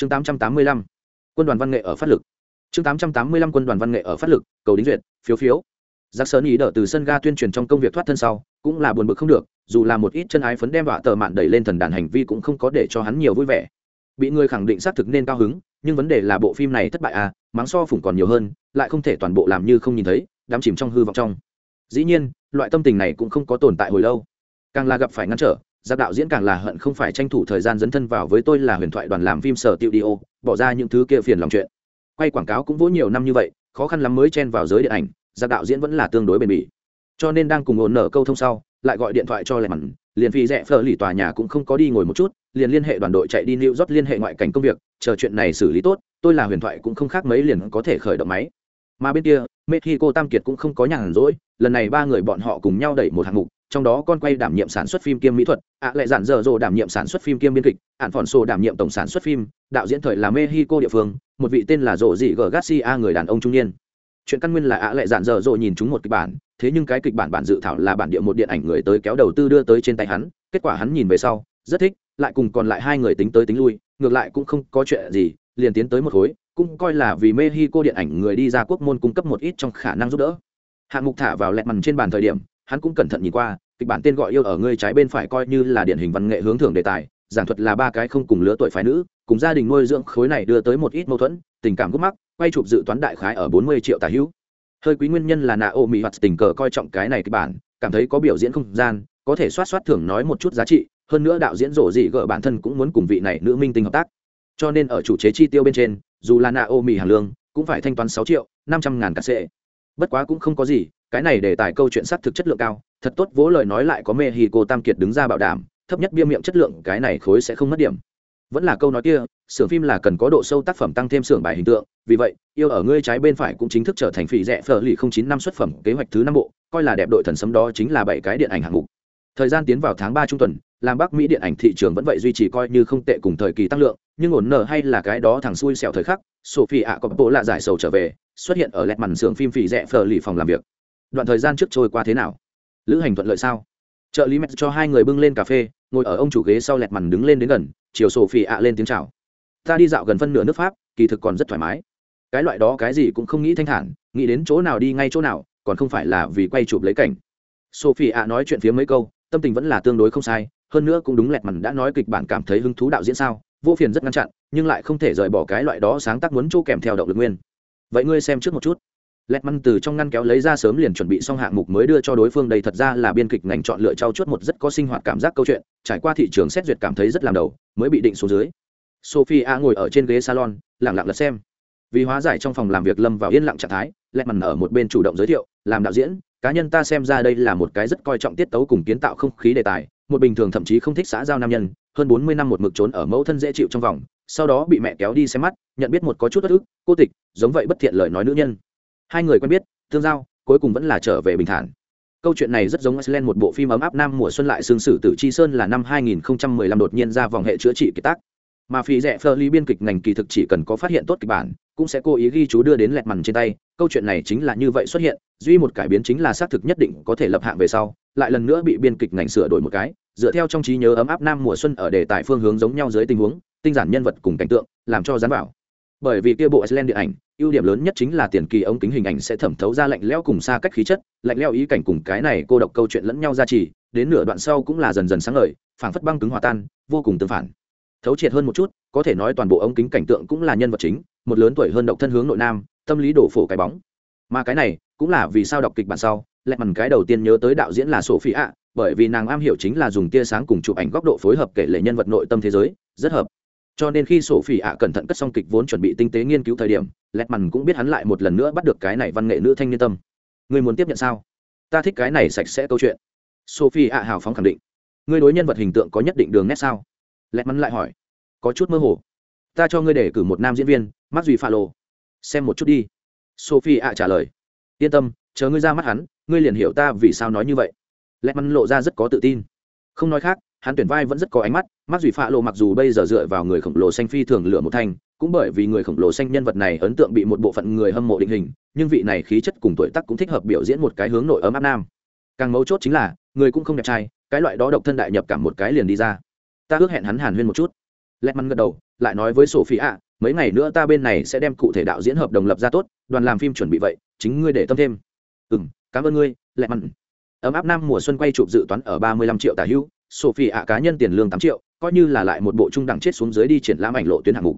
chương tám trăm tám mươi lăm, quân đoàn văn nghệ ở phát lực. Chương tám trăm tám mươi lăm, quân đoàn văn nghệ ở phát lực, cầu đính duyệt, phiếu phiếu. Giặc sơn ý đỡ từ sân ga tuyên truyền trong công việc thoát thân sau, cũng là buồn bực không được, dù là một ít chân ái phấn đem vạ tờ mạn đẩy lên thần đàn hành vi cũng không có để cho hắn nhiều vui vẻ. Bị người khẳng định xác thực nên cao hứng, nhưng vấn đề là bộ phim này thất bại à mắng so phủng còn nhiều hơn, lại không thể toàn bộ làm như không nhìn thấy, đắm chìm trong hư vọng trong. Dĩ nhiên, loại tâm tình này cũng không có tồn tại hồi lâu. Càng là gặp phải ngăn trở giặc đạo diễn càng là hận không phải tranh thủ thời gian dấn thân vào với tôi là huyền thoại đoàn làm phim sở tiêu đi ô, bỏ ra những thứ kia phiền lòng chuyện. Quay quảng cáo cũng vỗ nhiều năm như vậy, khó khăn lắm mới chen vào giới điện ảnh giặc đạo diễn vẫn là tương đối bền bỉ. Cho nên đang cùng ổn nở câu thông sau, lại gọi điện thoại cho lẹ mặn liền phi rẽ phở lì tòa nhà cũng không có đi ngồi một chút, liền liên hệ đoàn đội chạy đi new york liên hệ ngoại cảnh công việc, chờ chuyện này xử lý tốt, tôi là huyền thoại cũng không khác mấy liền có thể khởi động máy. Mà bên kia, mexico tam kiệt cũng không có nhàn rỗi, lần này ba người bọn họ cùng nhau đẩy một hạng mục trong đó con quay đảm nhiệm sản xuất phim kiêm mỹ thuật, ạ lại dạn dở dồ đảm nhiệm sản xuất phim kiêm biên kịch, ạn phòn sô đảm nhiệm tổng sản xuất phim, đạo diễn thời là mexico địa phương, một vị tên là rộ dị g garcia, người đàn ông trung niên. Chuyện căn nguyên là ạ lại dạn dở dồ nhìn chúng một kịch bản, thế nhưng cái kịch bản bản dự thảo là bản địa một điện ảnh người tới kéo đầu tư đưa tới trên tay hắn, kết quả hắn nhìn về sau, rất thích, lại cùng còn lại hai người tính tới tính lui, ngược lại cũng không có chuyện gì, liền tiến tới một khối cũng coi là vì mexico điện ảnh người đi ra quốc môn cung cấp một ít trong khả năng giúp đỡ. Hạng mục thả vào lẹt mằn trên bàn thời điểm hắn cũng cẩn thận nhìn qua, kịch bản tên gọi yêu ở ngươi trái bên phải coi như là điển hình văn nghệ hướng thưởng đề tài, giảng thuật là ba cái không cùng lứa tuổi phái nữ, cùng gia đình nuôi dưỡng khối này đưa tới một ít mâu thuẫn, tình cảm gốc mắc, quay chụp dự toán đại khái ở bốn mươi triệu tà hữu. Hơi quý nguyên nhân là nạ ô mỹ hoạt tình cờ coi trọng cái này kịch bản, cảm thấy có biểu diễn không gian, có thể soát soát thưởng nói một chút giá trị, hơn nữa đạo diễn rổ dị gỡ bản thân cũng muốn cùng vị này nữ minh tinh hợp tác. Cho nên ở chủ chế chi tiêu bên trên, dù là nạ ô mỹ hàng lương, cũng phải thanh toán sáu triệu năm trăm ngàn cà sệ. Bất quá cũng không có gì cái này để tài câu chuyện xác thực chất lượng cao, thật tốt vỗ lời nói lại có mê hì cô tam kiệt đứng ra bảo đảm, thấp nhất bia miệng chất lượng, cái này khối sẽ không mất điểm. Vẫn là câu nói kia, xưởng phim là cần có độ sâu tác phẩm tăng thêm xưởng bài hình tượng, vì vậy, yêu ở ngươi trái bên phải cũng chính thức trở thành phỉ rẻ phở lì không chín năm xuất phẩm kế hoạch thứ năm bộ, coi là đẹp đội thần sấm đó chính là bảy cái điện ảnh hạng mục. Thời gian tiến vào tháng ba trung tuần, làm bắc mỹ điện ảnh thị trường vẫn vậy duy trì coi như không tệ cùng thời kỳ tăng lượng, nhưng ổn nở hay là cái đó thằng xui xẻo thời khắc sophie ạ có bộ lạ giải sầu trở về, xuất hiện ở lẹt màn xưởng phim phỉ rẻ phở lì phòng làm việc đoạn thời gian trước trôi qua thế nào? Lữ hành thuận lợi sao? Trợ lý mẹ cho hai người bưng lên cà phê, ngồi ở ông chủ ghế sau lẹt màn đứng lên đến gần, chiều sổ phỉ ạ lên tiếng chào. Ta đi dạo gần phân nửa nước pháp, kỳ thực còn rất thoải mái. Cái loại đó cái gì cũng không nghĩ thanh thản, nghĩ đến chỗ nào đi ngay chỗ nào, còn không phải là vì quay chụp lấy cảnh. Sophie ạ nói chuyện phía mấy câu, tâm tình vẫn là tương đối không sai, hơn nữa cũng đúng lẹt mằn đã nói kịch bản cảm thấy hứng thú đạo diễn sao, vô phiền rất ngăn chặn, nhưng lại không thể rời bỏ cái loại đó sáng tác muốn chỗ kèm theo động lực nguyên. Vậy ngươi xem trước một chút lẹt măn từ trong ngăn kéo lấy ra sớm liền chuẩn bị xong hạng mục mới đưa cho đối phương. Đây thật ra là biên kịch ngành chọn lựa trao chuốt một rất có sinh hoạt cảm giác câu chuyện. Trải qua thị trường xét duyệt cảm thấy rất làm đầu, mới bị định xuống dưới. Sophie a ngồi ở trên ghế salon lẳng lặng lật xem. Vì hóa giải trong phòng làm việc lâm vào yên lặng trạng thái, lẹt măng ở một bên chủ động giới thiệu, làm đạo diễn, cá nhân ta xem ra đây là một cái rất coi trọng tiết tấu cùng kiến tạo không khí đề tài, một bình thường thậm chí không thích xã giao nam nhân, hơn bốn mươi năm một mực trốn ở mẫu thân dễ chịu trong vòng, sau đó bị mẹ kéo đi xem mắt, nhận biết một có chút bất ức, cô tịch, giống vậy bất thiện lời nói nữ nhân hai người quen biết, tương giao, cuối cùng vẫn là trở về bình thản. Câu chuyện này rất giống Iceland một bộ phim ấm áp nam mùa xuân lại xương sử tử chi sơn là năm 2015 đột nhiên ra vòng hệ chữa trị kỳ tác. Mà phí rẻ phơ ly biên kịch ngành kỳ thực chỉ cần có phát hiện tốt kịch bản, cũng sẽ cố ý ghi chú đưa đến lẹt mằn trên tay. Câu chuyện này chính là như vậy xuất hiện, duy một cải biến chính là xác thực nhất định có thể lập hạng về sau, lại lần nữa bị biên kịch ngành sửa đổi một cái. Dựa theo trong trí nhớ ấm áp nam mùa xuân ở đề tài phương hướng giống nhau dưới tình huống, tinh giản nhân vật cùng cảnh tượng, làm cho dán bảo bởi vì kia bộ Iceland điện ảnh, ưu điểm lớn nhất chính là tiền kỳ ống kính hình ảnh sẽ thẩm thấu ra lạnh lẽo cùng xa cách khí chất, lạnh lẽo ý cảnh cùng cái này cô độc câu chuyện lẫn nhau ra trì, đến nửa đoạn sau cũng là dần dần sáng ngời, phảng phất băng cứng hòa tan, vô cùng tương phản. Thấu triệt hơn một chút, có thể nói toàn bộ ống kính cảnh tượng cũng là nhân vật chính, một lớn tuổi hơn độc thân hướng nội nam, tâm lý đổ phổ cái bóng. Mà cái này, cũng là vì sao đọc kịch bản sau, lẹ mằn cái đầu tiên nhớ tới đạo diễn là sophie ạ bởi vì nàng am hiểu chính là dùng tia sáng cùng chụp ảnh góc độ phối hợp kể lệ nhân vật nội tâm thế giới, rất hợp cho nên khi sổ phỉ ạ cẩn thận cất xong kịch vốn chuẩn bị tinh tế nghiên cứu thời điểm, lẹt mằn cũng biết hắn lại một lần nữa bắt được cái này văn nghệ nữ thanh niên tâm. Người muốn tiếp nhận sao? Ta thích cái này sạch sẽ câu chuyện. Sophie ạ hào phóng khẳng định. Ngươi đối nhân vật hình tượng có nhất định đường nét sao? Lẹt mắn lại hỏi. Có chút mơ hồ. Ta cho ngươi để cử một nam diễn viên mắc duy pha lô xem một chút đi. Sophie ạ trả lời. Yên tâm, chờ ngươi ra mắt hắn, ngươi liền hiểu ta vì sao nói như vậy. Lẹt mắn lộ ra rất có tự tin. Không nói khác hắn tuyển vai vẫn rất có ánh mắt mắt duy pha lộ mặc dù bây giờ dựa vào người khổng lồ xanh phi thường lửa một thanh cũng bởi vì người khổng lồ xanh nhân vật này ấn tượng bị một bộ phận người hâm mộ định hình, nhưng vị này khí chất cùng tuổi tác cũng thích hợp biểu diễn một cái hướng nội ấm áp nam. Càng mấu chốt chính là, người cũng không đẹp trai, cái loại đó độc thân đại nhập cảm một cái liền đi ra. Ta ước hẹn hắn hàn huyên một chút. Lẹt măn gật đầu, lại nói với sophie ạ mấy ngày nữa ta bên này sẽ đem cụ thể đạo diễn hợp đồng lập ra tốt, đoàn làm phim chuẩn bị vậy, chính ngươi để tâm thêm. Ừ m cảm ơn ngươi lẹt măn ấm áp nam mùa xuân quay chụp dự toán ở ba mươi lăm triệu tả hữu sophie ạ cá nhân tiền lương tám triệu, coi như là lại một bộ trung đẳng chết xuống dưới đi triển lãm ảnh lộ tuyến hạng mục.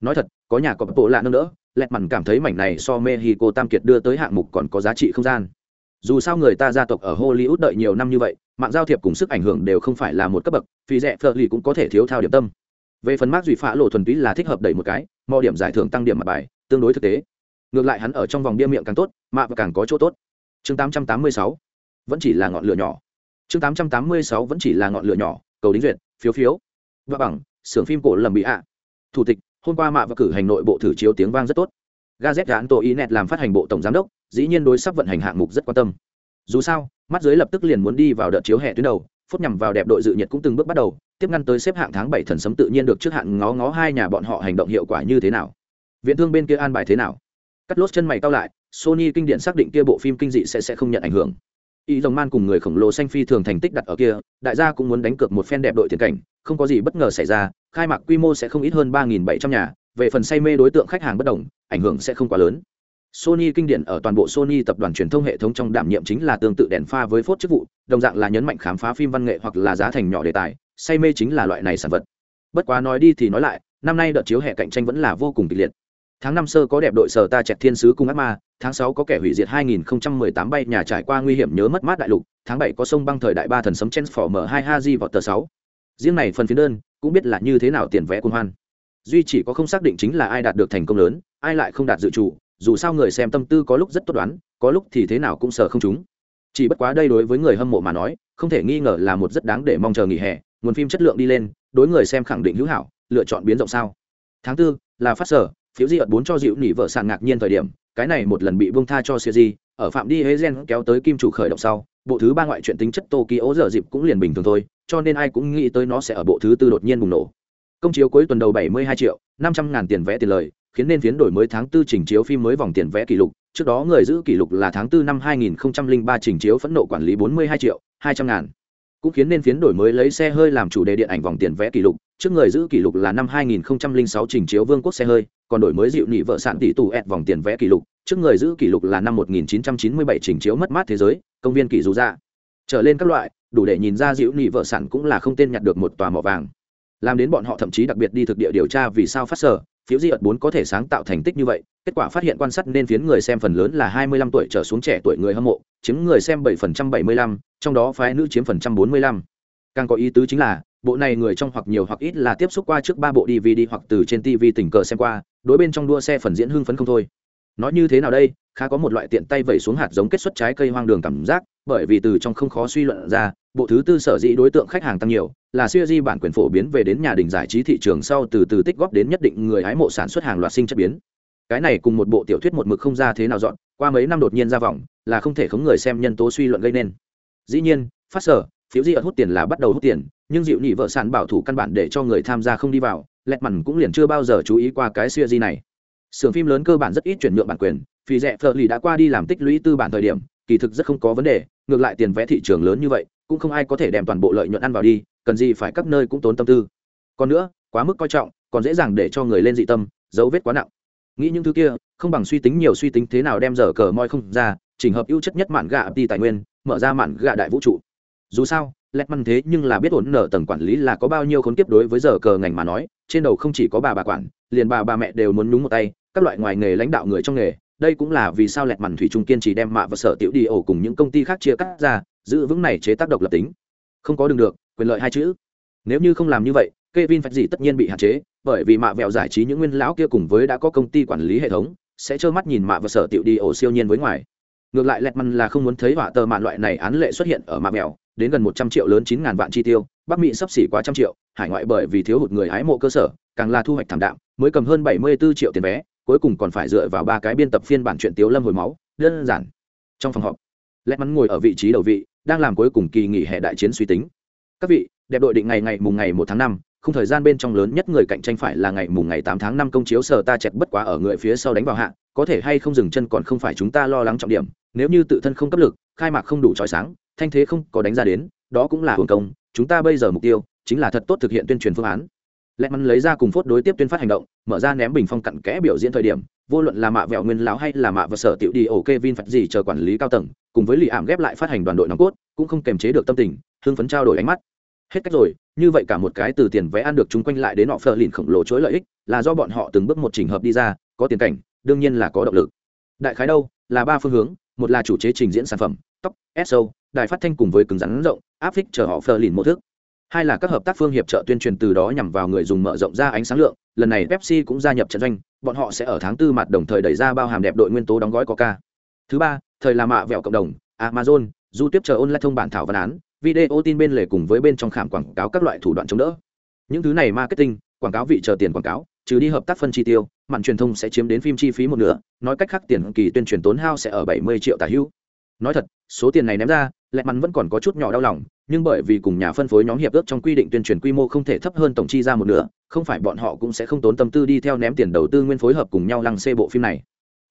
Nói thật, có nhà có bộ lạ nâng đỡ, lẹt mằn cảm thấy mảnh này so mexico tam kiệt đưa tới hạng mục còn có giá trị không gian. Dù sao người ta gia tộc ở hollywood đợi nhiều năm như vậy, mạng giao thiệp cùng sức ảnh hưởng đều không phải là một cấp bậc vì rẻ phật lì cũng có thể thiếu thao điểm tâm. Về phần mác duy phá lộ thuần túy là thích hợp đẩy một cái, mò điểm giải thưởng tăng điểm mặt bài, tương đối thực tế. Ngược lại hắn ở trong vòng bia miệng càng tốt, mạ và càng có chỗ tốt. Chương 886 vẫn chỉ là ngọn lửa nhỏ chương 886 vẫn chỉ là ngọn lửa nhỏ, cầu đính duyệt, phiếu phiếu. Và bằng, xưởng phim cổ lầm bị ạ. Thủ tịch, hôm qua mạ và cử hành nội bộ thử chiếu tiếng vang rất tốt. Gazet gán tổ inet làm phát hành bộ tổng giám đốc, dĩ nhiên đối sắp vận hành hạng mục rất quan tâm. Dù sao, mắt dưới lập tức liền muốn đi vào đợt chiếu hè tuyến đầu, phút nhằm vào đẹp đội dự nhiệt cũng từng bước bắt đầu, tiếp ngăn tới xếp hạng tháng bảy thần sấm tự nhiên được trước hạng ngó ngó hai nhà bọn họ hành động hiệu quả như thế nào. Viện thương bên kia an bài thế nào? Cắt lốt chân mày cao lại, sony kinh điển xác định kia bộ phim kinh dị sẽ sẽ không nhận ảnh hưởng ý dòng man cùng người khổng lồ xanh phi thường thành tích đặt ở kia đại gia cũng muốn đánh cược một phen đẹp đội tiền cảnh không có gì bất ngờ xảy ra khai mạc quy mô sẽ không ít hơn ba nghìn bảy trăm nhà về phần say mê đối tượng khách hàng bất đồng ảnh hưởng sẽ không quá lớn Sony kinh điển ở toàn bộ Sony tập đoàn truyền thông hệ thống trong đảm nhiệm chính là tương tự đèn pha với phốt chức vụ, đồng dạng là nhấn mạnh khám phá phim văn nghệ hoặc là giá thành nhỏ đề tài, say mê chính là loại này sản vật. Bất quá nói đi thì nói lại, năm nay đợt chiếu hè cạnh tranh vẫn là vô cùng kịch liệt. Tháng năm sơ có đẹp đội sở ta chẹt thiên sứ cung ác ma, tháng sáu có kẻ hủy diệt 2018 bay nhà trải qua nguy hiểm nhớ mất mát đại lục, tháng bảy có sông băng thời đại ba thần sấm Transformer 2 Haji vào tờ sáu. Riêng này phần phiến đơn, cũng biết là như thế nào tiền vẽ quân hoan. Duy chỉ có không xác định chính là ai đạt được thành công lớn, ai lại không đạt dự chủ, dù sao người xem tâm tư có lúc rất tốt đoán có lúc thì thế nào cũng sợ không chúng chỉ bất quá đây đối với người hâm mộ mà nói không thể nghi ngờ là một rất đáng để mong chờ nghỉ hè nguồn phim chất lượng đi lên đối người xem khẳng định hữu hảo lựa chọn biến rộng sao tháng tư là phát sở phiếu di ợt bốn cho dịu nỉ vợ sàn ngạc nhiên thời điểm, cái này một lần bị bông tha cho siêu di ở phạm đi hê gen kéo tới kim chủ khởi động sau, bộ thứ ba ngoại truyện tính chất tokyo giờ dịp cũng liền bình thường thôi, cho nên ai cũng nghĩ tới nó sẽ ở bộ thứ tư đột nhiên bùng nổ. Công chiếu cuối tuần đầu 72 triệu 500 ngàn tiền vé tiền lời, khiến nên phiến đổi mới tháng tư trình chiếu phim mới vòng tiền vẽ kỷ lục, trước đó người giữ kỷ lục là tháng tư năm 2003 trình chiếu phẫn nộ quản lý 42 triệu 200 ngàn. Cũng khiến nên phiến đổi mới lấy xe hơi làm chủ đề điện ảnh vòng tiền vẽ kỷ lục, trước người giữ kỷ lục là năm 2006 trình chiếu vương quốc xe hơi còn đổi mới dịu nị vợ sản tỷ tù ẹt vòng tiền vẽ kỷ lục. Trước người giữ kỷ lục là năm 1997 trình chiếu mất mát thế giới, công viên kỷ dù ra trở lên các loại, đủ để nhìn ra dịu nị vợ sản cũng là không tên nhặt được một tòa mỏ vàng. Làm đến bọn họ thậm chí đặc biệt đi thực địa điều tra vì sao phát sở, phiếu di ợt bốn có thể sáng tạo thành tích như vậy, kết quả phát hiện quan sát nên phiến người xem phần lớn là hai mươi lăm tuổi trở xuống trẻ tuổi người hâm mộ, chiếm người xem bảy phần trăm bảy mươi lăm, trong đó phái nữ chiếm phần trăm bốn mươi lăm. Càng có ý tứ chính là bộ này người trong hoặc nhiều hoặc ít là tiếp xúc qua trước ba bộ dvd hoặc từ trên tv tình cờ xem qua, đối bên trong đua xe phần diễn hưng phấn không thôi. Nói như thế nào đây? Khá có một loại tiện tay vẩy xuống hạt giống kết xuất trái cây hoang đường cảm giác, bởi vì từ trong không khó suy luận ra, bộ thứ tư sở dĩ đối tượng khách hàng tăng nhiều, là siêu di bản quyền phổ biến về đến nhà đình giải trí thị trường sau từ từ tích góp đến nhất định người hái mộ sản xuất hàng loạt sinh chất biến. Cái này cùng một bộ tiểu thuyết một mực không ra thế nào dọn, qua mấy năm đột nhiên ra vòng, là không thể khống người xem nhân tố suy luận gây nên. Dĩ nhiên, phát sở, phiếu di ở hút tiền là bắt đầu hút tiền nhưng dịu nhị vợ sản bảo thủ căn bản để cho người tham gia không đi vào lẹt mằn cũng liền chưa bao giờ chú ý qua cái siêu di này Sưởng phim lớn cơ bản rất ít chuyển nhượng bản quyền, vì rẻ phở lì đã qua đi làm tích lũy tư bản thời điểm, kỳ thực rất không có vấn đề, ngược lại tiền vẽ thị trường lớn như vậy, cũng không ai có thể đem toàn bộ lợi nhuận ăn vào đi, cần gì phải các nơi cũng tốn tâm tư. Còn nữa, quá mức coi trọng, còn dễ dàng để cho người lên dị tâm, dấu vết quá nặng. Nghĩ những thứ kia, không bằng suy tính nhiều suy tính thế nào đem giờ cờ moi không ra, chỉnh hợp ưu chất nhất mạn gạ đi tài nguyên, mở ra mạn gạ đại vũ trụ. Dù sao, lẹt măn thế nhưng là biết ổn nở tầng quản lý là có bao nhiêu khốn kiếp đối với giờ cờ ngành mà nói, trên đầu không chỉ có bà bà quản, liền bà bà mẹ đều muốn nhúng một tay, các loại ngoài nghề lãnh đạo người trong nghề đây cũng là vì sao lẹt mằn thủy trung kiên trì đem mạ và sở tiểu đi ổ cùng những công ty khác chia cắt ra giữ vững này chế tác độc lập tính. Không có đường được quyền lợi hai chữ. Nếu như không làm như vậy Kevin phải gì tất nhiên bị hạn chế bởi vì mạ vẹo giải trí những nguyên lão kia cùng với đã có công ty quản lý hệ thống sẽ trơ mắt nhìn mạ và sở tiểu đi ổ siêu nhiên với ngoài. Ngược lại lẹt mằn là không muốn thấy họa tờ mạn loại này án lệ xuất hiện ở mạ vẹo đến gần một trăm triệu lớn chín ngàn vạn chi tiêu, bắc mỹ sắp xỉ quá trăm triệu, hải ngoại bởi vì thiếu hụt người hái mộ cơ sở, càng là thu hoạch thảm đạm, mới cầm hơn bảy mươi 74 triệu tiền vé, cuối cùng còn phải dựa vào ba cái biên tập phiên bản truyện tiếu lâm hồi máu, đơn giản. Trong phòng họp lẽ mắn ngồi ở vị trí đầu vị, đang làm cuối cùng kỳ nghỉ hè đại chiến suy tính. Các vị, đẹp đội định ngày ngày mùng ngày một tháng năm, không thời gian bên trong lớn nhất người cạnh tranh phải là ngày mùng ngày tám tháng năm công chiếu sở ta chẹt bất quá ở người phía sau đánh vào hạ, có thể hay không dừng chân còn không phải chúng ta lo lắng trọng điểm, nếu như tự thân không cấp lực, khai mạc không đủ chói sáng thanh thế không có đánh ra đến, đó cũng là hưởng công, chúng ta bây giờ mục tiêu chính là thật tốt thực hiện tuyên truyền phương án. Lẹ mắn lấy ra cùng phốt đối tiếp tuyên phát hành động, mở ra ném bình phong cặn kẽ biểu diễn thời điểm, vô luận là mạ vẹo nguyên lão hay là mạ và sở tiểu đi ổ kê vin phật gì chờ quản lý cao tầng, cùng với lì ảm ghép lại phát hành đoàn đội nòng cốt, cũng không kềm chế được tâm tình, hưng phấn trao đổi ánh mắt. Hết cách rồi, như vậy cả một cái từ tiền vé ăn được chúng quanh lại đến họ phờ lìn khổng lồ chối lợi ích, là do bọn họ từng bước một trình hợp đi ra, có tiền cảnh, đương nhiên là có động lực. Đại khái đâu, là ba phương hướng, một là chủ chế trình diễn sản phẩm, tóc so đài phát thanh cùng với cứng rắn rộng, áp phích chờ họ phờ lìn một thức. Hai là các hợp tác phương hiệp trợ tuyên truyền từ đó nhằm vào người dùng mở rộng ra ánh sáng lượng, lần này pepsi cũng gia nhập trận doanh, bọn họ sẽ ở tháng tư mặt đồng thời đẩy ra bao hàm đẹp đội nguyên tố đóng gói coca. Thứ ba, thời là mạ vẹo cộng đồng, amazon du tiếp chờ ôn lại thông bản thảo văn án, video tin bên lề cùng với bên trong khảm quảng cáo các loại thủ đoạn chống đỡ. Những thứ này marketing, quảng cáo vị chờ tiền quảng cáo, trừ đi hợp tác phân chi tiêu, màn truyền thông sẽ chiếm đến phim chi phí một nửa, nói cách khác tiền kỳ tuyên truyền tốn hao sẽ ở 70 triệu tả hữu nói thật, số tiền này ném ra lẹt mắn vẫn còn có chút nhỏ đau lòng, nhưng bởi vì cùng nhà phân phối nhóm hiệp ước trong quy định tuyên truyền quy mô không thể thấp hơn tổng chi ra một nửa, không phải bọn họ cũng sẽ không tốn tâm tư đi theo ném tiền đầu tư nguyên phối hợp cùng nhau lăng xê bộ phim này.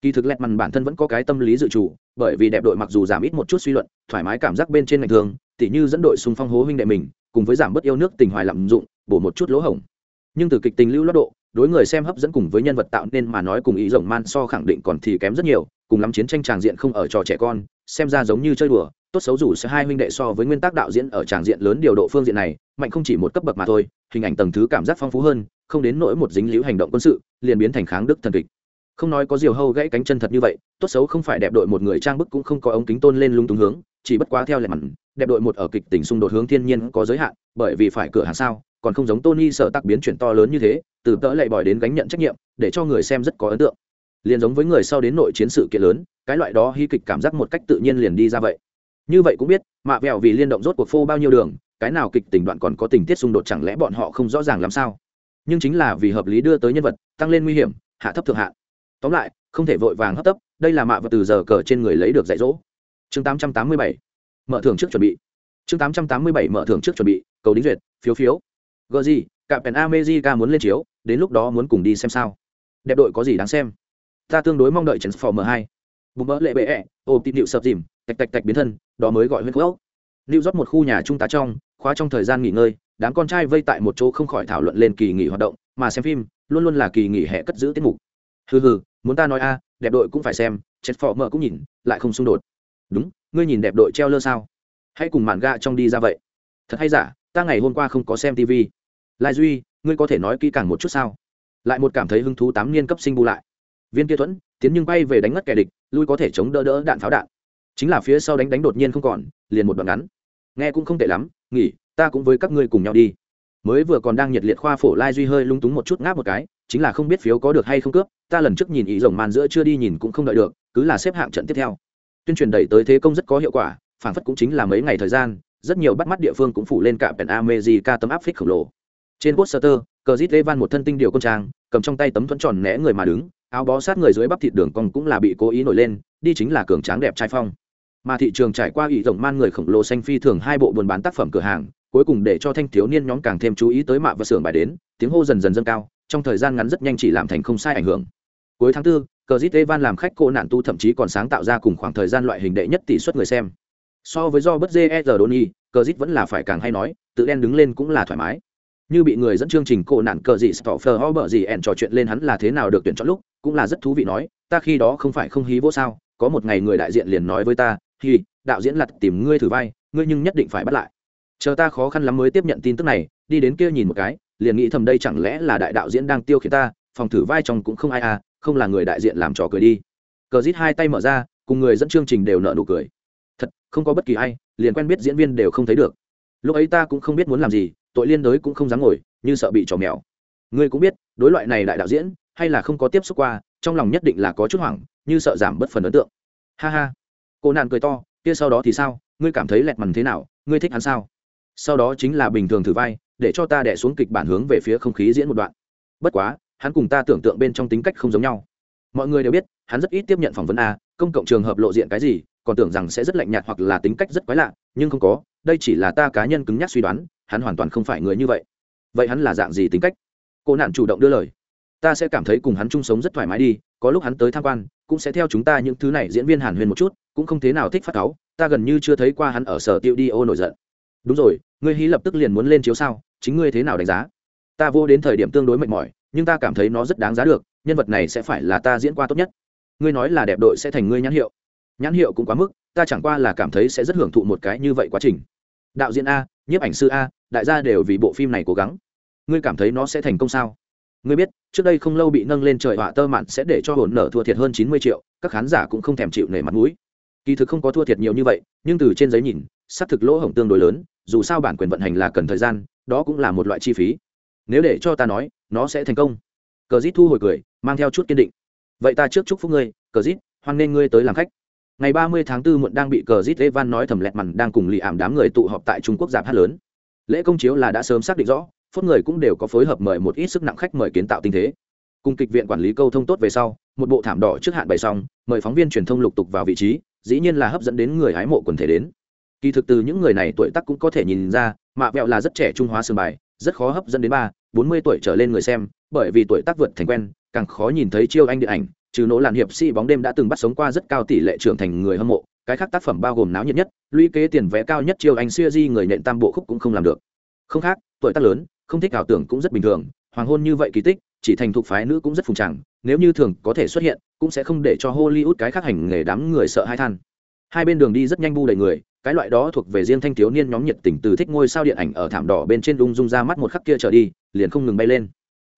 Kỳ thực lẹt mằn bản thân vẫn có cái tâm lý dự trù, bởi vì đẹp đội mặc dù giảm ít một chút suy luận, thoải mái cảm giác bên trên ngành thường, tỉ như dẫn đội xung phong hố huynh đệ mình, cùng với giảm bớt yêu nước tình hoài lạm dụng, bổ một chút lỗ hổng. Nhưng từ kịch tình lưu lót độ, đối người xem hấp dẫn cùng với nhân vật tạo nên mà nói cùng ý rộng man so khẳng định còn thì kém rất nhiều, cùng lắm chiến tranh tràng diện không ở trò trẻ con, xem ra giống như chơi đùa tốt xấu dù sẽ hai huynh đệ so với nguyên tắc đạo diễn ở tràng diện lớn điều độ phương diện này, mạnh không chỉ một cấp bậc mà thôi, hình ảnh tầng thứ cảm giác phong phú hơn, không đến nỗi một dính liễu hành động quân sự, liền biến thành kháng đức thần kịch. Không nói có diều hâu gãy cánh chân thật như vậy, tốt xấu không phải đẹp đội một người trang bức cũng không có ống kính tôn lên lung tung hướng, chỉ bất quá theo lệ mặn, đẹp đội một ở kịch tình xung đột hướng thiên nhiên có giới hạn, bởi vì phải cửa hàng sao, còn không giống tony sợ tắc biến chuyển to lớn như thế, từ tỡ lệ bòi đến gánh nhận trách nhiệm, để cho người xem rất có ấn tượng. Liền giống với người sau đến nội chiến sự kiện lớn, cái loại đó hy kịch cảm giác một cách tự nhiên liền đi ra vậy như vậy cũng biết, mạ vẹo vì liên động rốt cuộc phô bao nhiêu đường, cái nào kịch tình đoạn còn có tình tiết xung đột chẳng lẽ bọn họ không rõ ràng làm sao? Nhưng chính là vì hợp lý đưa tới nhân vật, tăng lên nguy hiểm, hạ thấp thượng hạ tóm lại, không thể vội vàng hấp tấp, đây là mạ và từ giờ cờ trên người lấy được dạy dỗ. Chương 887 mở thưởng trước chuẩn bị. Chương 887 mở thưởng trước chuẩn bị, cầu đính duyệt, phiếu phiếu. Gờ gì cả pèn amejica muốn lên chiếu, đến lúc đó muốn cùng đi xem sao. Đẹp đội có gì đáng xem? Ta tương đối mong đợi transformer hai bùm bỡ lệ bệ ẹ, ồ, tịt nịu sập dìm, tạch tạch tạch biến thân, đó mới gọi huyết quốc lưu rót một khu nhà trung tá trong, khóa trong thời gian nghỉ ngơi, đám con trai vây tại một chỗ không khỏi thảo luận lên kỳ nghỉ hoạt động, mà xem phim, luôn luôn là kỳ nghỉ hè cất giữ tiết mục. Hừ hừ, muốn ta nói a, đẹp đội cũng phải xem chết phò mờ cũng nhìn, lại không xung đột. Đúng, ngươi nhìn đẹp đội treo lơ sao? Hãy cùng mạn ga trong đi ra vậy. Thật hay giả, ta ngày hôm qua không có xem tv lai duy, ngươi có thể nói kỹ càng một chút sao? Lại một cảm thấy hứng thú tám niên cấp sinh bù lại. Viên kia thuẫn tiến nhưng bay về đánh ngất kẻ địch, lui có thể chống đỡ đỡ đạn pháo đạn. Chính là phía sau đánh đánh đột nhiên không còn, liền một đoạn ngắn. Nghe cũng không tệ lắm, nghỉ, ta cũng với các ngươi cùng nhau đi. Mới vừa còn đang nhiệt liệt khoa phổ lai duy hơi lung túng một chút ngáp một cái, chính là không biết phiếu có được hay không cướp, ta lần trước nhìn ý rồng man giữa chưa đi nhìn cũng không đợi được, cứ là xếp hạng trận tiếp theo. Tuyên truyền đẩy tới thế công rất có hiệu quả, phản phất cũng chính là mấy ngày thời gian, rất nhiều bắt mắt địa phương cũng phủ lên cả pèn amejica tấm áp phích khổng lồ. Trên poster cờ zit evan một thân tinh điều con trang, cầm trong tay tấm thuẫn tròn né người mà đứng áo bó sát người dưới bắp thịt đường cong cũng là bị cố ý nổi lên đi chính là cường tráng đẹp trai phong. Mà thị trường trải qua ý rộng man người khổng lồ xanh phi thường hai bộ buôn bán tác phẩm cửa hàng cuối cùng để cho thanh thiếu niên nhóm càng thêm chú ý tới mạ và xưởng bài đến tiếng hô dần dần dâng cao trong thời gian ngắn rất nhanh chỉ làm thành không sai ảnh hưởng. Cuối tháng 4, cờ zit evan làm khách cô nạn tu thậm chí còn sáng tạo ra cùng khoảng thời gian loại hình đệ nhất tỷ suất người xem. So với do bất dê đồn y cờ zit vẫn là phải càng hay nói tự đen đứng lên cũng là thoải mái như bị người dẫn chương trình cô nạn cờ gì stoffer ho bở gì ẻn trò chuyện lên hắn là thế nào được tuyển chọn lúc, cũng là rất thú vị nói, ta khi đó không phải không hí vô sao, có một ngày người đại diện liền nói với ta, hi, đạo diễn lặt tìm ngươi thử vai, ngươi nhưng nhất định phải bắt lại. Chờ ta khó khăn lắm mới tiếp nhận tin tức này, đi đến kia nhìn một cái, liền nghĩ thầm đây chẳng lẽ là đại đạo diễn đang tiêu khiển ta, phòng thử vai trong cũng không ai à không là người đại diện làm trò cười đi cờ rít hai tay mở ra, cùng người dẫn chương trình đều nợ nụ cười. Thật, không có bất kỳ ai, liền quen biết diễn viên đều không thấy được. Lúc ấy ta cũng không biết muốn làm gì tội liên đới cũng không dám ngồi, như sợ bị trò mèo. Ngươi cũng biết, đối loại này đại đạo diễn, hay là không có tiếp xúc qua, trong lòng nhất định là có chút hoảng, như sợ giảm bất phần ấn tượng. Ha ha. Cô nạn cười to, kia sau đó thì sao? Ngươi cảm thấy lẹt mằn thế nào? Ngươi thích hắn sao? Sau đó chính là bình thường thử vai, để cho ta đẻ xuống kịch bản hướng về phía không khí diễn một đoạn. Bất quá, hắn cùng ta tưởng tượng bên trong tính cách không giống nhau. Mọi người đều biết, hắn rất ít tiếp nhận phỏng vấn a, công cộng trường hợp lộ diện cái gì, còn tưởng rằng sẽ rất lạnh nhạt hoặc là tính cách rất quái lạ, nhưng không có, đây chỉ là ta cá nhân cứng nhắc suy đoán hắn hoàn toàn không phải người như vậy. Vậy hắn là dạng gì tính cách? Cô nạn chủ động đưa lời. Ta sẽ cảm thấy cùng hắn chung sống rất thoải mái đi, có lúc hắn tới tham quan, cũng sẽ theo chúng ta những thứ này diễn viên hàn huyền một chút, cũng không thế nào thích phát cáu, ta gần như chưa thấy qua hắn ở sở tiêu đi ô nổi giận. Đúng rồi, ngươi hí lập tức liền muốn lên chiếu sao, chính ngươi thế nào đánh giá? Ta vô đến thời điểm tương đối mệt mỏi, nhưng ta cảm thấy nó rất đáng giá được, nhân vật này sẽ phải là ta diễn qua tốt nhất. Ngươi nói là đẹp đội sẽ thành ngươi nhãn hiệu. Nhãn hiệu cũng quá mức, ta chẳng qua là cảm thấy sẽ rất hưởng thụ một cái như vậy quá trình đạo diễn a, nhiếp ảnh sư a, đại gia đều vì bộ phim này cố gắng. Ngươi cảm thấy nó sẽ thành công sao? Ngươi biết, trước đây không lâu bị nâng lên trời họa tơ mạn sẽ để cho hồn nở thua thiệt hơn chín mươi triệu, các khán giả cũng không thèm chịu nể mặt mũi. Kỳ thực không có thua thiệt nhiều như vậy, nhưng từ trên giấy nhìn, xác thực lỗ hổng tương đối lớn, dù sao bản quyền vận hành là cần thời gian, đó cũng là một loại chi phí. Nếu để cho ta nói, nó sẽ thành công. Cờ dít thu hồi cười, mang theo chút kiên định. Vậy ta trước chúc phúc ngươi, cờ dít hoan nghênh ngươi tới làm khách ngày ba mươi tháng 4 muộn đang bị cờ zit evan nói thầm lẹt mằn đang cùng lì ảm đám người tụ họp tại trung quốc giảm hát lớn. Lễ công chiếu là đã sớm xác định rõ, phốt người cũng đều có phối hợp mời một ít sức nặng khách mời kiến tạo tình thế. Cùng kịch viện quản lý câu thông tốt về sau, một bộ thảm đỏ trước hạn bày xong, mời phóng viên truyền thông lục tục vào vị trí, dĩ nhiên là hấp dẫn đến người hái mộ quần thể đến. Kỳ thực từ những người này tuổi tác cũng có thể nhìn ra, mạ vẹo là rất trẻ trung hóa sương bài, rất khó hấp dẫn đến ba bốn mươi tuổi trở lên người xem, bởi vì tuổi tác vượt thành quen, càng khó nhìn thấy chiêu anh điện ảnh, trừ nỗ làn hiệp sĩ bóng đêm đã từng bắt sống qua rất cao tỷ lệ trưởng thành người hâm mộ, cái khác tác phẩm bao gồm náo nhiệt nhất, lũy kế tiền vé cao nhất chiêu anh siêu di người nện tam bộ khúc cũng không làm được. Không khác, tuổi tác lớn, không thích ảo tưởng cũng rất bình thường, hoàng hôn như vậy kỳ tích, chỉ thành thuộc phái nữ cũng rất phùng chẳng nếu như thường có thể xuất hiện, cũng sẽ không để cho hollywood cái khác hành nghề đám người sợ hai than. Hai bên đường đi rất nhanh bu đầy người cái loại đó thuộc về riêng thanh thiếu niên nhóm nhiệt tình từ thích ngôi sao điện ảnh ở thảm đỏ bên trên lung dung ra mắt một khắc kia trở đi, liền không ngừng bay lên.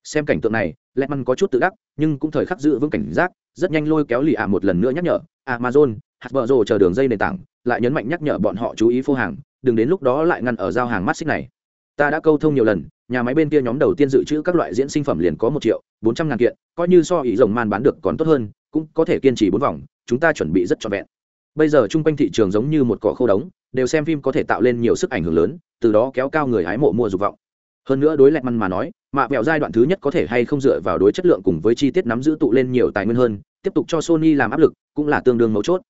Xem cảnh tượng này lẹ măn có chút tự đắc, nhưng cũng thời khắc giữ vững cảnh giác, rất nhanh lôi kéo lì ạ một lần nữa nhắc nhở, amazon hạt vợ rồ chờ đường dây nền tảng, lại nhấn mạnh nhắc nhở bọn họ chú ý phô hàng, đừng đến lúc đó lại ngăn ở giao hàng mắt xích này. Ta đã câu thông nhiều lần, nhà máy bên kia nhóm đầu tiên dự trữ các loại diễn sinh phẩm liền có một triệu, bốn trăm ngàn kiện, coi như so ý rồng man bán được còn tốt hơn, cũng có thể kiên trì bốn vòng, chúng ta chuẩn bị rất trọn vẹn bây giờ chung quanh thị trường giống như một cỏ khô đống đều xem phim có thể tạo lên nhiều sức ảnh hưởng lớn, từ đó kéo cao người hái mộ mua dục vọng. Hơn nữa đối lẹt măn mà nói, mạ vẹo giai đoạn thứ nhất có thể hay không dựa vào đối chất lượng cùng với chi tiết nắm giữ tụ lên nhiều tài nguyên hơn, tiếp tục cho sony làm áp lực, cũng là tương đương mấu chốt.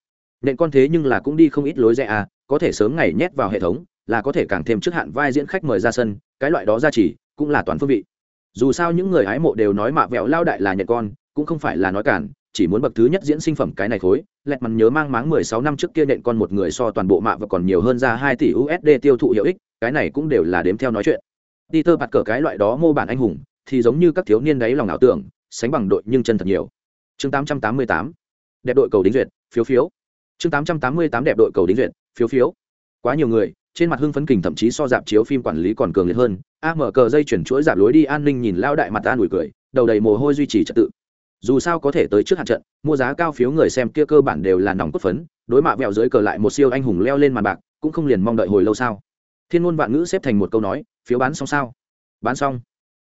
Nện con thế nhưng là cũng đi không ít lối rẽ à có thể sớm ngày nhét vào hệ thống, là có thể càng thêm trước hạn vai diễn khách mời ra sân, cái loại đó ra chỉ, cũng là toàn phương vị. Dù sao những người hái mộ đều nói mạ vẹo lao đại là nhện con, cũng không phải là nói cản, chỉ muốn bậc thứ nhất diễn sinh phẩm cái này khối lẹt mằn nhớ mang máng mười sáu năm trước kia nện con một người so toàn bộ mạ và còn nhiều hơn ra hai tỷ usd tiêu thụ hiệu ích, cái này cũng đều là đếm theo nói chuyện. Peter bạt cờ cái loại đó mô bản anh hùng, thì giống như các thiếu niên đấy lòng ảo tưởng, sánh bằng đội nhưng chân thật nhiều. Chương 888 đẹp đội cầu đính duyệt, phiếu phiếu. Chương 888 đẹp đội cầu đính duyệt, phiếu phiếu. Quá nhiều người, trên mặt hưng phấn kình thậm chí so dạp chiếu phim quản lý còn cường liệt hơn. A mở cờ dây chuyển chuỗi giả lối đi an ninh nhìn lao đại mặt an ủi cười, đầu đầy mồ hôi duy trì trật tự dù sao có thể tới trước hạn trận mua giá cao phiếu người xem kia cơ bản đều là nòng cốt phấn đối mạ vẹo dưới cờ lại một siêu anh hùng leo lên màn bạc cũng không liền mong đợi hồi lâu sao? Thiên ngôn vạn ngữ xếp thành một câu nói phiếu bán xong sao? Bán xong.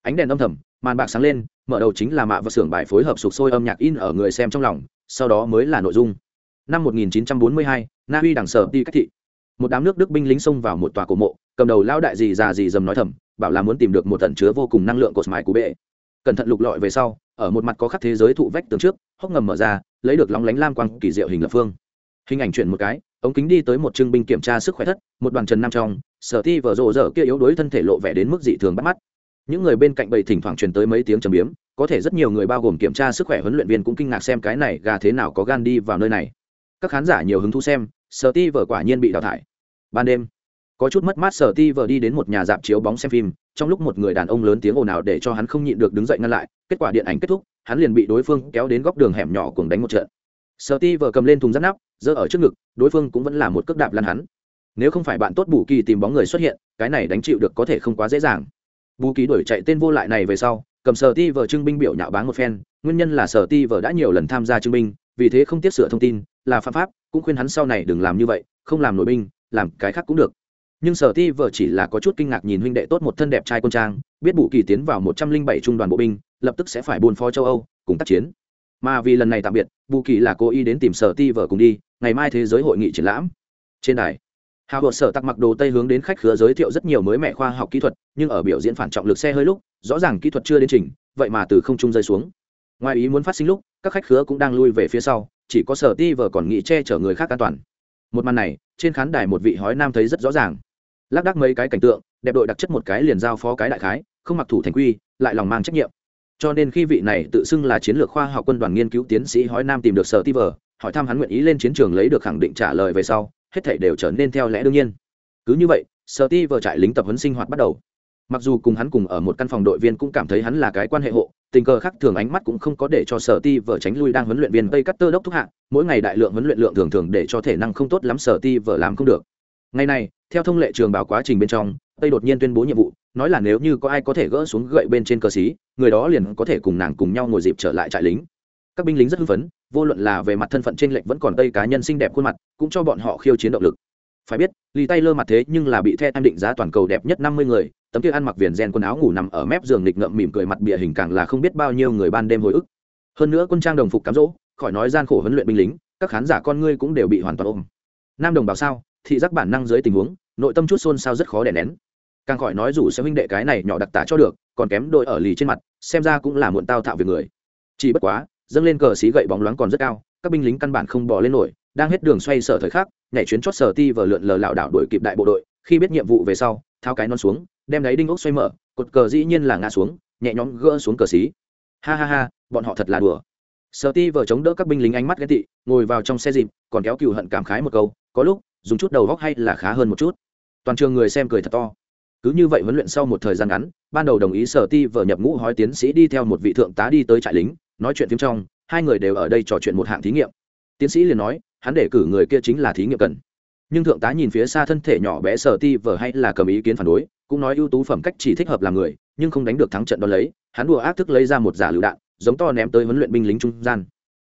Ánh đèn âm thầm màn bạc sáng lên mở đầu chính là mạ và xưởng bài phối hợp sục sôi âm nhạc in ở người xem trong lòng sau đó mới là nội dung. Năm 1942, na uy đằng sở đi cách thị. Một đám nước đức binh lính xông vào một tòa cổ mộ cầm đầu lao đại gì già gì dầm nói thầm bảo là muốn tìm được một tận chứa vô cùng năng lượng cột mài cú bệ cẩn thận lục lọi về sau ở một mặt có khắc thế giới thụ vách tường trước, hốc ngầm mở ra, lấy được lóng lánh lam quang kỳ diệu hình lập phương. Hình ảnh chuyển một cái, ống kính đi tới một trưng binh kiểm tra sức khỏe thất, một đoàn trần nam trong, sở ti vở rộ rỡ kia yếu đuối thân thể lộ vẻ đến mức dị thường bắt mắt. Những người bên cạnh bầy thỉnh thoảng truyền tới mấy tiếng trầm biếm, có thể rất nhiều người bao gồm kiểm tra sức khỏe huấn luyện viên cũng kinh ngạc xem cái này gà thế nào có gan đi vào nơi này. Các khán giả nhiều hứng thú xem, sở ti vở quả nhiên bị đào thải. Ban đêm, có chút mất mát, sở ti vở đi đến một nhà dạp chiếu bóng xem phim trong lúc một người đàn ông lớn tiếng ồn ào để cho hắn không nhịn được đứng dậy ngăn lại, kết quả điện ảnh kết thúc, hắn liền bị đối phương kéo đến góc đường hẻm nhỏ cùng đánh một trận. Sợ ti vở cầm lên thùng rắt nắp, giơ ở trước ngực, đối phương cũng vẫn là một cước đạp lăn hắn. Nếu không phải bạn tốt bù kỳ tìm bóng người xuất hiện, cái này đánh chịu được có thể không quá dễ dàng. Bù kỳ đuổi chạy tên vô lại này về sau, cầm sở ti vở trưng binh biểu nhạo báng một phen, nguyên nhân là sở ti vở đã nhiều lần tham gia trưng binh, vì thế không tiết sửa thông tin, là phạm pháp, cũng khuyên hắn sau này đừng làm như vậy, không làm nổi binh, làm cái khác cũng được nhưng sở ti vợ chỉ là có chút kinh ngạc nhìn huynh đệ tốt một thân đẹp trai quân trang, biết bù kỳ tiến vào một trăm linh bảy trung đoàn bộ binh, lập tức sẽ phải buôn phó châu âu, cùng tác chiến. Mà vì lần này tạm biệt, bù kỳ là cố ý đến tìm sở ti vợ cùng đi, ngày mai thế giới hội nghị triển lãm. Trên đài hào hột sở tặc mặc đồ tây hướng đến khách khứa giới thiệu rất nhiều mới mẹ khoa học kỹ thuật, nhưng ở biểu diễn phản trọng lực xe hơi lúc, rõ ràng kỹ thuật chưa đến trình, vậy mà từ không trung rơi xuống. Ngoài ý muốn phát sinh lúc, các khách khứa cũng đang lui về phía sau, chỉ có sở ti vợ còn nghĩ che chở người khác an toàn. Một màn này, trên khán đài một vị hói nam thấy rất rõ ràng lác đác mấy cái cảnh tượng, đẹp đội đặc chất một cái liền giao phó cái đại khái, không mặc thủ thành quy, lại lòng mang trách nhiệm. Cho nên khi vị này tự xưng là chiến lược khoa học quân đoàn nghiên cứu tiến sĩ hói nam tìm được sở ti vờ, hỏi thăm hắn nguyện ý lên chiến trường lấy được khẳng định trả lời về sau, hết thảy đều trở nên theo lẽ đương nhiên. Cứ như vậy, sở ti vờ trại lính tập huấn sinh hoạt bắt đầu. Mặc dù cùng hắn cùng ở một căn phòng đội viên cũng cảm thấy hắn là cái quan hệ hộ, tình cờ khác thường ánh mắt cũng không có để cho sở ti vợ tránh lui đang huấn luyện viên tây cắt tơ đốc thúc hạng mỗi ngày đại lượng huấn luyện lượng thường thường để cho thể năng không tốt lắm sở ti vợ làm không được. Ngày này theo thông lệ trường báo quá trình bên trong, tây đột nhiên tuyên bố nhiệm vụ, nói là nếu như có ai có thể gỡ xuống gậy bên trên cờ xí người đó liền có thể cùng nàng cùng nhau ngồi dịp trở lại trại lính. Các binh lính rất hưng phấn, vô luận là về mặt thân phận t r ê n lệch vẫn còn tây cá nhân xinh đẹp khuôn mặt, cũng cho bọn họ khiêu chiến động lực. Phải biết lì tay lơ mặt thế nhưng là bị the tham định giá toàn cầu đẹp nhất năm mươi người, tấm kia ăn mặc viền gen quần áo ngủ nằm ở mép giường nghịch ngậm mỉm cười mặt bịa hình càng là không biết bao nhiêu người ban đêm hồi ức. Hơn nữa quân trang đồng phục cám dỗ, khỏi nói gian khổ huấn luyện binh lính, các khán giả con ngươi cũng đều bị hoàn toàn ôm. Nam đồng bào sao? Thị giác bản năng dưới tình huống, nội tâm chút xôn xao rất khó đè nén. Càng khỏi nói dù sẽ huynh đệ cái này nhỏ đặc tả cho được, còn kém đội ở lì trên mặt, xem ra cũng là muộn tao thạo việc người. Chỉ bất quá, dâng lên cờ xí gậy bóng loáng còn rất cao, các binh lính căn bản không bỏ lên nổi, đang hết đường xoay sở thời khắc, nhảy chuyến chót sở ti và lượn lờ lảo đảo đuổi kịp đại bộ đội, khi biết nhiệm vụ về sau, tháo cái non xuống, đem lấy đinh ốc xoay mở, cột cờ dĩ nhiên là ngã xuống, nhẹ nhõm gỡ xuống cờ xí. Ha ha ha, bọn họ thật là đùa. Sở ti vợ chống đỡ các binh lính ánh mắt ghét tị, ngồi vào trong xe dịp, còn kéo cừu hận cảm khái một câu, có lúc dùng chút đầu góc hay là khá hơn một chút. Toàn trường người xem cười thật to. Cứ như vậy huấn luyện sau một thời gian ngắn, ban đầu đồng ý sở ti vợ nhập ngũ hói tiến sĩ đi theo một vị thượng tá đi tới trại lính, nói chuyện phim trong, hai người đều ở đây trò chuyện một hạng thí nghiệm. Tiến sĩ liền nói, hắn để cử người kia chính là thí nghiệm cần. Nhưng thượng tá nhìn phía xa thân thể nhỏ bé sở ti vờ hay là cầm ý kiến phản đối, cũng nói ưu tú phẩm cách chỉ thích hợp làm người, nhưng không đánh được thắng trận đón lấy, hắn đùa ác thức lấy ra một giả lựu đạn, giống to ném tới huấn luyện binh lính trung gian.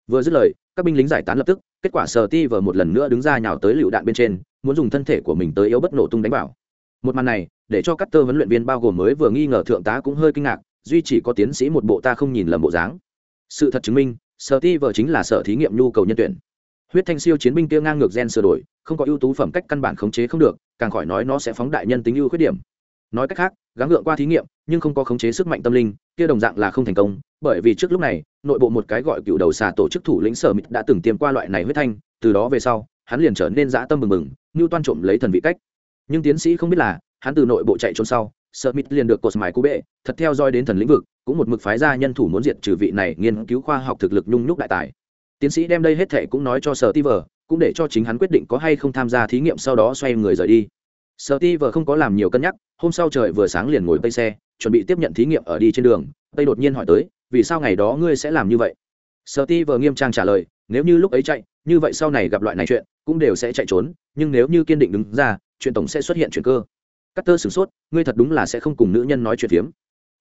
Vừa dứt lời, các binh lính giải tán lập tức kết quả sờ ti vờ một lần nữa đứng ra nhào tới lựu đạn bên trên, muốn dùng thân thể của mình tới yếu bất nổ tung đánh vào. Một màn này, để cho các tơ huấn luyện viên bao gồm mới vừa nghi ngờ thượng tá cũng hơi kinh ngạc, duy chỉ có tiến sĩ một bộ ta không nhìn lầm bộ dáng. Sự thật chứng minh sở ti vờ chính là sở thí nghiệm nhu cầu nhân tuyển. Huyết thanh siêu chiến binh kia ngang ngược gen sửa đổi, không có ưu tú phẩm cách căn bản khống chế không được, càng khỏi nói nó sẽ phóng đại nhân tính ưu khuyết điểm. Nói cách khác, gắng gượng qua thí nghiệm, nhưng không có khống chế sức mạnh tâm linh, kia đồng dạng là không thành công bởi vì trước lúc này, nội bộ một cái gọi cựu đầu xà tổ chức thủ lĩnh sở mít đã từng tiêm qua loại này huyết thanh, từ đó về sau, hắn liền trở nên dã tâm mừng mừng như toan trộm lấy thần vị cách. Nhưng tiến sĩ không biết là, hắn từ nội bộ chạy trốn sau sợ mít liền được cột mài cú bệ, thật theo dõi đến thần lĩnh vực, cũng một mực phái ra nhân thủ muốn diệt trừ vị này nghiên cứu khoa học thực lực nhung nhúc đại tài. Tiến sĩ đem đây hết thệ cũng nói cho sở ti vờ, cũng để cho chính hắn quyết định có hay không tham gia thí nghiệm sau đó xoay người rời đi. Sở ti vờ không có làm nhiều cân nhắc, hôm sau trời vừa sáng liền ngồi tây xe, chuẩn bị tiếp nhận thí nghiệm ở đi trên đường, tây đột nhiên hỏi tới vì sao ngày đó ngươi sẽ làm như vậy? Sợ ti vờ nghiêm trang trả lời nếu như lúc ấy chạy như vậy sau này gặp loại này chuyện cũng đều sẽ chạy trốn nhưng nếu như kiên định đứng ra chuyện tổng sẽ xuất hiện chuyện cơ. Cắt tơ sửng sốt ngươi thật đúng là sẽ không cùng nữ nhân nói chuyện phiếm.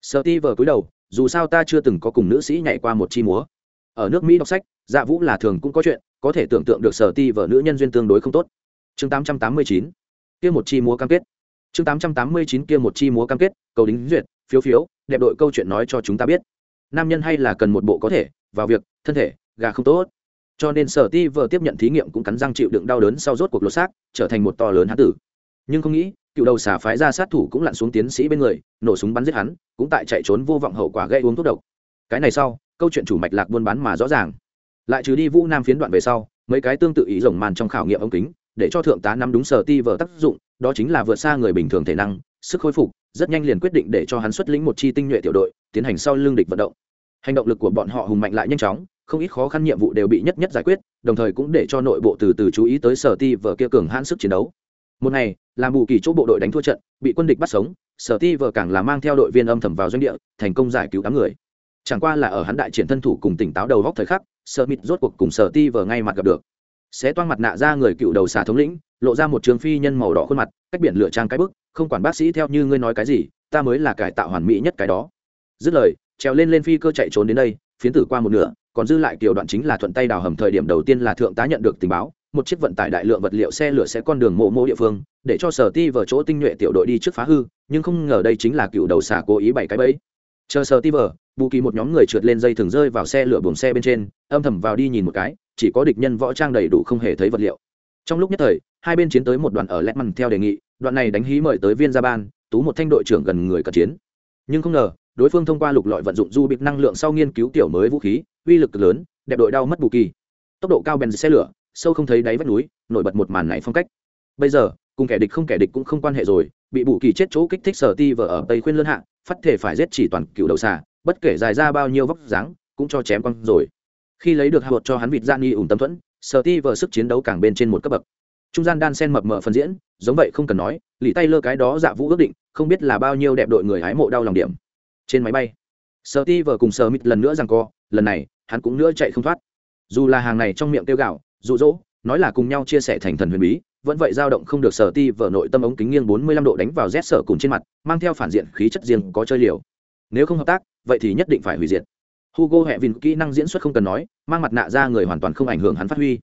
Sợ ti vờ cúi đầu dù sao ta chưa từng có cùng nữ sĩ nhảy qua một chi múa. Ở nước mỹ đọc sách dạ vũ là thường cũng có chuyện có thể tưởng tượng được sở ti vợ nữ nhân duyên tương đối không tốt. Chương 889, kia một chi múa cam kết. Chương 889 kia một chi múa cam kết cầu đính duyệt phiếu phiếu đẹp đội câu chuyện nói cho chúng ta biết nam nhân hay là cần một bộ có thể, vào việc, thân thể, gà không tốt. Cho nên sở ti vợ tiếp nhận thí nghiệm cũng cắn răng chịu đựng đau đớn sau rốt cuộc lột xác, trở thành một to lớn hán tử. Nhưng không nghĩ, cựu đầu xả phái ra sát thủ cũng lặn xuống tiến sĩ bên người, nổ súng bắn giết hắn, cũng tại chạy trốn vô vọng hậu quả gây uống thuốc độc. Cái này sau, câu chuyện chủ mạch lạc buôn bán mà rõ ràng. Lại trừ đi vũ nam phiến đoạn về sau, mấy cái tương tự ý rồng màn trong khảo nghiệm ống kính, để cho thượng tá nắm đúng sở ti vợ tác dụng, đó chính là vượt xa người bình thường thể năng, sức khôi phục, rất nhanh liền quyết định để cho hắn xuất lĩnh một chi tinh nhuệ tiểu đội, tiến hành sau lương địch vận động hành động lực của bọn họ hùng mạnh lại nhanh chóng, không ít khó khăn nhiệm vụ đều bị nhất nhất giải quyết, đồng thời cũng để cho nội bộ từ từ chú ý tới sở ti vờ kia cường hãn sức chiến đấu. Một ngày làm bù kỳ chỗ bộ đội đánh thua trận, bị quân địch bắt sống, sở ti vờ càng là mang theo đội viên âm thầm vào doanh địa, thành công giải cứu đám người. Chẳng qua là ở hắn đại triển thân thủ cùng tỉnh táo đầu góc thời khắc sợ mịt rốt cuộc cùng sở ti vờ ngay mặt gặp được. Xé toang mặt nạ ra người cựu đầu xà thống lĩnh, lộ ra một trường phi nhân màu đỏ khuôn mặt, cách biển lửa trang cái bức, không quản bác sĩ theo như ngươi nói cái gì, ta mới là cải tạo hoàn mỹ nhất cái đó. Dứt lời trèo lên lên phi cơ chạy trốn đến đây, phiến tử qua một nửa, còn dư lại kiểu đoạn chính là thuận tay đào hầm thời điểm đầu tiên là thượng tá nhận được tình báo, một chiếc vận tải đại lượng vật liệu xe lửa sẽ con đường mộ mộ địa phương, để cho sở ti vờ chỗ tinh nhuệ tiểu đội đi trước phá hư, nhưng không ngờ đây chính là cựu đầu xả cố ý bảy cái bẫy. Chờ sở ti vờ, bù kỳ một nhóm người trượt lên dây thường rơi vào xe lửa buồng xe bên trên, âm thầm vào đi nhìn một cái, chỉ có địch nhân võ trang đầy đủ không hề thấy vật liệu. Trong lúc nhất thời, hai bên chiến tới một đoạn ở lét măn theo đề nghị, đoạn này đánh hí mời tới viên gia ban, tú một thanh đội trưởng gần người cận chiến. Nhưng không ngờ đối phương thông qua lục lọi vận dụng du bịp năng lượng sau nghiên cứu tiểu mới vũ khí, uy lực lớn, đẹp đội đau mất bù kỳ. Tốc độ cao bèn xe lửa, sâu không thấy đáy vách núi, nổi bật một màn này phong cách. Bây giờ, cùng kẻ địch không kẻ địch cũng không quan hệ rồi, bị bù kỳ chết chỗ kích thích sở ti vợ ở tây khuyên lân hạ, phát thể phải giết chỉ toàn cựu đầu xà, bất kể dài ra bao nhiêu vóc dáng, cũng cho chém con rồi. Khi lấy được hạ cho hắn vịt gian nghi ủng tâm thuẫn, sở ti vợ sức chiến đấu càng bên trên một cấp bậc. Trung gian đan sen mập mờ phân diễn, giống vậy không cần nói, lì tay lơ cái đó dạ vũ ước định, không biết là bao nhiêu đẹp đội người hái mộ đau lòng điểm trên máy bay. Sợ ti vờ cùng sợ mít lần nữa rằng co, lần này, hắn cũng nữa chạy không thoát. Dù là hàng này trong miệng tiêu gạo rụ rỗ nói là cùng nhau chia sẻ thành thần huyền bí, vẫn vậy dao động không được sở ti vở nội tâm ống kính nghiêng 45 độ đánh vào rét sở cùng trên mặt, mang theo phản diện khí chất riêng có chơi liều. Nếu không hợp tác, vậy thì nhất định phải hủy diệt. Hugo hẹ vin kỹ năng diễn xuất không cần nói, mang mặt nạ ra người hoàn toàn không ảnh hưởng hắn phát huy.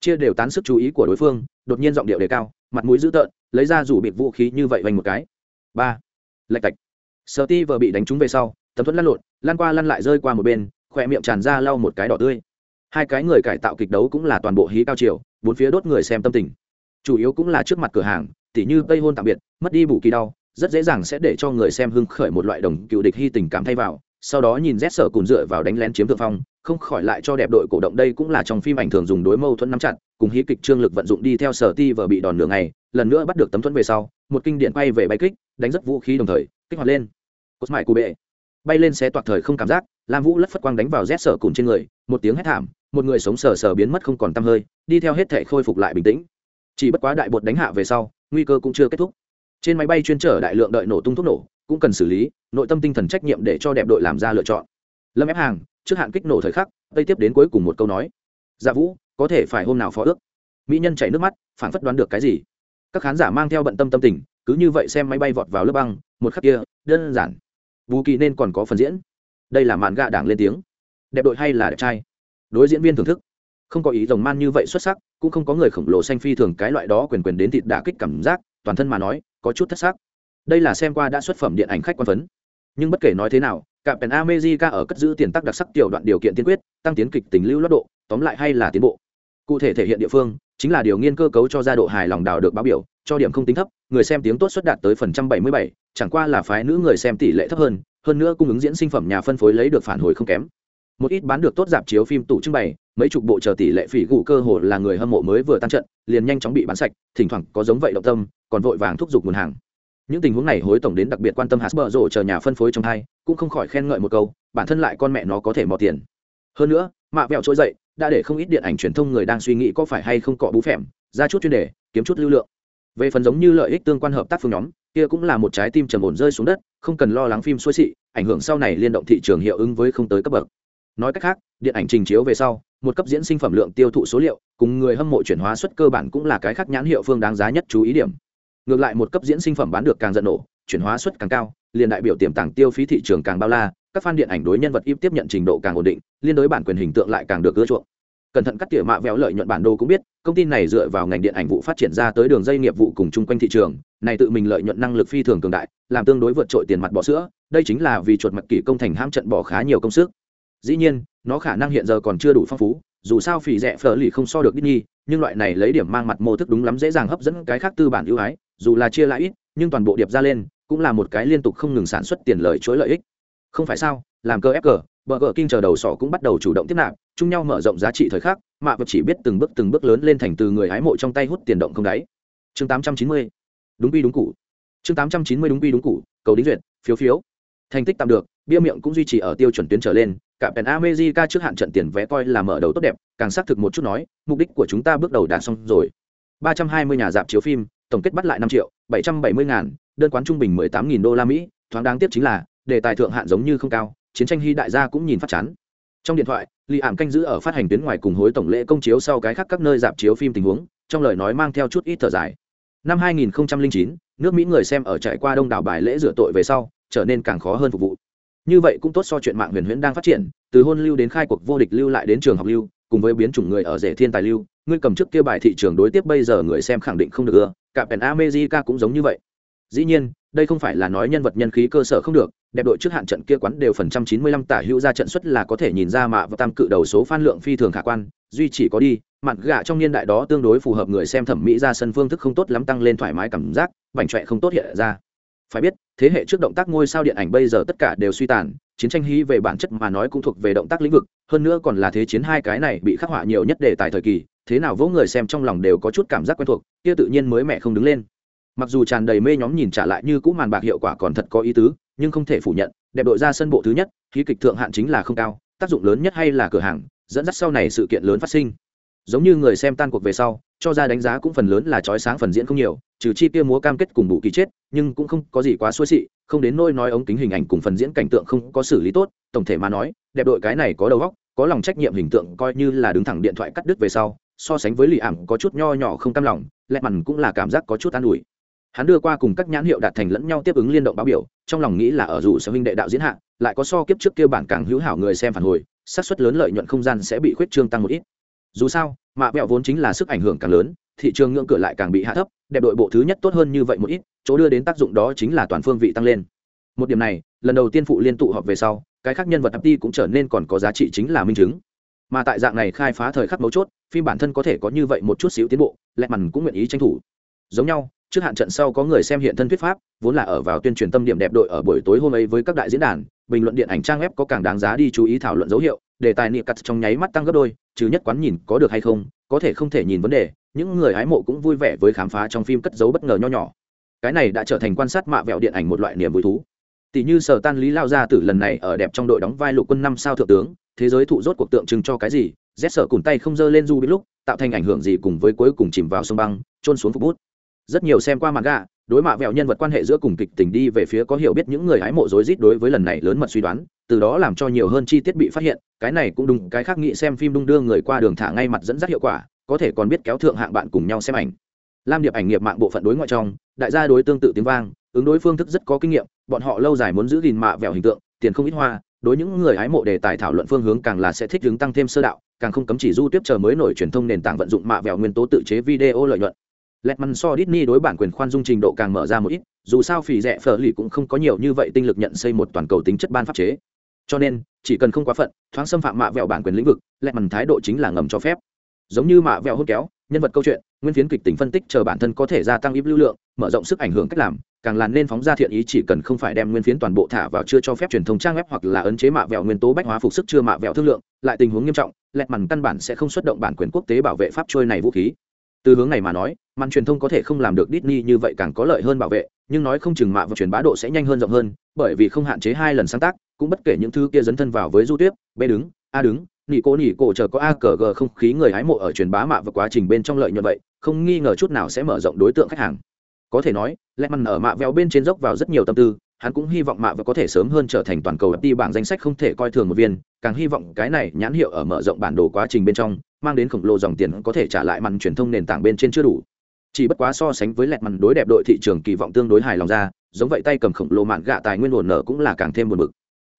Chia đều tán sức chú ý của đối phương, đột nhiên giọng điệu đề cao, mặt mũi dữ tợn, lấy ra rủ bịt vũ khí như vậy vành một cái. Ba. Lạch cạch sợ ti vợ bị đánh trúng về sau, tấm thuẫn lăn lộn, lăn qua lăn lại rơi qua một bên, khỏe miệng tràn ra lau một cái đỏ tươi. Hai cái người cải tạo kịch đấu cũng là toàn bộ hí cao chiều, bốn phía đốt người xem tâm tình. Chủ yếu cũng là trước mặt cửa hàng, tỉ như tây hôn tạm biệt, mất đi bù kỳ đau, rất dễ dàng sẽ để cho người xem hưng khởi một loại đồng cựu địch hy tình cảm thay vào, sau đó nhìn rét sở cùng dựa vào đánh lén chiếm thượng phong, không khỏi lại cho đẹp đội cổ động đây cũng là trong phim ảnh thường dùng đối mâu thuẫn nắm chặt, cùng hí kịch trương lực vận dụng đi theo sở ti vờ bị đòn nửa ngày lần nữa bắt được tấm thuẫn về sau, một kinh điện bay về bay kích, đánh rất vũ khí đồng thời, kích hoạt lên. Cốt mại cụ bệ. Bay lên xé toạc thời không cảm giác, lam vũ lất phất quang đánh vào rét sở cùng trên người, một tiếng hét thảm, một người sống sờ sờ biến mất không còn tăm hơi, đi theo hết thể khôi phục lại bình tĩnh. Chỉ bất quá đại bột đánh hạ về sau, nguy cơ cũng chưa kết thúc. Trên máy bay chuyên trở đại lượng đợi nổ tung thuốc nổ, cũng cần xử lý, nội tâm tinh thần trách nhiệm để cho đẹp đội làm ra lựa chọn. Lâm ép hàng, trước hạn kích nổ thời khắc tây tiếp đến cuối cùng một câu nói. Dạ vũ, có thể phải hôm nào phó ước? Mỹ nhân chảy nước mắt phản phất đoán được cái gì? Các khán giả mang theo bận tâm tâm tình, cứ như vậy xem máy bay vọt vào lớp băng, một khắc kia, đơn giản. Vũ kỳ nên còn có phần diễn. Đây là màn gạ đảng lên tiếng. Đẹp đội hay là đẹp trai? Đối diễn viên thưởng thức. Không có ý rồng man như vậy xuất sắc, cũng không có người khổng lồ xanh phi thường cái loại đó quyền quyền đến thịt đả kích cảm giác, toàn thân mà nói, có chút thất sắc. Đây là xem qua đã xuất phẩm điện ảnh khách quan phấn. Nhưng bất kể nói thế nào cạm pèn amejica ở cất giữ tiền tắc đặc sắc tiểu đoạn điều kiện tiên quyết, tăng tiến kịch tình lưu lót độ, tóm lại hay là tiến bộ. Cụ thể thể hiện địa phương chính là điều nghiên cơ cấu cho gia độ hài lòng đào được báo biểu, cho điểm không tính thấp, người xem tiếng tốt xuất đạt tới phần trăm bảy mươi bảy, chẳng qua là phái nữ người xem tỷ lệ thấp hơn hơn nữa cung ứng diễn sinh phẩm nhà phân phối lấy được phản hồi không kém. Một ít bán được tốt dạp chiếu phim tủ trưng bày, mấy chục bộ chờ tỷ lệ phỉ gụ cơ hồ là người hâm mộ mới vừa tăng trận, liền nhanh chóng bị bán sạch, thỉnh thoảng có giống vậy động tâm, còn vội vàng thúc giục nguồn hàng. Những tình huống này hối tổng đến đặc biệt quan tâm hạt bờ rộ chờ nhà phân phối trong hai, cũng không khỏi khen ngợi một câu, bản thân lại con mẹ nó có thể mò tiền. Hơn nữa, mạ vẹo trỗi dậy đã để không ít điện ảnh truyền thông người đang suy nghĩ có phải hay không cọ bú phèm, ra chút chuyên đề, kiếm chút lưu lượng. Về phần giống như lợi ích tương quan hợp tác phương nhóm, kia cũng là một trái tim trầm ổn rơi xuống đất, không cần lo lắng phim xuôi xị, ảnh hưởng sau này liên động thị trường hiệu ứng với không tới cấp bậc. Nói cách khác, điện ảnh trình chiếu về sau, một cấp diễn sinh phẩm lượng tiêu thụ số liệu, cùng người hâm mộ chuyển hóa suất cơ bản cũng là cái khác nhãn hiệu phương đáng giá nhất chú ý điểm. Ngược lại một cấp diễn sinh phẩm bán được càng giận nổ, chuyển hóa suất càng cao, liền đại biểu tiềm tàng tiêu phí thị trường càng bao la các fan điện ảnh đối nhân vật ít tiếp nhận trình độ càng ổn định liên đối bản quyền hình tượng lại càng được ưa chuộng cẩn thận cắt tỉa mạ véo lợi nhuận bản đồ cũng biết công ty này dựa vào ngành điện ảnh vụ phát triển ra tới đường dây nghiệp vụ cùng chung quanh thị trường này tự mình lợi nhuận năng lực phi thường cường đại làm tương đối vượt trội tiền mặt bỏ sữa đây chính là vì chuột mặt kỷ công thành ham trận bỏ khá nhiều công sức dĩ nhiên nó khả năng hiện giờ còn chưa đủ phong phú dù sao phỉ rẻ phở lì không so được Disney, nhưng loại này lấy điểm mang mặt mô thức đúng lắm dễ dàng hấp dẫn cái khác tư bản ưu ái, dù là chia lại ít, nhưng toàn bộ điệp ra lên, cũng là một cái liên tục không ngừng sản xuất tiền lợi chối lợi ích. Không phải sao, làm cơ ép cờ, bờ gờ kinh chờ đầu sỏ cũng bắt đầu chủ động tiếp nạp, chung nhau mở rộng giá trị thời khắc, mạ vật chỉ biết từng bước từng bước lớn lên thành từ người hái mộ trong tay hút tiền động không đáy. Chương 890. Đúng quy đúng cụ. Chương 890 đúng quy đúng cụ, cầu đính duyệt, phiếu phiếu. Thành tích tạm được, bia miệng cũng duy trì ở tiêu chuẩn tuyến trở lên, cả pèn ca trước hạn trận tiền vé coi là mở đầu tốt đẹp, càng xác thực một chút nói, mục đích của chúng ta bước đầu đã xong rồi. 320 nhà dạp chiếu phim, tổng kết bắt lại năm triệu 770 ngàn, đơn quán trung bình 18 nghìn đô la Mỹ, thoáng đáng tiếc chính là, đề tài thượng hạn giống như không cao, chiến tranh hy đại gia cũng nhìn phát chán. Trong điện thoại, lì Ảm canh giữ ở phát hành tuyến ngoài cùng hối tổng lễ công chiếu sau cái khác các nơi dạp chiếu phim tình huống, trong lời nói mang theo chút ít thở dài. Năm 2009, nước Mỹ người xem ở trải qua đông đảo bài lễ rửa tội về sau, trở nên càng khó hơn phục vụ như vậy cũng tốt so chuyện mạng huyền huyễn đang phát triển từ hôn lưu đến khai cuộc vô địch lưu lại đến trường học lưu cùng với biến chủng người ở rể thiên tài lưu ngươi cầm trước kia bài thị trường đối tiếp bây giờ người xem khẳng định không được ưa cả pèn america cũng giống như vậy dĩ nhiên, đây không phải là nói nhân vật nhân khí cơ sở không được, đẹp đội trước hạn trận kia quán đều phần trăm chín mươi lăm tả hữu ra trận suất là có thể nhìn ra mạ và tam cự đầu số phan lượng phi thường khả quan, duy chỉ có đi, mặt gạ trong niên đại đó tương đối phù hợp người xem thẩm mỹ ra sân phương thức không tốt lắm tăng lên thoải mái cảm giác bảnh trọe không tốt hiện ra. Phải biết, thế hệ trước động tác ngôi sao điện ảnh bây giờ tất cả đều suy tàn, chiến tranh hí về bản chất mà nói cũng thuộc về động tác lĩnh vực, hơn nữa còn là thế chiến hai cái này bị khắc họa nhiều nhất đề tài thời kỳ, thế nào vỗ người xem trong lòng đều có chút cảm giác quen thuộc, kia tự nhiên mới mẹ không đứng lên mặc dù tràn đầy mê nhóm nhìn trả lại như cũ màn bạc hiệu quả còn thật có ý tứ, nhưng không thể phủ nhận, đẹp đội ra sân bộ thứ nhất, khí kịch thượng hạn chính là không cao, tác dụng lớn nhất hay là cửa hàng, dẫn dắt sau này sự kiện lớn phát sinh. Giống như người xem tan cuộc về sau, cho ra đánh giá cũng phần lớn là trói sáng phần diễn không nhiều, trừ chi tiêu múa cam kết cùng bù kỳ chết, nhưng cũng không có gì quá xuôi xị, không đến nôi nói ống kính hình ảnh cùng phần diễn cảnh tượng không có xử lý tốt, tổng thể mà nói, đẹp đội cái này có đầu óc, có lòng trách nhiệm hình tượng coi như là đứng thẳng điện thoại cắt đứt về sau, so sánh với lì ảm có chút nho nhỏ không cam lòng, lẹ mằn cũng là cảm giác có chút an ủi hắn đưa qua cùng các nhãn hiệu đạt thành lẫn nhau tiếp ứng liên động báo biểu, trong lòng nghĩ là ở dù sở huynh đệ đạo diễn hạ, lại có so kiếp trước kia bản càng hữu hảo người xem phản hồi, xác suất lớn lợi nhuận không gian sẽ bị khuyết trương tăng một ít. Dù sao, mạ bẹo vốn chính là sức ảnh hưởng càng lớn, thị trường ngưỡng cửa lại càng bị hạ thấp, đẹp đội bộ thứ nhất tốt hơn như vậy một ít, chỗ đưa đến tác dụng đó chính là toàn phương vị tăng lên. Một điểm này, lần đầu tiên phụ liên tụ họp về sau, cái khác nhân vật ập đi cũng trở nên còn có giá trị chính là minh chứng. Mà tại dạng này khai phá thời khắc mấu chốt, phim bản thân có thể có như vậy một chút xíu tiến bộ lẹ mằn cũng nguyện ý tranh thủ. Giống nhau trước hạn trận sau có người xem hiện thân thuyết pháp, vốn là ở vào tuyên truyền tâm điểm đẹp đội ở buổi tối hôm ấy với các đại diễn đàn, bình luận điện ảnh trang web có càng đáng giá đi chú ý thảo luận dấu hiệu, đề tài niệm cắt trong nháy mắt tăng gấp đôi, chứ nhất quán nhìn có được hay không, có thể không thể nhìn vấn đề, những người hái mộ cũng vui vẻ với khám phá trong phim cất dấu bất ngờ nho nhỏ. Cái này đã trở thành quan sát mạ vẹo điện ảnh một loại niềm vui thú. Tỷ như sở tan lý lao ra từ lần này ở đẹp trong đội đóng vai lục quân năm sao thượng tướng, thế giới thụ rốt cuộc tượng trưng cho cái gì, rét sở cùn tay không dơ lên du biết lúc, tạo thành ảnh hưởng gì cùng với cuối cùng chìm vào sông băng trôn xuống phục bút rất nhiều xem qua mặt gà, đối mạ vẹo nhân vật quan hệ giữa cùng kịch tình đi về phía có hiểu biết những người hái mộ rối rít đối với lần này lớn mật suy đoán, từ đó làm cho nhiều hơn chi tiết bị phát hiện, cái này cũng đúng, cái khác nghĩ xem phim đung đưa người qua đường thả ngay mặt dẫn dắt hiệu quả, có thể còn biết kéo thượng hạng bạn cùng nhau xem ảnh. Lam điệp ảnh nghiệp mạng bộ phận đối ngoại trong, đại gia đối tương tự tiếng vang, ứng đối phương thức rất có kinh nghiệm, bọn họ lâu dài muốn giữ gìn mạ vẹo hình tượng, tiền không ít hoa, đối những người hái mộ đề tài thảo luận phương hướng càng là sẽ thích hướng tăng thêm sơ đạo, càng không cấm chỉ du tiếp chờ mới nổi truyền thông nền tảng vận dụng mạ vẹo nguyên tố tự chế video lợi nhuận. Letman so Disney đối bản quyền khoan dung trình độ càng mở ra một ít, dù sao phỉ rẻ phở lì cũng không có nhiều như vậy tinh lực nhận xây một toàn cầu tính chất ban pháp chế. Cho nên, chỉ cần không quá phận, thoáng xâm phạm mạ vẹo bản quyền lĩnh vực, Letman thái độ chính là ngầm cho phép. Giống như mạ vẹo hôn kéo, nhân vật câu chuyện, nguyên phiến kịch tính phân tích chờ bản thân có thể gia tăng ít lưu lượng, mở rộng sức ảnh hưởng cách làm, càng là nên phóng ra thiện ý chỉ cần không phải đem nguyên phiến toàn bộ thả vào chưa cho phép truyền thông trang web hoặc là ấn chế mạ vẹo nguyên tố bách hóa phục sức chưa mạ vẹo thương lượng, lại tình huống nghiêm trọng, Letman căn bản sẽ không xuất động bản quyền quốc tế bảo vệ pháp trôi này vũ khí từ hướng này mà nói màn truyền thông có thể không làm được Disney như vậy càng có lợi hơn bảo vệ nhưng nói không chừng mạ và truyền bá độ sẽ nhanh hơn rộng hơn bởi vì không hạn chế hai lần sáng tác cũng bất kể những thứ kia dấn thân vào với du tuyết b đứng a đứng nỉ cô nỉ cổ chờ có a cờ g không khí người hái mộ ở truyền bá mạ và quá trình bên trong lợi nhuận vậy không nghi ngờ chút nào sẽ mở rộng đối tượng khách hàng. Có thể nói lẽ măn ở mạ véo bên trên dốc vào rất nhiều tâm tư hắn cũng hy vọng mạ và có thể sớm hơn trở thành toàn cầu FT bảng danh sách không thể coi thường một viên, càng hy vọng cái này nhãn hiệu ở mở rộng bản đồ quá trình bên trong, mang đến khổng lồ dòng tiền có thể trả lại màn truyền thông nền tảng bên trên chưa đủ. Chỉ bất quá so sánh với lẹt màn đối đẹp đội thị trường kỳ vọng tương đối hài lòng ra, giống vậy tay cầm khổng lồ mạn gạ tài nguyên ổn nở cũng là càng thêm buồn bực.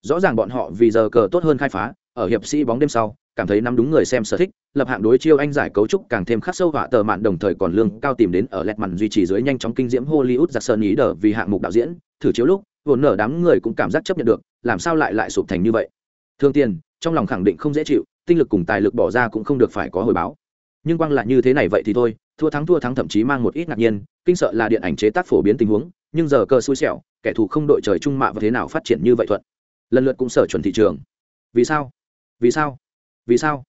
Rõ ràng bọn họ vì giờ cờ tốt hơn khai phá, ở hiệp sĩ bóng đêm sau, cảm thấy nắm đúng người xem sở thích, lập hạng đối chiêu anh giải cấu trúc càng thêm khắc sâu họa tờ mạn đồng thời còn lương cao tìm đến ở lẹt màn duy trì dưới nhanh chóng kinh diễm Hollywood giặc sơn ý đờ vì hạng mục đạo diễn, thử chiếu lúc vồn nở đám người cũng cảm giác chấp nhận được làm sao lại lại sụp thành như vậy thương tiền trong lòng khẳng định không dễ chịu, tinh lực cùng tài lực bỏ ra cũng không được phải có hồi báo. Nhưng quang lại như thế này vậy thì thôi, thua thắng thua thắng thậm chí mang một ít ngạc nhiên, kinh sợ là điện ảnh chế tác phổ biến tình huống, nhưng giờ cơ xui xẻo, kẻ thù không đội trời chung mạ và thế nào phát triển như vậy thuận. Lần lượt cũng sở chuẩn thị trường. Vì sao? Vì sao? Vì sao?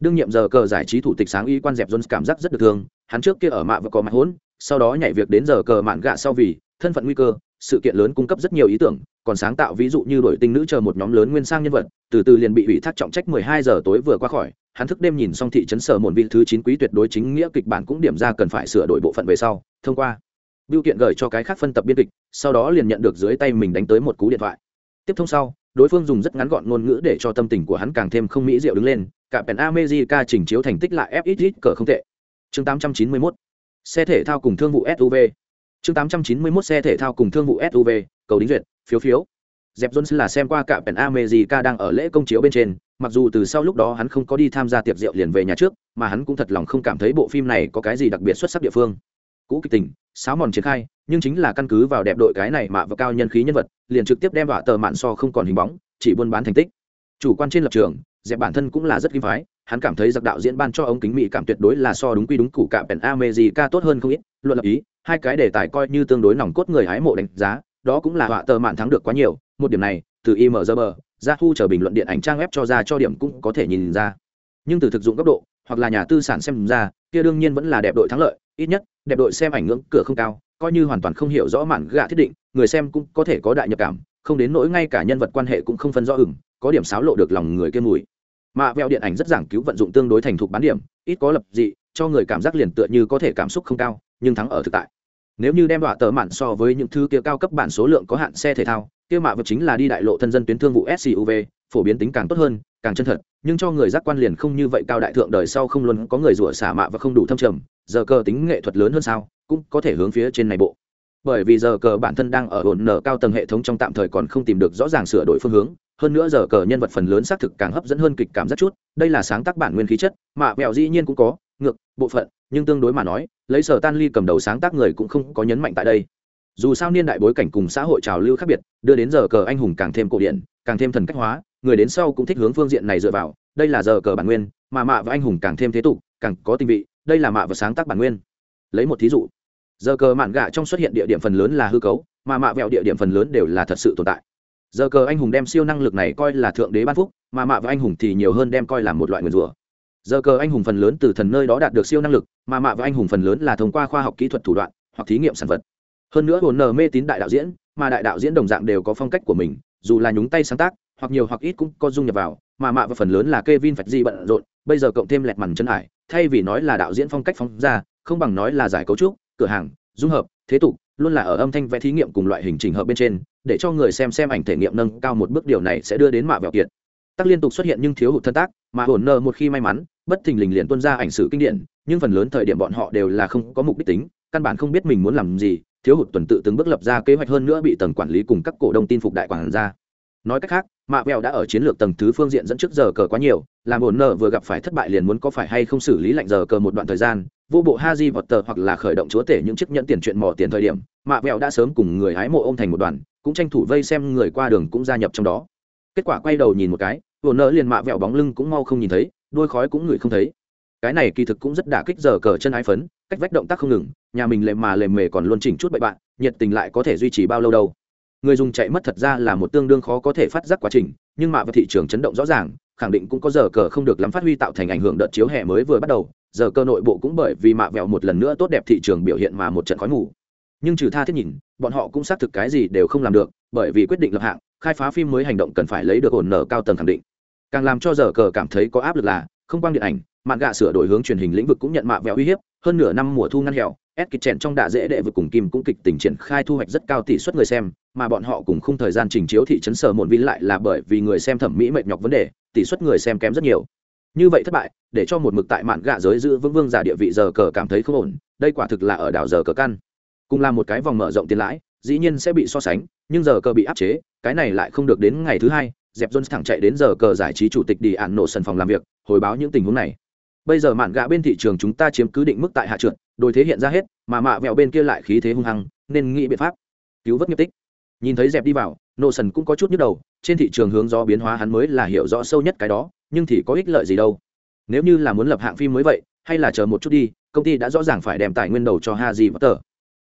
Đương nhiệm giờ cờ giải trí thủ tịch sáng y quan dẹp jones cảm giác rất được thương, hắn trước kia ở mạ và có mặt hỗn sau đó nhảy việc đến giờ cờ mạn gạ sau vì thân phận nguy cơ sự kiện lớn cung cấp rất nhiều ý tưởng, còn sáng tạo ví dụ như đổi tinh nữ chờ một nhóm lớn nguyên sang nhân vật, từ từ liền bị ủy thác trọng trách 12 giờ tối vừa qua khỏi, hắn thức đêm nhìn xong thị trấn sở một vị thứ chín quý tuyệt đối chính nghĩa kịch bản cũng điểm ra cần phải sửa đổi bộ phận về sau, thông qua biểu kiện gửi cho cái khác phân tập biên kịch, sau đó liền nhận được dưới tay mình đánh tới một cú điện thoại. Tiếp thông sau, đối phương dùng rất ngắn gọn ngôn ngữ để cho tâm tình của hắn càng thêm không mỹ diệu đứng lên, cả pèn America chỉnh chiếu thành tích lại FXX cờ không tệ. Chương 891 xe thể thao cùng thương vụ SUV chương 891 xe thể thao cùng thương vụ suv cầu đính duyệt, phiếu phiếu. Dẹp jones là xem qua cả Pen america đang ở lễ công chiếu bên trên, mặc dù từ sau lúc đó hắn không có đi tham gia tiệc rượu liền về nhà trước, mà hắn cũng thật lòng không cảm thấy bộ phim này có cái gì đặc biệt xuất sắc địa phương. Cũ kịch tình, sáo mòn triển khai, nhưng chính là căn cứ vào đẹp đội cái này mà và cao nhân khí nhân vật, liền trực tiếp đem vả tờ mạn so không còn hình bóng, chỉ buôn bán thành tích. Chủ quan trên lập trường dẹp bản thân cũng là rất kim phái hắn cảm thấy giặc đạo diễn ban cho ống kính mỹ cảm tuyệt đối là so đúng quy đúng củ cả pèn america tốt hơn không ít luận lập ý hai cái đề tài coi như tương đối nòng cốt người hái mộ đánh giá đó cũng là họa tờ mạn thắng được quá nhiều một điểm này từ Imdb, ra thu trở bình luận điện ảnh trang web cho ra cho điểm cũng có thể nhìn ra. Nhưng từ thực dụng góc độ hoặc là nhà tư sản xem ra kia đương nhiên vẫn là đẹp đội thắng lợi ít nhất đẹp đội xem ảnh ngưỡng cửa không cao coi như hoàn toàn không hiểu rõ mạn gạ thiết định người xem cũng có thể có đại nhập cảm không đến nỗi ngay cả nhân vật quan hệ cũng không phân rõ ửng có điểm xáo lộ được lòng người kia mùi mạ vẹo điện ảnh rất giảng cứu vận dụng tương đối thành thục bán điểm, ít có lập dị, cho người cảm giác liền tựa như có thể cảm xúc không cao, nhưng thắng ở thực tại. Nếu như đem đọa tờ mạn so với những thứ kia cao cấp bản số lượng có hạn xe thể thao, kia mạ vật chính là đi đại lộ thân dân tuyến thương vụ suv phổ biến tính càng tốt hơn, càng chân thật, nhưng cho người giác quan liền không như vậy cao đại thượng đời sau không luôn có người rủa xả mạ và không đủ thâm trầm, giờ cơ tính nghệ thuật lớn hơn sao, cũng có thể hướng phía trên này bộ bởi vì giờ cờ bản thân đang ở ổn nở cao tầng hệ thống trong tạm thời còn không tìm được rõ ràng sửa đổi phương hướng, hơn nữa giờ cờ nhân vật phần lớn xác thực càng hấp dẫn hơn kịch cảm rất chút, đây là sáng tác bản nguyên khí chất, mà mẹo dĩ nhiên cũng có, ngược, bộ phận, nhưng tương đối mà nói, lấy sở tan ly cầm đầu sáng tác người cũng không có nhấn mạnh tại đây. Dù sao niên đại bối cảnh cùng xã hội trào lưu khác biệt, đưa đến giờ cờ anh hùng càng thêm cổ điển, càng thêm thần cách hóa, người đến sau cũng thích hướng phương diện này dựa vào, đây là giờ cờ bản nguyên, mà mạ và anh hùng càng thêm thế tục, càng có tinh vị, đây là mạ và sáng tác bản nguyên. Lấy một thí dụ giờ cờ mạn gạ trong xuất hiện địa điểm phần lớn là hư cấu mà mạ vẹo địa điểm phần lớn đều là thật sự tồn tại. Giờ cờ anh hùng đem siêu năng lực này coi là thượng đế ban phúc mà mạ và anh hùng thì nhiều hơn đem coi là một loại nguyền rủa. Giờ cờ anh hùng phần lớn từ thần nơi đó đạt được siêu năng lực mà mạ và anh hùng phần lớn là thông qua khoa học kỹ thuật thủ đoạn hoặc thí nghiệm sản vật. Hơn nữa hồn nờ mê tín đại đạo diễn mà đại đạo diễn đồng dạng đều có phong cách của mình dù là nhúng tay sáng tác hoặc nhiều hoặc ít cũng có dung nhập vào mà mạ và phần lớn là Kevin Phật Di bận rộn, bây giờ cộng thêm lẹt mằn chân ải, thay vì nói là đạo diễn phong cách phóng ra, không bằng nói là giải cấu trúc, cửa hàng, dung hợp, thế tục, luôn là ở âm thanh vẽ thí nghiệm cùng loại hình trình hợp bên trên, để cho người xem xem ảnh thể nghiệm nâng cao một bước điều này sẽ đưa đến mạ vẹo kiệt. Tác liên tục xuất hiện nhưng thiếu hụt thân tác, mà hồn nơ một khi may mắn, bất thình lình liền tuôn ra ảnh sử kinh điển, nhưng phần lớn thời điểm bọn họ đều là không có mục đích tính, căn bản không biết mình muốn làm gì, thiếu hụt tuần tự từng bước lập ra kế hoạch hơn nữa bị tầng quản lý cùng các cổ đông tin phục đại quản ra. nói cách khác mạ vẹo đã ở chiến lược tầng thứ phương diện dẫn trước giờ cờ quá nhiều làm ổn nợ vừa gặp phải thất bại liền muốn có phải hay không xử lý lạnh giờ cờ một đoạn thời gian vô bộ ha di vọt tờ hoặc là khởi động chúa tể những chiếc nhẫn tiền chuyện mỏ tiền thời điểm, mạ vẹo đã sớm cùng người hái mộ ô m thành một đoàn, cũng tranh thủ vây xem người qua đường cũng gia nhập trong đó. Kết quả quay đầu nhìn một cái ổn nợ liền mạ vẹo bóng lưng cũng mau không nhìn thấy, đôi khói cũng ngửi không thấy. Cái này kỳ thực cũng rất đả kích giờ cờ chân ái phấn, cách vách động tác không ngừng, nhà mình lệ mà lề mề còn luôn chỉnh chút bậy bạn, nhiệt tình lại có thể duy trì bao lâu đâu. Người dùng chạy mất thật ra là một tương đương khó có thể phát giác quá trình, nhưng mạ vào thị trường chấn động rõ ràng, khẳng định cũng có giờ cờ không được lắm phát huy tạo thành ảnh hưởng đợt chiếu hè mới vừa bắt đầu giờ cơ nội bộ cũng bởi vì mạ vẹo một lần nữa tốt đẹp thị trường biểu hiện mà một trận khói mù. Nhưng trừ tha thiết nhìn, bọn họ cũng xác thực cái gì đều không làm được, bởi vì quyết định lập hạng, khai phá phim mới hành động cần phải lấy được ổn nở cao tầng khẳng định. Càng làm cho giờ cờ cảm thấy có áp lực là, không quang điện ảnh, mạn gạ sửa đổi hướng truyền hình lĩnh vực cũng nhận mạ vẹo uy hiếp, hơn nửa năm mùa thu ngăn hẹo ép kịch chèn trong đạ dễ đệ vực cùng kim cũng kịch tình triển khai thu hoạch rất cao tỷ suất người xem, mà bọn họ cùng không thời gian trình chiếu thị trấn sở một vin lại là bởi vì người xem thẩm mỹ mệt nhọc vấn đề, tỷ suất người xem kém rất nhiều như vậy thất bại, để cho một mực tại mạn gạ giới giữ vững vương giả địa vị giờ cờ cảm thấy không ổn, đây quả thực là ở đảo giờ cờ căn. Cùng là một cái vòng mở rộng tiền lãi, dĩ nhiên sẽ bị so sánh, nhưng giờ cờ bị áp chế, cái này lại không được đến ngày thứ hai dẹp jones thẳng chạy đến giờ cờ giải trí chủ tịch đi ạn nổ sân phòng làm việc, hồi báo những tình huống này. Bây giờ mạn gạ bên thị trường chúng ta chiếm cứ định mức tại hạ trượt đôi thế hiện ra hết, mà mạ vẹo bên kia lại khí thế hung hăng, nên nghĩ biện pháp cứu vớt nghiệp tích. Nhìn thấy dẹp đi vào, nổ sần cũng có chút nhức đầu trên thị trường hướng do biến hóa hắn mới là hiểu rõ sâu nhất cái đó, nhưng thì có ích lợi gì đâu. Nếu như là muốn lập hạng phim mới vậy, hay là chờ một chút đi, công ty đã rõ ràng phải đem tài nguyên đầu cho ha di tờ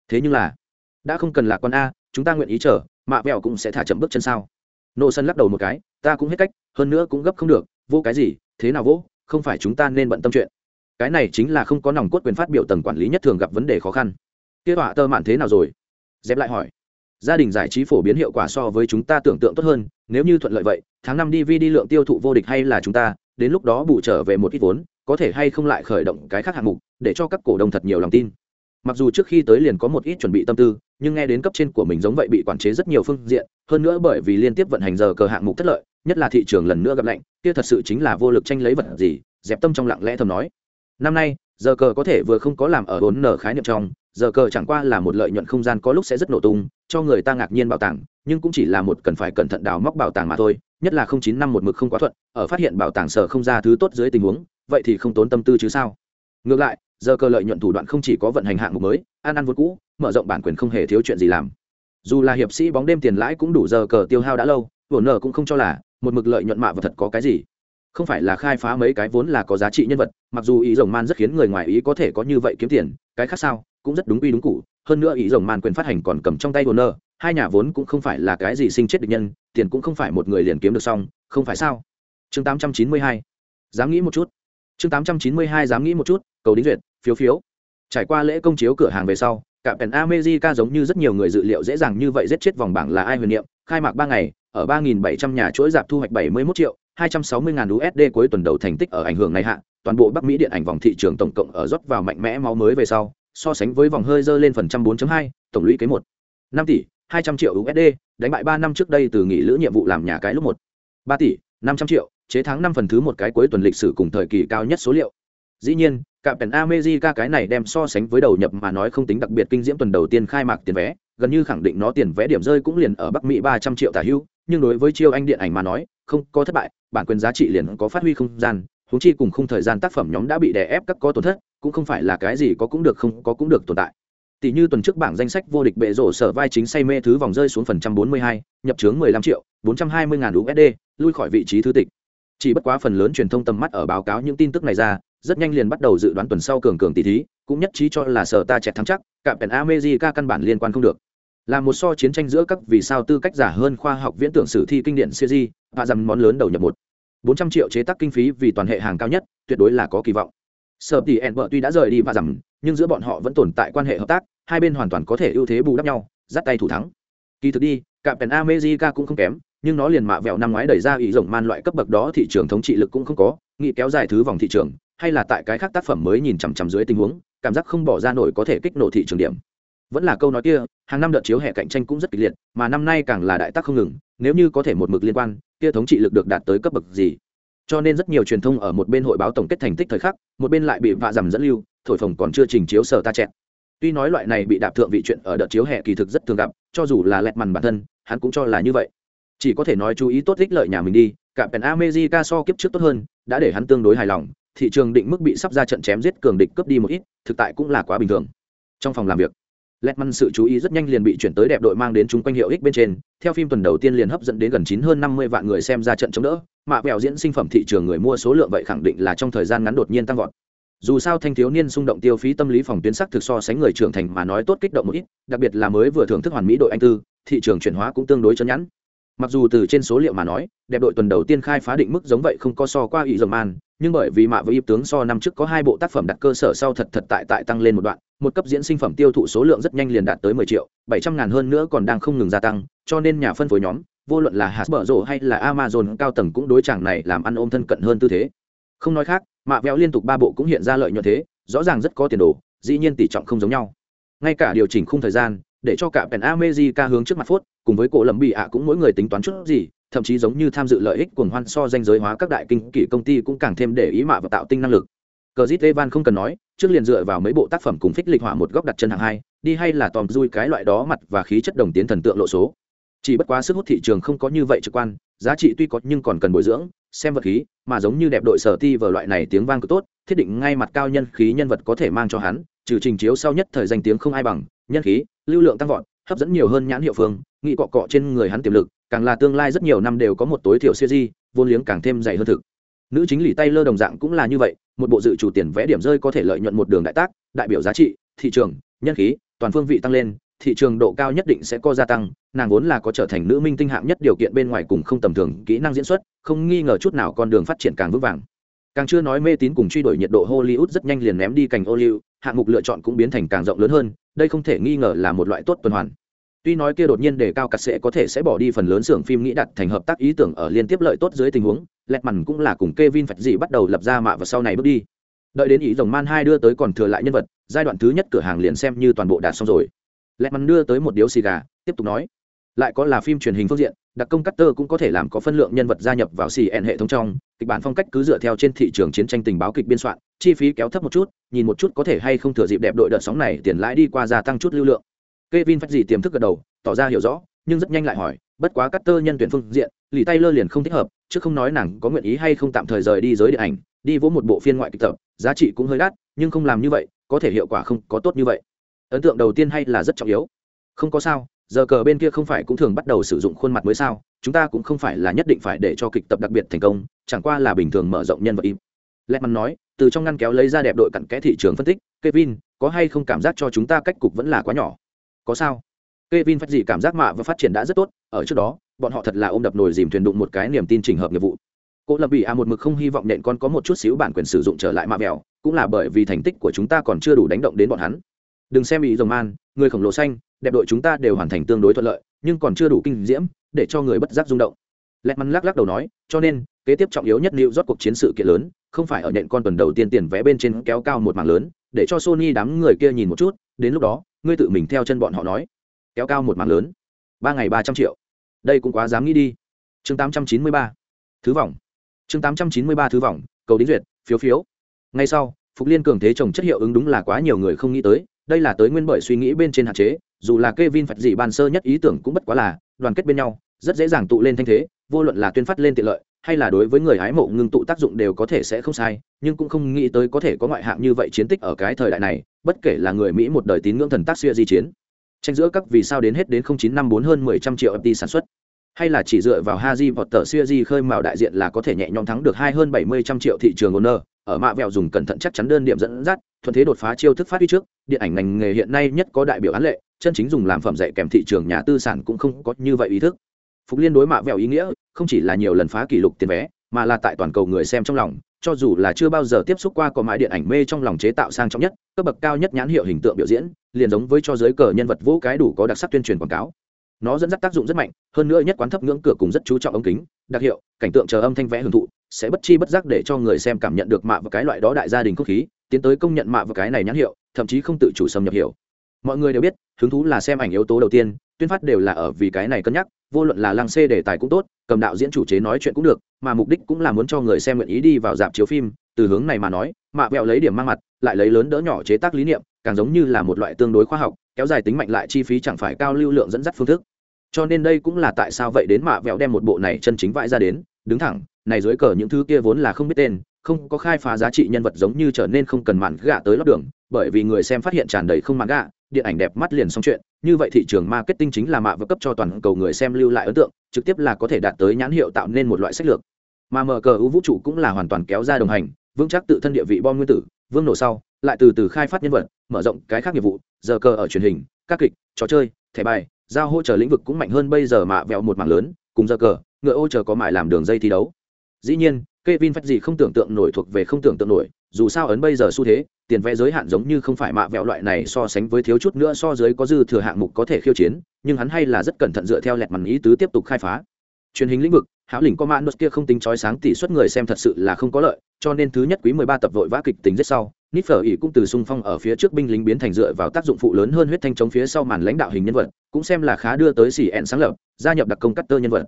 thế nhưng là, đã không cần là con a, chúng ta nguyện ý chờ, mạ vẹo cũng sẽ thả chậm bước chân sao? Nô sân lắc đầu một cái, ta cũng hết cách, hơn nữa cũng gấp không được, vô cái gì, thế nào vỗ không phải chúng ta nên bận tâm chuyện. Cái này chính là không có nòng cốt quyền phát biểu tầng quản lý nhất thường gặp vấn đề khó khăn. Kia họa tơ mạn thế nào rồi? Dép lại hỏi gia đình giải trí phổ biến hiệu quả so với chúng ta tưởng tượng tốt hơn, nếu như thuận lợi vậy, tháng năm dvd lượng tiêu thụ vô địch hay là chúng ta, đến lúc đó bù trở về một ít vốn, có thể hay không lại khởi động cái khác hạng mục, để cho các cổ đông thật nhiều lòng tin. Mặc dù trước khi tới liền có một ít chuẩn bị tâm tư, nhưng nghe đến cấp trên của mình giống vậy bị quản chế rất nhiều phương diện, hơn nữa bởi vì liên tiếp vận hành giờ cờ hạng mục thất lợi, nhất là thị trường lần nữa gặp lạnh, kia thật sự chính là vô lực tranh lấy vật gì, dẹp tâm trong lặng lẽ thầm nói. Năm nay, giờ cờ có thể vừa không có làm ở bốn nở khái niệm trong giờ cờ chẳng qua là một lợi nhuận không gian có lúc sẽ rất nổ tung, cho người ta ngạc nhiên bảo tàng, nhưng cũng chỉ là một cần phải cẩn thận đào móc bảo tàng mà thôi, nhất là không chín năm một mực không quá thuận, ở phát hiện bảo tàng sở không ra thứ tốt dưới tình huống, vậy thì không tốn tâm tư chứ sao? Ngược lại, giờ cờ lợi nhuận thủ đoạn không chỉ có vận hành hạng mục mới, ăn ăn vốn cũ, mở rộng bản quyền không hề thiếu chuyện gì làm. Dù là hiệp sĩ bóng đêm tiền lãi cũng đủ giờ cờ tiêu hao đã lâu, vốn nợ cũng không cho là, một mực lợi nhuận mạ và thật có cái gì. Không phải là khai phá mấy cái vốn là có giá trị nhân vật, mặc dù ý rồng man rất khiến người ngoài ý có thể có như vậy kiếm tiền, cái khác sao? Cũng rất đúng quy đúng cụ, hơn nữa ý rồng man quyền phát hành còn cầm trong tay vốn nợ hai nhà vốn cũng không phải là cái gì sinh chết địch nhân, tiền cũng không phải một người liền kiếm được xong, không phải sao? Chương 892 dám nghĩ một chút. Chương 892 dám nghĩ một chút, cầu đính duyệt, phiếu phiếu. Trải qua lễ công chiếu cửa hàng về sau, cả pèn America giống như rất nhiều người dự liệu dễ dàng như vậy giết chết vòng bảng là ai huyền niệm, khai mạc ba ngày, ở 3.700 nhà chuỗi dạp thu hoạch 71 triệu 260 ngàn USD cuối tuần đầu thành tích ở ảnh hưởng này hạ, toàn bộ bắc mỹ điện ảnh vòng thị trường tổng cộng ở rót vào mạnh mẽ máu mới về sau so sánh với vòng hơi dơ lên phần trăm 4.2, tổng lũy kế một. Năm tỷ hai trăm triệu usd đánh bại ba năm trước đây từ nghỉ lữ nhiệm vụ làm nhà cái lúc một. Ba tỷ năm trăm triệu chế thắng năm phần thứ một cái cuối tuần lịch sử cùng thời kỳ cao nhất số liệu. Dĩ nhiên cạm pèn America cái này đem so sánh với đầu nhập mà nói không tính đặc biệt kinh diễm tuần đầu tiên khai mạc tiền vé gần như khẳng định nó tiền vé điểm rơi cũng liền ở bắc mỹ ba trăm triệu tả hưu nhưng đối với chiêu anh điện ảnh mà nói không có thất bại bản quyền giá trị liền có phát huy không gian huống chi cùng khung thời gian tác phẩm nhóm đã bị đè ép các có tổn thất cũng không phải là cái gì có cũng được không có cũng được tồn tại. Tỷ như tuần trước bảng danh sách vô địch bệ rổ sở vai chính say mê thứ vòng rơi xuống phần trăm bốn mươi hai, nhập chướng mười lăm triệu, bốn trăm hai mươi ngàn usd lui khỏi vị trí thứ tịch. Chỉ bất quá phần lớn truyền thông tầm mắt ở báo cáo những tin tức này ra, rất nhanh liền bắt đầu dự đoán tuần sau cường cường tỷ thí, cũng nhất trí cho là sở ta chẹt thắng chắc cả pèn America căn bản liên quan không được. Là một so chiến tranh giữa các vì sao tư cách giả hơn khoa học viễn tưởng sử thi kinh điển siêu di và rằng món lớn đầu nhập một. Bốn trăm triệu chế tác kinh phí vì toàn hệ hàng cao nhất, tuyệt đối là có kỳ vọng sợ tỷ ẹn vợ tuy đã rời đi và dầm nhưng giữa bọn họ vẫn tồn tại quan hệ hợp tác, hai bên hoàn toàn có thể ưu thế bù đắp nhau, dắt tay thủ thắng. Kỳ thực đi cả pèn America cũng không kém, nhưng nó liền mạ vẹo năm ngoái đẩy ra ý rộng man loại cấp bậc đó thị trường thống trị lực cũng không có nghị kéo dài thứ vòng thị trường, hay là tại cái khác tác phẩm mới nhìn chằm chằm dưới tình huống, cảm giác không bỏ ra nổi có thể kích nổ thị trường điểm. Vẫn là câu nói kia, hàng năm đợt chiếu hệ cạnh tranh cũng rất kịch liệt, mà năm nay càng là đại tác không ngừng, nếu như có thể một mực liên quan, kia thống trị lực được đạt tới cấp bậc gì? Cho nên rất nhiều truyền thông ở một bên hội báo tổng kết thành tích thời khắc, một bên lại bị vạ dầm dẫn lưu, thổi phồng còn chưa trình chiếu sở ta chẹt. Tuy nói loại này bị đạp thượng vị chuyện ở đợt chiếu hè kỳ thực rất thường gặp, cho dù là lẹt mằn bản thân, hắn cũng cho là như vậy. Chỉ có thể nói chú ý tốt ích lợi nhà mình đi, cả pèn amejica so kiếp trước tốt hơn, đã để hắn tương đối hài lòng, thị trường định mức bị sắp ra trận chém giết cường địch cướp đi một ít, thực tại cũng là quá bình thường. Trong phòng làm việc Letman sự chú ý rất nhanh liền bị chuyển tới đẹp đội mang đến chung quanh hiệu ích bên trên, theo phim tuần đầu tiên liền hấp dẫn đến gần chín hơn năm mươi vạn người xem ra trận chống đỡ, mạ vẹo diễn sinh phẩm thị trường người mua số lượng vậy khẳng định là trong thời gian ngắn đột nhiên tăng vọt. Dù sao thanh thiếu niên xung động tiêu phí tâm lý phòng tuyến sắc thực so sánh người trưởng thành mà nói tốt kích động một ít, đặc biệt là mới vừa thưởng thức hoàn mỹ đội anh tư, thị trường chuyển hóa cũng tương đối chấn nhẵn. Mặc dù từ trên số liệu mà nói, đẹp đội tuần đầu tiên khai phá định mức giống vậy không có so qua ý dầm man, nhưng bởi vì mạ với yếp tướng so năm trước có hai bộ tác phẩm đặt cơ sở sau thật thật tại tại tăng lên một đoạn, một cấp diễn sinh phẩm tiêu thụ số lượng rất nhanh liền đạt tới 10 triệu, 700 ngàn hơn nữa còn đang không ngừng gia tăng, cho nên nhà phân phối nhóm, vô luận là Hasbro hay là Amazon cao tầng cũng đối chàng này làm ăn ôm thân cận hơn tư thế. Không nói khác, mạ véo liên tục ba bộ cũng hiện ra lợi nhuận thế, rõ ràng rất có tiền đồ, dĩ nhiên tỷ trọng không giống nhau. Ngay cả điều chỉnh khung thời gian, để cho cả Pen America hướng trước mặt phốt, cùng với cổ lầm bị ạ cũng mỗi người tính toán chút gì, thậm chí giống như tham dự lợi ích cuồng hoan so danh giới hóa các đại kinh kỷ công ty cũng càng thêm để ý mạ và tạo tinh năng lực. Cờ Zit Evan không cần nói, trước liền dựa vào mấy bộ tác phẩm cùng phích lịch hỏa một góc đặt chân hạng hai, đi hay là tòm dui cái loại đó mặt và khí chất đồng tiến thần tượng lộ số. Chỉ bất quá sức hút thị trường không có như vậy trực quan, giá trị tuy có nhưng còn cần bồi dưỡng, xem vật khí, mà giống như đẹp đội sở ti vở loại này tiếng vang cực tốt, thiết định ngay mặt cao nhân khí nhân vật có thể mang cho hắn, trừ trình chiếu sau nhất thời danh tiếng không ai bằng, nhân khí, lưu lượng tăng vọt, hấp dẫn nhiều hơn nhãn hiệu phương, nghị cọ cọ trên người hắn tiềm lực, càng là tương lai rất nhiều năm đều có một tối thiểu siêu di, vốn liếng càng thêm dày hơn thực. Nữ chính lì tay lơ đồng dạng cũng là như vậy, một bộ dự chủ tiền vẽ điểm rơi có thể lợi nhuận một đường đại tác, đại biểu giá trị, thị trường, nhân khí, toàn phương vị tăng lên, thị trường độ cao nhất định sẽ có gia tăng, nàng vốn là có trở thành nữ minh tinh hạng nhất điều kiện bên ngoài cùng không tầm thường, kỹ năng diễn xuất, không nghi ngờ chút nào con đường phát triển càng vững vàng. Càng chưa nói mê tín cùng truy đuổi nhiệt độ Hollywood rất nhanh liền ném đi cành ô liu, hạng mục lựa chọn cũng biến thành càng rộng lớn hơn, đây không thể nghi ngờ là một loại tốt tuần hoàn tuy nói kia đột nhiên đề cao cắt sẽ có thể sẽ bỏ đi phần lớn xưởng phim nghĩ đặt thành hợp tác ý tưởng ở liên tiếp lợi tốt dưới tình huống, lẹt mằn cũng là cùng Kevin phật gì bắt đầu lập ra mạ và sau này bước đi. Đợi đến ý rồng man hai đưa tới còn thừa lại nhân vật, giai đoạn thứ nhất cửa hàng liền xem như toàn bộ đạt xong rồi. Lẹt mằn đưa tới một điếu xì gà, tiếp tục nói, lại có là phim truyền hình phương diện, đặc công cutter cũng có thể làm có phân lượng nhân vật gia nhập vào cn hệ thống trong, kịch bản phong cách cứ dựa theo trên thị trường chiến tranh tình báo kịch biên soạn, chi phí kéo thấp một chút, nhìn một chút có thể hay không thừa dịp đẹp đội đợt sóng này tiền lãi đi qua gia tăng chút lưu lượng. Kevin phát gì tiềm thức gật đầu, tỏ ra hiểu rõ, nhưng rất nhanh lại hỏi, bất quá cắt tơ nhân tuyển phương diện, lì tay lơ liền không thích hợp, chứ không nói nàng có nguyện ý hay không tạm thời rời đi giới điện ảnh, đi vỗ một bộ phiên ngoại kịch tập, giá trị cũng hơi đắt, nhưng không làm như vậy, có thể hiệu quả không có tốt như vậy. Ấn tượng đầu tiên hay là rất trọng yếu. Không có sao, giờ cờ bên kia không phải cũng thường bắt đầu sử dụng khuôn mặt mới sao, chúng ta cũng không phải là nhất định phải để cho kịch tập đặc biệt thành công, chẳng qua là bình thường mở rộng nhân vật im. Lẹt nói, từ trong ngăn kéo lấy ra đẹp đội cặn kẽ thị trường phân tích, Kevin, có hay không cảm giác cho chúng ta cách cục vẫn là quá nhỏ có sao Kevin phát gì cảm giác mạ và phát triển đã rất tốt, ở trước đó, bọn họ thật là ôm đập nồi dìm thuyền đụng một cái niềm tin trình hợp nghiệp vụ. Cô Lập Bị A một mực không hy vọng nện con có một chút xíu bản quyền sử dụng trở lại mạ mèo, cũng là bởi vì thành tích của chúng ta còn chưa đủ đánh động đến bọn hắn. Đừng xem ý rồng man, người khổng lồ xanh, đẹp đội chúng ta đều hoàn thành tương đối thuận lợi, nhưng còn chưa đủ kinh diễm, để cho người bất giác rung động. Lẹt mắn lắc lắc đầu nói, cho nên, kế tiếp trọng yếu nhất liệu rót cuộc chiến sự kiện lớn, không phải ở nện con tuần đầu tiên tiền vẽ bên trên kéo cao một mảng lớn để cho sony đám người kia nhìn một chút đến lúc đó ngươi tự mình theo chân bọn họ nói. Kéo cao một mảng lớn. Ba ngày ba trăm triệu. Đây cũng quá dám nghĩ đi. Chương tám trăm chín mươi ba. Thứ vòng chương tám trăm chín mươi ba thứ vòng cầu đính duyệt, phiếu phiếu. Ngay sau, phục liên cường thế trồng chất hiệu ứng đúng là quá nhiều người không nghĩ tới, đây là tới nguyên bởi suy nghĩ bên trên hạn chế, dù là Kevin phật gì bàn sơ nhất ý tưởng cũng bất quá là, đoàn kết bên nhau, rất dễ dàng tụ lên thanh thế, vô luận là tuyên phát lên tiện lợi hay là đối với người hái mộ ngưng tụ tác dụng đều có thể sẽ không sai nhưng cũng không nghĩ tới có thể có ngoại hạng như vậy chiến tích ở cái thời đại này bất kể là người mỹ một đời tín ngưỡng thần tác xưa di chiến tranh giữa các vì sao đến hết đến chín năm bốn hơn mười trăm triệu FT sản xuất hay là chỉ dựa vào Haji Potter di khơi mào đại diện là có thể nhẹ nhõm thắng được hai hơn bảy mươi trăm triệu thị trường owner, ở mạ vẹo dùng cẩn thận chắc chắn đơn điểm dẫn dắt, thuận thế đột phá chiêu thức phát huy trước, điện ảnh ngành nghề hiện nay nhất có đại biểu án lệ, chân chính dùng làm phẩm dạy kèm thị trường nhà tư sản cũng không có như vậy ý thức. Phục Liên đối mạ vẹo ý nghĩa, không chỉ là nhiều lần phá kỷ lục tiền vé, mà là tại toàn cầu người xem trong lòng, cho dù là chưa bao giờ tiếp xúc qua có mãi điện ảnh mê trong lòng chế tạo sang trọng nhất, cấp bậc cao nhất nhãn hiệu hình tượng biểu diễn, liền giống với cho giới cờ nhân vật vũ cái đủ có đặc sắc tuyên truyền quảng cáo. Nó dẫn dắt tác dụng rất mạnh hơn nữa nhất quán thấp ngưỡng cửa cùng rất chú trọng ống kính đặc hiệu cảnh tượng chờ âm thanh vẽ hưởng thụ sẽ bất chi bất giác để cho người xem cảm nhận được mạ và cái loại đó đại gia đình không khí tiến tới công nhận mạ và cái này nhãn hiệu thậm chí không tự chủ xâm nhập hiểu mọi người đều biết hứng thú là xem ảnh yếu tố đầu tiên tuyên phát đều là ở vì cái này cân nhắc vô luận là lăng xê đề tài cũng tốt, cầm đạo diễn chủ chế nói chuyện cũng được, mà mục đích cũng là muốn cho người xem nguyện ý đi vào dạp chiếu phim. Từ hướng này mà nói, mạ vẹo lấy điểm mang mặt, lại lấy lớn đỡ nhỏ chế tác lý niệm, càng giống như là một loại tương đối khoa học, kéo dài tính mạnh lại chi phí chẳng phải cao lưu lượng dẫn dắt phương thức. Cho nên đây cũng là tại sao vậy đến mạ vẹo đem một bộ này chân chính vãi ra đến, đứng thẳng, này dưới cờ những thứ kia vốn là không biết tên, không có khai phá giá trị nhân vật giống như trở nên không cần mạn gạ tới lót đường, bởi vì người xem phát hiện tràn đầy không mạn gạ, điện ảnh đẹp mắt liền xong chuyện như vậy thị trường marketing chính là mạ và cấp cho toàn cầu người xem lưu lại ấn tượng, trực tiếp là có thể đạt tới nhãn hiệu tạo nên một loại sách lược. Mà mở cờ ưu vũ trụ cũng là hoàn toàn kéo ra đồng hành, vững chắc tự thân địa vị bom nguyên tử, vương nổ sau, lại từ từ khai phát nhân vật, mở rộng cái khác nghiệp vụ, giờ cờ ở truyền hình, các kịch, trò chơi, thẻ bài, giao hỗ trợ lĩnh vực cũng mạnh hơn bây giờ mạ vẹo một mảng lớn, cùng giờ cờ, ngựa ô chờ có mải làm đường dây thi đấu dĩ nhiên Kevin phát gì không tưởng tượng nổi thuộc về không tưởng tượng nổi, dù sao ấn bây giờ xu thế, tiền vẽ giới hạn giống như không phải mạ vẹo loại này so sánh với thiếu chút nữa so dưới có dư thừa hạng mục có thể khiêu chiến, nhưng hắn hay là rất cẩn thận dựa theo lẹt màn ý tứ tiếp tục khai phá. Truyền hình lĩnh vực, hảo lĩnh có mạn kia không tính chói sáng tỷ suất người xem thật sự là không có lợi, cho nên thứ nhất quý 13 tập vội vã kịch tính rất sau, nít phở ỉ cũng từ xung phong ở phía trước binh lính biến thành dựa vào tác dụng phụ lớn hơn huyết thanh chống phía sau màn lãnh đạo hình nhân vật cũng xem là khá đưa tới xỉ ẹn sáng lập gia nhập đặc công cắt tơ nhân vật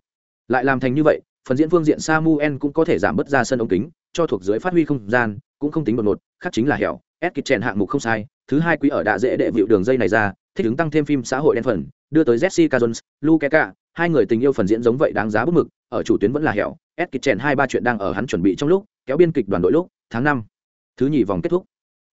lại làm thành như vậy phần diễn phương diện samuel cũng có thể giảm bớt ra sân ống kính, cho thuộc dưới phát huy không gian, cũng không tính đột ngột, khác chính là hẻo. Ép kịch chèn hạng mục không sai, thứ hai quý ở đã dễ đệ vịu đường dây này ra, thích ứng tăng thêm phim xã hội đen phần, đưa tới jessica jones luke hai người tình yêu phần diễn giống vậy đáng giá bức mực, ở chủ tuyến vẫn là hẻo. Ép kịch chèn hai ba chuyện đang ở hắn chuẩn bị trong lúc, kéo biên kịch đoàn đội lúc, tháng năm. Thứ nhì vòng kết thúc.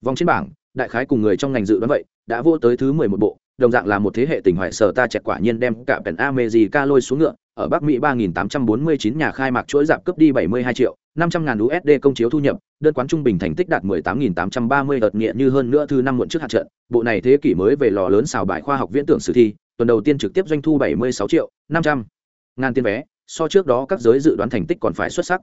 Vòng trên bảng, đại khái cùng người trong ngành dự đoán vậy, đã vô tới thứ mười một bộ, đồng dạng là một thế hệ tình hoại sở ta chẹt quả nhiên đem cả pèn America lôi xuống ngựa ở Bắc Mỹ 3849 nhà khai mạc chuỗi giảm cướp đi 72 triệu 500 ngàn USD công chiếu thu nhập, đơn quán trung bình thành tích đạt 18.830 đợt nhẹ như hơn nữa thư năm muộn trước hạt trận. Bộ này thế kỷ mới về lò lớn xào bài khoa học viễn tưởng sử thi, tuần đầu tiên trực tiếp doanh thu 76 triệu 500 ngàn tiền vé, so trước đó các giới dự đoán thành tích còn phải xuất sắc.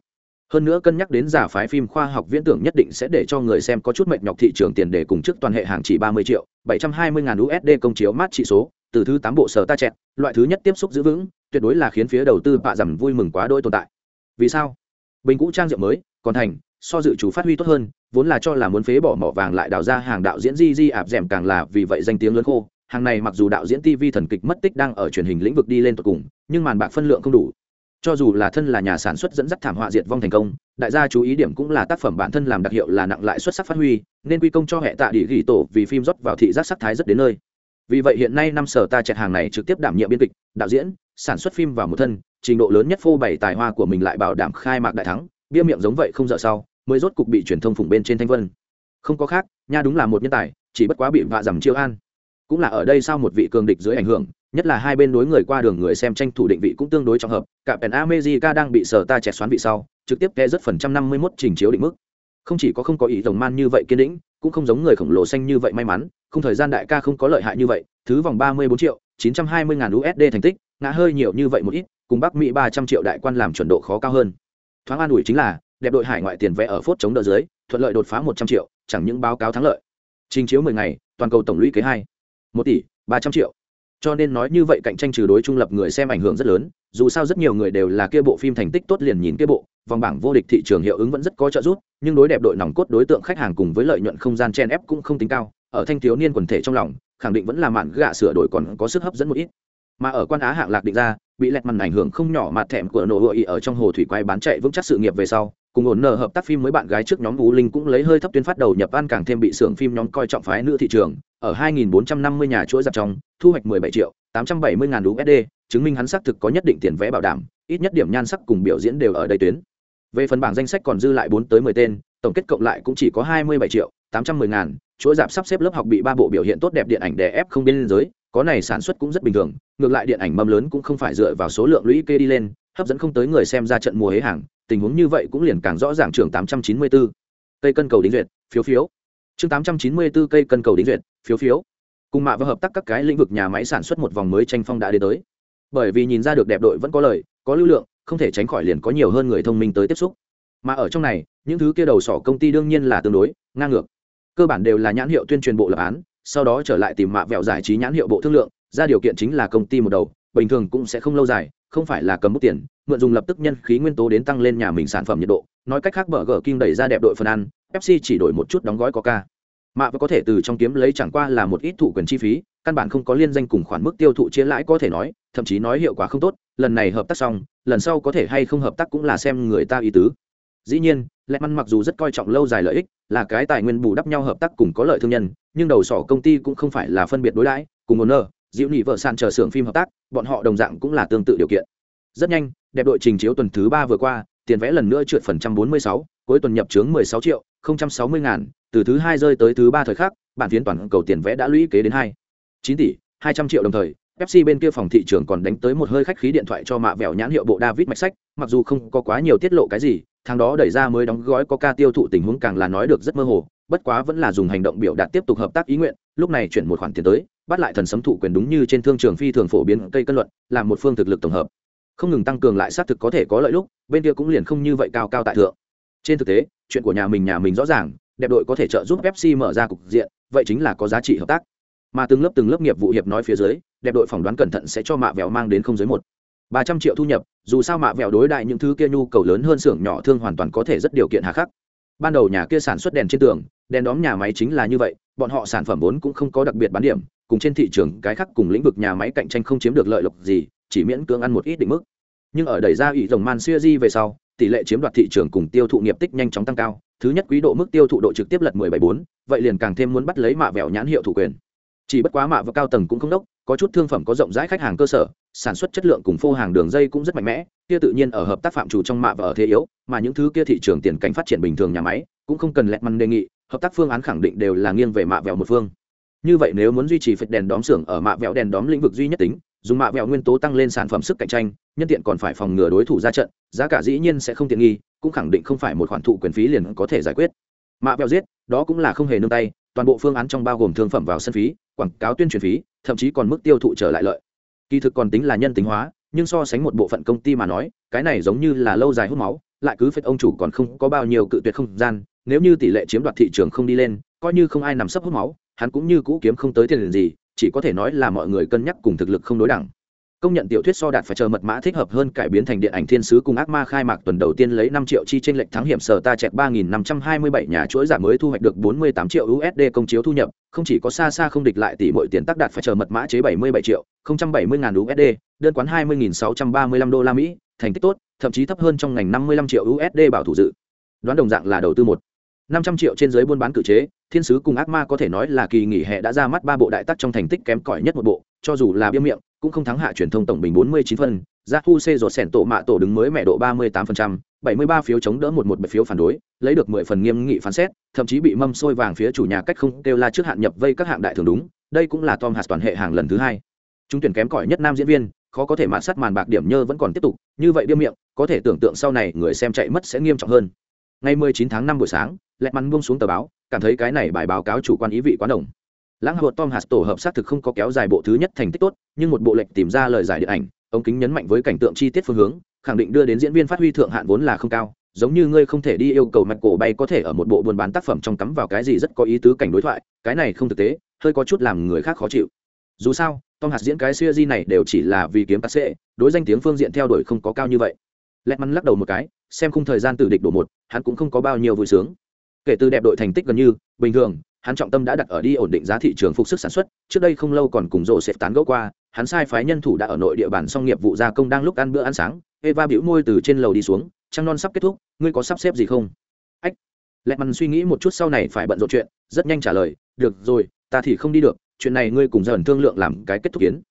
Hơn nữa cân nhắc đến giả phái phim khoa học viễn tưởng nhất định sẽ để cho người xem có chút mệt nhọc thị trường tiền để cùng trước toàn hệ hàng chỉ 30 triệu 720 ngàn USD công chiếu mát trị số, từ thứ tám bộ sở ta chẹt, loại thứ nhất tiếp xúc giữ vững tuyệt đối là khiến phía đầu tư bạ dầm vui mừng quá đôi tồn tại. Vì sao? Bình cũ trang rượu mới, còn thành, so dự chủ phát huy tốt hơn, vốn là cho là muốn phế bỏ mỏ vàng lại đào ra hàng đạo diễn di di ạp d càng là vì vậy danh tiếng lớn khô. Hàng này mặc dù đạo diễn tv thần kịch mất tích đang ở truyền hình lĩnh vực đi lên tột cùng, nhưng màn bạc phân lượng không đủ. Cho dù là thân là nhà sản xuất dẫn dắt thảm họa diệt vong thành công, đại gia chú ý điểm cũng là tác phẩm bản thân làm đặc hiệu là nặng lại xuất sắc phát huy, nên quy công cho hệ tạ địa ghi tổ vì phim rót vào thị giác sắc thái rất đến nơi. Vì vậy hiện nay năm sở ta chẹt hàng này trực tiếp đảm nhiệm biên kịch, đạo diễn sản xuất phim vào một thân, trình độ lớn nhất phô bày tài hoa của mình lại bảo đảm khai mạc đại thắng, bia miệng giống vậy không dở sau, mới rốt cục bị truyền thông phủng bên trên thanh vân. Không có khác, nha đúng là một nhân tài, chỉ bất quá bị vạ dầm chiêu an. Cũng là ở đây sau một vị cường địch dưới ảnh hưởng, nhất là hai bên đối người qua đường người xem tranh thủ định vị cũng tương đối trọng hợp, cả pèn America đang bị sở ta chẹt xoắn vị sau, trực tiếp ke rất phần trăm năm mươi mốt trình chiếu định mức. Không chỉ có không có ý rồng man như vậy kiên định, cũng không giống người khổng lồ xanh như vậy may mắn, không thời gian đại ca không có lợi hại như vậy, thứ vòng ba mươi bốn triệu chín trăm hai mươi ngàn usd thành tích ngã hơi nhiều như vậy một ít, cùng bắc mỹ ba trăm triệu đại quan làm chuẩn độ khó cao hơn. Thoáng an ủi chính là, đẹp đội hải ngoại tiền vẽ ở phốt chống đỡ dưới, thuận lợi đột phá một trăm triệu, chẳng những báo cáo thắng lợi. Trình chiếu mười ngày, toàn cầu tổng lũy kế hai. Một tỷ, ba trăm triệu. Cho nên nói như vậy cạnh tranh trừ đối trung lập người xem ảnh hưởng rất lớn, dù sao rất nhiều người đều là kia bộ phim thành tích tốt liền nhìn kia bộ, vòng bảng vô địch thị trường hiệu ứng vẫn rất có trợ giúp, nhưng đối đẹp đội nòng cốt đối tượng khách hàng cùng với lợi nhuận không gian chen ép cũng không tính cao, ở thanh thiếu niên quần thể trong lòng, khẳng định vẫn là mạn gạ sửa đổi còn có sức hấp dẫn một ít mà ở quan á hạng lạc định ra, bị lẹt màn ảnh hưởng không nhỏ mặt thẹm của nổ hội ở trong hồ thủy quay bán chạy vững chắc sự nghiệp về sau, cùng ổn nở hợp tác phim với bạn gái trước nhóm vũ linh cũng lấy hơi thấp tuyên phát đầu nhập ăn càng thêm bị xưởng phim nhóm coi trọng phái nữ thị trường, ở 2.450 nhà chuỗi dạp trong, thu hoạch 17 triệu 870 ngàn USD chứng minh hắn xác thực có nhất định tiền vé bảo đảm, ít nhất điểm nhan sắc cùng biểu diễn đều ở đây tuyến. Về phần bảng danh sách còn dư lại 4 tới 10 tên, tổng kết cộng lại cũng chỉ có 27 triệu 810 ngàn, chuỗi dạp sắp xếp lớp học bị ba bộ biểu hiện tốt đẹp điện ảnh đè ép không biên giới có này sản xuất cũng rất bình thường, ngược lại điện ảnh mâm lớn cũng không phải dựa vào số lượng lũy kê đi lên, hấp dẫn không tới người xem ra trận mùa hế hàng, tình huống như vậy cũng liền càng rõ ràng trường 894. cây cân cầu đính duyệt, phiếu phiếu. Chương 894 cây cân cầu đính duyệt, phiếu phiếu. Cùng mạ và hợp tác các cái lĩnh vực nhà máy sản xuất một vòng mới tranh phong đã đến tới. Bởi vì nhìn ra được đẹp đội vẫn có lời có lưu lượng, không thể tránh khỏi liền có nhiều hơn người thông minh tới tiếp xúc. Mà ở trong này, những thứ kia đầu sỏ công ty đương nhiên là tương đối, ngang ngược. Cơ bản đều là nhãn hiệu tuyên truyền bộ lập án sau đó trở lại tìm mạ vẹo giải trí nhãn hiệu bộ thương lượng, ra điều kiện chính là công ty một đầu, bình thường cũng sẽ không lâu dài, không phải là cầm bút tiền, mượn dùng lập tức nhân khí nguyên tố đến tăng lên nhà mình sản phẩm nhiệt độ. Nói cách khác bờ gờ kim đẩy ra đẹp đội phần ăn, pepsi chỉ đổi một chút đóng gói coca. Mạ và có thể từ trong kiếm lấy chẳng qua là một ít thủ quyền chi phí, căn bản không có liên danh cùng khoản mức tiêu thụ chia lãi có thể nói, thậm chí nói hiệu quả không tốt. Lần này hợp tác xong, lần sau có thể hay không hợp tác cũng là xem người ta ý tứ. Dĩ nhiên lẹt măn mặc dù rất coi trọng lâu dài lợi ích là cái tài nguyên bù đắp nhau hợp tác cùng có lợi thương nhân nhưng đầu sỏ công ty cũng không phải là phân biệt đối đãi cùng một nơ dịu nị vợ sàn chờ xưởng phim hợp tác bọn họ đồng dạng cũng là tương tự điều kiện. Rất nhanh đẹp đội trình chiếu tuần thứ ba vừa qua tiền vẽ lần nữa trượt phần trăm bốn mươi sáu cuối tuần nhập chướng mười sáu triệu không trăm sáu mươi ngàn từ thứ hai rơi tới thứ ba thời khắc bản phiến toàn cầu tiền vẽ đã lũy kế đến hai chín tỷ hai trăm triệu đồng thời Pepsi bên kia phòng thị trường còn đánh tới một hơi khách khí điện thoại cho mạ vẹo nhãn hiệu bộ David mạch sách, mặc dù không có quá nhiều tiết lộ cái gì, tháng đó đẩy ra mới đóng gói có ca tiêu thụ tình huống càng là nói được rất mơ hồ, bất quá vẫn là dùng hành động biểu đạt tiếp tục hợp tác ý nguyện, lúc này chuyển một khoản tiền tới, bắt lại thần sấm thụ quyền đúng như trên thương trường phi thường phổ biến cây cân luận, làm một phương thực lực tổng hợp. Không ngừng tăng cường lại xác thực có thể có lợi lúc, bên kia cũng liền không như vậy cao cao tại thượng. Trên thực tế, chuyện của nhà mình nhà mình rõ ràng, đẹp đội có thể trợ giúp Pepsi mở ra cục diện, vậy chính là có giá trị hợp tác. Mà từng lớp từng lớp nghiệp vụ hiệp nói phía dưới, đẹp đội phỏng đoán cẩn thận sẽ cho mạ vẹo mang đến không dưới một ba trăm triệu thu nhập dù sao mạ vẹo đối đại những thứ kia nhu cầu lớn hơn xưởng nhỏ thương hoàn toàn có thể rất điều kiện hà khắc. Ban đầu nhà kia sản xuất đèn trên tường đèn đóm nhà máy chính là như vậy bọn họ sản phẩm vốn cũng không có đặc biệt bán điểm cùng trên thị trường cái khác cùng lĩnh vực nhà máy cạnh tranh không chiếm được lợi lộc gì chỉ miễn cưỡng ăn một ít định mức. Nhưng ở đẩy ra ủy rồng man xuya di về sau tỷ lệ chiếm đoạt thị trường cùng tiêu thụ nghiệp tích nhanh chóng tăng cao thứ nhất quý độ mức tiêu thụ độ trực tiếp lật 1074, vậy liền càng thêm muốn bắt lấy mạ vẹo nhãn hiệu thủ quyền. Chỉ bất quá mạ và cao tầng cũng không đốc có chút thương phẩm có rộng rãi khách hàng cơ sở sản xuất chất lượng cùng phô hàng đường dây cũng rất mạnh mẽ, kia tự nhiên ở hợp tác phạm chủ trong mạ và ở thế yếu, mà những thứ kia thị trường tiền cảnh phát triển bình thường nhà máy, cũng không cần lẹt măn đề nghị, hợp tác phương án khẳng định đều là nghiêng về mạ vẹo một phương. Như vậy nếu muốn duy trì phệt đèn đóm xưởng ở mạ vẹo đèn đóm lĩnh vực duy nhất tính, dùng mạ vẹo nguyên tố tăng lên sản phẩm sức cạnh tranh, nhân tiện còn phải phòng ngừa đối thủ ra trận, giá cả dĩ nhiên sẽ không tiện nghi, cũng khẳng định không phải một khoản thụ quyền phí liền có thể giải quyết. Mạ vẹo giết, đó cũng là không hề nương tay, toàn bộ phương án trong bao gồm thương phẩm vào sân phí, quảng cáo tuyên truyền phí, thậm chí còn mức tiêu thụ trở lại lợi kỳ thực còn tính là nhân tính hóa, nhưng so sánh một bộ phận công ty mà nói, cái này giống như là lâu dài hút máu, lại cứ phết ông chủ còn không có bao nhiêu cự tuyệt không gian, nếu như tỷ lệ chiếm đoạt thị trường không đi lên, coi như không ai nằm sấp hút máu, hắn cũng như cũ kiếm không tới tiền gì, chỉ có thể nói là mọi người cân nhắc cùng thực lực không đối đẳng công nhận tiểu thuyết so đạt phải chờ mật mã thích hợp hơn cải biến thành điện ảnh thiên sứ cùng ác ma khai mạc tuần đầu tiên lấy năm triệu chi trên lệch thắng hiểm sở ta chẹt ba nghìn năm trăm hai mươi bảy nhà chuỗi giả mới thu hoạch được bốn mươi tám triệu USD công chiếu thu nhập, không chỉ có xa xa không địch lại tỷ mọi tiền tác đạt phải chờ mật mã chế bảy mươi bảy triệu, không trăm bảy mươi ngàn USD, đơn quán hai mươi nghìn sáu trăm ba mươi lăm đô la Mỹ, thành tích tốt, thậm chí thấp hơn trong ngành năm mươi lăm triệu USD bảo thủ dự. Đoán đồng dạng là đầu tư một năm trăm triệu trên dưới buôn bán cử chế, thiên sứ cùng ác ma có thể nói là kỳ nghỉ hè đã ra mắt ba bộ đại tác trong thành tích kém cỏi nhất một bộ, cho dù là bia miệng, cũng không thắng hạ truyền thông tổng bình 49 phân, ra thu C rột sẻn tổ mạ tổ đứng mới mẹ độ 38%, 73 phiếu chống đỡ một một bảy phiếu phản đối, lấy được 10 phần nghiêm nghị phán xét, thậm chí bị mâm sôi vàng phía chủ nhà cách không kêu la trước hạn nhập vây các hạng đại thường đúng, đây cũng là Tom Hạt toàn hệ hàng lần thứ hai. Chúng tuyển kém cỏi nhất nam diễn viên, khó có thể mạn sát màn bạc điểm nhơ vẫn còn tiếp tục, như vậy bia miệng, có thể tưởng tượng sau này người xem chạy mất sẽ nghiêm trọng hơn. Ngày 19 tháng 5 buổi sáng, Lẹt Mắn buông xuống tờ báo, cảm thấy cái này bài báo cáo chủ quan ý vị quá đồng lãng hợp tom hạt tổ hợp xác thực không có kéo dài bộ thứ nhất thành tích tốt, nhưng một bộ lệnh tìm ra lời giải điện ảnh, ống kính nhấn mạnh với cảnh tượng chi tiết phương hướng, khẳng định đưa đến diễn viên phát huy thượng hạn vốn là không cao, giống như ngươi không thể đi yêu cầu mạch cổ bay có thể ở một bộ buôn bán tác phẩm trong cắm vào cái gì rất có ý tứ cảnh đối thoại, cái này không thực tế, hơi có chút làm người khác khó chịu. Dù sao, tom hạt diễn cái siêu di này đều chỉ là vì kiếm cắt xệ đối danh tiếng phương diện theo đuổi không có cao như vậy. Lẹt mắn lắc đầu một cái, xem khung thời gian từ địch đổ một, hắn cũng không có bao nhiêu vui sướng. Kể từ đẹp đội thành tích gần như, bình thường hắn trọng tâm đã đặt ở đi ổn định giá thị trường phục sức sản xuất, trước đây không lâu còn cùng rộ sẽ tán gẫu qua, hắn sai phái nhân thủ đã ở nội địa bàn xong nghiệp vụ gia công đang lúc ăn bữa ăn sáng, eva bĩu môi từ trên lầu đi xuống, trăng non sắp kết thúc, ngươi có sắp xếp gì không? Ách. Lẹt mằn suy nghĩ một chút sau này phải bận rộn chuyện, rất nhanh trả lời, được rồi, ta thì không đi được, chuyện này ngươi cùng dần thương lượng làm cái kết thúc kiến.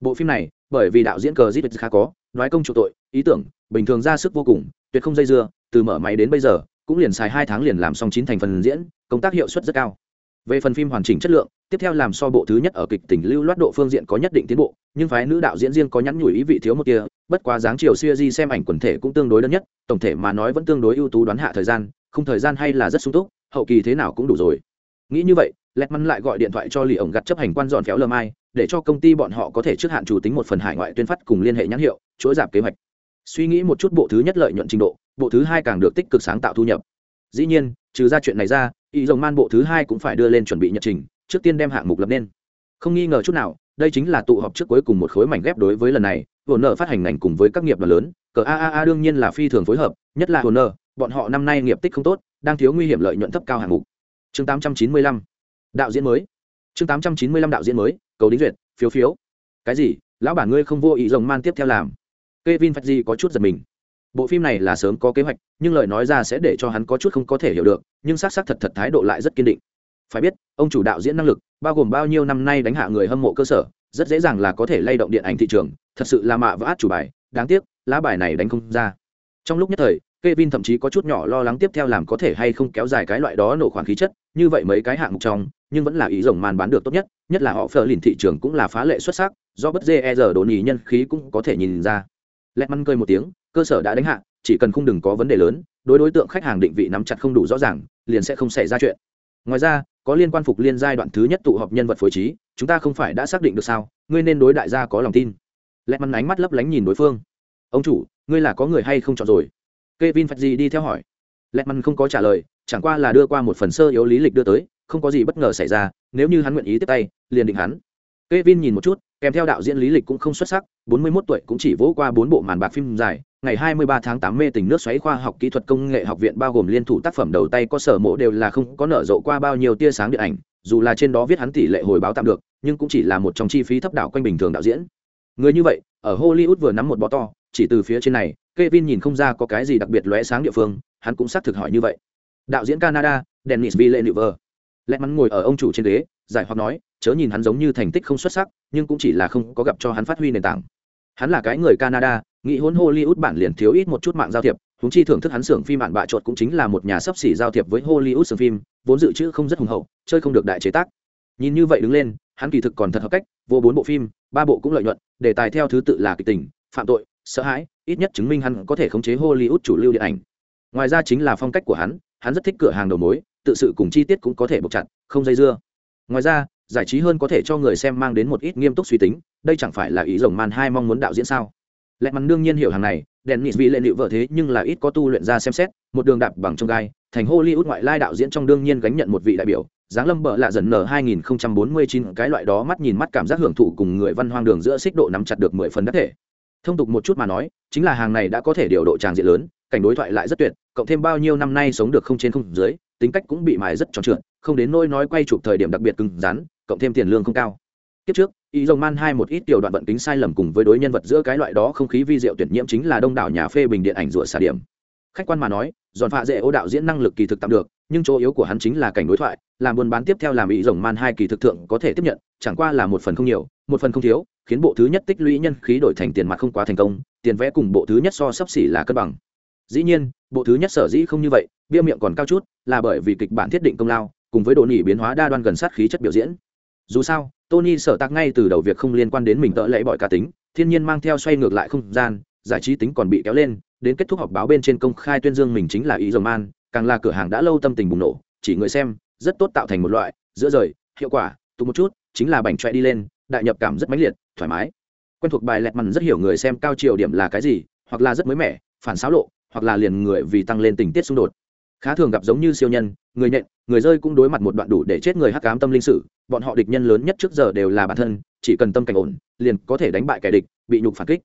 Bộ phim này, bởi vì đạo diễn cờ zit khá có nói công chủ tội, ý tưởng, bình thường ra sức vô cùng, tuyệt không dây dưa, từ mở máy đến bây giờ, cũng liền xài hai tháng liền làm xong chín thành phần diễn, công tác hiệu suất rất cao về phần phim hoàn chỉnh chất lượng, tiếp theo làm so bộ thứ nhất ở kịch tình lưu loát độ phương diện có nhất định tiến bộ, nhưng phái nữ đạo diễn riêng có nhắn nhủi ý vị thiếu một kia, bất quá dáng chiều siêu di xem ảnh quần thể cũng tương đối đơn nhất, tổng thể mà nói vẫn tương đối ưu tú đoán hạ thời gian, không thời gian hay là rất sung túc, hậu kỳ thế nào cũng đủ rồi. Nghĩ như vậy lẹt mắn lại gọi điện thoại cho lì ổng gặt chấp hành quan dọn phéo lơ mai để cho công ty bọn họ có thể trước hạn chủ tính một phần hải ngoại tuyên phát cùng liên hệ nhãn hiệu, chuỗi giảm kế hoạch. Suy nghĩ một chút bộ thứ nhất lợi nhuận trình độ, bộ thứ hai càng được tích cực sáng tạo thu nhập dĩ nhiên, trừ ra chuyện này ra ý rồng man bộ thứ hai cũng phải đưa lên chuẩn bị nhật trình, trước tiên đem hạng mục lập nên. Không nghi ngờ chút nào, đây chính là tụ họp trước cuối cùng một khối mảnh ghép đối với lần này, hồ nợ phát hành ngành cùng với các nghiệp đoàn lớn, cờ aaa đương nhiên là phi thường phối hợp, nhất là hồ nợ, bọn họ năm nay nghiệp tích không tốt, đang thiếu nguy hiểm lợi nhuận thấp cao hạng mục. Chương 895 đạo diễn mới. Chương 895 đạo diễn mới, cầu đính duyệt, phiếu phiếu. Cái gì? Lão bản ngươi không vô ý rồng man tiếp theo làm. Kevin gì có chút giật mình bộ phim này là sớm có kế hoạch nhưng lời nói ra sẽ để cho hắn có chút không có thể hiểu được nhưng xác xác thật thật thái độ lại rất kiên định phải biết ông chủ đạo diễn năng lực bao gồm bao nhiêu năm nay đánh hạ người hâm mộ cơ sở rất dễ dàng là có thể lay động điện ảnh thị trường thật sự là mạ và át chủ bài đáng tiếc lá bài này đánh không ra trong lúc nhất thời Kevin thậm chí có chút nhỏ lo lắng tiếp theo làm có thể hay không kéo dài cái loại đó nổ khoản khí chất, như vậy mấy cái hạng mục trong, nhưng vẫn là ý rồng màn bán được tốt nhất, nhất là họ phờ lìn thị trường cũng là phá lệ xuất sắc, do bất dê e giờ đồn ý nhân khí cũng có thể nhìn ra. Lẹt măn cười một tiếng, cơ sở đã đánh hạ, chỉ cần không đừng có vấn đề lớn, đối đối tượng khách hàng định vị nắm chặt không đủ rõ ràng, liền sẽ không xảy ra chuyện. Ngoài ra, có liên quan phục liên giai đoạn thứ nhất tụ họp nhân vật phối trí, chúng ta không phải đã xác định được sao? Ngươi nên đối đại gia có lòng tin. Lẹt mắn ánh mắt lấp lánh nhìn đối phương. Ông chủ, ngươi là có người hay không chọn rồi? Kevin gì đi theo hỏi. Lẹtman không có trả lời, chẳng qua là đưa qua một phần sơ yếu lý lịch đưa tới, không có gì bất ngờ xảy ra, nếu như hắn nguyện ý tiếp tay, liền định hắn. Kevin nhìn một chút, kèm theo đạo diễn lý lịch cũng không xuất sắc, 41 tuổi cũng chỉ vỗ qua bốn bộ màn bạc phim dài, ngày 23 tháng 8 mê tình nước xoáy khoa học kỹ thuật công nghệ học viện bao gồm liên thủ tác phẩm đầu tay có sở mộ đều là không có nở rộ qua bao nhiêu tia sáng điện ảnh, dù là trên đó viết hắn tỷ lệ hồi báo tạm được, nhưng cũng chỉ là một trong chi phí thấp đảo quanh bình thường đạo diễn. Người như vậy, ở Hollywood vừa nắm một bó to, chỉ từ phía trên này, Kevin nhìn không ra có cái gì đặc biệt lóe sáng địa phương, hắn cũng xác thực hỏi như vậy. Đạo diễn Canada, Dennis Villeneuve. Lẹt mắn ngồi ở ông chủ trên ghế, giải hoặc nói, chớ nhìn hắn giống như thành tích không xuất sắc, nhưng cũng chỉ là không có gặp cho hắn phát huy nền tảng. Hắn là cái người Canada, nghĩ hôn Hollywood bản liền thiếu ít một chút mạng giao thiệp, chúng chi thưởng thức hắn xưởng phim bạn bạ chuột cũng chính là một nhà sắp xỉ giao thiệp với Hollywood xưởng phim, vốn dự trữ không rất hùng hậu, chơi không được đại chế tác. Nhìn như vậy đứng lên, hắn kỳ thực còn thật hợp cách, vô bốn bộ phim, ba bộ cũng lợi nhuận, đề tài theo thứ tự là kịch tình, phạm tội, sợ hãi, ít nhất chứng minh hắn có thể khống chế Hollywood chủ lưu điện ảnh. Ngoài ra chính là phong cách của hắn, hắn rất thích cửa hàng đầu mối, tự sự cùng chi tiết cũng có thể buộc chặt, không dây dưa. Ngoài ra, giải trí hơn có thể cho người xem mang đến một ít nghiêm túc suy tính, đây chẳng phải là ý rồng man hai mong muốn đạo diễn sao? Lẽ Mắn đương nhiên hiểu hàng này, đèn nhịn vì lệ liệu vợ thế nhưng là ít có tu luyện ra xem xét, một đường đạp bằng trong gai, thành Hollywood ngoại lai đạo diễn trong đương nhiên gánh nhận một vị đại biểu, giáng lâm bợ lạ dần nở 2049 cái loại đó mắt nhìn mắt cảm giác hưởng thụ cùng người văn hoang đường giữa xích độ nắm chặt được 10 phần đắc thể thông tục một chút mà nói chính là hàng này đã có thể điều độ tràng diện lớn cảnh đối thoại lại rất tuyệt cộng thêm bao nhiêu năm nay sống được không trên không dưới tính cách cũng bị mài rất tròn trượt không đến nôi nói quay chụp thời điểm đặc biệt cứng rắn cộng thêm tiền lương không cao tiếp trước ý dòng man hai một ít tiểu đoạn vận tính sai lầm cùng với đối nhân vật giữa cái loại đó không khí vi diệu tuyệt nhiễm chính là đông đảo nhà phê bình điện ảnh rủa xả điểm. Khách quan mà nói, giòn phạ dễ ô đạo diễn năng lực kỳ thực tạm được, nhưng chỗ yếu của hắn chính là cảnh đối thoại, làm buôn bán tiếp theo làm ý rồng man hai kỳ thực thượng có thể tiếp nhận, chẳng qua là một phần không nhiều, một phần không thiếu, khiến bộ thứ nhất tích lũy nhân khí đổi thành tiền mặt không quá thành công, tiền vẽ cùng bộ thứ nhất so sấp xỉ là cân bằng. Dĩ nhiên, bộ thứ nhất sở dĩ không như vậy, bia miệng còn cao chút, là bởi vì kịch bản thiết định công lao, cùng với độ nỉ biến hóa đa đoan gần sát khí chất biểu diễn. Dù sao tony sở tạc ngay từ đầu việc không liên quan đến mình tợ lẫy bọi cá tính, thiên nhiên mang theo xoay ngược lại không gian, giải trí tính còn bị kéo lên, đến kết thúc họp báo bên trên công khai tuyên dương mình chính là ý dòng man, càng là cửa hàng đã lâu tâm tình bùng nổ, chỉ người xem, rất tốt tạo thành một loại, giữa rời, hiệu quả tụ một chút, chính là bành choẹ đi lên, đại nhập cảm rất mãnh liệt, thoải mái. Quen thuộc bài lẹt mằn rất hiểu người xem cao chiều điểm là cái gì, hoặc là rất mới mẻ, phản xáo lộ, hoặc là liền người vì tăng lên tình tiết xung đột khá thường gặp giống như siêu nhân, người nhện, người rơi cũng đối mặt một đoạn đủ để chết người hắc cám tâm linh sử, bọn họ địch nhân lớn nhất trước giờ đều là bản thân, chỉ cần tâm cảnh ổn, liền có thể đánh bại kẻ địch, bị nhục phản kích.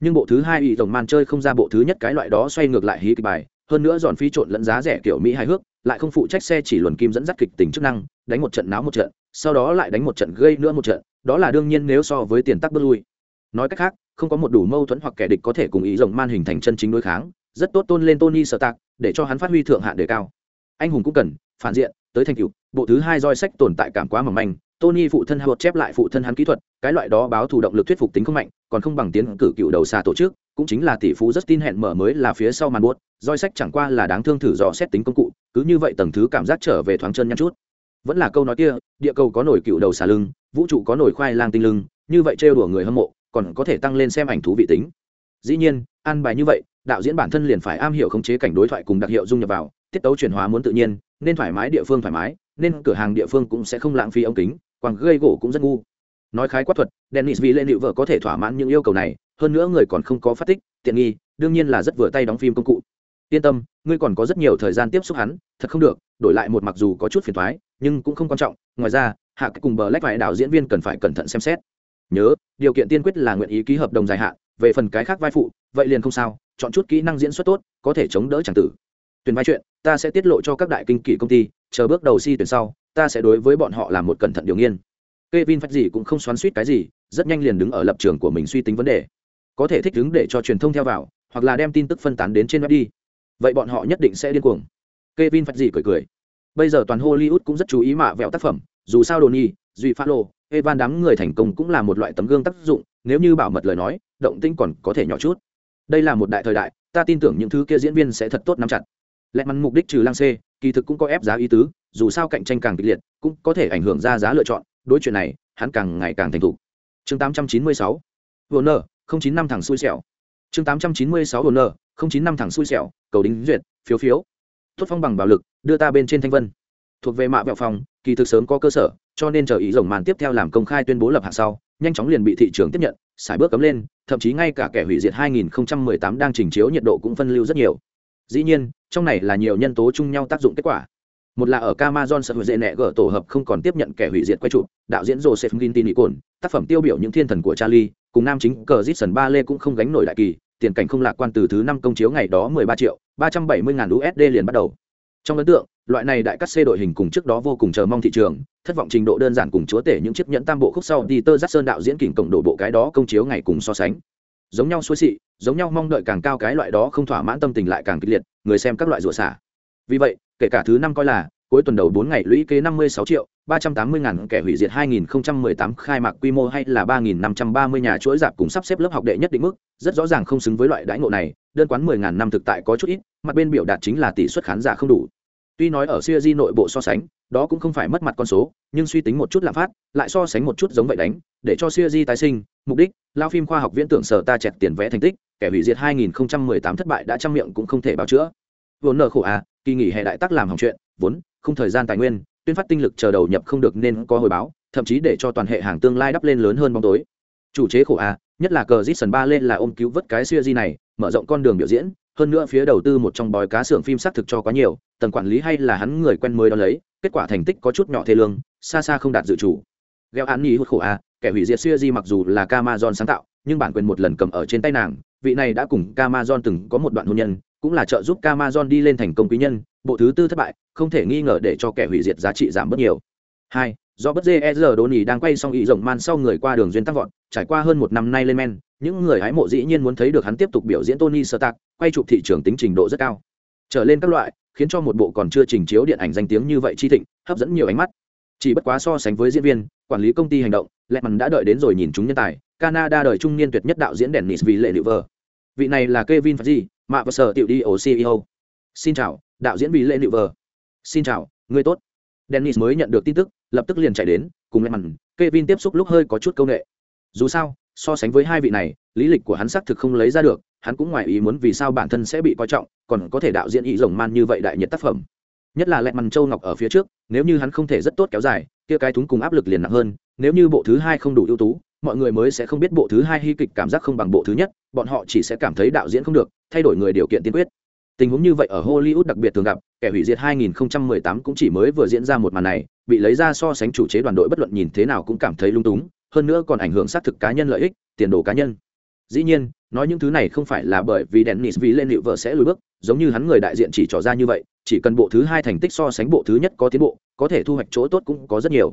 Nhưng bộ thứ hai ủy tổng man chơi không ra bộ thứ nhất cái loại đó xoay ngược lại hí kịch bài, hơn nữa giòn phi trộn lẫn giá rẻ kiểu mỹ hài hước, lại không phụ trách xe chỉ luồn kim dẫn dắt kịch tình chức năng, đánh một trận náo một trận, sau đó lại đánh một trận gây nữa một trận, đó là đương nhiên nếu so với tiền tắc bước lui. Nói cách khác, không có một đủ mâu thuẫn hoặc kẻ địch có thể cùng ý rồng man hình thành chân chính đối kháng rất tốt tôn lên tony Stark tạc, để cho hắn phát huy thượng hạn đề cao. Anh hùng cũng cần, phản diện, tới thành cựu bộ thứ hai roi sách tồn tại cảm quá mỏng manh, tony phụ thân hột chép lại phụ thân hắn kỹ thuật, cái loại đó báo thủ động lực thuyết phục tính không mạnh, còn không bằng tiến cử cựu đầu xa tổ chức, cũng chính là tỷ phú rất tin hẹn mở mới là phía sau màn buốt, roi sách chẳng qua là đáng thương thử dò xét tính công cụ, cứ như vậy tầng thứ cảm giác trở về thoáng chân nhăn chút. Vẫn là câu nói kia, địa cầu có nổi cựu đầu xà lưng, vũ trụ có nổi khoai lang tinh lưng, như vậy trêu đùa người hâm mộ, còn có thể tăng lên xem ảnh thú vị tính. Dĩ nhiên ăn bài như vậy đạo diễn bản thân liền phải am hiểu khống chế cảnh đối thoại cùng đặc hiệu dung nhập vào, tiết tấu chuyển hóa muốn tự nhiên, nên thoải mái địa phương thoải mái, nên cửa hàng địa phương cũng sẽ không lãng phí ống kính, quàng gây gỗ cũng rất ngu. Nói khái quát thuật, dennis vì lên liệu vợ có thể thỏa mãn những yêu cầu này, hơn nữa người còn không có phát tích, tiện nghi, đương nhiên là rất vừa tay đóng phim công cụ. Yên tâm, ngươi còn có rất nhiều thời gian tiếp xúc hắn, thật không được, đổi lại một mặc dù có chút phiền thoái nhưng cũng không quan trọng, ngoài ra, hạ cái cùng bờ lách vải đạo diễn viên cần phải cẩn thận xem xét. Nhớ, điều kiện tiên quyết là nguyện ý ký hợp đồng dài hạn, về phần cái khác vai phụ, vậy liền không sao chọn chút kỹ năng diễn xuất tốt có thể chống đỡ c tử tuyển vai chuyện ta sẽ tiết lộ cho các đại kinh kỷ công ty chờ bước đầu si tuyển sau ta sẽ đối với bọn họ làm một cẩn thận điều nghiên Kevin phát gì cũng không xoắn suýt cái gì, rất nhanh liền đứng ở lập trường của mình suy tính vấn đề. Có thể thích ứng để cho truyền thông theo vào, hoặc là đem tin tức phân tán đến trên web đi. Vậy bọn họ nhất định sẽ điên cuồng. Kevin phát gì cười cười. Bây giờ toàn Hollywood cũng rất chú ý mạ vẹo tác phẩm, dù sao Donny, Duy Falo, Evan đám người thành công cũng là một loại tấm gương tác dụng, nếu như bảo mật lời nói, động tĩnh còn có thể nhỏ chút. Đây là một đại thời đại, ta tin tưởng những thứ kia diễn viên sẽ thật tốt nắm chặt. Lẹt mắn mục đích trừ lang xê, kỳ thực cũng có ép giá ý tứ, dù sao cạnh tranh càng kịch liệt, cũng có thể ảnh hưởng ra giá lựa chọn, đối chuyện này hắn càng ngày càng thành thục. Chương 896 vô nơ không chín năm thằng xui xẻo. Chương 896 vô nơ không chín năm thằng xui xẻo cầu đính duyệt phiếu phiếu. Tuất phong bằng bạo lực đưa ta bên trên thanh vân. Thuộc về mạ vẹo phòng kỳ thực sớm có cơ sở cho nên chờ ý rồng màn tiếp theo làm công khai tuyên bố lập hạng sau nhanh chóng liền bị thị trường tiếp nhận xài bước cấm lên thậm chí ngay cả kẻ hủy diệt 2018 đang trình chiếu nhiệt độ cũng phân lưu rất nhiều dĩ nhiên trong này là nhiều nhân tố chung nhau tác dụng kết quả một là ở Amazon sở hữu dễ nẹ gở tổ hợp không còn tiếp nhận kẻ hủy diệt quay chụp, đạo diễn Joseph Gintini cồn, tác phẩm tiêu biểu những thiên thần của Charlie, cùng nam chính cờ Jason Ba Lê cũng không gánh nổi đại kỳ, tiền cảnh không lạc quan từ thứ năm công chiếu ngày đó 13 triệu, 370 ngàn USD liền bắt đầu. Trong ấn tượng, loại này đại cắt xe đội hình cùng trước đó vô cùng chờ mong thị trường, thất vọng trình độ đơn giản cùng chúa tể những chiếc nhẫn tam bộ khúc sau đi tơ Peter sơn đạo diễn kỉnh cộng đổ bộ cái đó công chiếu ngày cùng so sánh. Giống nhau xuôi xị, giống nhau mong đợi càng cao cái loại đó không thỏa mãn tâm tình lại càng kịch liệt, người xem các loại rủa xả. Vì vậy, kể cả thứ năm coi là cuối tuần đầu bốn ngày lũy kế 56 triệu 380 ngàn kẻ hủy diệt 2018 khai mạc quy mô hay là 3.530 nhà chuỗi dạp cùng sắp xếp lớp học đệ nhất định mức rất rõ ràng không xứng với loại đãi ngộ này đơn quán 10 ngàn năm thực tại có chút ít mặt bên biểu đạt chính là tỷ suất khán giả không đủ tuy nói ở siêu di nội bộ so sánh, đó cũng không phải mất mặt con số, nhưng suy tính một chút lạm phát, lại so sánh một chút giống vậy đánh, để cho siêu di tái sinh, mục đích, lao phim khoa học viễn tưởng sở ta chẹt tiền vẽ thành tích, kẻ hủy diệt 2018 thất bại đã trăm miệng cũng không thể báo chữa. Vốn nợ khổ à kỳ nghỉ hè đại tác làm hỏng chuyện, vốn, không thời gian tài nguyên, tuyên phát tinh lực chờ đầu nhập không được nên có hồi báo, thậm chí để cho toàn hệ hàng tương lai đắp lên lớn hơn bóng tối. Chủ chế khổ a nhất là cờ Jason ba lên là ôm cứu vớt cái siêu di này, mở rộng con đường biểu diễn hơn nữa phía đầu tư một trong bói cá xưởng phim xác thực cho quá nhiều, tầng quản lý hay là hắn người quen mới đó lấy, kết quả thành tích có chút nhỏ thê lương, xa xa không đạt dự chủ. Gheo án nhì hút khổ a kẻ hủy diệt siêu di mặc dù là Camazon sáng tạo, nhưng bản quyền một lần cầm ở trên tay nàng, vị này đã cùng Camazon từng có một đoạn hôn nhân, cũng là trợ giúp Camazon đi lên thành công quý nhân, bộ thứ tư thất bại, không thể nghi ngờ để cho kẻ hủy diệt giá trị giảm bớt nhiều. Hai, do bất dê e giờ đô nỉ đang quay xong ý rộng man sau người qua đường duyên tăng vọt, trải qua hơn một năm nay lên men những người hái mộ dĩ nhiên muốn thấy được hắn tiếp tục biểu diễn tony sơ tạc quay chụp thị trường tính trình độ rất cao. Trở lên các loại khiến cho một bộ còn chưa trình chiếu điện ảnh danh tiếng như vậy chi thịnh hấp dẫn nhiều ánh mắt. Chỉ bất quá so sánh với diễn viên quản lý công ty hành động lẹ mằn đã đợi đến rồi nhìn chúng nhân tài canada đời trung niên tuyệt nhất đạo diễn dennis vì lệ liệu vờ vị này là kevin Feige, mạ và sở tiểu đi ổ ceo xin chào đạo diễn vì lệ liệu vờ xin chào người tốt. Dennis mới nhận được tin tức lập tức liền chạy đến cùng lẹ mằn kevin tiếp xúc lúc hơi có chút câu nệ. dù sao so sánh với hai vị này, lý lịch của hắn xác thực không lấy ra được, hắn cũng ngoài ý muốn vì sao bản thân sẽ bị coi trọng, còn có thể đạo diễn ý rồng man như vậy đại nhiệt tác phẩm. Nhất là lẹ mằn châu ngọc ở phía trước, nếu như hắn không thể rất tốt kéo dài, kia cái thúng cùng áp lực liền nặng hơn, nếu như bộ thứ hai không đủ ưu tú, mọi người mới sẽ không biết bộ thứ hai hy kịch cảm giác không bằng bộ thứ nhất, bọn họ chỉ sẽ cảm thấy đạo diễn không được, thay đổi người điều kiện tiên quyết. Tình huống như vậy ở hollywood đặc biệt thường gặp, kẻ hủy diệt 2018 cũng chỉ mới vừa diễn ra một màn này, bị lấy ra so sánh chủ chế đoàn đội bất luận nhìn thế nào cũng cảm thấy lung túng hơn nữa còn ảnh hưởng xác thực cá nhân lợi ích, tiền đồ cá nhân. Dĩ nhiên, nói những thứ này không phải là bởi vì dennis vì lên liệu vợ sẽ lùi bước, giống như hắn người đại diện chỉ trỏ ra như vậy, chỉ cần bộ thứ hai thành tích so sánh bộ thứ nhất có tiến bộ, có thể thu hoạch chỗ tốt cũng có rất nhiều.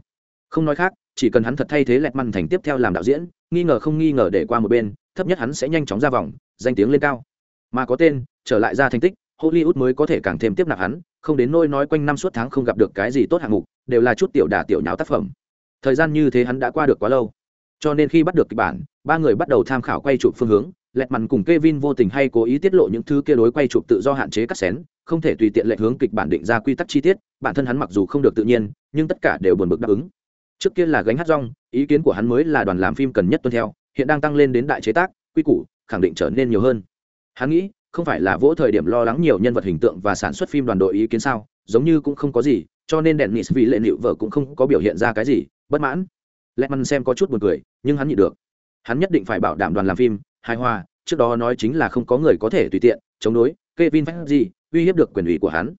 Không nói khác, chỉ cần hắn thật thay thế lẹt măn thành tiếp theo làm đạo diễn, nghi ngờ không nghi ngờ để qua một bên, thấp nhất hắn sẽ nhanh chóng ra vòng, danh tiếng lên cao. Mà có tên, trở lại ra thành tích, hollywood mới có thể càng thêm tiếp nạp hắn, không đến nôi nói quanh năm suốt tháng không gặp được cái gì tốt hạng mục, đều là chút tiểu đả tiểu nháo tác phẩm thời gian như thế hắn đã qua được quá lâu cho nên khi bắt được kịch bản ba người bắt đầu tham khảo quay chụp phương hướng lẹt mằn cùng Kevin vô tình hay cố ý tiết lộ những thứ kia đối quay chụp tự do hạn chế cắt xén, không thể tùy tiện lệch hướng kịch bản định ra quy tắc chi tiết, bản thân hắn mặc dù không được tự nhiên, nhưng tất cả đều buồn bực đáp ứng. Trước kia là gánh hát rong, ý kiến của hắn mới là đoàn làm phim cần nhất tuân theo, hiện đang tăng lên đến đại chế tác, quy củ, khẳng định trở nên nhiều hơn. Hắn nghĩ, không phải là vỗ thời điểm lo lắng nhiều nhân vật hình tượng và sản xuất phim đoàn đội ý kiến sao, giống như cũng không có gì, cho nên đèn Dennis vì lệ nịu vợ cũng không có biểu hiện ra cái gì, bất mãn. Lẹt xem có chút buồn cười, nhưng hắn nhịn được. Hắn nhất định phải bảo đảm đoàn làm phim hài hòa, trước đó nói chính là không có người có thể tùy tiện chống đối Kevin Feige uy hiếp được quyền ủy của hắn.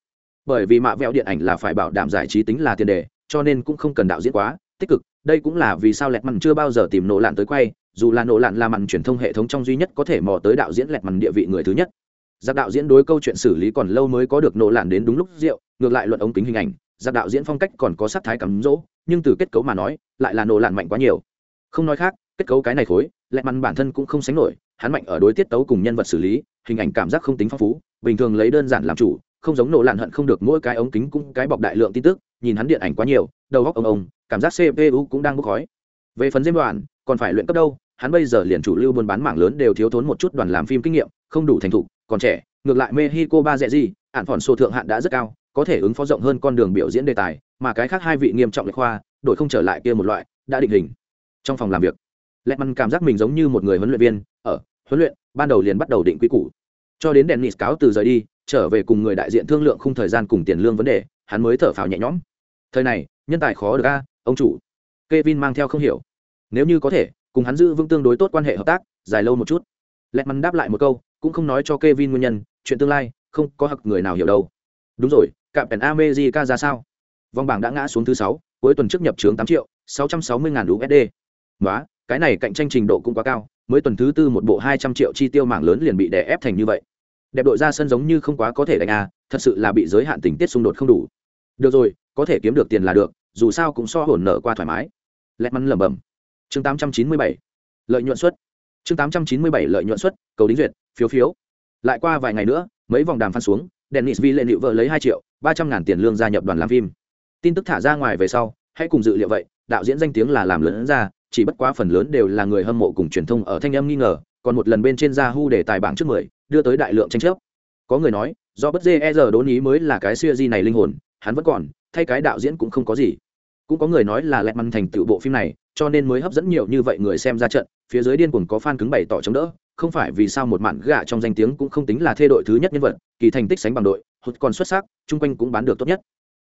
Bởi vì mạ vẹo điện ảnh là phải bảo đảm giải trí tính là tiền đề, cho nên cũng không cần đạo diễn quá tích cực. Đây cũng là vì sao Lẹt Mằn chưa bao giờ tìm nổ lạn tới quay, dù là nổ lạn là màn truyền thông hệ thống trong duy nhất có thể mò tới đạo diễn Lẹt Mằn địa vị người thứ nhất. Giặc đạo diễn đối câu chuyện xử lý còn lâu mới có được nổ lạn đến đúng lúc rượu, ngược lại luận ống kính hình ảnh, giặc đạo diễn phong cách còn có sắc thái cắm dỗ, nhưng từ kết cấu mà nói, lại là nổ lạn mạnh quá nhiều. Không nói khác, kết cấu cái này khối, lẹ mặn bản thân cũng không sánh nổi, hắn mạnh ở đối tiết tấu cùng nhân vật xử lý hình ảnh cảm giác không tính phong phú bình thường lấy đơn giản làm chủ không giống nổ lạn hận không được mỗi cái ống kính cũng cái bọc đại lượng tin tức nhìn hắn điện ảnh quá nhiều đầu góc ông ông cảm giác cpu cũng đang bốc khói về phần diêm đoàn còn phải luyện cấp đâu hắn bây giờ liền chủ lưu buôn bán mảng lớn đều thiếu thốn một chút đoàn làm phim kinh nghiệm không đủ thành thục còn trẻ ngược lại mexico ba dẹ gì ạn phòn số thượng hạn đã rất cao có thể ứng phó rộng hơn con đường biểu diễn đề tài mà cái khác hai vị nghiêm trọng lệch khoa, đổi không trở lại kia một loại, đã định hình. Trong phòng làm việc lệ măn cảm giác mình giống như một người huấn luyện viên, ở, huấn luyện, ban đầu liền bắt đầu định quy củ. Cho đến đèn nịt cáo từ rời đi, trở về cùng người đại diện thương lượng khung thời gian cùng tiền lương vấn đề, hắn mới thở phào nhẹ nhõm. Thời này, nhân tài khó được a, ông chủ. Kevin mang theo không hiểu. Nếu như có thể, cùng hắn giữ vững tương đối tốt quan hệ hợp tác, dài lâu một chút. Lẹt mắn đáp lại một câu, cũng không nói cho Kevin nguyên nhân, chuyện tương lai, không có hặc người nào hiểu đâu. Đúng rồi cạm pèn America ra sao? Vòng bảng đã ngã xuống thứ sáu cuối tuần trước nhập trướng tám triệu sáu trăm sáu mươi ngàn USD nói cái này cạnh tranh trình độ cũng quá cao mới tuần thứ tư một bộ hai trăm triệu chi tiêu mạng lớn liền bị đè ép thành như vậy. Đẹp đội ra sân giống như không quá có thể đánh a à, thật sự là bị giới hạn tình tiết xung đột không đủ. Được rồi có thể kiếm được tiền là được dù sao cũng so hồn nợ qua thoải mái. Lẹt mắn lẩm bẩm. Chương tám trăm chín mươi bảy lợi nhuận suất. Chương tám trăm chín mươi bảy lợi nhuận suất cầu đính duyệt phiếu phiếu. Lại qua vài ngày nữa mấy vòng đàm phan xuống dennis vi lệ nịu vợ lấy hai triệu ba trăm ngàn tiền lương gia nhập đoàn làm phim tin tức thả ra ngoài về sau, hãy cùng dự liệu vậy, đạo diễn danh tiếng là làm lớn ra, chỉ bất quá phần lớn đều là người hâm mộ cùng truyền thông ở thanh âm nghi ngờ, còn một lần bên trên Yahoo để tài bảng trước mười, đưa tới đại lượng tranh chấp. Có người nói do bất dê e. Giờ đốn ý mới là cái siêu di này linh hồn, hắn vẫn còn, thay cái đạo diễn cũng không có gì. Cũng có người nói là lẹt măn thành tựu bộ phim này, cho nên mới hấp dẫn nhiều như vậy người xem ra trận, phía dưới điên cuồng có fan cứng bày tỏ chống đỡ, không phải vì sao một mạn gạ trong danh tiếng cũng không tính là thê đội thứ nhất nhân vật, kỳ thành tích sánh bằng đội, hụt còn xuất sắc, chung quanh cũng bán được tốt nhất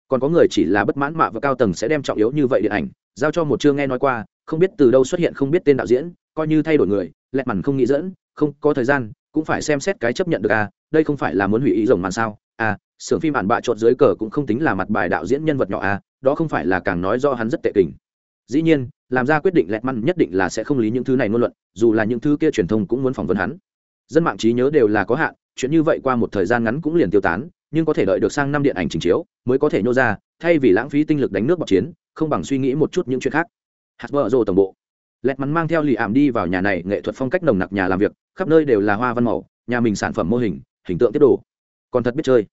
còn có người chỉ là bất mãn mạ và cao tầng sẽ đem trọng yếu như vậy điện ảnh, giao cho một chương nghe nói qua, không biết từ đâu xuất hiện không biết tên đạo diễn, coi như thay đổi người lẹt mằn không nghĩ dẫn, không có thời gian, cũng phải xem xét cái chấp nhận được à đây không phải là muốn hủy ý rồng màn sao à sưởng phim bản bạ trộn dưới cờ cũng không tính là mặt bài đạo diễn nhân vật nhỏ à đó không phải là càng nói do hắn rất tệ tình dĩ nhiên, làm ra quyết định lẹt mằn nhất định là sẽ không lý những thứ này ngôn luận, dù là những thứ kia truyền thông cũng muốn phỏng vấn hắn. Dân mạng trí nhớ đều là có hạn, chuyện như vậy qua một thời gian ngắn cũng liền tiêu tán nhưng có thể đợi được sang năm điện ảnh trình chiếu, mới có thể nhô ra, thay vì lãng phí tinh lực đánh nước bọc chiến, không bằng suy nghĩ một chút những chuyện khác. Hạt vợ rồ tổng bộ. Lẹt mắn mang theo lì ảm đi vào nhà này, nghệ thuật phong cách nồng nặc nhà làm việc, khắp nơi đều là hoa văn màu, nhà mình sản phẩm mô hình hình tượng tiết đồ. Còn thật biết chơi.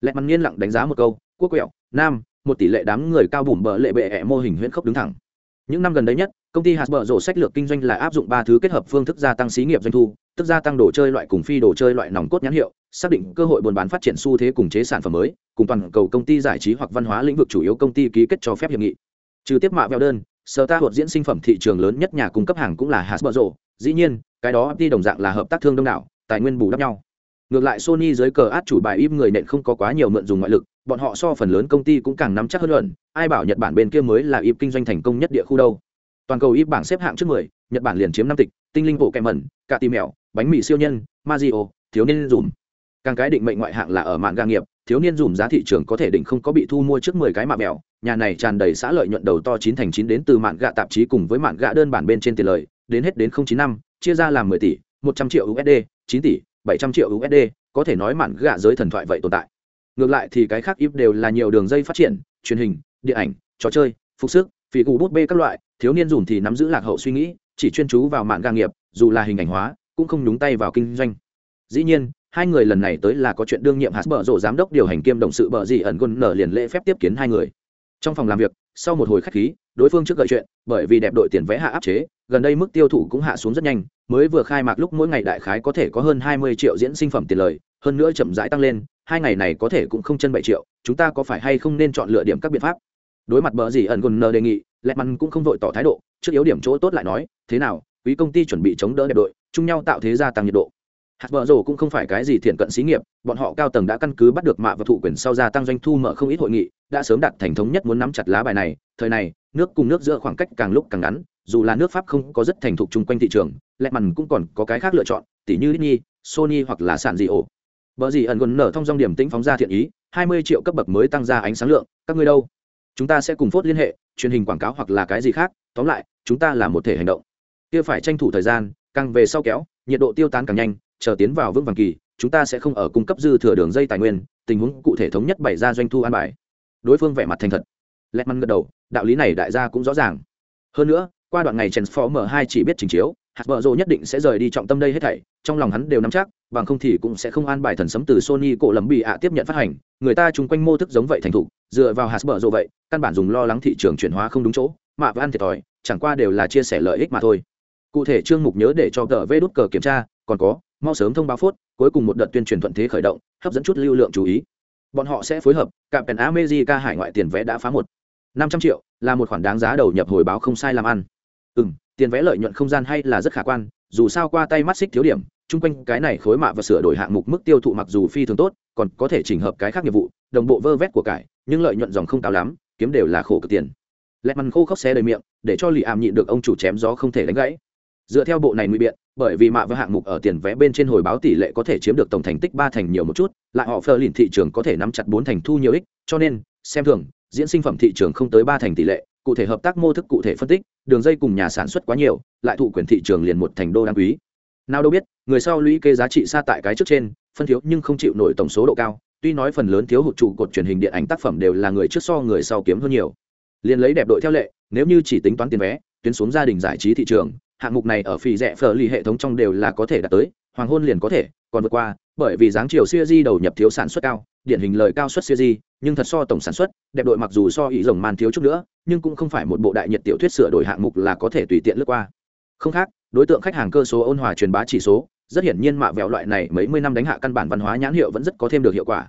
Lẹt mắn nghiên lặng đánh giá một câu, quốc quẹo, nam, một tỷ lệ đám người cao bùm bờ lệ bệ ẹ mô hình huyễn khốc đứng thẳng. Những năm gần đây nhất, công ty hạt bờ rổ sách lược kinh doanh là áp dụng ba thứ kết hợp phương thức gia tăng xí nghiệp doanh thu, tức gia tăng đồ chơi loại cùng phi đồ chơi loại nòng cốt nhãn hiệu xác định cơ hội buôn bán phát triển xu thế cùng chế sản phẩm mới, cùng toàn cầu công ty giải trí hoặc văn hóa lĩnh vực chủ yếu công ty ký kết cho phép hiệp nghị. Trừ tiếp mạ veo đơn sở ta hoạt diễn sinh phẩm thị trường lớn nhất nhà cung cấp hàng cũng là hasbro. Dĩ nhiên, cái đó đi đồng dạng là hợp tác thương đông đảo, tài nguyên bù đắp nhau. Ngược lại sony dưới cờ át chủ bài im người nện không có quá nhiều mượn dùng ngoại lực, bọn họ so phần lớn công ty cũng càng nắm chắc hơn luận, ai bảo nhật bản bên kia mới là im kinh doanh thành công nhất địa khu đâu. Toàn cầu im bảng xếp hạng trước mười, nhật bản liền chiếm năm tịch, tinh linh bộ kèm mẩn cả tìm mèo, bánh mì siêu nhân, mazio, thiếu niên dùm càng cái định mệnh ngoại hạng là ở mạng ga nghiệp, thiếu niên dùm giá thị trường có thể định không có bị thu mua trước mười cái mạ mèo. Nhà này tràn đầy xã lợi nhuận đầu to chín thành chín đến từ mạng gạ tạp chí cùng với mạng gạ đơn bản bên trên tiền lợi đến hết đến không chín năm, chia ra làm mười tỷ, một trăm triệu usd chín tỷ, bảy trăm triệu usd có thể nói mạng gạ giới thần thoại vậy tồn tại. Ngược lại thì cái khác ít đều là nhiều đường dây phát triển, truyền hình, điện ảnh, trò chơi, phục sức phỉ cụ bút bê các loại, thiếu niên dùm thì nắm giữ lạc hậu suy nghĩ, chỉ chuyên chú vào mạng gà nghiệp, dù là hình ảnh hóa, cũng không nhúng tay vào kinh doanh. Dĩ nhiên hai người lần này tới là có chuyện đương nhiệm hạt bờ rộ giám đốc điều hành kiêm động sự bờ gì ẩn quân nở liền lễ phép tiếp kiến hai người. Trong phòng làm việc, sau một hồi khách khí, đối phương trước gợi chuyện, bởi vì đẹp đội tiền vé hạ áp chế, gần đây mức tiêu thụ cũng hạ xuống rất nhanh, mới vừa khai mạc lúc mỗi ngày đại khái có thể có hơn hai mươi triệu diễn sinh phẩm tiền lời, hơn nữa chậm rãi tăng lên, hai ngày này có thể cũng không chân bảy triệu, chúng ta có phải hay không nên chọn lựa điểm các biện pháp? Đối mặt bờ gì ẩn quân nở đề nghị lẹ măn cũng không vội tỏ thái độ, trước yếu điểm chỗ tốt lại nói, thế nào, quý công ty chuẩn bị chống đỡ đẹp đội, chung nhau tạo thế gia tăng nhiệt độ hạt vợ rồ cũng không phải cái gì thiện cận xí nghiệp bọn họ cao tầng đã căn cứ bắt được mạ và thụ quyền sau gia tăng doanh thu mở không ít hội nghị đã sớm đặt thành thống nhất muốn nắm chặt lá bài này thời này nước cùng nước giữa khoảng cách càng lúc càng ngắn dù là nước pháp không có rất thành thục chung quanh thị trường lẹ mằn cũng còn có cái khác lựa chọn tỷ như Disney, Sony hoặc là sản dị ổ Bở gì ẩn gần nở thông dong điểm tĩnh phóng ra thiện ý, 20 triệu cấp bậc mới tăng ra ánh sáng lượng, các ngươi đâu? Chúng ta sẽ cùng phốt liên hệ, truyền hình quảng cáo hoặc là cái gì khác, tóm lại, chúng ta là một thể hành động. Kia phải tranh thủ thời gian, càng về sau kéo, nhiệt độ tiêu tán càng nhanh, chờ tiến vào vững vàng kỳ, chúng ta sẽ không ở cung cấp dư thừa đường dây tài nguyên, tình huống cụ thể thống nhất bày ra doanh thu an bài. Đối phương vẻ mặt thành thật. Lẹt măn gật đầu, đạo lý này đại gia cũng rõ ràng. Hơn nữa, qua đoạn ngày transformer hai chỉ biết trình chiếu, hạt vợ rồ nhất định sẽ rời đi trọng tâm đây hết thảy, trong lòng hắn đều nắm chắc, bằng không thì cũng sẽ không an bài thần sấm từ sony cổ lầm bị ạ tiếp nhận phát hành, người ta chung quanh mô thức giống vậy thành thục, dựa vào hạt vợ rồ vậy, căn bản dùng lo lắng thị trường chuyển hóa không đúng chỗ, mà và ăn thiệt thòi, chẳng qua đều là chia sẻ lợi ích mà thôi. Cụ thể chương mục nhớ để cho tờ vê đút cờ kiểm tra, còn có mau sớm thông báo phốt, cuối cùng một đợt tuyên truyền thuận thế khởi động, hấp dẫn chút lưu lượng chú ý. Bọn họ sẽ phối hợp, cạm pèn amejica hải ngoại tiền vé đã phá một. năm trăm triệu, là một khoản đáng giá đầu nhập hồi báo không sai làm ăn. Ừ m tiền vé lợi nhuận không gian hay là rất khả quan, dù sao qua tay mắt xích thiếu điểm, chung quanh cái này khối mạ và sửa đổi hạng mục mức tiêu thụ mặc dù phi thường tốt, còn có thể chỉnh hợp cái khác nghiệp vụ, đồng bộ vơ vét của cải, nhưng lợi nhuận dòng không cao lắm, kiếm đều là khổ cực tiền. Lẹt mằn khô khóc xe đầy miệng, để cho lì ảm nhịn được ông chủ chém gió không thể đánh gãy dựa theo bộ này nguy biện, bởi vì mạ với hạng mục ở tiền vé bên trên hồi báo tỷ lệ có thể chiếm được tổng thành tích ba thành nhiều một chút, lại họ phờ lìn thị trường có thể nắm chặt bốn thành thu nhiều ích, cho nên, xem thường, diễn sinh phẩm thị trường không tới ba thành tỷ lệ, cụ thể hợp tác mô thức cụ thể phân tích, đường dây cùng nhà sản xuất quá nhiều, lại thụ quyền thị trường liền một thành đô đáng quý. Nào đâu biết, người sau lũy kê giá trị xa tại cái trước trên, phân thiếu nhưng không chịu nổi tổng số độ cao, tuy nói phần lớn thiếu hụt trụ cột truyền hình điện ảnh tác phẩm đều là người trước so người sau kiếm hơn nhiều. Liền lấy đẹp đội theo lệ, nếu như chỉ tính toán tiền vé, tuyến xuống gia đình giải trí thị trường hạng mục này ở phì rẻ phở lì hệ thống trong đều là có thể đạt tới, hoàng hôn liền có thể, còn vượt qua, bởi vì dáng chiều siêu di đầu nhập thiếu sản xuất cao, điển hình lời cao suất siêu di, nhưng thật so tổng sản xuất, đẹp đội mặc dù so ý rồng man thiếu chút nữa, nhưng cũng không phải một bộ đại nhiệt tiểu thuyết sửa đổi hạng mục là có thể tùy tiện lướt qua. Không khác, đối tượng khách hàng cơ số ôn hòa truyền bá chỉ số, rất hiển nhiên mạ vẹo loại này mấy mươi năm đánh hạ căn bản văn hóa nhãn hiệu vẫn rất có thêm được hiệu quả.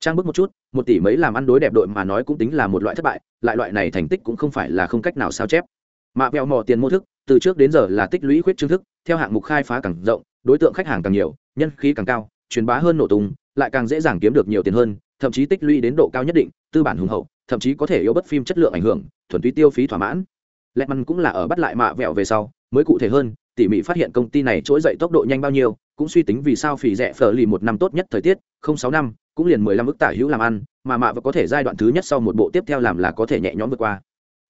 Trang bức một chút, một tỷ mấy làm ăn đối đẹp đội mà nói cũng tính là một loại thất bại, lại loại này thành tích cũng không phải là không cách nào sao chép. Mạ vẹo mò tiền mô thức từ trước đến giờ là tích lũy khuyết trương thức, theo hạng mục khai phá càng rộng, đối tượng khách hàng càng nhiều, nhân khí càng cao, truyền bá hơn nổ tung, lại càng dễ dàng kiếm được nhiều tiền hơn, thậm chí tích lũy đến độ cao nhất định, tư bản hùng hậu, thậm chí có thể yếu bất phim chất lượng ảnh hưởng, thuần túy tiêu phí thỏa mãn. Lẹt măn cũng là ở bắt lại mạ vẹo về sau, mới cụ thể hơn, tỉ mỉ phát hiện công ty này trỗi dậy tốc độ nhanh bao nhiêu, cũng suy tính vì sao phỉ rẻ phở lì một năm tốt nhất thời tiết, không sáu năm, cũng liền mười lăm ức tả hữu làm ăn, mà mạ vẫn có thể giai đoạn thứ nhất sau một bộ tiếp theo làm là có thể nhẹ nhõm vượt qua.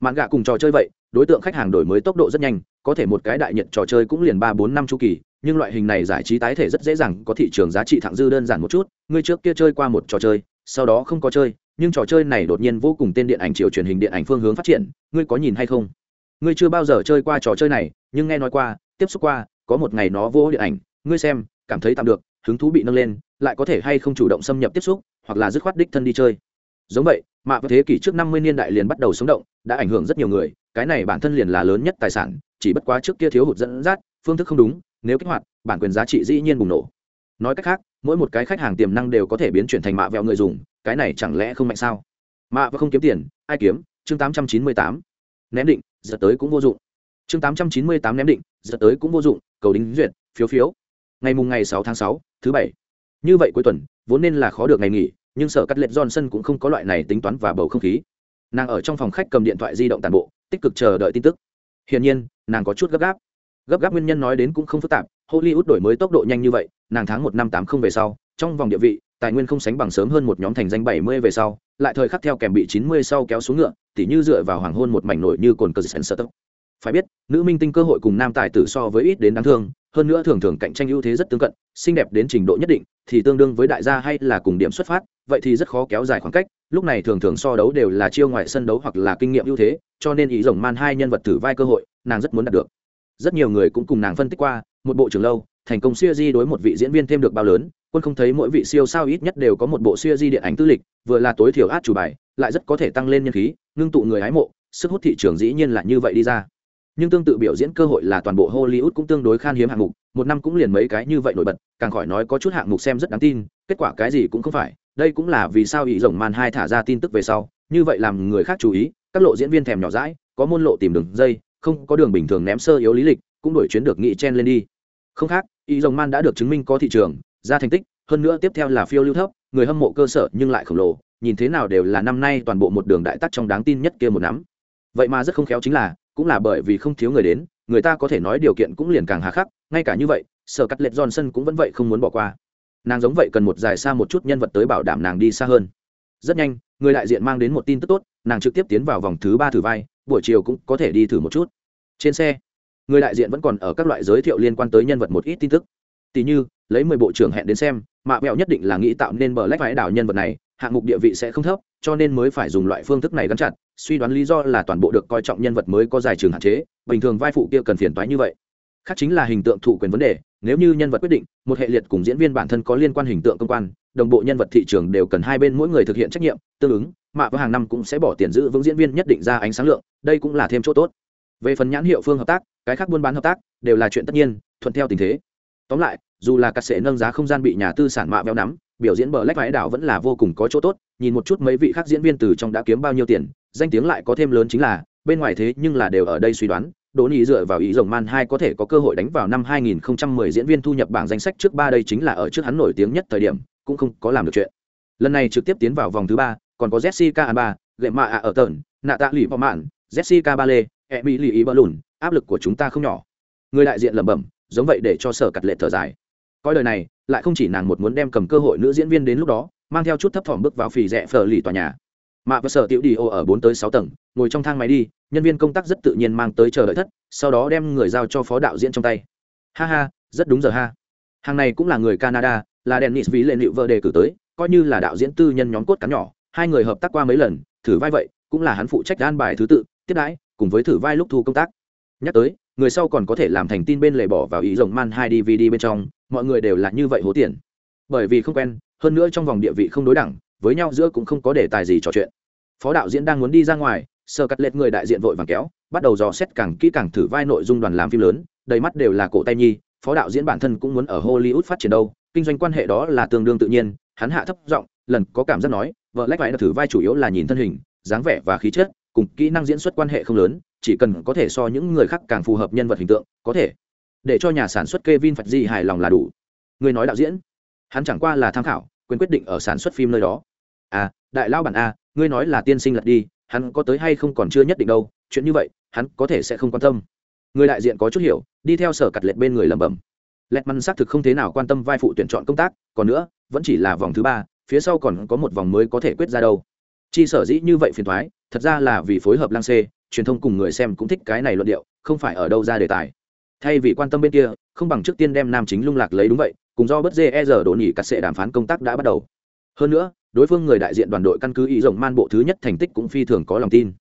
Mạn gạ cùng trò chơi vậy đối tượng khách hàng đổi mới tốc độ rất nhanh, có thể một cái đại nhận trò chơi cũng liền ba bốn năm chu kỳ, nhưng loại hình này giải trí tái thể rất dễ dàng, có thị trường giá trị thẳng dư đơn giản một chút ngươi trước kia chơi qua một trò chơi, sau đó không có chơi, nhưng trò chơi này đột nhiên vô cùng tên điện ảnh chiều truyền hình điện ảnh phương hướng phát triển, ngươi có nhìn hay không? Ngươi chưa bao giờ chơi qua trò chơi này, nhưng nghe nói qua, tiếp xúc qua, có một ngày nó vô điện ảnh, ngươi xem, cảm thấy tạm được, hứng thú bị nâng lên, lại có thể hay không chủ động xâm nhập tiếp xúc, hoặc là dứt khoát đích thân đi chơi. Giống vậy mạng thế kỷ trước năm mươi niên đại liền bắt đầu sống động, đã ảnh hưởng rất nhiều người cái này bản thân liền là lớn nhất tài sản, chỉ bất quá trước kia thiếu hụt dẫn dắt, phương thức không đúng, nếu kích hoạt, bản quyền giá trị dĩ nhiên bùng nổ. Nói cách khác, mỗi một cái khách hàng tiềm năng đều có thể biến chuyển thành mạ vẹo người dùng, cái này chẳng lẽ không mạnh sao? Mạ và không kiếm tiền, ai kiếm? Chương tám trăm chín mươi tám. Ném định, giật tới cũng vô dụng. Chương tám trăm chín mươi tám ném định, giật tới cũng vô dụng, cầu đính duyệt, phiếu phiếu. Ngày mùng ngày sáu tháng sáu, thứ bảy. Như vậy cuối tuần, vốn nên là khó được ngày nghỉ, nhưng sở cắt lệch johnson cũng không có loại này tính toán và bầu không khí. Nàng ở trong phòng khách cầm điện thoại di động tàn bộ tích cực chờ đợi tin tức. Hiển nhiên, nàng có chút gấp gáp. Gấp gáp nguyên nhân nói đến cũng không phức tạp, hollywood đổi mới tốc độ nhanh như vậy, nàng tháng một năm tám không về sau, trong vòng địa vị, tài nguyên không sánh bằng sớm hơn một nhóm thành danh bảy mươi về sau, lại thời khắc theo kèm bị chín mươi sau kéo xuống ngựa, tỉ như dựa vào hoàng hôn một mảnh nổi như cồn cờ sân sơ tốc. Phải biết, nữ minh tinh cơ hội cùng nam tài tử so với ít đến đáng thương, hơn nữa thường thường cạnh tranh ưu thế rất tương cận, xinh đẹp đến trình độ nhất định, thì tương đương với đại gia hay là cùng điểm xuất phát vậy thì rất khó kéo dài khoảng cách, lúc này thường thường so đấu đều là chiêu ngoại sân đấu hoặc là kinh nghiệm ưu thế, cho nên ý rồng man hai nhân vật thử vai cơ hội, nàng rất muốn đạt được. Rất nhiều người cũng cùng nàng phân tích qua, một bộ trưởng lâu, thành công siêu di đối một vị diễn viên thêm được bao lớn, quân không thấy mỗi vị siêu sao ít nhất đều có một bộ siêu di điện ảnh tư lịch, vừa là tối thiểu át chủ bài, lại rất có thể tăng lên nhân khí, ngưng tụ người hái mộ, sức hút thị trường dĩ nhiên là như vậy đi ra. Nhưng tương tự biểu diễn cơ hội là toàn bộ hollywood cũng tương đối khan hiếm hạng mục một năm cũng liền mấy cái như vậy nổi bật, càng khỏi nói có chút hạng mục xem rất đáng tin, kết quả cái gì cũng không phải. Đây cũng là vì sao ý rồng man hai thả ra tin tức về sau, như vậy làm người khác chú ý, các lộ diễn viên thèm nhỏ rãi có môn lộ tìm đường dây, không có đường bình thường ném sơ yếu lý lịch, cũng đổi chuyến được nghị chen lên đi. Không khác ý rồng man đã được chứng minh có thị trường, ra thành tích, hơn nữa tiếp theo là phiêu lưu thấp, người hâm mộ cơ sở nhưng lại khổng lồ, nhìn thế nào đều là năm nay toàn bộ một đường đại tắc trong đáng tin nhất kia một nắm. Vậy mà rất không khéo chính là, cũng là bởi vì không thiếu người đến, người ta có thể nói điều kiện cũng liền càng hà khắc ngay cả như vậy, sở cắt lệch johnson cũng vẫn vậy không muốn bỏ qua. Nàng giống vậy cần một dài xa một chút nhân vật tới bảo đảm nàng đi xa hơn. Rất nhanh, người đại diện mang đến một tin tức tốt, nàng trực tiếp tiến vào vòng thứ ba thử vai, buổi chiều cũng có thể đi thử một chút. Trên xe, người đại diện vẫn còn ở các loại giới thiệu liên quan tới nhân vật một ít tin tức. Tỷ như, lấy mười bộ trưởng hẹn đến xem, mạ mẹo nhất định là nghĩ tạo nên bờ lách vái đảo nhân vật này, hạng mục địa vị sẽ không thấp, cho nên mới phải dùng loại phương thức này gắn chặt, suy đoán lý do là toàn bộ được coi trọng nhân vật mới có dài trường hạn chế, bình thường vai phụ kia cần phiền toái như vậy khác chính là hình tượng thụ quyền vấn đề, nếu như nhân vật quyết định, một hệ liệt cùng diễn viên bản thân có liên quan hình tượng công quan, đồng bộ nhân vật thị trường đều cần hai bên mỗi người thực hiện trách nhiệm, tương ứng mạ và hàng năm cũng sẽ bỏ tiền giữ vững diễn viên nhất định ra ánh sáng lượng, đây cũng là thêm chỗ tốt. Về phần nhãn hiệu phương hợp tác, cái khác buôn bán hợp tác, đều là chuyện tất nhiên, thuận theo tình thế. Tóm lại, dù là cắt sệ nâng giá không gian bị nhà tư sản mạ béo nắm, biểu diễn bờ lách vãi đảo vẫn là vô cùng có chỗ tốt, nhìn một chút mấy vị khác diễn viên từ trong đã kiếm bao nhiêu tiền, danh tiếng lại có thêm lớn chính là bên ngoài thế nhưng là đều ở đây suy đoán Đỗ Nhi dựa vào ý rồng man hai có thể có cơ hội đánh vào năm 2010 diễn viên thu nhập bảng danh sách trước ba đây chính là ở trước hắn nổi tiếng nhất thời điểm, cũng không có làm được chuyện. Lần này trực tiếp tiến vào vòng thứ ba, còn có Jessica Alba, ạ ở tận, nạ tạ lì mạn, Jessica ba lê emmy lì ý Emily lùn áp lực của chúng ta không nhỏ. Người đại diện lẩm bẩm, giống vậy để cho sở cật lệ thở dài. Coi đời này, lại không chỉ nàng một muốn đem cầm cơ hội nữ diễn viên đến lúc đó, mang theo chút thấp thỏm bước vào phì rẻ phở lì tòa nhà mạ và sở tiểu đi ô ở bốn tới sáu tầng, ngồi trong thang máy đi, nhân viên công tác rất tự nhiên mang tới chờ đợi thất, sau đó đem người giao cho phó đạo diễn trong tay. Ha ha, rất đúng giờ ha. Hàng này cũng là người canada, là dennis ví lệ nịu vợ đề cử tới, coi như là đạo diễn tư nhân nhóm cốt cắn nhỏ, hai người hợp tác qua mấy lần, thử vai vậy, cũng là hắn phụ trách gan bài thứ tự, tiếp đãi, cùng với thử vai lúc thu công tác. Nhắc tới, người sau còn có thể làm thành tin bên lề bỏ vào ý rồng man hai dvd bên trong, mọi người đều là như vậy hố tiền. Bởi vì không quen, hơn nữa trong vòng địa vị không đối đẳng với nhau giữa cũng không có đề tài gì trò chuyện phó đạo diễn đang muốn đi ra ngoài sơ cắt lệch người đại diện vội vàng kéo bắt đầu dò xét càng kỹ càng thử vai nội dung đoàn làm phim lớn đầy mắt đều là cổ tay nhi phó đạo diễn bản thân cũng muốn ở hollywood phát triển đâu kinh doanh quan hệ đó là tương đương tự nhiên hắn hạ thấp giọng lần có cảm giác nói vợ lách vải thử vai chủ yếu là nhìn thân hình dáng vẻ và khí chất cùng kỹ năng diễn xuất quan hệ không lớn chỉ cần có thể so những người khác càng phù hợp nhân vật hình tượng có thể để cho nhà sản xuất Kevin Phật gì hài lòng là đủ. Người nói đạo diễn, hắn chẳng qua là tham khảo, quyền quyết định ở sản xuất phim nơi đó à đại lao bản a, ngươi nói là tiên sinh lật đi, hắn có tới hay không còn chưa nhất định đâu, chuyện như vậy, hắn có thể sẽ không quan tâm. Người đại diện có chút hiểu, đi theo sở cặt lệch bên người lẩm bẩm. Lẹt măn xác thực không thế nào quan tâm vai phụ tuyển chọn công tác, còn nữa, vẫn chỉ là vòng thứ ba, phía sau còn có một vòng mới có thể quyết ra đâu. Chi sở dĩ như vậy phiền thoái, thật ra là vì phối hợp lang xê, truyền thông cùng người xem cũng thích cái này luận điệu, không phải ở đâu ra đề tài. Thay vì quan tâm bên kia, không bằng trước tiên đem nam chính lung lạc lấy đúng vậy, cùng do bất dê e giờ đổ nhỉ cắt sệ đàm phán công tác đã bắt đầu. Hơn nữa đối phương người đại diện đoàn đội căn cứ ý rộng man bộ thứ nhất thành tích cũng phi thường có lòng tin.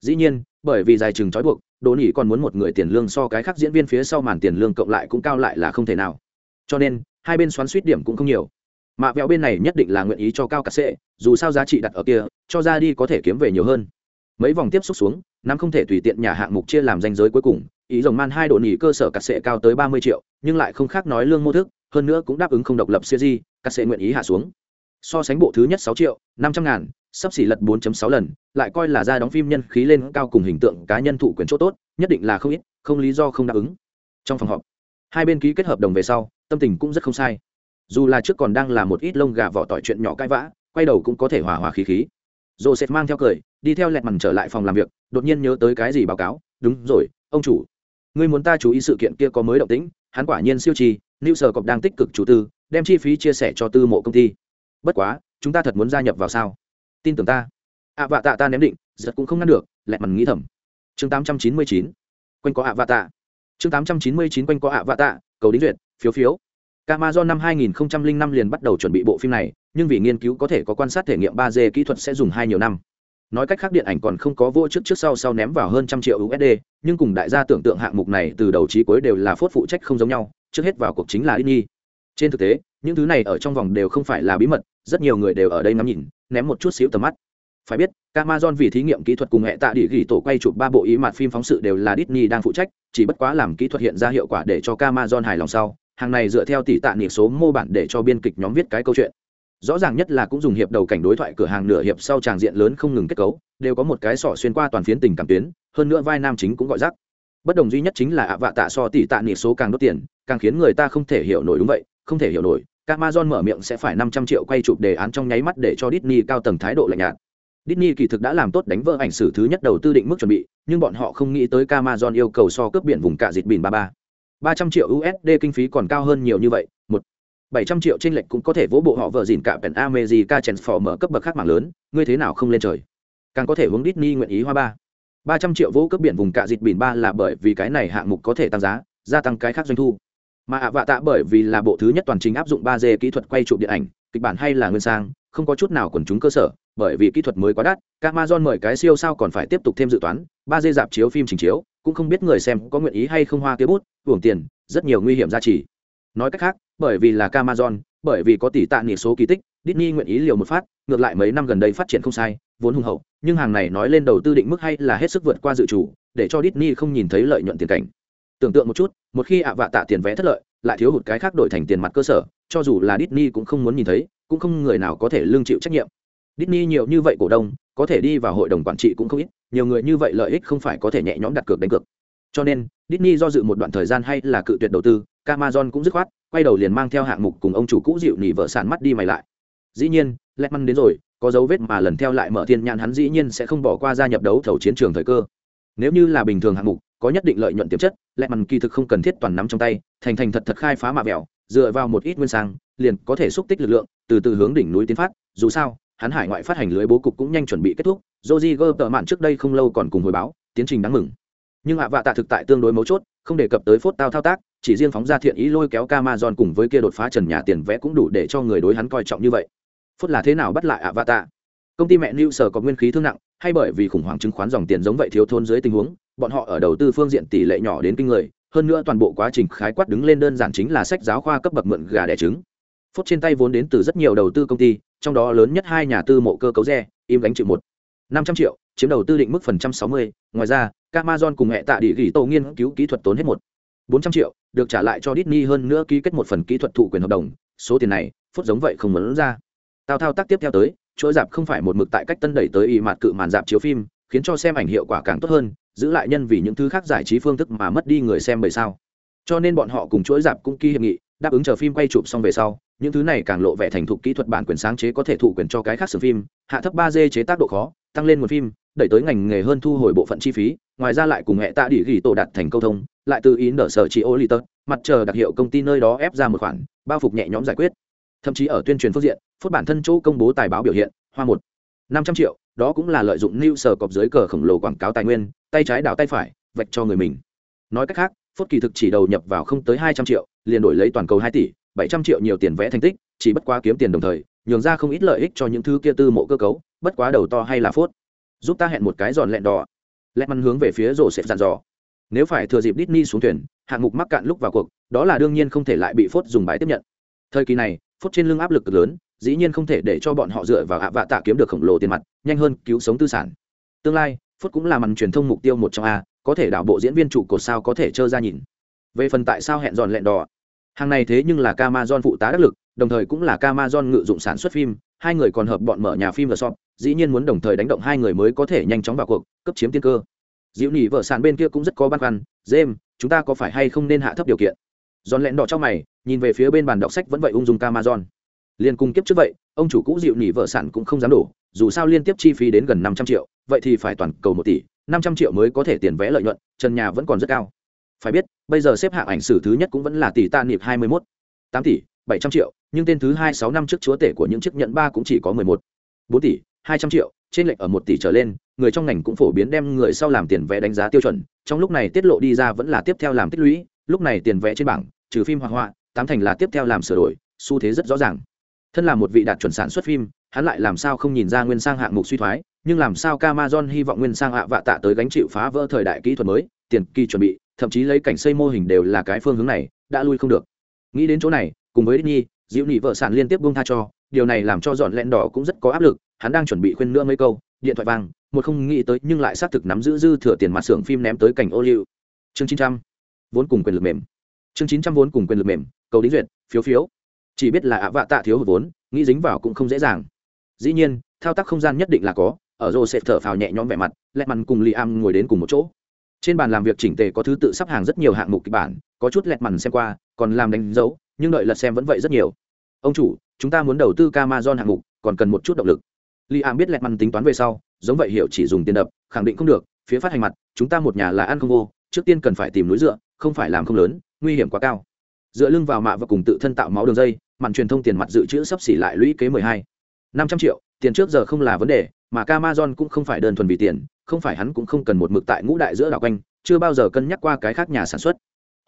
Dĩ nhiên, bởi vì dài chừng trói buộc đồ nỉ còn muốn một người tiền lương so cái khác diễn viên phía sau màn tiền lương cộng lại cũng cao lại là không thể nào. Cho nên, hai bên xoắn suýt điểm cũng không nhiều. Mạ vẹo bên này nhất định là nguyện ý cho cao cả sệ, dù sao giá trị đặt ở kia, cho ra đi có thể kiếm về nhiều hơn. Mấy vòng tiếp xúc xuống, năm không thể tùy tiện nhà hạng mục chia làm danh giới cuối cùng, ý rồng man hai độ nỉ cơ sở cắt sệ cao tới ba mươi triệu, nhưng lại không khác nói lương mô thức, hơn nữa cũng đáp ứng không độc lập siêu di cắt sệ nguyện ý hạ xuống so sánh bộ thứ nhất sáu triệu, năm trăm ngàn, sắp xỉ lật 4 sáu lần, lại coi là ra đóng phim nhân khí lên cao cùng hình tượng cá nhân thụ quyền chỗ tốt, nhất định là không ít, không lý do không đáp ứng. Trong phòng họp, hai bên ký kết hợp đồng về sau, tâm tình cũng rất không sai. Dù là trước còn đang là một ít lông gà vỏ tỏi chuyện nhỏ cãi vã, quay đầu cũng có thể hòa hòa khí khí. Joseph mang theo cười, đi theo lẹt mằn trở lại phòng làm việc, đột nhiên nhớ tới cái gì báo cáo, đúng rồi, ông chủ, ngươi muốn ta chú ý sự kiện kia có mới động tĩnh, hắn quả nhiên siêu trì, new sở cọc đang tích cực chủ tư, đem chi phí chia sẻ cho tư mộ công ty bất quá chúng ta thật muốn gia nhập vào sao? Tin tưởng ta. Ạ à, vạ tạ ta ném định giật cũng không ngăn được lẹt mằn nghĩ thầm. Chương tám trăm chín mươi chín quanh có ạ vạ tạ. Chương tám trăm chín mươi chín quanh có ạ vạ tạ cầu đính duyệt phiếu phiếu. Amazon năm 2005 liền bắt đầu chuẩn bị bộ phim này, nhưng vì nghiên cứu có thể có quan sát thể nghiệm 3D kỹ thuật sẽ dùng hai nhiều năm. Nói cách khác điện ảnh còn không có vô trước trước sau sau ném vào hơn trăm triệu USD, nhưng cùng đại gia tưởng tượng hạng mục này từ đầu chí cuối đều là phốt phụ trách không giống nhau, trước hết vào cuộc chính là Disney. Trên thực tế, những thứ này ở trong vòng đều không phải là bí mật, rất nhiều người đều ở đây ngắm nhìn, ném một chút xíu tầm mắt. Phải biết, Amazon vì thí nghiệm kỹ thuật cùng hệ tạ địa ghi tổ quay chụp ba bộ ý mặt phim phóng sự đều là Disney đang phụ trách, chỉ bất quá làm kỹ thuật hiện ra hiệu quả để cho Amazon hài lòng sau, hàng này dựa theo tỷ tạ niệm số mô bản để cho biên kịch nhóm viết cái câu chuyện rõ ràng nhất là cũng dùng hiệp đầu cảnh đối thoại cửa hàng nửa hiệp sau tràng diện lớn không ngừng kết cấu đều có một cái sọ xuyên qua toàn phiến tình cảm tuyến hơn nữa vai nam chính cũng gọi rắc bất đồng duy nhất chính là ạ vạ tạ so tỷ tạ niệm số càng đốt tiền càng khiến người ta không thể hiểu nổi đúng vậy không thể hiểu nổi Amazon mở miệng sẽ phải 500 triệu quay chụp đề án trong nháy mắt để cho Disney cao tầng thái độ lạnh nhạt. Disney kỳ thực đã làm tốt đánh vỡ ảnh sử thứ nhất đầu tư định mức chuẩn bị, nhưng bọn họ không nghĩ tới Amazon yêu cầu so cướp biển vùng cả dịch biển 33 ba. trăm triệu usd kinh phí còn cao hơn nhiều như vậy một. bảy trăm triệu trên lệch cũng có thể vỗ bộ họ vợ gìn cả pèn america mở cấp bậc khác mạng lớn ngươi thế nào không lên trời? Càng có thể hướng Disney nguyện ý hoa ba. ba trăm triệu vỗ cấp biển vùng cạ dịch biển ba là bởi vì cái này hạng mục có thể tăng giá gia tăng cái khác doanh thu mà ạ vạ tạ bởi vì là bộ thứ nhất toàn trình áp dụng ba d kỹ thuật quay chụp điện ảnh, kịch bản hay là nguyên sang, không có chút nào quần chúng cơ sở, bởi vì kỹ thuật mới quá đắt Amazon mời cái siêu sao còn phải tiếp tục thêm dự toán, ba d dạp chiếu phim trình chiếu, cũng không biết người xem có nguyện ý hay không hoa kia bút uổng tiền, rất nhiều nguy hiểm giá trị. Nói cách khác, bởi vì là Amazon, bởi vì có tỷ tạ nghị số kỳ tích, Disney nguyện ý liều một phát, ngược lại mấy năm gần đây phát triển không sai, vốn hùng hậu, nhưng hàng này nói lên đầu tư định mức hay là hết sức vượt qua dự chủ để cho Disney không nhìn thấy lợi nhuận tiền cảnh tưởng tượng một chút, một khi ạ vạ tạ tiền vé thất lợi, lại thiếu hụt cái khác đổi thành tiền mặt cơ sở, cho dù là Disney cũng không muốn nhìn thấy, cũng không người nào có thể lương chịu trách nhiệm. Disney nhiều như vậy cổ đông, có thể đi vào hội đồng quản trị cũng không ít, nhiều người như vậy lợi ích không phải có thể nhẹ nhõm đặt cược đánh cược. Cho nên, Disney do dự một đoạn thời gian hay là cự tuyệt đầu tư, Amazon cũng dứt khoát, quay đầu liền mang theo hạng mục cùng ông chủ cũ dịu nỉ vợ sản mắt đi mày lại. Dĩ nhiên Lehman đến rồi, có dấu vết mà lần theo lại mở thiên nhãn hắn dĩ nhiên sẽ không bỏ qua gia nhập đấu thầu chiến trường thời cơ. Nếu như là bình thường hạng mục có nhất định lợi nhuận tiềm chất Lehman kỳ thực không cần thiết toàn nắm trong tay, thành thành thật thật khai phá mạ mẹo dựa vào một ít nguyên sang, liền có thể xúc tích lực lượng, từ từ hướng đỉnh núi tiến phát, dù sao, hắn hải ngoại phát hành lưới bố cục cũng nhanh chuẩn bị kết thúc, Rodrigo tờ mạn trước đây không lâu còn cùng hồi báo, tiến trình đáng mừng. Nhưng ạ vạ tạ thực tại tương đối mấu chốt, không đề cập tới phốt tao thao tác, chỉ riêng phóng ra thiện ý lôi kéo Camazon cùng với kia đột phá trần nhà tiền vẽ cũng đủ để cho người đối hắn coi trọng như vậy. Phốt là thế nào bắt lại ạ vạ tạ? Công ty mẹ new sở có nguyên khí thương nặng hay bởi vì khủng hoảng chứng khoán dòng tiền giống vậy thiếu thốn dưới tình huống, bọn họ ở đầu tư phương diện tỷ lệ nhỏ đến kinh người, hơn nữa toàn bộ quá trình khái quát đứng lên đơn giản chính là sách giáo khoa cấp bậc mượn gà đẻ trứng. Phốt trên tay vốn đến từ rất nhiều đầu tư công ty, trong đó lớn nhất hai nhà tư mộ cơ cấu re im gánh chịu một. năm trăm triệu, chiếm đầu tư định mức phần trăm sáu mươi, ngoài ra, Amazon cùng hệ tạ địa gỉ tổ nghiên cứu kỹ thuật tốn hết một. bốn trăm triệu, được trả lại cho Disney hơn nữa ký kết một phần kỹ thuật thụ quyền hợp đồng, số tiền này, phút giống vậy không muốn ra. Tao thao tác tiếp theo tới chuỗi dạp không phải một mực tại cách tân đẩy tới y mạt cự màn dạp chiếu phim, khiến cho xem ảnh hiệu quả càng tốt hơn, giữ lại nhân vì những thứ khác giải trí phương thức mà mất đi người xem bởi sao. Cho nên bọn họ cùng chuỗi dạp cũng ký hiệp nghị, đáp ứng chờ phim quay chụp xong về sau, những thứ này càng lộ vẻ thành thục kỹ thuật bản quyền sáng chế có thể thụ quyền cho cái khác sử phim, hạ thấp ba d chế tác độ khó, tăng lên một phim, đẩy tới ngành nghề hơn thu hồi bộ phận chi phí, ngoài ra lại cùng hệ tạ địa ghi tổ đạt thành câu thông, lại từ ý nở sở chỉ ô lì tật mặt chờ đặc hiệu công ty nơi đó ép ra một khoản, bao phục nhẹ nhõm giải quyết thậm chí ở tuyên truyền phương diện phút bản thân chỗ công bố tài báo biểu hiện, hoa một, năm trăm triệu, đó cũng là lợi dụng new sở cọp dưới cờ khổng lồ quảng cáo tài nguyên, tay trái đảo tay phải, vạch cho người mình. Nói cách khác phút kỳ thực chỉ đầu nhập vào không tới hai trăm triệu, liền đổi lấy toàn cầu hai tỷ, bảy trăm triệu nhiều tiền vẽ thành tích, chỉ bất quá kiếm tiền đồng thời, nhường ra không ít lợi ích cho những thứ kia tư mộ cơ cấu, bất quá đầu to hay là phốt. Giúp ta hẹn một cái giòn lẹn đỏ. Lẹt măn hướng về phía rổ sẽ dàn dò. Nếu phải thừa dịp Disney xuống thuyền, hạng mục mắc cạn lúc vào cuộc, đó là đương nhiên không thể lại bị phốt dùng bãi tiếp nhận. Thời kỳ này phốt trên lưng áp lực cực lớn, dĩ nhiên không thể để cho bọn họ dựa vào ạ vạ tạ kiếm được khổng lồ tiền mặt, nhanh hơn cứu sống tư sản. Tương lai phốt cũng là màn truyền thông mục tiêu một trong a, có thể đảo bộ diễn viên trụ cột sao có thể trơ ra nhìn. Về phần tại sao hẹn giòn lẹn đỏ, hàng này thế nhưng là camason phụ tá đắc lực, đồng thời cũng là camason ngự dụng sản xuất phim, hai người còn hợp bọn mở nhà phim và shop, dĩ nhiên muốn đồng thời đánh động hai người mới có thể nhanh chóng vào cuộc, cấp chiếm tiên cơ. Diễu nỉ vợ sản bên kia cũng rất có băn khoăn, james, chúng ta có phải hay không nên hạ thấp điều kiện? Giòn lẹn đỏ trong mày nhìn về phía bên bàn đọc sách vẫn vậy ung dung camason liên cung kiếp trước vậy, ông chủ cũ dịu nỉ vợ sản cũng không dám đổ, dù sao liên tiếp chi phí đến gần năm trăm triệu, vậy thì phải toàn cầu một tỷ, năm trăm triệu mới có thể tiền vé lợi nhuận, trần nhà vẫn còn rất cao. Phải biết, bây giờ xếp hạng ảnh sử thứ nhất cũng vẫn là tỷ ta nịp hai mươi mốt, tám tỷ, bảy trăm triệu, nhưng tên thứ hai sáu năm trước chúa tể của những chiếc nhận ba cũng chỉ có mười một, bốn tỷ, hai trăm triệu, trên lệch ở một tỷ trở lên, người trong ngành cũng phổ biến đem người sau làm tiền vé đánh giá tiêu chuẩn, trong lúc này tiết lộ đi ra vẫn là tiếp theo làm tích lũy, lúc này tiền vé trên bảng, trừ phim hoạt họa tám thành là tiếp theo làm sửa đổi xu thế rất rõ ràng thân là một vị đạt chuẩn sản xuất phim hắn lại làm sao không nhìn ra nguyên sang hạng mục suy thoái nhưng làm sao camason hy vọng nguyên sang hạ vạ tạ tới gánh chịu phá vỡ thời đại kỹ thuật mới tiền kỳ chuẩn bị thậm chí lấy cảnh xây mô hình đều là cái phương hướng này đã lui không được nghĩ đến chỗ này cùng với Disney, Diệu Nị vợ sản liên tiếp buông tha cho, điều này làm cho dọn lẹn đỏ cũng rất có áp lực, hắn đang chuẩn bị khuyên nữa mấy câu, điện thoại vang, một không nghĩ tới nhưng lại xác thực nắm giữ dư thừa tiền mặt xưởng phim ném tới cảnh ô liu. Chương 900, vốn cùng quyền lực mềm. Chương 900 vốn cùng quyền lực mềm, cầu đính duyệt, phiếu phiếu. Chỉ biết là ạ vạ tạ thiếu hụt vốn, nghĩ dính vào cũng không dễ dàng. Dĩ nhiên, thao tác không gian nhất định là có, ở rô sẽ thở phào nhẹ nhõm vẻ mặt, lẹt mằn cùng Liam ngồi đến cùng một chỗ. Trên bàn làm việc chỉnh tề có thứ tự sắp hàng rất nhiều hạng mục kịch bản, có chút lẹt mằn xem qua, còn làm đánh dấu, nhưng đợi lật xem vẫn vậy rất nhiều ông chủ chúng ta muốn đầu tư Amazon hạng mục còn cần một chút động lực li am biết lẹt mằn tính toán về sau giống vậy hiểu chỉ dùng tiền đập khẳng định không được phía phát hành mặt chúng ta một nhà là ăn không vô trước tiên cần phải tìm núi dựa không phải làm không lớn nguy hiểm quá cao dựa lưng vào mạ và cùng tự thân tạo máu đường dây màn truyền thông tiền mặt dự trữ sắp xỉ lại lũy kế mười hai. năm trăm triệu, tiền trước giờ không là vấn đề, mà Amazon cũng không phải đơn thuần vì tiền, không phải hắn cũng không cần một mực tại ngũ đại giữa đảo quanh, chưa bao giờ cân nhắc qua cái khác nhà sản xuất.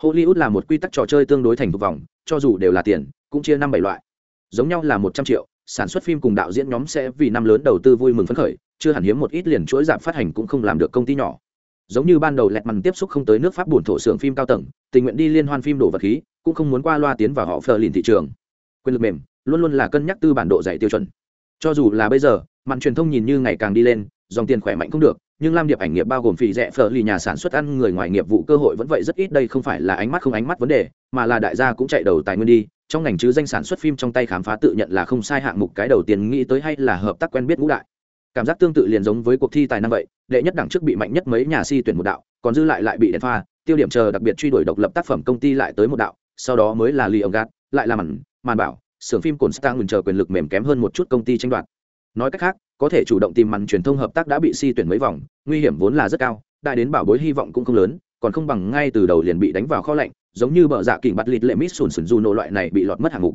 Hollywood là một quy tắc trò chơi tương đối thành thục vòng, cho dù đều là tiền, cũng chia năm bảy loại. Giống nhau là một trăm triệu, sản xuất phim cùng đạo diễn nhóm sẽ vì năm lớn đầu tư vui mừng phấn khởi, chưa hẳn hiếm một ít liền chuỗi giảm phát hành cũng không làm được công ty nhỏ giống như ban đầu lẹt mằn tiếp xúc không tới nước pháp buồn thổ xưởng phim cao tầng, tình nguyện đi liên hoan phim đổ vật khí, cũng không muốn qua loa tiến vào họ phờ lìn thị trường. Quyền lực mềm, luôn luôn là cân nhắc tư bản độ dạy tiêu chuẩn. Cho dù là bây giờ, màn truyền thông nhìn như ngày càng đi lên, dòng tiền khỏe mạnh không được, nhưng lam điệp ảnh nghiệp bao gồm phì rẻ phở lì nhà sản xuất ăn người ngoài nghiệp vụ cơ hội vẫn vậy rất ít, đây không phải là ánh mắt không ánh mắt vấn đề, mà là đại gia cũng chạy đầu tài nguyên đi, trong ngành chứ danh sản xuất phim trong tay khám phá tự nhận là không sai hạng mục cái đầu tiên nghĩ tới hay là hợp tác quen biết ngũ đại cảm giác tương tự liền giống với cuộc thi tài năng vậy, đệ nhất đẳng trước bị mạnh nhất mấy nhà si tuyển một đạo, còn dư lại lại bị đèn pha, tiêu điểm chờ đặc biệt truy đuổi độc lập tác phẩm công ty lại tới một đạo, sau đó mới là lì ông gạt lại là màn màn bảo, xưởng phim cồn stang chờ quyền lực mềm kém hơn một chút công ty tranh đoạt. Nói cách khác, có thể chủ động tìm màn truyền thông hợp tác đã bị si tuyển mấy vòng, nguy hiểm vốn là rất cao, đại đến bảo bối hy vọng cũng không lớn, còn không bằng ngay từ đầu liền bị đánh vào kho lạnh, giống như bờ dạ kỉnh bắt lịt lệ mít sùn sùn dù nổ loại này bị lọt mất hạng mục.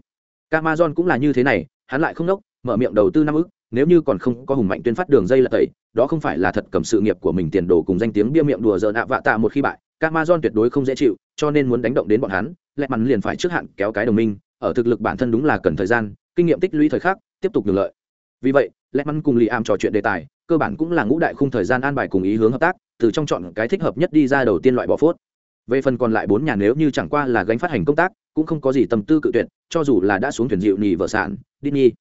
Amazon cũng là như thế này, hắn lại không nốc mở miệng đầu tư năm ức nếu như còn không có hùng mạnh tuyên phát đường dây là tẩy đó không phải là thật cầm sự nghiệp của mình tiền đồ cùng danh tiếng bia miệng đùa dợn ạ vạ tạ một khi bại Amazon tuyệt đối không dễ chịu cho nên muốn đánh động đến bọn hắn lẹ mắn liền phải trước hạn kéo cái đồng minh ở thực lực bản thân đúng là cần thời gian kinh nghiệm tích lũy thời khắc tiếp tục được lợi. Vì vậy lẹ mắn cùng lì am trò chuyện đề tài cơ bản cũng là ngũ đại khung thời gian an bài cùng ý hướng hợp tác từ trong chọn cái thích hợp nhất đi ra đầu tiên loại bỏ phốt. Về phần còn lại bốn nhà nếu như chẳng qua là gánh phát hành công tác cũng không có gì tâm tư cự tuyệt cho dù là đã xuống thuyền dịu nhì vợ sản nhi,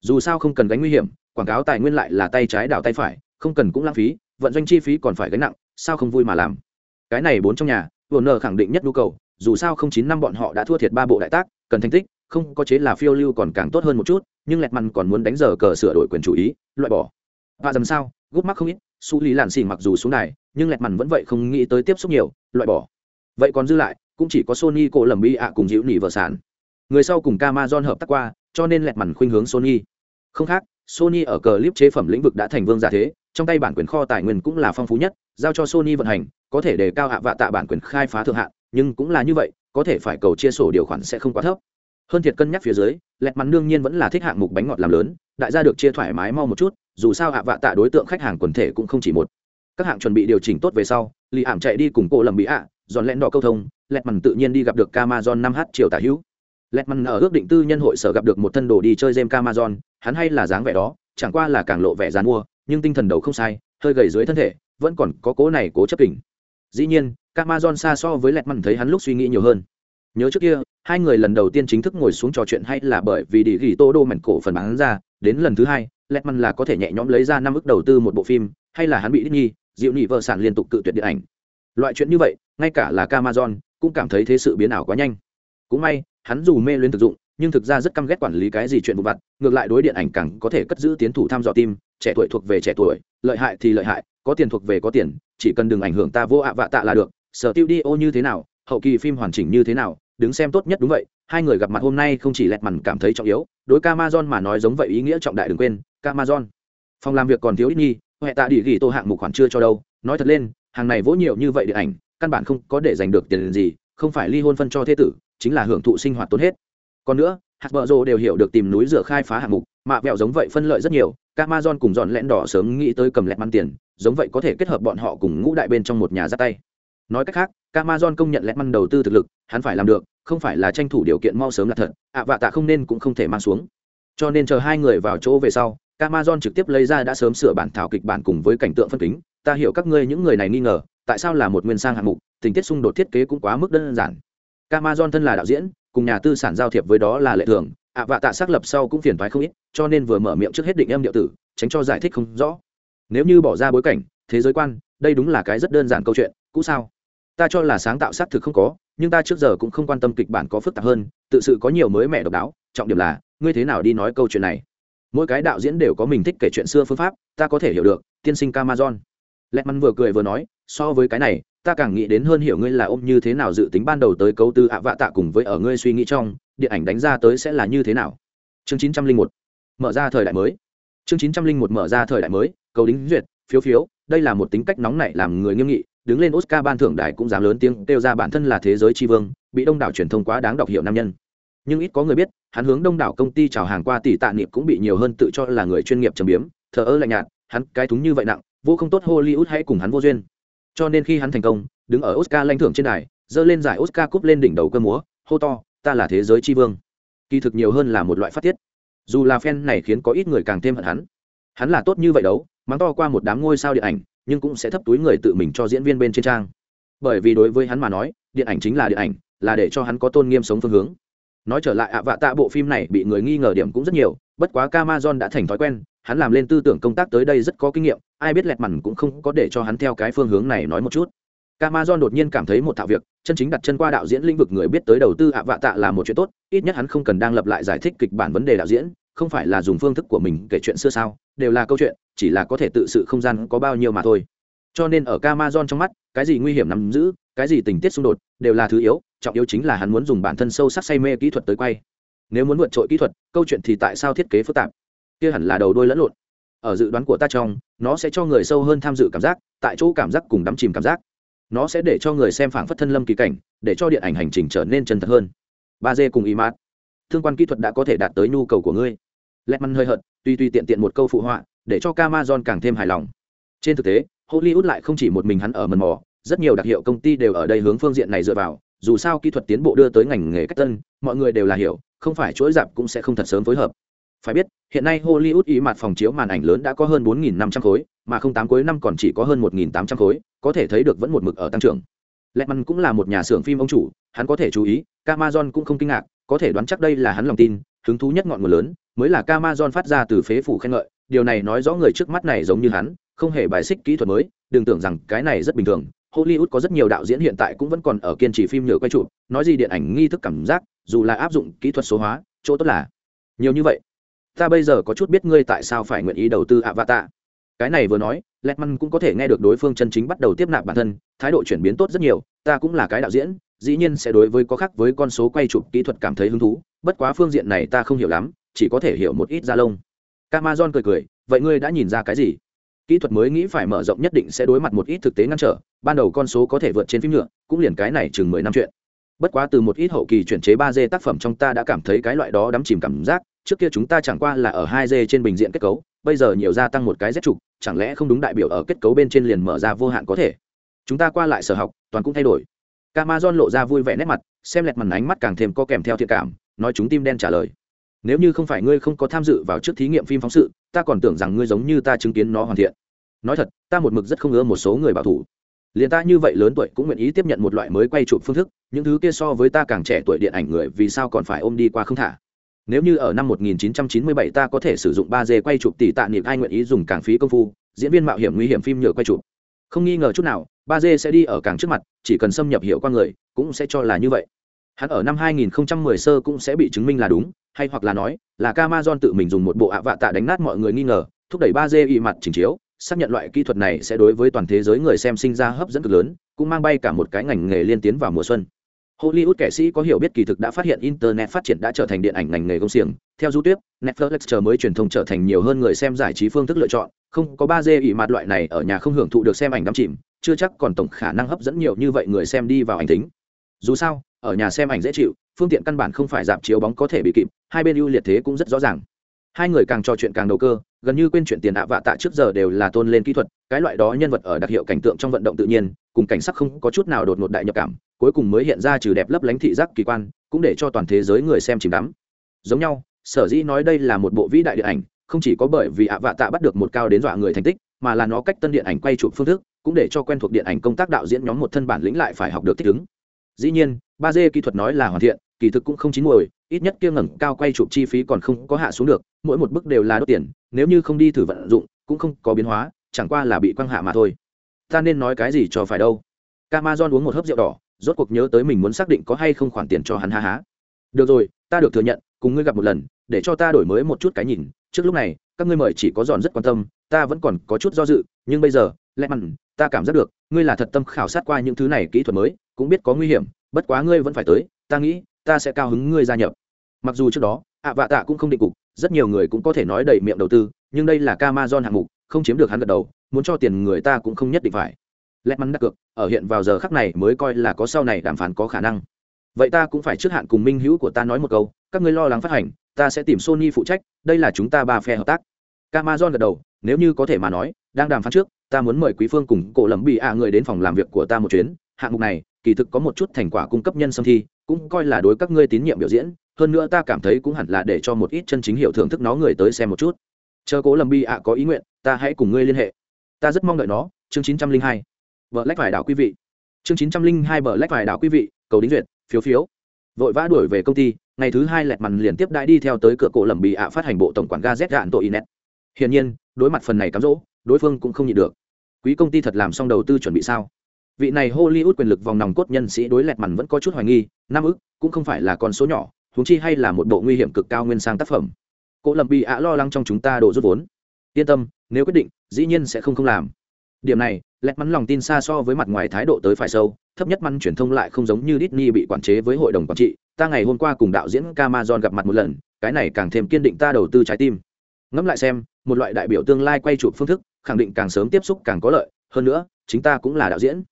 dù sao không cần gánh nguy hiểm quảng cáo tài nguyên lại là tay trái đảo tay phải, không cần cũng lãng phí, vận doanh chi phí còn phải gánh nặng, sao không vui mà làm? Cái này bốn trong nhà vừa nợ khẳng định nhất nhu cầu, dù sao không chín năm bọn họ đã thua thiệt ba bộ đại tác, cần thành tích, không có chế là phiêu lưu còn càng tốt hơn một chút, nhưng lẹt mặn còn muốn đánh giờ cờ sửa đổi quyền chủ ý, loại bỏ. Và dầm sao, gút mắc không ít, su lý lản xì mặc dù xuống này nhưng lẹt mặn vẫn vậy không nghĩ tới tiếp xúc nhiều, loại bỏ. Vậy còn dư lại, cũng chỉ có sony cổ lầm bi ạ cùng dịu nỉ vợ sản. Người sau cùng Amazon hợp tác qua, cho nên lẹt mặn khuynh hướng sony. Không khác sony ở clip chế phẩm lĩnh vực đã thành vương giả thế, trong tay bản quyền kho tài nguyên cũng là phong phú nhất, giao cho sony vận hành, có thể đề cao hạ vạ tạ bản quyền khai phá thượng hạn, nhưng cũng là như vậy, có thể phải cầu chia sổ điều khoản sẽ không quá thấp. Hơn thiệt cân nhắc phía dưới, lẹt mắn đương nhiên vẫn là thích hạng mục bánh ngọt làm lớn, đại gia được chia thoải mái mau một chút, dù sao hạ vạ tạ đối tượng khách hàng quần thể cũng không chỉ một. Các hạng chuẩn bị điều chỉnh tốt về sau, lì ảm chạy đi cùng cô lầm bị ạ, dọn lẹn đỏ câu thông, lẹt mắn tự nhiên đi gặp được Amazon năm h chiều tả hữu lẹt mắn ở ước định tư nhân hội sở gặp được một thân đồ đi chơi game Amazon, hắn hay là dáng vẻ đó, chẳng qua là càng lộ vẻ dán mua, nhưng tinh thần đầu không sai, hơi gầy dưới thân thể, vẫn còn có cố này cố chấp kỉnh dĩ nhiên Amazon xa so với lẹt mắn thấy hắn lúc suy nghĩ nhiều hơn. Nhớ trước kia, hai người lần đầu tiên chính thức ngồi xuống trò chuyện hay là bởi vì đi ghi tô đô mảnh cổ phần bán ra, đến lần thứ hai, lẹt măn là có thể nhẹ nhõm lấy ra năm ức đầu tư một bộ phim, hay là hắn bị đích nhi dịu nhị vợ sản liên tục cự tuyệt điện ảnh. Loại chuyện như vậy, ngay cả là Amazon cũng cảm thấy thế sự biến ảo quá nhanh. Cũng may hắn dù mê luyến thực dụng, nhưng thực ra rất căm ghét quản lý cái gì chuyện vụ vặt, ngược lại đối điện ảnh càng có thể cất giữ tiến thủ tham dò tim, trẻ tuổi thuộc về trẻ tuổi, lợi hại thì lợi hại, có tiền thuộc về có tiền, chỉ cần đừng ảnh hưởng ta vô ạ vạ tạ là được, sở tiêu đi ô như thế nào, hậu kỳ phim hoàn chỉnh như thế nào, đứng xem tốt nhất đúng vậy, hai người gặp mặt hôm nay không chỉ lẹt mằn cảm thấy trọng yếu, đối camason mà nói giống vậy ý nghĩa trọng đại đừng quên camason phòng làm việc còn thiếu ít nhi huệ tạ địa ghi tô hạng mục khoản chưa cho đâu, nói thật lên, hàng này vỗ nhiều như vậy điện ảnh, căn bản không có để giành được tiền gì, không phải ly hôn phân cho thế tử chính là hưởng thụ sinh hoạt tốn hết. Còn nữa, hạt vợ rồ đều hiểu được tìm núi rửa khai phá hạng mục mạ vẹo giống vậy phân lợi rất nhiều Amazon cùng dọn lẹn đỏ sớm nghĩ tới cầm lẹt măn tiền, giống vậy có thể kết hợp bọn họ cùng ngũ đại bên trong một nhà ra tay. Nói cách khác Amazon công nhận lẹt măn đầu tư thực lực, hắn phải làm được, không phải là tranh thủ điều kiện mau sớm là thật, ạ vạ tạ không nên cũng không thể mang xuống. Cho nên chờ hai người vào chỗ về sau Amazon trực tiếp lấy ra đã sớm sửa bản thảo kịch bản cùng với cảnh tượng phân kính. Ta hiểu các ngươi những người này nghi ngờ, tại sao là một nguyên sang hạng mục, tình tiết xung đột thiết kế cũng quá mức đơn giản. Amazon thân là đạo diễn cùng nhà tư sản giao thiệp với đó là lệ thường. Ạ vạ tạ xác lập sau cũng phiền toái không ít cho nên vừa mở miệng trước hết định em điệu tử tránh cho giải thích không rõ. Nếu như bỏ ra bối cảnh thế giới quan đây đúng là cái rất đơn giản câu chuyện cũ sao? Ta cho là sáng tạo xác thực không có nhưng ta trước giờ cũng không quan tâm kịch bản có phức tạp hơn tự sự có nhiều mới mẻ độc đáo trọng điểm là ngươi thế nào đi nói câu chuyện này? Mỗi cái đạo diễn đều có mình thích kể chuyện xưa phương pháp ta có thể hiểu được tiên sinh Camazon, lẹt mắn vừa cười vừa nói so với cái này ta càng nghĩ đến hơn hiểu ngươi là ôm như thế nào dự tính ban đầu tới cấu tư ạ vạ tạ cùng với ở ngươi suy nghĩ trong, điện ảnh đánh ra tới sẽ là như thế nào? Chương chín trăm linh một, mở ra thời đại mới. Chương chín trăm linh một, mở ra thời đại mới, cầu đính duyệt, phiếu phiếu, đây là một tính cách nóng nảy làm người nghiêm nghị, đứng lên oscar ban thưởng đài cũng dám lớn tiếng kêu ra bản thân là thế giới tri vương, bị đông đảo truyền thông quá đáng đọc hiệu nam nhân. Nhưng ít có người biết, hắn hướng đông đảo công ty chào hàng qua tỷ tạ niệm cũng bị nhiều hơn tự cho là người chuyên nghiệp trầm biếm, thờ ơ lạnh nhạt, hắn cái thúng như vậy nặng, vô không tốt hollywood hãy cùng hắn vô duyên cho nên khi hắn thành công, đứng ở oscar lãnh thưởng trên đài, dơ lên giải oscar cúp lên đỉnh đầu cơ múa, hô to, ta là thế giới tri vương. Kỳ thực nhiều hơn là một loại phát tiết. Dù là fan này khiến có ít người càng thêm hận hắn. Hắn là tốt như vậy đấu mắng to qua một đám ngôi sao điện ảnh, nhưng cũng sẽ thấp túi người tự mình cho diễn viên bên trên trang. Bởi vì đối với hắn mà nói, điện ảnh chính là điện ảnh, là để cho hắn có tôn nghiêm sống phương hướng. Nói trở lại ạ, vạ tạ bộ phim này bị người nghi ngờ điểm cũng rất nhiều, bất quá camason đã thành thói quen hắn làm lên tư tưởng công tác tới đây rất có kinh nghiệm, ai biết lẹt mằn cũng không có để cho hắn theo cái phương hướng này nói một chút. Camason đột nhiên cảm thấy một thạo việc, chân chính đặt chân qua đạo diễn lĩnh vực người biết tới đầu tư ạ vạ tạ là một chuyện tốt, ít nhất hắn không cần đang lập lại giải thích kịch bản vấn đề đạo diễn, không phải là dùng phương thức của mình kể chuyện xưa sao, đều là câu chuyện, chỉ là có thể tự sự không gian có bao nhiêu mà thôi. Cho nên ở Amazon trong mắt, cái gì nguy hiểm nắm giữ, cái gì tình tiết xung đột, đều là thứ yếu, trọng yếu chính là hắn muốn dùng bản thân sâu sắc say mê kỹ thuật tới quay. Nếu muốn vượt trội kỹ thuật, câu chuyện thì tại sao thiết kế phức tạp? Kia hẳn là đầu đôi lẫn lộn. Ở dự đoán của ta trong, nó sẽ cho người sâu hơn tham dự cảm giác, tại chỗ cảm giác cùng đắm chìm cảm giác. Nó sẽ để cho người xem phảng phất thân lâm kỳ cảnh, để cho điện ảnh hành trình trở nên chân thật hơn. Ba d cùng y mát thương quan kỹ thuật đã có thể đạt tới nhu cầu của ngươi. Lẹt măn hơi hợt, tuy tuy tiện tiện một câu phụ họa, để cho Amazon càng thêm hài lòng. Trên thực tế, hollywood lại không chỉ một mình hắn ở mần mò, rất nhiều đặc hiệu công ty đều ở đây hướng phương diện này dựa vào. Dù sao kỹ thuật tiến bộ đưa tới ngành nghề cách tân, mọi người đều là hiểu, không phải chuỗi dạp cũng sẽ không thật sớm phối hợp phải biết, hiện nay hollywood ý mặt phòng chiếu màn ảnh lớn đã có hơn 4.500 khối, mà không tám cuối năm còn chỉ có hơn 1.800 khối, có thể thấy được vẫn một mực ở tăng trưởng. Lehman cũng là một nhà xưởng phim ông chủ, hắn có thể chú ý, Amazon cũng không kinh ngạc, có thể đoán chắc đây là hắn lòng tin, hứng thú nhất ngọn nguồn lớn, mới là Amazon phát ra từ phế phủ khen ngợi. Điều này nói rõ người trước mắt này giống như hắn, không hề bài xích kỹ thuật mới, đừng tưởng rằng cái này rất bình thường. Hollywood có rất nhiều đạo diễn hiện tại cũng vẫn còn ở kiên trì phim nhựa quay chụp, nói gì điện ảnh nghi thức cảm giác, dù là áp dụng kỹ thuật số hóa, chỗ tốt là nhiều như vậy ta bây giờ có chút biết ngươi tại sao phải nguyện ý đầu tư hạ vạ tạ. cái này vừa nói letman cũng có thể nghe được đối phương chân chính bắt đầu tiếp nạp bản thân thái độ chuyển biến tốt rất nhiều ta cũng là cái đạo diễn dĩ nhiên sẽ đối với có khác với con số quay chụp kỹ thuật cảm thấy hứng thú bất quá phương diện này ta không hiểu lắm chỉ có thể hiểu một ít da lông camason cười cười, vậy ngươi đã nhìn ra cái gì? Kỹ thuật mới nghĩ phải mở rộng nhất định sẽ đối mặt một ít thực tế ngăn trở, ban đầu con số có thể vượt trên phim nhựa, cũng liền cái này chừng mười năm chuyện. Bất quá từ một ít hậu kỳ chuyển chế ba d tác phẩm trong ta đã cảm thấy cái loại đó đắm chìm cảm giác, trước kia chúng ta chẳng qua là ở hai d trên bình diện kết cấu, bây giờ nhiều gia tăng một cái Z trục, chẳng lẽ không đúng đại biểu ở kết cấu bên trên liền mở ra vô hạn có thể. Chúng ta qua lại sở học, toàn cũng thay đổi. Amazon lộ ra vui vẻ nét mặt, xem lẹt màn ánh mắt càng thêm có kèm theo thiện cảm, nói chúng tim đen trả lời nếu như không phải ngươi không có tham dự vào trước thí nghiệm phim phóng sự ta còn tưởng rằng ngươi giống như ta chứng kiến nó hoàn thiện nói thật ta một mực rất không ưa một số người bảo thủ liền ta như vậy lớn tuổi cũng nguyện ý tiếp nhận một loại mới quay chụp phương thức những thứ kia so với ta càng trẻ tuổi điện ảnh người vì sao còn phải ôm đi qua không thả nếu như ở năm 1997 ta có thể sử dụng 3D quay chụp tỷ tạ niệm ai nguyện ý dùng càng phí công phu, diễn viên mạo hiểm nguy hiểm phim nhựa quay chụp. Không nghi ngờ chút nào 3D sẽ đi ở càng trước mặt, chỉ cần xâm nhập hiểu qua người, cũng sẽ cho là như vậy. Hắn ở năm 2010 sơ cũng sẽ bị chứng minh là đúng, hay hoặc là nói, là Amazon tự mình dùng một bộ ạ vạ tạ đánh nát mọi người nghi ngờ, thúc đẩy 3D y mặt trình chiếu, xác nhận loại kỹ thuật này sẽ đối với toàn thế giới người xem sinh ra hấp dẫn cực lớn, cũng mang bay cả một cái ngành nghề liên tiến vào mùa xuân. Hollywood kẻ sĩ có hiểu biết kỳ thực đã phát hiện internet phát triển đã trở thành điện ảnh ngành nghề công xiềng. Theo du YouTube, Netflix chờ mới truyền thông trở thành nhiều hơn người xem giải trí phương thức lựa chọn, không có 3D ỷ mặt loại này ở nhà không hưởng thụ được xem ảnh đắm chìm, chưa chắc còn tổng khả năng hấp dẫn nhiều như vậy người xem đi vào ảnh tính. Dù sao, ở nhà xem ảnh dễ chịu, phương tiện căn bản không phải dạp chiếu bóng có thể bị kịp hai bên ưu liệt thế cũng rất rõ ràng hai người càng trò chuyện càng đầu cơ gần như quên chuyện tiền ạ vạ tạ trước giờ đều là tôn lên kỹ thuật cái loại đó nhân vật ở đặc hiệu cảnh tượng trong vận động tự nhiên, cùng cảnh sắc không có chút nào đột ngột đại nhập cảm, cuối cùng mới hiện ra trừ đẹp lấp lánh thị giác kỳ quan, cũng để cho toàn thế giới người xem chìm đắm. Giống nhau, sở dĩ nói đây là một bộ vĩ đại điện ảnh, không chỉ có bởi vì ạ vạ tạ bắt được một cao đến dọa người thành tích, mà là nó cách tân điện ảnh quay chụp phương thức, cũng để cho quen thuộc điện ảnh công tác đạo diễn nhóm một thân bản lĩnh lại phải học được thích ứng. Dĩ nhiên, ba d kỹ thuật nói là hoàn thiện, kỳ thực cũng không chín muồi, ít nhất kia ngẩng cao quay chụp chi phí còn không có hạ xuống được, mỗi một bức đều là đốt tiền, nếu như không đi thử vận dụng, cũng không có biến hóa chẳng qua là bị quăng hạ mà thôi. Ta nên nói cái gì cho phải đâu? Camazon uống một hớp rượu đỏ, rốt cuộc nhớ tới mình muốn xác định có hay không khoản tiền cho hắn ha há. Được rồi, ta được thừa nhận, cùng ngươi gặp một lần, để cho ta đổi mới một chút cái nhìn. Trước lúc này, các ngươi mời chỉ có giòn rất quan tâm, ta vẫn còn có chút do dự, nhưng bây giờ, lẽ mặn, ta cảm giác được, ngươi là thật tâm khảo sát qua những thứ này kỹ thuật mới, cũng biết có nguy hiểm, bất quá ngươi vẫn phải tới, ta nghĩ, ta sẽ cao hứng ngươi gia nhập. Mặc dù trước đó, ạ vạ tạ cũng không định cục, rất nhiều người cũng có thể nói đầy miệng đầu tư, nhưng đây là Camazon hạng mục không chiếm được hắn gật đầu, muốn cho tiền người ta cũng không nhất định phải. Lẹt mắn đặt cược, ở hiện vào giờ khắc này mới coi là có sau này đàm phán có khả năng. Vậy ta cũng phải trước hạn cùng minh hữu của ta nói một câu, các ngươi lo lắng phát hành, ta sẽ tìm sony phụ trách, đây là chúng ta ba phe hợp tác. Camason gật đầu, nếu như có thể mà nói, đang đàm phán trước, ta muốn mời quý phương cùng cổ lẩm bị ạ người đến phòng làm việc của ta một chuyến, hạng mục này, kỳ thực có một chút thành quả cung cấp nhân xâm thi, cũng coi là đối các ngươi tín nhiệm biểu diễn, hơn nữa ta cảm thấy cũng hẳn là để cho một ít chân chính hiệu thưởng thức nó người tới xem một chút chờ cố lầm bi ạ có ý nguyện, ta hãy cùng ngươi liên hệ. Ta rất mong đợi nó, chương chín trăm linh hai. Vợ lách phải đảo quý vị. Chương chín trăm linh hai vợ lách phải đảo quý vị, cầu đính duyệt, phiếu phiếu. Vội vã đuổi về công ty, ngày thứ hai lẹt mằn liền tiếp đãi đi theo tới cửa cổ lầm bị ạ phát hành bộ tổng quản ga z gạn tội inet. Hiển nhiên, đối mặt phần này cám dỗ, đối phương cũng không nhịn được. Quý công ty thật làm xong đầu tư chuẩn bị sao? Vị này hollywood quyền lực vòng nòng cốt nhân sĩ đối lẹt mằn vẫn có chút hoài nghi, năm ức cũng không phải là con số nhỏ húng chi hay là một bộ nguy hiểm cực cao nguyên sang tác phẩm cỗ lầm bị ạ lo lắng trong chúng ta đổ rút vốn. Yên tâm, nếu quyết định, dĩ nhiên sẽ không không làm. Điểm này, lẹt mắn lòng tin xa so với mặt ngoài thái độ tới phải sâu, thấp nhất mắn truyền thông lại không giống như Disney bị quản chế với hội đồng quản trị. Ta ngày hôm qua cùng đạo diễn Camazon gặp mặt một lần, cái này càng thêm kiên định ta đầu tư trái tim. Ngẫm lại xem, một loại đại biểu tương lai quay chụp phương thức, khẳng định càng sớm tiếp xúc càng có lợi, hơn nữa, chính ta cũng là đạo diễn.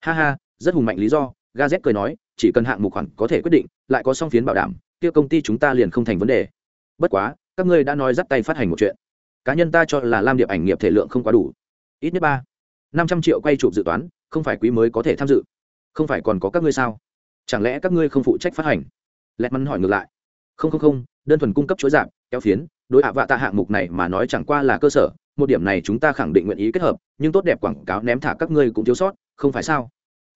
Ha ha, rất hùng mạnh lý do gazet cười nói, chỉ cần hạng mục khoản có thể quyết định, lại có song phiến bảo đảm, kia công ty chúng ta liền không thành vấn đề bất quá, các ngươi đã nói dắt tay phát hành một chuyện. Cá nhân ta cho là lam điệp ảnh nghiệp thể lượng không quá đủ. Ít nhất ba, năm trăm triệu quay chụp dự toán, không phải quý mới có thể tham dự. Không phải còn có các ngươi sao? Chẳng lẽ các ngươi không phụ trách phát hành? Lẹt mắn hỏi ngược lại. Không không không, đơn thuần cung cấp chuỗi giảm, kéo phiến, đối hạ vạ tạ hạng mục này mà nói chẳng qua là cơ sở, một điểm này chúng ta khẳng định nguyện ý kết hợp, nhưng tốt đẹp quảng cáo ném thả các ngươi cũng thiếu sót, không phải sao?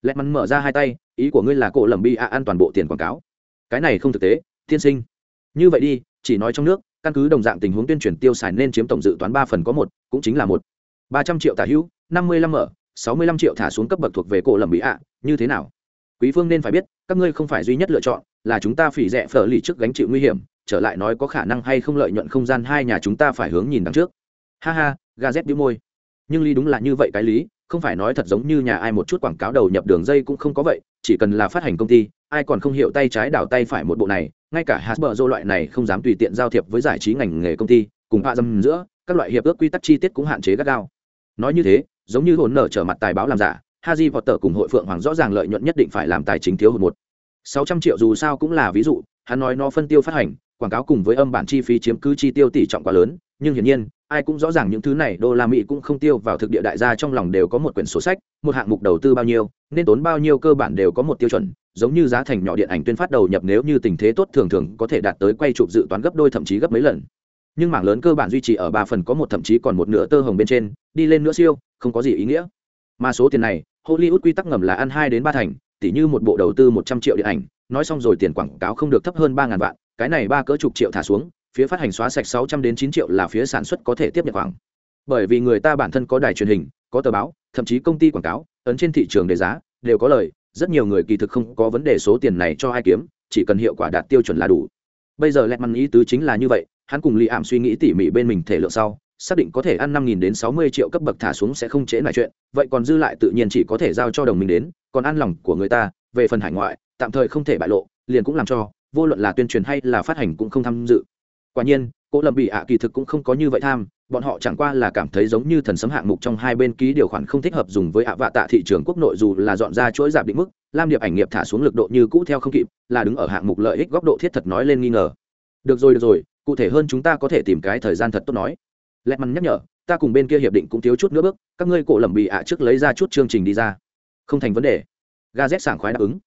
Lẹt mắn mở ra hai tay, ý của ngươi là cổ lầm bi ạ an toàn bộ tiền quảng cáo. Cái này không thực tế, tiên sinh. Như vậy đi chỉ nói trong nước, căn cứ đồng dạng tình huống tuyên truyền tiêu xài nên chiếm tổng dự toán ba phần có một, cũng chính là một. Ba trăm triệu tả hữu, năm mươi lăm mở, sáu mươi lăm triệu thả xuống cấp bậc thuộc về cổ lầm bị ạ, như thế nào? Quý phương nên phải biết, các ngươi không phải duy nhất lựa chọn, là chúng ta phỉ rẻ phở lì trước gánh chịu nguy hiểm, trở lại nói có khả năng hay không lợi nhuận không gian hai nhà chúng ta phải hướng nhìn đằng trước. Ha ha ga z đĩu môi. Nhưng lý đúng là như vậy cái lý, không phải nói thật giống như nhà ai một chút quảng cáo đầu nhập đường dây cũng không có vậy chỉ cần là phát hành công ty, ai còn không hiểu tay trái đảo tay phải một bộ này, ngay cả hasbro dô loại này không dám tùy tiện giao thiệp với giải trí ngành nghề công ty, cùng hạ dâm giữa, các loại hiệp ước quy tắc chi tiết cũng hạn chế gắt gao. Nói như thế, giống như hồn nở trở mặt tài báo làm giả haji tờ cùng hội phượng hoàng rõ ràng lợi nhuận nhất định phải làm tài chính thiếu hụt một. Sáu trăm triệu dù sao cũng là ví dụ, hắn nói nó phân tiêu phát hành quảng cáo cùng với âm bản chi phí chiếm cứ chi tiêu tỷ trọng quá lớn, nhưng hiển nhiên, ai cũng rõ ràng những thứ này đô la mỹ cũng không tiêu vào thực địa đại gia trong lòng đều có một quyển sổ sách, một hạng mục đầu tư bao nhiêu, nên tốn bao nhiêu cơ bản đều có một tiêu chuẩn, giống như giá thành nhỏ điện ảnh tuyên phát đầu nhập nếu như tình thế tốt thường thường có thể đạt tới quay chụp dự toán gấp đôi thậm chí gấp mấy lần. Nhưng mảng lớn cơ bản duy trì ở ba phần có một thậm chí còn một nửa tơ hồng bên trên, đi lên nữa siêu, không có gì ý nghĩa. Mà số tiền này, hollywood quy tắc ngầm là ăn hai đến ba thành, tỉ như một bộ đầu tư một trăm triệu điện ảnh, nói xong rồi tiền quảng cáo không được thấp hơn ba ngàn vạn cái này ba cỡ chục triệu thả xuống, phía phát hành xóa sạch sáu trăm đến chín triệu là phía sản xuất có thể tiếp nhận khoảng. Bởi vì người ta bản thân có đài truyền hình, có tờ báo, thậm chí công ty quảng cáo, ấn trên thị trường đề giá, đều có lời, rất nhiều người kỳ thực không có vấn đề số tiền này cho ai kiếm, chỉ cần hiệu quả đạt tiêu chuẩn là đủ. Bây giờ lẹt măn ý tứ chính là như vậy, hắn cùng lì ảm suy nghĩ tỉ mỉ bên mình thể lượng sau, xác định có thể ăn năm nghìn đến sáu mươi triệu cấp bậc thả xuống sẽ không trễ lại chuyện, vậy còn dư lại tự nhiên chỉ có thể giao cho đồng minh đến, còn ăn lòng của người ta, về phần hải ngoại, tạm thời không thể bại lộ, liền cũng làm cho vô luận là tuyên truyền hay là phát hành cũng không tham dự. Quả nhiên cỗ lầm bị ạ kỳ thực cũng không có như vậy tham, bọn họ chẳng qua là cảm thấy giống như thần sấm hạng mục trong hai bên ký điều khoản không thích hợp dùng với ạ vạ tạ thị trường quốc nội dù là dọn ra chuỗi giảm định mức, lam điệp ảnh nghiệp thả xuống lực độ như cũ theo không kịp, là đứng ở hạng mục lợi ích góc độ thiết thật nói lên nghi ngờ. Được rồi được rồi, cụ thể hơn chúng ta có thể tìm cái thời gian thật tốt nói. Lẹ mắn nhắc nhở, ta cùng bên kia hiệp định cũng thiếu chút nữa bước, các ngươi cổ lầm bị ạ trước lấy ra chút chương trình đi ra. Không thành vấn đề. Ga z sảng khoái đáp ứng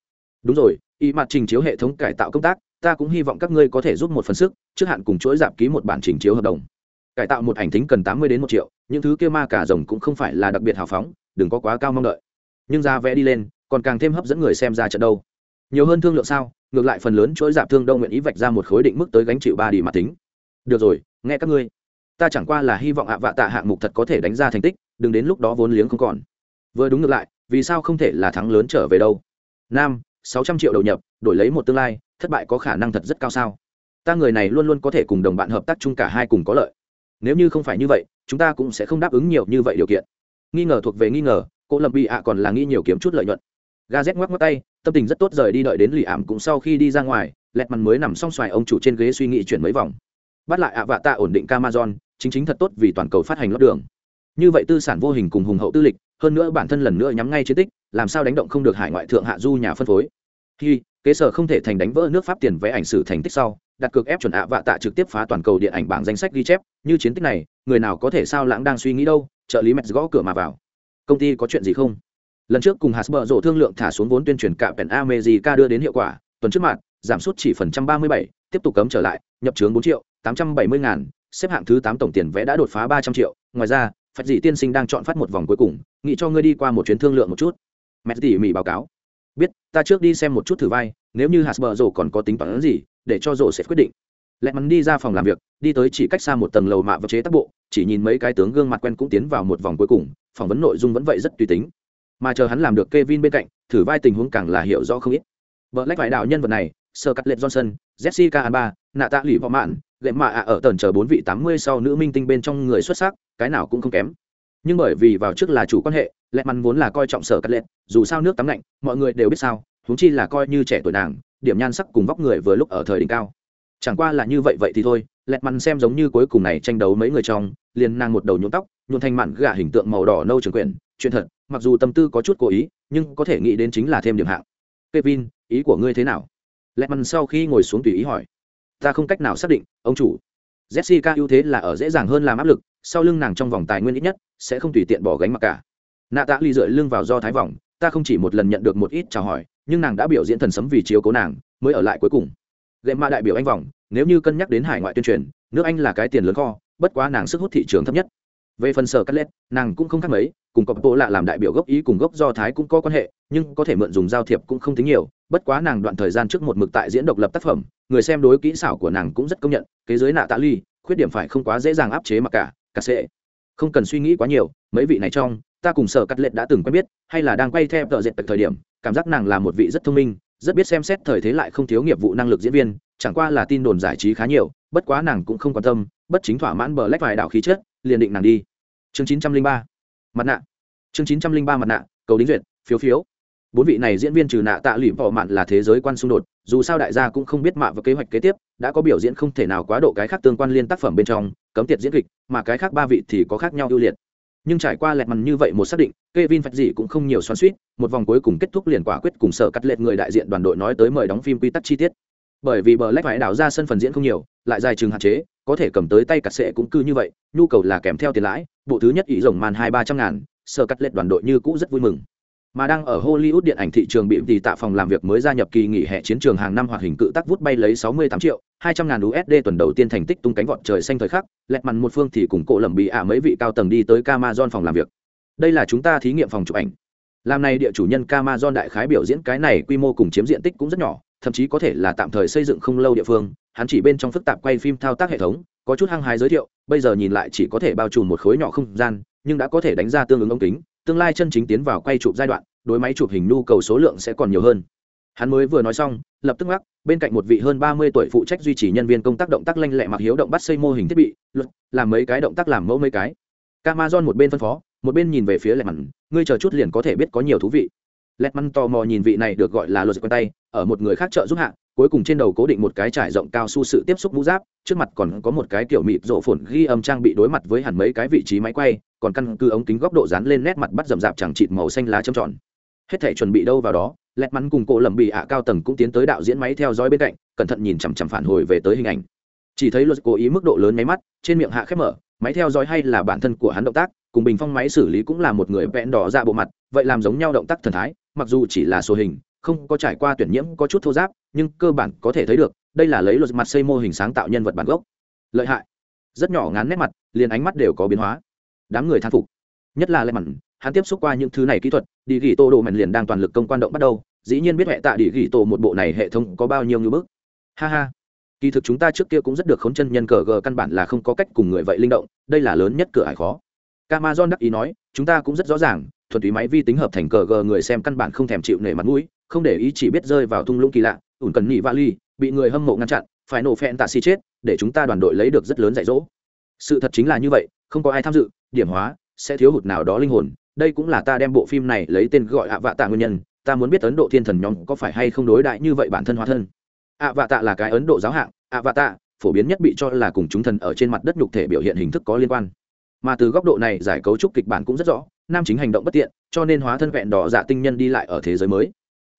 đúng rồi ý mặt trình chiếu hệ thống cải tạo công tác, ta cũng hy vọng các ngươi có thể giúp một phần sức, trước hạn cùng chuỗi giảm ký một bản trình chiếu hợp đồng. Cải tạo một ảnh thính cần tám mươi đến một triệu, những thứ kia ma cả rồng cũng không phải là đặc biệt hào phóng, đừng có quá cao mong đợi. Nhưng giá vẽ đi lên, còn càng thêm hấp dẫn người xem ra trận đâu. Nhiều hơn thương lượng sao, ngược lại phần lớn chuỗi giảm thương đông nguyện ý vạch ra một khối định mức tới gánh chịu ba đi mặt tính được rồi, nghe các ngươi. Ta chẳng qua là hy vọng ạ vạ tạ hạng mục thật có thể đánh ra thành tích, đừng đến lúc đó vốn liếng không còn. Vừa đúng ngược lại, vì sao không thể là thắng lớn trở về đâu? Nam sáu trăm triệu đầu nhập, đổi lấy một tương lai, thất bại có khả năng thật rất cao sao? Ta người này luôn luôn có thể cùng đồng bạn hợp tác chung cả hai cùng có lợi. Nếu như không phải như vậy, chúng ta cũng sẽ không đáp ứng nhiều như vậy điều kiện. Nghi ngờ thuộc về nghi ngờ, cô lập bị ạ còn là nghi nhiều kiếm chút lợi nhuận. Ga z ngoắc ngoắc tay, tâm tình rất tốt rời đi đợi đến lì ảm cũng sau khi đi ra ngoài, lẹt mặt mới nằm xong xoài ông chủ trên ghế suy nghĩ chuyển mấy vòng. Bắt lại ạ vạ tạ ổn định camason chính chính thật tốt vì toàn cầu phát hành lót đường. Như vậy tư sản vô hình cùng hùng hậu tư lịch, hơn nữa bản thân lần nữa nhắm ngay chiến tích làm sao đánh động không được hải ngoại thượng hạ du nhà phân phối. Khi kế sở không thể thành đánh vỡ nước pháp tiền vẽ ảnh sử thành tích sau, đặt cược ép chuẩn ạ vạ tạ trực tiếp phá toàn cầu điện ảnh bảng danh sách ghi chép, như chiến tích này, người nào có thể sao lãng đang suy nghĩ đâu, trợ lý mets gõ cửa mà vào. Công ty có chuyện gì không? Lần trước cùng hasbro rổ thương lượng thả xuống vốn tuyên truyền cả pèn amejica đưa đến hiệu quả, tuần trước mặt, giảm sút chỉ phần trăm ba mươi bảy, tiếp tục cấm trở lại, nhập trướng bốn triệu, tám trăm bảy mươi ngàn, xếp hạng thứ tám tổng tiền vẽ đã đột phá ba trăm triệu. Ngoài ra phật dị tiên sinh đang chọn phát một vòng cuối cùng, nghĩ cho ngươi đi qua một chuyến thương lượng một chút mẹ tỉ mỉ báo cáo. Biết, ta trước đi xem một chút thử vai, nếu như hạt bờ rổ còn có tính toán gì, để cho rổ sẽ quyết định. Lẹ mắn đi ra phòng làm việc, đi tới chỉ cách xa một tầng lầu mạ vật chế tác bộ, chỉ nhìn mấy cái tướng gương mặt quen cũng tiến vào một vòng cuối cùng, phỏng vấn nội dung vẫn vậy rất tùy tính. Mà chờ hắn làm được Kevin bên cạnh, thử vai tình huống càng là hiểu rõ không ít. Vợ lách vải đạo nhân vật này sơ cắt lệ johnson, jessica alba nạ tạ lụy võ mạn lệ mạ ạ ở tần chờ bốn vị tám mươi sau nữ minh tinh bên trong người xuất sắc, cái nào cũng không kém. Nhưng bởi vì vào trước là chủ quan hệ lệ mắn vốn là coi trọng sở cắt lẹt dù sao nước tắm lạnh, mọi người đều biết sao, huống chi là coi như trẻ tuổi nàng, điểm nhan sắc cùng vóc người vừa lúc ở thời đỉnh cao. Chẳng qua là như vậy vậy thì thôi lẹt mắn xem giống như cuối cùng này tranh đấu mấy người trong, liền nàng một đầu nhuộm tóc, nhuộm thành mặn gà hình tượng màu đỏ nâu trường quyền. chuyện thật, mặc dù tâm tư có chút cố ý, nhưng có thể nghĩ đến chính là thêm điểm hạng. Kevin, ý của ngươi thế nào? Lẹt mắn sau khi ngồi xuống tùy ý hỏi. Ta không cách nào xác định, ông chủ. Jessica ưu thế là ở dễ dàng hơn làm áp lực, sau lưng nàng trong vòng tài nguyên ít nhất, sẽ không tùy tiện bỏ gánh mặc cả nạ tạ ly rưỡi lưng vào do thái vòng, ta không chỉ một lần nhận được một ít chào hỏi, nhưng nàng đã biểu diễn thần sấm vì chiếu cố nàng, mới ở lại cuối cùng. Lệ mạ đại biểu anh vòng, nếu như cân nhắc đến hải ngoại tuyên truyền, nước anh là cái tiền lớn kho, bất quá nàng sức hút thị trường thấp nhất. Về phần sở cắt lết nàng cũng không khác mấy, cùng cọc bộ lạ làm đại biểu gốc ý cùng gốc do thái cũng có quan hệ, nhưng có thể mượn dùng giao thiệp cũng không tính nhiều, bất quá nàng đoạn thời gian trước một mực tại diễn độc lập tác phẩm, người xem đối kỹ xảo của nàng cũng rất công nhận, kế giới nạ tạ ly, khuyết điểm phải không quá dễ dàng áp chế mặc cả cả sệ không cần suy nghĩ quá nhiều, mấy vị này trong ta cùng sở cắt lệ đã từng quen biết, hay là đang quay theo tờ dệt thời điểm, cảm giác nàng là một vị rất thông minh, rất biết xem xét thời thế lại không thiếu nghiệp vụ năng lực diễn viên, chẳng qua là tin đồn giải trí khá nhiều, bất quá nàng cũng không quan tâm, bất chính thỏa mãn bờ lách vài đảo khí chất, liền định nàng đi. Chương chín trăm linh ba, mặt nạ. Chương chín trăm linh ba mặt nạ, cầu đính duyệt, phiếu phiếu. Bốn vị này diễn viên trừ nạ tạ lụy vỏ mạn là thế giới quan xung đột, dù sao đại gia cũng không biết mạ và kế hoạch kế tiếp, đã có biểu diễn không thể nào quá độ cái khác tương quan liên tác phẩm bên trong, cấm tiệt diễn kịch, mà cái khác ba vị thì có khác nhau ưu liệt nhưng trải qua lẹt mằn như vậy một xác định Kevin Phật gì cũng không nhiều xoắn suýt, một vòng cuối cùng kết thúc liền quả quyết cùng sở cắt lệch người đại diện đoàn đội nói tới mời đóng phim quy tắc chi tiết. Bởi vì bờ lách phải đảo ra sân phần diễn không nhiều, lại dài chừng hạn chế, có thể cầm tới tay cắt sẽ cũng cư như vậy, nhu cầu là kèm theo tiền lãi, bộ thứ nhất ý rồng màn hai ba trăm ngàn, sở cắt lệch đoàn đội như cũ rất vui mừng mà đang ở Hollywood điện ảnh thị trường bị tỷ tạ phòng làm việc mới gia nhập kỳ nghỉ hè chiến trường hàng năm hoạt hình cự tác vút bay lấy 68 triệu, 200 ngàn USD tuần đầu tiên thành tích tung cánh vọt trời xanh thời khắc, lẹt mặt một phương thì cùng cổ lẩm bị ạ mấy vị cao tầng đi tới Amazon phòng làm việc. Đây là chúng ta thí nghiệm phòng chụp ảnh. Làm này địa chủ nhân Amazon đại khái biểu diễn cái này quy mô cùng chiếm diện tích cũng rất nhỏ, thậm chí có thể là tạm thời xây dựng không lâu địa phương, hắn chỉ bên trong phức tạp quay phim thao tác hệ thống, có chút hăng hái giới thiệu, bây giờ nhìn lại chỉ có thể bao trùm một khối nhỏ không gian, nhưng đã có thể đánh ra tương ứng ống kính, tương lai chân chính tiến vào quay chụp giai đoạn, đối máy chụp hình nhu cầu số lượng sẽ còn nhiều hơn. Hắn mới vừa nói xong, lập tức mắc bên cạnh một vị hơn ba mươi tuổi phụ trách duy trì nhân viên công tác động tác lanh lẹ mặc hiếu động bắt xây mô hình thiết bị, luật, làm mấy cái động tác làm mẫu mấy cái. Camason một bên phân phó, một bên nhìn về phía lẹ mặn ngươi chờ chút liền có thể biết có nhiều thú vị. Lẹt măn tò mò nhìn vị này được gọi là luật quen tay, ở một người khác trợ giúp hạ, cuối cùng trên đầu cố định một cái trải rộng cao su sự tiếp xúc mũ giáp, trước mặt còn có một cái kiểu mịt rộ phồn ghi âm trang bị đối mặt với hẳn mấy cái vị trí máy quay, còn căn cứ ống kính góc độ dán lên nét mặt bắt rậm rạp chẳng chịt màu xanh lá châm tròn. Hết thể chuẩn bị đâu vào đó lẹt mắn cùng cổ lầm bị ạ cao tầng cũng tiến tới đạo diễn máy theo dõi bên cạnh, cẩn thận nhìn chằm chằm phản hồi về tới hình ảnh. Chỉ thấy luật cố ý mức độ lớn máy mắt, trên miệng hạ khép mở, máy theo dõi hay là bản thân của hắn động tác, cùng bình phong máy xử lý cũng là một người vẽn đỏ ra bộ mặt, vậy làm giống nhau động tác thần thái mặc dù chỉ là số hình, không có trải qua tuyển nhiễm có chút thô giáp, nhưng cơ bản có thể thấy được, đây là lấy luật mặt xây mô hình sáng tạo nhân vật bản gốc. Lợi hại. Rất nhỏ ngán nét mặt, liền ánh mắt đều có biến hóa. Đám người thán phục. Nhất là lệ mặn hắn tiếp xúc qua những thứ này kỹ thuật đi ghi tô đồ mèn liền đang toàn lực công quan động bắt đầu, dĩ nhiên biết hệ tạ đi ghi tô một bộ này hệ thống có bao nhiêu ngưỡng. bức. Ha ha. Kỳ thực chúng ta trước kia cũng rất được khốn chân nhân cờ gờ căn bản là không có cách cùng người vậy linh động, đây là lớn nhất cửa ải khó. Amazon đắc ý nói, chúng ta cũng rất rõ ràng thuần túy máy vi tính hợp thành cờ gờ người xem căn bản không thèm chịu nể mặt mũi, không để ý chỉ biết rơi vào thung lũng kỳ lạ, ủn cần nhị vali, bị người hâm mộ ngăn chặn, phải nổ phen tạ si chết, để chúng ta đoàn đội lấy được rất lớn dạy dỗ. Sự thật chính là như vậy, không có ai tham dự, điểm hóa, sẽ thiếu hụt nào đó linh hồn. Đây cũng là ta đem bộ phim này lấy tên gọi ạ vạ tạ nguyên nhân, ta muốn biết ấn độ thiên thần nhóm có phải hay không đối đại như vậy bản thân hóa thân. Ạ vạ tạ là cái ấn độ giáo hạng, ạ vạ tạ phổ biến nhất bị cho là cùng chúng thần ở trên mặt đất nhục thể biểu hiện hình thức có liên quan. Mà từ góc độ này giải cấu trúc kịch bản cũng rất rõ nam chính hành động bất tiện cho nên hóa thân vẹn đỏ dạ tinh nhân đi lại ở thế giới mới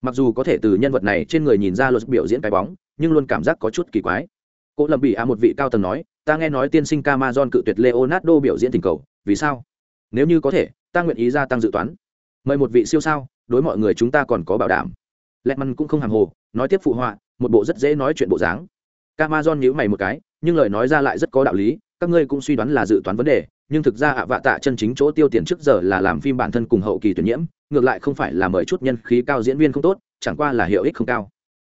mặc dù có thể từ nhân vật này trên người nhìn ra luật biểu diễn cái bóng nhưng luôn cảm giác có chút kỳ quái cô lầm bị a một vị cao tầng nói ta nghe nói tiên sinh camason cự tuyệt Leonardo biểu diễn tình cầu, vì sao? Nếu như có thể, ta nguyện ý gia tăng dự toán. Mời một vị siêu sao, đối mọi người chúng ta còn có bảo đảm. Lẹtman cũng không hàng hồ, nói tiếp phụ họa, một bộ rất dễ nói chuyện bộ dáng. camason nhíu mày một cái, nhưng lời nói ra lại rất có đạo lý, các ngươi cũng suy đoán là dự toán vấn đề, nhưng thực ra ạ vạ tạ chân chính chỗ tiêu tiền trước giờ là làm phim bản thân cùng hậu kỳ tuyển nhiễm, ngược lại không phải là mời chút nhân khí cao diễn viên không tốt, chẳng qua là hiệu ích không cao.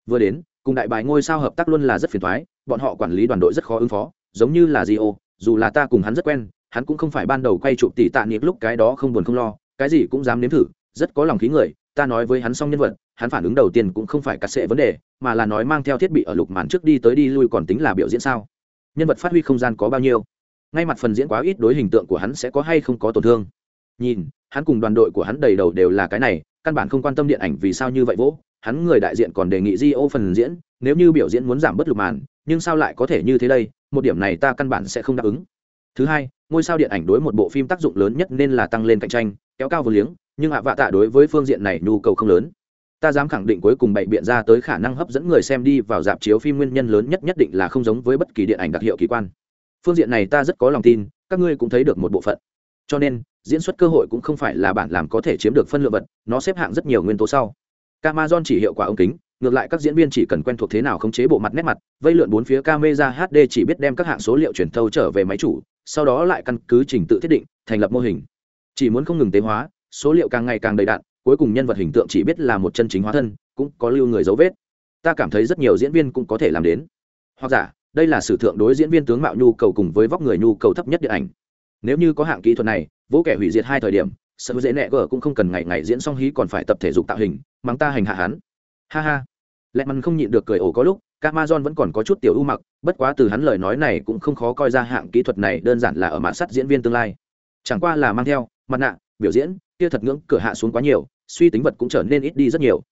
Vừa đến, cùng đại bài ngôi sao hợp tác luôn là rất phiền toái, bọn họ quản lý đoàn đội rất khó ứng phó, giống như là Dio, dù là ta cùng hắn rất quen, hắn cũng không phải ban đầu quay chụp tỷ tạ niệm lúc cái đó không buồn không lo, cái gì cũng dám nếm thử, rất có lòng khí người, ta nói với hắn xong nhân vật, hắn phản ứng đầu tiên cũng không phải cắt sệ vấn đề, mà là nói mang theo thiết bị ở lục màn trước đi tới đi lui còn tính là biểu diễn sao? Nhân vật phát huy không gian có bao nhiêu? Ngay mặt phần diễn quá ít đối hình tượng của hắn sẽ có hay không có tổn thương. Nhìn, hắn cùng đoàn đội của hắn đầy đầu đều là cái này, căn bản không quan tâm điện ảnh vì sao như vậy vỗ, hắn người đại diện còn đề nghị Dio phần diễn, nếu như biểu diễn muốn giảm bớt lục màn, nhưng sao lại có thể như thế đây, một điểm này ta căn bản sẽ không đáp ứng. Thứ hai ngôi sao điện ảnh đối một bộ phim tác dụng lớn nhất nên là tăng lên cạnh tranh kéo cao vô liếng nhưng hạ vạ tạ đối với phương diện này nhu cầu không lớn. Ta dám khẳng định cuối cùng bày biện ra tới khả năng hấp dẫn người xem đi vào dạp chiếu phim nguyên nhân lớn nhất nhất định là không giống với bất kỳ điện ảnh đặc hiệu kỳ quan phương diện này ta rất có lòng tin, các ngươi cũng thấy được một bộ phận. Cho nên, diễn xuất cơ hội cũng không phải là bản làm có thể chiếm được phân lượng vật, nó xếp hạng rất nhiều nguyên tố sau. Amazon chỉ hiệu quả ống kính, ngược lại các diễn viên chỉ cần quen thuộc thế nào khống chế bộ mặt nét mặt, vây lượn bốn phía camera hd chỉ biết đem các hạng số liệu truyền thâu trở về máy chủ, sau đó lại căn cứ trình tự thiết định, thành lập mô hình. Chỉ muốn không ngừng tế hóa, số liệu càng ngày càng đầy đặn, cuối cùng nhân vật hình tượng chỉ biết là một chân chính hóa thân, cũng có lưu người dấu vết. Ta cảm thấy rất nhiều diễn viên cũng có thể làm đến. Hoặc giả đây là sử thượng đối diễn viên tướng mạo nhu cầu cùng với vóc người nhu cầu thấp nhất điện ảnh nếu như có hạng kỹ thuật này vỗ kẻ hủy diệt hai thời điểm sợ dễ nẹ gờ cũng không cần ngày ngày diễn song hí còn phải tập thể dục tạo hình mắng ta hành hạ hắn ha ha lẹ mắn không nhịn được cười ổ có lúc Amazon vẫn còn có chút tiểu ưu mặc, bất quá từ hắn lời nói này cũng không khó coi ra hạng kỹ thuật này đơn giản là ở mạn sắt diễn viên tương lai. Chẳng qua là mang theo mặt nạ, biểu diễn, kia thật ngưỡng cửa hạ xuống quá nhiều, suy tính vật cũng trở nên ít đi rất nhiều.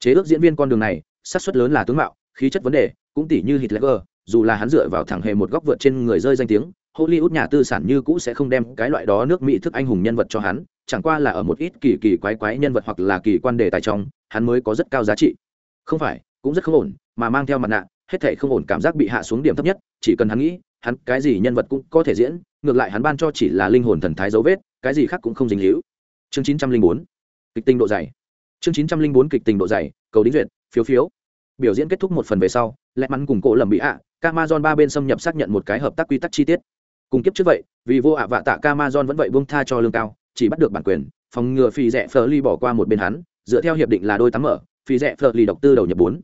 Chế ước diễn viên con đường này, xác suất lớn là tướng mạo, khí chất vấn đề, cũng tỷ như Hitler, dù là hắn dựa vào thẳng hề một góc vượt trên người rơi danh tiếng, Hollywood nhà tư sản như cũ sẽ không đem cái loại đó nước Mỹ thức anh hùng nhân vật cho hắn, chẳng qua là ở một ít kỳ kỳ quái quái nhân vật hoặc là kỳ quan đề tài trong, hắn mới có rất cao giá trị. Không phải, cũng rất không ổn mà mang theo mặt nạ hết thể không ổn cảm giác bị hạ xuống điểm thấp nhất chỉ cần hắn nghĩ hắn cái gì nhân vật cũng có thể diễn ngược lại hắn ban cho chỉ là linh hồn thần thái dấu vết cái gì khác cũng không dính hữu chương chín trăm linh bốn kịch tình độ dày. Chương chín trăm linh bốn kịch tình độ dày cầu đính duyệt phiếu phiếu. Biểu diễn kết thúc một phần về sau lẽ mắn cùng cổ lầm bị ạ à, Camazon ba bên xâm nhập xác nhận một cái hợp tác quy tắc chi tiết. Cùng kiếp trước vậy, vì vô ạ vạ tạ Camazon vẫn vậy buông tha cho lương cao, chỉ bắt được bản quyền, phòng ngừa phi rẻ Fleury bỏ qua một bên hắn, dựa theo hiệp định là đôi tắm mở phi rẻ Fleury độc tư đầu nhập bốn.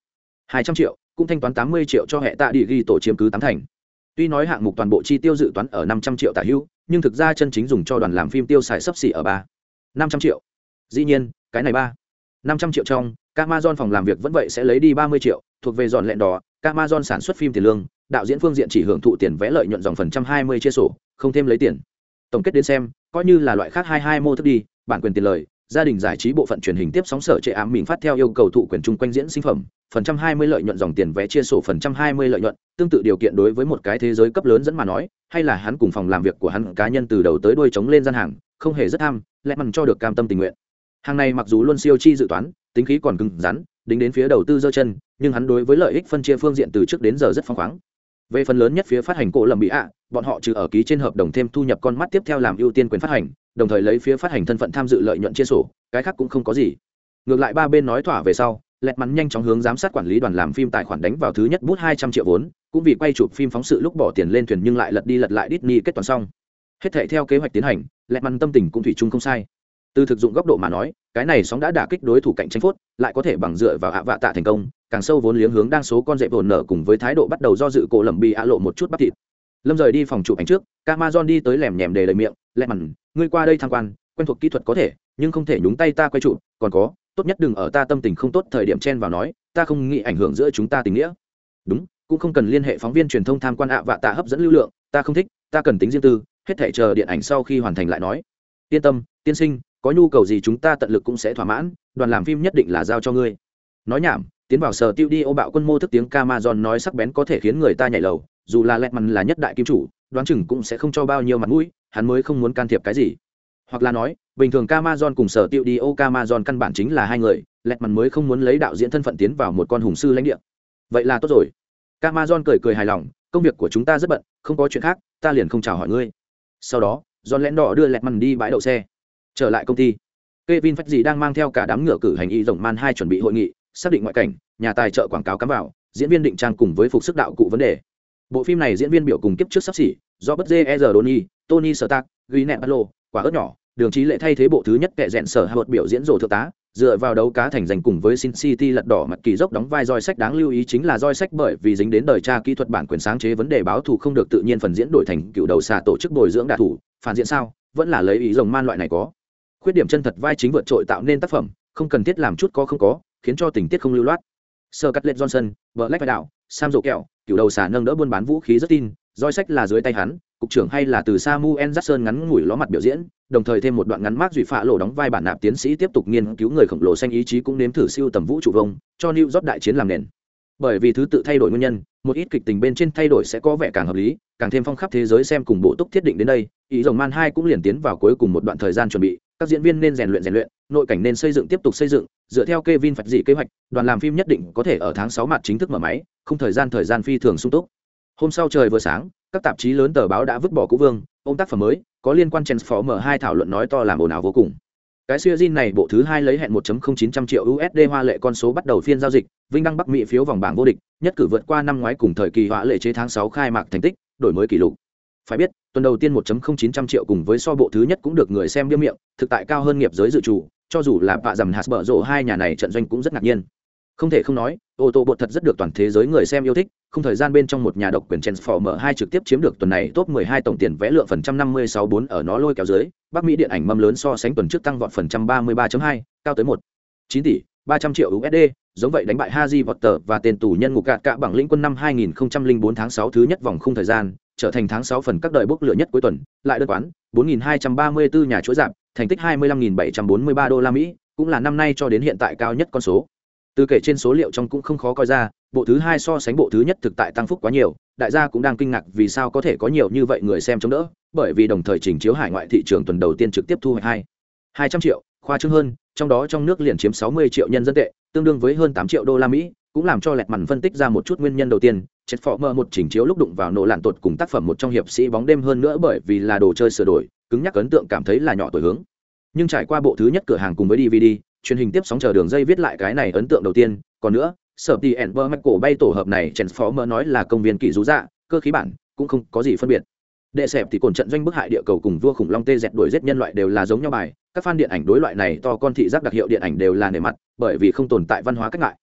Hai trăm triệu, cũng thanh toán tám mươi triệu cho hệ tạ địa ghi tổ chiếm cứ tám thành. Tuy nói hạng mục toàn bộ chi tiêu dự toán ở năm trăm triệu tả hữu nhưng thực ra chân chính dùng cho đoàn làm phim tiêu xài sấp xỉ ở ba. Năm trăm triệu. Dĩ nhiên, cái này ba. Năm trăm triệu trong Camazon phòng làm việc vẫn vậy sẽ lấy đi ba mươi triệu thuộc về dọn lẹn đỏ, Amazon sản xuất phim tiền lương, đạo diễn phương diện chỉ hưởng thụ tiền vẽ lợi nhuận dòng phần trăm hai mươi chia sổ, không thêm lấy tiền. Tổng kết đến xem, coi như là loại khác hai hai mô thức đi, bản quyền tiền lời, gia đình giải trí bộ phận truyền hình tiếp sóng sở trệ ám mình phát theo yêu cầu thụ quyền chung quanh diễn sinh phẩm, phần trăm hai mươi lợi nhuận dòng tiền vé chia sổ phần trăm hai mươi lợi nhuận, tương tự điều kiện đối với một cái thế giới cấp lớn dẫn mà nói, hay là hắn cùng phòng làm việc của hắn cá nhân từ đầu tới đuôi chống lên gian hàng, không hề rất tham, lẽ mằn cho được cam tâm tình nguyện. Hàng này mặc dù luôn siêu chi dự toán, tính khí còn cứng rắn đính đến phía đầu tư dơ chân, nhưng hắn đối với lợi ích phân chia phương diện từ trước đến giờ rất phăng khoáng. Về phần lớn nhất phía phát hành cổ lầm bị ạ, bọn họ trừ ở ký trên hợp đồng thêm thu nhập con mắt tiếp theo làm ưu tiên quyền phát hành, đồng thời lấy phía phát hành thân phận tham dự lợi nhuận chia sổ, cái khác cũng không có gì. Ngược lại ba bên nói thỏa về sau, lẹt mắn nhanh chóng hướng giám sát quản lý đoàn làm phim tài khoản đánh vào thứ nhất bút hai trăm triệu vốn, cũng vì quay chụp phim phóng sự lúc bỏ tiền lên thuyền nhưng lại lật đi lật lại Disney kết toàn xong. Hết thảy theo kế hoạch tiến hành, lẹt mắn tâm tình cũng thủy chung không sai từ thực dụng góc độ mà nói, cái này sóng đã đả kích đối thủ cạnh tranh phốt, lại có thể bằng dựa vào hạ vạ tạ thành công, càng sâu vốn liếng hướng đang số con dẹp vồn nở cùng với thái độ bắt đầu do dự cổ lầm bị ạ lộ một chút bắp thịt. Lâm rời đi phòng chụp ảnh trước camason đi tới lèm nhèm đề lời miệng, lẹ mằn ngươi qua đây tham quan, quen thuộc kỹ thuật có thể, nhưng không thể nhúng tay ta quay chụp, còn có, tốt nhất đừng ở ta tâm tình không tốt thời điểm chen vào nói, ta không nghĩ ảnh hưởng giữa chúng ta tình nghĩa. Đúng, cũng không cần liên hệ phóng viên truyền thông tham quan ạ vạ tạ hấp dẫn lưu lượng, ta không thích, ta cần tính riêng tư, hết thể chờ điện ảnh sau khi hoàn thành lại nói. Yên tâm, tiên sinh có nhu cầu gì chúng ta tận lực cũng sẽ thỏa mãn, đoàn làm phim nhất định là giao cho ngươi. Nói nhảm, tiến vào sở tiêu đi ô bạo quân mô thức tiếng camason nói sắc bén có thể khiến người ta nhảy lầu, dù là lẹt mằn là nhất đại kim chủ, đoán chừng cũng sẽ không cho bao nhiêu mặt mũi, hắn mới không muốn can thiệp cái gì. Hoặc là nói, bình thường camason cùng sở tiêu đi ô camason căn bản chính là hai người, lẹt mằn mới không muốn lấy đạo diễn thân phận tiến vào một con hùng sư lãnh địa. Vậy là tốt rồi. Camason cười cười hài lòng, công việc của chúng ta rất bận, không có chuyện khác, ta liền không chào hỏi ngươi. Sau đó, John lẽn đỏ đưa lẹt mằn đi bãi đậu xe trở lại công ty. Kevin Phách gì đang mang theo cả đám ngựa cử hành y rộng man hai chuẩn bị hội nghị, xác định ngoại cảnh, nhà tài trợ quảng cáo cắm vào, diễn viên định trang cùng với phục sức đạo cụ vấn đề. Bộ phim này diễn viên biểu cùng kiếp trước sắp xỉ, do bất dê e. Donny, Tony Stark, Gwyneth Paltrow, quả ớt nhỏ, đường trí lệ thay thế bộ thứ nhất kẻ rẽn sở hợp biểu diễn rổ thượng tá, dựa vào đấu cá thành giành cùng với Sin City lật đỏ mặt kỳ dốc đóng vai roi sách đáng lưu ý chính là roi sách bởi vì dính đến đời cha kỹ thuật bản quyền sáng chế vấn đề báo thù không được tự nhiên phần diễn đổi thành cựu đầu xà tổ chức bồi dưỡng đạ thủ, phản diện sao, vẫn là lấy ý rồng man loại này có khuyết điểm chân thật vai chính vượt trội tạo nên tác phẩm, không cần thiết làm chút có không có, khiến cho tình tiết không lưu loát. Sơ cắt lên johnson vợ lách vai đạo sam rộ kẹo cựu đầu xà nâng đỡ buôn bán vũ khí rất tin, roi sách là dưới tay hắn, cục trưởng hay là từ samuel jackson ngắn ngủi ló mặt biểu diễn, đồng thời thêm một đoạn ngắn mát dụy phạ lộ đóng vai bản nạp tiến sĩ tiếp tục nghiên cứu người khổng lồ xanh ý chí cũng nếm thử siêu tầm vũ trụ vông, cho new job đại chiến làm nền. Bởi vì thứ tự thay đổi nguyên nhân, một ít kịch tình bên trên thay đổi sẽ có vẻ càng hợp lý, càng thêm phong khắp thế giới xem cùng bộ túc thiết định đến đây, ý rồng man hai cũng liền tiến vào cuối cùng một đoạn thời gian chuẩn bị các diễn viên nên rèn luyện rèn luyện nội cảnh nên xây dựng tiếp tục xây dựng dựa theo Kevin Phật dị kế hoạch đoàn làm phim nhất định có thể ở tháng sáu mặt chính thức mở máy không thời gian thời gian phi thường sung túc hôm sau trời vừa sáng các tạp chí lớn tờ báo đã vứt bỏ cũ vương ông tác phẩm mới có liên quan Transformer hai thảo luận nói to làm ồn ào vô cùng cái siêu zin này bộ thứ hai lấy hẹn 1.0900 triệu USD hoa lệ con số bắt đầu phiên giao dịch, Vinh đăng Bắc Mỹ phiếu vòng bảng vô địch, nhất cử vượt qua năm ngoái cùng thời kỳ hoa lệ chế tháng sáu khai mạc thành tích, đổi mới kỷ lục. Phải biết, tuần đầu tiên 1.0900 triệu cùng với so bộ thứ nhất cũng được người xem biêm miệng, thực tại cao hơn nghiệp giới dự trù, cho dù là vạ dầm hạt bở rộ hai nhà này trận doanh cũng rất ngạc nhiên. Không thể không nói, ô tô bột thật rất được toàn thế giới người xem yêu thích, không thời gian bên trong một nhà độc quyền Transformer 2 trực tiếp chiếm được tuần này top 12 tổng tiền vẽ lượng phần trăm 56.4 ở nó lôi kéo dưới, Bắc Mỹ điện ảnh mâm lớn so sánh tuần trước tăng vọt phần trăm 33.2, cao tới 1 9 tỷ 300 triệu USD, giống vậy đánh bại Haji Potter và tên tù nhân ngục gạt cả bằng lĩnh quân năm 2004 tháng 6 thứ nhất vòng khung thời gian, trở thành tháng 6 phần các đời bốc lửa nhất cuối tuần, lại đơn quán, 4234 nhà chuỗi giảm, thành tích 25743 đô la Mỹ, cũng là năm nay cho đến hiện tại cao nhất con số. Từ kể trên số liệu trong cũng không khó coi ra, bộ thứ hai so sánh bộ thứ nhất thực tại tăng phúc quá nhiều, đại gia cũng đang kinh ngạc vì sao có thể có nhiều như vậy người xem chống đỡ, bởi vì đồng thời trình chiếu hải ngoại thị trường tuần đầu tiên trực tiếp thu hoạch hai hai trăm triệu, khoa trương hơn, trong đó trong nước liền chiếm 60 triệu nhân dân tệ, tương đương với hơn 8 triệu đô la Mỹ, cũng làm cho lẹt màn phân tích ra một chút nguyên nhân đầu tiên, chết phỏ mơ một chỉnh chiếu lúc đụng vào nổ lạn tột cùng tác phẩm một trong hiệp sĩ bóng đêm hơn nữa bởi vì là đồ chơi sửa đổi, cứng nhắc ấn tượng cảm thấy là nhỏ tuổi hướng. Nhưng trải qua bộ thứ nhất cửa hàng cùng với DVD, truyền hình tiếp sóng chờ đường dây viết lại cái này ấn tượng đầu tiên, còn nữa, sở tỷ ẩn bơ mạch cổ bay tổ hợp này transformer nói là công viên kỳ rú dạ cơ khí bản cũng không có gì phân biệt. Đệ sẹp thì cồn trận doanh bức hại địa cầu cùng vua khủng long tê dẹt đuổi giết nhân loại đều là giống nhau bài. Các fan điện ảnh đối loại này to con thị giác đặc hiệu điện ảnh đều là nề mặt bởi vì không tồn tại văn hóa cách ngại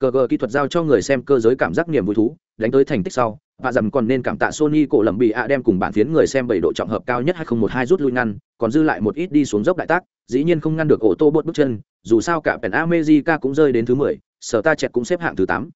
cờ gờ kỹ thuật giao cho người xem cơ giới cảm giác niềm vui thú đánh tới thành tích sau và dầm còn nên cảm tạ sony cổ lầm bị ạ đem cùng bản phiến người xem bảy độ trọng hợp cao nhất 2012 rút lui ngăn còn dư lại một ít đi xuống dốc đại tác dĩ nhiên không ngăn được ô tô bột bước chân dù sao cả pèn america cũng rơi đến thứ 10, sở ta chẹt cũng xếp hạng thứ 8.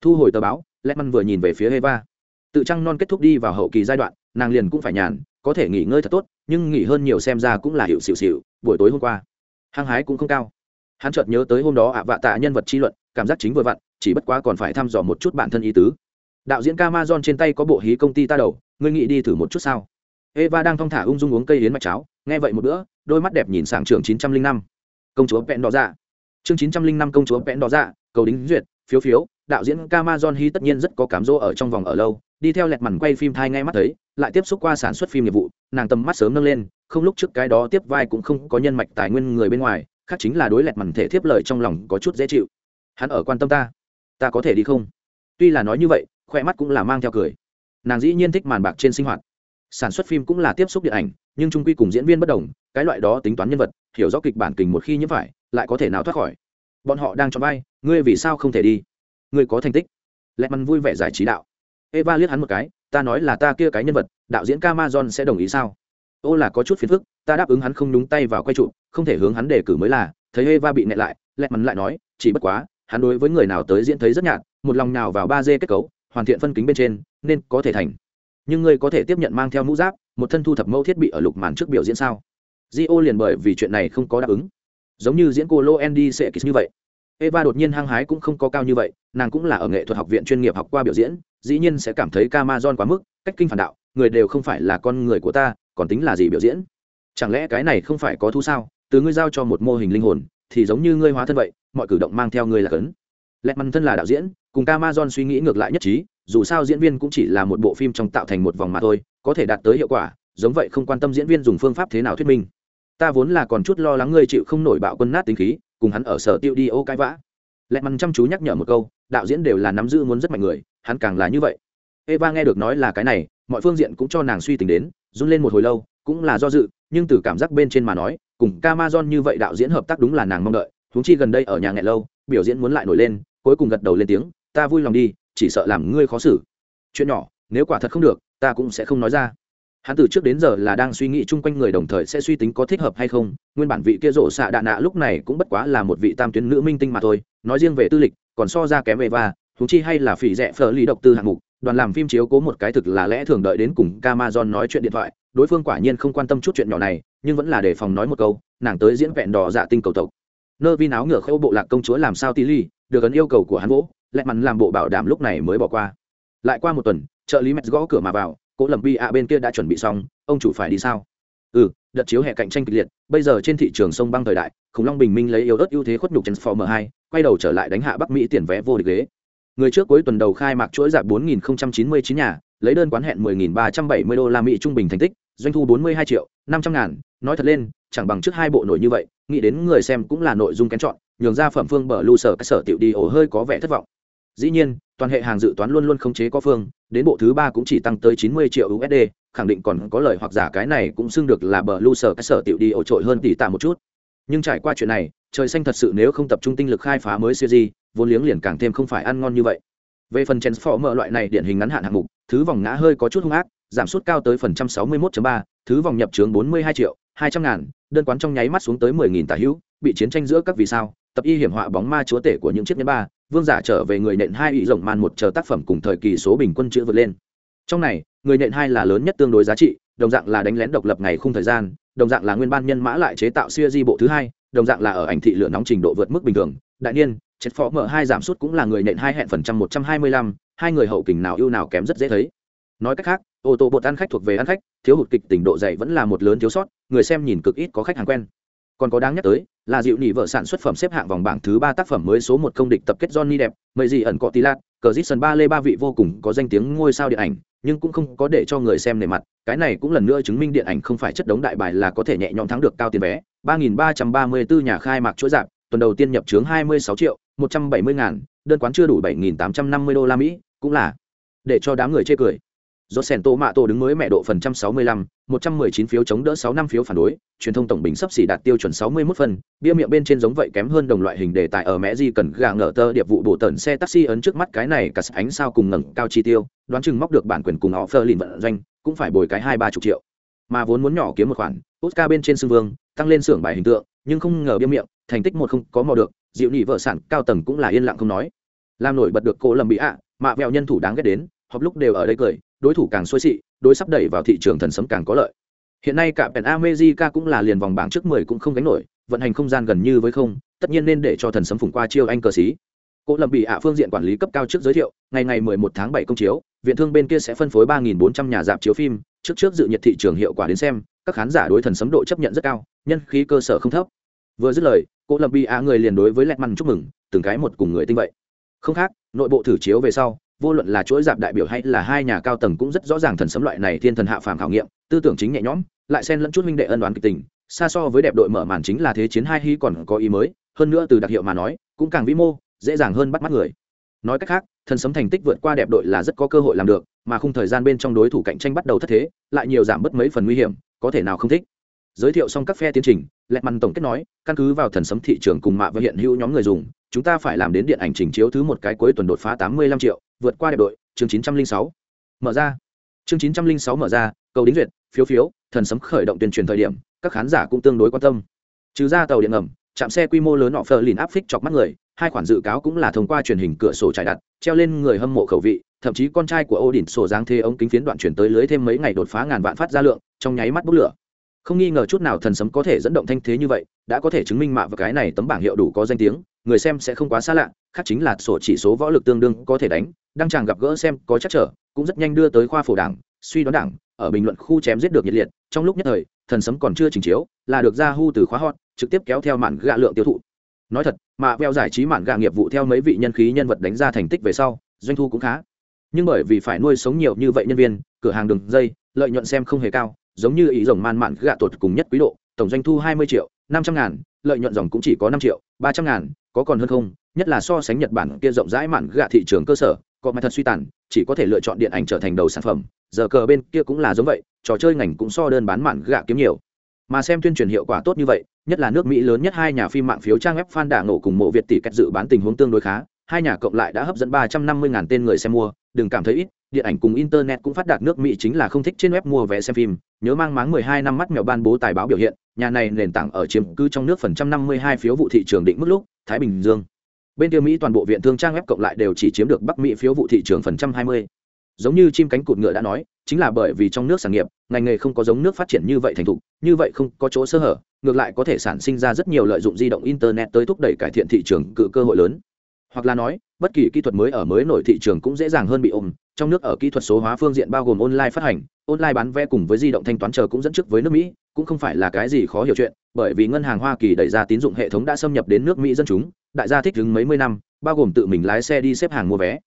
thu hồi tờ báo Letman vừa nhìn về phía Eva. Tự trăng non kết thúc đi vào hậu kỳ giai đoạn, nàng liền cũng phải nhàn, có thể nghỉ ngơi thật tốt, nhưng nghỉ hơn nhiều xem ra cũng là hiệu xịu xịu buổi tối hôm qua. Hăng hái cũng không cao. Hắn chợt nhớ tới hôm đó ạ vạ tạ nhân vật chi luận, cảm giác chính vừa vặn, chỉ bất quá còn phải thăm dò một chút bản thân ý tứ. Đạo diễn camason trên tay có bộ hí công ty ta đầu ngươi nghĩ đi thử một chút sao? Eva đang thong thả ung dung uống cây yến mạch cháo nghe vậy một bữa đôi mắt đẹp nhìn sảng trường chín trăm linh năm. Công chúa vẹn đỏ dạ. Chương chín trăm linh năm công chúa vẹn đỏ dạ cầu đính duyệt phiếu phiếu đạo diễn camason hí tất nhiên rất có cám dỗ ở trong vòng ở lâu đi theo lẹt mằn quay phim thai ngay mắt thấy lại tiếp xúc qua sản xuất phim nghiệp vụ nàng tầm mắt sớm nâng lên không lúc trước cái đó tiếp vai cũng không có nhân mạch tài nguyên người bên ngoài khác chính là đối lẹt mằn thể thiếp lời trong lòng có chút dễ chịu hắn ở quan tâm ta. Ta có thể đi không? Tuy là nói như vậy khoe mắt cũng là mang theo cười. Nàng dĩ nhiên thích màn bạc trên sinh hoạt. Sản xuất phim cũng là tiếp xúc điện ảnh, nhưng trung quy cùng diễn viên bất đồng, cái loại đó tính toán nhân vật, hiểu rõ kịch bản kình một khi nhiễm phải, lại có thể nào thoát khỏi. Bọn họ đang cho vai, ngươi vì sao không thể đi? Ngươi có thành tích. Lẹ mắn vui vẻ giải trí đạo. Eva liếc hắn một cái, ta nói là ta kia cái nhân vật, đạo diễn camason sẽ đồng ý sao? Ô là có chút phiền phức, ta đáp ứng hắn không đúng tay vào quay trụ, không thể hướng hắn đề cử mới là, thấy eva bị nẹ lại lẹ mắn lại nói, chỉ bất quá hắn đối với người nào tới diễn thấy rất nhạt, một lòng nào vào ba d kết cấu, hoàn thiện phân kính bên trên, nên có thể thành. Nhưng ngươi có thể tiếp nhận mang theo mũ giáp, một thân thu thập mẫu thiết bị ở lục màn trước biểu diễn sao? Di ô liền bởi vì chuyện này không có đáp ứng. Giống như diễn cô lô andy sẽ kịch như vậy. Eva đột nhiên hăng hái cũng không có cao như vậy, nàng cũng là ở nghệ thuật học viện chuyên nghiệp học qua biểu diễn, dĩ nhiên sẽ cảm thấy Camazon quá mức, cách kinh phản đạo, người đều không phải là con người của ta, còn tính là gì biểu diễn? Chẳng lẽ cái này không phải có thu sao? Từ ngươi giao cho một mô hình linh hồn thì giống như ngươi hóa thân vậy, mọi cử động mang theo ngươi là cấn. Lẹt măn thân là đạo diễn, cùng Amazon suy nghĩ ngược lại nhất trí, dù sao diễn viên cũng chỉ là một bộ phim trong tạo thành một vòng mà thôi, có thể đạt tới hiệu quả, giống vậy không quan tâm diễn viên dùng phương pháp thế nào thuyết minh. Ta vốn là còn chút lo lắng ngươi chịu không nổi bạo quân nát tính khí, cùng hắn ở sở tiêu đi ô cãi vã. Lẹt mằn chăm chú nhắc nhở một câu, đạo diễn đều là nắm giữ muốn rất mạnh người, hắn càng là như vậy. Eva nghe được nói là cái này, mọi phương diện cũng cho nàng suy tính đến, run lên một hồi lâu, cũng là do dự, nhưng từ cảm giác bên trên mà nói cùng Camazon như vậy đạo diễn hợp tác đúng là nàng mong đợi, huống chi gần đây ở nhà nghẹn lâu, biểu diễn muốn lại nổi lên, cuối cùng gật đầu lên tiếng, ta vui lòng đi, chỉ sợ làm ngươi khó xử. Chuyện nhỏ, nếu quả thật không được, ta cũng sẽ không nói ra. Hắn từ trước đến giờ là đang suy nghĩ chung quanh người đồng thời sẽ suy tính có thích hợp hay không, nguyên bản vị kia rộ xạ đạn nạ lúc này cũng bất quá là một vị tam tuyến nữ minh tinh mà thôi, nói riêng về tư lịch, còn so ra kém về và huống chi hay là phỉ rẻ phở lý độc tư hạng mục đoàn làm phim chiếu cố một cái thực là lẽ thường đợi đến cùng Camazon nói chuyện điện thoại, đối phương quả nhiên không quan tâm chút chuyện nhỏ này, nhưng vẫn là để phòng nói một câu, nàng tới diễn vẹn đỏ dạ tinh cầu tộc. Nơ vi áo ngựa khâu bộ lạc công chúa làm sao tí ly được ấn yêu cầu của hắn vỗ, lẹ mắn làm bộ bảo đảm lúc này mới bỏ qua. Lại qua một tuần, trợ lý mẹ gõ cửa mà vào, cố lầm bi ạ bên kia đã chuẩn bị xong, ông chủ phải đi sao? Ừ đợt chiếu hè cạnh tranh kịch liệt, bây giờ trên thị trường sông băng thời đại, khủng long bình minh lấy yếu ớt ưu thế khuất nhục transformer hai, quay đầu trở lại đánh hạ bắc mỹ tiền vé vô địch ghế người trước cuối tuần đầu khai mạc chuỗi giảm 4099 nhà lấy đơn quán hẹn 10.370 đô la mỹ trung bình thành tích doanh thu 42 triệu 500 ngàn. Nói thật lên chẳng bằng trước hai bộ nổi như vậy nghĩ đến người xem cũng là nội dung kén chọn nhường ra phẩm phương bờ lưu sở các sở tiểu đi ổ hơi có vẻ thất vọng. Dĩ nhiên toàn hệ hàng dự toán luôn luôn khống chế có phương đến bộ thứ ba cũng chỉ tăng tới 90 triệu usd khẳng định còn có lời hoặc giả cái này cũng xưng được là bờ lưu sở các sở tiểu đi ổ trội hơn tỷ tạ một chút. Nhưng trải qua chuyện này trời xanh thật sự nếu không tập trung tinh lực khai phá mới series, vốn liếng liền càng thêm không phải ăn ngon như vậy. Về phần transformer loại này điển hình ngắn hạn hạng mục thứ vòng ngã hơi có chút hung ác giảm sút cao tới phần trăm sáu mươi 61.3, thứ vòng nhập trướng 42 triệu 200 ngàn đơn quán trong nháy mắt xuống tới 10.000 tả hữu bị chiến tranh giữa các vì sao tập y hiểm họa bóng ma chúa tể của những chiếc nhẫn ba vương giả trở về người nện hai ủy rộng man một chờ tác phẩm cùng thời kỳ số bình quân chữ vượt lên. Trong này người nện hai là lớn nhất tương đối giá trị đồng dạng là đánh lén độc lập ngày khung thời gian đồng dạng là nguyên ban nhân mã lại chế tạo siêu di bộ thứ hai đồng dạng là ở ảnh thị lửa nóng trình độ vượt mức bình thường. Đại niên chết phó mở hai giảm sút cũng là người nện hai hẹn phần trăm một trăm hai mươi lăm hai người hậu kình nào ưu nào kém rất dễ thấy. Nói cách khác ô tô bột ăn khách thuộc về ăn khách thiếu hụt kịch tỉnh độ dày vẫn là một lớn thiếu sót người xem nhìn cực ít có khách hàng quen. Còn có đáng nhắc tới là dịu nỉ vợ sản xuất phẩm xếp hạng vòng bảng thứ ba tác phẩm mới số một công địch tập kết johnny đẹp mấy gì ẩn cọ tí lát, cờ dít sân ba lê ba vị vô cùng có danh tiếng ngôi sao điện ảnh nhưng cũng không có để cho người xem nề mặt cái này cũng lần nữa chứng minh điện ảnh không phải chất đống đại bài là có thể nhẹ nhõm thắng được cao tiền vé. ba nghìn ba trăm ba mươi bốn nhà khai mạc chuỗi giảm tuần đầu tiên nhập trướng hai mươi sáu triệu, một trăm bảy mươi ngàn, đơn quán chưa đủ bảy nghìn tám trăm năm mươi đô la mỹ, cũng là để cho đám người chê cười. Do sèn tô mạ tô đứng mới mẹ độ phần trăm sáu mươi lăm, một trăm mười chín phiếu chống đỡ sáu năm phiếu phản đối, truyền thông tổng bình sắp xỉ đạt tiêu chuẩn 61 phần, bia miệng bên trên giống vậy kém hơn đồng loại hình đề tài ở mẹ di cần gà ngỡ tơ điệp vụ bộ tẩn xe taxi ấn trước mắt cái này cả ánh sao cùng ngẩng cao chi tiêu, đoán chừng móc được bản quyền cùng họ phơ lìn vận doanh, cũng phải bồi cái hai ba chục triệu. Mà vốn muốn nhỏ kiếm một khoản, oscar bên trên xương vương, tăng lên xưởng bài hình tượng, nhưng không ngờ bia miệng thành tích một không có mò được dịu nhị vợ sản cao tầng cũng là yên lặng không nói. Làm nổi bật được cô lầm bị ạ mạ vẹo nhân thủ đáng ghét đến họp lúc đều ở đây cười đối thủ càng xuôi xị đối sắp đẩy vào thị trường thần sấm càng có lợi. Hiện nay cả pèn America cũng là liền vòng bảng trước 10 cũng không gánh nổi vận hành không gian gần như với không tất nhiên nên để cho thần sấm phủng qua chiêu anh cờ xí. Cô Lâm bị ạ phương diện quản lý cấp cao trước giới thiệu, ngày ngày 11 tháng 7 công chiếu, viện thương bên kia sẽ phân phối 3400 nhà dạp chiếu phim, trước trước dự nhiệt thị trường hiệu quả đến xem, các khán giả đối thần sấm độ chấp nhận rất cao, nhân khí cơ sở không thấp. Vừa dứt lời, Cô Lâm bị ạ người liền đối với Lẹt Măn chúc mừng, từng cái một cùng người tinh vậy. Không khác, nội bộ thử chiếu về sau, vô luận là chuỗi dạp đại biểu hay là hai nhà cao tầng cũng rất rõ ràng thần sấm loại này thiên thần hạ phàm khảo nghiệm, tư tưởng chính nhẹ nhõm, lại xen lẫn chút minh đệ ân đoán kịch tình, xa so với đẹp đội mở màn chính là thế chiến hai hy còn có ý mới, hơn nữa từ đặc hiệu mà nói, cũng càng vĩ mô, dễ dàng hơn bắt mắt người nói cách khác thần sấm thành tích vượt qua đẹp đội là rất có cơ hội làm được mà không thời gian bên trong đối thủ cạnh tranh bắt đầu thất thế lại nhiều giảm bớt mấy phần nguy hiểm có thể nào không thích giới thiệu xong các phe tiến trình lẹt măn tổng kết nói, căn cứ vào thần sấm thị trường cùng mạ và hiện hữu nhóm người dùng, chúng ta phải làm đến điện ảnh trình chiếu thứ một cái cuối tuần đột phá tám mươi lăm triệu, vượt qua đẹp đội, chương chín trăm linh sáu. Mở ra. Chương chín trăm linh sáu mở ra, cầu đính duyệt, phiếu phiếu, thần sấm khởi động tuyên truyền thời điểm, các khán giả cũng tương đối quan tâm. Trừ ra tàu điện ngầm chạm xe quy mô lớn họ phờ lìn áp phích chọc mắt người, hai khoản dự cáo cũng là thông qua truyền hình cửa sổ trải đặt, treo lên người hâm mộ khẩu vị, thậm chí con trai của ô đỉnh sổ giang thê ống kính phiến đoạn chuyển tới lưới thêm mấy ngày đột phá ngàn vạn phát ra lượng, trong nháy mắt bốc lửa không nghi ngờ chút nào thần sấm có thể dẫn động thanh thế như vậy, đã có thể chứng minh mạ và cái này tấm bảng hiệu đủ có danh tiếng, người xem sẽ không quá xa lạ, khác chính là sổ chỉ số võ lực tương đương có thể đánh, đăng chàng gặp gỡ xem có chắc trở, cũng rất nhanh đưa tới khoa phổ đảng, suy đoán đảng, ở bình luận khu chém giết được nhiệt liệt, trong lúc nhất thời, thần sấm còn chưa trình chiếu, là được ra hu từ khóa hot, trực tiếp kéo theo mạn gạ lượng tiêu thụ. Nói thật mà veo giải trí mạn gạ nghiệp vụ theo mấy vị nhân khí nhân vật đánh ra thành tích về sau, doanh thu cũng khá. Nhưng bởi vì phải nuôi sống nhiều như vậy nhân viên, cửa hàng đường dây, lợi nhuận xem không hề cao giống như ý rồng man mạn gạ tuột cùng nhất quý độ, tổng doanh thu hai mươi triệu, năm trăm ngàn, lợi nhuận dòng cũng chỉ có năm triệu, ba trăm ngàn, có còn hơn không? Nhất là so sánh nhật bản kia rộng rãi mạn gạ thị trường cơ sở, có mặt thật suy tàn, chỉ có thể lựa chọn điện ảnh trở thành đầu sản phẩm. Giờ cờ bên kia cũng là giống vậy, trò chơi ngành cũng so đơn bán mạn gạ kiếm nhiều. Mà xem tuyên truyền hiệu quả tốt như vậy, nhất là nước mỹ lớn nhất hai nhà phim mạng phiếu trang web fan đả nổ cùng mộ việt tỷ cách dự bán tình huống tương đối khá, hai nhà cộng lại đã hấp dẫn ba trăm năm mươi ngàn tên người xem mua, đừng cảm thấy ít điện ảnh cùng internet cũng phát đạt nước mỹ chính là không thích trên web mua vé xem phim, nhớ mang máng mười hai năm mắt mèo ban bố tài báo biểu hiện, nhà này nền tảng ở chiếm cứ trong nước phần trăm năm mươi hai phiếu vụ thị trường định mức lúc, thái bình dương. Bên kia mỹ toàn bộ viện thương trang web cộng lại đều chỉ chiếm được bắc mỹ phiếu vụ thị trường phần trăm hai mươi. Giống như chim cánh cụt ngựa đã nói, chính là bởi vì trong nước sản nghiệp, ngành nghề không có giống nước phát triển như vậy thành thục, như vậy không có chỗ sơ hở, ngược lại có thể sản sinh ra rất nhiều lợi dụng di động internet tới thúc đẩy cải thiện thị trường cự cơ hội lớn. Hoặc là nói, bất kỳ kỹ thuật mới ở mới nổi thị trường cũng dễ dàng hơn bị ôm trong nước ở kỹ thuật số hóa phương diện bao gồm online phát hành, online bán vé cùng với di động thanh toán chờ cũng dẫn trước với nước mỹ, cũng không phải là cái gì khó hiểu chuyện, bởi vì ngân hàng hoa kỳ đẩy ra tín dụng hệ thống đã xâm nhập đến nước mỹ dân chúng, đại gia thích đứng mấy mươi năm, bao gồm tự mình lái xe đi xếp hàng mua vé.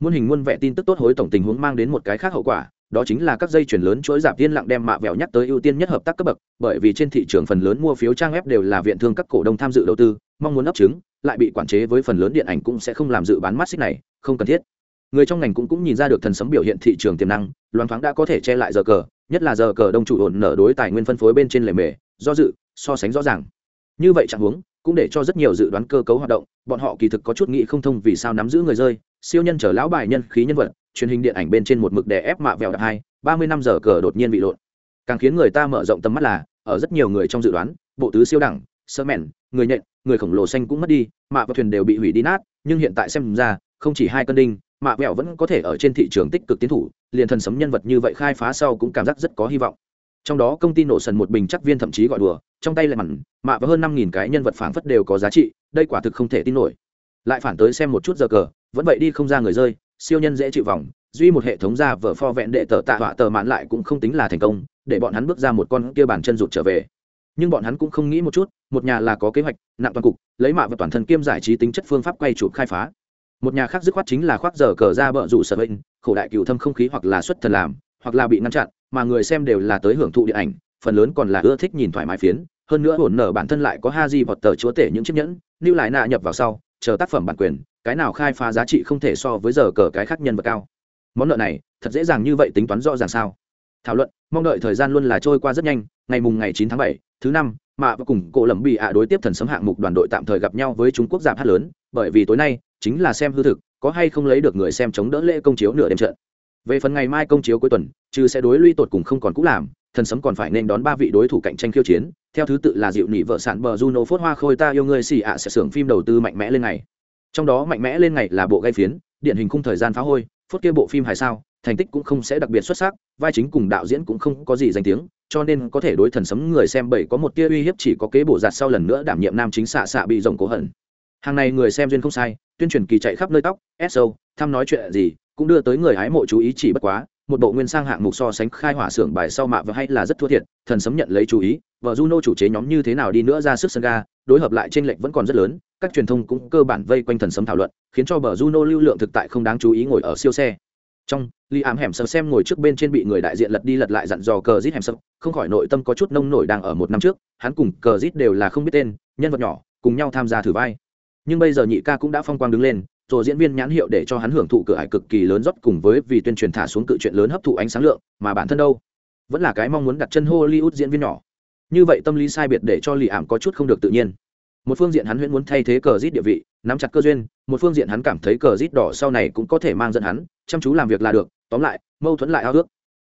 Muôn hình muôn vẻ tin tức tốt hối tổng tình huống mang đến một cái khác hậu quả, đó chính là các dây chuyển lớn chuỗi giảm tiên lặng đem mạ vẹo nhắc tới ưu tiên nhất hợp tác cấp bậc, bởi vì trên thị trường phần lớn mua phiếu trang web đều là viện thương các cổ đông tham dự đầu tư, mong muốn ấp trứng, lại bị quản chế với phần lớn điện ảnh cũng sẽ không làm dự bán mắt xích này, không cần thiết người trong ngành cũng cũng nhìn ra được thần sấm biểu hiện thị trường tiềm năng, loan thoáng đã có thể che lại giờ cờ, nhất là giờ cờ đông chủ ổn nở đối tài nguyên phân phối bên trên lề mề, do dự, so sánh rõ ràng. Như vậy chẳng huống cũng để cho rất nhiều dự đoán cơ cấu hoạt động, bọn họ kỳ thực có chút nghĩ không thông vì sao nắm giữ người rơi, siêu nhân trở lão bài nhân khí nhân vật, truyền hình điện ảnh bên trên một mực đè ép mạ vẹo đạp hai, ba mươi năm giờ cờ đột nhiên bị lộn. Càng khiến người ta mở rộng tầm mắt là, ở rất nhiều người trong dự đoán, bộ tứ siêu đẳng, sơ mẹn, người nhện, người khổng lồ xanh cũng mất đi, mạ và thuyền đều bị hủy đi nát, nhưng hiện tại xem ra, không chỉ hai cân đinh mạ vẹo vẫn có thể ở trên thị trường tích cực tiến thủ, liền thần sấm nhân vật như vậy khai phá sau cũng cảm giác rất có hy vọng. Trong đó công ty nổ sần một bình chắc viên thậm chí gọi đùa, trong tay lại mặn, mạ và hơn năm nghìn cái nhân vật phản phất đều có giá trị, đây quả thực không thể tin nổi. Lại phản tới xem một chút giờ cờ, vẫn vậy đi không ra người rơi, siêu nhân dễ chịu vòng, duy một hệ thống ra vở pho vẹn đệ tờ tạ họa tờ mạn lại cũng không tính là thành công, để bọn hắn bước ra một con kia bàn chân rụt trở về. Nhưng bọn hắn cũng không nghĩ một chút, một nhà là có kế hoạch, nặng toàn cục, lấy mạ và toàn thân kiêm giải trí tính chất phương pháp quay chụp khai phá một nhà khác dứt khoát chính là khoác giờ cờ ra bợ rủ sở bệnh, khổ đại cựu thâm không khí hoặc là xuất thần làm, hoặc là bị ngăn chặn, mà người xem đều là tới hưởng thụ điện ảnh, phần lớn còn là ưa thích nhìn thoải mái phiến. Hơn nữa hồn nở bản thân lại có ha di vọt tờ chúa tể những chiếc nhẫn lưu lại nạ nhập vào sau, chờ tác phẩm bản quyền, cái nào khai phá giá trị không thể so với giờ cờ cái khác nhân vật cao. Món nợ này, thật dễ dàng như vậy tính toán rõ ràng sao? Thảo luận, mong đợi thời gian luôn là trôi qua rất nhanh, ngày mùng ngày chín tháng bảy, thứ năm, mạ và cùng cổ lẩm bị ạ đối tiếp thần sấm hạng mục đoàn đội tạm thời gặp nhau với trung quốc giảm hát lớn, bởi vì tối nay chính là xem hư thực, có hay không lấy được người xem chống đỡ lễ công chiếu nửa đêm trận. Về phần ngày mai công chiếu cuối tuần, trừ sẽ đối luy tột cùng không còn cũ làm, thần sấm còn phải nên đón ba vị đối thủ cạnh tranh khiêu chiến, theo thứ tự là dịu nị vợ sản bờ juno phốt hoa khôi ta yêu ngươi xì ạ sẽ xưởng phim đầu tư mạnh mẽ lên ngày. Trong đó mạnh mẽ lên ngày là bộ gây phiến điện hình khung thời gian phá hôi, phốt kia bộ phim hài sao, thành tích cũng không sẽ đặc biệt xuất sắc, vai chính cùng đạo diễn cũng không có gì danh tiếng, cho nên có thể đối thần sấm người xem bảy có một tia uy hiếp chỉ có kế bổ giặt sau lần nữa đảm nhiệm nam chính xạ xạ bị rồng cố hận hàng này người xem duyên không sai, tuyên truyền kỳ chạy khắp nơi tóc so thăm nói chuyện gì, cũng đưa tới người hái mộ chú ý chỉ bất quá, một bộ nguyên sang hạng mục so sánh khai hỏa xưởng bài sau mạ và hay là rất thua thiệt, thần sấm nhận lấy chú ý, vợ juno chủ chế nhóm như thế nào đi nữa ra sức sân ga, đối hợp lại t r ê n lệch vẫn còn rất lớn, các truyền thông cũng cơ bản vây quanh thần sấm thảo luận, khiến cho bờ juno lưu lượng thực tại không đáng chú ý ngồi ở siêu xe. Trong li ám hẻm sập xem ngồi trước bên trên bị người đại diện lật đi lật lại dặn dò cờ rít hẻm sập không khỏi nội tâm có chút nông nổi đang ở một năm trước, hắn cùng cờ rít đều là không biết tên, nhân vật nhỏ, cùng nhau tham gia thử vai nhưng bây giờ nhị ca cũng đã phong quang đứng lên, rồi diễn viên nhãn hiệu để cho hắn hưởng thụ cửa hải cực kỳ lớn rót cùng với vì tuyên truyền thả xuống cự chuyện lớn hấp thụ ánh sáng lượng, mà bản thân đâu? Vẫn là cái mong muốn đặt chân hollywood diễn viên nhỏ. Như vậy tâm lý sai biệt để cho lì ảm có chút không được tự nhiên. Một phương diện hắn huyễn muốn thay thế cờ rít địa vị, nắm chặt cơ duyên, một phương diện hắn cảm thấy cờ rít đỏ sau này cũng có thể mang dẫn hắn, chăm chú làm việc là được, tóm lại, mâu thuẫn lại ao ước.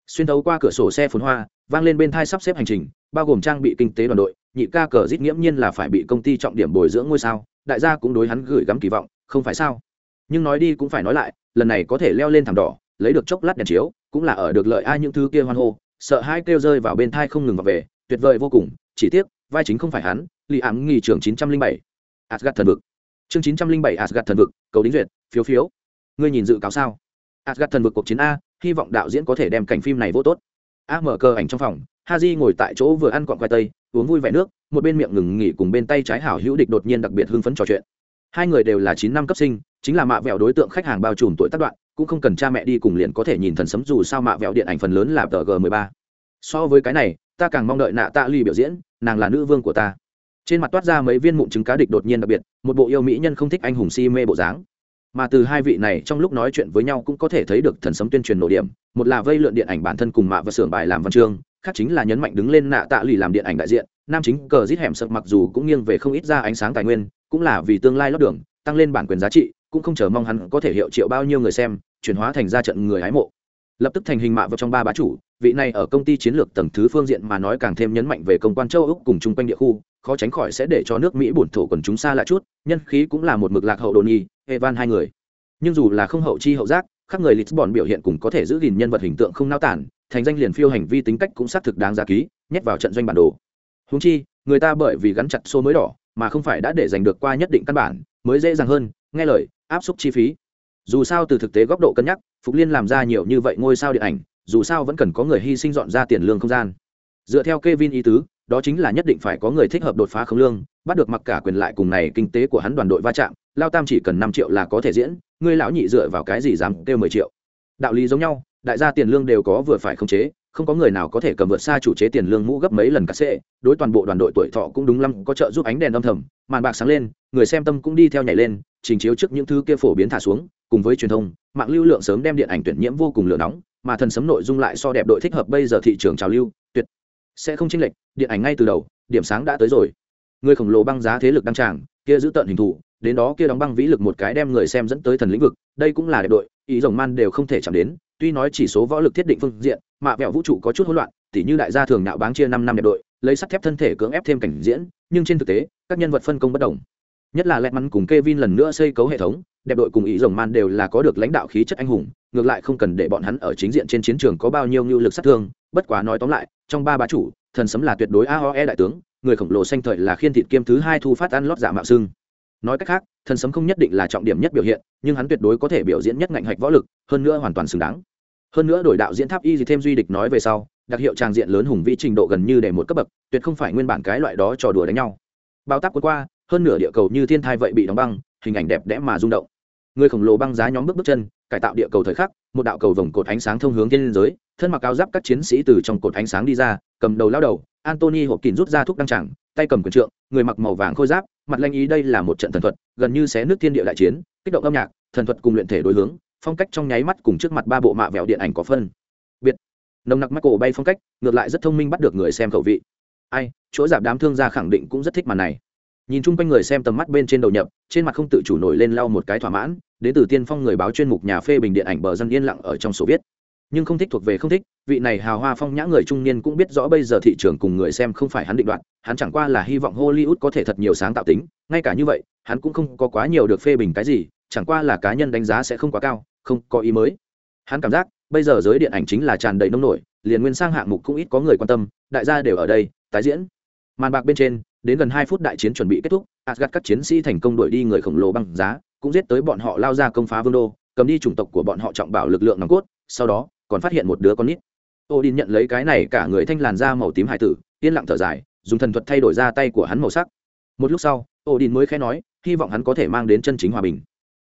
Xuyên thấu qua cửa sổ xe phun hoa, vang lên bên thai sắp xếp hành trình, bao gồm trang bị kinh tế đoàn đội nhị ca cờ rít nghiễm nhiên là phải bị công ty trọng điểm bồi dưỡng ngôi sao, đại gia cũng đối hắn gửi gắm kỳ vọng, không phải sao? Nhưng nói đi cũng phải nói lại, lần này có thể leo lên thảm đỏ, lấy được chốc lát đèn chiếu, cũng là ở được lợi ai những thứ kia hoan hô, sợ hai kêu rơi vào bên thai không ngừng vào về, tuyệt vời vô cùng, chỉ tiếc, vai chính không phải hắn lì ám nghỉ trưởng chín trăm linh bảy asgad thần vực. Chương chín trăm linh bảy asgad thần vực, cầu đính duyệt, phiếu phiếu. Ngươi nhìn dự cáo sao? Asgad thần vực cuộc chiến a, hy vọng đạo diễn có thể đem cảnh phim này vô tốt. A mở cơ ảnh trong phòng ha di ngồi tại chỗ vừa ăn quọn khoai tây, uống vui vẻ nước, một bên miệng ngừng nghỉ cùng bên tay trái hảo hữu địch đột nhiên đặc biệt hưng phấn trò chuyện. Hai người đều là chín năm cấp sinh, chính là mạ vẹo đối tượng khách hàng bao trùm tuổi tác đoạn, cũng không cần cha mẹ đi cùng liền có thể nhìn thần sấm dù sao mạ vẹo điện ảnh phần lớn là tờ g 13 so với cái này, ta càng mong đợi nạ tạ ly biểu diễn, nàng là nữ vương của ta. Trên mặt toát ra mấy viên mụn trứng cá địch đột nhiên đặc biệt, một bộ yêu mỹ nhân không thích anh hùng si mê bộ dáng. Mà từ hai vị này trong lúc nói chuyện với nhau cũng có thể thấy được thần sấm tuyên truyền nổ điểm, một là vây lượn điện ảnh bản thân cùng mạ và xưởng bài làm văn chương khác chính là nhấn mạnh đứng lên nạ tạ lì làm điện ảnh đại diện, nam chính cờ rít hẻm sập mặc dù cũng nghiêng về không ít ra ánh sáng tài nguyên, cũng là vì tương lai lót đường, tăng lên bản quyền giá trị, cũng không chờ mong hắn có thể hiệu triệu bao nhiêu người xem, chuyển hóa thành ra trận người hái mộ. Lập tức thành hình mạ vào trong ba bá chủ, vị này ở công ty chiến lược tầng thứ phương diện mà nói càng thêm nhấn mạnh về công quan châu úc cùng chung quanh địa khu, khó tránh khỏi sẽ để cho nước mỹ bổn thổ quần chúng xa lại chút, nhân khí cũng là một mực lạc hậu đồ nhi evan hai người. Nhưng dù là không hậu chi hậu giác khác người lisbon biểu hiện cũng có thể giữ gìn nhân vật hình tượng không nao tản thành danh liền phiêu hành vi tính cách cũng xác thực đáng giá ký, nhét vào trận doanh bản đồ. Húng chi, người ta bởi vì gắn chặt số mới đỏ, mà không phải đã để giành được qua nhất định căn bản, mới dễ dàng hơn, nghe lời, áp suất chi phí. Dù sao từ thực tế góc độ cân nhắc, phục liên làm ra nhiều như vậy ngôi sao điện ảnh, dù sao vẫn cần có người hy sinh dọn ra tiền lương không gian. Dựa theo Kevin ý tứ, đó chính là nhất định phải có người thích hợp đột phá không lương, bắt được mặc cả quyền lại cùng này kinh tế của hắn đoàn đội va chạm, lao tam chỉ cần năm triệu là có thể diễn, ngươi lão nhị dựa vào cái gì dám kêu mười triệu? Đạo lý giống nhau đại gia tiền lương đều có vừa phải khống chế, không có người nào có thể cầm vượt xa chủ chế tiền lương mũ gấp mấy lần cắt xệ đối toàn bộ đoàn đội tuổi thọ cũng đúng lắm, có trợ giúp ánh đèn âm thầm, màn bạc sáng lên, người xem tâm cũng đi theo nhảy lên, trình chiếu trước những thứ kia phổ biến thả xuống, cùng với truyền thông, mạng lưu lượng sớm đem điện ảnh tuyển nhiễm vô cùng lửa nóng, mà thần sấm nội dung lại so đẹp đội thích hợp bây giờ thị trường trào lưu, tuyệt sẽ không chênh lệch, điện ảnh ngay từ đầu, điểm sáng đã tới rồi. Người khổng lồ băng giá thế lực đăng tràng, kia giữ tận hình thù, đến đó kia đóng băng vĩ lực một cái đem người xem dẫn tới thần lĩnh vực, đây cũng là đẹp đội, ý rồng man đều không thể chạm đến tuy nói chỉ số võ lực thiết định phương diện mạ vẹo vũ trụ có chút hỗn loạn, tỉ như đại gia thường nạo báng chia năm năm đẹp đội, lấy sắt thép thân thể cưỡng ép thêm cảnh diễn, nhưng trên thực tế, các nhân vật phân công bất đồng nhất là lẹt mắn cùng Kevin lần nữa xây cấu hệ thống, đẹp đội cùng ý rồng man đều là có được lãnh đạo khí chất anh hùng, ngược lại không cần để bọn hắn ở chính diện trên chiến trường có bao nhiêu ngưu lực sát thương, bất quá nói tóm lại, trong ba bá chủ, thần sấm là tuyệt đối aoe đại tướng, người khổng lồ xanh thời là khiên thịt kiêm thứ hai thu phát ăn lót giả mạo xương. nói cách khác, thần sấm không nhất định là trọng điểm nhất biểu hiện, nhưng hắn tuyệt đối có thể biểu diễn nhất ngạnh hạch võ lực, hơn nữa hoàn toàn xứng đáng hơn nữa đổi đạo diễn tháp y gì thêm duy địch nói về sau, đặc hiệu tràng diện lớn hùng vĩ trình độ gần như để một cấp bậc, tuyệt không phải nguyên bản cái loại đó trò đùa đánh nhau. Bao tác quân qua, hơn nửa địa cầu như thiên thai vậy bị đóng băng, hình ảnh đẹp đẽ mà rung động. Người khổng lồ băng giá nhóm bước bước chân, cải tạo địa cầu thời khắc, một đạo cầu vồng cột ánh sáng thông hướng thiên giới, thân mặc áo giáp các chiến sĩ từ trong cột ánh sáng đi ra, cầm đầu lao đầu antony hộp kín rút ra thuốc đăng chẳng tay cầm quyền trượng, người mặc màu vàng khôi giáp, mặt lanh ý đây là một trận thần thuật, gần như xé nước thiên địa đại chiến, kích động âm nhạc, thần thuật cùng luyện thể đối hướng phong cách trong nháy mắt cùng trước mặt ba bộ mạ vẹo điện ảnh có phân. Biệt. Nồng nặc mắt cổ bay phong cách, ngược lại rất thông minh bắt được người xem khẩu vị. Ai, chỗ giảm đám thương gia khẳng định cũng rất thích màn này. Nhìn chung quanh người xem tầm mắt bên trên đầu nhập, trên mặt không tự chủ nổi lên lau một cái thỏa mãn, đến từ tiên phong người báo chuyên mục nhà phê bình điện ảnh bờ dân yên lặng ở trong sổ viết. Nhưng không thích thuộc về không thích, vị này hào hoa phong nhã người trung niên cũng biết rõ bây giờ thị trường cùng người xem không phải hắn định đoạt, hắn chẳng qua là hy vọng hollywood có thể thật nhiều sáng tạo tính, ngay cả như vậy, hắn cũng không có quá nhiều được phê bình cái gì, chẳng qua là cá nhân đánh giá sẽ không quá cao không có ý mới. Hắn cảm giác, bây giờ giới điện ảnh chính là tràn đầy nông nổi, liền nguyên sang hạng mục cũng ít có người quan tâm, đại gia đều ở đây, tái diễn. Màn bạc bên trên, đến gần hai phút đại chiến chuẩn bị kết thúc asgad các chiến sĩ thành công đuổi đi người khổng lồ băng giá, cũng giết tới bọn họ lao ra công phá vương đô, cầm đi chủng tộc của bọn họ trọng bảo lực lượng nòng cốt, sau đó, còn phát hiện một đứa con nít. Odin nhận lấy cái này, cả người thanh làn da màu tím hải tử, yên lặng thở dài, dùng thần thuật thay đổi ra tay của hắn màu sắc. Một lúc sau, odin mới khẽ nói, hy vọng hắn có thể mang đến chân chính hòa bình.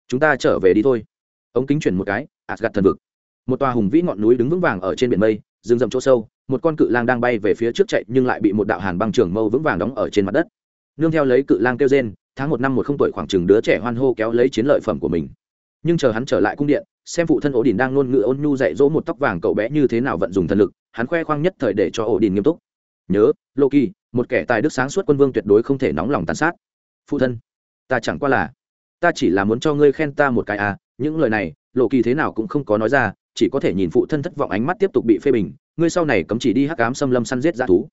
Chúng ta trở về đi thôi ống kính chuyển một cái ạt gạt thần vực. Một tòa hùng vĩ ngọn núi đứng vững vàng ở trên biển mây, rừng rậm chỗ sâu, một con cự lang đang bay về phía trước chạy nhưng lại bị một đạo hàn băng trường mâu vững vàng đóng ở trên mặt đất. Nương theo lấy cự lang kêu gen tháng một năm một không tuổi khoảng chừng đứa trẻ hoan hô kéo lấy chiến lợi phẩm của mình. Nhưng chờ hắn trở lại cung điện, xem phụ thân ổ đình đang ngôn ngữ ôn nhu dạy dỗ một tóc vàng cậu bé như thế nào vận dùng thần lực, hắn khoe khoang nhất thời để cho ổ đình nghiêm túc. Nhớ lô kỳ một kẻ tài đức sáng suốt quân vương tuyệt đối không thể nóng lòng tàn sát. Phụ thân, ta chẳng qua là, ta chỉ là muốn cho ngươi khen ta một cái à những lời này, lộ kỳ thế nào cũng không có nói ra, chỉ có thể nhìn phụ thân thất vọng ánh mắt tiếp tục bị phê bình, ngươi sau này cấm chỉ đi hắc cám xâm lâm săn giết dã thú.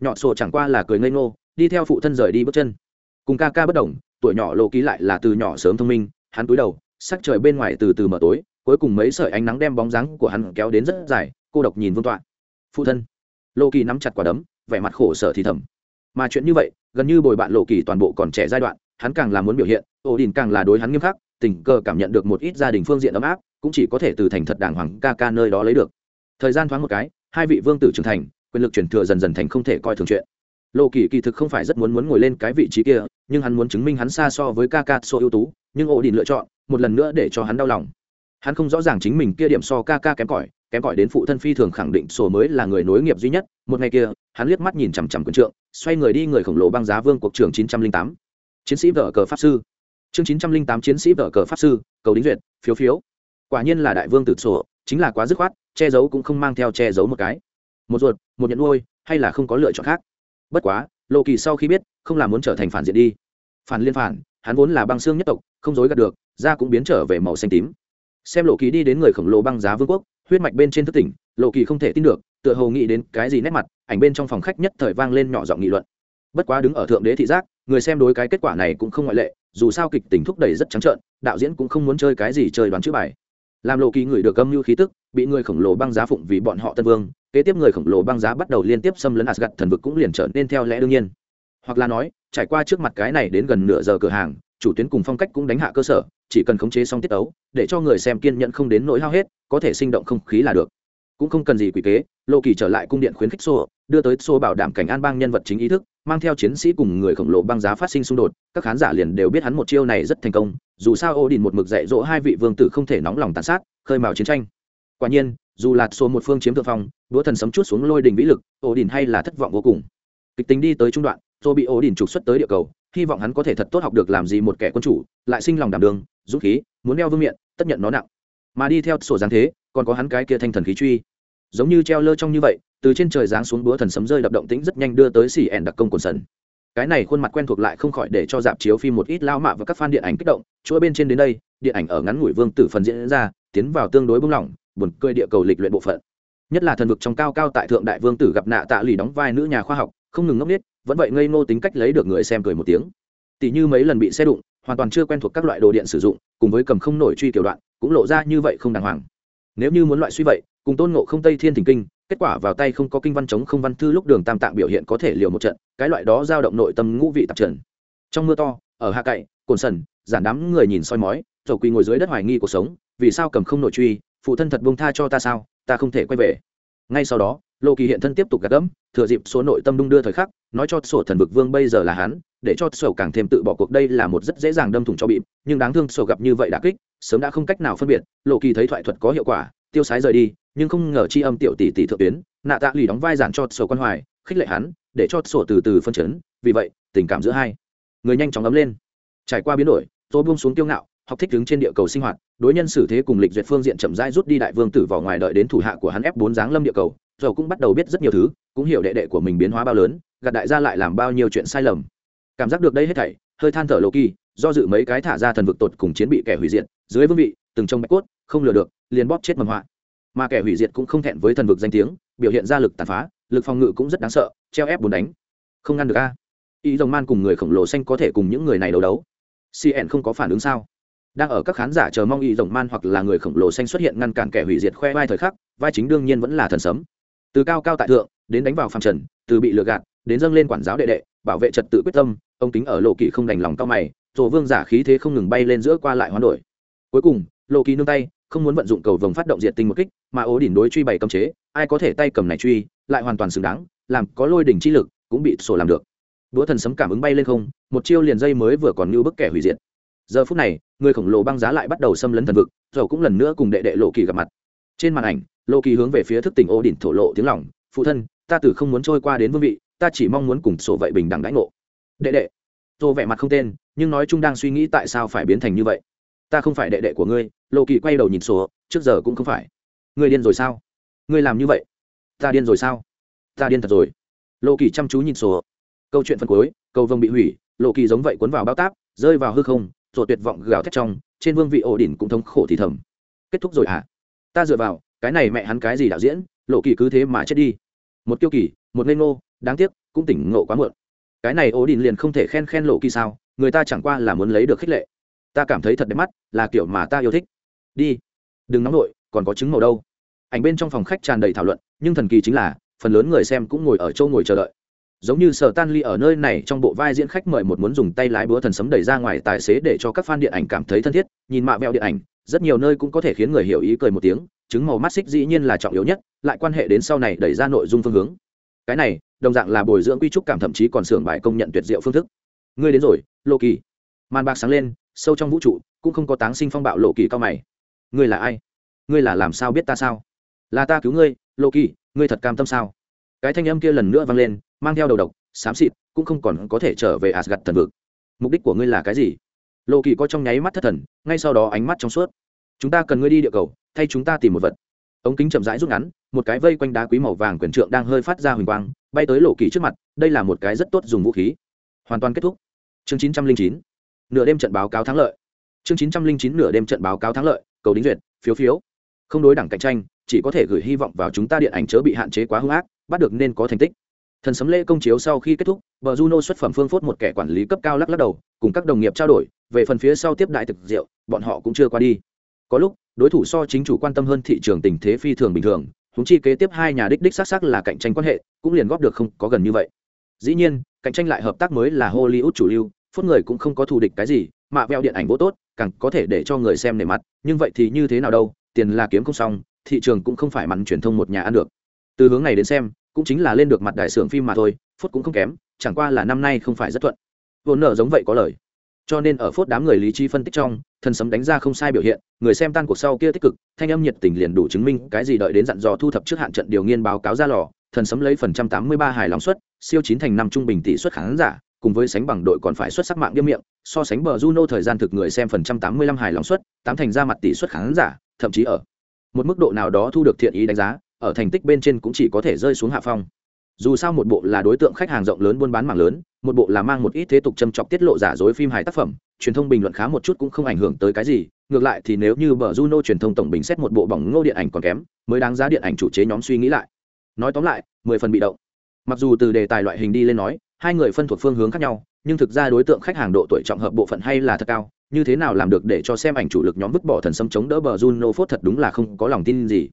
Nhọn sổ chẳng qua là cười ngây ngô, đi theo phụ thân rời đi bước chân. Cùng ca ca bất đồng, tuổi nhỏ lộ ký lại là từ nhỏ sớm thông minh, hắn cúi đầu, sắc trời bên ngoài từ từ mở tối, cuối cùng mấy sợi ánh nắng đem bóng dáng của hắn kéo đến rất dài, cô độc nhìn vương tọa. Phụ thân. Lộ kỳ nắm chặt quả đấm, vẻ mặt khổ sở thì thầm. Mà chuyện như vậy, gần như bồi bạn lộ kỳ toàn bộ còn trẻ giai đoạn, hắn càng là muốn biểu hiện ổ đình càng là đối hắn nghiêm khắc tình cờ cảm nhận được một ít gia đình phương diện ấm áp, cũng chỉ có thể từ thành thật đàng hoàng ca ca nơi đó lấy được. Thời gian thoáng một cái, hai vị vương tử trưởng thành, quyền lực chuyển thừa dần dần thành không thể coi thường chuyện. Lộ kỳ kỳ thực không phải rất muốn muốn ngồi lên cái vị trí kia, nhưng hắn muốn chứng minh hắn xa so với ca ca so ưu tú, nhưng ổ đình lựa chọn, một lần nữa để cho hắn đau lòng. Hắn không rõ ràng chính mình kia điểm so ca ca kém cỏi kém cỏi đến phụ thân phi thường khẳng định sổ mới là người nối nghiệp duy nhất. Một ngày kia, hắn liếc mắt nhìn chằm chằm quần trượng, xoay người đi người khổng lồ băng giá vương cuộc trường chín trăm linh tám. Chiến sĩ vợ cờ pháp sư chương chín trăm linh tám chiến sĩ vợ cờ pháp sư, cầu đính duyệt, phiếu phiếu. Quả nhiên là đại vương tử sổ, chính là quá dứt khoát, che giấu cũng không mang theo che giấu một cái. Một ruột, một nhận nuôi, hay là không có lựa chọn khác. Bất quá, lộ kỳ sau khi biết, không là muốn trở thành phản diện đi. Phản liên phản, hắn vốn là băng xương nhất tộc, không dối gạt được, da cũng biến trở về màu xanh tím. Xem lộ kỳ đi đến người khổng lồ băng giá vương quốc, huyết mạch bên trên thất tỉnh, lộ kỳ không thể tin được, tựa hồ nghĩ đến cái gì nét mặt, ảnh bên trong phòng khách nhất thời vang lên nhỏ giọng nghị luận. Bất quá đứng ở thượng đế thị giác, người xem đối cái kết quả này cũng không ngoại lệ dù sao kịch tình thúc đẩy rất trắng trợn, đạo diễn cũng không muốn chơi cái gì chơi đoán chữ bài. Làm lộ kỳ người được âm mưu khí tức, bị người khổng lồ băng giá phụng vì bọn họ tân vương, kế tiếp người khổng lồ băng giá bắt đầu liên tiếp xâm lấn asgad thần vực cũng liền trở nên theo lẽ đương nhiên. Hoặc là nói, trải qua trước mặt cái này đến gần nửa giờ cửa hàng, chủ tuyến cùng phong cách cũng đánh hạ cơ sở, chỉ cần khống chế xong tiết ấu để cho người xem kiên nhẫn không đến nỗi hao hết, có thể sinh động không khí là được. Cũng không cần gì quỷ kế, lộ kỳ trở lại cung điện khuyến khích xô đưa tới xô bảo đảm cảnh an bang nhân vật chính ý thức, mang theo chiến sĩ cùng người khổng lồ băng giá phát sinh xung đột, các khán giả liền đều biết hắn một chiêu này rất thành công, dù sao ô đình một mực dạy dỗ hai vị vương tử không thể nóng lòng tàn sát, khơi mào chiến tranh. Quả nhiên, dù lạt số một phương chiếm thượng phong đũa thần sấm chút xuống lôi đình vĩ lực, ô đình hay là thất vọng vô cùng. Kịch tính đi tới trung đoạn rồi bị ô đình trục xuất tới địa cầu, hy vọng hắn có thể thật tốt học được làm gì một kẻ quân chủ, lại sinh lòng đảm đường dũng khí, muốn đeo vương miện, tất nhận nó nặng. Mà đi theo sổ giáng thế, còn có hắn cái kia thanh thần khí truy. Giống như treo lơ trong như vậy từ trên trời giáng xuống búa thần sấm rơi đập động tĩnh rất nhanh đưa tới xì ẻn đặc công cồn sần. Cái này khuôn mặt quen thuộc lại không khỏi để cho dạp chiếu phim một ít lao mạ và các fan điện ảnh kích động. Chuỗi bên trên đến đây, điện ảnh ở ngắn ngủi vương tử phần diễn ra, tiến vào tương đối bung lỏng, buồn cười địa cầu lịch luyện bộ phận. Nhất là thần vực trong cao cao tại thượng đại vương tử gặp nạ tạ lì đóng vai nữ nhà khoa học, không ngừng ngốc nghếch, vẫn vậy ngây ngô tính cách lấy được người xem cười một tiếng. Tỷ như mấy lần bị xe đụng, hoàn toàn chưa quen thuộc các loại đồ điện sử dụng, cùng với cầm không nổi truy tiểu đoạn, cũng lộ ra như vậy không đàng hoàng. Nếu như muốn loại suy vậy, cùng tôn ngộ không tây thiên thỉnh kinh kết quả vào tay không có kinh văn chống không văn thư lúc đường tam tạng biểu hiện có thể liều một trận, cái loại đó giao động nội tâm ngũ vị tạp trần. Trong mưa to, ở hạ cậy, cồn sần, giản đám người nhìn soi mói dầu quỳ ngồi dưới đất hoài nghi cuộc sống, vì sao cầm không nội truy, phụ thân thật buông tha cho ta sao, ta không thể quay về. Ngay sau đó, lô kỳ hiện thân tiếp tục gạt gẫm, thừa dịp số nội tâm đung đưa thời khắc, nói cho sổ thần vực vương bây giờ là hắn, để cho sổ càng thêm tự bỏ cuộc đây là một rất dễ dàng đâm thủng cho bịp, nhưng đáng thương sổ gặp như vậy đã kích, sớm đã không cách nào phân biệt lộ kỳ thấy thoại thuật có hiệu quả tiêu sái rời đi, nhưng không ngờ chi âm tiểu tỷ tỷ thượng tuyến, nạ tạ lì đóng vai giản cho sổ quan hoài, khích lệ hắn, để cho sổ từ từ phân chấn, vì vậy, tình cảm giữa hai người nhanh chóng ấm lên. Trải qua biến đổi tôi buông xuống tiêu ngạo, học thích đứng trên địa cầu sinh hoạt, đối nhân xử thế cùng lịch duyệt phương diện chậm rãi rút đi đại vương tử vào ngoài đợi đến thủ hạ của hắn ép bốn giáng lâm địa cầu, rồi cũng bắt đầu biết rất nhiều thứ, cũng hiểu đệ đệ của mình biến hóa bao lớn, gạt đại gia lại làm bao nhiêu chuyện sai lầm. Cảm giác được đây hết thảy, hơi than thở lộ kỳ do dự mấy cái thả ra thần vực tột cùng chiến bị kẻ hủy diệt, dưới vương vị từng trong bạch cốt, không lừa được, liền bóp chết mầm họa. Mà kẻ hủy diệt cũng không thẹn với thần vực danh tiếng, biểu hiện ra lực tàn phá, lực phòng ngự cũng rất đáng sợ, treo ép bốn đánh. Không ngăn được a. Ý dòng man cùng người khổng lồ xanh có thể cùng những người này đấu đấu. Cn không có phản ứng sao? Đang ở các khán giả chờ mong ý rồng man hoặc là người khổng lồ xanh xuất hiện ngăn cản kẻ hủy diệt khoe vai thời khắc, vai chính đương nhiên vẫn là thần sấm. Từ cao cao tại thượng, đến đánh vào phàm trần, từ bị lừa gạt, đến dâng lên quản giáo đệ đệ, bảo vệ trật tự quyết tâm, ông tính ở lộ kỵ không đành lòng cao mày, rồ vương giả khí thế không ngừng bay lên giữa qua lại hoán đổi. Cuối cùng lộ kỳ nương tay, không muốn vận dụng cầu vồng phát động diệt tinh một kích, mà ố đỉnh đối truy bày cấm chế, ai có thể tay cầm này truy, lại hoàn toàn xứng đáng, làm có lôi đỉnh chi lực, cũng bị sổ làm được. Đũa thần sấm cảm ứng bay lên không, một chiêu liền dây mới vừa còn như bức kẻ hủy diệt. Giờ phút này, người khổng lồ băng giá lại bắt đầu xâm lấn thần vực, rồi cũng lần nữa cùng đệ đệ lộ kỳ gặp mặt. Trên màn ảnh, lộ kỳ hướng về phía thức tỉnh ô đỉnh thổ lộ tiếng lỏng phụ thân, ta từ không muốn trôi qua đến vương vị, ta chỉ mong muốn cùng sổ vậy bình đẳng đãi ngộ. Đệ đệ. Tô vẻ mặt không tên, nhưng nói chung đang suy nghĩ tại sao phải biến thành như vậy ta không phải đệ đệ của ngươi lộ kỳ quay đầu nhìn sổ, trước giờ cũng không phải. Ngươi điên rồi sao? Ngươi làm như vậy. Ta điên rồi sao? Ta điên thật rồi. Lộ kỳ chăm chú nhìn sổ. Câu chuyện phần cuối, cầu vồng bị hủy lộ kỳ giống vậy cuốn vào bao táp, rơi vào hư không rồi tuyệt vọng gào thét trong, trên vương vị ổ đỉnh cũng thống khổ thì thầm. Kết thúc rồi hả? Ta dựa vào, cái này mẹ hắn cái gì đạo diễn lộ kỳ cứ thế mà chết đi. Một kiêu kỳ, một ngây ngô, đáng tiếc, cũng tỉnh ngộ quá muộn. Cái này ổ đỉnh liền không thể khen khen lộ kỳ sao? Người ta chẳng qua là muốn lấy được khích lệ ta cảm thấy thật đẹp mắt, là kiểu mà ta yêu thích. Đi. Đừng nóng nổi còn có chứng màu đâu. Ảnh bên trong phòng khách tràn đầy thảo luận, nhưng thần kỳ chính là, phần lớn người xem cũng ngồi ở châu ngồi chờ đợi. Giống như sở tan ly ở nơi này trong bộ vai diễn khách mời một muốn dùng tay lái búa thần sấm đẩy ra ngoài tài xế để cho các fan điện ảnh cảm thấy thân thiết, nhìn mạ vẹo điện ảnh, rất nhiều nơi cũng có thể khiến người hiểu ý cười một tiếng chứng màu mắt xích dĩ nhiên là trọng yếu nhất, lại quan hệ đến sau này đẩy ra nội dung phương hướng. Cái này, đồng dạng là bồi dưỡng quy trúc cảm thậm chí còn xưởng bài công nhận tuyệt diệu phương thức. Ngươi đến rồi lô kỳ màn bạc sáng lên sâu trong vũ trụ, cũng không có táng sinh phong bạo lộ kỳ cao mày. Ngươi là ai? Ngươi là làm sao biết ta sao? Là ta cứu ngươi, lộ kỳ, ngươi thật cam tâm sao? Cái thanh âm kia lần nữa vang lên, mang theo đầu độc, xám xịt, cũng không còn có thể trở về asgad thần vực. Mục đích của ngươi là cái gì? Lộ kỳ có trong nháy mắt thất thần, ngay sau đó ánh mắt trong suốt. Chúng ta cần ngươi đi địa cầu, thay chúng ta tìm một vật. Ống kính chậm rãi rút ngắn, một cái vây quanh đá quý màu vàng quyển trượng đang hơi phát ra huỳnh quang, bay tới lộ kỳ trước mặt, đây là một cái rất tốt dùng vũ khí. Hoàn toàn kết thúc. Chương chín trăm linh chín nửa đêm trận báo cáo thắng lợi. Chương chín trăm linh chín nửa đêm trận báo cáo thắng lợi, cầu đính duyệt, phiếu phiếu. Không đối đẳng cạnh tranh, chỉ có thể gửi hy vọng vào chúng ta điện ảnh chớ bị hạn chế quá hung ác, bắt được nên có thành tích. Thần sấm lễ công chiếu sau khi kết thúc, bờ juno xuất phẩm phương phốt một kẻ quản lý cấp cao lắc lắc đầu, cùng các đồng nghiệp trao đổi, về phần phía sau tiếp đại thực rượu, bọn họ cũng chưa qua đi. Có lúc, đối thủ so chính chủ quan tâm hơn thị trường tình thế phi thường bình thường húng chi kế tiếp hai nhà đích đích xác xác là cạnh tranh quan hệ, cũng liền góp được không có gần như vậy. Dĩ nhiên, cạnh tranh lại hợp tác mới là hollywood chủ lưu phút người cũng không có thù địch cái gì mạ veo điện ảnh vô tốt, càng có thể để cho người xem nề mặt, nhưng vậy thì như thế nào đâu, tiền là kiếm không xong, thị trường cũng không phải mặn truyền thông một nhà ăn được. Từ hướng này đến xem, cũng chính là lên được mặt đại xưởng phim mà thôi, phút cũng không kém, chẳng qua là năm nay không phải rất thuận. Vốn nợ giống vậy có lời. Cho nên ở phút đám người lý trí phân tích trong, thần sấm đánh ra không sai biểu hiện, người xem tan cuộc sau kia tích cực, thanh âm nhiệt tình liền đủ chứng minh cái gì đợi đến dặn dò thu thập trước hạn trận điều nghiên báo cáo ra lò, thần sấm lấy phần trăm tám mươi ba hài lòng suất, siêu chín thành năm trung bình tỷ suất khán giả cùng với sánh bằng đội còn phải xuất sắc mạng điếm miệng, so sánh bờ Juno thời gian thực người xem phần trăm tám mươi lăm hài lòng suất, tám thành ra mặt tỷ suất khán giả, thậm chí ở một mức độ nào đó thu được thiện ý đánh giá, ở thành tích bên trên cũng chỉ có thể rơi xuống hạ phong. Dù sao một bộ là đối tượng khách hàng rộng lớn buôn bán mạng lớn, một bộ là mang một ít thế tục châm chọc tiết lộ giả dối phim hài tác phẩm, truyền thông bình luận khá một chút cũng không ảnh hưởng tới cái gì, ngược lại thì nếu như bờ Juno truyền thông tổng bình xét một bộ bỏng ngô điện ảnh còn kém, mới đáng giá điện ảnh chủ chế nhóm suy nghĩ lại. Nói tóm lại, mười phần bị động. Mặc dù từ đề tài loại hình đi lên nói hai người phân thuộc phương hướng khác nhau, nhưng thực ra đối tượng khách hàng độ tuổi trọng hợp bộ phận hay là thật cao, như thế nào làm được để cho xem ảnh chủ lực nhóm vứt bỏ thần sấm chống đỡ bờ Juno phốt thật đúng là không có lòng tin gì.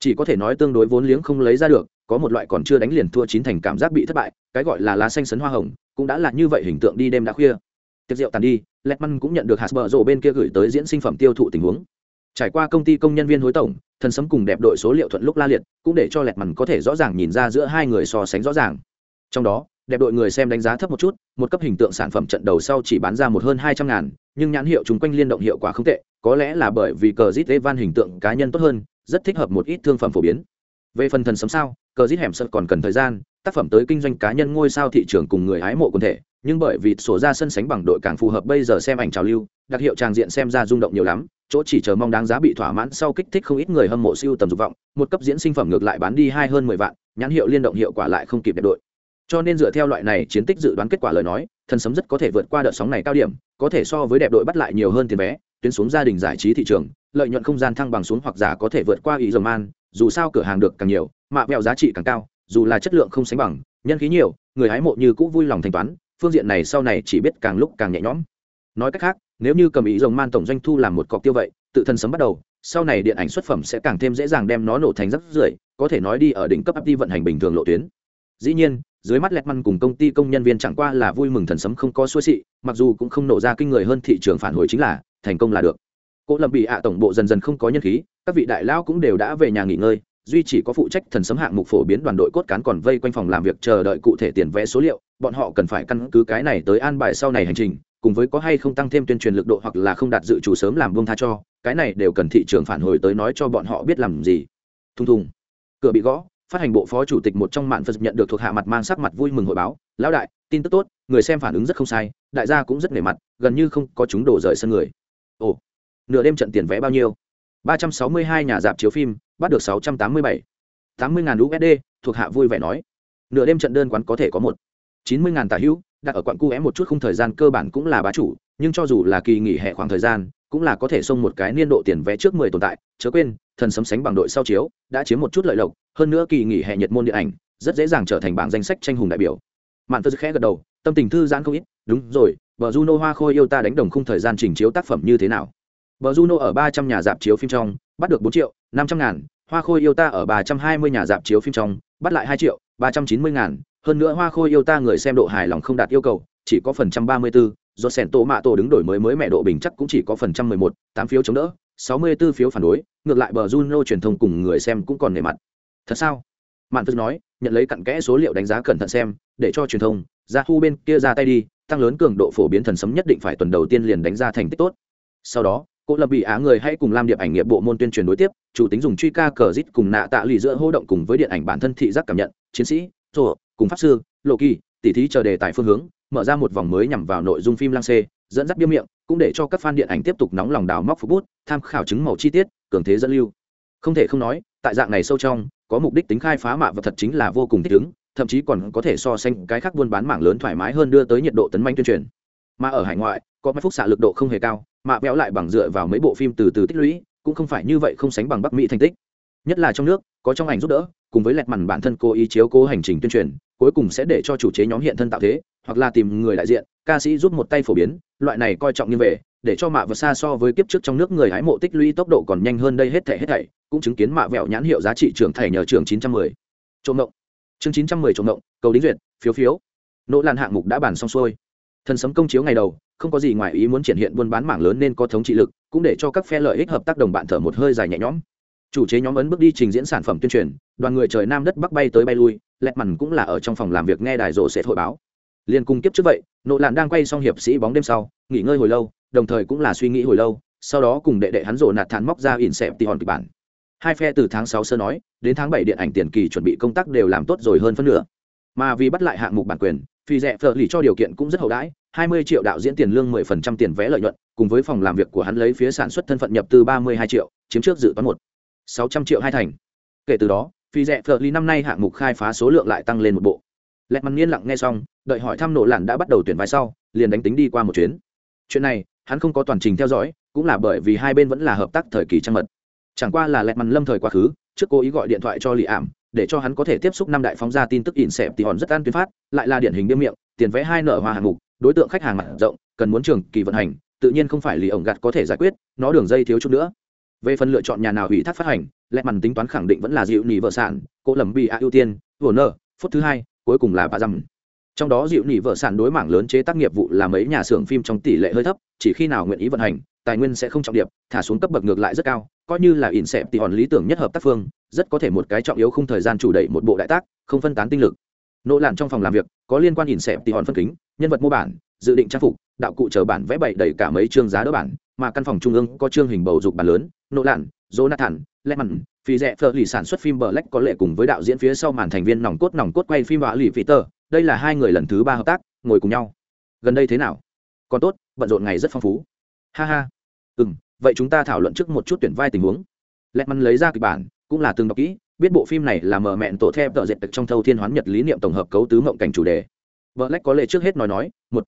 Chỉ có thể nói tương đối vốn liếng không lấy ra được, có một loại còn chưa đánh liền thua chín thành cảm giác bị thất bại, cái gọi là lá xanh sấn hoa hồng, cũng đã là như vậy hình tượng đi đêm đã khuya. Tiệc rượu tàn đi, Letman cũng nhận được hạt bờ rộ bên kia gửi tới diễn sinh phẩm tiêu thụ tình huống. Trải qua công ty công nhân viên hối tổng, thần sấm cùng đẹp đội số liệu thuận lúc la liệt, cũng để cho Letman có thể rõ ràng nhìn ra giữa hai người so sánh rõ ràng. Trong đó đẹp đội người xem đánh giá thấp một chút, một cấp hình tượng sản phẩm trận đầu sau chỉ bán ra một hơn hai trăm ngàn, nhưng nhãn hiệu chung quanh liên động hiệu quả không tệ, có lẽ là bởi vì cờ zit Van hình tượng cá nhân tốt hơn, rất thích hợp một ít thương phẩm phổ biến. Về phần thần sấm sao, cờ zit hẻm sân còn cần thời gian, tác phẩm tới kinh doanh cá nhân ngôi sao thị trường cùng người hái mộ quần thể, nhưng bởi vì sổ ra sân sánh bằng đội càng phù hợp bây giờ xem ảnh trào lưu, đặc hiệu tràng diện xem ra rung động nhiều lắm, chỗ chỉ chờ mong đáng giá bị thỏa mãn sau kích thích không ít người hâm mộ siêu tầm dục vọng, một cấp diễn sinh phẩm ngược lại bán đi hai hơn mười vạn, nhãn hiệu liên động hiệu quả lại không kịp đẹp đội cho nên dựa theo loại này chiến tích dự đoán kết quả lời nói, thần sấm rất có thể vượt qua đợt sóng này cao điểm, có thể so với đẹp đội bắt lại nhiều hơn tiền vé, tuyến xuống gia đình giải trí thị trường, lợi nhuận không gian thăng bằng xuống hoặc giả có thể vượt qua ý dầu man, dù sao cửa hàng được càng nhiều, mạ vẹo giá trị càng cao, dù là chất lượng không sánh bằng, nhân khí nhiều, người hái mộ như cũng vui lòng thanh toán, phương diện này sau này chỉ biết càng lúc càng nhẹ nhõm. Nói cách khác, nếu như cầm ý dòng man tổng doanh thu làm một cọc tiêu vậy, tự thân sấm bắt đầu, sau này điện ảnh xuất phẩm sẽ càng thêm dễ dàng đem nó nổ thành rắc rưởi, có thể nói đi ở đỉnh cấp áp đi vận hành bình thường lộ tuyến. Dĩ nhiên dưới mắt lẹt măn cùng công ty công nhân viên chẳng qua là vui mừng thần sấm không có xuôi xị, mặc dù cũng không nổ ra kinh người hơn thị trường phản hồi chính là, thành công là được. Cỗ Lâm bị ạ tổng bộ dần dần không có nhân khí, các vị đại lao cũng đều đã về nhà nghỉ ngơi, duy chỉ có phụ trách thần sấm hạng mục phổ biến đoàn đội cốt cán còn vây quanh phòng làm việc chờ đợi cụ thể tiền vé số liệu, bọn họ cần phải căn cứ cái này tới an bài sau này hành trình, cùng với có hay không tăng thêm tuyên truyền lực độ hoặc là không đạt dự chủ sớm làm buông tha cho, cái này đều cần thị trường phản hồi tới nói cho bọn họ biết làm gì. Thùng thùng. Cửa bị gõ phát hành bộ phó chủ tịch một trong mạn phật nhận được thuộc hạ mặt mang sắc mặt vui mừng hội báo, lão đại, tin tức tốt, người xem phản ứng rất không sai, đại gia cũng rất nể mặt, gần như không có chúng đổ rời sân người. Ồ, nửa đêm trận tiền vé bao nhiêu? ba trăm sáu mươi hai nhà dạp chiếu phim, bắt được sáu trăm tám mươi bảy. tám mươi ngàn usd thuộc hạ vui vẻ nói. Nửa đêm trận đơn quán có thể có một. chín mươi ngàn tả hữu, đặt ở quận cu é một chút không thời gian cơ bản cũng là bá chủ, nhưng cho dù là kỳ nghỉ hè khoảng thời gian, cũng là có thể xông một cái niên độ tiền vé trước mười tồn tại, chớ quên thần sấm sánh bằng đội sau chiếu, đã chiếm một chút lợi lộc, hơn nữa kỳ nghỉ hè nhiệt môn điện ảnh rất dễ dàng trở thành bảng danh sách tranh hùng đại biểu. Mạn phật khẽ gật đầu, tâm tình thư giãn không ít, đúng rồi vợ juno hoa khôi yêu ta đánh đồng khung thời gian trình chiếu tác phẩm như thế nào? Vợ juno ở ba trăm nhà dạp chiếu phim trong, bắt được bốn triệu năm trăm ngàn, hoa khôi yêu ta ở ba trăm hai mươi nhà dạp chiếu phim trong, bắt lại hai triệu ba trăm chín mươi ngàn, hơn nữa hoa khôi yêu ta người xem độ hài lòng không đạt yêu cầu, chỉ có phần trăm ba mươi bốn do sẻn tổ mạ tổ đứng đổi mới mới mẹ độ bình chắc cũng chỉ có phần trăm mười một, tám phiếu chống đỡ. 64 phiếu phản đối, ngược lại bờ juno truyền thông cùng người xem cũng còn nề mặt. Thật sao? Mạn phước nói, nhận lấy cặn kẽ số liệu đánh giá cẩn thận xem, để cho truyền thông, ra thu bên kia ra tay đi, tăng lớn cường độ phổ biến thần sấm nhất định phải tuần đầu tiên liền đánh ra thành tích tốt. Sau đó, cô lập bị á người hãy cùng làm điệp ảnh nghiệp bộ môn tuyên truyền đối tiếp, chủ tính dùng truy ca cờ zit cùng nạ tạ lì giữa hô động cùng với điện ảnh bản thân thị giác cảm nhận, chiến sĩ thổ cùng pháp sư, lộ kỳ, tỉ thí chờ đề tài phương hướng, mở ra một vòng mới nhằm vào nội dung phim lang xê dẫn dắt biêm miệng, cũng để cho các fan điện ảnh tiếp tục nóng lòng đào móc phục bút, tham khảo chứng màu chi tiết, cường thế dẫn lưu. Không thể không nói, tại dạng này sâu trong, có mục đích tính khai phá mạ và thật chính là vô cùng thích ứng, thậm chí còn có thể so sánh cái khác buôn bán mảng lớn thoải mái hơn đưa tới nhiệt độ tấn manh tuyên truyền. Mà ở hải ngoại, có máy phúc xạ lực độ không hề cao, mạ béo lại bằng dựa vào mấy bộ phim từ từ tích lũy, cũng không phải như vậy không sánh bằng bắc mỹ thành tích. Nhất là trong nước, có trong ảnh giúp đỡ, cùng với lẹt mằn bản thân cố ý chiếu cố hành trình tuyên truyền, cuối cùng sẽ để cho chủ chế nhóm hiện thân tạo thế, hoặc là tìm người đại diện ca sĩ giúp một tay phổ biến loại này coi trọng như vậy để cho mạ vượt xa so với kiếp trước trong nước người hái mộ tích lũy tốc độ còn nhanh hơn đây hết thể hết thảy cũng chứng kiến mạ vẹo nhãn hiệu giá trị trưởng thảy nhờ trường 910. Trộm ngộng. Chương 910 trộm ngộng, cầu đính duyệt, phiếu phiếu. Nỗ lan hạng mục đã bàn xong xuôi. Thần sấm công chiếu ngày đầu, không có gì ngoài ý muốn triển hiện buôn bán mảng lớn nên có thống trị lực, cũng để cho các phe lợi ích hợp tác đồng bạn thở một hơi dài nhẹ nhõm. Chủ chế nhóm ấn bước đi trình diễn sản phẩm tuyên truyền, đoàn người trời nam đất bắc bay tới bay lui, lẹt mằn cũng là ở trong phòng làm việc nghe đài rộ sẽ hội báo. Liên cung kiếp trước vậy, nỗ lạn đang quay xong hiệp sĩ bóng đêm sau, nghỉ ngơi hồi lâu, đồng thời cũng là suy nghĩ hồi lâu, sau đó cùng đệ đệ hắn rồ nạt thản móc ra ỉn xẹp tỉ hòn kịch bản. Hai phe từ tháng sáu sơ nói đến tháng bảy điện ảnh tiền kỳ chuẩn bị công tác đều làm tốt rồi hơn phân nửa. Mà vì bắt lại hạng mục bản quyền phi rẻ phở lì cho điều kiện cũng rất hậu đãi hai mươi triệu đạo diễn tiền lương mười phần trăm tiền vé lợi nhuận cùng với phòng làm việc của hắn lấy phía sản xuất thân phận nhập từ ba mươi hai triệu chiếm trước dự toán một. Sáu trăm triệu hai thành. Kể từ đó phi rẻ phở lì năm nay hạng mục khai phá số lượng lại tăng lên một bộ lẹt mặt nghiên lặng nghe xong, đợi hỏi thăm nổ lặn đã bắt đầu tuyển vai sau, liền đánh tính đi qua một chuyến. Chuyện này, hắn không có toàn trình theo dõi, cũng là bởi vì hai bên vẫn là hợp tác thời kỳ trang mật. Chẳng qua là lẹt mặt lâm thời quá khứ, trước cố ý gọi điện thoại cho lì ảm, để cho hắn có thể tiếp xúc năm đại phóng ra tin tức ỉn xẹp thì hòn rất an tuyến phát, lại là điển hình biêm miệng, tiền vé hai nở hoa hạng mục, đối tượng khách hàng mặt rộng, cần muốn trường kỳ vận hành, tự nhiên không phải lì ổng gạt có thể giải quyết, nó đường dây thiếu chút nữa. Về phần lựa chọn nhà nào ủy thác phát hành, lẹt mằn tính toán khẳng định vẫn là dịu nỉ vợ sản cô lầm bị a ưu tiên vồ nơ, phút thứ hai cuối cùng là bà dăm. Trong đó dịu nỉ vợ sản đối mảng lớn chế tác nghiệp vụ là mấy nhà xưởng phim trong tỷ lệ hơi thấp, chỉ khi nào nguyện ý vận hành, tài nguyên sẽ không trọng điệp thả xuống cấp bậc ngược lại rất cao, coi như là ỉn xẹp thì hòn lý tưởng nhất hợp tác phương, rất có thể một cái trọng yếu không thời gian chủ đẩy một bộ đại tác, không phân tán tinh lực. Nỗ làn trong phòng làm việc, có liên quan ỉn xẹp thì hòn phân kính, nhân vật mô bản, dự định trang phục, đạo cụ chờ bản vẽ bậy đầy cả mấy chương giá đỡ bản, mà căn phòng trung ương có chương hình bầu dục bản lớn nỗ làn jonathan lemon phi rẽ phở lì sản xuất phim bờ lách có lệ cùng với đạo diễn phía sau màn thành viên nòng cốt nòng cốt quay phim vã lì peter đây là hai người lần thứ ba hợp tác, ngồi cùng nhau. Gần đây thế nào? Còn tốt, bận rộn ngày rất phong phú. Ha ha. Ừ m vậy chúng ta thảo luận trước một chút tuyển vai tình huống. Lẹt mắn lấy ra kịch bản, cũng là từng đọc kỹ, biết bộ phim này là mở mẹn tổ theo tờ dệt trong thâu thiên hoán nhật lý niệm tổng hợp cấu tứ mộng cảnh chủ đề. Vợ lách có lệ trước hết nói nói, một,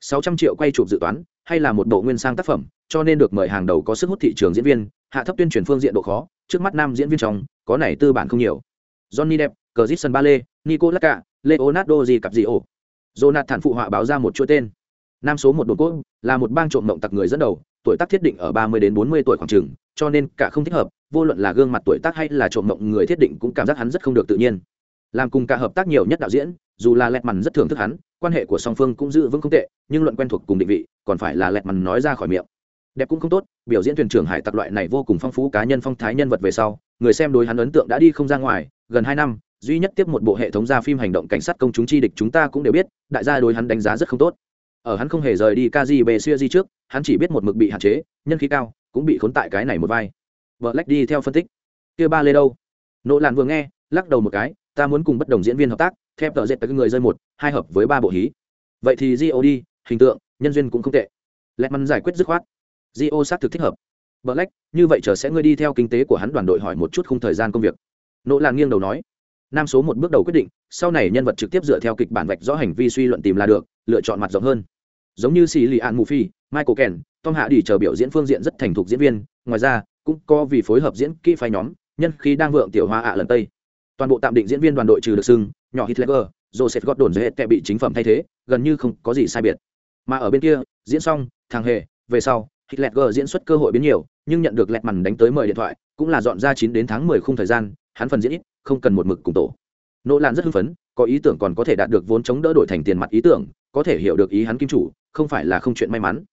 sáu trăm triệu quay chụp dự toán, hay là một bộ nguyên sang tác phẩm, cho nên được mời hàng đầu có sức hút thị trường diễn viên hạ thấp tuyên truyền phương diện độ khó, trước mắt nam diễn viên trong, có này tư bản không nhiều. Johnny depp, cờ dít sân ba lê, nicolas cả leonardo di cặp di ổ jonathan phụ họa báo ra một chuỗi tên. Nam số một đồn cốt, là một bang trộm mộng tặc người dẫn đầu, tuổi tác thiết định ở ba mươi đến bốn mươi tuổi khoảng trường cho nên cả không thích hợp, vô luận là gương mặt tuổi tác hay là trộm mộng người thiết định cũng cảm giác hắn rất không được tự nhiên. Làm cùng cả hợp tác nhiều nhất đạo diễn, dù là lẹt mằn rất thưởng thức hắn, quan hệ của song phương cũng giữ vững không tệ, nhưng luận quen thuộc cùng định vị, còn phải là lẹt mằn nói ra khỏi miệng đẹp cũng không tốt, biểu diễn thuyền trưởng hải tặc loại này vô cùng phong phú cá nhân phong thái nhân vật về sau, người xem đối hắn ấn tượng đã đi không ra ngoài, gần hai năm, duy nhất tiếp một bộ hệ thống ra phim hành động cảnh sát công chúng chi địch chúng ta cũng đều biết, đại gia đối hắn đánh giá rất không tốt. Ở hắn không hề rời đi kgb siêu di trước, hắn chỉ biết một mực bị hạn chế, nhân khí cao, cũng bị khốn tại cái này một vai. Vợ lách đi theo phân tích. Kia ba lê đâu? Nỗ làn vừa nghe, lắc đầu một cái, ta muốn cùng bất đồng diễn viên hợp tác theo tờ dệt tới người rơi một, hai hợp với ba bộ hí. Vậy thì di đi hình tượng, nhân duyên cũng không tệ. Lẹt măn giải quyết dứt khoát. Gio xác thực thích hợp Black, như vậy chờ sẽ ngươi đi theo kinh tế của hắn đoàn đội hỏi một chút khung thời gian công việc. Nỗ Lan nghiêng đầu nói, nam số một bước đầu quyết định, sau này nhân vật trực tiếp dựa theo kịch bản vạch rõ hành vi suy luận tìm là được, lựa chọn mặt rộng hơn. Giống như Sĩ Lì An Phi, Michael Ken, Tom Hạ đi chờ biểu diễn phương diện rất thành thục diễn viên, ngoài ra, cũng có vì phối hợp diễn kỹ phái nhóm, nhân khí đang vượng tiểu hoa ạ lần tây. Toàn bộ tạm định diễn viên đoàn đội trừ được sưng, nhỏ Hitler, Joseph Gordon dễ kẻ bị chính phẩm thay thế, gần như không có gì sai biệt. Mà ở bên kia, diễn xong, thằng hề, về sau, Hitler diễn xuất cơ hội biến nhiều, nhưng nhận được lẹt mằn đánh tới mời điện thoại cũng là dọn ra chín đến tháng mười khung thời gian hắn phần diễn ít không cần một mực cùng tổ. Nỗ lan rất hưng phấn có ý tưởng còn có thể đạt được vốn chống đỡ đổi thành tiền mặt ý tưởng có thể hiểu được ý hắn kim chủ không phải là không chuyện may mắn.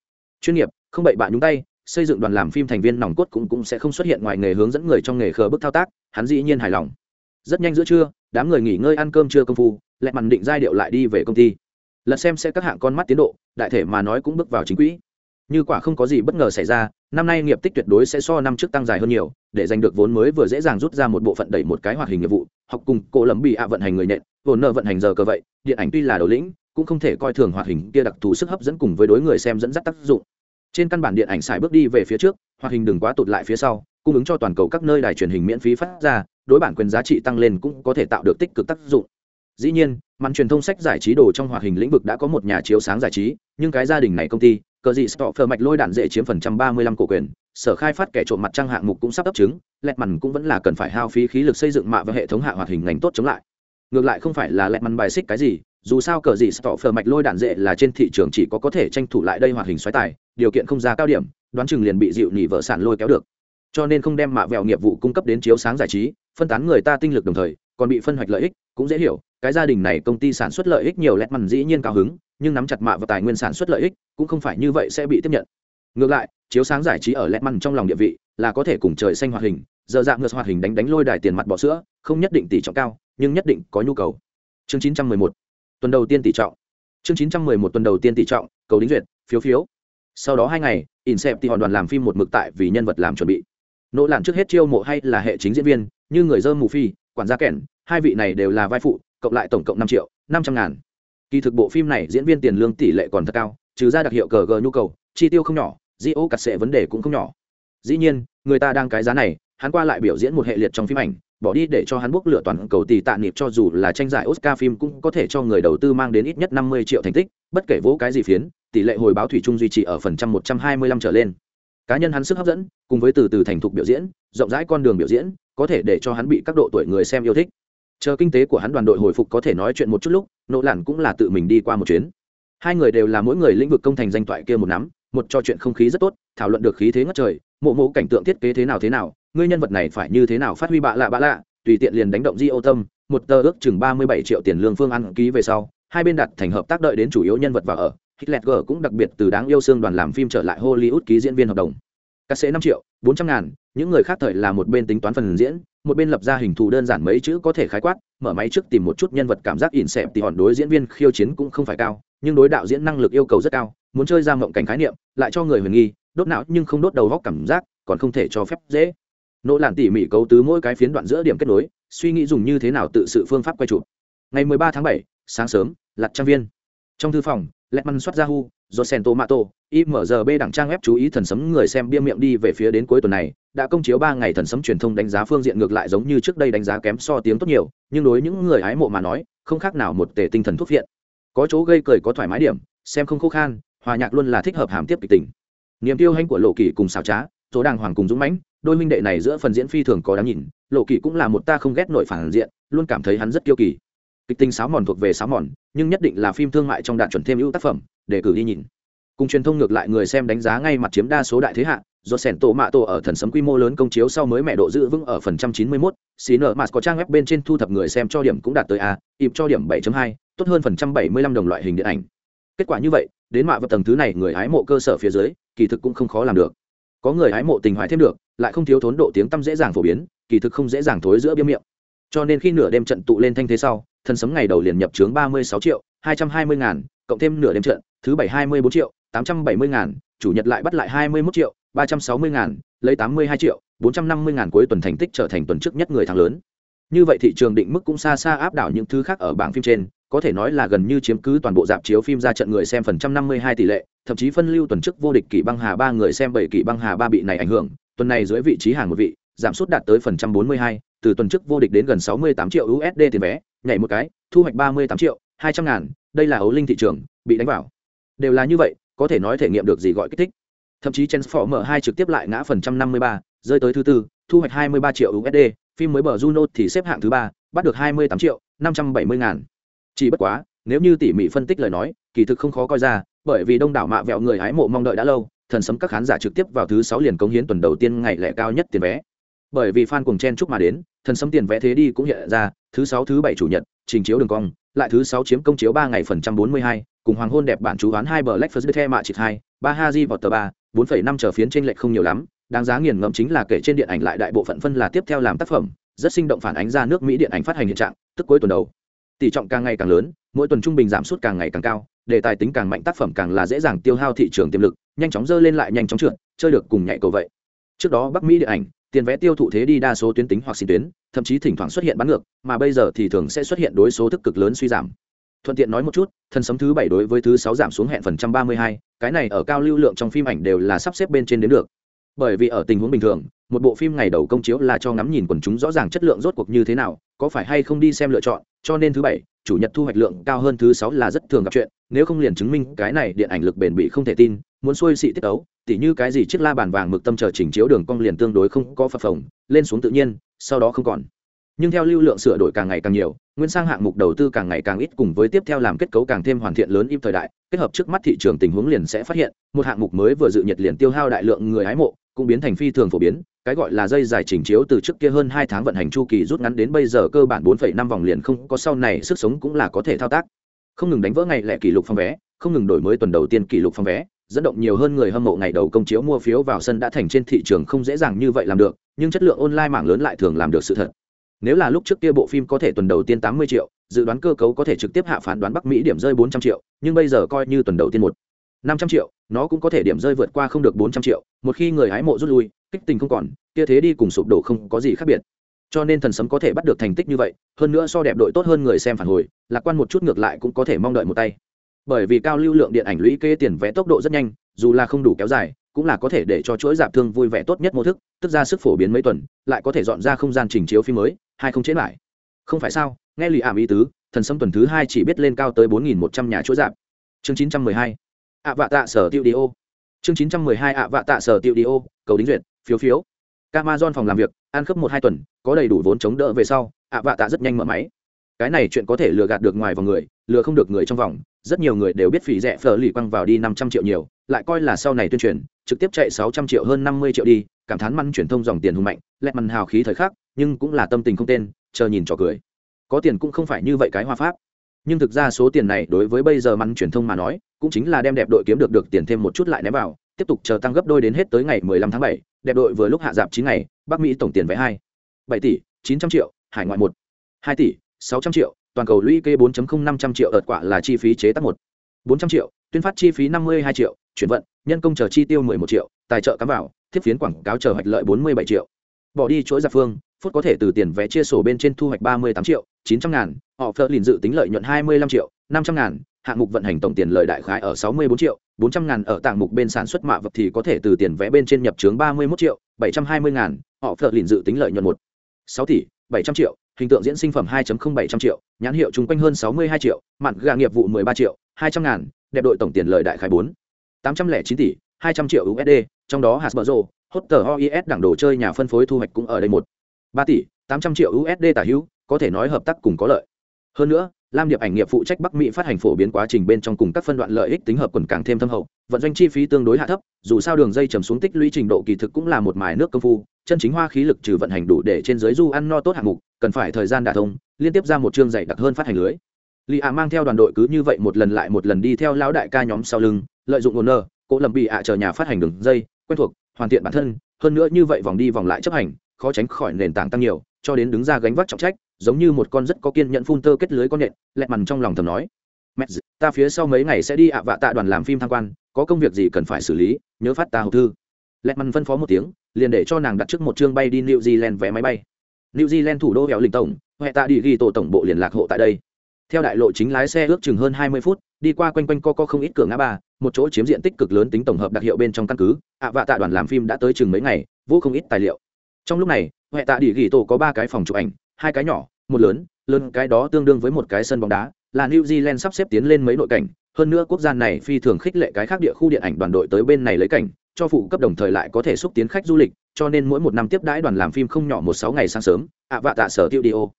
Chuyên nghiệp không bậy bạ nhúng tay xây dựng đoàn làm phim thành viên nòng cốt cũng cũng sẽ không xuất hiện ngoài nghề hướng dẫn người trong nghề khờ bức thao tác hắn dĩ nhiên hài lòng. Rất nhanh giữa trưa đám người nghỉ ngơi ăn cơm trưa công phu lẹt mằn định giai điệu lại đi về công ty. Lật xem sẽ các hạng con mắt tiến độ đại thể mà nói cũng bước vào chính quỹ như quả không có gì bất ngờ xảy ra, năm nay nghiệp tích tuyệt đối sẽ so năm trước tăng dài hơn nhiều, để giành được vốn mới vừa dễ dàng rút ra một bộ phận đẩy một cái hoạt hình nghiệp vụ, học cùng cô lấm bị ạ vận hành người nện vốn nợ vận hành giờ cơ vậy, điện ảnh tuy là đầu lĩnh, cũng không thể coi thường hoạt hình kia đặc thù sức hấp dẫn cùng với đối người xem dẫn dắt tác dụng. Trên căn bản điện ảnh xài bước đi về phía trước, hoạt hình đừng quá tụt lại phía sau, cung ứng cho toàn cầu các nơi đài truyền hình miễn phí phát ra, đối bản quyền giá trị tăng lên cũng có thể tạo được tích cực tác dụng. Dĩ nhiên, màn truyền thông sách giải trí đồ trong hoạt hình lĩnh vực đã có một nhà chiếu sáng giải trí, nhưng cái gia đình này công ty cờ gì stop mạch lôi đạn dễ chiếm phần trăm ba mươi lăm cổ quyền, sở khai phát kẻ trộm mặt trăng hạng mục cũng sắp ấp trứng lẹt mằn cũng vẫn là cần phải hao phí khí lực xây dựng mạ và hệ thống hạ hoạt hình ngành tốt chống lại. Ngược lại không phải là lẹt mằn bài xích cái gì, dù sao cờ gì stop mạch lôi đạn dễ là trên thị trường chỉ có có thể tranh thủ lại đây hoạt hình xoáy tài, điều kiện không ra cao điểm, đoán chừng liền bị dịu nhị vợ sản lôi kéo được. Cho nên không đem mạ vẹo nghiệp vụ cung cấp đến chiếu sáng giải trí, phân tán người ta tinh lực đồng thời, còn bị phân hoạch lợi ích, cũng dễ hiểu cái gia đình này công ty sản xuất lợi ích nhiều lẹt mằn dĩ nhiên cao hứng, nhưng nắm chặt mạ và tài nguyên sản xuất lợi ích, cũng không phải như vậy sẽ bị tiếp nhận. Ngược lại, chiếu sáng giải trí ở lẹt mằn trong lòng địa vị, là có thể cùng trời xanh hoạt hình, giờ dạng ngược hoạt hình đánh đánh lôi đài tiền mặt bỏ sữa, không nhất định tỷ trọng cao, nhưng nhất định có nhu cầu. Chương 911 tuần đầu tiên tỷ trọng. Chương 911 tuần đầu tiên tỷ trọng, cầu đính duyệt, phiếu phiếu. Sau đó hai ngày, insep thì hoàn đoàn làm phim một mực tại vì nhân vật làm chuẩn bị. Nỗ làm trước hết chiêu mộ hay là hệ chính diễn viên, như người dơ mù phi, quản gia kẻn hai vị này đều là vai phụ cộng lại tổng cộng năm triệu, năm trăm ngàn. Kỳ thực bộ phim này diễn viên tiền lương tỷ lệ còn thật cao, trừ ra đặc hiệu cờ gờ nhu cầu, chi tiêu không nhỏ di ô cắt sệ vấn đề cũng không nhỏ. Dĩ nhiên, người ta đang cái giá này, hắn qua lại biểu diễn một hệ liệt trong phim ảnh, bỏ đi để cho hắn bốc lửa toàn cầu tỷ tạ niệm cho dù là tranh giải oscar phim cũng có thể cho người đầu tư mang đến ít nhất năm mươi triệu thành tích, bất kể vỗ cái gì phiến, tỷ lệ hồi báo thủy chung duy trì ở phần trăm một trăm hai mươi lăm trở lên. Cá nhân hắn sức hấp dẫn, cùng với từ từ thành thục biểu diễn, rộng rãi con đường biểu diễn, có thể để cho hắn bị các độ tuổi người xem yêu thích chờ kinh tế của hắn đoàn đội hồi phục có thể nói chuyện một chút lúc nỗ lản cũng là tự mình đi qua một chuyến hai người đều là mỗi người lĩnh vực công thành danh toại kia một nắm một trò chuyện không khí rất tốt thảo luận được khí thế ngất trời mộ mộ cảnh tượng thiết kế thế nào thế nào ngươi nhân vật này phải như thế nào phát huy bạ lạ bạ lạ tùy tiện liền đánh động di ô tâm một tờ ước chừng ba mươi bảy triệu tiền lương phương ăn ký về sau hai bên đặt thành hợp tác đợi đến chủ yếu nhân vật và ở Hitler G cũng đặc biệt từ đáng yêu xương đoàn làm phim trở lại Hollywood ký diễn viên hợp đồng. các sẽ năm triệu, bốn trăm ngàn, những người khác thời là một bên tính toán phần diễn, một bên lập ra hình thù đơn giản mấy chữ có thể khái quát mở máy trước tìm một chút nhân vật cảm giác ỉn xẹp thì hòn đối diễn viên khiêu chiến cũng không phải cao nhưng đối đạo diễn năng lực yêu cầu rất cao muốn chơi ra mộng cảnh khái niệm lại cho người huyền nghi đốt não nhưng không đốt đầu góc cảm giác còn không thể cho phép dễ. Nỗ làn tỉ mỉ cấu tứ mỗi cái phiến đoạn giữa điểm kết nối suy nghĩ dùng như thế nào tự sự phương pháp quay chụp. Ngày 13 tháng 7, sáng sớm lặt trang viên. Trong thư phòng lẹt măn xuất ra hu Josen tomato imgb đẳng trang web chú ý thần sấm người xem bia miệng đi về phía đến cuối tuần này, đã công chiếu ba ngày thần sấm truyền thông đánh giá phương diện ngược lại giống như trước đây đánh giá kém so tiếng tốt nhiều, nhưng đối những người hái mộ mà nói, không khác nào một tể tinh thần thuốc viện có chỗ gây cười có thoải mái điểm, xem không khô khan, hòa nhạc luôn là thích hợp hàm tiếp kịch tình. Niềm tiêu hanh của lộ kỳ cùng xảo trá chỗ đàng hoàng cùng dũng mãnh, đôi minh đệ này giữa phần diễn phi thường có đáng nhìn, lộ kỳ cũng là một ta không ghét nổi phản diện, luôn cảm thấy hắn rất kiêu kỳ kịch tính sáo mòn thuộc về sáo mòn, nhưng nhất định là phim thương mại trong đạn chuẩn thêm ưu tác phẩm, để cử đi nhìn. Cùng truyền thông ngược lại người xem đánh giá ngay mặt chiếm đa số đại thế hạ do sẻn tổ mạ tổ ở thần sấm quy mô lớn công chiếu sau mới mẹ độ giữ vững ở phần trăm chín mươi mốt xí nợ mà có trang web bên trên thu thập người xem cho điểm cũng đạt tới a ịp cho điểm bảy hai, tốt hơn phần trăm bảy mươi lăm đồng loại hình điện ảnh. Kết quả như vậy, đến mạ vật tầng thứ này người hái mộ cơ sở phía dưới, kỳ thực cũng không khó làm được. Có người hái mộ tình hoài thêm được, lại không thiếu thốn độ tiếng tăm dễ dàng phổ biến, kỳ thực không dễ dàng thối giữa biếm miệng. Cho nên khi nửa đêm trận tụ lên thanh thế sau thần sấm ngày đầu liền nhập trướng ba mươi sáu triệu, hai trăm hai mươi ngàn, cộng thêm nửa đêm trận, thứ bảy hai mươi bốn triệu, tám trăm bảy mươi ngàn, chủ nhật lại bắt lại hai mươi 21 triệu, ba trăm sáu mươi ngàn, lấy tám mươi hai triệu, bốn trăm năm mươi ngàn cuối tuần thành tích trở thành tuần trước nhất người thắng lớn. Như vậy thị trường định mức cũng xa xa áp đảo những thứ khác ở bảng phim trên, có thể nói là gần như chiếm cứ toàn bộ dạp chiếu phim ra trận người xem phần trăm năm mươi hai tỷ lệ, thậm chí phân lưu tuần trước vô địch kỷ băng hà ba người xem bảy kỷ băng hà ba bị này ảnh hưởng, tuần này dưới vị trí hàng một vị, giảm sút đạt tới phần trăm bốn mươi hai, từ tuần trước vô địch đến gần sáu mươi tám triệu usd tiền vé nhảy một cái, thu hoạch ba mươi tám triệu, hai trăm ngàn, đây là ấu linh thị trường, bị đánh vào. Đều là như vậy, có thể nói thể nghiệm được gì gọi kích thích. Thậm chí transformer hai trực tiếp lại ngã phần trăm năm mươi ba, rơi tới thứ tư, thu hoạch hai mươi ba triệu usd phim mới bờ juno thì xếp hạng thứ ba, bắt được hai mươi tám triệu, năm trăm bảy mươi ngàn. Chỉ bất quá, nếu như tỉ mỉ phân tích lời nói, kỳ thực không khó coi ra, bởi vì đông đảo mạ vẹo người hái mộ mong đợi đã lâu, thần sấm các khán giả trực tiếp vào thứ sáu liền cống hiến tuần đầu tiên ngày lẻ cao nhất tiền vé. Bởi vì fan cùng chen chúc mà đến thần sấm tiền vẽ thế đi cũng hiện ra, thứ sáu, thứ bảy chủ nhật, trình chiếu đường cong, lại thứ sáu chiếm công chiếu ba ngày phần trăm bốn mươi hai, cùng hoàng hôn đẹp bản chú hoán hai bờ lách first the mạ chịt hai, ba ha di vào tờ ba, bốn phẩy năm trở phiến trên lệch không nhiều lắm, đáng giá nghiền ngẫm chính là kể trên điện ảnh lại đại bộ phận phân là tiếp theo làm tác phẩm, rất sinh động phản ánh ra nước mỹ điện ảnh phát hành hiện trạng, tức cuối tuần đầu. Tỷ trọng càng ngày càng lớn, mỗi tuần trung bình giảm sút càng ngày càng cao, đề tài tính càng mạnh tác phẩm càng là dễ dàng tiêu hao thị trường tiềm lực, nhanh chóng dơ lên lại nhanh chóng trượt, chơi được cùng nhạy cầu vậy. Trước đó bắc mỹ điện ảnh tiền vé tiêu thụ thế đi đa số tuyến tính hoặc xin tuyến, thậm chí thỉnh thoảng xuất hiện bán ngược, mà bây giờ thì thường sẽ xuất hiện đối số thức cực lớn suy giảm. Thuận tiện nói một chút thần sấm thứ bảy đối với thứ sáu giảm xuống hẹn phần trăm ba mươi hai, cái này ở cao lưu lượng trong phim ảnh đều là sắp xếp bên trên đến được. Bởi vì ở tình huống bình thường, một bộ phim ngày đầu công chiếu là cho ngắm nhìn quần chúng rõ ràng chất lượng rốt cuộc như thế nào, có phải hay không đi xem lựa chọn, cho nên thứ bảy, chủ nhật thu hoạch lượng cao hơn thứ sáu là rất thường gặp chuyện, nếu không liền chứng minh cái này điện ảnh lực bền bị không thể tin muốn xuôi xị tiết ấu tỉ như cái gì chiếc la bàn vàng mực tâm chờ chỉnh chiếu đường cong liền tương đối không có phập phồng lên xuống tự nhiên sau đó không còn. Nhưng theo lưu lượng sửa đổi càng ngày càng nhiều nguyên sang hạng mục đầu tư càng ngày càng ít cùng với tiếp theo làm kết cấu càng thêm hoàn thiện lớn im thời đại kết hợp trước mắt thị trường tình huống liền sẽ phát hiện một hạng mục mới vừa dự nhiệt liền tiêu hao đại lượng người hái mộ cũng biến thành phi thường phổ biến cái gọi là dây dài chỉnh chiếu từ trước kia hơn hai tháng vận hành chu kỳ rút ngắn đến bây giờ cơ bản 4,5 vòng liền không có sau này sức sống cũng là có thể thao tác. Không ngừng đánh vỡ ngày lẻ kỷ lục phòng vé không ngừng đổi mới tuần đầu tiên kỷ lục phòng vé dẫn động nhiều hơn người hâm mộ ngày đầu công chiếu mua phiếu vào sân đã thành trên thị trường không dễ dàng như vậy làm được, nhưng chất lượng online mạng lớn lại thường làm được sự thật. Nếu là lúc trước kia bộ phim có thể tuần đầu tiên 80 triệu, dự đoán cơ cấu có thể trực tiếp hạ phán đoán bắc mỹ điểm rơi 400 triệu, nhưng bây giờ coi như tuần đầu tiên một 500 triệu, nó cũng có thể điểm rơi vượt qua không được 400 triệu, một khi người hái mộ rút lui, kích tình không còn, kia thế đi cùng sụp đổ không có gì khác biệt. Cho nên thần sấm có thể bắt được thành tích như vậy, hơn nữa so đẹp đội tốt hơn người xem phản hồi, lạc quan một chút ngược lại cũng có thể mong đợi một tay bởi vì cao lưu lượng điện ảnh lũy kê tiền vé tốc độ rất nhanh dù là không đủ kéo dài cũng là có thể để cho chuỗi giảm thương vui vẻ tốt nhất mô thức tức ra sức phổ biến mấy tuần lại có thể dọn ra không gian trình chiếu phim mới hay không chế lại. Không phải sao nghe lì ảm ý tứ thần sấm tuần thứ hai chỉ biết lên cao tới bốn nghìn một trăm nhà chuỗi giảm. Chương chín trăm mười hai. Ạ vạ tạ sở tiêu đi ô. Chương chín trăm mười hai ạ vạ tạ sở tiêu đi ô cầu đính duyệt phiếu phiếu. Amazon phòng làm việc, ăn khớp một hai tuần, có đầy đủ vốn chống đỡ về sau, ạ vạ tạ rất nhanh mở máy. Cái này chuyện có thể lừa gạt được ngoài vòng người, lừa không được người trong vòng, rất nhiều người đều biết phỉ rẻ phở lì quăng vào đi năm trăm triệu nhiều, lại coi là sau này tuyên truyền, trực tiếp chạy sáu trăm triệu hơn năm mươi triệu đi, cảm thán măn truyền thông dòng tiền hùng mạnh, lẹt mằn hào khí thời khắc, nhưng cũng là tâm tình không tên, chờ nhìn trò cười. Có tiền cũng không phải như vậy cái hoa pháp. Nhưng thực ra số tiền này đối với bây giờ măn truyền thông mà nói, cũng chính là đem đẹp đội kiếm được được tiền thêm một chút lại ném vào, tiếp tục chờ tăng gấp đôi đến hết tới ngày 15 tháng 7, đẹp đội vừa lúc hạ giảm 9 ngày, Bắc Mỹ tổng tiền vé 2, 7 tỷ 900 triệu, hải ngoại 1, 2 tỷ 600 triệu, toàn cầu lũy kê 4.0500 triệu ợt quả là chi phí chế tác 1, 400 triệu, tuyên phát chi phí 52 triệu, chuyển vận, nhân công chờ chi tiêu 11 triệu, tài trợ cắm vào, thiết phiến quảng cáo chờ hoạch lợi 47 triệu. Bỏ đi chuỗi giặc phương, phút có thể từ tiền vé chia sổ bên trên thu hoạch 38 triệu, 900 ngàn, họ phơ lìn dự tính lợi nhuận 25 triệu, 500 ngàn, hạng mục vận hành tổng tiền lợi đại khái ở 64 triệu, 400 ngàn ở tạng mục bên sản xuất mạ vật thì có thể từ tiền vẽ bên trên nhập trướng 31 triệu, 720 ngàn, họ phở lìn dự tính lợi nhuận 1. 6 tỷ, 700 triệu, hình tượng diễn sinh phẩm 2.07 trăm triệu, nhãn hiệu chung quanh hơn 62 triệu, mặn gà nghiệp vụ 13 triệu, 200 ngàn, đẹp đội tổng tiền lợi đại khái 4. 809 tỷ, 200 triệu USD, trong đó Hasbro, Hotter OIS đẳng đồ chơi nhà phân phối thu hoạch cũng ở đây một 3 tỷ, 800 triệu USD tả hữu, có thể nói hợp tác cùng có lợi. Hơn nữa, lam điệp ảnh nghiệp phụ trách bắc mỹ phát hành phổ biến quá trình bên trong cùng các phân đoạn lợi ích tính hợp quần càng thêm thâm hậu, vận doanh chi phí tương đối hạ thấp, dù sao đường dây trầm xuống tích lũy trình độ kỳ thực cũng là một mài nước công phu, chân chính hoa khí lực trừ vận hành đủ để trên giới du ăn no tốt hạng mục, cần phải thời gian đả thông, liên tiếp ra một chương dày đặc hơn phát hành lưới. Lì ạ mang theo đoàn đội cứ như vậy một lần lại một lần đi theo lão đại ca nhóm sau lưng, lợi dụng nguồn nơ cỗ lầm bị ạ chờ nhà phát hành đường dây, quen thuộc, hoàn thiện bản thân, hơn nữa như vậy vòng đi vòng lại chấp hành, khó tránh khỏi nền tảng tăng nhiều, cho đến đứng ra gánh vác trọng trách giống như một con rất có kiên nhẫn phun tơ kết lưới con nện lẹt mằn trong lòng thầm nói. Mẹ ta phía sau mấy ngày sẽ đi ạ vạ tạ đoàn làm phim tham quan, có công việc gì cần phải xử lý, nhớ phát ta hộp thư. Lẹt mằn phân phó một tiếng, liền để cho nàng đặt trước một chương bay đi new zealand vé máy bay. New zealand thủ đô hẻo lĩnh tổng huệ tạ đi ghi tổ tổng bộ liên lạc hộ tại đây. Theo đại lộ chính lái xe ước chừng hơn hai mươi phút, đi qua quanh quanh co co không ít cửa ngã ba, một chỗ chiếm diện tích cực lớn tính tổng hợp đặc hiệu bên trong căn cứ, ạ vạ tạ đoàn làm phim đã tới chừng mấy ngày, vô không ít tài liệu. Trong lúc này huệ tạ đi ghi tổ có ba cái phòng chụp ảnh hai cái nhỏ, một lớn lớn cái đó tương đương với một cái sân bóng đá, là new zealand sắp xếp tiến lên mấy nội cảnh. Hơn nữa quốc gia này phi thường khích lệ cái khác địa khu điện ảnh đoàn đội tới bên này lấy cảnh, cho phụ cấp đồng thời lại có thể xúc tiến khách du lịch, cho nên mỗi một năm tiếp đãi đoàn làm phim không nhỏ một sáu ngày sáng sớm. Ạ vạ tạ sở tiêu đi ô.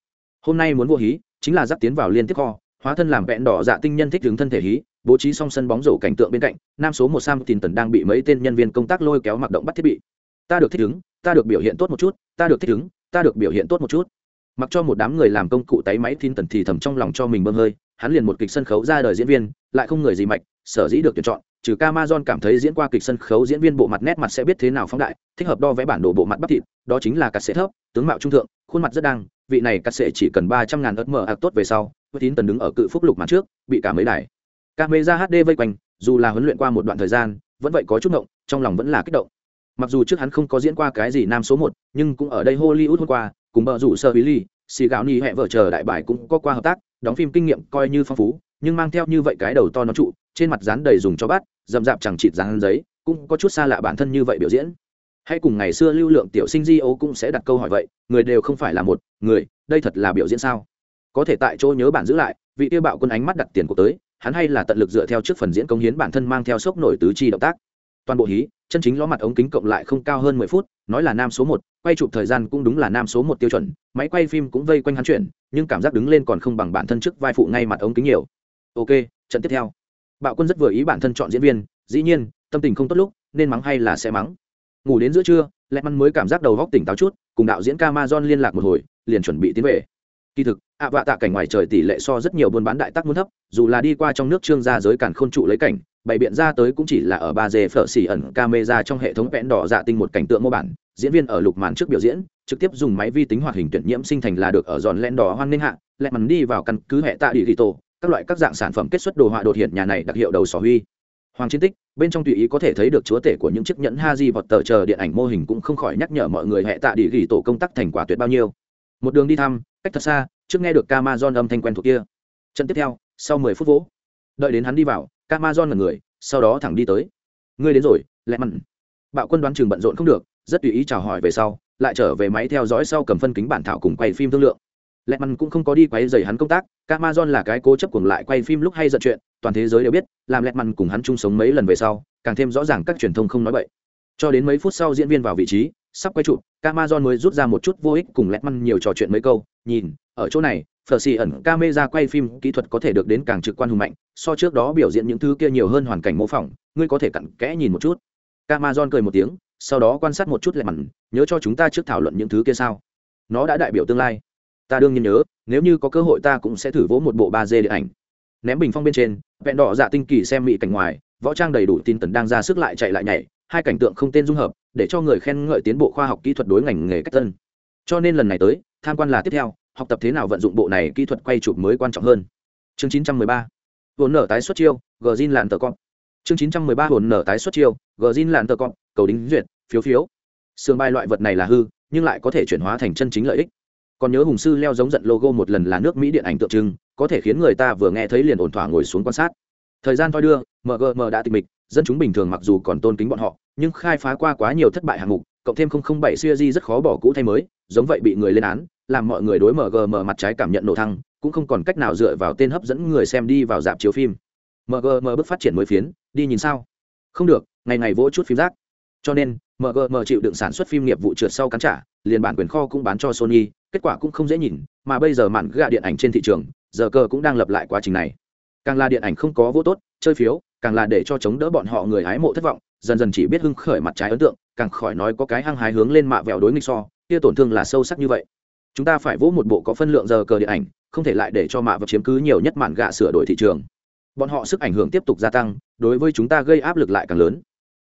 Hôm nay muốn vô hí, chính là dắt tiến vào liên tiếp kho, hóa thân làm vẹn đỏ dạ tinh nhân thích đứng thân thể hí, bố trí xong sân bóng rổ cảnh tượng bên cạnh, nam số một sam tin tần đang bị mấy tên nhân viên công tác lôi kéo mặc động bắt thiết bị. Ta được thích ứng ta được biểu hiện tốt một chút, ta được thích ứng ta được biểu hiện tốt một chút mặc cho một đám người làm công cụ tay máy tin tần thì thầm trong lòng cho mình bơm hơi hắn liền một kịch sân khấu ra đời diễn viên lại không người gì mạch sở dĩ được tuyển chọn trừ Camazon cảm thấy diễn qua kịch sân khấu diễn viên bộ mặt nét mặt sẽ biết thế nào phóng đại, thích hợp đo vẽ bản đồ bộ mặt bắp thịt, đó chính là cắt sẽ thấp, tướng mạo trung thượng, khuôn mặt rất đăng, vị này cắt sẽ chỉ cần ba trăm ngàn ớt mở hạc tốt về sau, với tín tần đứng ở cự phúc lục màn trước, bị cả mấy đài. Camera HD vây quanh, dù là huấn luyện qua một đoạn thời gian, vẫn vậy có chút động, trong lòng vẫn là kích động. Mặc dù trước hắn không có diễn qua cái gì nam số một, nhưng cũng ở đây Hollywood hôm qua, cùng bờ rủ sơ Billy, xì gạo ni hẹ vợ chờ đại bài cũng có qua hợp tác, đóng phim kinh nghiệm coi như phong phú, nhưng mang theo như vậy cái đầu to nó trụ, trên mặt dán đầy dùng cho bát dầm dạp chẳng chịt dán giấy cũng có chút xa lạ bản thân như vậy biểu diễn. Hay cùng ngày xưa lưu lượng tiểu sinh di ấu cũng sẽ đặt câu hỏi vậy người đều không phải là một người đây thật là biểu diễn sao? Có thể tại chỗ nhớ bản giữ lại vị tiêu bạo quân ánh mắt đặt tiền cuộc tới hắn hay là tận lực dựa theo trước phần diễn công hiến bản thân mang theo sốc nổi tứ chi động tác toàn bộ hí, chân chính ló mặt ống kính cộng lại không cao hơn mười phút, nói là nam số một, quay chụp thời gian cũng đúng là nam số một tiêu chuẩn, máy quay phim cũng vây quanh hắn chuyển, nhưng cảm giác đứng lên còn không bằng bản thân trước vai phụ ngay mặt ống kính nhiều. Ok, trận tiếp theo. Bạo quân rất vừa ý bản thân chọn diễn viên, dĩ nhiên, tâm tình không tốt lúc, nên mắng hay là sẽ mắng. Ngủ đến giữa trưa lẹ mắn mới cảm giác đầu góc tỉnh táo chút, cùng đạo diễn camason liên lạc một hồi, liền chuẩn bị tiến về. Kỳ thực, ạ vạ tạ cảnh ngoài trời tỷ lệ so rất nhiều buôn bán đại tác muốn thấp, dù là đi qua trong nước trương ra giới cản khôn trụ lấy cảnh bày biện ra tới cũng chỉ là ở ba dê phở xỉ ẩn camera trong hệ thống vẽn đỏ dạ tinh một cảnh tượng mô bản. Diễn viên ở lục màn trước biểu diễn, trực tiếp dùng máy vi tính hoạt hình tuyển nhiễm sinh thành là được ở giòn len đỏ hoan ninh hạ. Lẹ mắn đi vào căn cứ hệ tạ địa thị tổ, các loại các dạng sản phẩm kết xuất đồ họa đột hiện nhà này đặc hiệu đầu sò huy. Hoàng chiến tích, bên trong tùy ý có thể thấy được chúa tể của những chiếc nhẫn ha di vọt tờ chờ điện ảnh mô hình cũng không khỏi nhắc nhở mọi người hệ tạ địa thị tổ công tác thành quả tuyệt bao nhiêu. Một đường đi thăm, cách thật xa, trước nghe được Camazon âm thanh quen thuộc kia. Trận tiếp theo, sau mười phút vỗ. Đợi đến hắn đi vào Camazon là người, sau đó thẳng đi tới. Ngươi đến rồi, lẹ mặn. Bạo quân đoán chừng bận rộn không được, rất tùy ý chào hỏi về sau, lại trở về máy theo dõi sau cầm phân kính bản thảo cùng quay phim thương lượng. Lẹ mặn cũng không có đi quay rầy hắn công tác Camazon là cái cố chấp cuồng lại quay phim lúc hay giận chuyện, toàn thế giới đều biết, làm lẹ mặn cùng hắn chung sống mấy lần về sau, càng thêm rõ ràng các truyền thông không nói bậy. Cho đến mấy phút sau diễn viên vào vị trí, sắp quay chụp Camazon mới rút ra một chút vô ích cùng lẹ mặn nhiều trò chuyện mấy câu, nhìn, ở chỗ này phở xì ẩn camera quay phim kỹ thuật có thể được đến càng trực quan hùng mạnh, so trước đó biểu diễn những thứ kia nhiều hơn hoàn cảnh mô phỏng, ngươi có thể cặn kẽ nhìn một chút. Camazon cười một tiếng, sau đó quan sát một chút lẹ mặn, nhớ cho chúng ta trước thảo luận những thứ kia sao. Nó đã đại biểu tương lai. Ta đương nhiên nhớ, nếu như có cơ hội ta cũng sẽ thử vỗ một bộ ba d điện ảnh. Ném bình phong bên trên, vẹn đỏ dạ tinh kỳ xem mị cảnh ngoài, võ trang đầy đủ tin tần đang ra sức lại chạy lại nhảy, hai cảnh tượng không tên dung hợp, để cho người khen ngợi tiến bộ khoa học kỹ thuật đối ngành nghề cách tân. Cho nên lần này tới, tham quan là tiếp theo học tập thế nào vận dụng bộ này kỹ thuật quay chụp mới quan trọng hơn. Chương 913 hồn nở tái xuất chiêu gờ zin làn tờ con chương 913 hồn nở tái xuất chiêu gờ zin làn tờ con cầu đính duyệt, phiếu phiếu. Sườn bay loại vật này là hư, nhưng lại có thể chuyển hóa thành chân chính lợi ích. Còn nhớ hùng sư leo giống giận logo một lần là nước mỹ điện ảnh tượng trưng, có thể khiến người ta vừa nghe thấy liền ổn thỏa ngồi xuống quan sát. Thời gian thoi đưa mgm đã tịch mịch, dân chúng bình thường mặc dù còn tôn kính bọn họ, nhưng khai phá qua quá nhiều thất bại hạng mục, cộng thêm bảy siêu di rất khó bỏ cũ thay mới, giống vậy bị người lên án làm mọi người đối mgm mặt trái cảm nhận nổ thăng, cũng không còn cách nào dựa vào tên hấp dẫn người xem đi vào dạp chiếu phim. Mgm bước phát triển mới phiến, đi nhìn sao? Không được, ngày ngày vỗ chút phim rác. Cho nên mgm chịu đựng sản xuất phim nghiệp vụ trượt sau cắn trả, liền bản quyền kho cũng bán cho sony, kết quả cũng không dễ nhìn, mà bây giờ mạn gạ điện ảnh trên thị trường, giờ cờ cũng đang lập lại quá trình này. Càng là điện ảnh không có vô tốt, chơi phiếu, càng là để cho chống đỡ bọn họ người hái mộ thất vọng, dần dần chỉ biết hưng khởi mặt trái ấn tượng, càng khỏi nói có cái hăng hái hướng lên mạ vẹo đối nghịch so, kia tổn thương là sâu sắc như vậy chúng ta phải vỗ một bộ có phân lượng giờ cờ điện ảnh, không thể lại để cho mạ vật chiếm cứ nhiều nhất mạn gạ sửa đổi thị trường. Bọn họ sức ảnh hưởng tiếp tục gia tăng, đối với chúng ta gây áp lực lại càng lớn.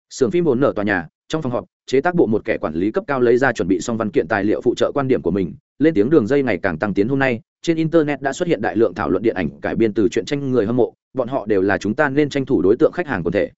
Sưởng phim vốn nở tòa nhà, trong phòng họp, chế tác bộ một kẻ quản lý cấp cao lấy ra chuẩn bị xong văn kiện tài liệu phụ trợ quan điểm của mình, lên tiếng đường dây ngày càng tăng tiến hôm nay, trên internet đã xuất hiện đại lượng thảo luận điện ảnh cải biên từ chuyện tranh người hâm mộ, bọn họ đều là chúng ta nên tranh thủ đối tượng khách hàng quần thể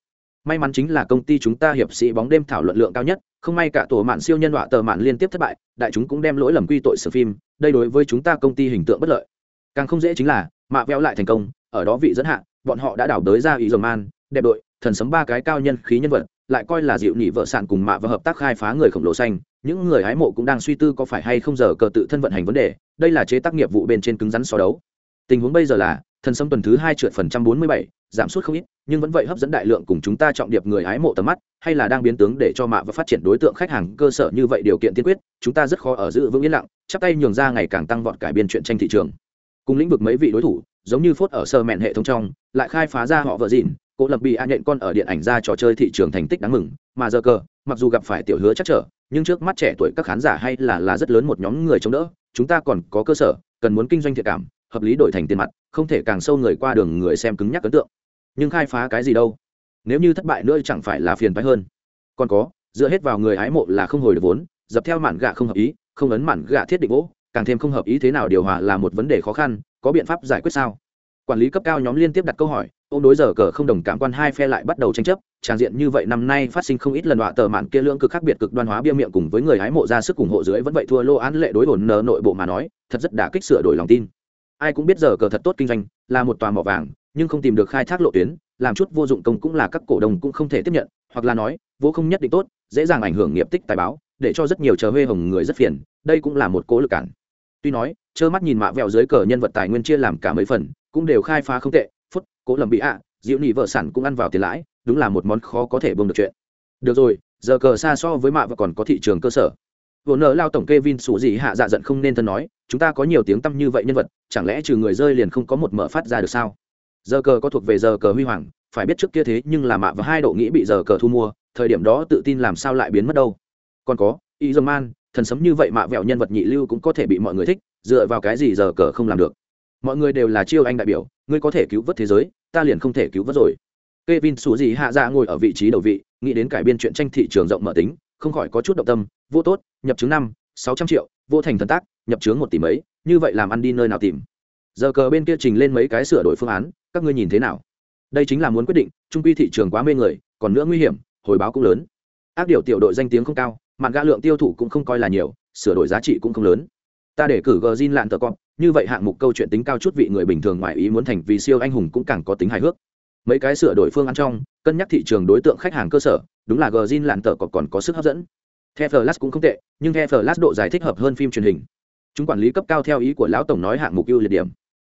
may mắn chính là công ty chúng ta hiệp sĩ bóng đêm thảo luận lượng cao nhất, không may cả tổ mạn siêu nhân họa tờ mạn liên tiếp thất bại, đại chúng cũng đem lỗi lầm quy tội sử phim, đây đối với chúng ta công ty hình tượng bất lợi. Càng không dễ chính là, mạ veo lại thành công, ở đó vị dẫn hạ, bọn họ đã đảo đới ra ý dầu man, đẹp đội, thần sấm ba cái cao nhân khí nhân vật, lại coi là dịu nhị vợ sản cùng mạ và hợp tác khai phá người khổng lồ xanh, những người hái mộ cũng đang suy tư có phải hay không giờ cờ tự thân vận hành vấn đề, đây là chế tác nghiệp vụ bên trên cứng rắn so đấu. Tình huống bây giờ là, thần sấm tuần thứ hai trượt phần trăm bốn mươi bảy giảm sút không ít, nhưng vẫn vậy hấp dẫn đại lượng cùng chúng ta trọng điệp người hái mộ tầm mắt, hay là đang biến tướng để cho mạ và phát triển đối tượng khách hàng cơ sở như vậy điều kiện tiên quyết, chúng ta rất khó ở giữ vững yên lặng, chắp tay nhường ra ngày càng tăng vọt cải biên chuyện tranh thị trường. Cùng lĩnh vực mấy vị đối thủ, giống như phốt ở sơ mẹn hệ thống trong, lại khai phá ra họ vợ dịn, cô lập bị a nhện con ở điện ảnh ra trò chơi thị trường thành tích đáng mừng, mà giờ cờ, mặc dù gặp phải tiểu hứa chắc trở, nhưng trước mắt trẻ tuổi các khán giả hay là là rất lớn một nhóm người chống đỡ, chúng ta còn có cơ sở, cần muốn kinh doanh thiệt cảm, hợp lý đổi thành tiền mặt, không thể càng sâu người qua đường người xem cứng nhắc ấn tượng nhưng khai phá cái gì đâu. Nếu như thất bại nữa chẳng phải là phiền phái hơn. Còn có, dựa hết vào người hái mộ là không hồi được vốn, dập theo mản gạ không hợp ý, không ấn mản gạ thiết định gỗ càng thêm không hợp ý thế nào điều hòa là một vấn đề khó khăn, có biện pháp giải quyết sao? Quản lý cấp cao nhóm liên tiếp đặt câu hỏi ông đối giờ cờ không đồng cảm quan hai phe lại bắt đầu tranh chấp, tràn diện như vậy năm nay phát sinh không ít lần đọa tờ mạn kia lưỡng cực khác biệt cực đoan hóa bia miệng cùng với người hái mộ ra sức ủng hộ dưới vẫn vậy thua lô án lệ đối ổn nờ nội bộ mà nói, thật rất đã kích sửa đổi lòng tin. Ai cũng biết giờ cờ thật tốt kinh doanh, là một tòa mỏ vàng nhưng không tìm được khai thác lộ tuyến làm chút vô dụng công cũng là các cổ đông cũng không thể tiếp nhận hoặc là nói vô không nhất định tốt dễ dàng ảnh hưởng nghiệp tích tài báo để cho rất nhiều chờ huê hồng người rất phiền đây cũng là một cố lực cản. Tuy nói trơ mắt nhìn mạ vẹo dưới cờ nhân vật tài nguyên chia làm cả mấy phần cũng đều khai phá không tệ phút cố lầm bị ạ à, diệu nị vợ sản cũng ăn vào tiền lãi đúng là một món khó có thể bông được chuyện. Được rồi giờ cờ xa so với mạ và còn có thị trường cơ sở. Vừa nợ lao tổng kê vin sủ gì hạ dạ giận không nên thân nói chúng ta có nhiều tiếng tăm như vậy nhân vật chẳng lẽ trừ người rơi liền không có một mở phát ra được sao? Giờ cờ có thuộc về giờ cờ huy hoàng phải biết trước kia thế nhưng là mạ và hai độ nghĩ bị giờ cờ thu mua thời điểm đó tự tin làm sao lại biến mất đâu. Còn có y dơ man thần sấm như vậy mạ vẹo nhân vật nhị lưu cũng có thể bị mọi người thích dựa vào cái gì giờ cờ không làm được? Mọi người đều là chiêu anh đại biểu ngươi có thể cứu vớt thế giới ta liền không thể cứu vớt rồi. Kevin xù gì hạ dạ ngồi ở vị trí đầu vị, nghĩ đến cải biên chuyện tranh thị trường rộng mở tính, không khỏi có chút động tâm, vô tốt, nhập chứng năm, sáu trăm triệu, vô thành thần tác, nhập chứng một tỷ mấy, như vậy làm ăn đi nơi nào tìm. Giờ cờ bên kia trình lên mấy cái sửa đổi phương án, các ngươi nhìn thế nào? Đây chính là muốn quyết định, trung quy thị trường quá mê người, còn nữa nguy hiểm, hồi báo cũng lớn. Ác điều tiểu đội danh tiếng không cao, mạng gã lượng tiêu thụ cũng không coi là nhiều, sửa đổi giá trị cũng không lớn. Ta để cử Gjin lạn tờ con, như vậy hạng mục câu chuyện tính cao chút vị người bình thường ngoài ý muốn thành vì siêu anh hùng cũng càng có tính hài hước mấy cái sửa đổi phương án trong cân nhắc thị trường đối tượng khách hàng cơ sở đúng là gờ zin lạn tờ còn, còn có sức hấp dẫn the flash cũng không tệ nhưng the flash độ dài thích hợp hơn phim truyền hình chúng quản lý cấp cao theo ý của lão tổng nói hạng mục ưu liệt điểm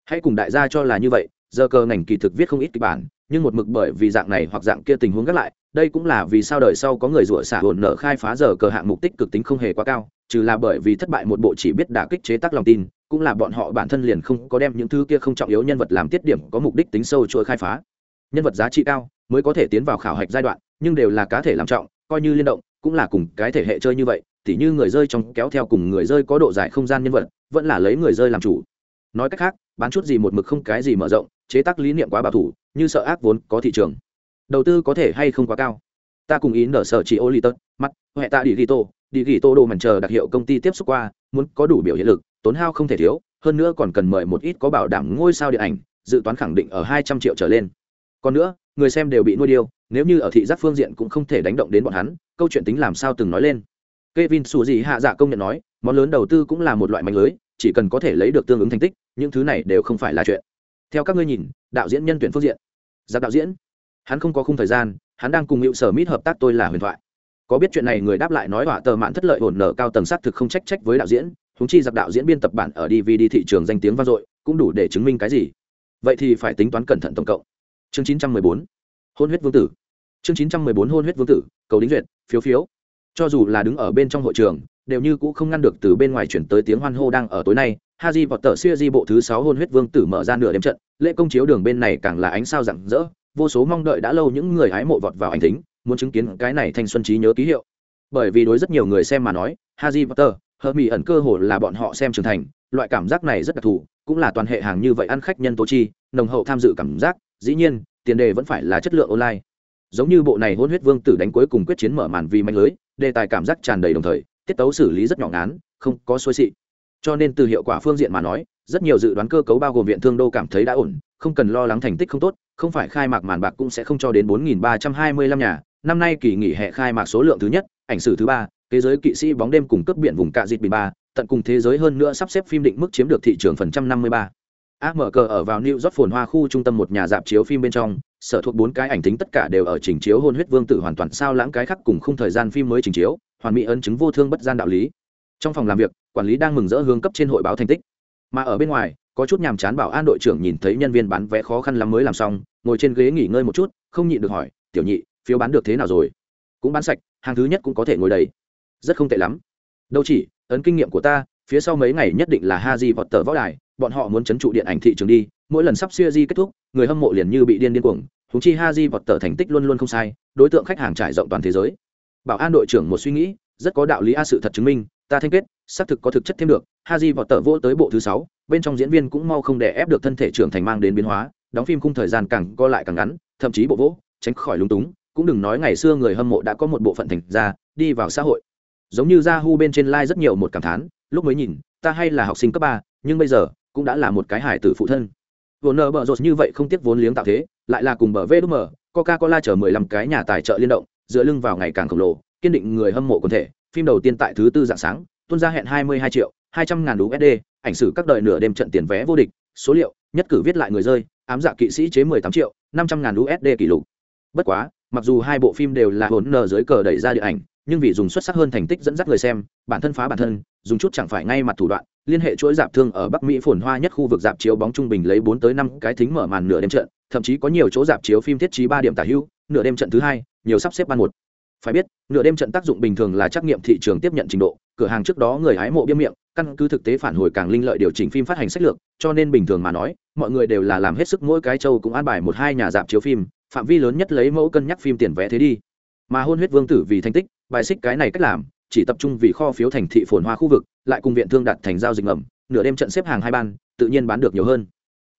hãy cùng đại gia cho là như vậy giờ cờ ngành kỳ thực viết không ít kịch bản, nhưng một mực bởi vì dạng này hoặc dạng kia tình huống gác lại, đây cũng là vì sao đời sau có người rủa xả hồn nở khai phá giờ cờ hạng mục tích cực tính không hề quá cao, trừ là bởi vì thất bại một bộ chỉ biết đả kích chế tác lòng tin, cũng là bọn họ bản thân liền không có đem những thứ kia không trọng yếu nhân vật làm tiết điểm có mục đích tính sâu chuỗi khai phá. Nhân vật giá trị cao mới có thể tiến vào khảo hạch giai đoạn, nhưng đều là cá thể làm trọng, coi như liên động, cũng là cùng cái thể hệ chơi như vậy, tỉ như người rơi trong kéo theo cùng người rơi có độ dài không gian nhân vật, vẫn là lấy người rơi làm chủ. Nói cách khác bán chút gì một mực không cái gì mở rộng chế tác lý niệm quá bảo thủ như sợ ác vốn có thị trường. Đầu tư có thể hay không quá cao? Ta cùng ý nở sở chỉ ô li tật mắt huệ ta đi ghi tô đi ghi tô đồ màn chờ đặc hiệu công ty tiếp xúc qua muốn có đủ biểu hiện lực tốn hao không thể thiếu hơn nữa còn cần mời một ít có bảo đảm ngôi sao điện ảnh dự toán khẳng định ở hai trăm triệu trở lên. Còn nữa người xem đều bị nuôi điêu nếu như ở thị giác phương diện cũng không thể đánh động đến bọn hắn câu chuyện tính làm sao từng nói lên. Kevin Sủ gì hạ dạ công nhận nói, món lớn đầu tư cũng là một loại mạnh lưới, chỉ cần có thể lấy được tương ứng thành tích, những thứ này đều không phải là chuyện. Theo các ngươi nhìn, đạo diễn nhân tuyển phương diện, giặc đạo diễn, hắn không có khung thời gian, hắn đang cùng Hữu Sở Mít hợp tác tôi là huyền thoại. Có biết chuyện này người đáp lại nói họa tờ mạn thất lợi ổn nở cao tầng sát thực không trách trách với đạo diễn, húng chi giặc đạo diễn biên tập bản ở DVD thị trường danh tiếng vang dội, cũng đủ để chứng minh cái gì. Vậy thì phải tính toán cẩn thận tổng cộng chương chín trăm mười bốn hôn huyết vương tử chương chín trăm mười bốn hôn huyết vương tử cầu đính duyệt phiếu phiếu cho dù là đứng ở bên trong hội trường đều như cũ không ngăn được từ bên ngoài chuyển tới tiếng hoan hô đang ở tối nay. Haji vọt tờ siêu di bộ thứ sáu hôn huyết vương tử mở ra nửa đêm trận, lễ công chiếu đường bên này càng là ánh sao rạng rỡ. Vô số mong đợi đã lâu những người hái mộ vọt vào ảnh thính, muốn chứng kiến cái này thanh xuân trí nhớ ký hiệu. Bởi vì đối rất nhiều người xem mà nói, haji potter hờ mỹ ẩn cơ hồ là bọn họ xem trưởng thành, loại cảm giác này rất đặc thù, cũng là toàn hệ hàng như vậy ăn khách nhân tố chi, nồng hậu tham dự cảm giác, dĩ nhiên, tiền đề vẫn phải là chất lượng online. Giống như bộ này hôn huyết vương tử đánh cuối cùng quyết chiến mở màn vì mạnh lưới, đề tài cảm giác tràn đầy đồng thời tiết tấu xử lý rất nhỏ ngán không có xuôi xị. Cho nên từ hiệu quả phương diện mà nói rất nhiều dự đoán cơ cấu bao gồm viện thương đô cảm thấy đã ổn không cần lo lắng thành tích không tốt không phải khai mạc màn bạc cũng sẽ không cho đến 4.325 nhà. Năm nay kỳ nghỉ hè khai mạc số lượng thứ nhất ảnh sử thứ ba thế giới kỵ sĩ bóng đêm cùng cấp biển vùng cạ dịt bị ba tận cùng thế giới hơn nữa sắp xếp phim định mức chiếm được thị trường phần trăm năm mươi ba. AMK ở vào New York phồn hoa khu trung tâm một nhà dạp chiếu phim bên trong, sở thuộc bốn cái ảnh tính tất cả đều ở trình chiếu hôn huyết vương tử hoàn toàn sao lãng cái khác cùng không thời gian phim mới trình chiếu, hoàn mỹ ấn chứng vô thương bất gian đạo lý. Trong phòng làm việc, quản lý đang mừng rỡ hướng cấp trên hội báo thành tích. Mà ở bên ngoài, có chút nhàm chán bảo an đội trưởng nhìn thấy nhân viên bán vé khó khăn lắm mới làm xong, ngồi trên ghế nghỉ ngơi một chút, không nhịn được hỏi, "Tiểu nhị, phiếu bán được thế nào rồi?" "Cũng bán sạch, hàng thứ nhất cũng có thể ngồi đầy." "Rất không tệ lắm." "Đâu chỉ, ấn kinh nghiệm của ta, phía sau mấy ngày nhất định là Haji tờ võ đài, bọn họ muốn chấn trụ điện ảnh thị trường đi mỗi lần sắp siêu di kết thúc người hâm mộ liền như bị điên điên cuồng húng chi ha di vọt tờ thành tích luôn luôn không sai đối tượng khách hàng trải rộng toàn thế giới bảo an đội trưởng một suy nghĩ, rất có đạo lý a sự thật chứng minh, ta thanh kết, xác thực có thực chất thêm được ha di vọt tờ vô tới bộ thứ sáu, bên trong diễn viên cũng mau không để ép được thân thể trưởng thành mang đến biến hóa, đóng phim khung thời gian càng co lại càng ngắn, thậm chí bộ vỗ, tránh khỏi lúng túng, cũng đừng nói ngày xưa người hâm mộ đã có một bộ phận thành ra, đi vào xã hội. Giống như ra Hu bên trên like rất nhiều một cảm thán, lúc mới nhìn, ta hay là học sinh cấp ba, nhưng bây giờ, cũng đã là một cái hải tử phụ thân. Vốn nợ bợ rột như vậy không tiếc vốn liếng tạo thế, lại là cùng bờ vê đúc mờ coca cola chở mười lăm cái nhà tài trợ liên động dựa lưng vào ngày càng khổng lồ, kiên định người hâm mộ quần thể. Phim đầu tiên tại thứ tư dạng sáng tuân ra hẹn hai mươi hai triệu, hai trăm ngàn usd ảnh sử các đời nửa đêm trận tiền vé vô địch. Số liệu, nhất cử viết lại người rơi, ám dạ kỵ sĩ chế mười tám triệu, năm trăm ngàn usd kỷ lục. Bất quá, mặc dù hai bộ phim đều là hồn nờ dưới cờ đẩy ra điện ảnh, nhưng vì dùng xuất sắc hơn thành tích dẫn dắt người xem, bản thân phá bản thân, dùng chút chẳng phải ngay mặt thủ đoạn, liên hệ chuỗi dạp thương ở bắc mỹ phồn hoa nhất khu vực dạp chiếu bóng trung bình lấy bốn tới năm cái thính mở màn nửa đêm trận, thậm chí có nhiều chỗ dạp chiếu phim thiết trí ba điểm tả hưu nửa đêm trận thứ hai nhiều sắp xếp ban một. Phải biết, nửa đêm trận tác dụng bình thường là trắc nghiệm thị trường tiếp nhận trình độ, cửa hàng trước đó người hái mộ biêm miệng, căn cứ thực tế phản hồi càng linh lợi điều chỉnh phim phát hành sách lược, cho nên bình thường mà nói, mọi người đều là làm hết sức mỗi cái châu cũng an bài một hai nhà dạp chiếu phim, phạm vi lớn nhất lấy mẫu cân nhắc phim tiền vé thế đi. Mà hôn huyết vương tử vì thành tích, bài xích cái này cách làm, chỉ tập trung vì kho phiếu thành thị phồn hoa khu vực, lại cùng viện thương đặt thành giao dịch ngầm, nửa đêm trận xếp hàng hai ban, tự nhiên bán được nhiều hơn.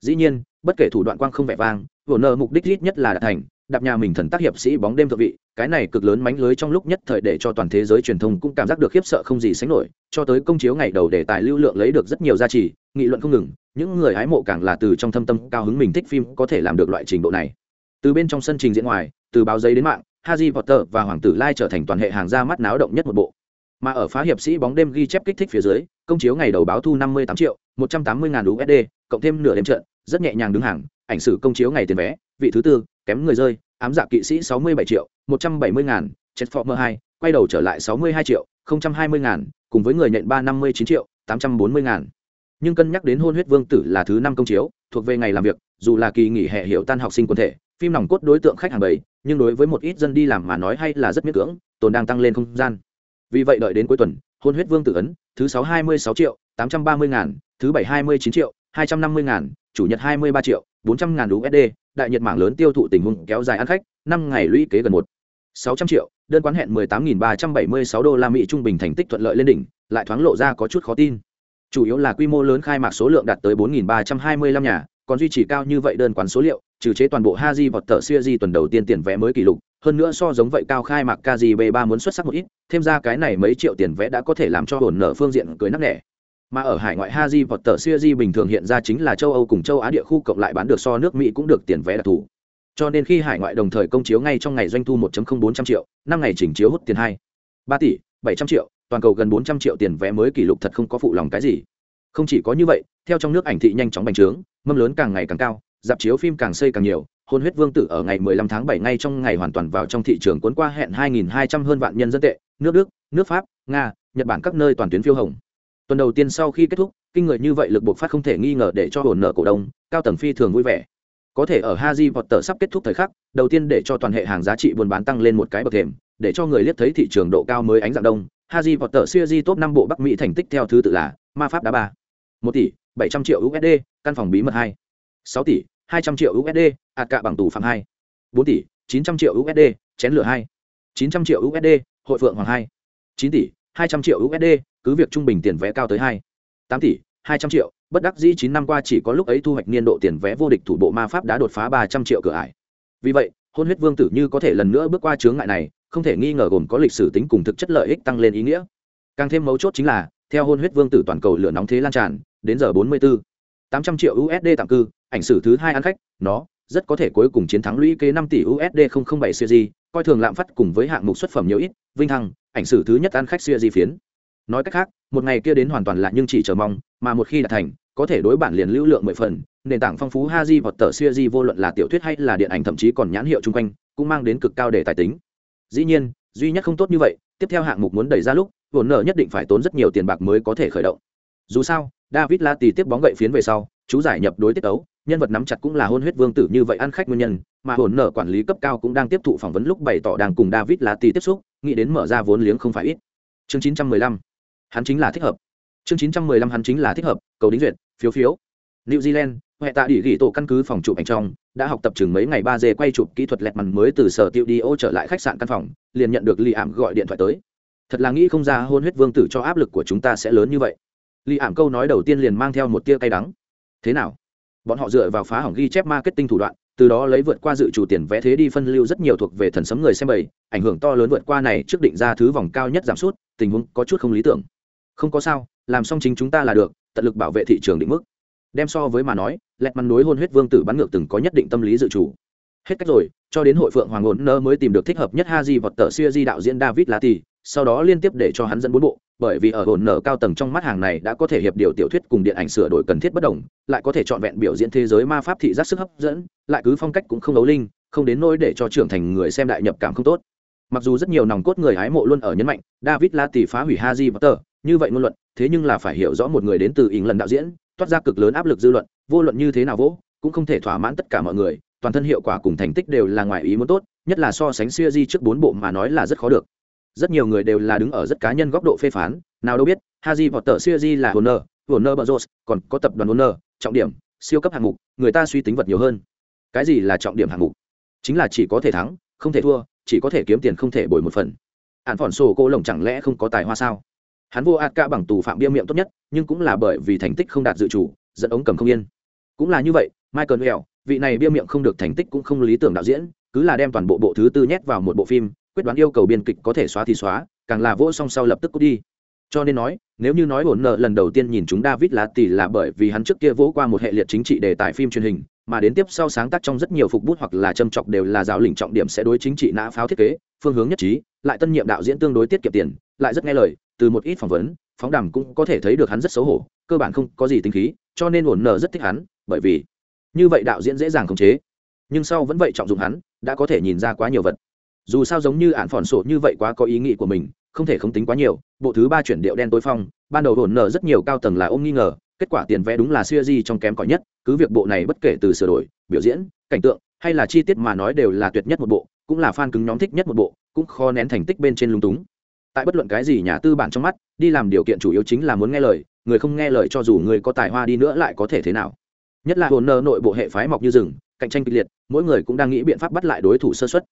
Dĩ nhiên, bất kể thủ đoạn quang không vẻ vang vồn nợ mục đích ít nhất là đạt thành đạp nhà mình thần tác hiệp sĩ bóng đêm thượng vị cái này cực lớn mánh lưới trong lúc nhất thời để cho toàn thế giới truyền thông cũng cảm giác được khiếp sợ không gì sánh nổi cho tới công chiếu ngày đầu để tài lưu lượng lấy được rất nhiều giá trị nghị luận không ngừng những người hái mộ càng là từ trong thâm tâm cao hứng mình thích phim có thể làm được loại trình độ này từ bên trong sân trình diễn ngoài từ báo giấy đến mạng Harry Potter và Hoàng tử Lai trở thành toàn hệ hàng ra mắt náo động nhất một bộ. Mà ở phá hiệp sĩ bóng đêm ghi chép kích thích phía dưới, công chiếu ngày đầu báo thu 58 triệu, 180 ngàn USD, cộng thêm nửa đêm trận, rất nhẹ nhàng đứng hàng, ảnh sử công chiếu ngày tiền vé, vị thứ tư, kém người rơi, ám dạ kỵ sĩ 67 triệu, 170 ngàn, chết phó mơ hai quay đầu trở lại 62 triệu, 020 ngàn, cùng với người nhận 359 triệu, 840 ngàn. Nhưng cân nhắc đến hôn huyết vương tử là thứ năm công chiếu, thuộc về ngày làm việc, dù là kỳ nghỉ hè hiểu tan học sinh quân thể, phim nòng cốt đối tượng khách hàng bảy nhưng đối với một ít dân đi làm mà nói hay là rất miễn cưỡng tồn đang tăng lên không gian vì vậy đợi đến cuối tuần hôn huyết vương tử ấn thứ sáu hai mươi sáu triệu tám trăm ba mươi ngàn thứ bảy hai mươi chín triệu hai trăm năm mươi ngàn chủ nhật hai mươi ba triệu bốn trăm ngàn usd đại nhật mạng lớn tiêu thụ tình huống kéo dài ăn khách năm ngày lũy kế gần một sáu trăm triệu đơn quán hẹn mười tám nghìn ba trăm bảy mươi sáu đô la mỹ trung bình thành tích thuận lợi lên đỉnh lại thoáng lộ ra có chút khó tin chủ yếu là quy mô lớn khai mạc số lượng đạt tới bốn nghìn ba trăm hai mươi lăm nhà còn duy trì cao như vậy đơn quán số liệu trừ chế toàn bộ Haji vọt tờ di tuần đầu tiên tiền vé mới kỷ lục, hơn nữa so giống vậy cao khai mạc KGB3 muốn xuất sắc một ít, thêm ra cái này mấy triệu tiền vé đã có thể làm cho hồn nở phương diện cười nắc nẻ. Mà ở hải ngoại Haji và tờ Series bình thường hiện ra chính là châu Âu cùng châu Á địa khu cộng lại bán được so nước Mỹ cũng được tiền vé đặc thù. Cho nên khi hải ngoại đồng thời công chiếu ngay trong ngày doanh thu 1.0400 triệu, năm ngày chỉnh chiếu hút tiền 2. 3 tỷ, 700 triệu, toàn cầu gần 400 triệu tiền vé mới kỷ lục thật không có phụ lòng cái gì. Không chỉ có như vậy, theo trong nước ảnh thị nhanh chóng bành trướng, mâm lớn càng ngày càng cao, dạp chiếu phim càng xây càng nhiều hôn huyết vương tử ở ngày 15 tháng 7 ngay trong ngày hoàn toàn vào trong thị trường cuốn qua hẹn 2.200 hơn vạn nhân dân tệ nước đức nước pháp nga nhật bản các nơi toàn tuyến phiêu hồng tuần đầu tiên sau khi kết thúc kinh người như vậy lực buộc phát không thể nghi ngờ để cho hồn nợ cổ đông cao tầng phi thường vui vẻ có thể ở Haji Potter sắp kết thúc thời khắc, đầu tiên để cho toàn hệ hàng giá trị buôn bán tăng lên một cái bậc thềm, để cho người liếc thấy thị trường độ cao mới ánh dạng đông. Haji Potter series top 5 bộ Bắc Mỹ thành tích theo thứ tự là: Ma pháp đá 3, 1 tỷ 700 triệu USD, căn phòng bí mật 2, 6 tỷ hai trăm triệu usd hạt cạ bằng tù phạm hai bốn tỷ chín trăm triệu usd chén lửa hai chín trăm triệu usd hội phượng hoàng hai chín tỷ hai trăm triệu usd cứ việc trung bình tiền vé cao tới hai, tám tỷ, hai trăm triệu, bất đắc dĩ chín năm qua chỉ có lúc ấy thu hoạch niên độ tiền vé vô địch thủ bộ ma pháp đã đột phá ba trăm triệu cửa ải. Vì vậy, hôn huyết vương tử như có thể lần nữa bước qua chướng ngại này, không thể nghi ngờ gồm có lịch sử tính cùng thực chất lợi ích tăng lên ý nghĩa. Càng thêm mấu chốt chính là, theo hôn huyết vương tử toàn cầu lửa nóng thế lan tràn, đến giờ bốn mươi bốn tám trăm triệu usd tạm cư, ảnh sử thứ hai ăn khách, nó rất có thể cuối cùng chiến thắng lũy kế năm tỷ usd 007 series, coi thường lạm phát cùng với hạng mục xuất phẩm nhiều ít, vinh thăng ảnh sử thứ nhất ăn khách series phiến. Nói cách khác, một ngày kia đến hoàn toàn là nhưng chỉ chờ mong, mà một khi đã thành, có thể đối bản liền lưu lượng mười phần, nền tảng phong phú haji hoặc tờ series vô luận là tiểu thuyết hay là điện ảnh thậm chí còn nhãn hiệu chung quanh, cũng mang đến cực cao để tài tính. Dĩ nhiên, duy nhất không tốt như vậy, tiếp theo hạng mục muốn đẩy ra lúc vốn nợ nhất định phải tốn rất nhiều tiền bạc mới có thể khởi động. Dù sao, david la tì tiếp bóng gậy phiến về sau, chú giải nhập đối tiết ấu, nhân vật nắm chặt cũng là hôn huyết vương tử như vậy ăn khách nguyên nhân, mà hồn nợ quản lý cấp cao cũng đang tiếp thụ phỏng vấn lúc bày tỏ đang cùng david la tì tiếp xúc nghĩ đến mở ra vốn liếng không phải ít. Chương 915 hắn chính là thích hợp. Chương 915 hắn chính là thích hợp, cầu đính duyệt, phiếu phiếu. New zealand, huệ tạ địa ghi tổ căn cứ phòng chụp ảnh trong, đã học tập chừng mấy ngày ba d quay chụp kỹ thuật lẹt mằn mới từ sở tiêu đi ô trở lại khách sạn căn phòng, liền nhận được li ảm gọi điện thoại tới. Thật là nghĩ không ra hôn huyết vương tử cho áp lực của chúng ta sẽ lớn như vậy. Li ảm câu nói đầu tiên liền mang theo một tia cay đắng. Thế nào? Bọn họ dựa vào phá hỏng ghi chép marketing thủ đoạn từ đó lấy vượt qua dự chủ tiền vẽ thế đi phân lưu rất nhiều thuộc về thần sấm người xem bầy, ảnh hưởng to lớn vượt qua này trước định ra thứ vòng cao nhất giảm sút, tình huống có chút không lý tưởng. Không có sao, làm xong chính chúng ta là được, tận lực bảo vệ thị trường định mức. Đem so với mà nói, lẹt mắn đối hôn huyết vương tử bắn ngược từng có nhất định tâm lý dự chủ hết cách rồi, cho đến hội phượng hoàng ổn nơ mới tìm được thích hợp nhất ha di vọt tờ siêu di đạo diễn david lati, sau đó liên tiếp để cho hắn dẫn bốn bộ bởi vì ở hồn nở cao tầng trong mắt hàng này đã có thể hiệp điều tiểu thuyết cùng điện ảnh sửa đổi cần thiết bất đồng, lại có thể trọn vẹn biểu diễn thế giới ma pháp thị giác sức hấp dẫn, lại cứ phong cách cũng không đấu linh, không đến nỗi để cho trưởng thành người xem đại nhập cảm không tốt. Mặc dù rất nhiều nòng cốt người hái mộ luôn ở nhấn mạnh, david la tỷ phá hủy haji potter, như vậy ngôn luận, thế nhưng là phải hiểu rõ một người đến từ ỉng lần đạo diễn, toát ra cực lớn áp lực dư luận, vô luận như thế nào vỗ, cũng không thể thỏa mãn tất cả mọi người, toàn thân hiệu quả cùng thành tích đều là ngoài ý muốn tốt, nhất là so sánh siêu di trước bốn bộ mà nói là rất khó được rất nhiều người đều là đứng ở rất cá nhân góc độ phê phán, nào đâu biết haji và tờ siêu di là honor honor bờ còn có tập đoàn honor trọng điểm, siêu cấp hạng mục, người ta suy tính vật nhiều hơn. Cái gì là trọng điểm hạng mục? Chính là chỉ có thể thắng, không thể thua, chỉ có thể kiếm tiền không thể bồi một phần. Hạn phỏn sổ cô lồng chẳng lẽ không có tài hoa sao? Hắn vô ạt ca bằng tù phạm bia miệng tốt nhất, nhưng cũng là bởi vì thành tích không đạt dự chủ, dẫn ống cầm không yên. Cũng là như vậy, michael well vị này bia miệng không được thành tích cũng không lý tưởng đạo diễn, cứ là đem toàn bộ bộ thứ tư nhét vào một bộ phim quyết đoán yêu cầu biên kịch có thể xóa thì xóa, càng là vỗ song sau lập tức cút đi. Cho nên nói, nếu như nói ổn nợ lần đầu tiên nhìn chúng david lá tỷ là bởi vì hắn trước kia vỗ qua một hệ liệt chính trị đề tài phim truyền hình, mà đến tiếp sau sáng tác trong rất nhiều phục bút hoặc là châm chọc đều là giáo lĩnh trọng điểm sẽ đối chính trị nã pháo thiết kế, phương hướng nhất trí, lại tân nhiệm đạo diễn tương đối tiết kiệm tiền, lại rất nghe lời, từ một ít phỏng vấn, phóng đàm cũng có thể thấy được hắn rất xấu hổ, cơ bản không có gì tính khí, cho nên ổn nợ rất thích hắn, bởi vì như vậy đạo diễn dễ dàng khống chế. Nhưng sau vẫn vậy trọng dụng hắn, đã có thể nhìn ra quá nhiều vật dù sao giống như ạn phỏn sổ như vậy quá có ý nghĩ của mình, không thể không tính quá nhiều. Bộ thứ ba chuyển điệu đen tối phong, ban đầu hồn nở rất nhiều cao tầng là ôm nghi ngờ, kết quả tiền vẽ đúng là siêu di trong kém cỏi nhất, cứ việc bộ này bất kể từ sửa đổi, biểu diễn, cảnh tượng, hay là chi tiết mà nói đều là tuyệt nhất một bộ, cũng là fan cứng nhóm thích nhất một bộ, cũng khó nén thành tích bên trên lung túng. Tại bất luận cái gì nhà tư bản trong mắt, đi làm điều kiện chủ yếu chính là muốn nghe lời, người không nghe lời cho dù người có tài hoa đi nữa lại có thể thế nào. Nhất là hồn nơ nội bộ hệ phái mọc như rừng, cạnh tranh kịch liệt, mỗi người cũng đang nghĩ biện pháp bắt lại đối thủ sơ xuất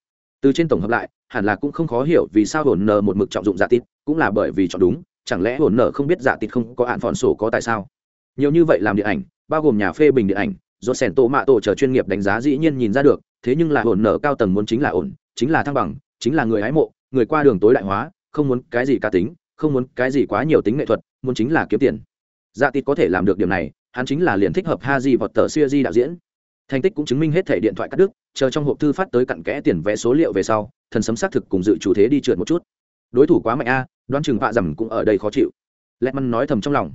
từ trên tổng hợp lại, hẳn là cũng không khó hiểu vì sao hồn nờ một mực trọng dụng giả tít cũng là bởi vì chọn đúng, chẳng lẽ hồn nờ không biết giả tít không có hạn phòn sổ có tại sao? Nhiều như vậy làm điện ảnh, bao gồm nhà phê bình điện ảnh, do sẻn tổ mạ tổ chờ chuyên nghiệp đánh giá dĩ nhiên nhìn ra được, thế nhưng là hồn nở cao tầng muốn chính là ổn, chính là thăng bằng, chính là người hái mộ, người qua đường tối đại hóa, không muốn cái gì cá tính, không muốn cái gì quá nhiều tính nghệ thuật, muốn chính là kiếm tiền. Dạ tít có thể làm được điều này, hắn chính là liền thích hợp ha di vọt tờ siêu di đạo diễn thành tích cũng chứng minh hết thẻ điện thoại cắt đứt chờ trong hộp thư phát tới cặn kẽ tiền vé số liệu về sau thần sấm xác thực cùng dự chủ thế đi trượt một chút. Đối thủ quá mạnh a đoán chừng vạ dầm cũng ở đây khó chịu. Lẹt măn nói thầm trong lòng.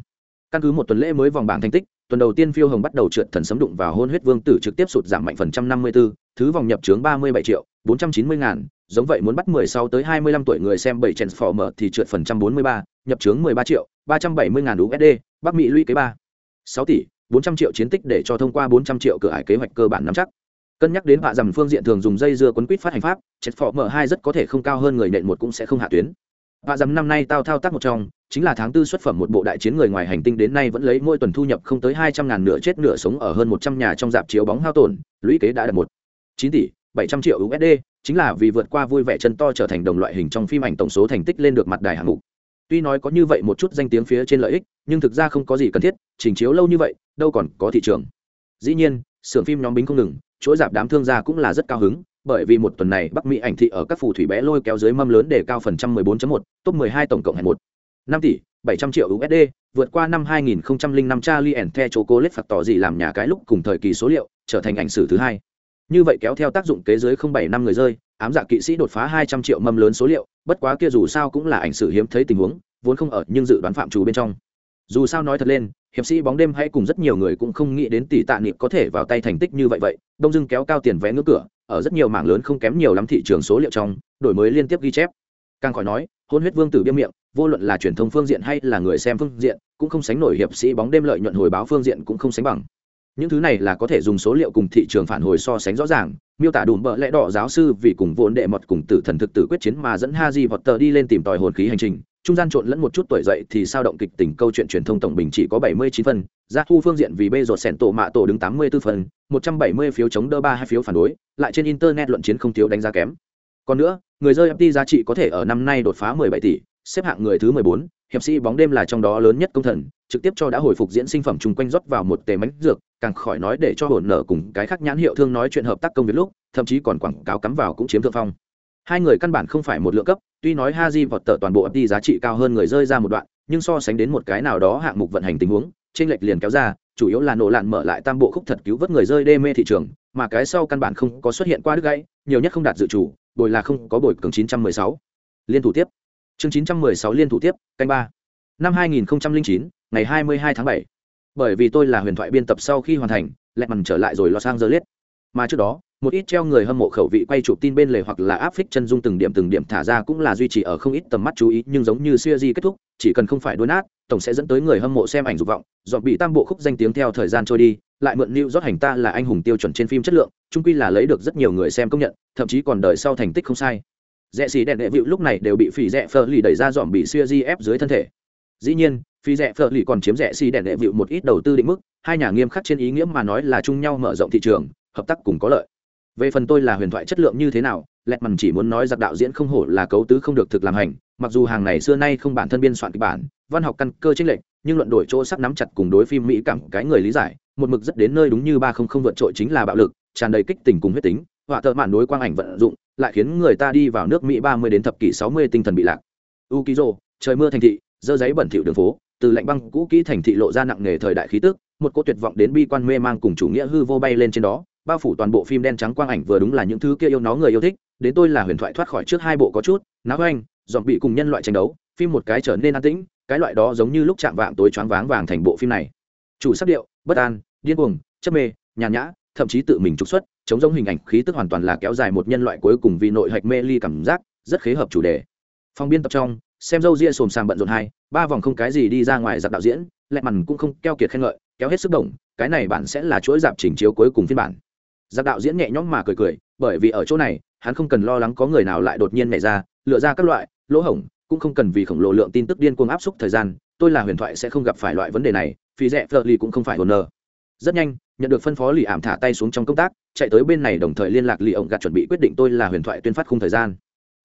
Căn cứ một tuần lễ mới vòng bảng thành tích tuần đầu tiên phiêu hồng bắt đầu trượt thần sấm đụng vào hôn huyết vương tử trực tiếp sụt giảm mạnh phần trăm năm mươi 54, thứ vòng nhập trướng ba mươi bảy triệu bốn trăm chín mươi ngàn giống vậy muốn bắt mười sáu tới hai mươi lăm tuổi người xem bảy transformer thì trượt phần trăm bốn mươi ba nhập trướng mười ba triệu ba trăm bảy mươi ngàn USD Bắc Mỹ lũy kế ba sáu tỷ bốn trăm triệu chiến tích để cho thông qua bốn trăm triệu cửa ải kế hoạch cơ bản nắm chắc. Cân nhắc đến họa dầm phương diện thường dùng dây dưa quấn quýt phát hành pháp chết phỏ mở hai rất có thể không cao hơn người nện một cũng sẽ không hạ tuyến. Họa dầm năm nay tao thao tác một trong, chính là tháng tư xuất phẩm một bộ đại chiến người ngoài hành tinh đến nay vẫn lấy mỗi tuần thu nhập không tới hai trăm ngàn nửa chết nửa sống ở hơn một trăm nhà trong dạp chiếu bóng hao tổn, lũy kế đã đạt một chín tỷ, bảy trăm triệu usd chính là vì vượt qua vui vẻ chân to trở thành đồng loại hình trong phim ảnh tổng số thành tích lên được mặt đài hạng mục tuy nói có như vậy một chút danh tiếng phía trên lợi ích nhưng thực ra không có gì cần thiết trình chiếu lâu như vậy đâu còn có thị trường dĩ nhiên xưởng phim nhóm bính không ngừng chuỗi dạp đám thương gia cũng là rất cao hứng bởi vì một tuần này bắc mỹ ảnh thị ở các phù thủy bé lôi kéo dưới mâm lớn để cao phần trăm 14.1, top 12 tổng cộng hẹn một năm tỷ 700 triệu USD, vượt qua năm 2005 Charlie and the Chocolate phạt tỏ gì làm nhà cái lúc cùng thời kỳ số liệu, trở thành ảnh sử thứ hai. Như vậy kéo theo tác dụng kế dưới 07 năm người rơi, ám dạ kỵ sĩ đột phá 200 triệu mâm lớn số liệu, bất quá kia dù sao cũng là ảnh sử hiếm thấy tình huống, vốn không ở nhưng dự đoán phạm trù bên trong. Dù sao nói thật lên, hiệp sĩ bóng đêm hay cùng rất nhiều người cũng không nghĩ đến tỷ tạ niệm có thể vào tay thành tích như vậy vậy, đông dưng kéo cao tiền vé ngưỡng cửa, ở rất nhiều mảng lớn không kém nhiều lắm thị trường số liệu trong, đổi mới liên tiếp ghi chép. Càng khỏi nói, hôn huyết vương tử biêm miệng, vô luận là truyền thông phương diện hay là người xem phương diện, cũng không sánh nổi hiệp sĩ bóng đêm lợi nhuận hồi báo phương diện cũng không sánh bằng những thứ này là có thể dùng số liệu cùng thị trường phản hồi so sánh rõ ràng. Miêu tả đùm bợ lẽ đỏ giáo sư vì cùng vốn đệ mật cùng tử thần thực tử quyết chiến mà dẫn ha di vọt tờ đi lên tìm tòi hồn khí hành trình. Trung gian trộn lẫn một chút tuổi dậy thì sao động kịch tình câu chuyện truyền thông tổng bình chỉ có 79 phần, Ra thu phương diện vì bê rột sẻn tổ mạ tổ đứng 84 phần 170 phiếu chống đỡ ba hai phiếu phản đối lại trên internet luận chiến không thiếu đánh giá kém. Còn nữa người rơi FT giá trị có thể ở năm nay đột phá 17 tỷ xếp hạng người thứ 14, hiệp sĩ bóng đêm là trong đó lớn nhất công thần trực tiếp cho đã hồi phục diễn sinh phẩm chung quanh rót vào một tề mánh dược càng khỏi nói để cho hồn nở cùng cái khác nhãn hiệu thương nói chuyện hợp tác công việc lúc thậm chí còn quảng cáo cắm vào cũng chiếm thượng phong hai người căn bản không phải một lượng cấp tuy nói haji vọt tờ toàn bộ đi giá trị cao hơn người rơi ra một đoạn nhưng so sánh đến một cái nào đó hạng mục vận hành tình huống trên lệch liền kéo ra chủ yếu là nổ lạn mở lại tam bộ khúc thật cứu vớt người rơi đê mê thị trường mà cái sau căn bản không có xuất hiện qua đứt gãy nhiều nhất không đạt dự chủ bồi là không có bồi cường 916. liên thủ tiếp chương 916 liên thủ tiếp canh ba. Năm 2009, ngày 22 tháng 7. bởi vì tôi là huyền thoại biên tập sau khi hoàn thành lẹ mằn trở lại rồi lo sang giờ angeles. Mà trước đó một ít treo người hâm mộ khẩu vị quay chụp tin bên lề hoặc là áp phích chân dung từng điểm từng điểm thả ra cũng là duy trì ở không ít tầm mắt chú ý nhưng giống như siêu di kết thúc chỉ cần không phải đuối nát tổng sẽ dẫn tới người hâm mộ xem ảnh dục vọng dọn bị tam bộ khúc danh tiếng theo thời gian trôi đi lại mượn lưu rót hành ta là anh hùng tiêu chuẩn trên phim chất lượng trung quy là lấy được rất nhiều người xem công nhận thậm chí còn đời sau thành tích không sai rẽ xì đèn đệ vịu lúc này đều bị phỉ rẽ phờ lì đẩy ra dòm bị xuya di ép dưới thân thể. Dĩ nhiên phí rẽ phở lì còn chiếm rẽ xì đèn đệ vịu một ít đầu tư định mức, hai nhà nghiêm khắc trên ý nghĩa mà nói là chung nhau mở rộng thị trường, hợp tác cùng có lợi. Về phần tôi là huyền thoại chất lượng như thế nào lẹt mằn chỉ muốn nói giặc đạo diễn không hổ là cấu tứ không được thực làm hành, mặc dù hàng này xưa nay không bản thân biên soạn kịch bản, văn học căn cơ chính lệch, nhưng luận đổi chỗ sắp nắm chặt cùng đối phim mỹ cảm cái người lý giải, một mực rất đến nơi đúng như ba không không vượt trội chính là bạo lực, tràn đầy kích tình cùng huyết tính, họa thợ mạn đối quang ảnh vận dụng lại khiến người ta đi vào nước mỹ ba mươi đến thập kỷ sáu mươi tinh thần bị lạc. U ký rô trời mưa thành thị, dơ giấy bẩn thỉu đường phố, từ lạnh băng cũ kỹ thành thị lộ ra nặng nề thời đại khí tức, một cô tuyệt vọng đến bi quan mê mang cùng chủ nghĩa hư vô bay lên trên đó, bao phủ toàn bộ phim đen trắng quang ảnh vừa đúng là những thứ kia yêu nó người yêu thích, đến tôi là huyền thoại thoát khỏi trước hai bộ có chút, náo anh dọn bị cùng nhân loại tranh đấu, phim một cái trở nên an tĩnh, cái loại đó giống như lúc chạm vạng tối choáng váng vàng thành bộ phim này. Chủ sắc điệu, bất an, điên cuồng, chấp mê, nhàn nhã thậm chí tự mình trục xuất, chống giống hình ảnh khí tức hoàn toàn là kéo dài một nhân loại cuối cùng vì nội hạch mê ly cảm giác, rất khế hợp chủ đề. Phong biên tập trong, xem dâu ria xồm sàng bận rộn hai, ba vòng không cái gì đi ra ngoài dạp đạo diễn, lẹ mằn cũng không keo kiệt khen ngợi, kéo hết sức động cái này bản sẽ là chuỗi dạp trình chiếu cuối cùng phiên bản. Dạp đạo diễn nhẹ nhõm mà cười cười, bởi vì ở chỗ này, hắn không cần lo lắng có người nào lại đột nhiên nhảy ra, lựa ra các loại, lỗ hổng, cũng không cần vì khổng lồ lượng tin tức điên cuồng áp suất thời gian, tôi là huyền thoại sẽ không gặp phải loại vấn đề này vì rẻ phờ ly cũng không phải hồn nờ rất nhanh, nhận được phân phó lì ảm thả tay xuống trong công tác, chạy tới bên này đồng thời liên lạc lì ổng gạt chuẩn bị quyết định tôi là huyền thoại tuyên phát khung thời gian.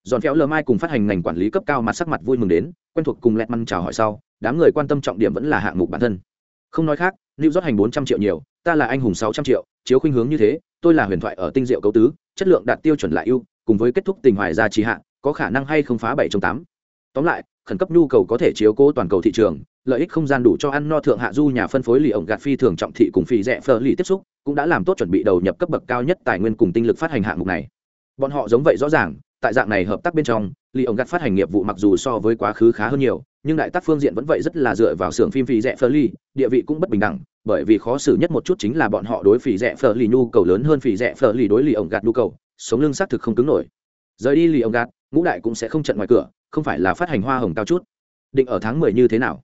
Dọn phéo lờ mai cùng phát hành ngành quản lý cấp cao mặt sắc mặt vui mừng đến, quen thuộc cùng lẹt măn chào hỏi sau, đám người quan tâm trọng điểm vẫn là hạng mục bản thân. Không nói khác lưu rót hành bốn trăm triệu nhiều, ta là anh hùng sáu trăm triệu, chiếu khuynh hướng như thế, tôi là huyền thoại ở tinh diệu cấu tứ, chất lượng đạt tiêu chuẩn lại ưu, cùng với kết thúc tình hoài gia trì hạ, có khả năng hay không phá bảy trong tám. Tóm lại, khẩn cấp nhu cầu có thể chiếu cố toàn cầu thị trường lợi ích không gian đủ cho ăn no thượng hạ du nhà phân phối lì ổng gạt phi thường trọng thị cùng phi rẻ phờ lì tiếp xúc, cũng đã làm tốt chuẩn bị đầu nhập cấp bậc cao nhất tài nguyên cùng tinh lực phát hành hạng mục này. Bọn họ giống vậy rõ ràng, tại dạng này hợp tác bên trong, lì ổng gạt phát hành nghiệp vụ mặc dù so với quá khứ khá hơn nhiều, nhưng đại tác phương diện vẫn vậy rất là dựa vào xưởng phim phì rẻ phờ lì, địa vị cũng bất bình đẳng, bởi vì khó xử nhất một chút chính là bọn họ đối phì rẻ phờ lì nhu cầu lớn hơn phì rẻ phờ lì đối lì ổng gạt nhu cầu, sống lưng xác thực không cứng nổi. Rời đi lì ổng gạt, ngũ đại cũng sẽ không trận ngoài cửa, không phải là phát hành hoa hồng cao chút. Định ở tháng mười như thế nào?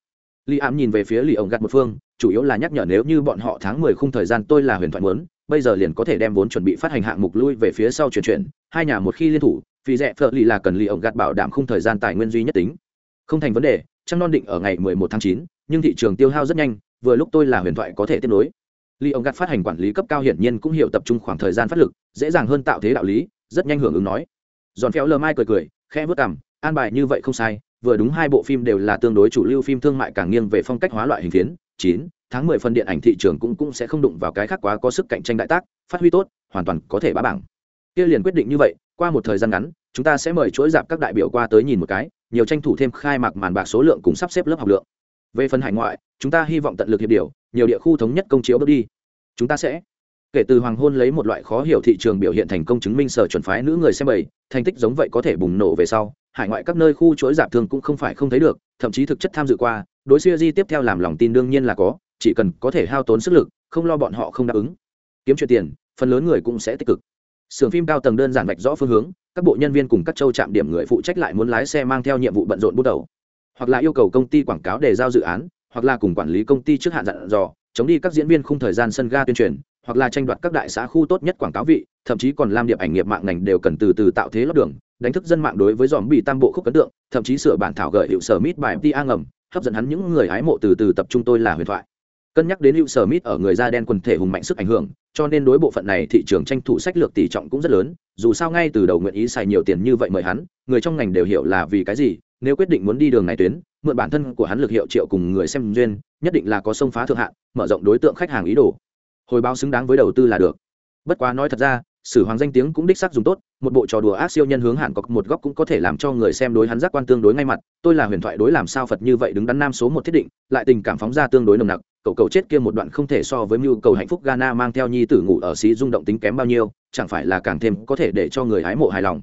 Lý Ám nhìn về phía lì ổng gạt một phương chủ yếu là nhắc nhở nếu như bọn họ tháng mười khung thời gian tôi là huyền thoại muốn bây giờ liền có thể đem vốn chuẩn bị phát hành hạng mục lui về phía sau chuyển chuyển hai nhà một khi liên thủ vì rẻ phở lì là cần lì ổng gạt bảo đảm không thời gian tài nguyên duy nhất tính. Không thành vấn đề trăng non định ở ngày 11 tháng 9, nhưng thị trường tiêu hao rất nhanh vừa lúc tôi là huyền thoại có thể tiếp nối. Lì ổng gạt phát hành quản lý cấp cao hiển nhiên cũng hiểu tập trung khoảng thời gian phát lực dễ dàng hơn tạo thế đạo lý rất nhanh hưởng ứng nói. Giòn phéo lơ mai cười cười khẽ vớt cằm an bài như vậy không sai vừa đúng hai bộ phim đều là tương đối chủ lưu phim thương mại càng nghiêng về phong cách hóa loại hình phiến, chín, tháng mười phần điện ảnh thị trường cũng cũng sẽ không đụng vào cái khác quá có sức cạnh tranh đại tác, phát huy tốt, hoàn toàn có thể bá bảng. Kia liền quyết định như vậy, qua một thời gian ngắn, chúng ta sẽ mời chuỗi dạp các đại biểu qua tới nhìn một cái, nhiều tranh thủ thêm khai mạc màn bạc số lượng cùng sắp xếp lớp học lượng. Về phần hải ngoại, chúng ta hy vọng tận lực hiệp điều, nhiều địa khu thống nhất công chiếu bước đi. Chúng ta sẽ kể từ hoàng hôn lấy một loại khó hiểu thị trường biểu hiện thành công chứng minh sở chuẩn phái nữ người xem bảy thành tích giống vậy có thể bùng nổ về sau hải ngoại các nơi khu chuỗi giảm thương cũng không phải không thấy được, thậm chí thực chất tham dự qua, đối siêu di tiếp theo làm lòng tin đương nhiên là có, chỉ cần có thể hao tốn sức lực, không lo bọn họ không đáp ứng. Kiếm chuyện tiền, phần lớn người cũng sẽ tích cực. Sưởng phim cao tầng đơn giản vạch rõ phương hướng, các bộ nhân viên cùng các châu trạm điểm người phụ trách lại muốn lái xe mang theo nhiệm vụ bận rộn bút đầu. Hoặc là yêu cầu công ty quảng cáo để giao dự án, hoặc là cùng quản lý công ty trước hạn dặn dò, chống đi các diễn viên khung thời gian sân ga tuyên truyền, hoặc là tranh đoạt các đại xã khu tốt nhất quảng cáo vị, thậm chí còn làm điệp ảnh nghiệp mạng ngành đều cần từ từ tạo thế lót đường đánh thức dân mạng đối với dòm bị tam bộ khúc ấn tượng, thậm chí sửa bản thảo gợi hiệu sở mít bài ti a ngầm, hấp dẫn hắn những người hái mộ từ từ tập trung tôi là huyền thoại. Cân nhắc đến hiệu sở mít ở người da đen quần thể hùng mạnh sức ảnh hưởng, cho nên đối bộ phận này thị trường tranh thủ sách lược tỷ trọng cũng rất lớn, dù sao ngay từ đầu nguyện ý xài nhiều tiền như vậy mời hắn, người trong ngành đều hiểu là vì cái gì, nếu quyết định muốn đi đường này tuyến, mượn bản thân của hắn lực hiệu triệu cùng người xem duyên, nhất định là có sông phá thượng hạn, mở rộng đối tượng khách hàng ý đồ. Hồi báo xứng đáng với đầu tư là được. Bất quá nói thật ra sử hoàng danh tiếng cũng đích xác dùng tốt, một bộ trò đùa ác siêu nhân hướng hạn có một góc cũng có thể làm cho người xem đối hắn giác quan tương đối ngay mặt, tôi là huyền thoại đối làm sao phật như vậy đứng đắn nam số một thiết định, lại tình cảm phóng ra tương đối nồng nặc, cậu cầu chết kia một đoạn không thể so với mưu cầu hạnh phúc ghana mang theo nhi tử ngủ ở xí rung động tính kém bao nhiêu, chẳng phải là càng thêm có thể để cho người hái mộ hài lòng.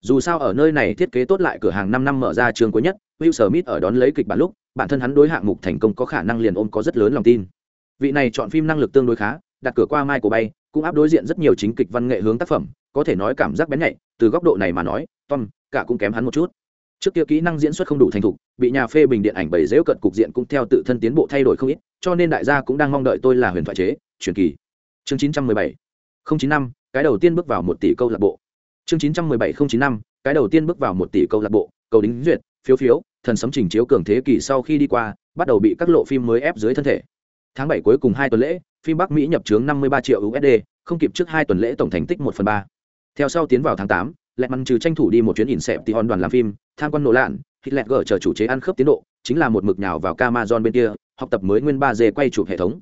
Dù sao ở nơi này thiết kế tốt lại cửa hàng năm năm mở ra trường cuối nhất, Will Smith ở đón lấy kịch bản lúc, bản thân hắn đối hạng mục thành công có khả năng liền ôm có rất lớn lòng tin. Vị này chọn phim năng lực tương đối khá đặt cửa qua mai của bay, cũng áp đối diện rất nhiều chính kịch văn nghệ hướng tác phẩm, có thể nói cảm giác bén nhạy, từ góc độ này mà nói, tom, cả cũng kém hắn một chút. Trước kia kỹ năng diễn xuất không đủ thành thục, bị nhà phê bình điện ảnh bày dễu cận cục diện cũng theo tự thân tiến bộ thay đổi không ít, cho nên đại gia cũng đang mong đợi tôi là huyền thoại chế, truyền kỳ. Chương 917 095 cái đầu tiên bước vào một tỷ câu lạc bộ. Chương 917 095 cái đầu tiên bước vào một tỷ câu lạc bộ, cầu đính duyệt, phiếu phiếu, thần sấm trình chiếu cường thế kỷ sau khi đi qua, bắt đầu bị các lộ phim mới ép dưới thân thể. Tháng bảy cuối cùng hai tuần lễ phim bắc mỹ nhập trướng 53 triệu usd không kịp trước hai tuần lễ tổng thành tích một phần ba. Theo sau tiến vào tháng 8, lẹt măn trừ tranh thủ đi một chuyến ỉn xẹp thì đoàn làm phim tham quan nổ lạn hit lẹt gở chờ chủ chế ăn khớp tiến độ chính là một mực nhào vào Amazon bên kia học tập mới nguyên ba d quay chụp hệ thống.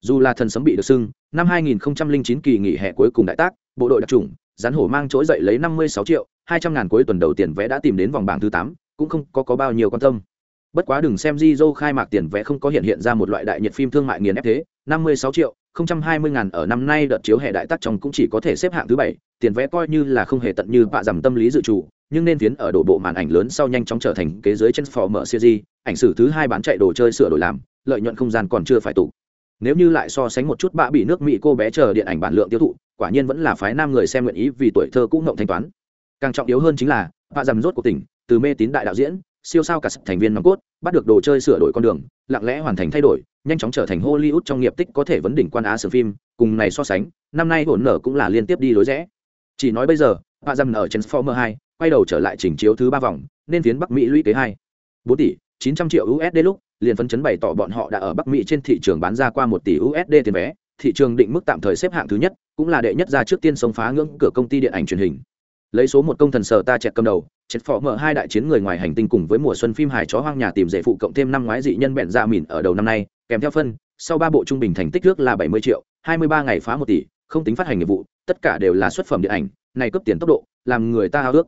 Dù là thần sấm bị được sưng, năm 2009 kỳ nghỉ hè cuối cùng đại tác bộ đội đặc trùng rắn hổ mang trỗi dậy lấy 56 triệu 200 ngàn cuối tuần đầu tiền vé đã tìm đến vòng bảng thứ 8, cũng không có có bao nhiêu quan tâm. Bất quá đừng xem Jizo khai mạc tiền vé không có hiện hiện ra một loại đại nhiệt phim thương mại nghiền ép thế 56 triệu không trăm hai mươi ngàn ở năm nay đợt chiếu hè đại tác trong cũng chỉ có thể xếp hạng thứ bảy tiền vé coi như là không hề tận như bạ giảm tâm lý dự trù nhưng nên tiến ở đổ bộ màn ảnh lớn sau nhanh chóng trở thành kế giới Transformer series, ảnh sử thứ hai bán chạy đồ chơi sửa đổi làm, lợi nhuận không gian còn chưa phải tụ. Nếu như lại so sánh một chút bạ bị nước Mỹ cô bé chờ điện ảnh bản lượng tiêu thụ, quả nhiên vẫn là phái nam người xem nguyện ý vì tuổi thơ cũng ngậm thanh toán. Càng trọng yếu hơn chính là, bạ giảm rốt của tỉnh, từ mê tín đại đạo diễn, siêu sao cả thành viên nòng cốt, bắt được đồ chơi sửa đổi con đường, lặng lẽ hoàn thành thay đổi, nhanh chóng trở thành Hollywood trong nghiệp tích có thể vấn đỉnh quan á sử phim, cùng này so sánh, năm nay hỗn nở cũng là liên tiếp đi lối rẽ. Chỉ nói bây giờ, bạ dâm ở Transformer 2, quay đầu trở lại chỉnh chiếu thứ ba vòng nên tiến bắc mỹ lũy kế hai bốn tỷ chín trăm triệu usd lúc liền phấn chấn bày tỏ bọn họ đã ở bắc mỹ trên thị trường bán ra qua một tỷ usd tiền vé thị trường định mức tạm thời xếp hạng thứ nhất cũng là đệ nhất ra trước tiên sống phá ngưỡng cửa công ty điện ảnh truyền hình lấy số một công thần sở ta chẹt cầm đầu chết phỏ mở hai đại chiến người ngoài hành tinh cùng với mùa xuân phim hài chó hoang nhà tìm dễ phụ cộng thêm năm ngoái dị nhân bẹn ra dạ mìn ở đầu năm nay, kèm theo phân, sau ba bộ trung bình thành tích trước là bảy mươi triệu, hai mươi ba ngày phá một tỷ, không tính phát hành nghiệp vụ, tất cả đều là xuất phẩm điện ảnh, này cấp tiền tốc độ, làm người ta hao ước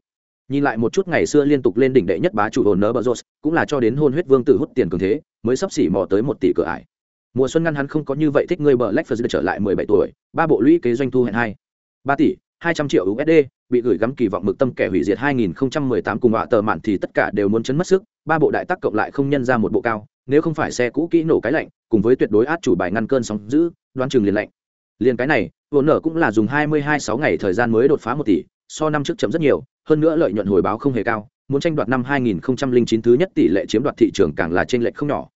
nhìn lại một chút ngày xưa liên tục lên đỉnh đệ nhất bá chủ hồn nơ bờ rột cũng là cho đến hôn huyết vương tử hút tiền cường thế, mới sắp xỉ mò tới một tỷ cửa ải. Mùa xuân ngăn hắn không có như vậy thích người bờ lách phật trở lại mười bảy tuổi, ba bộ lũy kế doanh thu hẹn hai. ba tỷ, hai trăm triệu usd bị gửi gắm kỳ vọng mực tâm kẻ hủy diệt hai nghìn không trăm mười tám cùng họa tờ mạn thì tất cả đều muốn chấn mất sức, ba bộ đại tác cộng lại không nhân ra một bộ cao, nếu không phải xe cũ kỹ nổ cái lạnh, cùng với tuyệt đối át chủ bài ngăn cơn sóng dữ, đoán chừng liền lạnh. Liền cái này vốn nở cũng là dùng hai mươi hai sáu ngày thời gian mới đột phá một tỷ, so năm trước chậm rất nhiều, hơn nữa lợi nhuận hồi báo không hề cao, muốn tranh đoạt năm 2009 thứ nhất tỷ lệ chiếm đoạt thị trường càng là trên lệch không nhỏ.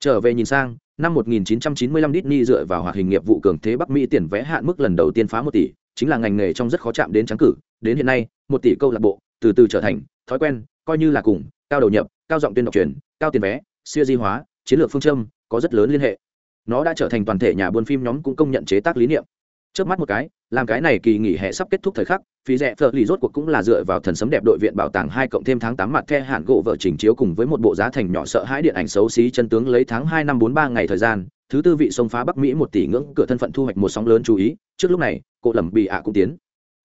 Trở về nhìn sang, năm 1995 Disney dựa vào hoạt hình nghiệp vụ cường thế Bắc Mỹ tiền vé hạn mức lần đầu tiên phá một tỷ chính là ngành nghề trong rất khó chạm đến trắng cử. Đến hiện nay, một tỷ câu lạc bộ, từ từ trở thành thói quen, coi như là cùng, cao đầu nhập, cao giọng tuyên độc truyền, cao tiền vé, siêu di hóa, chiến lược phương châm, có rất lớn liên hệ. Nó đã trở thành toàn thể nhà buôn phim nhóm cũng công nhận chế tác lý niệm. Trước mắt một cái làm cái này kỳ nghỉ hè sắp kết thúc thời khắc, phí rẻ phở lì rốt cuộc cũng là dựa vào thần sấm đẹp đội viện bảo tàng hai cộng thêm tháng tám mặt the hạn gỗ vợ chỉnh chiếu cùng với một bộ giá thành nhỏ sợ hãi điện ảnh xấu xí chân tướng lấy tháng hai năm bốn ba ngày thời gian, thứ tư vị sông phá bắc mỹ một tỷ ngưỡng cửa thân phận thu hoạch một sóng lớn chú ý, trước lúc này cộ lầm bị ạ cũng tiến.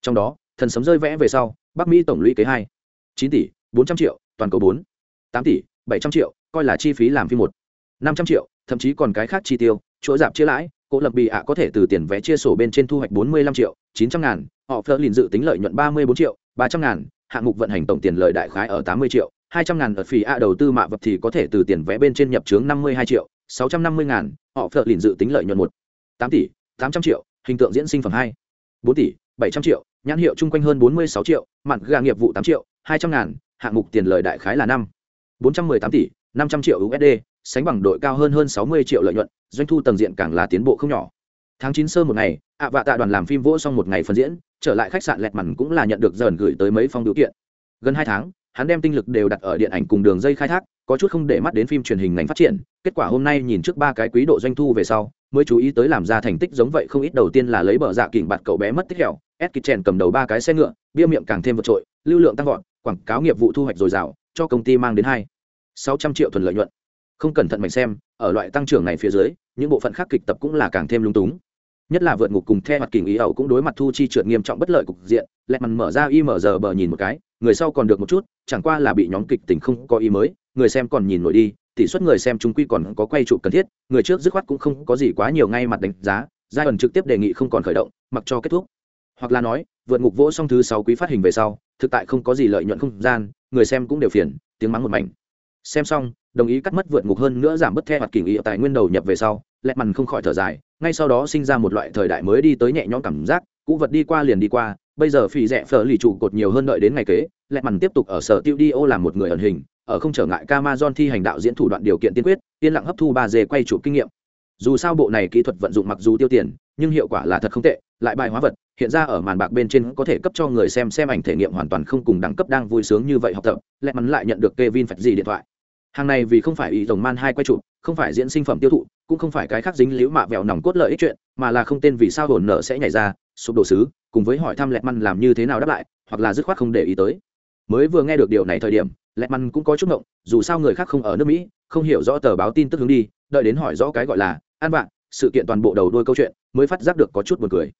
Trong đó, thần sấm rơi vẽ về sau, bắc mỹ tổng lũy kế hai, chín tỷ, bốn trăm triệu, toàn cầu bốn, tám tỷ, bảy trăm triệu, coi là chi phí làm phim một, năm trăm triệu, thậm chí còn cái khác chi tiêu chỗ giảm chia lãi Cô lập bị ạ có thể từ tiền vé chia sổ bên trên thu hoạch 45 triệu, 900 ngàn, họ phớt liền dự tính lợi nhuận 34 triệu, 300 ngàn, hạng mục vận hành tổng tiền lợi đại khái ở 80 triệu, 200 ngàn ở phí ạ đầu tư mạ vật thì có thể từ tiền vé bên trên nhập chứng 52 triệu, 650 ngàn, họ phớt liền dự tính lợi nhuận 1, 8 tỷ, 800 triệu, hình tượng diễn sinh phẩm 2, 4 tỷ, 700 triệu, nhãn hiệu chung quanh hơn 46 triệu, mặn gà nghiệp vụ 8 triệu, 200 ngàn, hạng mục tiền lợi đại khái là 5, 418 tỷ, 500 triệu USD, sánh bằng đội cao hơn hơn sáu mươi triệu lợi nhuận, doanh thu tầng diện càng là tiến bộ không nhỏ. Tháng chín sơ một ngày, ạ vạ tạ đoàn làm phim vỗ xong một ngày phân diễn, trở lại khách sạn lẹt mằn cũng là nhận được dần gửi tới mấy phong điều kiện. Gần hai tháng, hắn đem tinh lực đều đặt ở điện ảnh cùng đường dây khai thác, có chút không để mắt đến phim truyền hình ngành phát triển, kết quả hôm nay nhìn trước ba cái quý độ doanh thu về sau, mới chú ý tới làm ra thành tích giống vậy không ít đầu tiên là lấy bờ dạ kỉnh bạt cậu bé mất tích hẻo, ed chèn cầm đầu ba cái xe ngựa, bia miệng càng thêm vượt trội, lưu lượng tăng vọt, quảng cáo nghiệp vụ thu hoạch dồi dào, cho công ty mang đến hai, sáu trăm triệu thuần lợi nhuận không cẩn thận mạnh xem, ở loại tăng trưởng này phía dưới, những bộ phận khác kịch tập cũng là càng thêm lung túng. Nhất là vượt ngục cùng theo mặt kình ý ẩu cũng đối mặt thu chi trượt nghiêm trọng bất lợi cục diện lẹt mặt mở ra im mở giờ bờ nhìn một cái, người sau còn được một chút, chẳng qua là bị nhóm kịch tình không có ý mới, người xem còn nhìn nổi đi, tỷ suất người xem chúng quy còn có quay trụ cần thiết, người trước dứt khoát cũng không có gì quá nhiều ngay mặt đánh giá giai ẩn trực tiếp đề nghị không còn khởi động, mặc cho kết thúc. Hoặc là nói, vượt ngục vỗ xong thứ sáu quý phát hình về sau, thực tại không có gì lợi nhuận không gian, người xem cũng đều phiền, tiếng mắng một mảnh xem xong, đồng ý cắt mất vượt ngục hơn nữa giảm bớt theo hoạt kỷ ý tài nguyên đầu nhập về sau lẹ mằn không khỏi thở dài, ngay sau đó sinh ra một loại thời đại mới đi tới nhẹ nhõm cảm giác, cũ vật đi qua liền đi qua, bây giờ phì rẻ phở lì trụ cột nhiều hơn đợi đến ngày kế lẹ mằn tiếp tục ở sở tiêu đi ô làm một người ẩn hình, ở không trở ngại Camazon thi hành đạo diễn thủ đoạn điều kiện tiên quyết, yên lặng hấp thu ba d quay chụp kinh nghiệm. Dù sao bộ này kỹ thuật vận dụng mặc dù tiêu tiền, nhưng hiệu quả là thật không tệ, lại bài hóa vật, hiện ra ở màn bạc bên trên có thể cấp cho người xem xem ảnh thể nghiệm hoàn toàn không cùng đẳng cấp đang vui sướng như vậy học tập lẹ mắn lại nhận được Kevin phạch gì điện thoại hàng này vì không phải ý rồng man hai quay trụ, không phải diễn sinh phẩm tiêu thụ cũng không phải cái khác dính liễu mạ vẹo nòng cốt lợi ích chuyện mà là không tên vì sao hồn nợ sẽ nhảy ra sụp đổ xứ cùng với hỏi thăm lẹt măn làm như thế nào đáp lại hoặc là dứt khoát không để ý tới. Mới vừa nghe được điều này thời điểm lẹt măn cũng có chút ngộng dù sao người khác không ở nước mỹ không hiểu rõ tờ báo tin tức hướng đi đợi đến hỏi rõ cái gọi là an bạn sự kiện toàn bộ đầu đuôi câu chuyện mới phát giác được có chút buồn cười.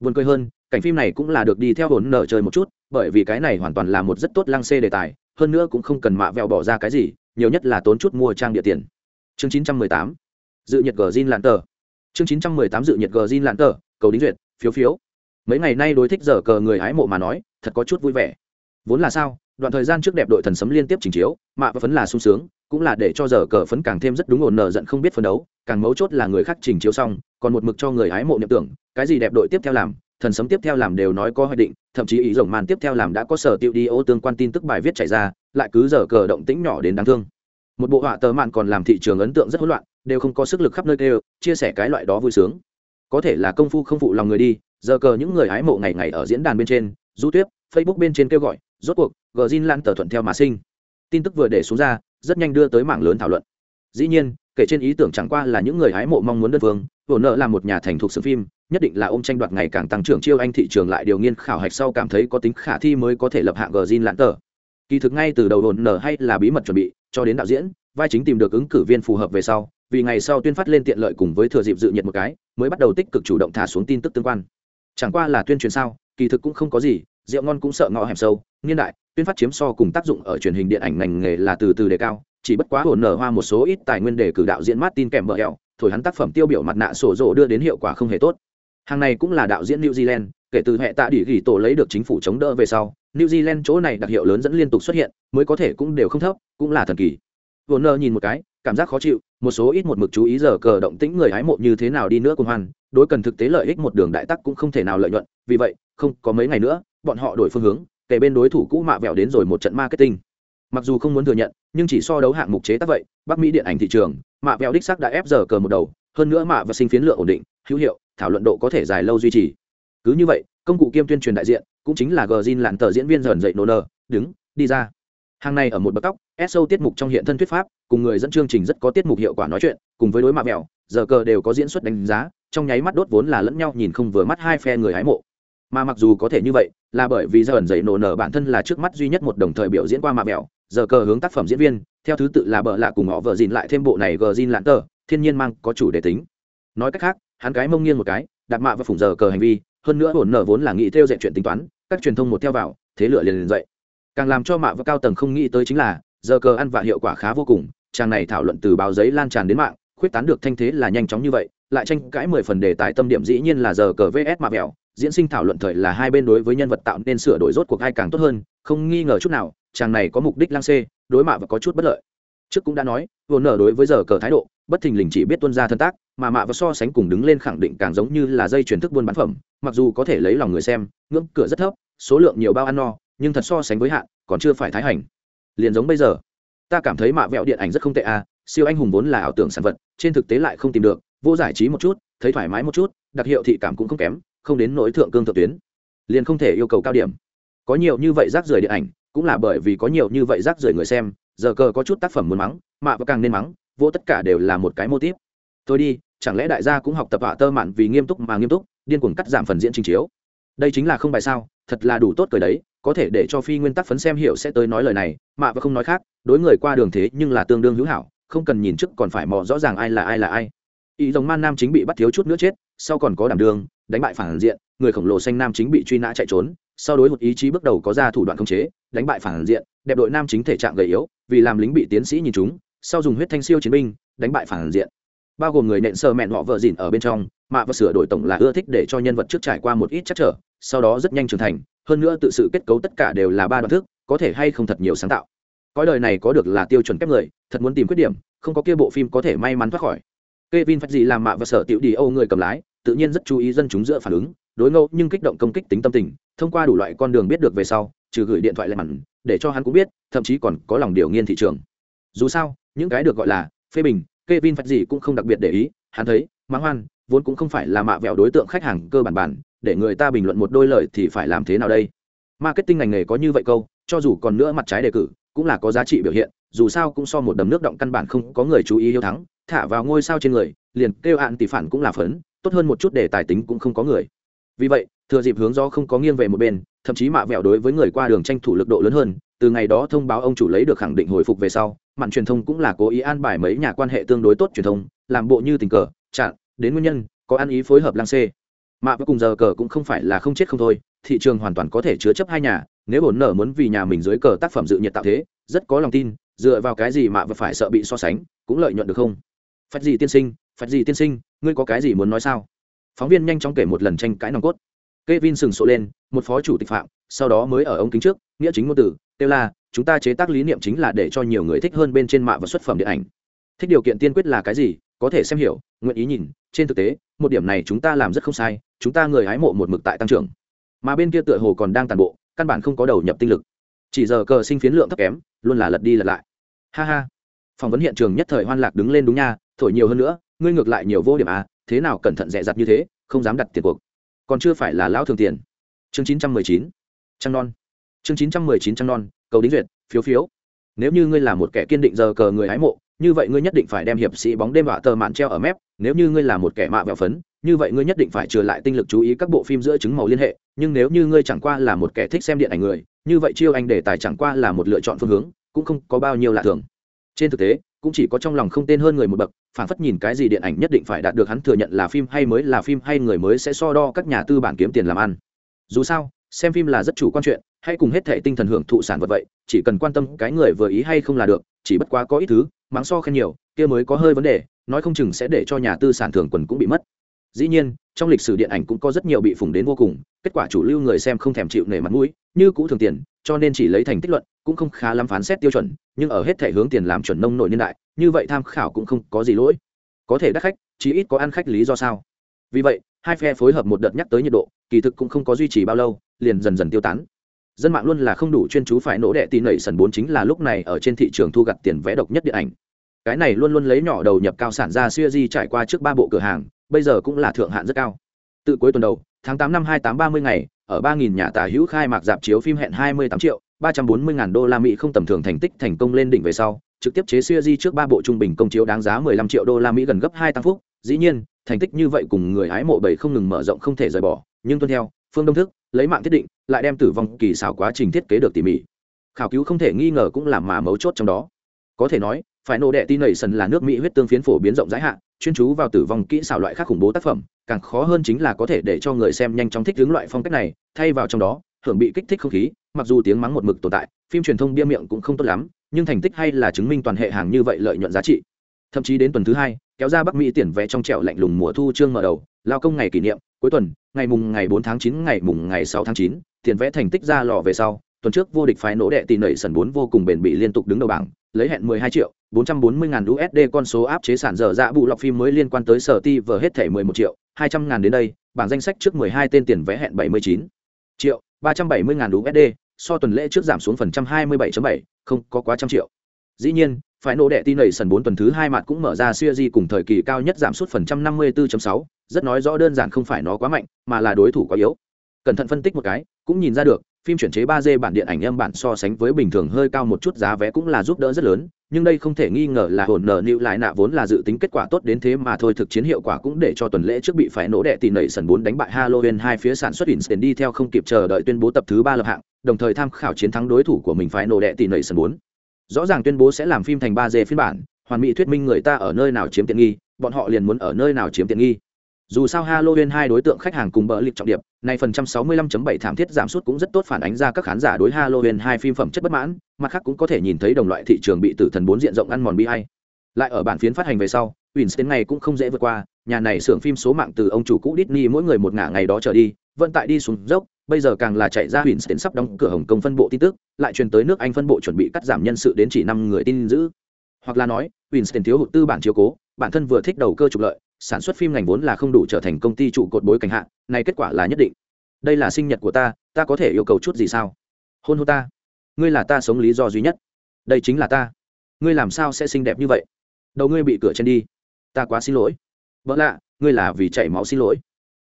Buồn cười hơn cảnh phim này cũng là được đi theo hồn nợ chơi một chút bởi vì cái này hoàn toàn là một rất tốt lăng xê đề tài hơn nữa cũng không cần mạ vẹo bỏ ra cái gì nhiều nhất là tốn chút mua trang địa tiền. Chương 918 dự nhiệt gờ zin lạn tờ. Chương 918 dự nhiệt gờ zin lạn tờ, cầu đính duyệt, phiếu phiếu. Mấy ngày nay đối thích giờ cờ người hái mộ mà nói, thật có chút vui vẻ. Vốn là sao, đoạn thời gian trước đẹp đội thần sấm liên tiếp trình chiếu, mạ và phấn là sung sướng, cũng là để cho giờ cờ phấn càng thêm rất đúng ổn nở giận không biết phấn đấu, càng mấu chốt là người khác trình chiếu xong, còn một mực cho người hái mộ niệm tưởng, cái gì đẹp đội tiếp theo làm, thần sấm tiếp theo làm đều nói có hoạch định, thậm chí ý rồng màn tiếp theo làm đã có sở tiêu đi ô tương quan tin tức bài viết chạy ra lại cứ giờ cờ động tĩnh nhỏ đến đáng thương. Một bộ họa tờ mạn còn làm thị trường ấn tượng rất hỗn loạn, đều không có sức lực khắp nơi kêu, chia sẻ cái loại đó vui sướng. Có thể là công phu không phụ lòng người đi, giờ cờ những người hái mộ ngày ngày ở diễn đàn bên trên, du tuyết facebook bên trên kêu gọi, rốt cuộc gờ zin lan tờ thuận theo mà sinh. Tin tức vừa để xuống ra, rất nhanh đưa tới mạng lớn thảo luận. Dĩ nhiên, kể trên ý tưởng chẳng qua là những người hái mộ mong muốn đơn phương, hồ nợ là một nhà thành thuộc sự phim, nhất định là ôm tranh đoạt ngày càng tăng trưởng chiêu anh thị trường lại điều nghiên khảo hạch sau cảm thấy có tính khả thi mới có thể lập hạng gờ zin lãn tờ kỳ thực ngay từ đầu đồn nở hay là bí mật chuẩn bị, cho đến đạo diễn, vai chính tìm được ứng cử viên phù hợp về sau, vì ngày sau tuyên phát lên tiện lợi cùng với thừa dịp dự nhiệt một cái, mới bắt đầu tích cực chủ động thả xuống tin tức tương quan. Chẳng qua là tuyên truyền sao, kỳ thực cũng không có gì, rượu ngon cũng sợ ngõ hẻm sâu, niên đại, tuyên phát chiếm so cùng tác dụng ở truyền hình điện ảnh ngành nghề là từ từ đề cao, chỉ bất quá hồn nở hoa một số ít tài nguyên để cử đạo diễn Martin kèm bờ hẹo, thổi hắn tác phẩm tiêu biểu mặt nạ sổ rộ đưa đến hiệu quả không hề tốt. Hàng này cũng là đạo diễn New Zealand, kể từ hệ tạ đỉ ghi tổ lấy được chính phủ chống đỡ về sau New Zealand chỗ này đặc hiệu lớn dẫn liên tục xuất hiện mới có thể cũng đều không thấp cũng là thần kỳ. Warner nhìn một cái cảm giác khó chịu một số ít một mực chú ý giờ cờ động tĩnh người hái mộ như thế nào đi nữa cùng hoàn, đối cần thực tế lợi ích một đường đại tắc cũng không thể nào lợi nhuận vì vậy không có mấy ngày nữa bọn họ đổi phương hướng kể bên đối thủ cũ mạ vẹo đến rồi một trận marketing. Mặc dù không muốn thừa nhận nhưng chỉ so đấu hạng mục chế tác vậy bắc mỹ điện ảnh thị trường mạ vẹo đích xác đã ép giờ cờ một đầu hơn nữa mạ và sinh phiến lượng ổn định hữu hiệu thảo luận độ có thể dài lâu duy trì. Cứ như vậy công cụ kiêm tuyên truyền đại diện cũng chính là gờ zin lặn tờ diễn viên dần dậy nô nơ, đứng, đi ra. Hàng này ở một bậc tóc sâu tiết mục trong hiện thân thuyết pháp, cùng người dẫn chương trình rất có tiết mục hiệu quả nói chuyện, cùng với đối mạ mẹo, giờ cờ đều có diễn xuất đánh giá, trong nháy mắt đốt vốn là lẫn nhau nhìn không vừa mắt hai phe người hái mộ. Mà mặc dù có thể như vậy, là bởi vì giờ ẩn dậy nổ nở bản thân là trước mắt duy nhất một đồng thời biểu diễn qua mạ mẹo, giờ cờ hướng tác phẩm diễn viên, theo thứ tự là bợ lạ cùng họ vợ dìn lại thêm bộ này gờ zin lạn tờ, thiên nhiên mang có chủ đề tính. Nói cách khác, hắn cái mông nghiêng một cái đặt mạ và phủng giờ cờ hành vi hơn nữa hồn nở vốn là nghĩ theo dệt chuyện tính toán, các truyền thông một theo vào, thế lửa liền liền dậy. Càng làm cho mạ và cao tầng không nghĩ tới chính là, giờ cờ ăn vạ hiệu quả khá vô cùng, chàng này thảo luận từ báo giấy lan tràn đến mạng, khuyết tán được thanh thế là nhanh chóng như vậy, lại tranh cãi mười phần đề tài tâm điểm dĩ nhiên là giờ cờ vs mạ mèo diễn sinh thảo luận thời là hai bên đối với nhân vật tạo nên sửa đổi rốt cuộc ai càng tốt hơn, không nghi ngờ chút nào, chàng này có mục đích lang xê, đối mạ và có chút bất lợi. Trước cũng đã nói vừa nở đối với giờ cờ thái độ bất thình lình chỉ biết tuân ra thân tác, mà mạ và so sánh cùng đứng lên khẳng định càng giống như là dây chuyển thức buôn bán phẩm, mặc dù có thể lấy lòng người xem, ngưỡng cửa rất thấp, số lượng nhiều bao ăn no, nhưng thật so sánh với hạn, còn chưa phải thái hành. Liền giống bây giờ, ta cảm thấy mạ vẹo điện ảnh rất không tệ à siêu anh hùng vốn là ảo tưởng sản vật, trên thực tế lại không tìm được, vô giải trí một chút, thấy thoải mái một chút, đặc hiệu thị cảm cũng không kém, không đến nỗi thượng cương thượng tuyến. Liền không thể yêu cầu cao điểm. Có nhiều như vậy rác rưởi điện ảnh, cũng là bởi vì có nhiều như vậy rác rưởi người xem, giờ cờ có chút tác phẩm muốn mắng, mạ và càng nên mắng vô tất cả đều là một cái mô típ. Thôi đi, chẳng lẽ đại gia cũng học tập họa tơ mạn vì nghiêm túc mà nghiêm túc, điên cuồng cắt giảm phần diễn trình chiếu? Đây chính là không bài sao, thật là đủ tốt cười đấy, có thể để cho phi nguyên tắc phấn xem hiểu sẽ tới nói lời này mạ và không nói khác, đối người qua đường thế nhưng là tương đương hữu hảo, không cần nhìn trước còn phải mò rõ ràng ai là ai là ai. Ý dòng man nam chính bị bắt thiếu chút nữa chết, sau còn có đảm đường, đánh bại phản diện, người khổng lồ xanh nam chính bị truy nã chạy trốn, sau đối một ý chí bước đầu có ra thủ đoạn khống chế, đánh bại phản diện, đẹp đội nam chính thể trạng gầy yếu, vì làm lính bị tiến sĩ nhìn chúng sau dùng huyết thanh siêu chiến binh đánh bại phản diện. Bao gồm người nện sơ mẹn họ vợ dìn ở bên trong mạ và sửa đổi tổng là ưa thích để cho nhân vật trước trải qua một ít chắc trở sau đó rất nhanh trưởng thành hơn nữa tự sự kết cấu tất cả đều là ba đoạn thức có thể hay không thật nhiều sáng tạo. Cõi đời này có được là tiêu chuẩn kép người thật muốn tìm khuyết điểm không có kia bộ phim có thể may mắn thoát khỏi. Kevin phát gì làm mạ và sở tiểu đi Âu người cầm lái, tự nhiên rất chú ý dân chúng giữa phản ứng, đối ngẫu nhưng kích động công kích tính tâm tình, thông qua đủ loại con đường biết được về sau, trừ gửi điện thoại lên màn, để cho hắn cũng biết, thậm chí còn có lòng điều nghiên thị trường. Dù sao, những cái được gọi là phê bình, Kevin phật gì cũng không đặc biệt để ý, hắn thấy, mắng hoan, vốn cũng không phải là mạ vẹo đối tượng khách hàng cơ bản bản, để người ta bình luận một đôi lời thì phải làm thế nào đây? Marketing ngành nghề có như vậy câu, cho dù còn nữa mặt trái đề cử, cũng là có giá trị biểu hiện, dù sao cũng so một đầm nước động căn bản không có người chú ý yêu thắng, thả vào ngôi sao trên người liền kêu hạn tỷ phản cũng là phấn tốt hơn một chút để tài tính cũng không có người vì vậy thừa dịp hướng do không có nghiêng về một bên thậm chí mạ vẹo đối với người qua đường tranh thủ lực độ lớn hơn từ ngày đó thông báo ông chủ lấy được khẳng định hồi phục về sau mặn truyền thông cũng là cố ý an bài mấy nhà quan hệ tương đối tốt truyền thông, làm bộ như tình cờ, chặn, đến nguyên nhân, có ăn ý phối hợp lang xê. Mạ với cùng giờ cờ cũng không phải là không chết không thôi, thị trường hoàn toàn có thể chứa chấp hai nhà, nếu bổn nở muốn vì nhà mình dưới cờ tác phẩm dự nhiệt tạo thế, rất có lòng tin, dựa vào cái gì mạ và phải sợ bị so sánh, cũng lợi nhuận được không? Phật gì tiên sinh phật gì tiên sinh, ngươi có cái gì muốn nói sao? Phóng viên nhanh chóng kể một lần tranh cãi nòng cốt. K e vin sừng sộ lên, một phó chủ tịch phạm, sau đó mới ở ống kính trước, nghĩa chính ngôn tử kêu là, chúng ta chế tác lý niệm chính là để cho nhiều người thích hơn bên trên mạng và xuất phẩm điện ảnh. Thích điều kiện tiên quyết là cái gì, có thể xem hiểu, nguyện ý nhìn. Trên thực tế, một điểm này chúng ta làm rất không sai, chúng ta người hái mộ một mực tại tăng trưởng. Mà bên kia tựa hồ còn đang tàn bộ, căn bản không có đầu nhập tinh lực. Chỉ giờ cờ sinh phiến lượng thấp kém, luôn là lật đi lật lại. Ha ha. Phỏng vấn hiện trường nhất thời hoan lạc đứng lên đúng nha, thổi nhiều hơn nữa, ngươi ngược lại nhiều vô điểm à thế nào cẩn thận dè dặt như thế, không dám đặt tiền cuộc. Còn chưa phải là lão thường tiền. Chương chín trăm mười chín. Trăng non chương chín trăm mười chín trăng non, cầu đính duyệt, phiếu phiếu. Nếu như ngươi là một kẻ kiên định giờ cờ người hái mộ, như vậy ngươi nhất định phải đem hiệp sĩ bóng đêm vạ tờ mạn treo ở mép. Nếu như ngươi là một kẻ mạ vẹo phấn, như vậy ngươi nhất định phải trừ lại tinh lực chú ý các bộ phim giữa chứng màu liên hệ. Nhưng nếu như ngươi chẳng qua là một kẻ thích xem điện ảnh người, như vậy chiêu anh đề tài chẳng qua là một lựa chọn phương hướng, cũng không có bao nhiêu lạ thường. Trên thực tế, cũng chỉ có trong lòng không tên hơn người một bậc, phản phất nhìn cái gì điện ảnh nhất định phải đạt được hắn thừa nhận là phim hay mới là phim hay người mới sẽ so đo các nhà tư bản kiếm tiền làm ăn. Dù sao, xem phim là rất chủ quan chuyện hay cùng hết thể tinh thần hưởng thụ sản vật vậy, chỉ cần quan tâm cái người vừa ý hay không là được, chỉ bất quá có ít thứ, mắng so khen nhiều, kia mới có hơi vấn đề, nói không chừng sẽ để cho nhà tư sản thường quần cũng bị mất. Dĩ nhiên, trong lịch sử điện ảnh cũng có rất nhiều bị phủng đến vô cùng, kết quả chủ lưu người xem không thèm chịu nể mặt mũi, như cũ thường tiền, cho nên chỉ lấy thành tích luận, cũng không khá lắm phán xét tiêu chuẩn, nhưng ở hết thể hướng tiền làm chuẩn nông nội niên đại, như vậy tham khảo cũng không có gì lỗi. Có thể đắt khách, chí ít có ăn khách lý do sao. Vì vậy, hai phe phối hợp một đợt nhắc tới nhiệt độ, kỳ thực cũng không có duy trì bao lâu, liền dần dần tiêu tán dân mạng luôn là không đủ chuyên chú phải nổ đệ tì nảy sần bốn chính là lúc này ở trên thị trường thu gặt tiền vẽ độc nhất điện ảnh. Cái này luôn luôn lấy nhỏ đầu nhập cao sản ra siêu di trải qua trước ba bộ cửa hàng, bây giờ cũng là thượng hạn rất cao. Từ cuối tuần đầu, tháng tám năm hai tám ba mươi ngày, ở ba nghìn nhà tả hữu khai mạc dạp chiếu phim hẹn hai mươi tám triệu, ba trăm bốn mươi ngàn đô la mỹ không tầm thường thành tích thành công lên đỉnh về sau, trực tiếp chế siêu di trước ba bộ trung bình công chiếu đáng giá mười lăm triệu đô la mỹ gần gấp hai tăng phúc. Dĩ nhiên, thành tích như vậy cùng người hái mộ bảy không ngừng mở rộng không thể rời bỏ, nhưng tuân theo phương đông thức, lấy mạng thiết định, lại đem tử vong kỳ xảo quá trình thiết kế được tỉ mỉ. Khảo cứu không thể nghi ngờ cũng là mà mấu chốt trong đó. Có thể nói, phải nô đệ tin nảy sần là nước mỹ huyết tương phiến phổ biến rộng rãi hạn chuyên chú vào tử vong kỹ xảo loại khác khủng bố tác phẩm, càng khó hơn chính là có thể để cho người xem nhanh chóng thích hướng loại phong cách này, thay vào trong đó, hưởng bị kích thích không khí, mặc dù tiếng mắng một mực tồn tại, phim truyền thông bia miệng cũng không tốt lắm, nhưng thành tích hay là chứng minh toàn hệ hàng như vậy lợi nhuận giá trị. Thậm chí đến tuần thứ hai, kéo ra bắc mỹ tiền vé trong trẹo lạnh lùng mùa thu chương mở đầu lao công ngày kỷ niệm cuối tuần ngày mùng ngày 4 tháng 9 ngày mùng ngày 6 tháng 9, tiền vẽ thành tích ra lò về sau tuần trước vô địch phái nổ đệ tỷ nảy sần bốn vô cùng bền bỉ liên tục đứng đầu bảng lấy hẹn 12 triệu 440 ngàn USD con số áp chế sản dở dạ bụ lọc phim mới liên quan tới sở ti vừa hết thẻ 11 triệu 200 ngàn đến đây bảng danh sách trước 12 tên tiền vẽ hẹn 79 triệu 370 ngàn USD so tuần lễ trước giảm xuống phần trăm 27.7 không có quá trăm triệu. Dĩ nhiên phải nổ đệ tin nảy sần 4 tuần thứ hai mặt cũng mở ra siêu di cùng thời kỳ cao nhất giảm suất phần trăm 54.6 rất nói rõ đơn giản không phải nó quá mạnh mà là đối thủ quá yếu cẩn thận phân tích một cái cũng nhìn ra được phim chuyển chế 3D bản điện ảnh âm bản so sánh với bình thường hơi cao một chút giá vé cũng là giúp đỡ rất lớn, nhưng đây không thể nghi ngờ là hồn nở nịu lại nạ vốn là dự tính kết quả tốt đến thế mà thôi thực chiến hiệu quả cũng để cho tuần lễ trước bị phải nổ đệ tỷ nảy sần 4 đánh bại Halloween hai phía sản xuất Instant đi theo không kịp chờ đợi tuyên bố tập thứ ba lập hạng, đồng thời tham khảo chiến thắng đối thủ của mình phải nổ đệ tỷ nảy sần 4. Rõ ràng tuyên bố sẽ làm phim thành 3D phiên bản, hoàn mỹ thuyết minh người ta ở nơi nào chiếm tiện nghi, bọn họ liền muốn ở nơi nào chiếm tiện nghi. Dù sao halloween hai đối tượng khách hàng cùng bỡ lịch trọng điệp này phần trăm sáu mươi lăm chấm bảy thảm thiết giảm sút cũng rất tốt phản ánh ra các khán giả đối halloween hai phim phẩm chất bất mãn mặt khác cũng có thể nhìn thấy đồng loại thị trường bị tử thần bốn diện rộng ăn mòn bi hay lại ở bản phiến phát hành về sau Winston này cũng không dễ vượt qua nhà này xưởng phim số mạng từ ông chủ cũ Disney mỗi người một ngả ngày đó trở đi vận tại đi xuống dốc, bây giờ càng là chạy ra Winston sắp đóng cửa Hồng Kông phân bộ tin tức, lại truyền tới nước Anh phân bộ chuẩn bị cắt giảm nhân sự đến chỉ năm người tin giữ. Hoặc là nói, Winston thiếu hụt tư bản chiếu cố, bản thân vừa thích đầu cơ trục lợi, sản xuất phim ngành vốn là không đủ trở thành công ty trụ cột bối cảnh hạ này kết quả là nhất định. Đây là sinh nhật của ta ta có thể yêu cầu chút gì sao? Hôn hôn ta. Ngươi là ta sống lý do duy nhất. Đây chính là ta. Ngươi làm sao sẽ xinh đẹp như vậy? Đầu ngươi bị cửa trên đi. Ta quá xin lỗi vợ lạ, ngươi là vì chảy máu xin lỗi.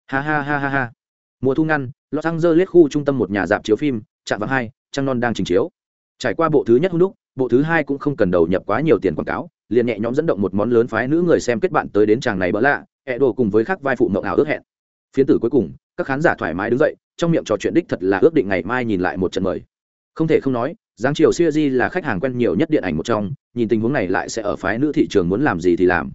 Ha ha ha ha ha. Mùa thu ngăn, los angeles khu trung tâm một nhà dạp chiếu phim chạm vào hai, trăng non đang trình chiếu. Trải qua bộ thứ nhất hung đúc, bộ thứ hai cũng không cần đầu nhập quá nhiều tiền quảng cáo, liền nhẹ nhõm dẫn động một món lớn phái nữ người xem kết bạn tới đến chàng này bỡ lạ, ẹ đồ cùng với các vai phụ mộng ảo ước hẹn. Phiến tử cuối cùng, các khán giả thoải mái đứng dậy, trong miệng trò chuyện đích thật là ước định ngày mai nhìn lại một trận mời. Không thể không nói giáng chiều siêu di là khách hàng quen nhiều nhất điện ảnh một trong, nhìn tình huống này lại sẽ ở phái nữ thị trường muốn làm gì thì làm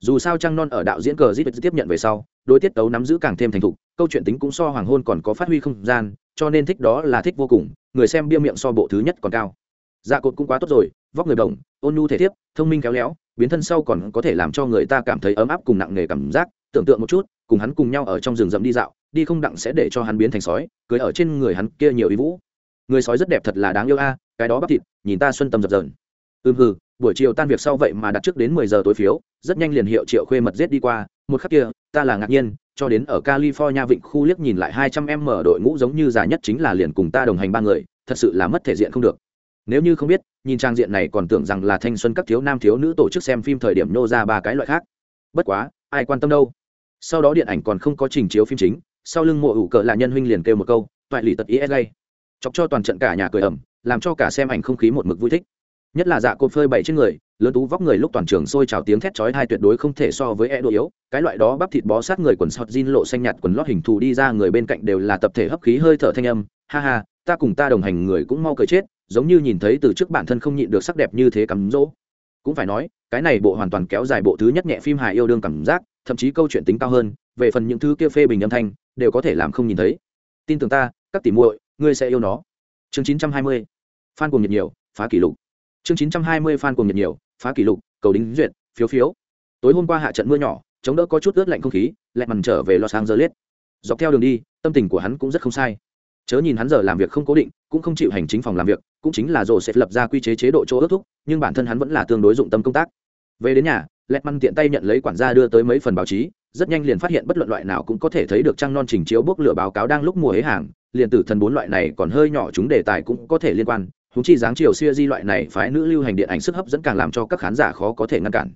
dù sao trăng non ở đạo diễn cờ zip tiếp nhận về sau, đối tiết tấu nắm giữ càng thêm thành thục, câu chuyện tính cũng so hoàng hôn còn có phát huy không gian, cho nên thích đó là thích vô cùng, người xem bia miệng so bộ thứ nhất còn cao. Dạ cột cũng quá tốt rồi, vóc người đồng ôn nhu thể thiếp, thông minh khéo léo, biến thân sau còn có thể làm cho người ta cảm thấy ấm áp cùng nặng nề cảm giác, tưởng tượng một chút, cùng hắn cùng nhau ở trong rừng rậm đi dạo, đi không đặng sẽ để cho hắn biến thành sói, cưới ở trên người hắn kia nhiều ý vũ. Người sói rất đẹp thật là đáng yêu a, cái đó bắp thịt, nhìn ta xuân tâm dập dờn. Ừm hừ buổi chiều tan việc sau vậy mà đặt trước đến mười giờ tối phiếu, rất nhanh liền hiệu triệu khuê mật giết đi qua, một khắc kia, ta là ngạc nhiên, cho đến ở california vịnh khu liếc nhìn lại hai trăm em mở đội ngũ giống như già nhất chính là liền cùng ta đồng hành ba người, thật sự là mất thể diện không được. Nếu như không biết, nhìn trang diện này còn tưởng rằng là thanh xuân các thiếu nam thiếu nữ tổ chức xem phim thời điểm nô ra ba cái loại khác. Bất quá, ai quan tâm đâu? Sau đó điện ảnh còn không có trình chiếu phim chính, sau lưng mộ ủ cỡ là nhân huynh liền kêu một câu, toại lì tật ý s chọc cho toàn trận cả nhà cười ẩm làm cho cả xem ảnh không khí một mực vui thích nhất là dạ cột phơi bậy trên người, lớn tú vóc người lúc toàn trường sôi trào tiếng thét chói hai tuyệt đối không thể so với e độ yếu. Cái loại đó bắp thịt bó sát người quần sọt jean lộ xanh nhạt quần lót hình thù đi ra người bên cạnh đều là tập thể hấp khí hơi thở thanh âm. Ha ha, ta cùng ta đồng hành người cũng mau cười chết, giống như nhìn thấy từ trước bản thân không nhịn được sắc đẹp như thế cắm rỗ. Cũng phải nói, cái này bộ hoàn toàn kéo dài bộ thứ nhất nhẹ phim hài yêu đương cảm giác, thậm chí câu chuyện tính cao hơn, về phần những thứ kia phê bình âm thanh, đều có thể làm không nhìn thấy. Tin tưởng ta, các tỷ muội, ngươi sẽ yêu nó. Chương 920 fan cùng nhiệt nhiều, phá kỷ lục chương 920 fan cùng nhiệt nhiều, phá kỷ lục, cầu đính duyệt, phiếu phiếu. Tối hôm qua hạ trận mưa nhỏ, chống đỡ có chút ướt lạnh không khí lẹ mằn trở về los angeles. Dọc theo đường đi, tâm tình của hắn cũng rất không sai. Chớ nhìn hắn giờ làm việc không cố định, cũng không chịu hành chính phòng làm việc, cũng chính là rồ sẽ lập ra quy chế chế độ chỗ ước thúc, nhưng bản thân hắn vẫn là tương đối dụng tâm công tác. Về đến nhà, lẹt măn tiện tay nhận lấy quản gia đưa tới mấy phần báo chí, rất nhanh liền phát hiện bất luận loại nào cũng có thể thấy được trang non trình chiếu bốc lửa báo cáo đang lúc mùa hế hàng, liền tử thần bốn loại này còn hơi nhỏ chúng đề tài cũng có thể liên quan húng chi dáng chiều xưa di loại này phái nữ lưu hành điện ảnh sức hấp dẫn càng làm cho các khán giả khó có thể ngăn cản.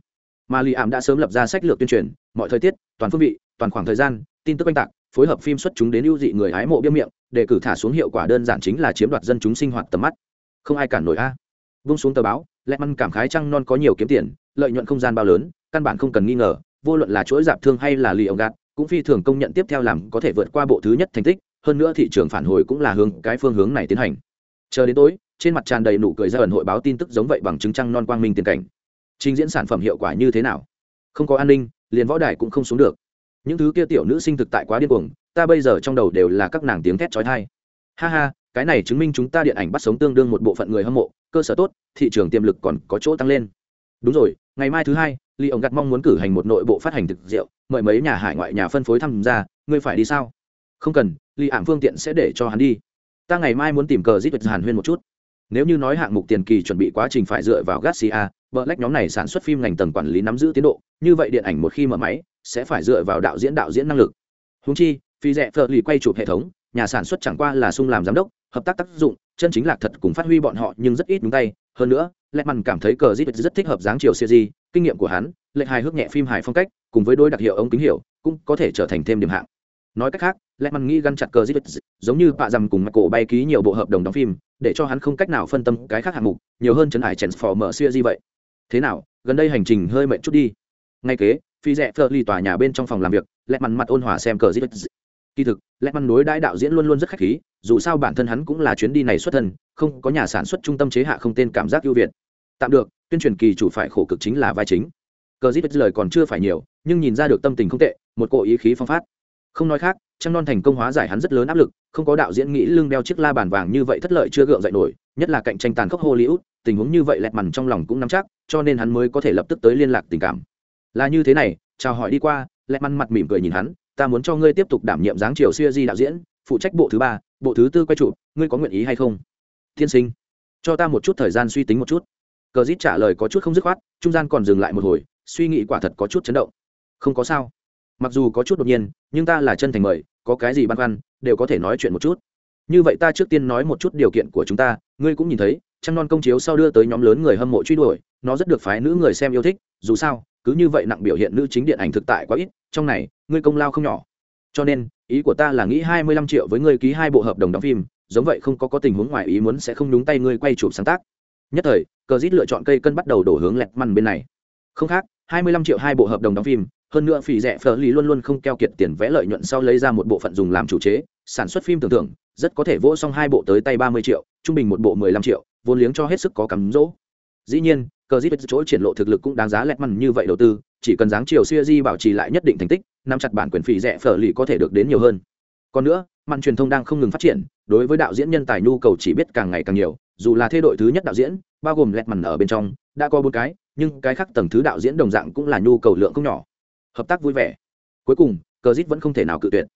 Mà lì ảm đã sớm lập ra sách lược tuyên truyền, mọi thời tiết, toàn phương vị, toàn khoảng thời gian, tin tức oanh tạc, phối hợp phim xuất chúng đến ưu dị người hái mộ biêm miệng, để cử thả xuống hiệu quả đơn giản chính là chiếm đoạt dân chúng sinh hoạt tầm mắt. Không ai cản nổi a. Vung xuống tờ báo, lẹ măn cảm khái trăng non có nhiều kiếm tiền, lợi nhuận không gian bao lớn, căn bản không cần nghi ngờ, vô luận là chuỗi giảm thương hay là lì ông gạt, cũng phi thường công nhận tiếp theo làm có thể vượt qua bộ thứ nhất thành tích, hơn nữa thị trường phản hồi cũng là hướng cái phương hướng này tiến hành. Chờ đến tối trên mặt tràn đầy nụ cười ra ẩn hội báo tin tức giống vậy bằng chứng trăng non quang minh tiền cảnh. Trình diễn sản phẩm hiệu quả như thế nào? Không có an ninh, liền võ đài cũng không xuống được. Những thứ kia tiểu nữ sinh thực tại quá điên cuồng, ta bây giờ trong đầu đều là các nàng tiếng thét trói thai ha ha, cái này chứng minh chúng ta điện ảnh bắt sống tương đương một bộ phận người hâm mộ, cơ sở tốt, thị trường tiềm lực còn có chỗ tăng lên. Đúng rồi, ngày mai thứ hai ly ông gặt mong muốn cử hành một nội bộ phát hành thực rượu, mời mấy nhà hải ngoại nhà phân phối tham gia, ngươi phải đi sao? Không cần ly ảm phương tiện sẽ để cho hắn đi. Ta ngày mai muốn tìm cờ giết tuyệt hàn huyên một chút nếu như nói hạng mục tiền kỳ chuẩn bị quá trình phải dựa vào garcia, vợ lách nhóm này sản xuất phim ngành tầng quản lý nắm giữ tiến độ, như vậy điện ảnh một khi mở máy, sẽ phải dựa vào đạo diễn đạo diễn năng lực. Huống chi, phi rẻ phở lì quay chụp hệ thống, nhà sản xuất chẳng qua là sung làm giám đốc, hợp tác tác dụng, chân chính lạc thật cùng phát huy bọn họ nhưng rất ít đúng tay. Hơn nữa lệ mằn cảm thấy cờ zit rất thích hợp dáng chiều siêu di kinh nghiệm của hắn lệ hài hước nhẹ phim hài phong cách, cùng với đôi đặc hiệu ống kính hiểu cũng có thể trở thành thêm điểm hạng. Nói cách khác lệ mằn nghĩ gắn chặt cờ zit giống như bạ dầm cùng mặt cổ bay ký nhiều bộ hợp đồng đóng phim để cho hắn không cách nào phân tâm cái khác hạng mục, nhiều hơn chấn hải mở xia di vậy. Thế nào, gần đây hành trình hơi mệt chút đi. Ngay kế, phi rẽ phơ ly tòa nhà bên trong phòng làm việc, lẹ mằn mặt ôn hòa xem cờ zit kỳ thực lẽ măn đối đãi đạo diễn luôn luôn rất khách khí, dù sao bản thân hắn cũng là chuyến đi này xuất thân, không có nhà sản xuất trung tâm chế hạ không tên cảm giác ưu việt. Tạm được, tuyên truyền kỳ chủ phải khổ cực chính là vai chính. Cờ dít lời còn chưa phải nhiều, nhưng nhìn ra được tâm tình không tệ, một cỗ ý khí phong phát không nói khác, trăng non thành công hóa giải hắn rất lớn áp lực, không có đạo diễn nghĩ lưng đeo chiếc la bàn vàng như vậy thất lợi chưa gượng dậy nổi, nhất là cạnh tranh tàn khốc hollywood, tình huống như vậy lẹt mằn trong lòng cũng nắm chắc, cho nên hắn mới có thể lập tức tới liên lạc tình cảm. Là như thế này, chào hỏi đi qua, lẹt mằn mặt mỉm cười nhìn hắn, ta muốn cho ngươi tiếp tục đảm nhiệm dáng chiều siêu di đạo diễn, phụ trách bộ thứ ba, bộ thứ tư quay trụ ngươi có nguyện ý hay không? Tiên sinh, cho ta một chút thời gian suy tính một chút. Cờ dít trả lời có chút không dứt khoát, trung gian còn dừng lại một hồi, suy nghĩ quả thật có chút chấn động. Không có sao mặc dù có chút đột nhiên, nhưng ta là chân thành mời, có cái gì băn khoăn, đều có thể nói chuyện một chút. Như vậy ta trước tiên nói một chút điều kiện của chúng ta, ngươi cũng nhìn thấy, trăng non công chiếu sau đưa tới nhóm lớn người hâm mộ truy đuổi, nó rất được phái nữ người xem yêu thích, dù sao, cứ như vậy nặng biểu hiện nữ chính điện ảnh thực tại quá ít, trong này, ngươi công lao không nhỏ. Cho nên, ý của ta là nghĩ hai mươi lăm triệu với ngươi ký hai bộ hợp đồng đóng phim, giống vậy không có có tình huống ngoài ý muốn sẽ không đúng tay ngươi quay chụp sáng tác. Nhất thời, cờ dít lựa chọn cây cân bắt đầu đổ hướng lẹt măn bên này. Không khác, hai mươi lăm triệu hai bộ hợp đồng đóng phim hơn nữa phỉ rẻ phở lý luôn luôn không keo kiệt tiền vẽ lợi nhuận sau lấy ra một bộ phận dùng làm chủ chế, sản xuất phim tưởng tượng, rất có thể vỗ xong hai bộ tới tay ba mươi triệu, trung bình một bộ mười lăm triệu, vốn liếng cho hết sức có cắm rỗ dĩ nhiên, cờ dít chỗ triển lộ thực lực cũng đáng giá lẹt mằn như vậy đầu tư, chỉ cần dáng chiều siêu di bảo trì lại nhất định thành tích, nắm chặt bản quyền phỉ rẻ phở lì có thể được đến nhiều hơn. Còn nữa mặn truyền thông đang không ngừng phát triển, đối với đạo diễn nhân tài nhu cầu chỉ biết càng ngày càng nhiều, dù là thay đội thứ nhất đạo diễn, bao gồm lẹt mằn ở bên trong, đã có bốn cái, nhưng cái khác tầng thứ đạo diễn đồng dạng cũng là nhu cầu lượng không nhỏ hợp tác vui vẻ. Cuối cùng cờ dít vẫn không thể nào cự tuyệt.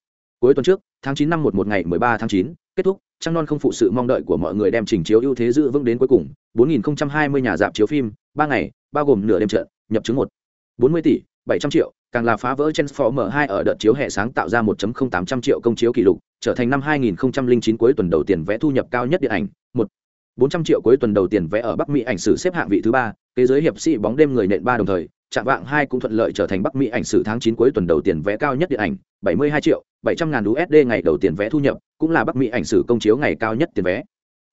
Cuối tuần trước tháng chín năm một một ngày mười ba tháng chín kết thúc trăng non không phụ sự mong đợi của mọi người đem trình chiếu ưu thế giữ vững đến cuối cùng 4020 nhà dạp chiếu phim ba ngày bao gồm nửa đêm trận nhập chứng một. 40 tỷ 700 triệu càng là phá vỡ Transformer 2 ở đợt chiếu hệ sáng tạo ra 1.0800 triệu công chiếu kỷ lục, trở thành năm 2009 cuối tuần đầu tiền vẽ thu nhập cao nhất điện ảnh, 1 400 triệu cuối tuần đầu tiền vẽ ở Bắc Mỹ ảnh sử xếp hạng vị thứ ba, thế giới hiệp sĩ bóng đêm người nện ba đồng thời, Trạng vạng hai cũng thuận lợi trở thành Bắc Mỹ ảnh sử tháng chín cuối tuần đầu tiền vé cao nhất điện ảnh, 72 triệu 700 ngàn USD ngày đầu tiền vé thu nhập, cũng là Bắc Mỹ ảnh sử công chiếu ngày cao nhất tiền vé.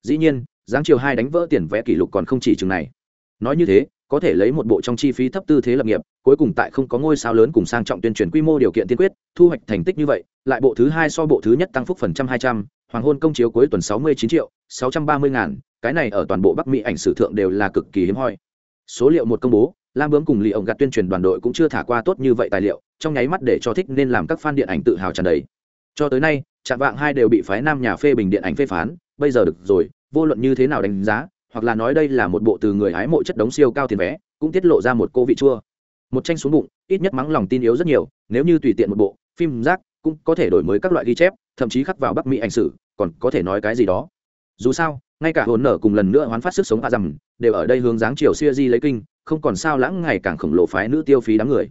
Dĩ nhiên, giáng chiều hai đánh vỡ tiền vé kỷ lục còn không chỉ chừng này. Nói như thế, có thể lấy một bộ trong chi phí thấp tư thế lập nghiệp cuối cùng tại không có ngôi sao lớn cùng sang trọng tuyên truyền quy mô điều kiện tiên quyết thu hoạch thành tích như vậy lại bộ thứ hai so bộ thứ nhất tăng phúc phần trăm hai trăm hoàng hôn công chiếu cuối tuần sáu mươi chín triệu sáu trăm ba mươi ngàn cái này ở toàn bộ bắc mỹ ảnh sử thượng đều là cực kỳ hiếm hoi số liệu một công bố lam bướm cùng lì ổng gạt tuyên truyền đoàn đội cũng chưa thả qua tốt như vậy tài liệu, trong nháy mắt để cho thích nên làm các fan điện ảnh tự hào tràn đầy. Cho tới nay chạm vạng hai đều bị phái nam nhà phê bình điện ảnh phê phán, bây giờ được rồi, vô luận như thế nào đánh giá, hoặc là nói đây là một bộ từ người hái mộ chất đống siêu cao tiền vé, cũng tiết lộ ra một cô vị chua. Một tranh xuống bụng, ít nhất mắng lòng tin yếu rất nhiều, nếu như tùy tiện một bộ, phim rác cũng có thể đổi mới các loại ghi chép, thậm chí khắc vào bắc mỹ ảnh sử, còn có thể nói cái gì đó. Dù sao, ngay cả hồn nở cùng lần nữa hoán phát sức sống a rằng đều ở đây hướng dáng chiều siêu di lấy kinh, không còn sao lãng ngày càng khổng lồ phái nữ tiêu phí đám người.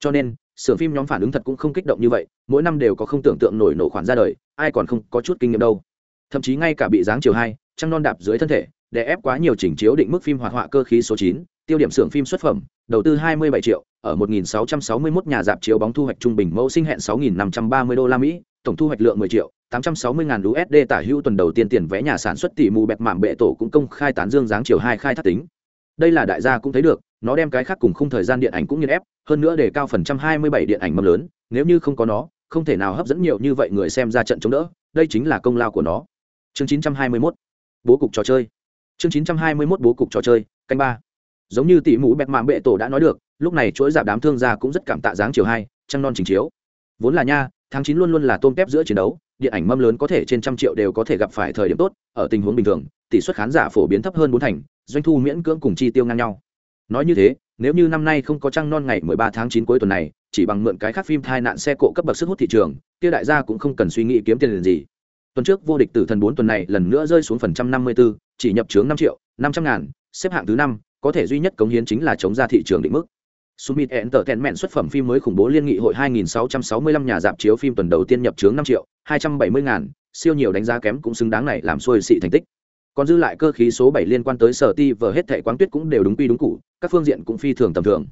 Cho nên sưởng phim nhóm phản ứng thật cũng không kích động như vậy, mỗi năm đều có không tưởng tượng nổi nổ khoản ra đời, ai còn không có chút kinh nghiệm đâu. Thậm chí ngay cả bị dáng chiều hai, trăng non đạp dưới thân thể, để ép quá nhiều chỉnh chiếu định mức phim hoạt họa cơ khí số chín, tiêu điểm xưởng phim xuất phẩm, đầu tư 27 triệu, ở 1661 nhà dạp chiếu bóng thu hoạch trung bình mẫu sinh hẹn 6.530 đô la Mỹ, tổng thu hoạch lượng 10 triệu 860 ngàn USD tả hữu tuần đầu tiên tiền vé nhà sản xuất tỷ mù bẹt mạm bệ tổ cũng công khai tán dương dáng chiều hai khai thác tính. Đây là đại gia cũng thấy được, nó đem cái khác cùng khung thời gian điện ảnh cũng nghiền ép, hơn nữa để cao phần trăm 27 điện ảnh mâm lớn, nếu như không có nó, không thể nào hấp dẫn nhiều như vậy người xem ra trận chống đỡ, đây chính là công lao của nó. Chương 921 bố cục trò chơi. Chương 921 bố cục trò chơi, canh ba. Giống như tỷ mũ bẹt mạm bệ tổ đã nói được, lúc này chuỗi giảm đám thương gia cũng rất cảm tạ dáng chiều hai, trăng non trình chiếu. Vốn là nha tháng chín luôn luôn là tôm kép giữa chiến đấu điện ảnh mâm lớn có thể trên trăm triệu đều có thể gặp phải thời điểm tốt ở tình huống bình thường tỷ suất khán giả phổ biến thấp hơn bốn thành doanh thu miễn cưỡng cùng chi tiêu ngang nhau. Nói như thế nếu như năm nay không có trăng non ngày 13 tháng 9 cuối tuần này chỉ bằng mượn cái khác phim thai nạn xe cộ cấp bậc sức hút thị trường kia đại gia cũng không cần suy nghĩ kiếm tiền gì. Tuần trước vô địch tử thần bốn tuần này lần nữa rơi xuống phần trăm năm mươi 54, chỉ nhập chướng năm triệu năm trăm ngàn xếp hạng thứ năm có thể duy nhất cống hiến chính là chống ra thị trường định mức. Summit Entertainment xuất phẩm phim mới khủng bố liên nghị hội 2665 nhà dạp chiếu phim tuần đầu tiên nhập chướng 5 triệu 270 ngàn, siêu nhiều đánh giá kém cũng xứng đáng này làm xuôi xị thành tích. Còn dư lại cơ khí số 7 liên quan tới sở ti vở hết thảy quang tuyết cũng đều đúng quy đúng cũ, các phương diện cũng phi thường tầm thường.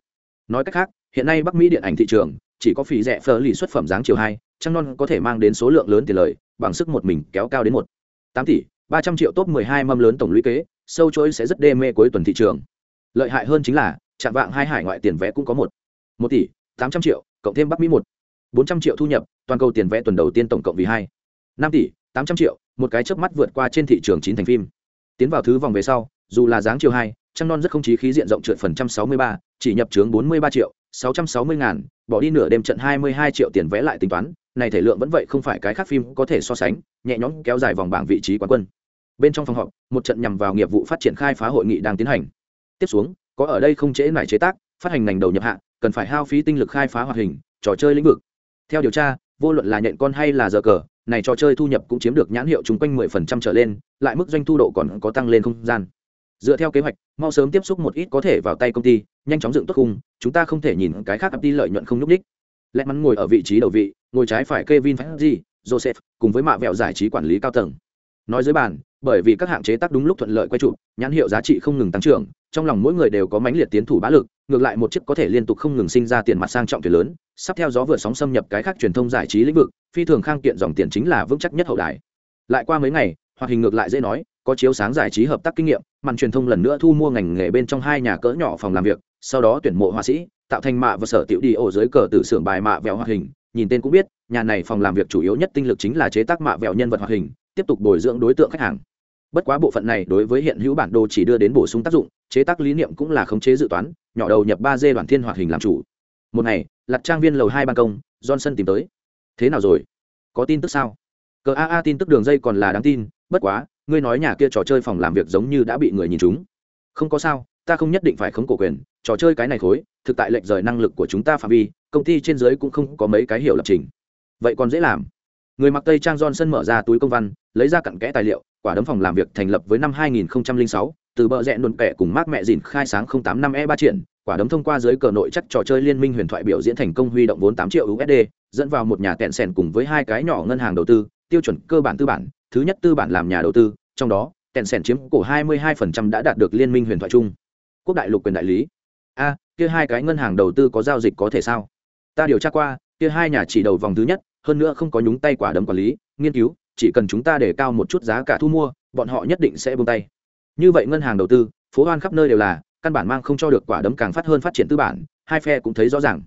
Nói cách khác, hiện nay Bắc Mỹ điện ảnh thị trường chỉ có phí rẻ phở lì xuất phẩm dáng chiều 2, trăng non có thể mang đến số lượng lớn tiền lời, bằng sức một mình kéo cao đến 1 8 tỷ, 300 triệu top 12 mâm lớn tổng lũy kế, sâu chối sẽ rất đê mê cuối tuần thị trường. Lợi hại hơn chính là chạm vạng hai hải ngoại tiền vé cũng có một. Một tỷ tám trăm triệu, cộng thêm bắc mỹ một. bốn trăm triệu thu nhập, toàn cầu tiền vé tuần đầu tiên tổng cộng vì hai. Năm tỷ tám trăm triệu, một cái chớp mắt vượt qua trên thị trường chín thành phim. Tiến vào thứ vòng về sau, dù là dáng chiều hai, trăng non rất không chí khí diện rộng trượt phần trăm sáu mươi ba, chỉ nhập trướng bốn mươi ba triệu, sáu trăm sáu mươi ngàn, bỏ đi nửa đêm trận hai mươi hai triệu tiền vé lại tính toán, này thể lượng vẫn vậy không phải cái khác phim có thể so sánh, nhẹ nhõm kéo dài vòng bảng vị trí quán quân. Bên trong phòng họp, một trận nhằm vào nghiệp vụ phát triển khai phá hội nghị đang tiến hành. Tiếp xuống có ở đây không trễ nải chế tác phát hành ngành đầu nhập hạ cần phải hao phí tinh lực khai phá hoạt hình trò chơi lĩnh vực. Theo điều tra vô luận là nhện con hay là giờ cờ này trò chơi thu nhập cũng chiếm được nhãn hiệu chung quanh 10% trở lên lại mức doanh thu độ còn có tăng lên không gian. Dựa theo kế hoạch mau sớm tiếp xúc một ít có thể vào tay công ty nhanh chóng dựng tốt khung chúng ta không thể nhìn cái khác đi lợi nhuận không nhúc ních lẽ mắn ngồi ở vị trí đầu vị ngồi trái phải Kevin Feige, Joseph cùng với mạ vẹo giải trí quản lý cao tầng. Nói dưới bàn bởi vì các hạng chế tác đúng lúc thuận lợi quay trụ nhãn hiệu giá trị không ngừng tăng trưởng trong lòng mỗi người đều có mãnh liệt tiến thủ bá lực, ngược lại một chiếc có thể liên tục không ngừng sinh ra tiền mặt sang trọng thuyền lớn, sắp theo gió vừa sóng xâm nhập cái khác truyền thông giải trí lĩnh vực, phi thường khang kiện dòng tiền chính là vững chắc nhất hậu đại lại qua mấy ngày, hoạt hình ngược lại dễ nói, có chiếu sáng giải trí hợp tác kinh nghiệm, màn truyền thông lần nữa thu mua ngành nghề bên trong hai nhà cỡ nhỏ phòng làm việc, sau đó tuyển mộ họa sĩ, tạo thành mạ và sở tiểu đi ổ dưới cờ tự xưởng bài mạ vẹo hoạt hình. Nhìn tên cũng biết, nhà này phòng làm việc chủ yếu nhất tinh lực chính là chế tác mạ vẹo nhân vật hoạt hình, tiếp tục bồi dưỡng đối tượng khách hàng bất quá bộ phận này đối với hiện hữu bản đồ chỉ đưa đến bổ sung tác dụng, chế tác lý niệm cũng là khống chế dự toán, nhỏ đầu nhập ba d đoàn thiên hoạt hình làm chủ. Một ngày lặt trang viên lầu hai ban công, johnson tìm tới. Thế nào rồi? Có tin tức sao? Cờ aa tin tức đường dây còn là đáng tin, bất quá, ngươi nói nhà kia trò chơi phòng làm việc giống như đã bị người nhìn chúng không có sao, ta không nhất định phải khống cổ quyền, trò chơi cái này khối, thực tại lệnh rời năng lực của chúng ta phạm vi, công ty trên dưới cũng không có mấy cái hiểu lập trình. Vậy còn dễ làm. Người mặc tây trang johnson mở ra túi công văn, lấy ra cặn kẽ tài liệu quả đấm phòng làm việc thành lập với năm 2006, từ bờ rẽ nôn kẻ cùng mác mẹ dìn khai sáng 085 e 3 triển quả đấm thông qua dưới cờ nội chắc trò chơi liên minh huyền thoại biểu diễn thành công huy động vốn 8 triệu usd dẫn vào một nhà tẹn sèn cùng với hai cái nhỏ ngân hàng đầu tư tiêu chuẩn cơ bản tư bản thứ nhất tư bản làm nhà đầu tư trong đó tẹn sèn chiếm cổ 22% đã đạt được liên minh huyền thoại chung. Quốc đại lục quyền đại lý. A kia hai cái ngân hàng đầu tư có giao dịch có thể sao? Ta điều tra qua kia hai nhà chỉ đầu vòng thứ nhất hơn nữa không có nhúng tay quả đấm quản lý nghiên cứu chỉ cần chúng ta để cao một chút giá cả thu mua, bọn họ nhất định sẽ buông tay. Như vậy ngân hàng đầu tư, phố hoan khắp nơi đều là, căn bản mang không cho được quả đấm càng phát hơn phát triển tư bản, hai phe cũng thấy rõ ràng.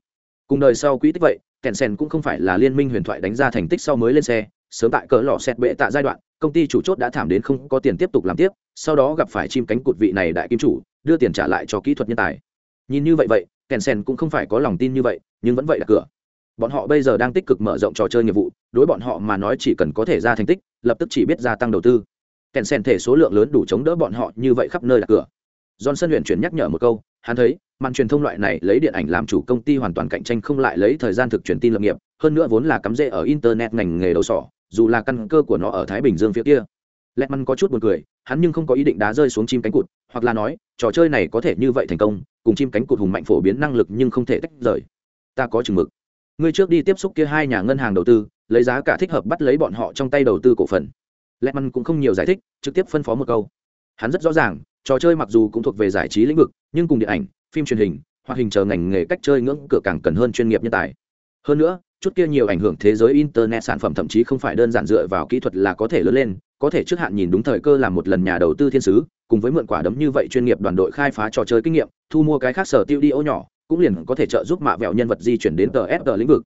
Cùng đời sau quỹ tích vậy, kèn sen cũng không phải là liên minh huyền thoại đánh ra thành tích sau mới lên xe, sớm tại cỡ lò xét bệ tạ giai đoạn, công ty chủ chốt đã thảm đến không có tiền tiếp tục làm tiếp, sau đó gặp phải chim cánh cụt vị này đại kim chủ, đưa tiền trả lại cho kỹ thuật nhân tài. Nhìn như vậy vậy, kèn sen cũng không phải có lòng tin như vậy, nhưng vẫn vậy là cửa bọn họ bây giờ đang tích cực mở rộng trò chơi nghiệp vụ, đối bọn họ mà nói chỉ cần có thể ra thành tích, lập tức chỉ biết gia tăng đầu tư. Kèn sen thể số lượng lớn đủ chống đỡ bọn họ như vậy khắp nơi đặt cửa. Johnson huyện chuyển nhắc nhở một câu, hắn thấy, màn truyền thông loại này lấy điện ảnh làm chủ công ty hoàn toàn cạnh tranh không lại lấy thời gian thực truyền tin lập nghiệp, hơn nữa vốn là cắm rễ ở internet ngành nghề đầu sỏ, dù là căn cơ của nó ở thái bình dương phía kia. Lẹt măn có chút buồn cười, hắn nhưng không có ý định đá rơi xuống chim cánh cụt, hoặc là nói, trò chơi này có thể như vậy thành công, cùng chim cánh cụt hùng mạnh phổ biến năng lực nhưng không thể tách rời. Ta có chừng mực ngươi trước đi tiếp xúc kia hai nhà ngân hàng đầu tư, lấy giá cả thích hợp bắt lấy bọn họ trong tay đầu tư cổ phần. Lẹ cũng không nhiều giải thích, trực tiếp phân phó một câu. Hắn rất rõ ràng, trò chơi mặc dù cũng thuộc về giải trí lĩnh vực, nhưng cùng điện ảnh, phim truyền hình hoặc hình chờ ngành nghề cách chơi ngưỡng cửa càng cần hơn chuyên nghiệp nhân tài. Hơn nữa, chút kia nhiều ảnh hưởng thế giới internet sản phẩm thậm chí không phải đơn giản dựa vào kỹ thuật là có thể lớn lên, có thể trước hạn nhìn đúng thời cơ làm một lần nhà đầu tư thiên sứ, cùng với mượn quả đấm như vậy chuyên nghiệp đoàn đội khai phá trò chơi kinh nghiệm, thu mua cái khác sở tiêu đi ô nhỏ cũng liền có thể trợ giúp mạ vẹo nhân vật di chuyển đến tờ fg lĩnh vực.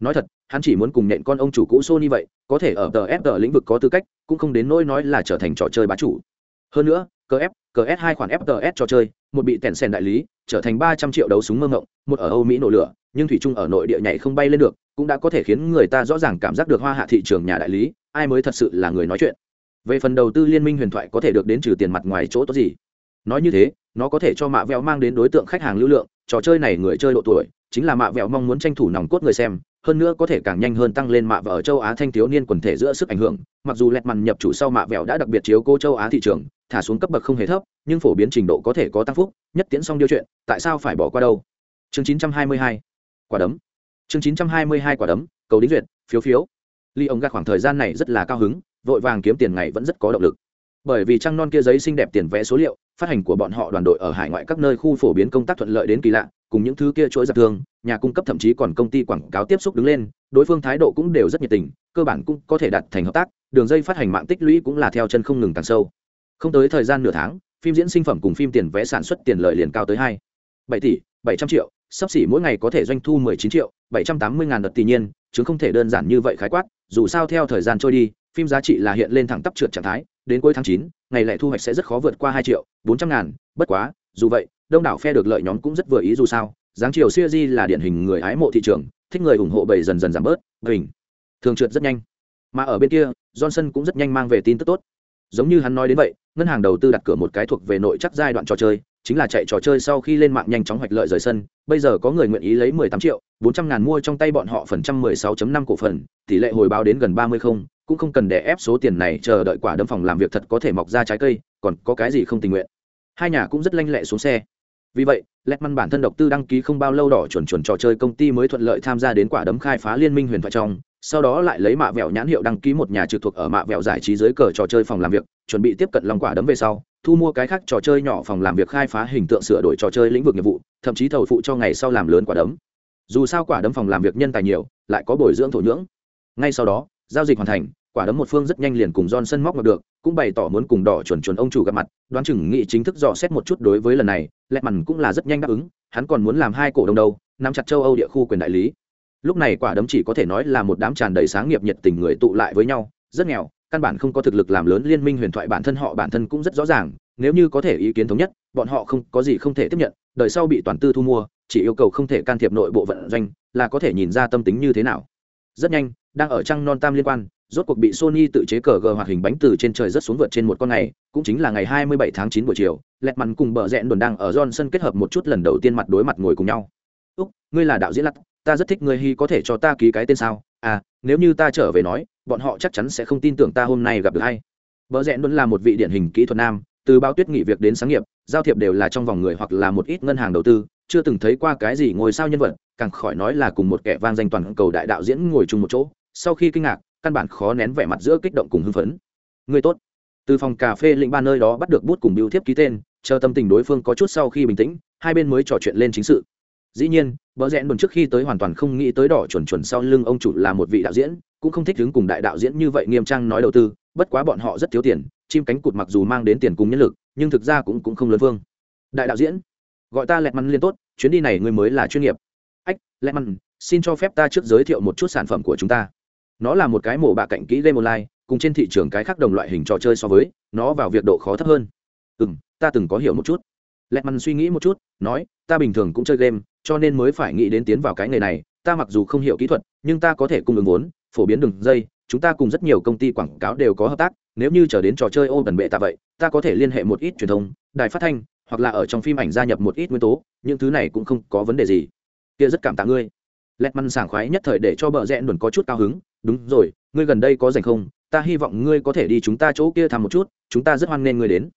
Nói thật, hắn chỉ muốn cùng nện con ông chủ cũ sony vậy, có thể ở tờ fg lĩnh vực có tư cách, cũng không đến nỗi nói là trở thành trò chơi bá chủ. Hơn nữa, cờ f cờ s hai khoản fts trò chơi, một bị tèn sen đại lý, trở thành ba trăm triệu đấu súng mơ ngộng một ở âu mỹ nổ lửa, nhưng thủy chung ở nội địa nhảy không bay lên được, cũng đã có thể khiến người ta rõ ràng cảm giác được hoa hạ thị trường nhà đại lý, ai mới thật sự là người nói chuyện. Về phần đầu tư liên minh huyền thoại có thể được đến trừ tiền mặt ngoài chỗ tốt gì? Nói như thế, nó có thể cho mạ vẹo mang đến đối tượng khách hàng lưu lượng trò chơi này người chơi độ tuổi, chính là mạ vẹo mong muốn tranh thủ nòng cốt người xem, hơn nữa có thể càng nhanh hơn tăng lên mạ vẹo ở châu á thanh thiếu niên quần thể giữa sức ảnh hưởng. Mặc dù lẹt mằn nhập chủ sau mạ vẹo đã đặc biệt chiếu cô châu á thị trường, thả xuống cấp bậc không hề thấp, nhưng phổ biến trình độ có thể có tăng phúc, nhất tiễn xong điều chuyện, tại sao phải bỏ qua đâu? Chương 922 quả đấm. Chương 922 quả đấm, cầu đính duyệt, phiếu phiếu. Ly ông gạt khoảng thời gian này rất là cao hứng, vội vàng kiếm tiền ngày vẫn rất có động lực. Bởi vì trăng non kia giấy xinh đẹp tiền vẽ số liệu phát hành của bọn họ đoàn đội ở hải ngoại các nơi khu phổ biến công tác thuận lợi đến kỳ lạ, cùng những thứ kia chuỗi giặc thương nhà cung cấp thậm chí còn công ty quảng cáo tiếp xúc đứng lên, đối phương thái độ cũng đều rất nhiệt tình, cơ bản cũng có thể đặt thành hợp tác, đường dây phát hành mạng tích lũy cũng là theo chân không ngừng càng sâu. Không tới thời gian nửa tháng, phim diễn sinh phẩm cùng phim tiền vẽ sản xuất tiền lợi liền cao tới hai, bảy tỷ, bảy trăm triệu, sắp xỉ mỗi ngày có thể doanh thu mười chín triệu, bảy trăm tám mươi ngàn đợt tỷ nhiên, chứ không thể đơn giản như vậy khái quát, dù sao theo thời gian trôi đi, phim giá trị là hiện lên thẳng tắp trượt trạng thái đến cuối tháng chín, ngày lẻ thu hoạch sẽ rất khó vượt qua hai triệu, bốn trăm ngàn, bất quá, dù vậy, đông đảo phe được lợi nhóm cũng rất vừa ý dù sao, dáng chiều siêu di là điển hình người ái mộ thị trường, thích người ủng hộ bầy dần dần giảm bớt, bình thường trượt rất nhanh. Mà ở bên kia, johnson cũng rất nhanh mang về tin tức tốt. Giống như hắn nói đến vậy, ngân hàng đầu tư đặt cửa một cái thuộc về nội chắc giai đoạn trò chơi, chính là chạy trò chơi sau khi lên mạng nhanh chóng hoạch lợi rời sân, bây giờ có người nguyện ý lấy 18 triệu 400 ngàn mua trong tay bọn họ phần trăm 16.5 cổ phần, tỷ lệ hồi báo đến gần 30 không cũng không cần để ép số tiền này chờ đợi quả đâm phòng làm việc thật có thể mọc ra trái cây, còn có cái gì không tình nguyện. Hai nhà cũng rất lanh lẹ xuống xe. Vì vậy Letman bản thân độc tư đăng ký không bao lâu đỏ chuẩn chuẩn trò chơi công ty mới thuận lợi tham gia đến quả đấm khai phá liên minh huyền thoại trong, sau đó lại lấy mạ vẹo nhãn hiệu đăng ký một nhà trực thuộc ở mạ vẹo giải trí dưới cờ trò chơi phòng làm việc, chuẩn bị tiếp cận lòng quả đấm về sau, thu mua cái khác trò chơi nhỏ phòng làm việc khai phá hình tượng sửa đổi trò chơi lĩnh vực nghiệp vụ, thậm chí thầu phụ cho ngày sau làm lớn quả đấm. Dù sao quả đấm phòng làm việc nhân tài nhiều, lại có bồi dưỡng thổ nhưỡng. Ngay sau đó, giao dịch hoàn thành quả đấm một phương rất nhanh liền cùng Johnson móc được, cũng bày tỏ muốn cùng đỏ chuẩn chuẩn ông chủ gặp mặt, đoán chừng nghị chính thức dò xét một chút đối với lần này, lẹ mằn cũng là rất nhanh đáp ứng, hắn còn muốn làm hai cổ đông đâu, nắm chặt châu Âu địa khu quyền đại lý. Lúc này quả đấm chỉ có thể nói là một đám tràn đầy sáng nghiệp nhiệt tình người tụ lại với nhau, rất nghèo, căn bản không có thực lực làm lớn liên minh huyền thoại bản thân họ bản thân cũng rất rõ ràng, nếu như có thể ý kiến thống nhất, bọn họ không có gì không thể tiếp nhận, đời sau bị toàn tư thu mua, chỉ yêu cầu không thể can thiệp nội bộ vận doanh, là có thể nhìn ra tâm tính như thế nào. Rất nhanh, đang ở trăng non tam liên quan, rốt cuộc bị Sony tự chế cờ gờ hoạt hình bánh từ trên trời rất xuống vượt trên một con ngày, cũng chính là ngày 27 tháng 9 buổi chiều, Lẹt Mặn cùng bờ Rẹn đồn đang ở Johnson kết hợp một chút lần đầu tiên mặt đối mặt ngồi cùng nhau. "Úc, ngươi là đạo diễn Lật, ta rất thích ngươi hi có thể cho ta ký cái tên sao? À, nếu như ta trở về nói, bọn họ chắc chắn sẽ không tin tưởng ta hôm nay gặp được hay." Bờ Rẹn đồn là một vị điển hình kỹ thuật nam, từ bao tuyết nghỉ việc đến sáng nghiệp, giao thiệp đều là trong vòng người hoặc là một ít ngân hàng đầu tư, chưa từng thấy qua cái gì ngồi sao nhân vật, càng khỏi nói là cùng một kẻ vang danh toàn cầu đại đạo diễn ngồi chung một chỗ. Sau khi kinh ngạc, căn bản khó nén vẻ mặt giữa kích động cùng hưng phấn. Người tốt. Từ phòng cà phê lĩnh ba nơi đó bắt được bút cùng biêu thiếp ký tên, chờ tâm tình đối phương có chút sau khi bình tĩnh, hai bên mới trò chuyện lên chính sự. Dĩ nhiên bỡ rẽn đồn trước khi tới hoàn toàn không nghĩ tới đỏ chuẩn chuẩn sau lưng ông chủ là một vị đạo diễn, cũng không thích đứng cùng đại đạo diễn như vậy nghiêm trang nói đầu tư, bất quá bọn họ rất thiếu tiền, chim cánh cụt mặc dù mang đến tiền cùng nhân lực, nhưng thực ra cũng cũng không lớn vương. Đại đạo diễn, gọi ta lẹt măn liên tốt, chuyến đi này người mới là chuyên nghiệp. Ách, lẹt măn, xin cho phép ta trước giới thiệu một chút sản phẩm của chúng ta nó là một cái mổ bạ cạnh kỹ game online, cùng trên thị trường cái khác đồng loại hình trò chơi so với, nó vào việc độ khó thấp hơn. Ừ m ta từng có hiểu một chút. Lẹt mằn suy nghĩ một chút, nói, ta bình thường cũng chơi game, cho nên mới phải nghĩ đến tiến vào cái nghề này. Ta mặc dù không hiểu kỹ thuật, nhưng ta có thể cung ứng vốn, phổ biến đường dây, chúng ta cùng rất nhiều công ty quảng cáo đều có hợp tác. Nếu như trở đến trò chơi ô tần bệ tạ vậy, ta có thể liên hệ một ít truyền thông, đài phát thanh, hoặc là ở trong phim ảnh gia nhập một ít nguyên tố, những thứ này cũng không có vấn đề gì. Kia rất cảm tạ ngươi. Lẹt măn sảng khoái nhất thời để cho bờ rẽ đồn có chút cao hứng đúng rồi, ngươi gần đây có rảnh không? Ta hy vọng ngươi có thể đi chúng ta chỗ kia thăm một chút, chúng ta rất hoan nghênh ngươi đến.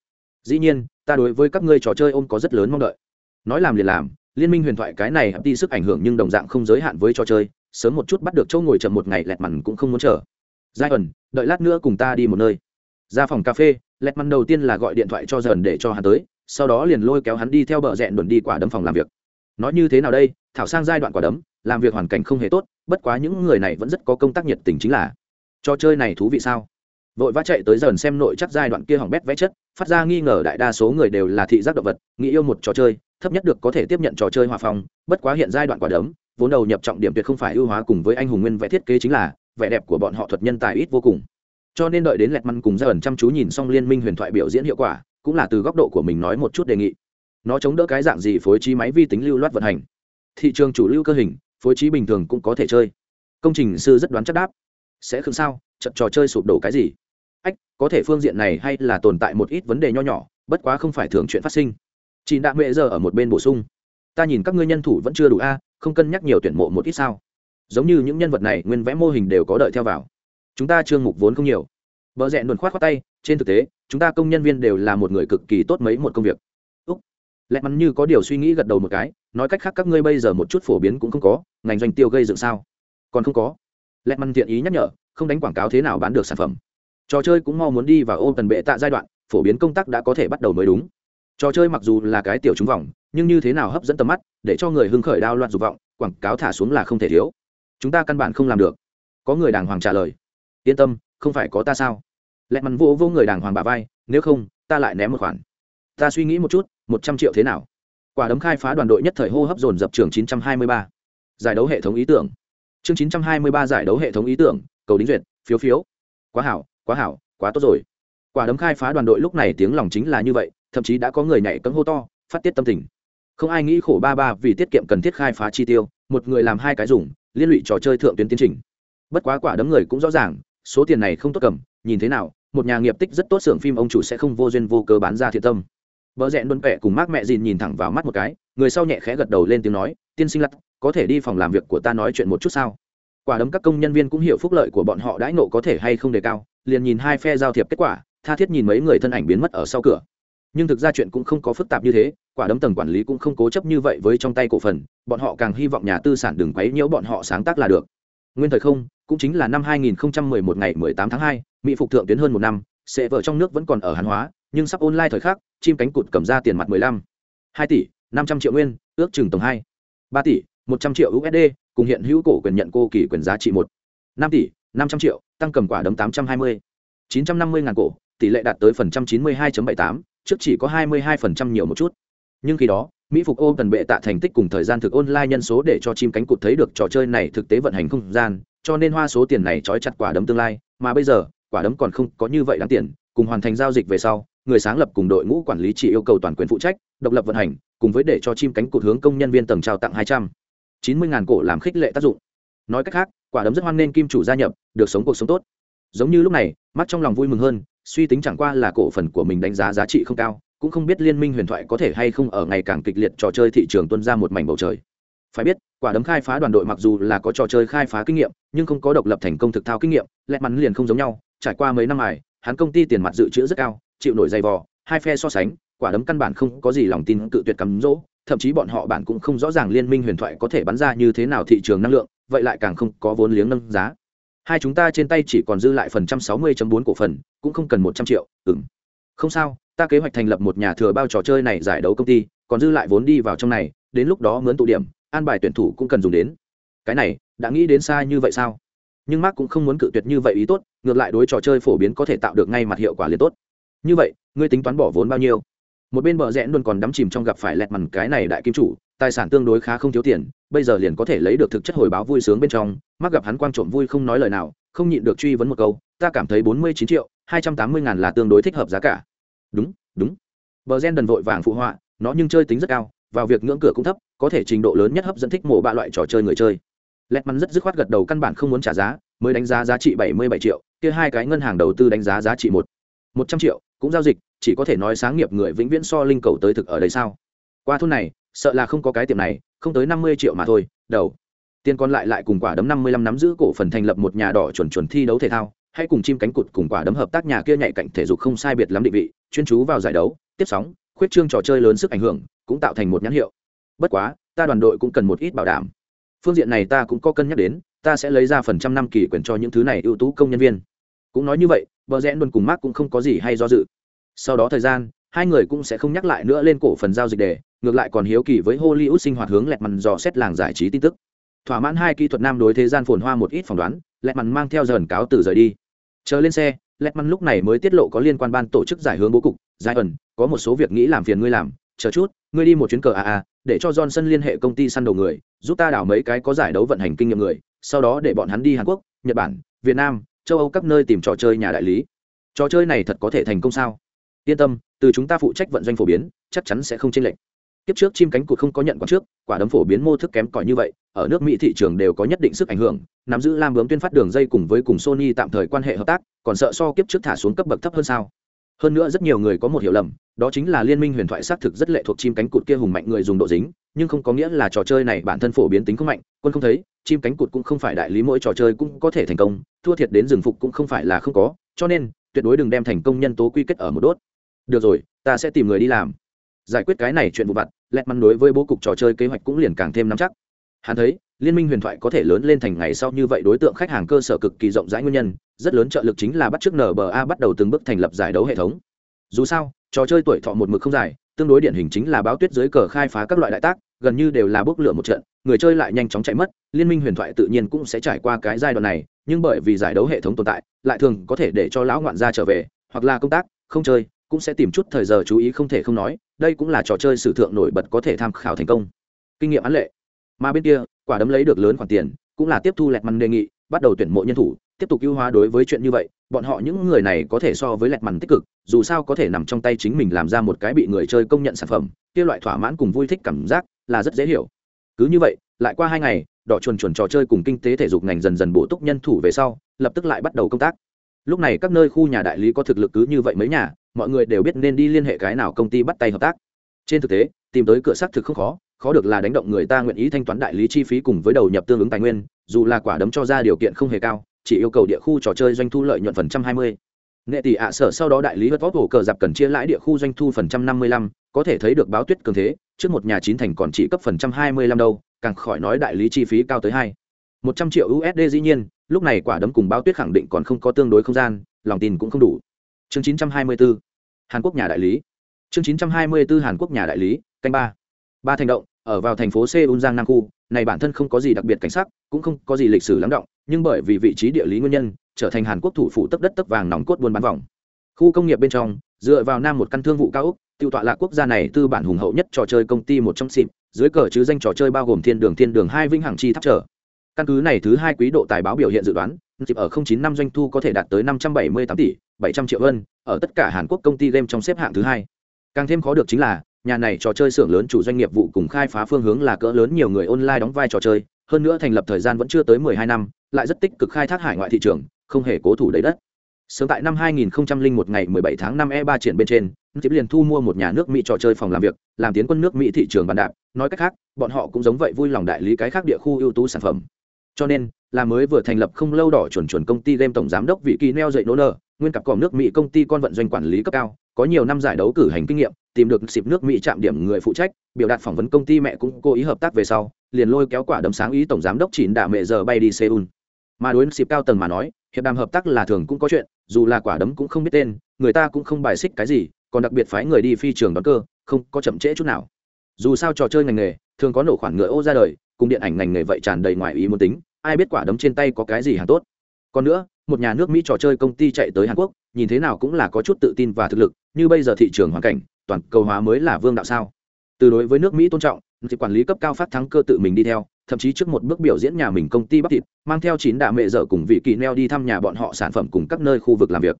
Dĩ nhiên, ta đối với các ngươi trò chơi ôm có rất lớn mong đợi. Nói làm liền làm, liên minh huyền thoại cái này hấp đi sức ảnh hưởng nhưng đồng dạng không giới hạn với trò chơi, sớm một chút bắt được chỗ ngồi chậm một ngày, lẹt mằn cũng không muốn chờ. Giai ẩn, đợi lát nữa cùng ta đi một nơi. Ra phòng cà phê, lẹt mằn đầu tiên là gọi điện thoại cho dần để cho hắn tới, sau đó liền lôi kéo hắn đi theo bờ rẽn đồn đi quả đấm phòng làm việc. Nói như thế nào đây? Thảo sang giai đoạn quả đấm làm việc hoàn cảnh không hề tốt, bất quá những người này vẫn rất có công tác nhiệt tình chính là. Trò chơi này thú vị sao? Vội vã chạy tới dần xem nội chắc giai đoạn kia hỏng bét vẽ chất, phát ra nghi ngờ đại đa số người đều là thị giác động vật, nghĩ yêu một trò chơi, thấp nhất được có thể tiếp nhận trò chơi hòa phong, bất quá hiện giai đoạn quả đấm, vốn đầu nhập trọng điểm tuyệt không phải ưu hóa cùng với anh hùng nguyên vẽ thiết kế chính là, vẻ đẹp của bọn họ thuật nhân tài ít vô cùng. Cho nên đợi đến lẹt măn cùng ra ẩn chăm chú nhìn xong liên minh huyền thoại biểu diễn hiệu quả, cũng là từ góc độ của mình nói một chút đề nghị. Nó chống đỡ cái dạng gì phối trí máy vi tính lưu loát vận hành. Thị trường chủ lưu cơ hình phối trí bình thường cũng có thể chơi. Công trình sư rất đoán chắc đáp. Sẽ không sao? Trận trò chơi sụp đổ cái gì? Ách, có thể phương diện này hay là tồn tại một ít vấn đề nho nhỏ, bất quá không phải thường chuyện phát sinh. Chị đạ mệ giờ ở một bên bổ sung. Ta nhìn các ngươi nhân thủ vẫn chưa đủ a, không cân nhắc nhiều tuyển mộ một ít sao? Giống như những nhân vật này nguyên vẽ mô hình đều có đợi theo vào. Chúng ta trương mục vốn không nhiều. Vợ rẽ luồn khoát khoát tay, trên thực tế, chúng ta công nhân viên đều là một người cực kỳ tốt mấy một công việc. Úc. Lẽ mắn như có điều suy nghĩ gật đầu một cái, nói cách khác các ngươi bây giờ một chút phổ biến cũng không có ngành doanh tiêu gây dựng sao? Còn không có. Lẹt măn thiện ý nhắc nhở, không đánh quảng cáo thế nào bán được sản phẩm. Trò chơi cũng mong muốn đi vào ô tần bệ tạ giai đoạn, phổ biến công tác đã có thể bắt đầu mới đúng. Trò chơi mặc dù là cái tiểu trúng vòng, nhưng như thế nào hấp dẫn tầm mắt, để cho người hưng khởi đao loạn dục vọng, quảng cáo thả xuống là không thể thiếu. Chúng ta căn bản không làm được. Có người đàng hoàng trả lời. Yên tâm, không phải có ta sao? Lẹ mắn vô vô người đàng hoàng bà vai, nếu không, ta lại ném một khoản. Ta suy nghĩ một chút, một trăm triệu thế nào? Quả đấm khai phá đoàn đội nhất thời hô hấp dồn dập trường chín trăm hai mươi ba giải đấu hệ thống ý tưởng. Chương chín trăm hai mươi ba giải đấu hệ thống ý tưởng, cầu đính duyệt, phiếu phiếu. Quá hảo quá hảo, quá tốt rồi. Quả đấm khai phá đoàn đội lúc này tiếng lòng chính là như vậy, thậm chí đã có người nhảy cấm hô to, phát tiết tâm tình. Không ai nghĩ khổ ba ba vì tiết kiệm cần thiết khai phá chi tiêu, một người làm hai cái dùng, liên lụy trò chơi thượng tuyến tiến trình. Bất quá quả đấm người cũng rõ ràng, số tiền này không tốt cầm, nhìn thế nào, một nhà nghiệp tích rất tốt xưởng phim ông chủ sẽ không vô duyên vô cớ bán ra thiệt tâm. Vợ rẽ đôn vẹ cùng mác mẹ dìn nhìn thẳng vào mắt một cái, người sau nhẹ khẽ gật đầu lên tiếng nói, tiên sinh lặt có thể đi phòng làm việc của ta nói chuyện một chút sao quả đấm các công nhân viên cũng hiểu phúc lợi của bọn họ đãi nộ có thể hay không đề cao liền nhìn hai phe giao thiệp kết quả tha thiết nhìn mấy người thân ảnh biến mất ở sau cửa nhưng thực ra chuyện cũng không có phức tạp như thế quả đấm tầng quản lý cũng không cố chấp như vậy với trong tay cổ phần bọn họ càng hy vọng nhà tư sản đừng quấy nhiễu bọn họ sáng tác là được nguyên thời không cũng chính là năm 2011 ngày 18 tháng 2, mỹ phục thượng tuyến hơn một năm sẽ vợ trong nước vẫn còn ở hàn hóa nhưng sắp online thời khắc chim cánh cụt cầm ra tiền mặt 15. 2 tỷ 500 triệu nguyên ước chừng tổng 2. 3 tỷ 100 triệu usd cùng hiện hữu cổ quyền nhận cô kỳ quyền giá trị 1. 5 tỷ 500 triệu tăng cầm quả đấm 820. 950 ngàn cổ tỷ lệ đạt tới phần trăm 92.78, trước chỉ có 22% nhiều một chút nhưng khi đó mỹ phục ô cần bệ tạ thành tích cùng thời gian thực online nhân số để cho chim cánh cụt thấy được trò chơi này thực tế vận hành không gian cho nên hoa số tiền này trói chặt quả đấm tương lai mà bây giờ quả đấm còn không có như vậy đáng tiền cùng hoàn thành giao dịch về sau người sáng lập cùng đội ngũ quản lý chỉ yêu cầu toàn quyền phụ trách độc lập vận hành cùng với để cho chim cánh cụt hướng công nhân viên tầng trao tặng hai trăm chín mươi ngàn cổ làm khích lệ tác dụng. Nói cách khác, quả đấm rất hoan nên kim chủ gia nhập, được sống cuộc sống tốt. Giống như lúc này, mắt trong lòng vui mừng hơn, suy tính chẳng qua là cổ phần của mình đánh giá giá trị không cao, cũng không biết liên minh huyền thoại có thể hay không ở ngày càng kịch liệt trò chơi thị trường tuân ra một mảnh bầu trời. Phải biết, quả đấm khai phá đoàn đội mặc dù là có trò chơi khai phá kinh nghiệm, nhưng không có độc lập thành công thực thao kinh nghiệm lẹ mắn liền không giống nhau. Trải qua mấy năm ải hắn công ty tiền mặt dự trữ rất cao, chịu nổi dày vò, hai phe so sánh, quả đấm căn bản không có gì lòng tin cự tuyệt cắm rỗ thậm chí bọn họ bản cũng không rõ ràng liên minh huyền thoại có thể bắn ra như thế nào thị trường năng lượng, vậy lại càng không có vốn liếng nâng giá. Hai chúng ta trên tay chỉ còn dư lại phần trăm sáu mươi bốn cổ phần, cũng không cần một trăm triệu ừng không sao, ta kế hoạch thành lập một nhà thừa bao trò chơi này giải đấu công ty, còn dư lại vốn đi vào trong này, đến lúc đó mướn tụ điểm, an bài tuyển thủ cũng cần dùng đến. Cái này, đã nghĩ đến xa như vậy sao? Nhưng mark cũng không muốn cự tuyệt như vậy ý tốt, ngược lại đối trò chơi phổ biến có thể tạo được ngay mặt hiệu quả liền tốt. Như vậy, ngươi tính toán bỏ vốn bao nhiêu? Một bên bờ rẽ luôn còn đắm chìm trong gặp phải lẹt mằn cái này đại kim chủ, tài sản tương đối khá không thiếu tiền, bây giờ liền có thể lấy được thực chất hồi báo vui sướng bên trong, mắc gặp hắn quang trộm vui không nói lời nào, không nhịn được truy vấn một câu, ta cảm thấy bốn mươi chín triệu, hai trăm tám mươi ngàn là tương đối thích hợp giá cả. Đúng đúng. Bờ gen đần vội vàng phụ họa, nó nhưng chơi tính rất cao, vào việc ngưỡng cửa cũng thấp, có thể trình độ lớn nhất hấp dẫn thích mổ bạ loại trò chơi người chơi. Lẹt mắn rất dứt khoát gật đầu căn bản không muốn trả giá, mới đánh giá giá trị bảy mươi bảy triệu, kia hai cái ngân hàng đầu tư đánh giá giá trị một một trăm triệu, cũng giao dịch chỉ có thể nói sáng nghiệp người vĩnh viễn so linh cầu tới thực ở đây sao? Qua thôn này, sợ là không có cái tiệm này, không tới năm mươi triệu mà thôi, đầu. Tiền còn lại lại cùng quả đấm năm mươi lăm nắm giữ cổ phần thành lập một nhà đỏ chuẩn chuẩn thi đấu thể thao, hay cùng chim cánh cụt cùng quả đấm hợp tác nhà kia nhạy cạnh thể dục không sai biệt lắm định vị, chuyên chú vào giải đấu, tiếp sóng, khuyết trương trò chơi lớn sức ảnh hưởng, cũng tạo thành một nhãn hiệu. Bất quá, ta đoàn đội cũng cần một ít bảo đảm. Phương diện này ta cũng có cân nhắc đến, ta sẽ lấy ra phần trăm năm kỳ quyền cho những thứ này ưu tú công nhân viên. Cũng nói như vậy vợ rẽ luôn cùng mark cũng không có gì hay do dự sau đó thời gian, hai người cũng sẽ không nhắc lại nữa lên cổ phần giao dịch đề, ngược lại còn hiếu kỳ với hollywood sinh hoạt hướng lẹt mằn dò xét làng giải trí tin tức. Thỏa mãn hai kỹ thuật nam đối thế gian phồn hoa một ít phỏng đoán lẹt mằn mang theo dần cáo từ rời đi. Chờ lên xe lẹt mằn lúc này mới tiết lộ có liên quan ban tổ chức giải hướng bố cục, giải ẩn, có một số việc nghĩ làm phiền ngươi làm, chờ chút, ngươi đi một chuyến cờ a a, để cho johnson liên hệ công ty săn đầu người, giúp ta đảo mấy cái có giải đấu vận hành kinh nghiệm người, sau đó để bọn hắn đi hàn quốc, nhật bản, việt nam, châu âu các nơi tìm trò chơi nhà đại lý. Trò chơi này thật có thể thành công sao? Yên tâm, từ chúng ta phụ trách vận doanh phổ biến, chắc chắn sẽ không chênh lệch. Kiếp trước chim cánh cụt không có nhận quả trước, quả đấm phổ biến mô thức kém cỏi như vậy, ở nước mỹ thị trường đều có nhất định sức ảnh hưởng, nắm giữ lam bướm tuyên phát đường dây cùng với cùng sony tạm thời quan hệ hợp tác, còn sợ so kiếp trước thả xuống cấp bậc thấp hơn sao. Hơn nữa rất nhiều người có một hiểu lầm, đó chính là liên minh huyền thoại xác thực rất lệ thuộc chim cánh cụt kia hùng mạnh người dùng độ dính, nhưng không có nghĩa là trò chơi này bản thân phổ biến tính không mạnh, quân không thấy, chim cánh cụt cũng không phải đại lý mỗi trò chơi cũng có thể thành công, thua thiệt đến rừng phục cũng không phải là không có, cho nên, tuyệt đối đừng đem thành công nhân tố quy kết ở một đốt được rồi, ta sẽ tìm người đi làm. Giải quyết cái này chuyện vụ vặt, lẹt mắn đối với bố cục trò chơi kế hoạch cũng liền càng thêm nắm chắc. Hắn thấy, liên minh huyền thoại có thể lớn lên thành ngày sau như vậy đối tượng khách hàng cơ sở cực kỳ rộng rãi nguyên nhân, rất lớn trợ lực chính là bắt t r ư ớ c nba bắt đầu từng bước thành lập giải đấu hệ thống. Dù sao, trò chơi tuổi thọ một mực không dài, tương đối điển hình chính là báo tuyết dưới cờ khai phá các loại đại tác, gần như đều là bốc lửa một trận, người chơi lại nhanh chóng chạy mất, liên minh huyền thoại tự nhiên cũng sẽ trải qua cái giai đoạn này, nhưng bởi vì giải đấu hệ thống tồn tại, lại thường có thể để cho lão ngoạn gia trở về, hoặc là công tác, không chơi cũng sẽ tìm chút thời giờ chú ý không thể không nói, đây cũng là trò chơi sử thượng nổi bật có thể tham khảo thành công. Kinh nghiệm án lệ. Mà bên kia, quả đấm lấy được lớn khoản tiền, cũng là tiếp thu lẹt mằn đề nghị, bắt đầu tuyển mộ nhân thủ, tiếp tục ưu hóa đối với chuyện như vậy, bọn họ những người này có thể so với lẹt mằn tích cực, dù sao có thể nằm trong tay chính mình làm ra một cái bị người chơi công nhận sản phẩm, kia loại thỏa mãn cùng vui thích cảm giác, là rất dễ hiểu. Cứ như vậy, lại qua hai ngày, đỏ chuồn chuồn trò chơi cùng kinh tế thể dục ngành dần dần bổ túc nhân thủ về sau, lập tức lại bắt đầu công tác. Lúc này các nơi khu nhà đại lý có thực lực cứ như vậy mấy nhà mọi người đều biết nên đi liên hệ cái nào công ty bắt tay hợp tác. Trên thực tế, tìm tới cửa xác thực không khó khó được là đánh động người ta nguyện ý thanh toán đại lý chi phí cùng với đầu nhập tương ứng tài nguyên, dù là quả đấm cho ra điều kiện không hề cao, chỉ yêu cầu địa khu trò chơi doanh thu lợi nhuận phần trăm hai mươi. Nghệ tỷ ạ sở sau đó đại lý hớt vót hồ cờ dạp cần chia lãi địa khu doanh thu phần trăm năm mươi lăm, có thể thấy được báo tuyết cường thế, trước một nhà chín thành còn chỉ cấp phần trăm hai mươi lăm đâu, càng khỏi nói đại lý chi phí cao tới hai. Một trăm triệu usd dĩ nhiên, lúc này quả đấm cùng báo tuyết khẳng định còn không có tương đối không gian, lòng tin cũng không đủ chương 924, hàn quốc nhà đại lý. Chương 924 hàn quốc nhà đại lý canh ba. Ba thành động ở vào thành phố seoul giang nam khu. Này bản thân không có gì đặc biệt cảnh sắc cũng không có gì lịch sử lắng động nhưng bởi vì vị trí địa lý nguyên nhân trở thành hàn quốc thủ phủ tấp đất tấp vàng nòng cốt buôn bán vòng. Khu công nghiệp bên trong dựa vào nam một căn thương vụ cao ốc tiêu tọa lạc quốc gia này tư bản hùng hậu nhất trò chơi công ty một trong xịn dưới cờ chứ danh trò chơi bao gồm thiên đường thiên đường hai vĩnh hằng chi tháp trở. Căn cứ này thứ hai quý độ tài báo biểu hiện dự đoán dịp ở 09 năm doanh thu có thể đạt tới 578 tỷ 700 triệu won ở tất cả hàn quốc công ty game trong xếp hạng thứ hai. Càng thêm khó được chính là nhà này trò chơi xưởng lớn chủ doanh nghiệp vụ cùng khai phá phương hướng là cỡ lớn nhiều người online đóng vai trò chơi hơn nữa thành lập thời gian vẫn chưa tới 12 năm lại rất tích cực khai thác hải ngoại thị trường không hề cố thủ đấy đất. Sớm tại năm 2001 ngày 17 tháng 5 E3 triển bên trên, Tiếp liền thu mua một nhà nước Mỹ trò chơi phòng làm việc, làm tiến quân nước Mỹ thị trường bàn đạp, nói cách khác, bọn họ cũng giống vậy vui lòng đại lý cái khác địa khu ưu tú sản phẩm cho nên, là mới vừa thành lập không lâu đỏ chuẩn chuẩn công ty game tổng giám đốc vị kỳ neo dậy nỗ nơ, nguyên cặp còm nước mỹ công ty con vận doanh quản lý cấp cao, có nhiều năm giải đấu cử hành kinh nghiệm, tìm được xịp nước mỹ chạm điểm người phụ trách, biểu đạt phỏng vấn công ty mẹ cũng cố ý hợp tác về sau, liền lôi kéo quả đấm sáng ý tổng giám đốc chỉnh đạ mẹ giờ bay đi seoul. Mà đối xịp cao tầng mà nói, hiệp đàm hợp tác là thường cũng có chuyện, dù là quả đấm cũng không biết tên, người ta cũng không bài xích cái gì, còn đặc biệt phái người đi phi trường đón cơ, không có chậm trễ chút nào. Dù sao trò chơi ngành nghề, thường có nổ khoản ngựa ô ra đời cùng điện ảnh ngành nghề vậy tràn đầy ngoài ý muốn tính, ai biết quả đấm trên tay có cái gì hàng tốt. Còn nữa, một nhà nước mỹ trò chơi công ty chạy tới hàn quốc, nhìn thế nào cũng là có chút tự tin và thực lực, như bây giờ thị trường hoàn cảnh, toàn cầu hóa mới là vương đạo sao. Từ đối với nước mỹ tôn trọng, thì quản lý cấp cao phát thắng cơ tự mình đi theo, thậm chí trước một bước biểu diễn nhà mình công ty bắp thịt, mang theo chín đạ mẹ dở cùng vị kỳ neo đi thăm nhà bọn họ sản phẩm cùng các nơi khu vực làm việc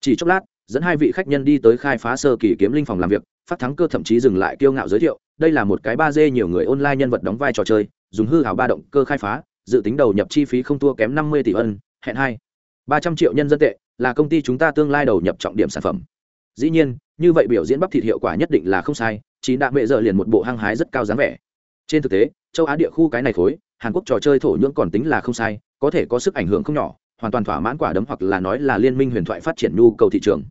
chỉ chốc lát, dẫn hai vị khách nhân đi tới khai phá sơ kỳ kiếm linh phòng làm việc, phát thắng cơ thậm chí dừng lại kiêu ngạo giới thiệu, đây là một cái ba d nhiều người online nhân vật đóng vai trò chơi, dùng hư hảo ba động cơ khai phá, dự tính đầu nhập chi phí không thua kém năm mươi tỷ ân, hẹn hai. Ba trăm triệu nhân dân tệ, là công ty chúng ta tương lai đầu nhập trọng điểm sản phẩm. Dĩ nhiên, như vậy biểu diễn bắp thịt hiệu quả nhất định là không sai, chín đạm bệ giờ liền một bộ hăng hái rất cao dáng vẻ. Trên thực tế, châu á địa khu cái này khối, hàn quốc trò chơi thổ nhưỡng còn tính là không sai, có thể có sức ảnh hưởng không nhỏ hoàn toàn thỏa mãn quả đấm hoặc là nói là liên minh huyền thoại phát triển nhu cầu thị trường.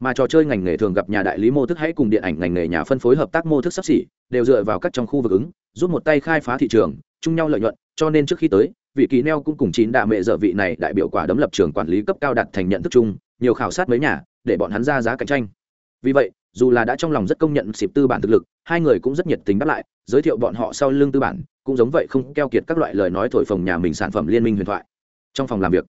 Mà trò chơi ngành nghề thường gặp nhà đại lý mô thức hãy cùng điện ảnh ngành nghề nhà phân phối hợp tác mô thức sắp xỉ, đều dựa vào các trong khu vực ứng, giúp một tay khai phá thị trường, chung nhau lợi nhuận, cho nên trước khi tới, vị kỳ neo cũng cùng chín đạ mẹ dở vị này đại biểu quả đấm lập trường quản lý cấp cao đặt thành nhận thức chung, nhiều khảo sát mấy nhà, để bọn hắn ra giá cạnh tranh. Vì vậy, dù là đã trong lòng rất công nhận xịp tư bản thực lực, hai người cũng rất nhiệt tình đáp lại, giới thiệu bọn họ sau lưng tư bản, cũng giống vậy không keo kiệt các loại lời nói thổi phồng nhà mình sản phẩm liên minh huyền thoại. Trong phòng làm việc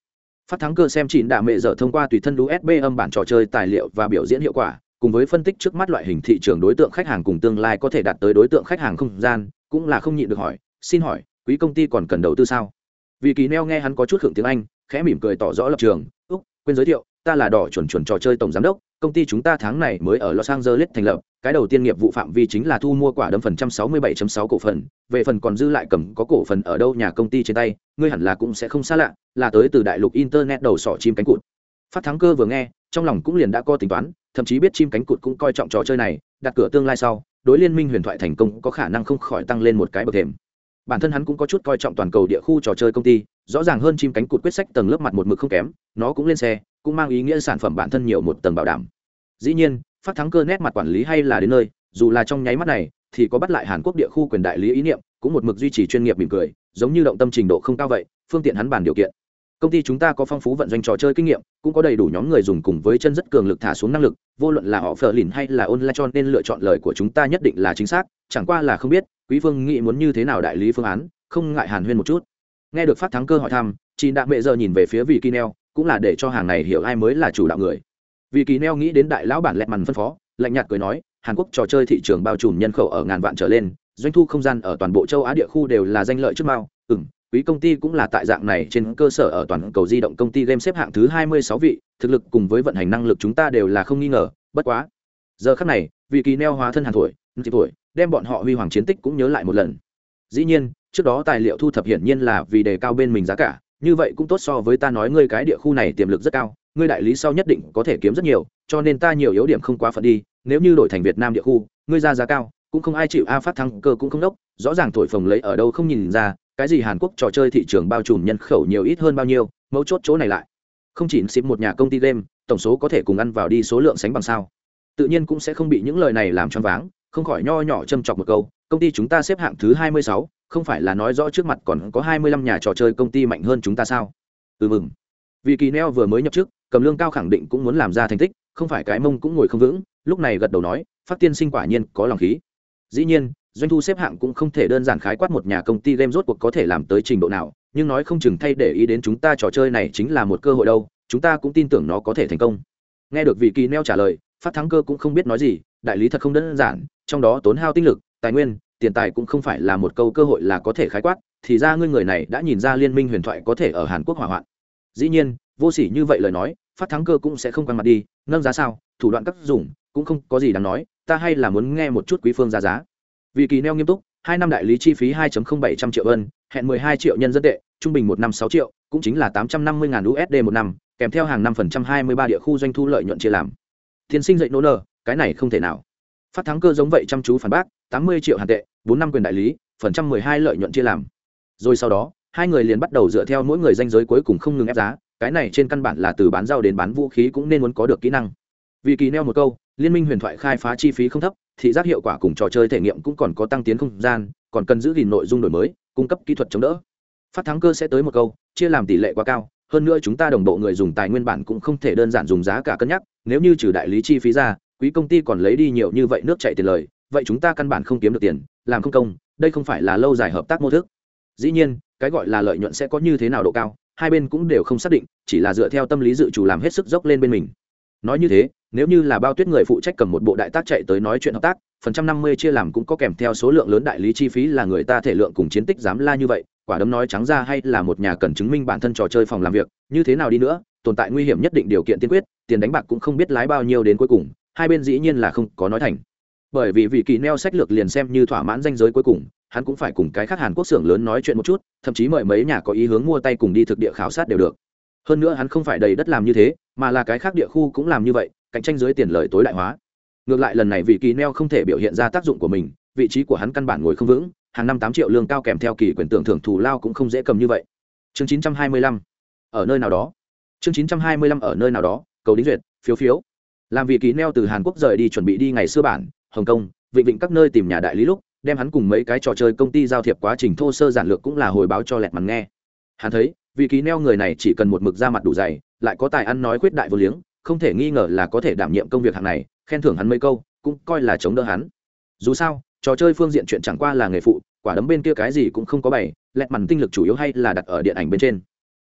phát thắng cơ xem chín đạ mẹ dở thông qua tùy thân usb âm bản trò chơi tài liệu và biểu diễn hiệu quả, cùng với phân tích trước mắt loại hình thị trường đối tượng khách hàng cùng tương lai có thể đạt tới đối tượng khách hàng không gian, cũng là không nhịn được hỏi, xin hỏi, quý công ty còn cần đầu tư sao? Vì kỳ neo nghe hắn có chút hưởng tiếng anh, khẽ mỉm cười tỏ rõ lập trường, úc, quên giới thiệu, ta là đỏ chuẩn chuẩn trò chơi tổng giám đốc, công ty chúng ta tháng này mới ở los angeles thành lập cái đầu tiên nghiệp vụ phạm vi chính là thu mua quả đấm phần trăm sáu mươi bảy sáu cổ phần, về phần còn dư lại cầm có cổ phần ở đâu nhà công ty trên tay, ngươi hẳn là cũng sẽ không xa lạ, là tới từ đại lục internet đầu sỏ chim cánh cụt. Phát thắng cơ vừa nghe, trong lòng cũng liền đã có tính toán, thậm chí biết chim cánh cụt cũng coi trọng trò chơi này, đặt cửa tương lai sau, đối liên minh huyền thoại thành công có khả năng không khỏi tăng lên một cái bậc thềm. Bản thân hắn cũng có chút coi trọng toàn cầu địa khu trò chơi công ty, rõ ràng hơn chim cánh cụt quyết sách tầng lớp mặt một mực không kém, nó cũng lên xe, cũng mang ý nghĩa sản phẩm bản thân nhiều một tầng bảo đảm. Dĩ nhiên phát thắng cơ nét mặt quản lý hay là đến nơi, dù là trong nháy mắt này, thì có bắt lại hàn quốc địa khu quyền đại lý ý niệm, cũng một mực duy trì chuyên nghiệp mỉm cười, giống như động tâm trình độ không cao vậy, phương tiện hắn bàn điều kiện. Công ty chúng ta có phong phú vận doanh trò chơi kinh nghiệm, cũng có đầy đủ nhóm người dùng cùng với chân rất cường lực thả xuống năng lực, vô luận là họ phờ lìn hay là online cho nên lựa chọn lời của chúng ta nhất định là chính xác, chẳng qua là không biết, quý phương nghĩ muốn như thế nào đại lý phương án, không ngại hàn huyên một chút. Nghe được phát thắng cơ hỏi thăm chị đạ mẹ giờ nhìn về phía vị kinel neo cũng là để cho hàng này hiểu ai mới là chủ đạo người. Vì kỳ neo nghĩ đến đại lão bản lẹt mằn phân phó, lạnh nhạt cười nói, hàn quốc trò chơi thị trường bao trùm nhân khẩu ở ngàn vạn trở lên, doanh thu không gian ở toàn bộ châu á địa khu đều là danh lợi trước mao. Ừ quý công ty cũng là tại dạng này trên cơ sở ở toàn cầu di động công ty game xếp hạng thứ hai mươi sáu vị, thực lực cùng với vận hành năng lực chúng ta đều là không nghi ngờ, bất quá. Giờ khắc này vị kỳ neo hóa thân hàn thổi tuổi đem bọn họ huy hoàng chiến tích cũng nhớ lại một lần. Dĩ nhiên, trước đó tài liệu thu thập hiển nhiên là vì đề cao bên mình giá cả, như vậy cũng tốt so với ta nói ngươi cái địa khu này tiềm lực rất cao ngươi đại lý sau nhất định có thể kiếm rất nhiều, cho nên ta nhiều yếu điểm không quá phận đi, nếu như đổi thành việt nam địa khu, ngươi ra giá cao, cũng không ai chịu a phát thăng cơ cũng không đốc, rõ ràng thổi phồng lấy ở đâu không nhìn ra, cái gì hàn quốc trò chơi thị trường bao trùm nhân khẩu nhiều ít hơn bao nhiêu, mấu chốt chỗ này lại. Không chỉ xịp một nhà công ty game, tổng số có thể cùng ăn vào đi số lượng sánh bằng sao. Tự nhiên cũng sẽ không bị những lời này làm choáng váng, không khỏi nho nhỏ châm chọc một câu, công ty chúng ta xếp hạng thứ hai mươi sáu, không phải là nói rõ trước mặt còn có hai mươi lăm nhà trò chơi công ty mạnh hơn chúng ta sao? Ừ mừng. Vì kỳ neo vừa mới nhập chức cầm lương cao khẳng định cũng muốn làm ra thành tích, không phải cái mông cũng ngồi không vững, lúc này gật đầu nói, phát tiên sinh quả nhiên có lòng khí. Dĩ nhiên, doanh thu xếp hạng cũng không thể đơn giản khái quát một nhà công ty game rốt cuộc có thể làm tới trình độ nào, nhưng nói không chừng thay để ý đến chúng ta trò chơi này chính là một cơ hội đâu, chúng ta cũng tin tưởng nó có thể thành công. Nghe được vị kỳ neo trả lời, phát thắng cơ cũng không biết nói gì, đại lý thật không đơn giản, trong đó tốn hao tinh lực, tài nguyên, tiền tài cũng không phải là một câu cơ hội là có thể khái quát, thì ra ngươi người này đã nhìn ra liên minh huyền thoại có thể ở hàn quốc hỏa hoạn dĩ nhiên, vô sỉ như vậy lời nói, phát thắng cơ cũng sẽ không quăng mặt đi, nâng giá sao, thủ đoạn cắt dùng, cũng không có gì đáng nói, ta hay là muốn nghe một chút quý phương ra giá. Vì kỳ neo nghiêm túc, hai năm đại lý chi phí 2.0700 triệu ân, hẹn 12 triệu nhân dân tệ, trung bình một năm 6 triệu, cũng chính là 850 ngàn usd một năm, kèm theo hàng năm phần trăm 23 địa khu doanh thu lợi nhuận chia làm. Tiên sinh dạy nỗ nơ cái này không thể nào. Phát thắng cơ giống vậy chăm chú phản bác 80 triệu hàn tệ, bốn năm quyền đại lý, phần trăm 12 lợi nhuận chia làm. Rồi sau đó hai người liền bắt đầu dựa theo mỗi người danh giới cuối cùng không ngừng ép giá, cái này trên căn bản là từ bán rau đến bán vũ khí cũng nên muốn có được kỹ năng. Vì kỳ neo một câu, liên minh huyền thoại khai phá chi phí không thấp, thị giác hiệu quả cùng trò chơi thể nghiệm cũng còn có tăng tiến không gian, còn cần giữ gìn nội dung đổi mới, cung cấp kỹ thuật chống đỡ. Phát thắng cơ sẽ tới một câu, chia làm tỷ lệ quá cao, hơn nữa chúng ta đồng bộ người dùng tài nguyên bản cũng không thể đơn giản dùng giá cả cân nhắc, nếu như trừ đại lý chi phí ra, quý công ty còn lấy đi nhiều như vậy nước chạy tiền lời, vậy chúng ta căn bản không kiếm được tiền, làm không công, đây không phải là lâu dài hợp tác mô thức. Dĩ nhiên cái gọi là lợi nhuận sẽ có như thế nào độ cao, hai bên cũng đều không xác định, chỉ là dựa theo tâm lý dự chủ làm hết sức dốc lên bên mình. Nói như thế, nếu như là bao tuyết người phụ trách cầm một bộ đại tác chạy tới nói chuyện hợp tác, phần trăm năm mươi chia làm cũng có kèm theo số lượng lớn đại lý chi phí là người ta thể lượng cùng chiến tích dám la như vậy, quả đấm nói trắng ra hay là một nhà cần chứng minh bản thân trò chơi phòng làm việc, như thế nào đi nữa, tồn tại nguy hiểm nhất định điều kiện tiên quyết, tiền đánh bạc cũng không biết lái bao nhiêu đến cuối cùng, hai bên dĩ nhiên là không có nói thành. Bởi vì vị kỳ neo sách lược liền xem như thỏa mãn danh giới cuối cùng hắn cũng phải cùng cái khác hàn quốc xưởng lớn nói chuyện một chút, thậm chí mời mấy nhà có ý hướng mua tay cùng đi thực địa khảo sát đều được. Hơn nữa hắn không phải đầy đất làm như thế, mà là cái khác địa khu cũng làm như vậy, cạnh tranh dưới tiền lợi tối đại hóa. Ngược lại lần này vị kỳ neo không thể biểu hiện ra tác dụng của mình, vị trí của hắn căn bản ngồi không vững, hàng năm tám triệu lương cao kèm theo kỳ quyền tưởng thưởng thù lao cũng không dễ cầm như vậy. Chương chín trăm hai mươi lăm, ở nơi nào đó. Chương chín trăm hai mươi lăm, ở nơi nào đó, cầu đính duyệt, phiếu phiếu. Làm vị kỳ neo từ hàn quốc rời đi chuẩn bị đi ngày xưa bản, hồng kông, vịnh vịnh các nơi tìm nhà đại lý lúc đem hắn cùng mấy cái trò chơi công ty giao thiệp quá trình thô sơ giản lược cũng là hồi báo cho lẹt mắn nghe. Hắn thấy, vị ký neo người này chỉ cần một mực ra mặt đủ dày, lại có tài ăn nói khuyết đại vô liếng, không thể nghi ngờ là có thể đảm nhiệm công việc hàng này, khen thưởng hắn mấy câu, cũng coi là chống đỡ hắn. Dù sao, trò chơi phương diện chuyện chẳng qua là nghề phụ, quả đấm bên kia cái gì cũng không có bày, lẹt mằn tinh lực chủ yếu hay là đặt ở điện ảnh bên trên.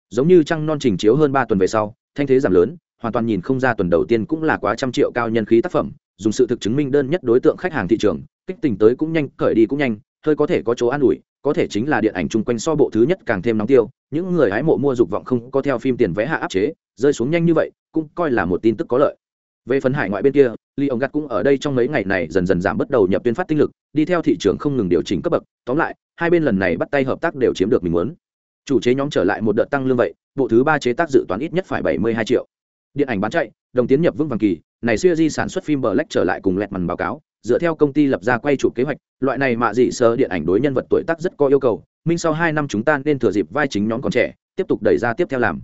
Giống như trăng non trình chiếu hơn ba tuần về sau, thanh thế giảm lớn, hoàn toàn nhìn không ra tuần đầu tiên cũng là quá trăm triệu cao nhân khí tác phẩm, dùng sự thực chứng minh đơn nhất đối tượng khách hàng thị trường kích tình tới cũng nhanh, cởi đi cũng nhanh, hơi có thể có chỗ an ủi, có thể chính là điện ảnh chung quanh so bộ thứ nhất càng thêm nóng tiêu, những người hái mộ mua dục vọng không có theo phim tiền vé hạ áp chế, rơi xuống nhanh như vậy, cũng coi là một tin tức có lợi. Về phần hải ngoại bên kia ly ông gắt cũng ở đây trong mấy ngày này dần dần giảm bắt đầu nhập tuyên phát tinh lực, đi theo thị trường không ngừng điều chỉnh cấp bậc, tóm lại, hai bên lần này bắt tay hợp tác đều chiếm được mình muốn. Chủ chế nhóm trở lại một đợt tăng lương vậy, bộ thứ ba chế tác dự toán ít nhất phải bảy mươi hai triệu. Điện ảnh bán chạy, đồng tiến nhập vững vàng kỳ, này siêu di sản xuất phim bờ lách trở lại cùng lẹt màn báo cáo dựa theo công ty lập ra quay chụp kế hoạch, loại này mạ dị sơ điện ảnh đối nhân vật tuổi tác rất có yêu cầu, minh sau hai năm chúng ta nên thừa dịp vai chính nhóm còn trẻ, tiếp tục đẩy ra tiếp theo làm.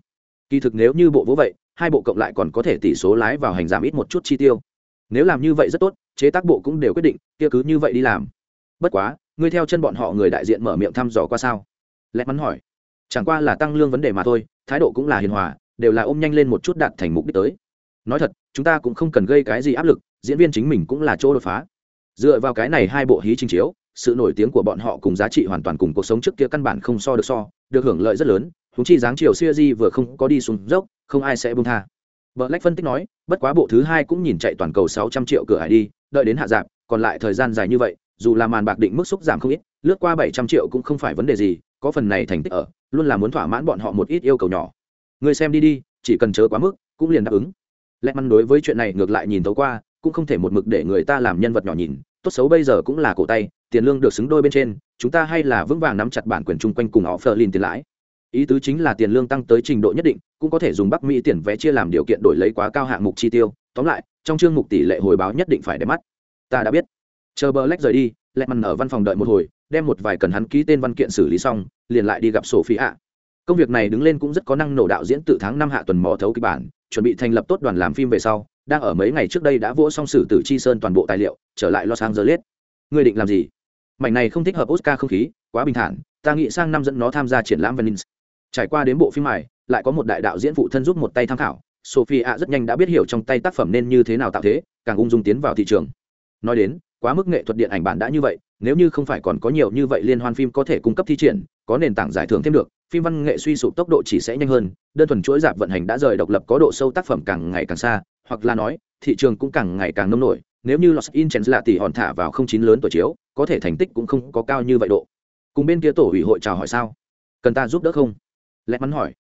Kỳ thực nếu như bộ vỗ vậy, hai bộ cộng lại còn có thể tỷ số lái vào hành giảm ít một chút chi tiêu. Nếu làm như vậy rất tốt, chế tác bộ cũng đều quyết định, kia cứ như vậy đi làm. Bất quá, ngươi theo chân bọn họ người đại diện mở miệng thăm dò qua sao? Lẽ mắn hỏi. Chẳng qua là tăng lương vấn đề mà thôi, thái độ cũng là hiền hòa, đều là ôm nhanh lên một chút đạt thành mục đích tới. Nói thật, chúng ta cũng không cần gây cái gì áp lực, diễn viên chính mình cũng là chỗ đột phá dựa vào cái này hai bộ hí trình chiếu, sự nổi tiếng của bọn họ cùng giá trị hoàn toàn cùng cuộc sống trước kia căn bản không so được so, được hưởng lợi rất lớn húng chi dáng chiều siêu di vừa không có đi xuống dốc, không ai sẽ buông tha. Vợ lách phân tích nói, bất quá bộ thứ hai cũng nhìn chạy toàn cầu sáu trăm triệu cửa hải đi, đợi đến hạ giảm, còn lại thời gian dài như vậy, dù là màn bạc định mức xúc giảm không ít, lướt qua bảy trăm triệu cũng không phải vấn đề gì, có phần này thành tích ở, luôn là muốn thỏa mãn bọn họ một ít yêu cầu nhỏ. Người xem đi đi, chỉ cần chớ quá mức, cũng liền đáp ứng. Lẽ mắn đối với chuyện này ngược lại nhìn tấu qua cũng không thể một mực để người ta làm nhân vật nhỏ nhìn, tốt xấu bây giờ cũng là cổ tay, tiền lương được xứng đôi bên trên, chúng ta hay là vững vàng nắm chặt bản quyền chung quanh cùng họ phờ lin tiền lãi. Ý tứ chính là tiền lương tăng tới trình độ nhất định, cũng có thể dùng bắc mỹ tiền vé chia làm điều kiện đổi lấy quá cao hạng mục chi tiêu. Tóm lại, trong chương mục tỷ lệ hồi báo nhất định phải đẹp mắt. Ta đã biết. Chờ bờ lách rời đi lẹ mằn ở văn phòng đợi một hồi, đem một vài cần hắn ký tên văn kiện xử lý xong, liền lại đi gặp sổ phi ạ công việc này đứng lên cũng rất có năng nổ đạo diễn từ tháng năm hạ tuần mò thấu kịch bản chuẩn bị thành lập tốt đoàn làm phim về sau, đang ở mấy ngày trước đây đã vỗ xong sử tử chi sơn toàn bộ tài liệu, trở lại los angeles. Ngươi định làm gì? Mảnh này không thích hợp oscar không khí, quá bình thản, ta nghĩ sang năm dẫn nó tham gia triển lãm venice. Trải qua đến bộ phim này lại có một đại đạo diễn phụ thân giúp một tay tham khảo. Sophie rất nhanh đã biết hiểu trong tay tác phẩm nên như thế nào tạo thế, càng ung dung tiến vào thị trường. Nói đến, quá mức nghệ thuật điện ảnh bản đã như vậy, nếu như không phải còn có nhiều như vậy liên hoan phim có thể cung cấp thi triển, có nền tảng giải thưởng thêm được phim văn nghệ suy sụp tốc độ chỉ sẽ nhanh hơn, đơn thuần chuỗi dạp vận hành đã rời độc lập có độ sâu tác phẩm càng ngày càng xa, hoặc là nói, thị trường cũng càng ngày càng nông nổi. Nếu như los Angeles là tỷ hòn thả vào không chín lớn tuổi chiếu, có thể thành tích cũng không có cao như vậy độ. Cùng bên kia tổ ủy hội chào hỏi sao? Cần ta giúp đỡ không? Lẽ mắn hỏi.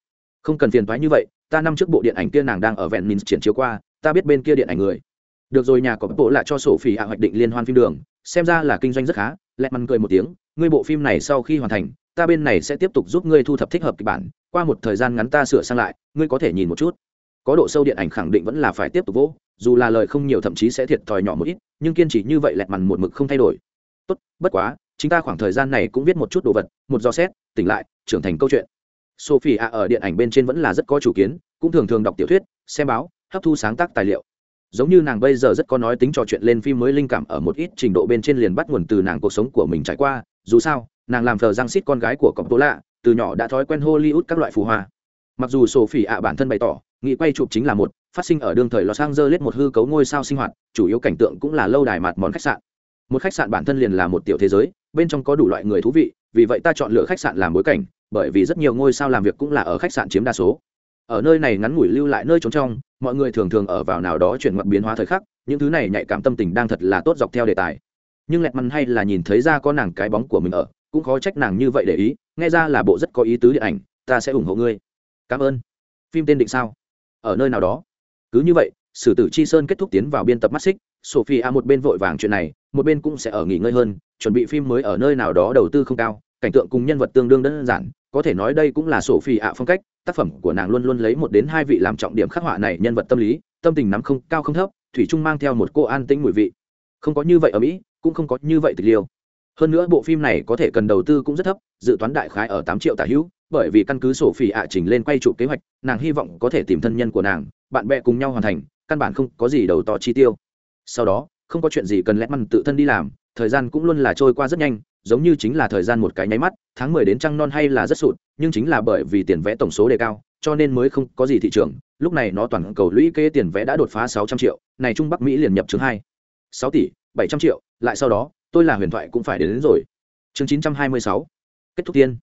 Không cần phiền thoái như vậy, ta năm trước bộ điện ảnh kia nàng đang ở vẹn minh triển chiếu qua, ta biết bên kia điện ảnh người. Được rồi, nhà có bộ lại cho sổ phỉ hạ hoạch định liên hoan phim đường, xem ra là kinh doanh rất khá. Lẹ mắn cười một tiếng, ngươi bộ phim này sau khi hoàn thành ta bên này sẽ tiếp tục giúp ngươi thu thập thích hợp kịch bản, qua một thời gian ngắn ta sửa sang lại, ngươi có thể nhìn một chút. Có độ sâu điện ảnh khẳng định vẫn là phải tiếp tục vỗ, dù là lời không nhiều thậm chí sẽ thiệt thòi nhỏ một ít, nhưng kiên trì như vậy lẹt mằn một mực không thay đổi. Tốt, bất quá chúng ta khoảng thời gian này cũng viết một chút đồ vật, một do xét, tỉnh lại, trưởng thành câu chuyện. Sophie a ở điện ảnh bên trên vẫn là rất có chủ kiến, cũng thường thường đọc tiểu thuyết, xem báo, hấp thu sáng tác tài liệu. Giống như nàng bây giờ rất có nói tính trò chuyện lên phim mới linh cảm ở một ít trình độ bên trên liền bắt nguồn từ nàng cuộc sống của mình trải qua, dù sao nàng làm thờ giang xít con gái của cọp tố lạ, từ nhỏ đã thói quen hollywood các loại phù hoa. Mặc dù sophie ạ bản thân bày tỏ nghị quay chụp chính là một, phát sinh ở đương thời los angeles một hư cấu ngôi sao sinh hoạt, chủ yếu cảnh tượng cũng là lâu đài mặt món khách sạn. Một khách sạn bản thân liền là một tiểu thế giới, bên trong có đủ loại người thú vị, vì vậy ta chọn lựa khách sạn làm bối cảnh, bởi vì rất nhiều ngôi sao làm việc cũng là ở khách sạn chiếm đa số. Ở nơi này ngắn ngủi lưu lại nơi trốn trong, mọi người thường thường ở vào nào đó chuyển ngoặt biến hóa thời khắc, những thứ này nhạy cảm tâm tình đang thật là tốt dọc theo đề tài. Nhưng lẹt mắn hay là nhìn thấy ra có nàng cái bóng của mình ở cũng khó trách nàng như vậy để ý, nghe ra là bộ rất có ý tứ điện ảnh, ta sẽ ủng hộ ngươi. Cảm ơn. Phim tên định sao? Ở nơi nào đó. Cứ như vậy, sử tử chi sơn kết thúc tiến vào biên tập mắt xích sophie một bên vội vàng chuyện này, một bên cũng sẽ ở nghỉ ngơi hơn, chuẩn bị phim mới ở nơi nào đó đầu tư không cao, cảnh tượng cùng nhân vật tương đương đơn giản, có thể nói đây cũng là sophie a phong cách, tác phẩm của nàng luôn luôn lấy một đến hai vị làm trọng điểm khắc họa này nhân vật tâm lý, tâm tình nắm không, cao không thấp, thủy trung mang theo một cô an tĩnh mùi vị. Không có như vậy ở mỹ, cũng không có như vậy tịch liêu hơn nữa bộ phim này có thể cần đầu tư cũng rất thấp, dự toán đại khái ở tám triệu tả hữu, bởi vì căn cứ sổ phỉ ạ trình lên quay trụ kế hoạch, nàng hy vọng có thể tìm thân nhân của nàng, bạn bè cùng nhau hoàn thành, căn bản không có gì đầu to chi tiêu. Sau đó, không có chuyện gì cần lẽ măn tự thân đi làm, thời gian cũng luôn là trôi qua rất nhanh, giống như chính là thời gian một cái nháy mắt, tháng mười đến trăng non hay là rất sụt, nhưng chính là bởi vì tiền vẽ tổng số đề cao, cho nên mới không có gì thị trường, lúc này nó toàn cầu lũy kế tiền vẽ đã đột phá sáu trăm triệu, này trung bắc mỹ liền nhập chứng hai, sáu tỷ bảy trăm triệu, lại sau đó tôi là huyền thoại cũng phải đến, đến rồi. Chương chín trăm hai mươi sáu. Kết thúc tiên.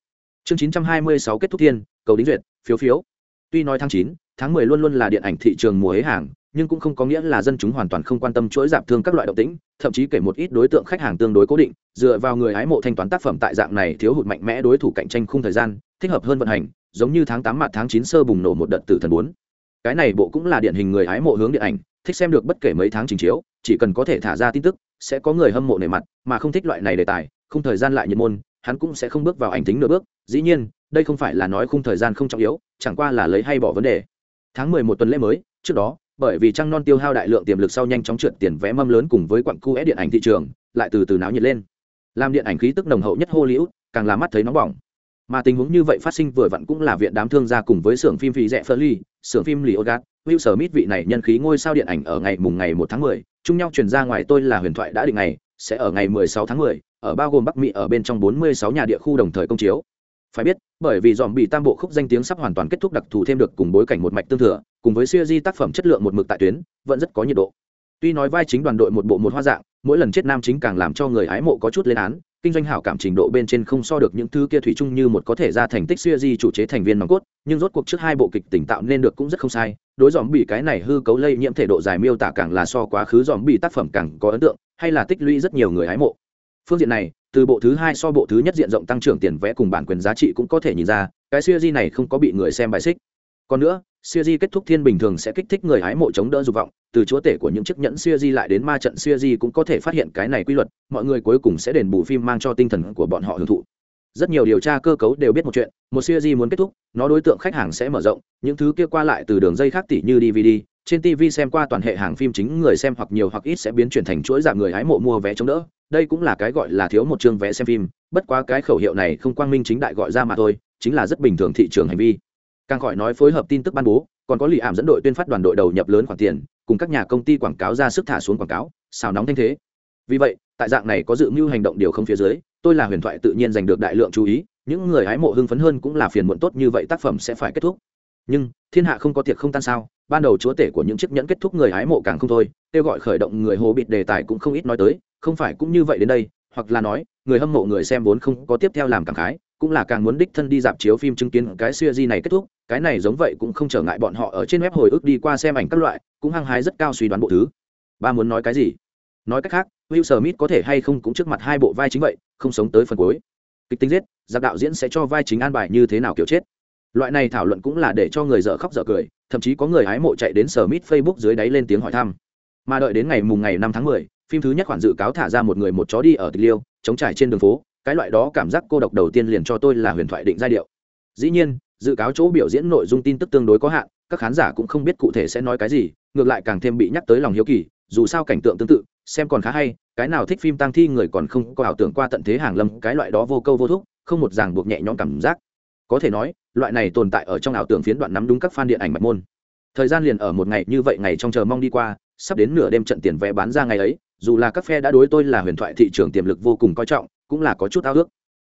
Chương chín trăm hai mươi sáu kết thúc tiên cầu đính duyệt phiếu phiếu. Tuy nói tháng chín tháng mười luôn luôn là điện ảnh thị trường mùa hế hàng nhưng cũng không có nghĩa là dân chúng hoàn toàn không quan tâm chuỗi giảm thương các loại động tĩnh thậm chí kể một ít đối tượng khách hàng tương đối cố định dựa vào người hái mộ thanh toán tác phẩm tại dạng này thiếu hụt mạnh mẽ đối thủ cạnh tranh khung thời gian thích hợp hơn vận hành giống như tháng tám mặt tháng chín sơ bùng nổ một đợt tử thần bốn. Cái này bộ cũng là điển hình người hái mộ hướng điện ảnh thích xem được bất kể mấy tháng trình chiếu chỉ cần có thể thả ra tin tức sẽ có người hâm mộ nề mặt, mà không thích loại này đề tài, không thời gian lại nhiệt môn, hắn cũng sẽ không bước vào ảnh tính nửa bước. Dĩ nhiên, đây không phải là nói khung thời gian không trọng yếu, chẳng qua là lấy hay bỏ vấn đề. Tháng mười một tuần lễ mới, trước đó, bởi vì trăng non tiêu hao đại lượng tiềm lực sau nhanh chóng trượt tiền vé mâm lớn cùng với quặng cu é điện ảnh thị trường, lại từ từ náo nhiệt lên. Làm điện ảnh khí tức nồng hậu nhất hollywood, càng làm mắt thấy nóng bỏng. Mà tình huống như vậy phát sinh vừa vặn cũng là viện đám thương gia cùng với xưởng phim phí rẻ phơ ly, xưởng phim lì ogat will smith vị này nhân khí ngôi sao điện ảnh ở ngày mùng ngày một tháng mười, chung nhau truyền ra ngoài tôi là huyền thoại đã định ngày, sẽ ở ngày mười sáu tháng mười, ở bao gồm bắc mỹ ở bên trong bốn mươi sáu nhà địa khu đồng thời công chiếu. Phải biết, bởi vì dòm bị tam bộ khúc danh tiếng sắp hoàn toàn kết thúc đặc thù thêm được cùng bối cảnh một mạch tương thừa, cùng với siêu di tác phẩm chất lượng một mực tại tuyến, vẫn rất có nhiệt độ. Tuy nói vai chính đoàn đội một bộ một hoa dạng, mỗi lần chết nam chính càng làm cho người hái mộ có chút lên án kinh doanh hảo cảm trình độ bên trên không so được những thứ kia thủy chung như một có thể ra thành tích xuya di chủ chế thành viên nòng cốt, nhưng rốt cuộc trước hai bộ kịch tỉnh tạo nên được cũng rất không sai. Đối dòm bị cái này hư cấu lây nhiễm thể độ dài miêu tả càng là so quá khứ dòm bị tác phẩm càng có ấn tượng, hay là tích lũy rất nhiều người ái mộ. Phương diện này, từ bộ thứ hai so bộ thứ nhất diện rộng tăng trưởng tiền vẽ cùng bản quyền giá trị cũng có thể nhìn ra, cái xuya di này không có bị người xem bài xích. Còn nữa siêu di kết thúc thiên bình thường sẽ kích thích người hái mộ chống đỡ dục vọng, từ chúa tể của những chiếc nhẫn siêu di lại đến ma trận siêu di cũng có thể phát hiện cái này quy luật, mọi người cuối cùng sẽ đền bù phim mang cho tinh thần của bọn họ hưởng thụ. Rất nhiều điều tra cơ cấu đều biết một chuyện, một siêu di muốn kết thúc, nó đối tượng khách hàng sẽ mở rộng, những thứ kia qua lại từ đường dây khác tỷ như dvd trên tv xem qua toàn hệ hàng phim chính người xem hoặc nhiều hoặc ít sẽ biến chuyển thành chuỗi giảm người hái mộ mua vé chống đỡ. Đây cũng là cái gọi là thiếu một chương vé xem phim, bất quá cái khẩu hiệu này không quang minh chính đại gọi ra mà thôi, chính là rất bình thường thị trường hành vi càng khỏi nói phối hợp tin tức ban bố, còn có lì ảm dẫn đội tuyên phát đoàn đội đầu nhập lớn khoản tiền, cùng các nhà công ty quảng cáo ra sức thả xuống quảng cáo, xào nóng thanh thế. Vì vậy, tại dạng này có dự mưu hành động điều không phía dưới, tôi là huyền thoại tự nhiên giành được đại lượng chú ý, những người hái mộ hưng phấn hơn cũng là phiền muộn tốt như vậy tác phẩm sẽ phải kết thúc. Nhưng, thiên hạ không có tiệc không tan sao, ban đầu chúa tể của những chiếc nhẫn kết thúc người hái mộ càng không thôi, kêu gọi khởi động người hồ bịt đề tài cũng không ít nói tới, không phải cũng như vậy đến đây, hoặc là nói, người hâm mộ người xem vốn không có tiếp theo làm cảm khái, cũng là càng muốn đích thân đi dạp chiếu phim chứng kiến cái siêu di này kết thúc cái này giống vậy cũng không trở ngại bọn họ ở trên web hồi ức đi qua xem ảnh các loại, cũng hăng hái rất cao suy đoán bộ thứ. Ba muốn nói cái gì? Nói cách khác, will smith có thể hay không cũng trước mặt hai bộ vai chính vậy, không sống tới phần cuối. Kịch tính giết, giặc đạo diễn sẽ cho vai chính an bài như thế nào kiểu chết. Loại này thảo luận cũng là để cho người dở khóc dở cười, thậm chí có người hái mộ chạy đến sở mít facebook dưới đáy lên tiếng hỏi thăm. Mà đợi đến ngày mùng ngày năm tháng mười, phim thứ nhất khoản dự cáo thả ra một người một chó đi ở tịch liêu, chống trải trên đường phố, cái loại đó cảm giác cô độc đầu tiên liền cho tôi là huyền thoại định giai điệu. Dĩ nhiên dự cáo chỗ biểu diễn nội dung tin tức tương đối có hạn, các khán giả cũng không biết cụ thể sẽ nói cái gì, ngược lại càng thêm bị nhắc tới lòng hiếu kỳ, dù sao cảnh tượng tương tự, xem còn khá hay, cái nào thích phim tăng thi người còn không có ảo tưởng qua tận thế hàng lâm, cái loại đó vô câu vô thúc, không một ràng buộc nhẹ nhõm cảm giác. Có thể nói, loại này tồn tại ở trong ảo tưởng phiến đoạn nắm đúng các fan điện ảnh mạch môn. Thời gian liền ở một ngày như vậy ngày trong chờ mong đi qua, sắp đến nửa đêm trận tiền vé bán ra ngày ấy, dù là các phe đã đối tôi là huyền thoại thị trường tiềm lực vô cùng coi trọng, cũng là có chút ao ước.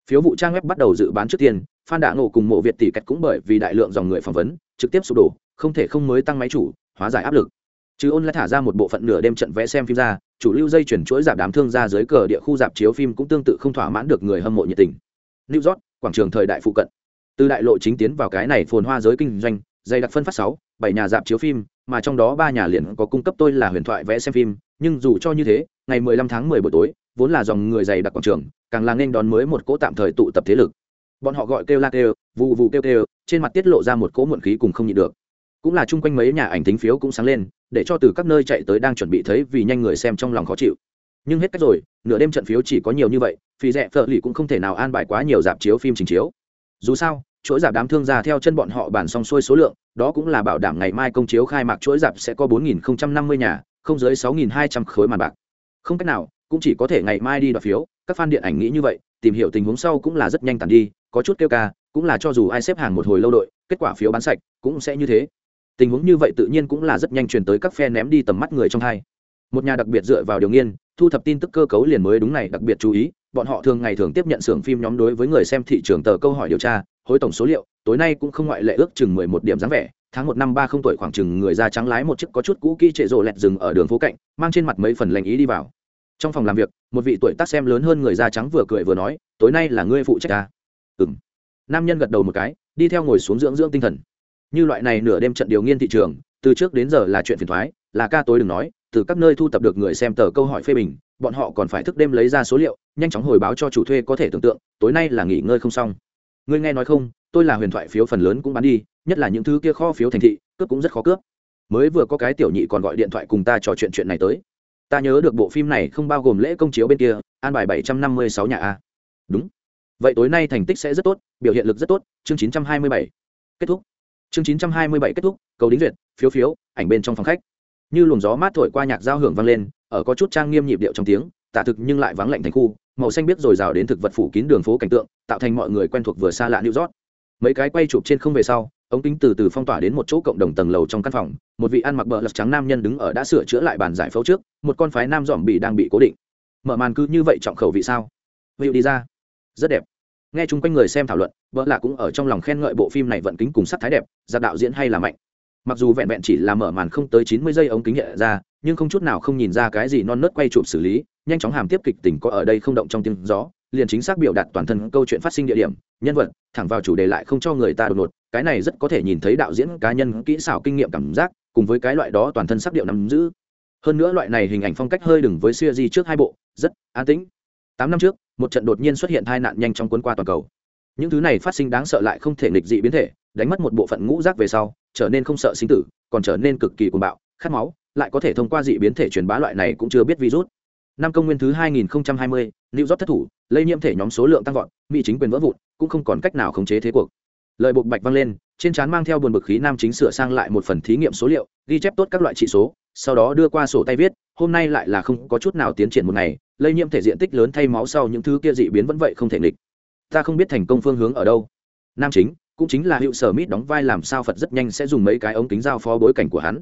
Phiếu vụ trang web bắt đầu dự bán trước tiên phan đạ ngộ cùng mộ việt tỷ cách cũng bởi vì đại lượng dòng người phỏng vấn, trực tiếp sụp đổ, không thể không mới tăng máy chủ, hóa giải áp lực. Chứ ôn lại thả ra một bộ phận nửa đêm trận vẽ xem phim ra, chủ lưu dây chuyển chuỗi giảm đám thương ra dưới cờ địa khu dạp chiếu phim cũng tương tự không thỏa mãn được người hâm mộ nhiệt tình. New york, quảng trường thời đại phụ cận. Từ đại lộ chính tiến vào cái này phồn hoa giới kinh doanh, dày đặc phân phát sáu, bảy nhà dạp chiếu phim, mà trong đó ba nhà liền có cung cấp tôi là huyền thoại vẽ xem phim, nhưng dù cho như thế, ngày 15 tháng 10 buổi tối, vốn là dòng người dày đặc quảng trường, càng là nên đón mới một cỗ tạm thời tụ tập thế lực bọn họ gọi kêu la kêu vụ vụ kêu kêu, trên mặt tiết lộ ra một cỗ muộn khí cùng không nhịn được. Cũng là chung quanh mấy nhà ảnh tính phiếu cũng sáng lên, để cho từ các nơi chạy tới đang chuẩn bị thấy vì nhanh người xem trong lòng khó chịu. Nhưng hết cách rồi, nửa đêm trận phiếu chỉ có nhiều như vậy vì rẻ phở lì cũng không thể nào an bài quá nhiều dạp chiếu phim trình chiếu. Dù sao, chuỗi dạp đám thương gia theo chân bọn họ bàn xong xuôi số lượng, đó cũng là bảo đảm ngày mai công chiếu khai mạc chuỗi dạp sẽ có 4.050 nhà, không dưới 6.200 khối màn bạc. Không cách nào, cũng chỉ có thể ngày mai đi đoạt phiếu, các fan điện ảnh nghĩ như vậy, tìm hiểu tình huống sau cũng là rất nhanh tàn đi có chút kêu ca, cũng là cho dù ai xếp hàng một hồi lâu đội, kết quả phiếu bán sạch cũng sẽ như thế. Tình huống như vậy tự nhiên cũng là rất nhanh truyền tới các phe ném đi tầm mắt người trong hai. Một nhà đặc biệt dựa vào điều nghiên, thu thập tin tức cơ cấu liền mới đúng này đặc biệt chú ý, bọn họ thường ngày thường tiếp nhận xưởng phim nhóm đối với người xem thị trường tờ câu hỏi điều tra, hối tổng số liệu, tối nay cũng không ngoại lệ ước chừng mười một điểm dáng vẻ, tháng một năm ba không tuổi khoảng chừng người da trắng lái một chiếc có chút cũ kỹ trệ rộ lẹt dừng ở đường phố cạnh, mang trên mặt mấy phần lành ý đi vào. Trong phòng làm việc, một vị tuổi tác xem lớn hơn người da trắng vừa cười vừa nói, tối nay là ngươi phụ trách ta ừng nam nhân gật đầu một cái, đi theo ngồi xuống dưỡng dưỡng tinh thần. Như loại này nửa đêm trận điều nghiên thị trường, từ trước đến giờ là chuyện phiền thoái là ca tối đừng nói, từ các nơi thu tập được người xem tờ câu hỏi phê bình, bọn họ còn phải thức đêm lấy ra số liệu, nhanh chóng hồi báo cho chủ thuê có thể tưởng tượng, tối nay là nghỉ ngơi không xong. Ngươi nghe nói không, tôi là huyền thoại phiếu phần lớn cũng bán đi, nhất là những thứ kia kho phiếu thành thị, cướp cũng rất khó cướp. Mới vừa có cái tiểu nhị còn gọi điện thoại cùng ta trò chuyện chuyện này tới. Ta nhớ được bộ phim này không bao gồm lễ công chiếu bên kia, an bài bảy trăm năm mươi sáu nhà a. Đúng vậy tối nay thành tích sẽ rất tốt, biểu hiện lực rất tốt, chương chín trăm hai mươi bảy. Kết thúc. Chương chín trăm hai mươi bảy kết thúc, cầu đính duyệt, phiếu phiếu, ảnh bên trong phòng khách. Như luồng gió mát thổi qua nhạc giao hưởng vang lên, ở có chút trang nghiêm nhịp điệu trong tiếng, tả thực nhưng lại vắng lạnh thành khu, màu xanh biết rồi rào đến thực vật phủ kín đường phố cảnh tượng, tạo thành mọi người quen thuộc vừa xa lạ new york. Mấy cái quay chụp trên không về sau, ống kính từ từ phong tỏa đến một chỗ cộng đồng tầng lầu trong căn phòng, một vị ăn mặc bờ lật trắng nam nhân đứng ở đã sửa chữa lại bàn giải phẫu trước, một con phái nam dòm bị đang bị cố định. Mở màn cứ như vậy trọng khẩu vị sao? Vịu đi ra rất đẹp. Nghe chung quanh người xem thảo luận vợ lạ cũng ở trong lòng khen ngợi bộ phim này vận kính cùng sắc thái đẹp, giặc đạo diễn hay là mạnh. Mặc dù vẹn vẹn chỉ là mở màn không tới chín mươi giây ống kính hiện ra, nhưng không chút nào không nhìn ra cái gì non nớt quay chụp xử lý, nhanh chóng hàm tiếp kịch tình có ở đây không động trong tiếng gió, liền chính xác biểu đạt toàn thân câu chuyện phát sinh địa điểm, nhân vật, thẳng vào chủ đề lại không cho người ta đột ngột, cái này rất có thể nhìn thấy đạo diễn cá nhân kỹ xảo kinh nghiệm cảm giác, cùng với cái loại đó toàn thân sắc điệu nắm giữ. Hơn nữa loại này hình ảnh phong cách hơi đừng với siêu di trước hai bộ, rất an tĩnh. Tám năm trước một trận đột nhiên xuất hiện tai nạn nhanh trong cuốn qua toàn cầu những thứ này phát sinh đáng sợ lại không thể nghịch dị biến thể đánh mất một bộ phận ngũ rác về sau trở nên không sợ sinh tử còn trở nên cực kỳ cuồng bạo khát máu lại có thể thông qua dị biến thể truyền bá loại này cũng chưa biết virus năm công nguyên thứ 2020, New York thất thủ, lây nhiễm thể nhóm số lượng tăng vọt, mỹ chính quyền vỡ vụn, cũng không còn cách nào khống chế thế cuộc. Lời buộc bạch vang lên, trên trán mang theo buồn bực khí nam chính sửa sang lại một phần thí nghiệm số liệu, ghi chép tốt các loại trị số, sau đó đưa qua sổ tay viết, hôm nay lại là không có chút nào tiến triển một ngày, lây nhiễm thể diện tích lớn thay máu sau những thứ kia dị biến vẫn vậy không thể nghịch. Ta không biết thành công phương hướng ở đâu. Nam chính, cũng chính là Hữu Sở Mít đóng vai làm sao Phật rất nhanh sẽ dùng mấy cái ống kính giao phó bối cảnh của hắn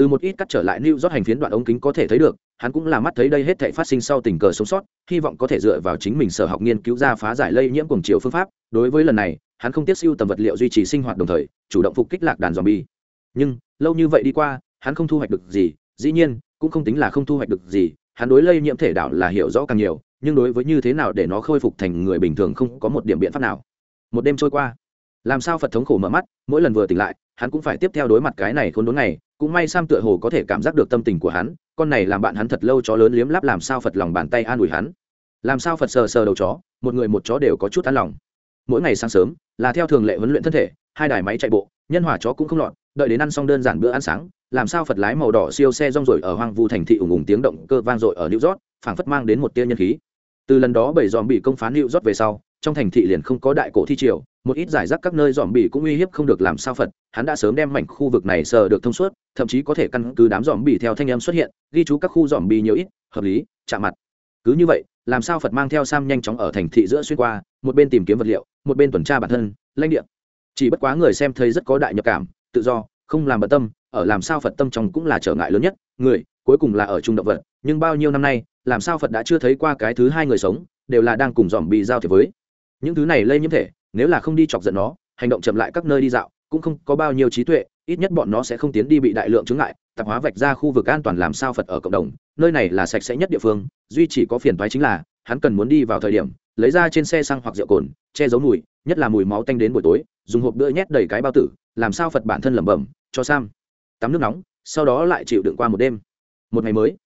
từ một ít cắt trở lại New rót hành phiến đoạn ống kính có thể thấy được, hắn cũng là mắt thấy đây hết thảy phát sinh sau tình cờ sống sót, hy vọng có thể dựa vào chính mình sở học nghiên cứu ra phá giải lây nhiễm cùng chiều phương pháp. Đối với lần này, hắn không tiếc siêu tầm vật liệu duy trì sinh hoạt đồng thời, chủ động phục kích lạc đàn zombie. Nhưng, lâu như vậy đi qua, hắn không thu hoạch được gì, dĩ nhiên, cũng không tính là không thu hoạch được gì, hắn đối lây nhiễm thể đạo là hiểu rõ càng nhiều, nhưng đối với như thế nào để nó khôi phục thành người bình thường không có một điểm biện pháp nào. Một đêm trôi qua, làm sao Phật thống khổ mở mắt, mỗi lần vừa tỉnh lại, hắn cũng phải tiếp theo đối mặt cái này khốn đốn này, cũng may sam tựa hồ có thể cảm giác được tâm tình của hắn con này làm bạn hắn thật lâu chó lớn liếm láp làm sao phật lòng bàn tay an ủi hắn làm sao phật sờ sờ đầu chó một người một chó đều có chút an lòng mỗi ngày sáng sớm là theo thường lệ huấn luyện thân thể hai đài máy chạy bộ nhân hòa chó cũng không lọt đợi đến ăn xong đơn giản bữa ăn sáng, làm sao phật lái màu đỏ siêu xe rong rồi ở hoang vu thành thị ủng ủng tiếng động cơ vang dội ở new york, phảng phất mang đến một tia nhân khí. Từ lần đó bảy dòm bị công phá new york về sau, trong thành thị liền không có đại cổ thi triều, một ít giải rác các nơi dòm bị cũng uy hiếp không được làm sao phật, hắn đã sớm đem mảnh khu vực này sờ được thông suốt, thậm chí có thể căn cứ đám dòm bị theo thanh em xuất hiện, ghi chú các khu dòm bị nhiều ít, hợp lý, chạm mặt. Cứ như vậy, làm sao phật mang theo sam nhanh chóng ở thành thị giữa xuyên qua, một bên tìm kiếm vật liệu, một bên tuần tra bản thân, lãnh địa. Chỉ bất quá người xem thấy rất có đại nhập cảm tự do, không làm bận tâm, ở làm sao phật tâm trong cũng là trở ngại lớn nhất. Người, cuối cùng là ở trung động vật, nhưng bao nhiêu năm nay, làm sao phật đã chưa thấy qua cái thứ hai người sống, đều là đang cùng dòm bì giao thiệp với. Những thứ này lây nhiễm thể, nếu là không đi chọc giận nó, hành động chậm lại các nơi đi dạo, cũng không có bao nhiêu trí tuệ, ít nhất bọn nó sẽ không tiến đi bị đại lượng chứng ngại, tạp hóa vạch ra khu vực an toàn làm sao phật ở cộng đồng, nơi này là sạch sẽ nhất địa phương, duy chỉ có phiền toái chính là, hắn cần muốn đi vào thời điểm, lấy ra trên xe xăng hoặc rượu cồn, che giấu mùi, nhất là mùi máu tanh đến buổi tối dùng hộp đỡ nhét đầy cái bao tử, làm sao phật bản thân lẩm bẩm, cho sam, tắm nước nóng, sau đó lại chịu đựng qua một đêm. Một ngày mới,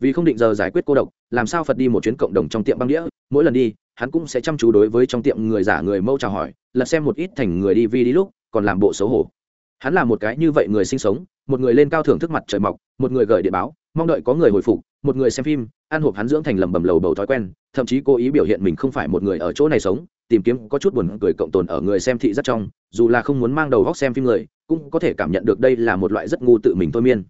vì không định giờ giải quyết cô độc, làm sao phật đi một chuyến cộng đồng trong tiệm băng đĩa, mỗi lần đi, hắn cũng sẽ chăm chú đối với trong tiệm người giả người mâu chào hỏi, lật xem một ít thành người đi vi đi lúc, còn làm bộ xấu hổ. Hắn là một cái như vậy người sinh sống, một người lên cao thưởng thức mặt trời mọc, một người gửi điện báo mong đợi có người hồi phục, một người xem phim, ăn hộp hắn dưỡng thành lầm bầm lầu bầu thói quen, thậm chí cố ý biểu hiện mình không phải một người ở chỗ này sống, tìm kiếm có chút buồn cười cộng tồn ở người xem thị rất trong, dù là không muốn mang đầu góc xem phim người, cũng có thể cảm nhận được đây là một loại rất ngu tự mình thôi miên.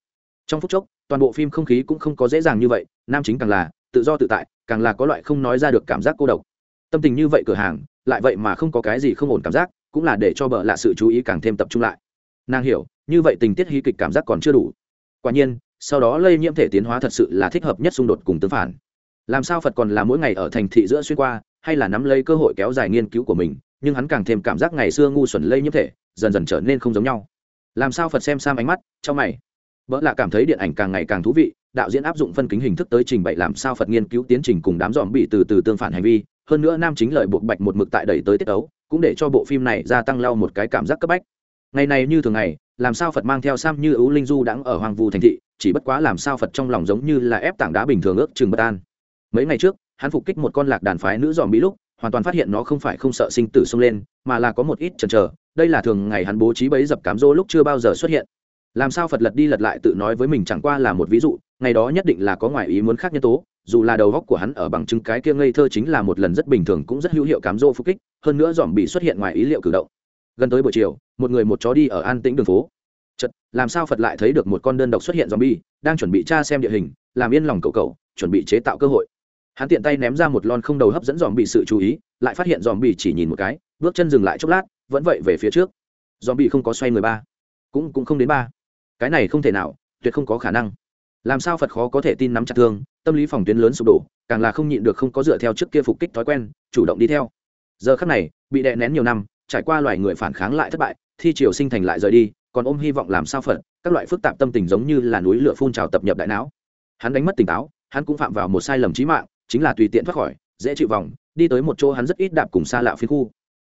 Trong phút chốc, toàn bộ phim không khí cũng không có dễ dàng như vậy, nam chính càng là, tự do tự tại, càng là có loại không nói ra được cảm giác cô độc. Tâm tình như vậy cửa hàng, lại vậy mà không có cái gì không ổn cảm giác, cũng là để cho bợ lạ sự chú ý càng thêm tập trung lại. Nàng hiểu, như vậy tình tiết hí kịch cảm giác còn chưa đủ. Quả nhiên sau đó lây nhiễm thể tiến hóa thật sự là thích hợp nhất xung đột cùng tương phản. Làm sao phật còn là mỗi ngày ở thành thị giữa xuyên qua, hay là nắm lấy cơ hội kéo dài nghiên cứu của mình, nhưng hắn càng thêm cảm giác ngày xưa ngu xuẩn lây nhiễm thể dần dần trở nên không giống nhau. Làm sao phật xem sang ánh mắt, trong mày. Vợ là cảm thấy điện ảnh càng ngày càng thú vị, đạo diễn áp dụng phân kính hình thức tới trình bày làm sao phật nghiên cứu tiến trình cùng đám dòm bị từ từ tương phản hành vi. Hơn nữa nam chính lợi buộc bạch một mực tại đẩy tới tiết ấu, cũng để cho bộ phim này gia tăng lau một cái cảm giác cấp bách ngày này như thường ngày, làm sao phật mang theo sam như ấu linh du đãng ở hoàng vu thành thị, chỉ bất quá làm sao phật trong lòng giống như là ép tảng đá bình thường ước chừng bất an. Mấy ngày trước, hắn phục kích một con lạc đàn phái nữ dòm mỹ lúc, hoàn toàn phát hiện nó không phải không sợ sinh tử xông lên, mà là có một ít chần chờ, đây là thường ngày hắn bố trí bấy dập cám dỗ lúc chưa bao giờ xuất hiện. Làm sao phật lật đi lật lại tự nói với mình chẳng qua là một ví dụ, ngày đó nhất định là có ngoại ý muốn khác nhân tố, dù là đầu góc của hắn ở bằng chứng cái kia ngây thơ chính là một lần rất bình thường cũng rất hữu hiệu cám dỗ phục kích, hơn nữa dòm bị xuất hiện ngoài ý liệu cử động gần tới buổi chiều, một người một chó đi ở an tĩnh đường phố. Chật làm sao phật lại thấy được một con đơn độc xuất hiện dòm bi đang chuẩn bị tra xem địa hình, làm yên lòng cậu cậu chuẩn bị chế tạo cơ hội. Hắn tiện tay ném ra một lon không đầu hấp dẫn dòm bị sự chú ý, lại phát hiện dòm bị chỉ nhìn một cái, bước chân dừng lại chốc lát, vẫn vậy về phía trước. Dòm bị không có xoay người ba, cũng cũng không đến ba. Cái này không thể nào, tuyệt không có khả năng. Làm sao phật khó có thể tin nắm chặt thương, tâm lý phòng tuyến lớn sụp đổ, càng là không nhịn được không có dựa theo trước kia phục kích thói quen, chủ động đi theo. Giờ khắc này, bị đè nén nhiều năm trải qua loài người phản kháng lại thất bại, thi triều sinh thành lại rời đi, còn ôm hy vọng làm sao phật, các loại phức tạp tâm tình giống như là núi lửa phun trào tập nhập đại não. Hắn đánh mất tỉnh táo, hắn cũng phạm vào một sai lầm trí mạng, chính là tùy tiện thoát khỏi, dễ chịu vòng, đi tới một chỗ hắn rất ít đạp cùng xa lạ phiến khu.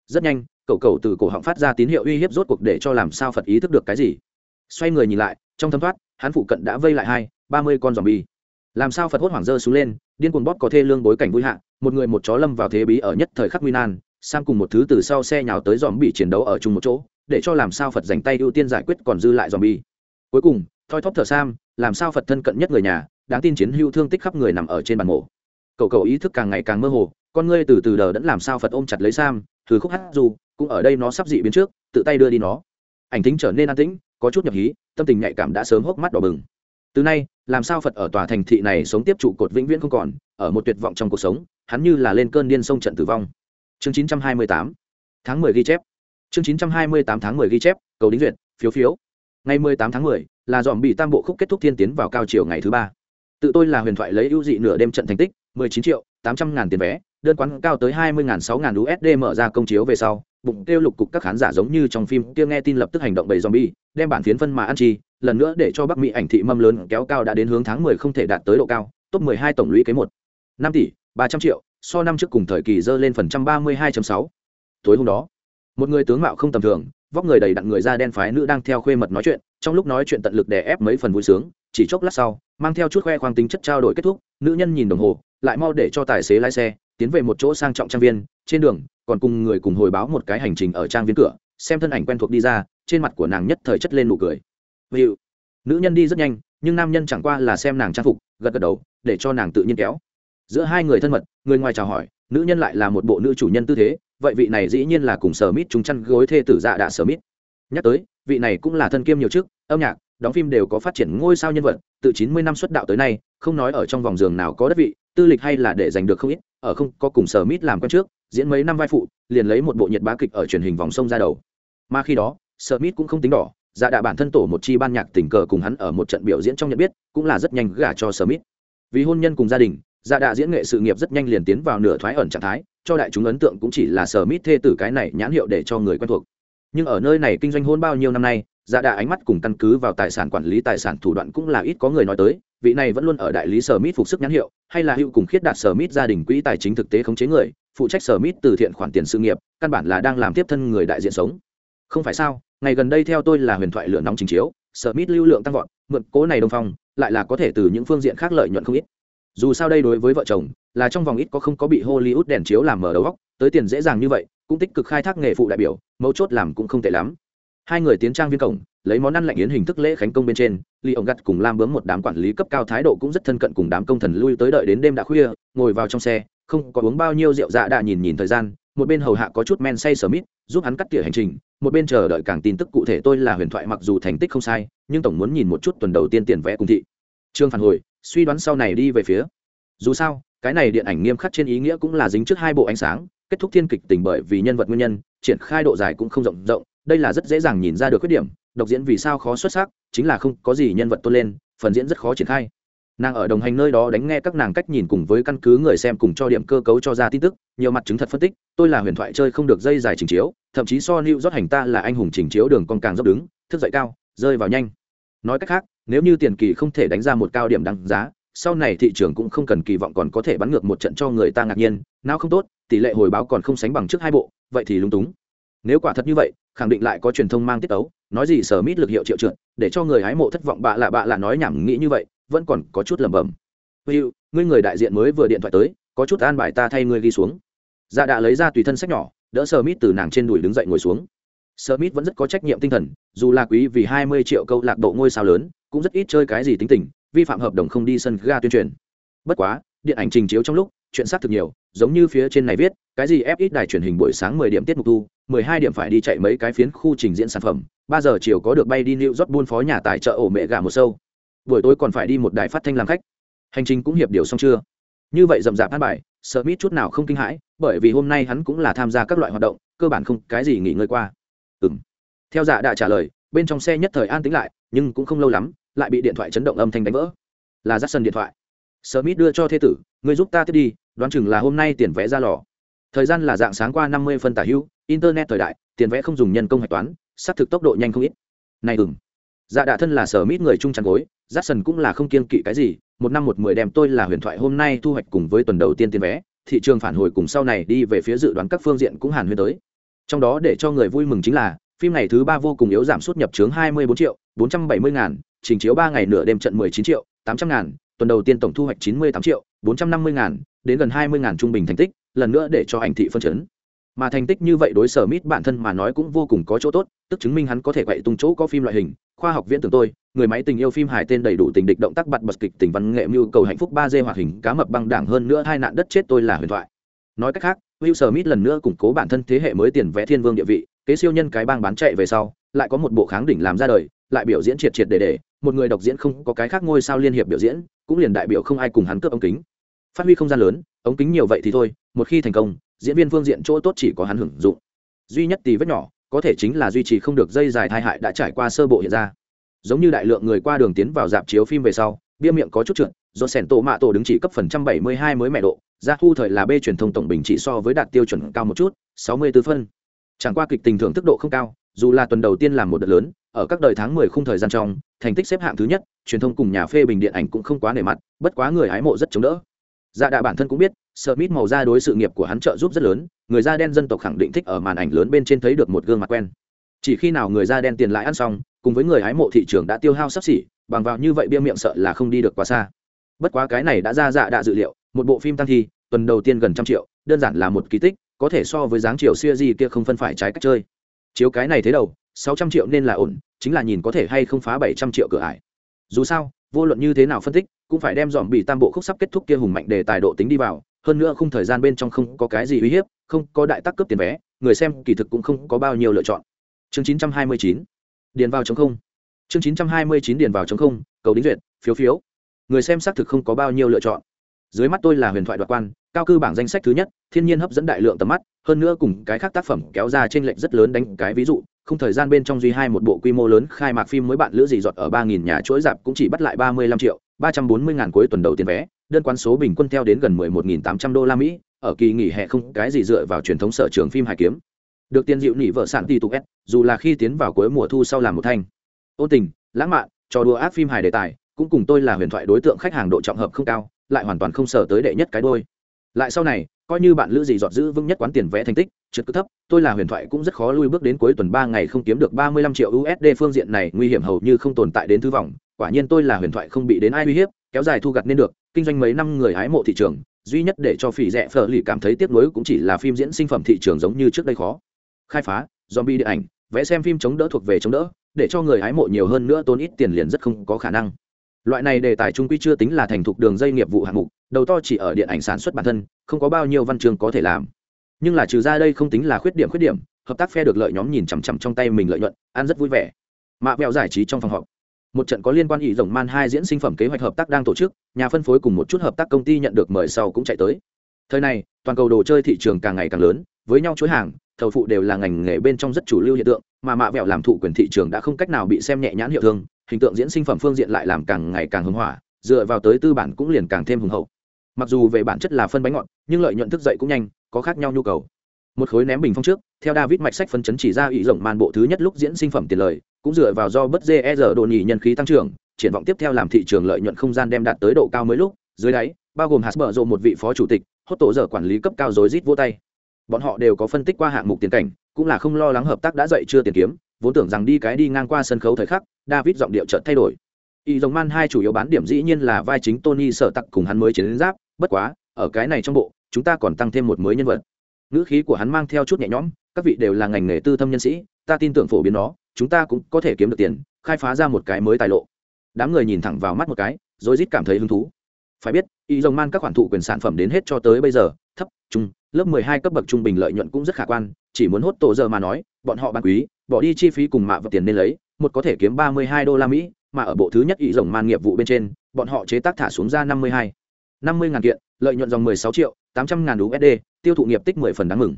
Rất nhanh, cậu cậu từ cổ họng phát ra tín hiệu uy hiếp rốt cuộc để cho làm sao phật ý thức được cái gì. Xoay người nhìn lại, trong thâm thoát, hắn phụ cận đã vây lại hai, ba mươi con dòm bi làm sao phật hốt hoảng dơ xuống lên, điên cuồng bóp có thê lương bối cảnh vui hạ, một người một chó lâm vào thế bí ở nhất thời khắc nguy nan sam cùng một thứ từ sau xe nhào tới dòm bị chiến đấu ở chung một chỗ, để cho làm sao phật dành tay ưu tiên giải quyết còn dư lại dòm bi cuối cùng, thoi thóp thở sam, làm sao phật thân cận nhất người nhà, đáng tin chiến hưu thương tích khắp người nằm ở trên bàn mổ. Cậu cậu ý thức càng ngày càng mơ hồ, con ngươi từ từ đờ đẫn làm sao phật ôm chặt lấy sam thứ khúc hát dù, cũng ở đây nó sắp dị biến trước, tự tay đưa đi nó. Ảnh tính trở nên an tĩnh, có chút nhập hí, tâm tình nhạy cảm đã sớm hốc mắt đỏ bừng. Từ nay, làm sao phật ở tòa thành thị này sống tiếp trụ cột vĩnh viễn không còn, ở một tuyệt vọng trong cuộc sống, hắn như là lên cơn điên sông trận tử vong chương 928 tháng 10 ghi chép. Chương 928 tháng 10 ghi chép, cầu đính duyệt, phiếu phiếu. Ngày 18 tháng 10 là dòm bị tam bộ khúc kết thúc thiên tiến vào cao chiều ngày thứ ba. Tự tôi là huyền thoại lấy ưu dị nửa đêm trận thành tích 19 triệu 800 ngàn tiền vé, đơn quán cao tới 20 ngàn 6 ngàn USD mở ra công chiếu về sau, bụng kêu lục cục các khán giả giống như trong phim kia nghe tin lập tức hành động bầy zombie, đem bản phiến phân mà ăn chi, lần nữa để cho bắc mỹ ảnh thị mâm lớn kéo cao đã đến hướng tháng 10 không thể đạt tới độ cao, top 12 tổng lũy kế một. năm tỷ 300 triệu so năm trước cùng thời kỳ dơ lên phần trăm 32.6. tối hôm đó, một người tướng mạo không tầm thường, vóc người đầy đặn người da đen phái nữ đang theo khuê mật nói chuyện, trong lúc nói chuyện tận lực đè ép mấy phần vui sướng, chỉ chốc lát sau, mang theo chút khoe khoang tính chất trao đổi kết thúc, nữ nhân nhìn đồng hồ, lại mau để cho tài xế lái xe, tiến về một chỗ sang trọng trang viên, trên đường, còn cùng người cùng hồi báo một cái hành trình ở trang viên cửa, xem thân ảnh quen thuộc đi ra, trên mặt của nàng nhất thời chất lên nụ cười. Vì nữ nhân đi rất nhanh, nhưng nam nhân chẳng qua là xem nàng trang phục, gật gật đầu, để cho nàng tự nhiên kéo giữa hai người thân mật, người ngoài chào hỏi, nữ nhân lại là một bộ nữ chủ nhân tư thế, vậy vị này dĩ nhiên là cùng sở mít chúng chăn gối thê tử dạ đạ sở mít nhắc tới, vị này cũng là thân kiêm nhiều chức, âm nhạc, đóng phim đều có phát triển ngôi sao nhân vật, từ chín mươi năm xuất đạo tới nay, không nói ở trong vòng giường nào có đất vị, tư lịch hay là để giành được không ít, ở không có cùng sở mít làm quen trước, diễn mấy năm vai phụ, liền lấy một bộ nhiệt bá kịch ở truyền hình vòng sông ra đầu. Mà khi đó sở mít cũng không tính đỏ dạ đạ bản thân tổ một chi ban nhạc tình cờ cùng hắn ở một trận biểu diễn trong nhận biết, cũng là rất nhanh gả cho sở mít vì hôn nhân cùng gia đình dạ đạ diễn nghệ sự nghiệp rất nhanh liền tiến vào nửa thoái ẩn trạng thái, cho đại chúng ấn tượng cũng chỉ là sở mít thê tử cái này nhãn hiệu để cho người quen thuộc. Nhưng ở nơi này kinh doanh hôn bao nhiêu năm nay dạ đạ ánh mắt cùng căn cứ vào tài sản quản lý tài sản thủ đoạn cũng là ít có người nói tới, vị này vẫn luôn ở đại lý sở mít phục sức nhãn hiệu, hay là hữu cùng khiết đạt sở mít gia đình quỹ tài chính thực tế khống chế người, phụ trách sở mít từ thiện khoản tiền sự nghiệp, căn bản là đang làm tiếp thân người đại diện sống. Không phải sao, ngày gần đây theo tôi là huyền thoại lửa nóng trình chiếu, sở mít lưu lượng tăng vọt, mượn cố này đông phong, lại là có thể từ những phương diện khác lợi nhuận không ít dù sao đây đối với vợ chồng là trong vòng ít có không có bị hollywood đèn chiếu làm mở đầu góc, tới tiền dễ dàng như vậy, cũng tích cực khai thác nghề phụ đại biểu, mấu chốt làm cũng không tệ lắm. Hai người tiến trang viên cổng, lấy món ăn lạnh yến hình thức lễ khánh công bên trên ly ông gặt cùng lam bướm một đám quản lý cấp cao thái độ cũng rất thân cận cùng đám công thần lui tới đợi đến đêm đã khuya, ngồi vào trong xe, không có uống bao nhiêu rượu dạ đã nhìn nhìn thời gian, một bên hầu hạ có chút men say sờ mít, giúp hắn cắt tỉa hành trình, một bên chờ đợi càng tin tức cụ thể. Tôi là huyền thoại mặc dù thành tích không sai, nhưng tổng muốn nhìn một chút tuần đầu tiên tiền vẽ cùng thị. Trương phản hồi suy đoán sau này đi về phía. Dù sao, cái này điện ảnh nghiêm khắc trên ý nghĩa cũng là dính trước hai bộ ánh sáng, kết thúc thiên kịch tình bởi vì nhân vật nguyên nhân, triển khai độ dài cũng không rộng rộng, đây là rất dễ dàng nhìn ra được khuyết điểm, độc diễn vì sao khó xuất sắc, chính là không có gì nhân vật tôn lên, phần diễn rất khó triển khai. Nàng ở đồng hành nơi đó đánh nghe các nàng cách nhìn cùng với căn cứ người xem cùng cho điểm cơ cấu cho ra tin tức, nhiều mặt chứng thật phân tích, tôi là huyền thoại chơi không được dây dài trình chiếu, thậm chí so lưu rót hành ta là anh hùng trình chiếu đường con càng dốc đứng, thức dậy cao, rơi vào nhanh. Nói cách khác nếu như tiền kỳ không thể đánh ra một cao điểm đăng giá, sau này thị trường cũng không cần kỳ vọng còn có thể bắn ngược một trận cho người ta ngạc nhiên. Nào không tốt, tỷ lệ hồi báo còn không sánh bằng trước hai bộ, vậy thì lúng túng. Nếu quả thật như vậy, khẳng định lại có truyền thông mang tiết tấu nói gì sở mít lực hiệu triệu trượt để cho người hái mộ thất vọng bạ lạ bạ lạ nói nhảm nghĩ như vậy, vẫn còn có chút lẩm bẩm. Hữu ngươi người đại diện mới vừa điện thoại tới, có chút an bài ta thay ngươi ghi xuống. Dạ đã lấy ra tùy thân sách nhỏ, đỡ sở mít từ nàng trên đùi đứng dậy ngồi xuống. Smith vẫn rất có trách nhiệm tinh thần, dù là quý vì hai mươi triệu câu lạc bộ ngôi sao lớn cũng rất ít chơi cái gì tính tình, vi phạm hợp đồng không đi sân ga tuyên truyền. Bất quá, điện ảnh trình chiếu trong lúc, chuyện xác thực nhiều, giống như phía trên này viết, cái gì ép ít đài truyền hình buổi sáng mười điểm tiết mục thu, mười hai điểm phải đi chạy mấy cái phiến khu trình diễn sản phẩm, ba giờ chiều có được bay đi New York buôn phó nhà tài trợ ổ mẹ gà một sâu. Buổi tối còn phải đi một đài phát thanh làm khách. Hành trình cũng hiệp điều xong chưa? Như vậy rậm rạp ăn bài sợ mít chút nào không kinh hãi, bởi vì hôm nay hắn cũng là tham gia các loại hoạt động, cơ bản không cái gì nghỉ ngơi qua. Ừm. Theo dạ đã trả lời, bên trong xe nhất thời an tĩnh lại, nhưng cũng không lâu lắm lại bị điện thoại chấn động âm thanh đánh vỡ. Là dắt sân điện thoại. Smith đưa cho thế tử người giúp ta tiếp đi, đoán chừng là hôm nay tiền vé ra lò. Thời gian là dạng sáng qua năm mươi phân tả hữu, internet thời đại, tiền vé không dùng nhân công hạch toán, xác thực tốc độ nhanh không ít. Này ừng dạ đạ thân là sở mít người chung chăn gối j a cũng là không kiên kỵ cái gì, một năm một mười đem tôi là huyền thoại hôm nay thu hoạch cùng với tuần đầu tiên tiền vé thị trường phản hồi cùng sau này đi về phía dự đoán các phương diện cũng hàn huyên tới. Trong đó để cho người vui mừng chính là, phim này thứ ba vô cùng yếu giảm suất nhập chướng hai mươi bốn triệu bốn trăm bảy mươi ngàn, trình chiếu ba ngày nửa đêm trận mười chín triệu, tám trăm ngàn, tuần đầu tiên tổng thu hoạch chín mươi tám triệu, bốn trăm năm mươi ngàn, đến gần hai mươi ngàn trung bình thành tích, lần nữa để cho ảnh thị phân chấn. Mà thành tích như vậy đối sở mít bản thân mà nói cũng vô cùng có chỗ tốt, tức chứng minh hắn có thể quậy tung chỗ có phim loại hình. Khoa học viễn tưởng tôi, người máy tình yêu phim hài tên đầy đủ tình địch động tác bật bật kịch tình văn nghệ mưu cầu hạnh phúc ba d hoạt hình cá mập băng đảng hơn nữa hai nạn đất chết tôi là huyền thoại. Nói cách khác, Will Smith lần nữa củng cố bản thân thế hệ mới tiền vẽ thiên vương địa vị, kế siêu nhân cái bang bán chạy về sau, lại có một bộ kháng đỉnh làm ra đời lại biểu diễn triệt triệt để để, một người độc diễn không có cái khác ngôi sao liên hiệp biểu diễn, cũng liền đại biểu không ai cùng hắn cướp ống kính. Phát huy không gian lớn, ống kính nhiều vậy thì thôi, một khi thành công, diễn viên phương diện chỗ tốt chỉ có hắn hưởng dụng. Duy nhất tì vết nhỏ, có thể chính là duy trì không được dây dài thai hại đã trải qua sơ bộ hiện ra. Giống như đại lượng người qua đường tiến vào dạp chiếu phim về sau, bia miệng có chút trượt, do sẻn tổ mạ tổ đứng chỉ cấp phần trăm bảy mươi hai mới mẹ độ, ra thu thời là b truyền thông tổng bình chỉ so với đạt tiêu chuẩn cao một chút, sáu mươi 64 phân. Chẳng qua kịch tình thưởng thức độ không cao, dù là tuần đầu tiên làm một đợt lớn ở các đời tháng mười khung thời gian trong, thành tích xếp hạng thứ nhất, truyền thông cùng nhà phê bình điện ảnh cũng không quá nể mặt, bất quá người hái mộ rất chống đỡ. Dạ đạ bản thân cũng biết, Smith màu da đối sự nghiệp của hắn trợ giúp rất lớn, người da đen dân tộc khẳng định thích ở màn ảnh lớn bên trên thấy được một gương mặt quen. Chỉ khi nào người da đen tiền lại ăn xong, cùng với người hái mộ thị trường đã tiêu hao sắp xỉ, bằng vào như vậy bia miệng sợ là không đi được quá xa. Bất quá cái này đã ra dạ đạ dự liệu, một bộ phim tăng thi, tuần đầu tiên gần trăm triệu, đơn giản là một kỳ tích, có thể so với dáng chiều xưa gì kia không phân phải trái cách chơi. Chiếu cái này thế đầu sáu trăm triệu nên là ổn, chính là nhìn có thể hay không phá bảy trăm triệu cửa ải. Dù sao, vô luận như thế nào phân tích, cũng phải đem dòm bị tam bộ khúc sắp kết thúc kia hùng mạnh đề tài độ tính đi vào, hơn nữa khung thời gian bên trong không có cái gì uy hiếp, không có đại tác cấp tiền vé, người xem kỳ thực cũng không có bao nhiêu lựa chọn. Chương 929 điền vào chống không. Chương 929 điền vào chống không, cầu đính duyệt, phiếu phiếu. Người xem xác thực không có bao nhiêu lựa chọn. Dưới mắt tôi là huyền thoại đoạt quan, cao cư bảng danh sách thứ nhất, thiên nhiên hấp dẫn đại lượng tầm mắt, hơn nữa cùng cái khác tác phẩm kéo ra trên lệnh rất lớn đánh cái ví dụ không thời gian bên trong duy hai một bộ quy mô lớn khai mạc phim mới bạn lữ dị dọt ở ba nghìn nhà chuỗi dạp cũng chỉ bắt lại ba mươi lăm triệu, ba trăm bốn mươi ngàn cuối tuần đầu tiền vé, đơn quán số bình quân theo đến gần mười một nghìn tám trăm đô la mỹ, ở kỳ nghỉ hè không cái gì dựa vào truyền thống sở trường phim hài kiếm. Được tiền dịu nỉ vợ sản tỷ tục s, dù là khi tiến vào cuối mùa thu sau làm một thanh. Ôn tình, lãng mạn, trò đùa ác phim hài đề tài, cũng cùng tôi là huyền thoại đối tượng khách hàng độ trọng hợp không cao, lại hoàn toàn không sở tới đệ nhất cái đôi. Lại sau này coi như bạn lữ gì dọt giữ vững nhất quán tiền vẽ thành tích, trượt cứ thấp, tôi là huyền thoại cũng rất khó lui bước đến cuối tuần ba ngày không kiếm được ba mươi lăm triệu usd phương diện này, nguy hiểm hầu như không tồn tại đến thứ vòng quả nhiên tôi là huyền thoại không bị đến ai uy hiếp, kéo dài thu gặt nên được, kinh doanh mấy năm người hái mộ thị trường, duy nhất để cho phỉ rẻ phở lì cảm thấy tiếc nuối cũng chỉ là phim diễn sinh phẩm thị trường giống như trước đây khó. Khai phá, zombie điện ảnh vẽ xem phim chống đỡ thuộc về chống đỡ, để cho người hái mộ nhiều hơn nữa tốn ít tiền liền rất không có khả năng. Loại này đề tài trung quy chưa tính là thành thục đường dây nghiệp vụ hạng mục đầu to chỉ ở điện ảnh sản xuất bản thân, không có bao nhiêu văn chương có thể làm. Nhưng là trừ ra đây không tính là khuyết điểm khuyết điểm, hợp tác phe được lợi nhóm nhìn chằm chằm trong tay mình lợi nhuận, ăn rất vui vẻ. Mạ vẹo giải trí trong phòng họp. Một trận có liên quan ý rồng man hai diễn sinh phẩm kế hoạch hợp tác đang tổ chức, nhà phân phối cùng một chút hợp tác công ty nhận được mời sau cũng chạy tới. Thời này, toàn cầu đồ chơi thị trường càng ngày càng lớn, với nhau chuỗi hàng, thầu phụ đều là ngành nghề bên trong rất chủ lưu hiện tượng, mà mạ vẹo làm thụ quyền thị trường đã không cách nào bị xem nhẹ nhãn hiệu thương, hình tượng diễn sinh phẩm phương diện lại làm càng ngày càng hưng hỏa, dựa vào tới tư bản cũng liền càng thêm hùng hậu mặc dù về bản chất là phân bánh ngọt, nhưng lợi nhuận thức dậy cũng nhanh, có khác nhau nhu cầu. Một khối ném bình phong trước, theo david mạch sách phân chấn chỉ ra ý rộng màn bộ thứ nhất lúc diễn sinh phẩm tiền lời, cũng dựa vào do bất dê e rờ độ nhì nhân khí tăng trưởng, triển vọng tiếp theo làm thị trường lợi nhuận không gian đem đạt tới độ cao mới lúc, dưới đáy, bao gồm hạt bờ rộ một vị phó chủ tịch hốt tổ giờ quản lý cấp cao rối rít vô tay. Bọn họ đều có phân tích qua hạng mục tiền cảnh, cũng là không lo lắng hợp tác đã dậy chưa tiền kiếm, vốn tưởng rằng đi cái đi ngang qua sân khấu thời khắc, david giọng điệu chợt thay đổi. Y dòng man hai chủ yếu bán điểm dĩ nhiên là vai chính tony sở tặc cùng hắn mới chiến giáp bất quá, ở cái này trong bộ, chúng ta còn tăng thêm một mới nhân vật. Ngữ khí của hắn mang theo chút nhẹ nhõm, các vị đều là ngành nghề tư thâm nhân sĩ, ta tin tưởng phổ biến nó, chúng ta cũng có thể kiếm được tiền, khai phá ra một cái mới tài lộ. Đám người nhìn thẳng vào mắt một cái, rồi rít cảm thấy hứng thú. Phải biết, y rồng man các khoản thụ quyền sản phẩm đến hết cho tới bây giờ, thấp, trung, lớp 12 cấp bậc trung bình lợi nhuận cũng rất khả quan, chỉ muốn hốt tổ giờ mà nói, bọn họ bán quý, bỏ đi chi phí cùng mạ và tiền nên lấy, một có thể kiếm 32 đô la mỹ, mà ở bộ thứ nhất y rồng man nghiệp vụ bên trên, bọn họ chế tác thả xuống ra 52 50 ngàn kiện, lợi nhuận dòng 16 triệu 800 ngàn USD tiêu thụ nghiệp tích 10 phần đáng mừng.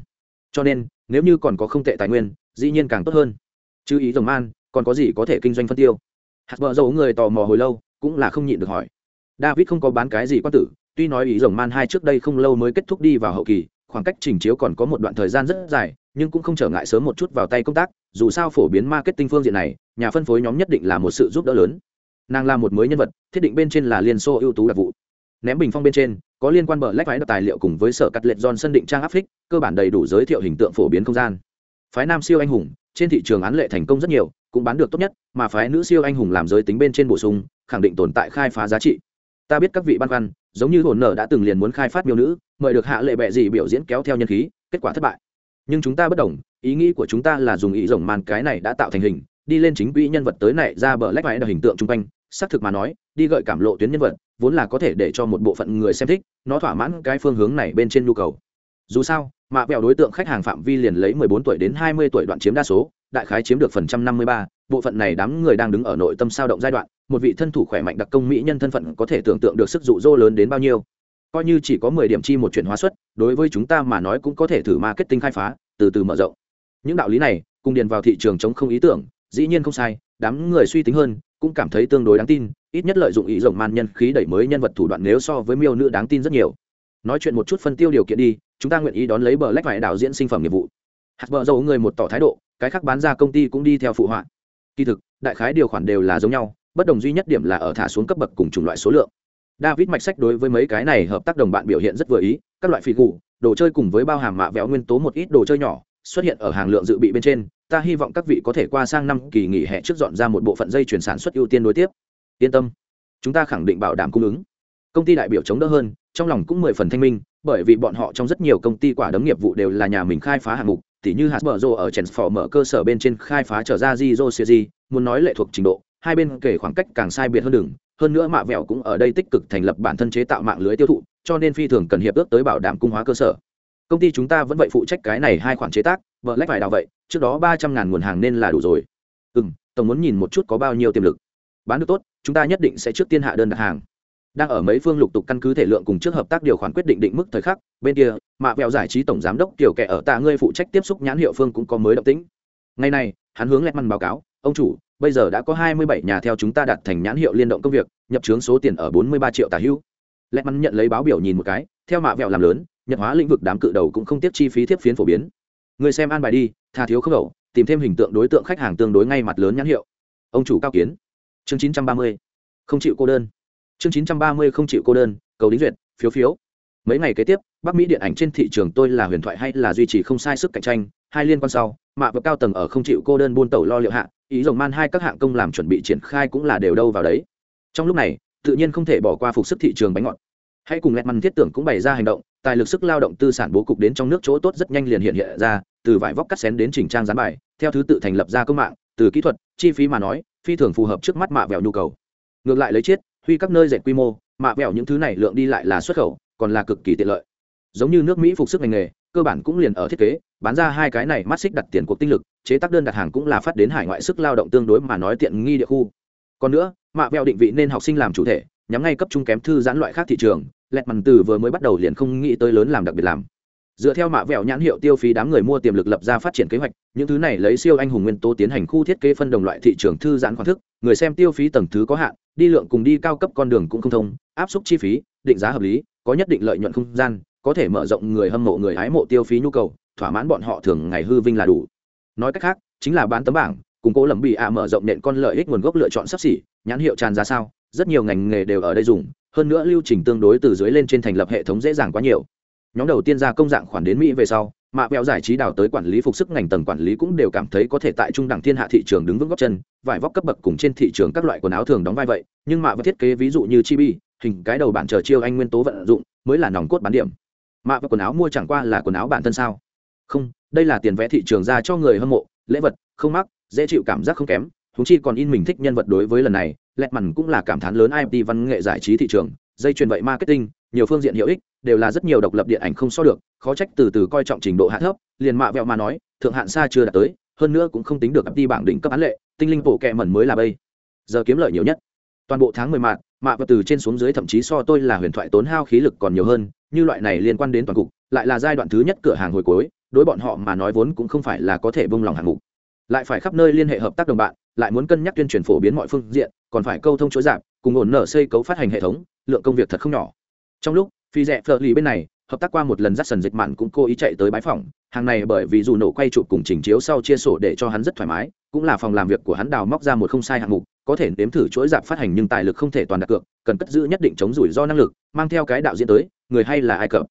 Cho nên, nếu như còn có không tệ tài nguyên, dĩ nhiên càng tốt hơn. Chứ ý rồng man, còn có gì có thể kinh doanh phân tiêu? Hạt vợ dầu người tò mò hồi lâu, cũng là không nhịn được hỏi. David không có bán cái gì quan tử, tuy nói ý rồng man hai trước đây không lâu mới kết thúc đi vào hậu kỳ, khoảng cách trình chiếu còn có một đoạn thời gian rất dài, nhưng cũng không trở ngại sớm một chút vào tay công tác, dù sao phổ biến marketing phương diện này, nhà phân phối nhóm nhất định là một sự giúp đỡ lớn. Nàng là một mới nhân vật, thiết định bên trên là liên xô ưu tú đặc vụ ném bình phong bên trên, có liên quan bờ lách phái đặc tài liệu cùng với sở cắt lệ john sân định trang áp phích, cơ bản đầy đủ giới thiệu hình tượng phổ biến không gian. Phái nam siêu anh hùng, trên thị trường án lệ thành công rất nhiều, cũng bán được tốt nhất, mà phái nữ siêu anh hùng làm giới tính bên trên bổ sung, khẳng định tồn tại khai phá giá trị. Ta biết các vị băn khoăn, giống như hồn nở đã từng liền muốn khai phát miêu nữ, mời được hạ lệ bệ gì biểu diễn kéo theo nhân khí, kết quả thất bại. Nhưng chúng ta bất đồng, ý nghĩ của chúng ta là dùng ý rồng màn cái này đã tạo thành hình, đi lên chính quỹ nhân vật tới này ra bờ lách vải hình tượng chung quanh, xác thực mà nói, đi gợi cảm lộ tuyến nhân vật vốn là có thể để cho một bộ phận người xem thích nó thỏa mãn cái phương hướng này bên trên nhu cầu. Dù sao mạ vẹo đối tượng khách hàng phạm vi liền lấy 14 tuổi đến 20 tuổi đoạn chiếm đa số đại khái chiếm được phần trăm 53, bộ phận này đám người đang đứng ở nội tâm sao động giai đoạn một vị thân thủ khỏe mạnh đặc công mỹ nhân thân phận có thể tưởng tượng được sức dụ dỗ lớn đến bao nhiêu. Coi như chỉ có 10 điểm chi một chuyển hóa suất đối với chúng ta mà nói cũng có thể thử marketing khai phá từ từ mở rộng. Những đạo lý này cùng điền vào thị trường chống không ý tưởng dĩ nhiên không sai đám người suy tính hơn cũng cảm thấy tương đối đáng tin, ít nhất lợi dụng ý rồng man nhân khí đẩy mới nhân vật thủ đoạn nếu so với miêu nữ đáng tin rất nhiều. Nói chuyện một chút phân tiêu điều kiện đi, chúng ta nguyện ý đón lấy bờ lách vải đạo diễn sinh phẩm nghiệp vụ. Hạt vợ dầu người một tỏ thái độ, cái khác bán ra công ty cũng đi theo phụ họa. Kỳ thực, đại khái điều khoản đều là giống nhau, bất đồng duy nhất điểm là ở thả xuống cấp bậc cùng chủng loại số lượng. David mạch sách đối với mấy cái này hợp tác đồng bạn biểu hiện rất vừa ý, các loại phi cụ đồ chơi cùng với bao hàm mạ vẽo nguyên tố một ít đồ chơi nhỏ, xuất hiện ở hàng lượng dự bị bên trên ta hy vọng các vị có thể qua sang năm kỳ nghỉ hè trước dọn ra một bộ phận dây chuyển sản xuất ưu tiên đối tiếp yên tâm chúng ta khẳng định bảo đảm cung ứng công ty đại biểu chống đỡ hơn trong lòng cũng mười phần thanh minh bởi vì bọn họ trong rất nhiều công ty quả đấm nghiệp vụ đều là nhà mình khai phá hạng mục tỉ như hạt bờ rô ở Transform mở cơ sở bên trên khai phá trở ra Jizo di, muốn nói lệ thuộc trình độ, hai bên kể khoảng cách càng sai biệt hơn đường, hơn nữa mạ vẹo cũng ở đây tích cực thành lập bản thân chế tạo mạng lưới tiêu thụ, cho nên phi thường cần hiệp ước tới bảo đảm cung hóa cơ sở. Công ty chúng ta vẫn vậy phụ trách cái này hai khoản chế tác, vợ lách phải đào vậy, trước đó ba trăm ngàn nguồn hàng nên là đủ rồi. Ừm, tổng muốn nhìn một chút có bao nhiêu tiềm lực. Bán được tốt, chúng ta nhất định sẽ trước tiên hạ đơn đặt hàng đang ở mấy phương lục tục căn cứ thể lượng cùng trước hợp tác điều khoản quyết định định mức thời khắc bên kia mạ vẹo giải trí tổng giám đốc tiểu kẻ ở tạ ngươi phụ trách tiếp xúc nhãn hiệu phương cũng có mới động tĩnh ngày nay, hắn hướng lẹt măn báo cáo ông chủ bây giờ đã có 27 nhà theo chúng ta đặt thành nhãn hiệu liên động công việc nhập trướng số tiền ở 43 triệu tà hữu lẹt măn nhận lấy báo biểu nhìn một cái theo mạ vẹo làm lớn nhật hóa lĩnh vực đám cự đầu cũng không tiếp chi phí tiếp phiến phổ biến. Người xem an bài đi, tha thiếu không đầu tìm thêm hình tượng đối tượng khách hàng tương đối ngay mặt lớn nhãn hiệu. Ông chủ cao kiến. Chương 930. không chịu cô đơn. Chương 930 không chịu cô đơn, cầu đính duyệt, phiếu phiếu. Mấy ngày kế tiếp, bắc mỹ điện ảnh trên thị trường tôi là huyền thoại hay là duy trì không sai sức cạnh tranh, hai liên quan sau, mạ và cao tầng ở không chịu cô đơn buôn tẩu lo liệu hạ, ý rồng man hai các hạng công làm chuẩn bị triển khai cũng là đều đâu vào đấy. Trong lúc này, tự nhiên không thể bỏ qua phục sức thị trường bánh ngọt. Hãy cùng lẹt măn thiết tưởng cũng bày ra hành động tài lực sức lao động tư sản bố cục đến trong nước chỗ tốt rất nhanh liền hiện hiện ra, từ vải vóc cắt xén đến chỉnh trang gián bài, theo thứ tự thành lập ra công mạng, từ kỹ thuật, chi phí mà nói, phi thường phù hợp trước mắt mạ vẹo nhu cầu. Ngược lại lấy chết huy các nơi dệt quy mô, mạ vẹo những thứ này lượng đi lại là xuất khẩu, còn là cực kỳ tiện lợi. Giống như nước mỹ phục sức ngành nghề, cơ bản cũng liền ở thiết kế, bán ra hai cái này mắt xích đặt tiền cuộc tinh lực, chế tác đơn đặt hàng cũng là phát đến hải ngoại sức lao động tương đối mà nói tiện nghi địa khu. Còn nữa, mạ vẹo định vị nên học sinh làm chủ thể nhắm ngay cấp trung kém thư giãn loại khác thị trường, lẹt mằn từ vừa mới bắt đầu liền không nghĩ tới lớn làm đặc biệt làm. Dựa theo mạ vẹo nhãn hiệu tiêu phí đám người mua tiềm lực lập ra phát triển kế hoạch, những thứ này lấy siêu anh hùng nguyên tố tiến hành khu thiết kế phân đồng loại thị trường thư giãn khoản thức, người xem tiêu phí tầng thứ có hạn, đi lượng cùng đi cao cấp con đường cũng không thông, áp suất chi phí, định giá hợp lý, có nhất định lợi nhuận không gian, có thể mở rộng người hâm mộ người hái mộ tiêu phí nhu cầu, thỏa mãn bọn họ thường ngày hư vinh là đủ. Nói cách khác, chính là bán tấm bảng, cùng cố lầm bị ạ mở rộng nền con lợi ích nguồn gốc lựa chọn sắp xỉ, nhãn hiệu tràn ra sao rất nhiều ngành nghề đều ở đây dùng, hơn nữa lưu trình tương đối từ dưới lên trên thành lập hệ thống dễ dàng quá nhiều. Nhóm đầu tiên ra công dạng khoản đến mỹ về sau, mạ vẹo giải trí đào tới quản lý phục sức ngành tầng quản lý cũng đều cảm thấy có thể tại trung đẳng thiên hạ thị trường đứng vững góc chân, vải vóc cấp bậc cùng trên thị trường các loại quần áo thường đóng vai vậy, nhưng mạ vẫn thiết kế ví dụ như chibi, hình cái đầu bản chờ chiêu anh nguyên tố vận dụng, mới là nòng cốt bán điểm. Mạ và quần áo mua chẳng qua là quần áo bản thân sao? Không, đây là tiền vẽ thị trường ra cho người hâm mộ, lễ vật, không mắc, dễ chịu cảm giác không kém thúng chi còn in mình thích nhân vật đối với lần này lẹt mằn cũng là cảm thán lớn imt văn nghệ giải trí thị trường, dây chuyền vậy marketing, nhiều phương diện hiệu ích, đều là rất nhiều độc lập điện ảnh không so được, khó trách từ từ coi trọng trình độ hạ thấp, liền mạ vẹo mà nói, thượng hạn xa chưa đạt tới, hơn nữa cũng không tính được đi bảng đỉnh cấp án lệ, tinh linh bộ kẹ mẩn mới là bây. Giờ kiếm lợi nhiều nhất. Toàn bộ tháng mười mạt, mạ và từ trên xuống dưới thậm chí so tôi là huyền thoại tốn hao khí lực còn nhiều hơn, như loại này liên quan đến toàn cục, lại là giai đoạn thứ nhất cửa hàng hồi cuối, đối bọn họ mà nói vốn cũng không phải là có thể bông lòng hạng mục. Lại phải khắp nơi liên hệ hợp tác đồng bạn lại muốn cân nhắc tuyên truyền phổ biến mọi phương diện, còn phải câu thông chối giảm, cùng ổn nở xây cấu phát hành hệ thống, lượng công việc thật không nhỏ. Trong lúc, phi rẽ phở lì bên này, hợp tác qua một lần dắt sần dịch mạn cũng cố ý chạy tới bãi phòng hàng này bởi vì dù nổ quay chụp cùng trình chiếu sau chia sổ để cho hắn rất thoải mái, cũng là phòng làm việc của hắn đào móc ra một không sai hạng mục, có thể nếm thử chuỗi dạp phát hành nhưng tài lực không thể toàn đặt cược, cần cất giữ nhất định chống rủi ro năng lực, mang theo cái đạo diễn tới, người hay là ai cập.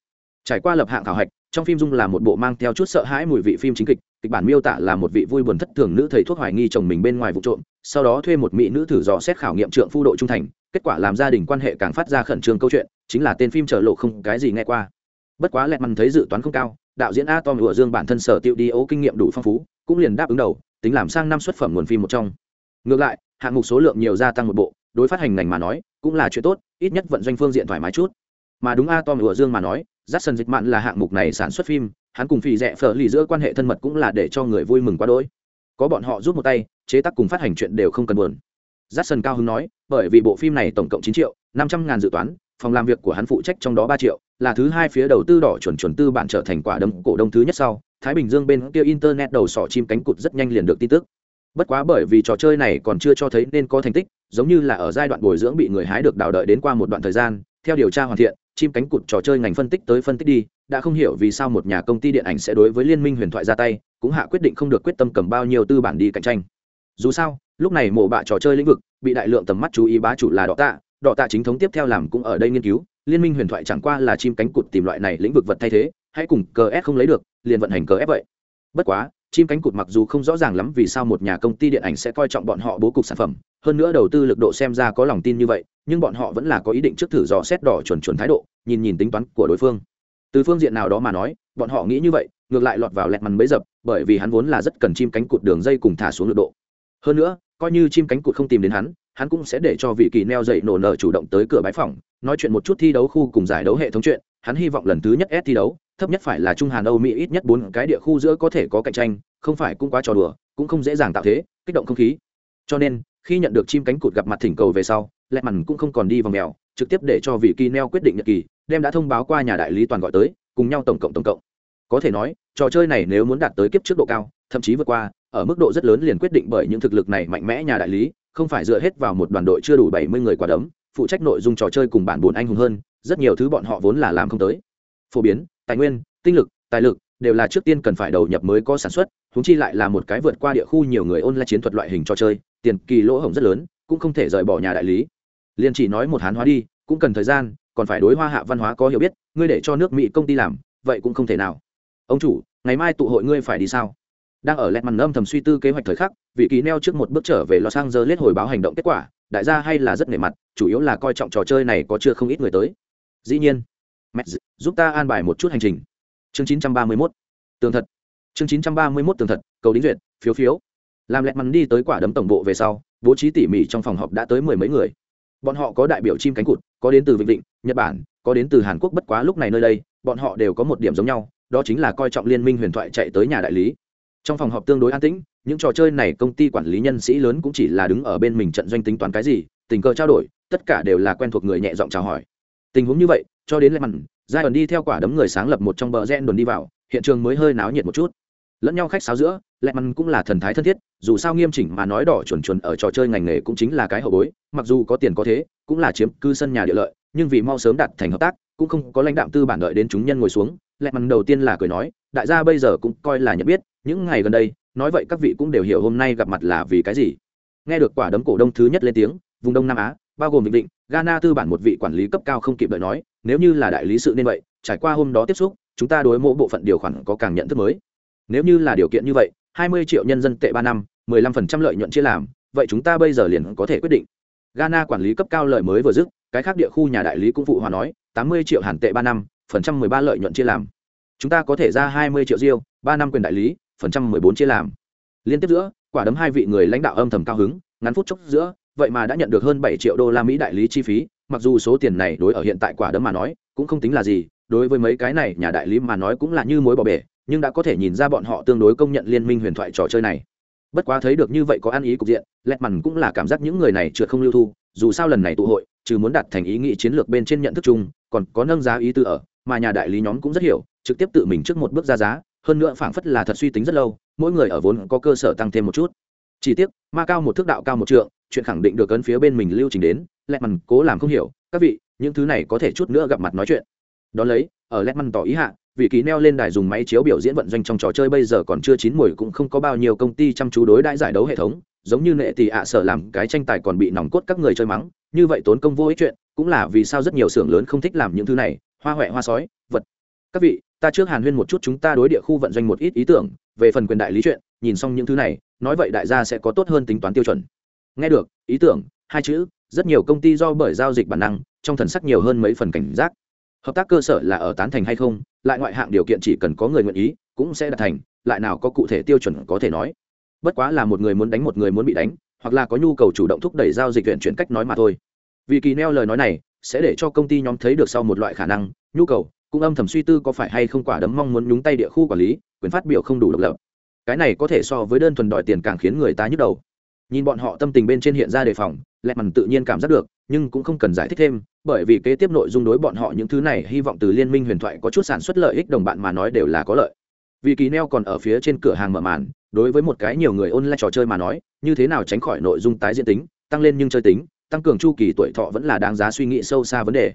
Trải qua lập hạng thảo hạch, trong phim dung là một bộ mang theo chút sợ hãi mùi vị phim chính kịch kịch bản miêu tả là một vị vui buồn thất thường nữ thầy thuốc hoài nghi chồng mình bên ngoài vụ trộm, sau đó thuê một mỹ nữ thử dò xét khảo nghiệm trượng phu độ trung thành, kết quả làm gia đình quan hệ càng phát ra khẩn trương câu chuyện, chính là tên phim trở lộ không cái gì nghe qua. Bất quá lẹt mằn thấy dự toán không cao, đạo diễn a tom ủa dương bản thân sở tiêu đi ấu kinh nghiệm đủ phong phú, cũng liền đáp ứng đầu, tính làm sang năm xuất phẩm nguồn phim một trong. Ngược lại, hạng mục số lượng nhiều gia tăng một bộ, đối phát hành ngành mà nói, cũng là chuyện tốt, ít nhất vận doanh phương diện thoải mái chút. Mà đúng a tom ủa dương mà nói j a dịch mạn là hạng mục này sản xuất phim hắn cùng phì rẻ phở lì giữa quan hệ thân mật cũng là để cho người vui mừng quá đỗi. Có bọn họ giúp một tay, chế tác cùng phát hành chuyện đều không cần buồn. J cao hứng nói, bởi vì bộ phim này tổng cộng chín triệu, năm trăm ngàn dự toán, phòng làm việc của hắn phụ trách trong đó ba triệu, là thứ hai phía đầu tư đỏ chuẩn chuẩn tư bản trở thành quả đấm cổ đông thứ nhất sau, thái bình dương bên kia internet đầu sỏ chim cánh cụt rất nhanh liền được tin tức. Bất quá bởi vì trò chơi này còn chưa cho thấy nên có thành tích, giống như là ở giai đoạn bồi dưỡng bị người hái được đào đợi đến qua một đoạn thời gian, theo điều tra hoàn thiện, chim cánh cụt trò chơi ngành phân tích tới phân tích đi đã không hiểu vì sao một nhà công ty điện ảnh sẽ đối với liên minh huyền thoại ra tay, cũng hạ quyết định không được quyết tâm cầm bao nhiêu tư bản đi cạnh tranh. Dù sao, lúc này mổ bạ trò chơi lĩnh vực, bị đại lượng tầm mắt chú ý bá chủ là đọ tạ. Đọ tạ chính thống tiếp theo làm cũng ở đây nghiên cứu, liên minh huyền thoại chẳng qua là chim cánh cụt tìm loại này lĩnh vực vật thay thế, hãy cùng cờ s không lấy được, liền vận hành cờ s vậy. Bất quá, chim cánh cụt mặc dù không rõ ràng lắm vì sao một nhà công ty điện ảnh sẽ coi trọng bọn họ bố cục sản phẩm, hơn nữa đầu tư lực độ xem ra có lòng tin như vậy, nhưng bọn họ vẫn là có ý định trước thử dò xét đỏ chuẩn chuẩn thái độ, nhìn nhìn tính toán của đối phương từ phương diện nào đó mà nói, bọn họ nghĩ như vậy, ngược lại lọt vào lẹt mằn bấy dập, bởi vì hắn vốn là rất cần chim cánh cụt đường dây cùng thả xuống lực độ. Hơn nữa, coi như chim cánh cụt không tìm đến hắn hắn cũng sẽ để cho vị kỳ neo dậy nổ nở chủ động tới cửa bãi phòng nói chuyện một chút thi đấu khu cùng giải đấu hệ thống chuyện, hắn hy vọng lần thứ nhất S thi đấu, thấp nhất phải là trung hàn âu mỹ ít nhất bốn cái địa khu giữa có thể có cạnh tranh, không phải cũng quá trò đùa, cũng không dễ dàng tạo thế, kích động không khí. Cho nên, khi nhận được chim cánh cụt gặp mặt thỉnh cầu về sau lẹ mằn cũng không còn đi vòng mèo, trực tiếp để cho vị kỳ neo quyết định nhật kỳ đem đã thông báo qua nhà đại lý toàn gọi tới, cùng nhau tổng cộng tổng cộng. Có thể nói, trò chơi này nếu muốn đạt tới kiếp trước độ cao, thậm chí vượt qua, ở mức độ rất lớn liền quyết định bởi những thực lực này mạnh mẽ nhà đại lý, không phải dựa hết vào một đoàn đội chưa đủ bảy mươi người quả đấm, phụ trách nội dung trò chơi cùng bản buồn anh hùng hơn, rất nhiều thứ bọn họ vốn là làm không tới. Phổ biến, tài nguyên, tinh lực, tài lực đều là trước tiên cần phải đầu nhập mới có sản xuất húng chi lại là một cái vượt qua địa khu nhiều người ôn lại chiến thuật loại hình trò chơi, tiền kỳ lỗ hổng rất lớn, cũng không thể rời bỏ nhà đại lý. Liền chỉ nói một hán hóa đi, cũng cần thời gian còn phải đối hoa hạ văn hóa có hiểu biết, ngươi để cho nước mỹ công ty làm, vậy cũng không thể nào. Ông chủ, ngày mai tụ hội ngươi phải đi sao? Đang ở lẹt mằn âm thầm suy tư kế hoạch thời khắc, vị ký neo trước một bước trở về los angeles hồi báo hành động kết quả, đại gia hay là rất nể mặt, chủ yếu là coi trọng trò chơi này có chưa không ít người tới. Dĩ nhiên, mẹ giúp ta an bài một chút hành trình. Chương 931. tường thật. Chương 931 tường thật, cầu đính duyệt, phiếu phiếu. Làm lẹt mằn đi tới quả đấm tổng bộ về sau, bố trí tỉ mỉ trong phòng họp đã tới mười mấy người. Bọn họ có đại biểu chim cánh cụt, có đến từ vịnh định nhật bản, có đến từ hàn quốc bất quá lúc này nơi đây, bọn họ đều có một điểm giống nhau, đó chính là coi trọng liên minh huyền thoại chạy tới nhà đại lý. Trong phòng họp tương đối an tĩnh, những trò chơi này công ty quản lý nhân sĩ lớn cũng chỉ là đứng ở bên mình trận doanh tính toán cái gì, tình cờ trao đổi, tất cả đều là quen thuộc người nhẹ giọng chào hỏi. Tình huống như vậy, cho đến lệ mặn giai ẩn đi theo quả đấm người sáng lập một trong bờ gen đồn đi vào, hiện trường mới hơi náo nhiệt một chút lẫn nhau khách sáo giữa lẹ mắn cũng là thần thái thân thiết, dù sao nghiêm chỉnh mà nói đỏ chuẩn chuẩn ở trò chơi ngành nghề cũng chính là cái hậu bối, mặc dù có tiền có thế, cũng là chiếm cư sân nhà địa lợi, nhưng vì mau sớm đạt thành hợp tác, cũng không có lãnh đạm tư bản đợi đến chúng nhân ngồi xuống lẹ mắn đầu tiên là cười nói, đại gia bây giờ cũng coi là nhận biết, những ngày gần đây, nói vậy các vị cũng đều hiểu hôm nay gặp mặt là vì cái gì. Nghe được quả đấm cổ đông thứ nhất lên tiếng, vùng đông nam á, bao gồm vịnh định, ghana tư bản một vị quản lý cấp cao không kịp đợi nói, nếu như là đại lý sự nên vậy, trải qua hôm đó tiếp xúc, chúng ta đối mỗi bộ phận điều khoản có càng nhận thức mới nếu như là điều kiện như vậy 20 triệu nhân dân tệ ba năm 15% lợi nhuận chia làm, vậy chúng ta bây giờ liền có thể quyết định. Ghana quản lý cấp cao lợi mới vừa dứt, cái khác địa khu nhà đại lý cũng phụ hòa nói 80 triệu hàn tệ ba năm, phần trăm 13 lợi nhuận chia làm. Chúng ta có thể ra hai mươi triệu riêu ba năm quyền đại lý, phần trăm mười bốn chia làm. Liên tiếp giữa, quả đấm hai vị người lãnh đạo âm thầm cao hứng, ngắn phút chốc giữa, vậy mà đã nhận được hơn bảy triệu đô la mỹ đại lý chi phí, mặc dù số tiền này đối ở hiện tại quả đấm mà nói, cũng không tính là gì, đối với mấy cái này nhà đại lý mà nói cũng là như mối bỏ bể nhưng đã có thể nhìn ra bọn họ tương đối công nhận liên minh huyền thoại trò chơi này. Bất quá thấy được như vậy có ăn ý cục diện, lẹt mằn cũng là cảm giác những người này trượt không lưu thu, dù sao lần này tụ hội, trừ muốn đặt thành ý nghĩ chiến lược bên trên nhận thức chung, còn có nâng giá ý tư ở, mà nhà đại lý nhóm cũng rất hiểu, trực tiếp tự mình trước một bước ra giá, hơn nữa phảng phất là thật suy tính rất lâu, mỗi người ở vốn có cơ sở tăng thêm một chút. Chỉ tiếc, ma cao một thước đạo cao một trượng, chuyện khẳng định được ấn phía bên mình lưu trình đến, lẹt mằn cố làm không hiểu, các vị, những thứ này có thể chút nữa gặp mặt nói chuyện đón lấy, ở lẹt mằn tỏ ý hạ, vị ký neo lên đài dùng máy chiếu biểu diễn vận doanh trong trò chơi bây giờ còn chưa chín mùi cũng không có bao nhiêu công ty chăm chú đối đãi giải đấu hệ thống, giống như nệ tỷ ạ sở làm cái tranh tài còn bị nòng cốt các người chơi mắng, như vậy tốn công vô ích chuyện, cũng là vì sao rất nhiều xưởng lớn không thích làm những thứ này, hoa huệ hoa sói, vật. Các vị, ta trước hàn huyên một chút chúng ta đối địa khu vận doanh một ít ý tưởng, về phần quyền đại lý chuyện, nhìn xong những thứ này, nói vậy đại gia sẽ có tốt hơn tính toán tiêu chuẩn. Nghe được, ý tưởng, hai chữ, rất nhiều công ty do bởi giao dịch bản năng, trong thần sắc nhiều hơn mấy phần cảnh giác hợp tác cơ sở là ở tán thành hay không, lại ngoại hạng điều kiện chỉ cần có người nguyện ý, cũng sẽ đạt thành, lại nào có cụ thể tiêu chuẩn có thể nói. Bất quá là một người muốn đánh một người muốn bị đánh, hoặc là có nhu cầu chủ động thúc đẩy giao dịch viện chuyển cách nói mà thôi. Vì kỳ neo lời nói này, sẽ để cho công ty nhóm thấy được sau một loại khả năng, nhu cầu, cũng âm thầm suy tư có phải hay không quả đấm mong muốn nhúng tay địa khu quản lý, quyền phát biểu không đủ độc lập. Cái này có thể so với đơn thuần đòi tiền càng khiến người ta nhức đầu nhìn bọn họ tâm tình bên trên hiện ra đề phòng lẹ mằn tự nhiên cảm giác được, nhưng cũng không cần giải thích thêm, bởi vì kế tiếp nội dung đối bọn họ những thứ này hy vọng từ liên minh huyền thoại có chút sản xuất lợi ích đồng bạn mà nói đều là có lợi. Vì kỳ neo còn ở phía trên cửa hàng mở màn, đối với một cái nhiều người ôn lại trò chơi mà nói, như thế nào tránh khỏi nội dung tái diễn tính, tăng lên nhưng chơi tính, tăng cường chu kỳ tuổi thọ vẫn là đáng giá suy nghĩ sâu xa vấn đề.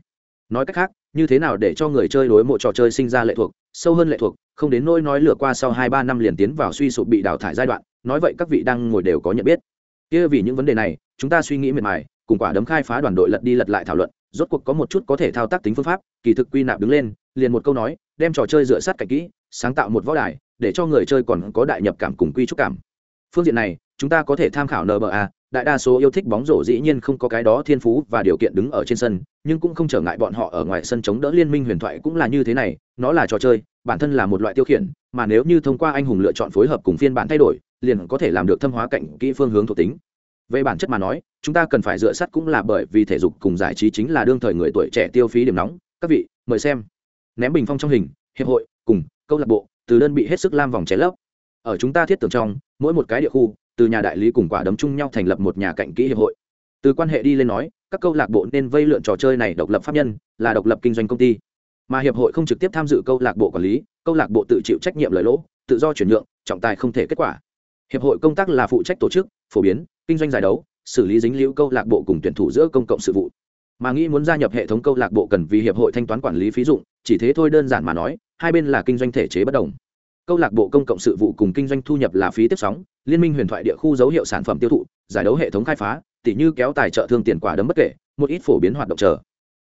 Nói cách khác, như thế nào để cho người chơi đối một trò chơi sinh ra lệ thuộc, sâu hơn lệ thuộc, không đến nỗi nói lừa qua sau hai ba năm liền tiến vào suy sụp bị đào thải giai đoạn, nói vậy các vị đang ngồi đều có nhận biết kia vì những vấn đề này, chúng ta suy nghĩ miệt mài, cùng quả đấm khai phá đoàn đội lật đi lật lại thảo luận, rốt cuộc có một chút có thể thao tác tính phương pháp, kỳ thực quy nạp đứng lên, liền một câu nói, đem trò chơi dựa sát cạnh kỹ, sáng tạo một võ đài, để cho người chơi còn có đại nhập cảm cùng quy trúc cảm. Phương diện này, chúng ta có thể tham khảo nba đại đa số yêu thích bóng rổ dĩ nhiên không có cái đó thiên phú và điều kiện đứng ở trên sân, nhưng cũng không trở ngại bọn họ ở ngoài sân chống đỡ liên minh huyền thoại cũng là như thế này, nó là trò chơi, bản thân là một loại tiêu khiển, mà nếu như thông qua anh hùng lựa chọn phối hợp cùng phiên bản thay đổi liền có thể làm được thâm hóa cạnh kỹ phương hướng thuộc tính. Về bản chất mà nói, chúng ta cần phải dựa sắt cũng là bởi vì thể dục cùng giải trí chính là đương thời người tuổi trẻ tiêu phí điểm nóng. Các vị, mời xem. Ném bình phong trong hình, hiệp hội, cùng, câu lạc bộ, từ đơn bị hết sức lam vòng cháy lấp. Ở chúng ta thiết tưởng trong, mỗi một cái địa khu, từ nhà đại lý cùng quả đấm chung nhau thành lập một nhà cạnh kỹ hiệp hội. Từ quan hệ đi lên nói, các câu lạc bộ nên vây lượn trò chơi này độc lập pháp nhân, là độc lập kinh doanh công ty. Mà hiệp hội không trực tiếp tham dự câu lạc bộ quản lý, câu lạc bộ tự chịu trách nhiệm lợi lỗ, tự do chuyển nhượng, trọng tài không thể kết quả hiệp hội công tác là phụ trách tổ chức, phổ biến, kinh doanh giải đấu, xử lý dính liễu câu lạc bộ cùng tuyển thủ giữa công cộng sự vụ. Mà nghĩ muốn gia nhập hệ thống câu lạc bộ cần vì hiệp hội thanh toán quản lý phí dụng, chỉ thế thôi đơn giản mà nói, hai bên là kinh doanh thể chế bất đồng. Câu lạc bộ công cộng sự vụ cùng kinh doanh thu nhập là phí tiếp sóng, liên minh huyền thoại địa khu dấu hiệu sản phẩm tiêu thụ, giải đấu hệ thống khai phá, tỉ như kéo tài trợ thương tiền quả đấm bất kể, một ít phổ biến hoạt động chờ.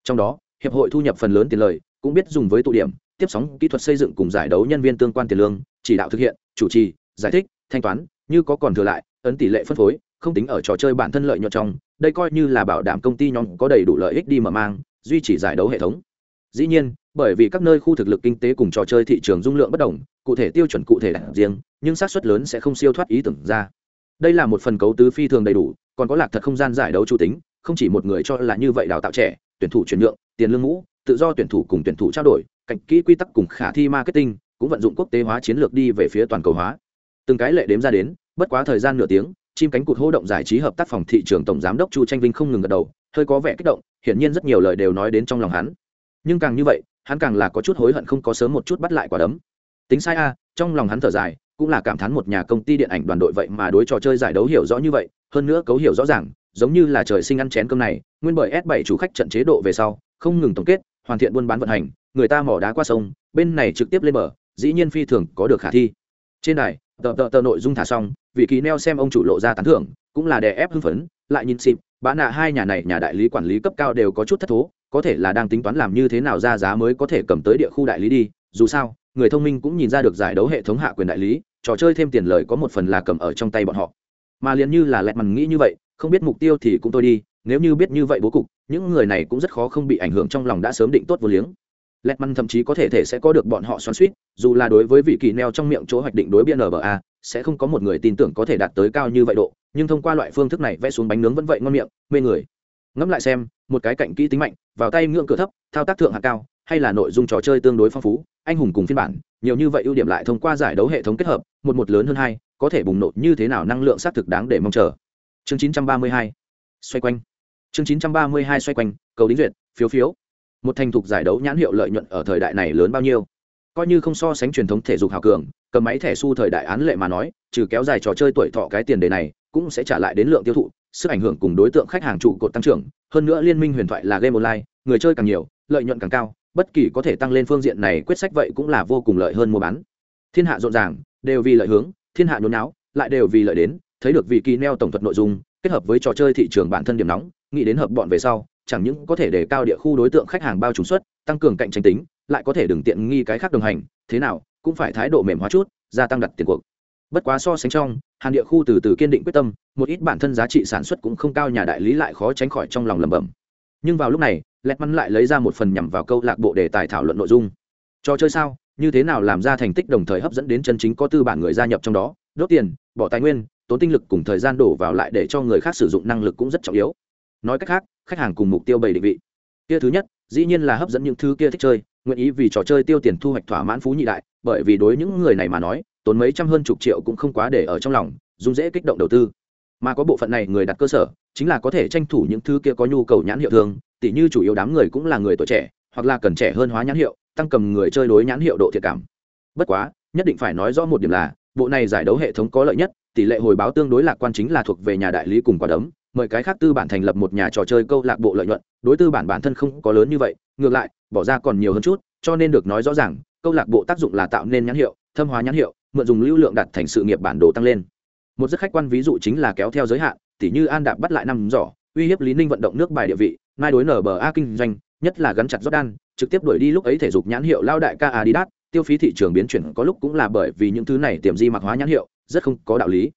Trong đó, hiệp hội thu nhập phần lớn tiền lời, cũng biết dùng với tụ điểm, tiếp sóng kỹ thuật xây dựng cùng giải đấu nhân viên tương quan tiền lương, chỉ đạo thực hiện, chủ trì, giải thích thanh toán, như có còn thừa lại, ấn tỷ lệ phân phối, không tính ở trò chơi bản thân lợi nhuận trong, đây coi như là bảo đảm công ty nhóm có đầy đủ lợi ích đi mở mang, duy trì giải đấu hệ thống. Dĩ nhiên, bởi vì các nơi khu thực lực kinh tế cùng trò chơi thị trường dung lượng bất đồng, cụ thể tiêu chuẩn cụ thể là riêng, nhưng xác suất lớn sẽ không siêu thoát ý tưởng ra. Đây là một phần cấu tứ phi thường đầy đủ, còn có lạc thật không gian giải đấu chủ tính, không chỉ một người cho là như vậy đào tạo trẻ, tuyển thủ chuyển nhượng, tiền lương ngũ, tự do tuyển thủ cùng tuyển thủ trao đổi, cạnh kỹ quy tắc cùng khả thi marketing, cũng vận dụng quốc tế hóa chiến lược đi về phía toàn cầu hóa từng cái lệ đếm ra đến, bất quá thời gian nửa tiếng, chim cánh cụt hô động giải trí hợp tác phòng thị trường tổng giám đốc chu tranh vinh không ngừng gật đầu, hơi có vẻ kích động, hiển nhiên rất nhiều lời đều nói đến trong lòng hắn. Nhưng càng như vậy, hắn càng là có chút hối hận không có sớm một chút bắt lại quả đấm. Tính sai a, trong lòng hắn thở dài, cũng là cảm thán một nhà công ty điện ảnh đoàn đội vậy mà đối trò chơi giải đấu hiểu rõ như vậy, hơn nữa cấu hiểu rõ ràng, giống như là trời sinh ăn chén cơm này, nguyên bởi s 7 chủ khách trận chế độ về sau, không ngừng tổng kết, hoàn thiện buôn bán vận hành, người ta mỏ đá qua sông, bên này trực tiếp lên bờ, dĩ nhiên phi thường có được khả thi. Trên đài tờ tờ tờ nội dung thả xong, vị kỳ neo xem ông chủ lộ ra tán thưởng, cũng là đè ép hưng phấn, lại nhìn xịp bán nạ, hai nhà này nhà đại lý quản lý cấp cao đều có chút thất thố, có thể là đang tính toán làm như thế nào ra giá mới có thể cầm tới địa khu đại lý đi, dù sao, người thông minh cũng nhìn ra được giải đấu hệ thống hạ quyền đại lý, trò chơi thêm tiền lời có một phần là cầm ở trong tay bọn họ. Mà liền như là lẹt mằn nghĩ như vậy, không biết mục tiêu thì cũng tôi đi, nếu như biết như vậy bố cục, những người này cũng rất khó không bị ảnh hưởng trong lòng đã sớm định tốt vô liếng lẹt măn thậm chí có thể thể sẽ có được bọn họ xoắn suýt, dù là đối với vị kỳ neo trong miệng chỗ hoạch định đối biên nba sẽ không có một người tin tưởng có thể đạt tới cao như vậy độ, nhưng thông qua loại phương thức này vẽ xuống bánh nướng vẫn vậy ngon miệng, mê người. Ngẫm lại xem, một cái cạnh kỹ tính mạnh, vào tay ngưỡng cửa thấp, thao tác thượng hạng cao, hay là nội dung trò chơi tương đối phong phú, anh hùng cùng phiên bản, nhiều như vậy ưu điểm lại thông qua giải đấu hệ thống kết hợp, một một lớn hơn hai, có thể bùng nổ như thế nào năng lượng xác thực đáng để mong chờ. Chương 932 xoay quanh. Chương 932 xoay quanh, cầu đính duyệt, phiếu phiếu một thành thục giải đấu nhãn hiệu lợi nhuận ở thời đại này lớn bao nhiêu? Coi như không so sánh truyền thống thể dục hào cường, cầm máy thẻ su thời đại án lệ mà nói, trừ kéo dài trò chơi tuổi thọ cái tiền đề này, cũng sẽ trả lại đến lượng tiêu thụ, sức ảnh hưởng cùng đối tượng khách hàng trụ cột tăng trưởng. Hơn nữa liên minh huyền thoại là game online, người chơi càng nhiều, lợi nhuận càng cao, bất kỳ có thể tăng lên phương diện này quyết sách vậy cũng là vô cùng lợi hơn mua bán. Thiên hạ rộn ràng, đều vì lợi hướng, thiên hạ nhốn náo lại đều vì lợi đến. Thấy được vị kỳ neo tổng thuật nội dung, kết hợp với trò chơi thị trường bản thân điểm nóng, nghĩ đến hợp bọn về sau chẳng những có thể để cao địa khu đối tượng khách hàng bao trùng suất, tăng cường cạnh tranh tính, lại có thể đừng tiện nghi cái khác đồng hành, thế nào, cũng phải thái độ mềm hóa chút, gia tăng đặt tiền cuộc. Bất quá so sánh trong hàng địa khu từ từ kiên định quyết tâm, một ít bản thân giá trị sản xuất cũng không cao nhà đại lý lại khó tránh khỏi trong lòng lẩm bẩm. Nhưng vào lúc này lẹt mắn lại lấy ra một phần nhằm vào câu lạc bộ đề tài thảo luận nội dung. Trò chơi sao? Như thế nào làm ra thành tích đồng thời hấp dẫn đến chân chính có tư bản người gia nhập trong đó? Đốt tiền, bỏ tài nguyên, tốn tinh lực cùng thời gian đổ vào lại để cho người khác sử dụng năng lực cũng rất trọng yếu. Nói cách khác khách hàng cùng mục tiêu bảy định vị. Kia thứ nhất, dĩ nhiên là hấp dẫn những thứ kia thích chơi, nguyện ý vì trò chơi tiêu tiền thu hoạch thỏa mãn phú nhị đại, bởi vì đối những người này mà nói, tốn mấy trăm hơn chục triệu cũng không quá để ở trong lòng, dùng dễ kích động đầu tư. Mà có bộ phận này người đặt cơ sở, chính là có thể tranh thủ những thứ kia có nhu cầu nhãn hiệu thường, tỉ như chủ yếu đám người cũng là người tuổi trẻ, hoặc là cần trẻ hơn hóa nhãn hiệu, tăng cầm người chơi đối nhãn hiệu độ thiệt cảm. Bất quá, nhất định phải nói rõ một điểm là, bộ này giải đấu hệ thống có lợi nhất, tỷ lệ hồi báo tương đối lạc quan chính là thuộc về nhà đại lý cùng quả đấm mời cái khác tư bản thành lập một nhà trò chơi câu lạc bộ lợi nhuận, đối tư bản bản thân không có lớn như vậy, ngược lại, bỏ ra còn nhiều hơn chút, cho nên được nói rõ ràng, câu lạc bộ tác dụng là tạo nên nhãn hiệu, thâm hóa nhãn hiệu, mượn dùng lưu lượng đặt thành sự nghiệp bản đồ tăng lên. Một rất khách quan ví dụ chính là kéo theo giới hạn tỷ như an đạp bắt lại năm giỏ, uy hiếp lý ninh vận động nước bài địa vị, mai đối nở bờ a kinh doanh, nhất là gắn chặt jordan, trực tiếp đuổi đi lúc ấy thể dục nhãn hiệu lao đại ca adidas, tiêu phí thị trường biến chuyển có lúc cũng là bởi vì những thứ này tiềm di mặc hóa nhãn hiệu, rất không có đạo lý.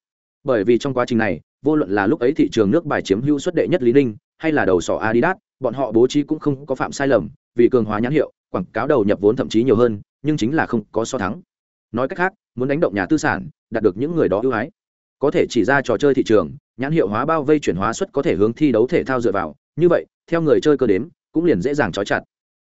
Bởi vì trong quá trình này vô luận là lúc ấy thị trường nước bài chiếm hữu suất đệ nhất lý ninh, hay là đầu sỏ adidas, bọn họ bố trí cũng không có phạm sai lầm, vì cường hóa nhãn hiệu, quảng cáo đầu nhập vốn thậm chí nhiều hơn, nhưng chính là không có so thắng. Nói cách khác, muốn đánh động nhà tư sản, đạt được những người đó ưu ái. Có thể chỉ ra trò chơi thị trường, nhãn hiệu hóa bao vây chuyển hóa suất có thể hướng thi đấu thể thao dựa vào. Như vậy, theo người chơi cơ đếm, cũng liền dễ dàng trói chặt.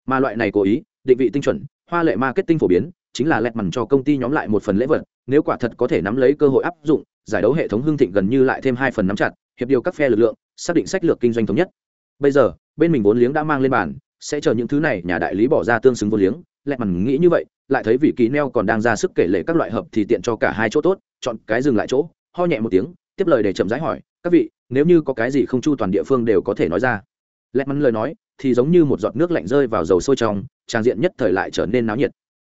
Mà loại này cố ý, định vị tinh chuẩn, hoa lệ marketing phổ biến, chính là lẹt mằn cho công ty nhóm lại một phần lễ vật nếu quả thật có thể nắm lấy cơ hội áp dụng, giải đấu hệ thống hưng thịnh gần như lại thêm hai phần nắm chặt, hiệp điều các phe lực lượng, xác định sách lược kinh doanh thống nhất. Bây giờ, bên mình vốn liếng đã mang lên bàn, sẽ chờ những thứ này, nhà đại lý bỏ ra tương xứng vốn liếng. Lẹt mằn nghĩ như vậy, lại thấy vị kỳ neo còn đang ra sức kể lệ các loại hợp thì tiện cho cả hai chỗ tốt, chọn cái dừng lại chỗ, ho nhẹ một tiếng, tiếp lời để chậm rãi hỏi, các vị, nếu như có cái gì không chu toàn địa phương đều có thể nói ra. Lẹt mắn lời nói thì giống như một giọt nước lạnh rơi vào dầu sôi trong, trang diện nhất thời lại trở nên náo nhiệt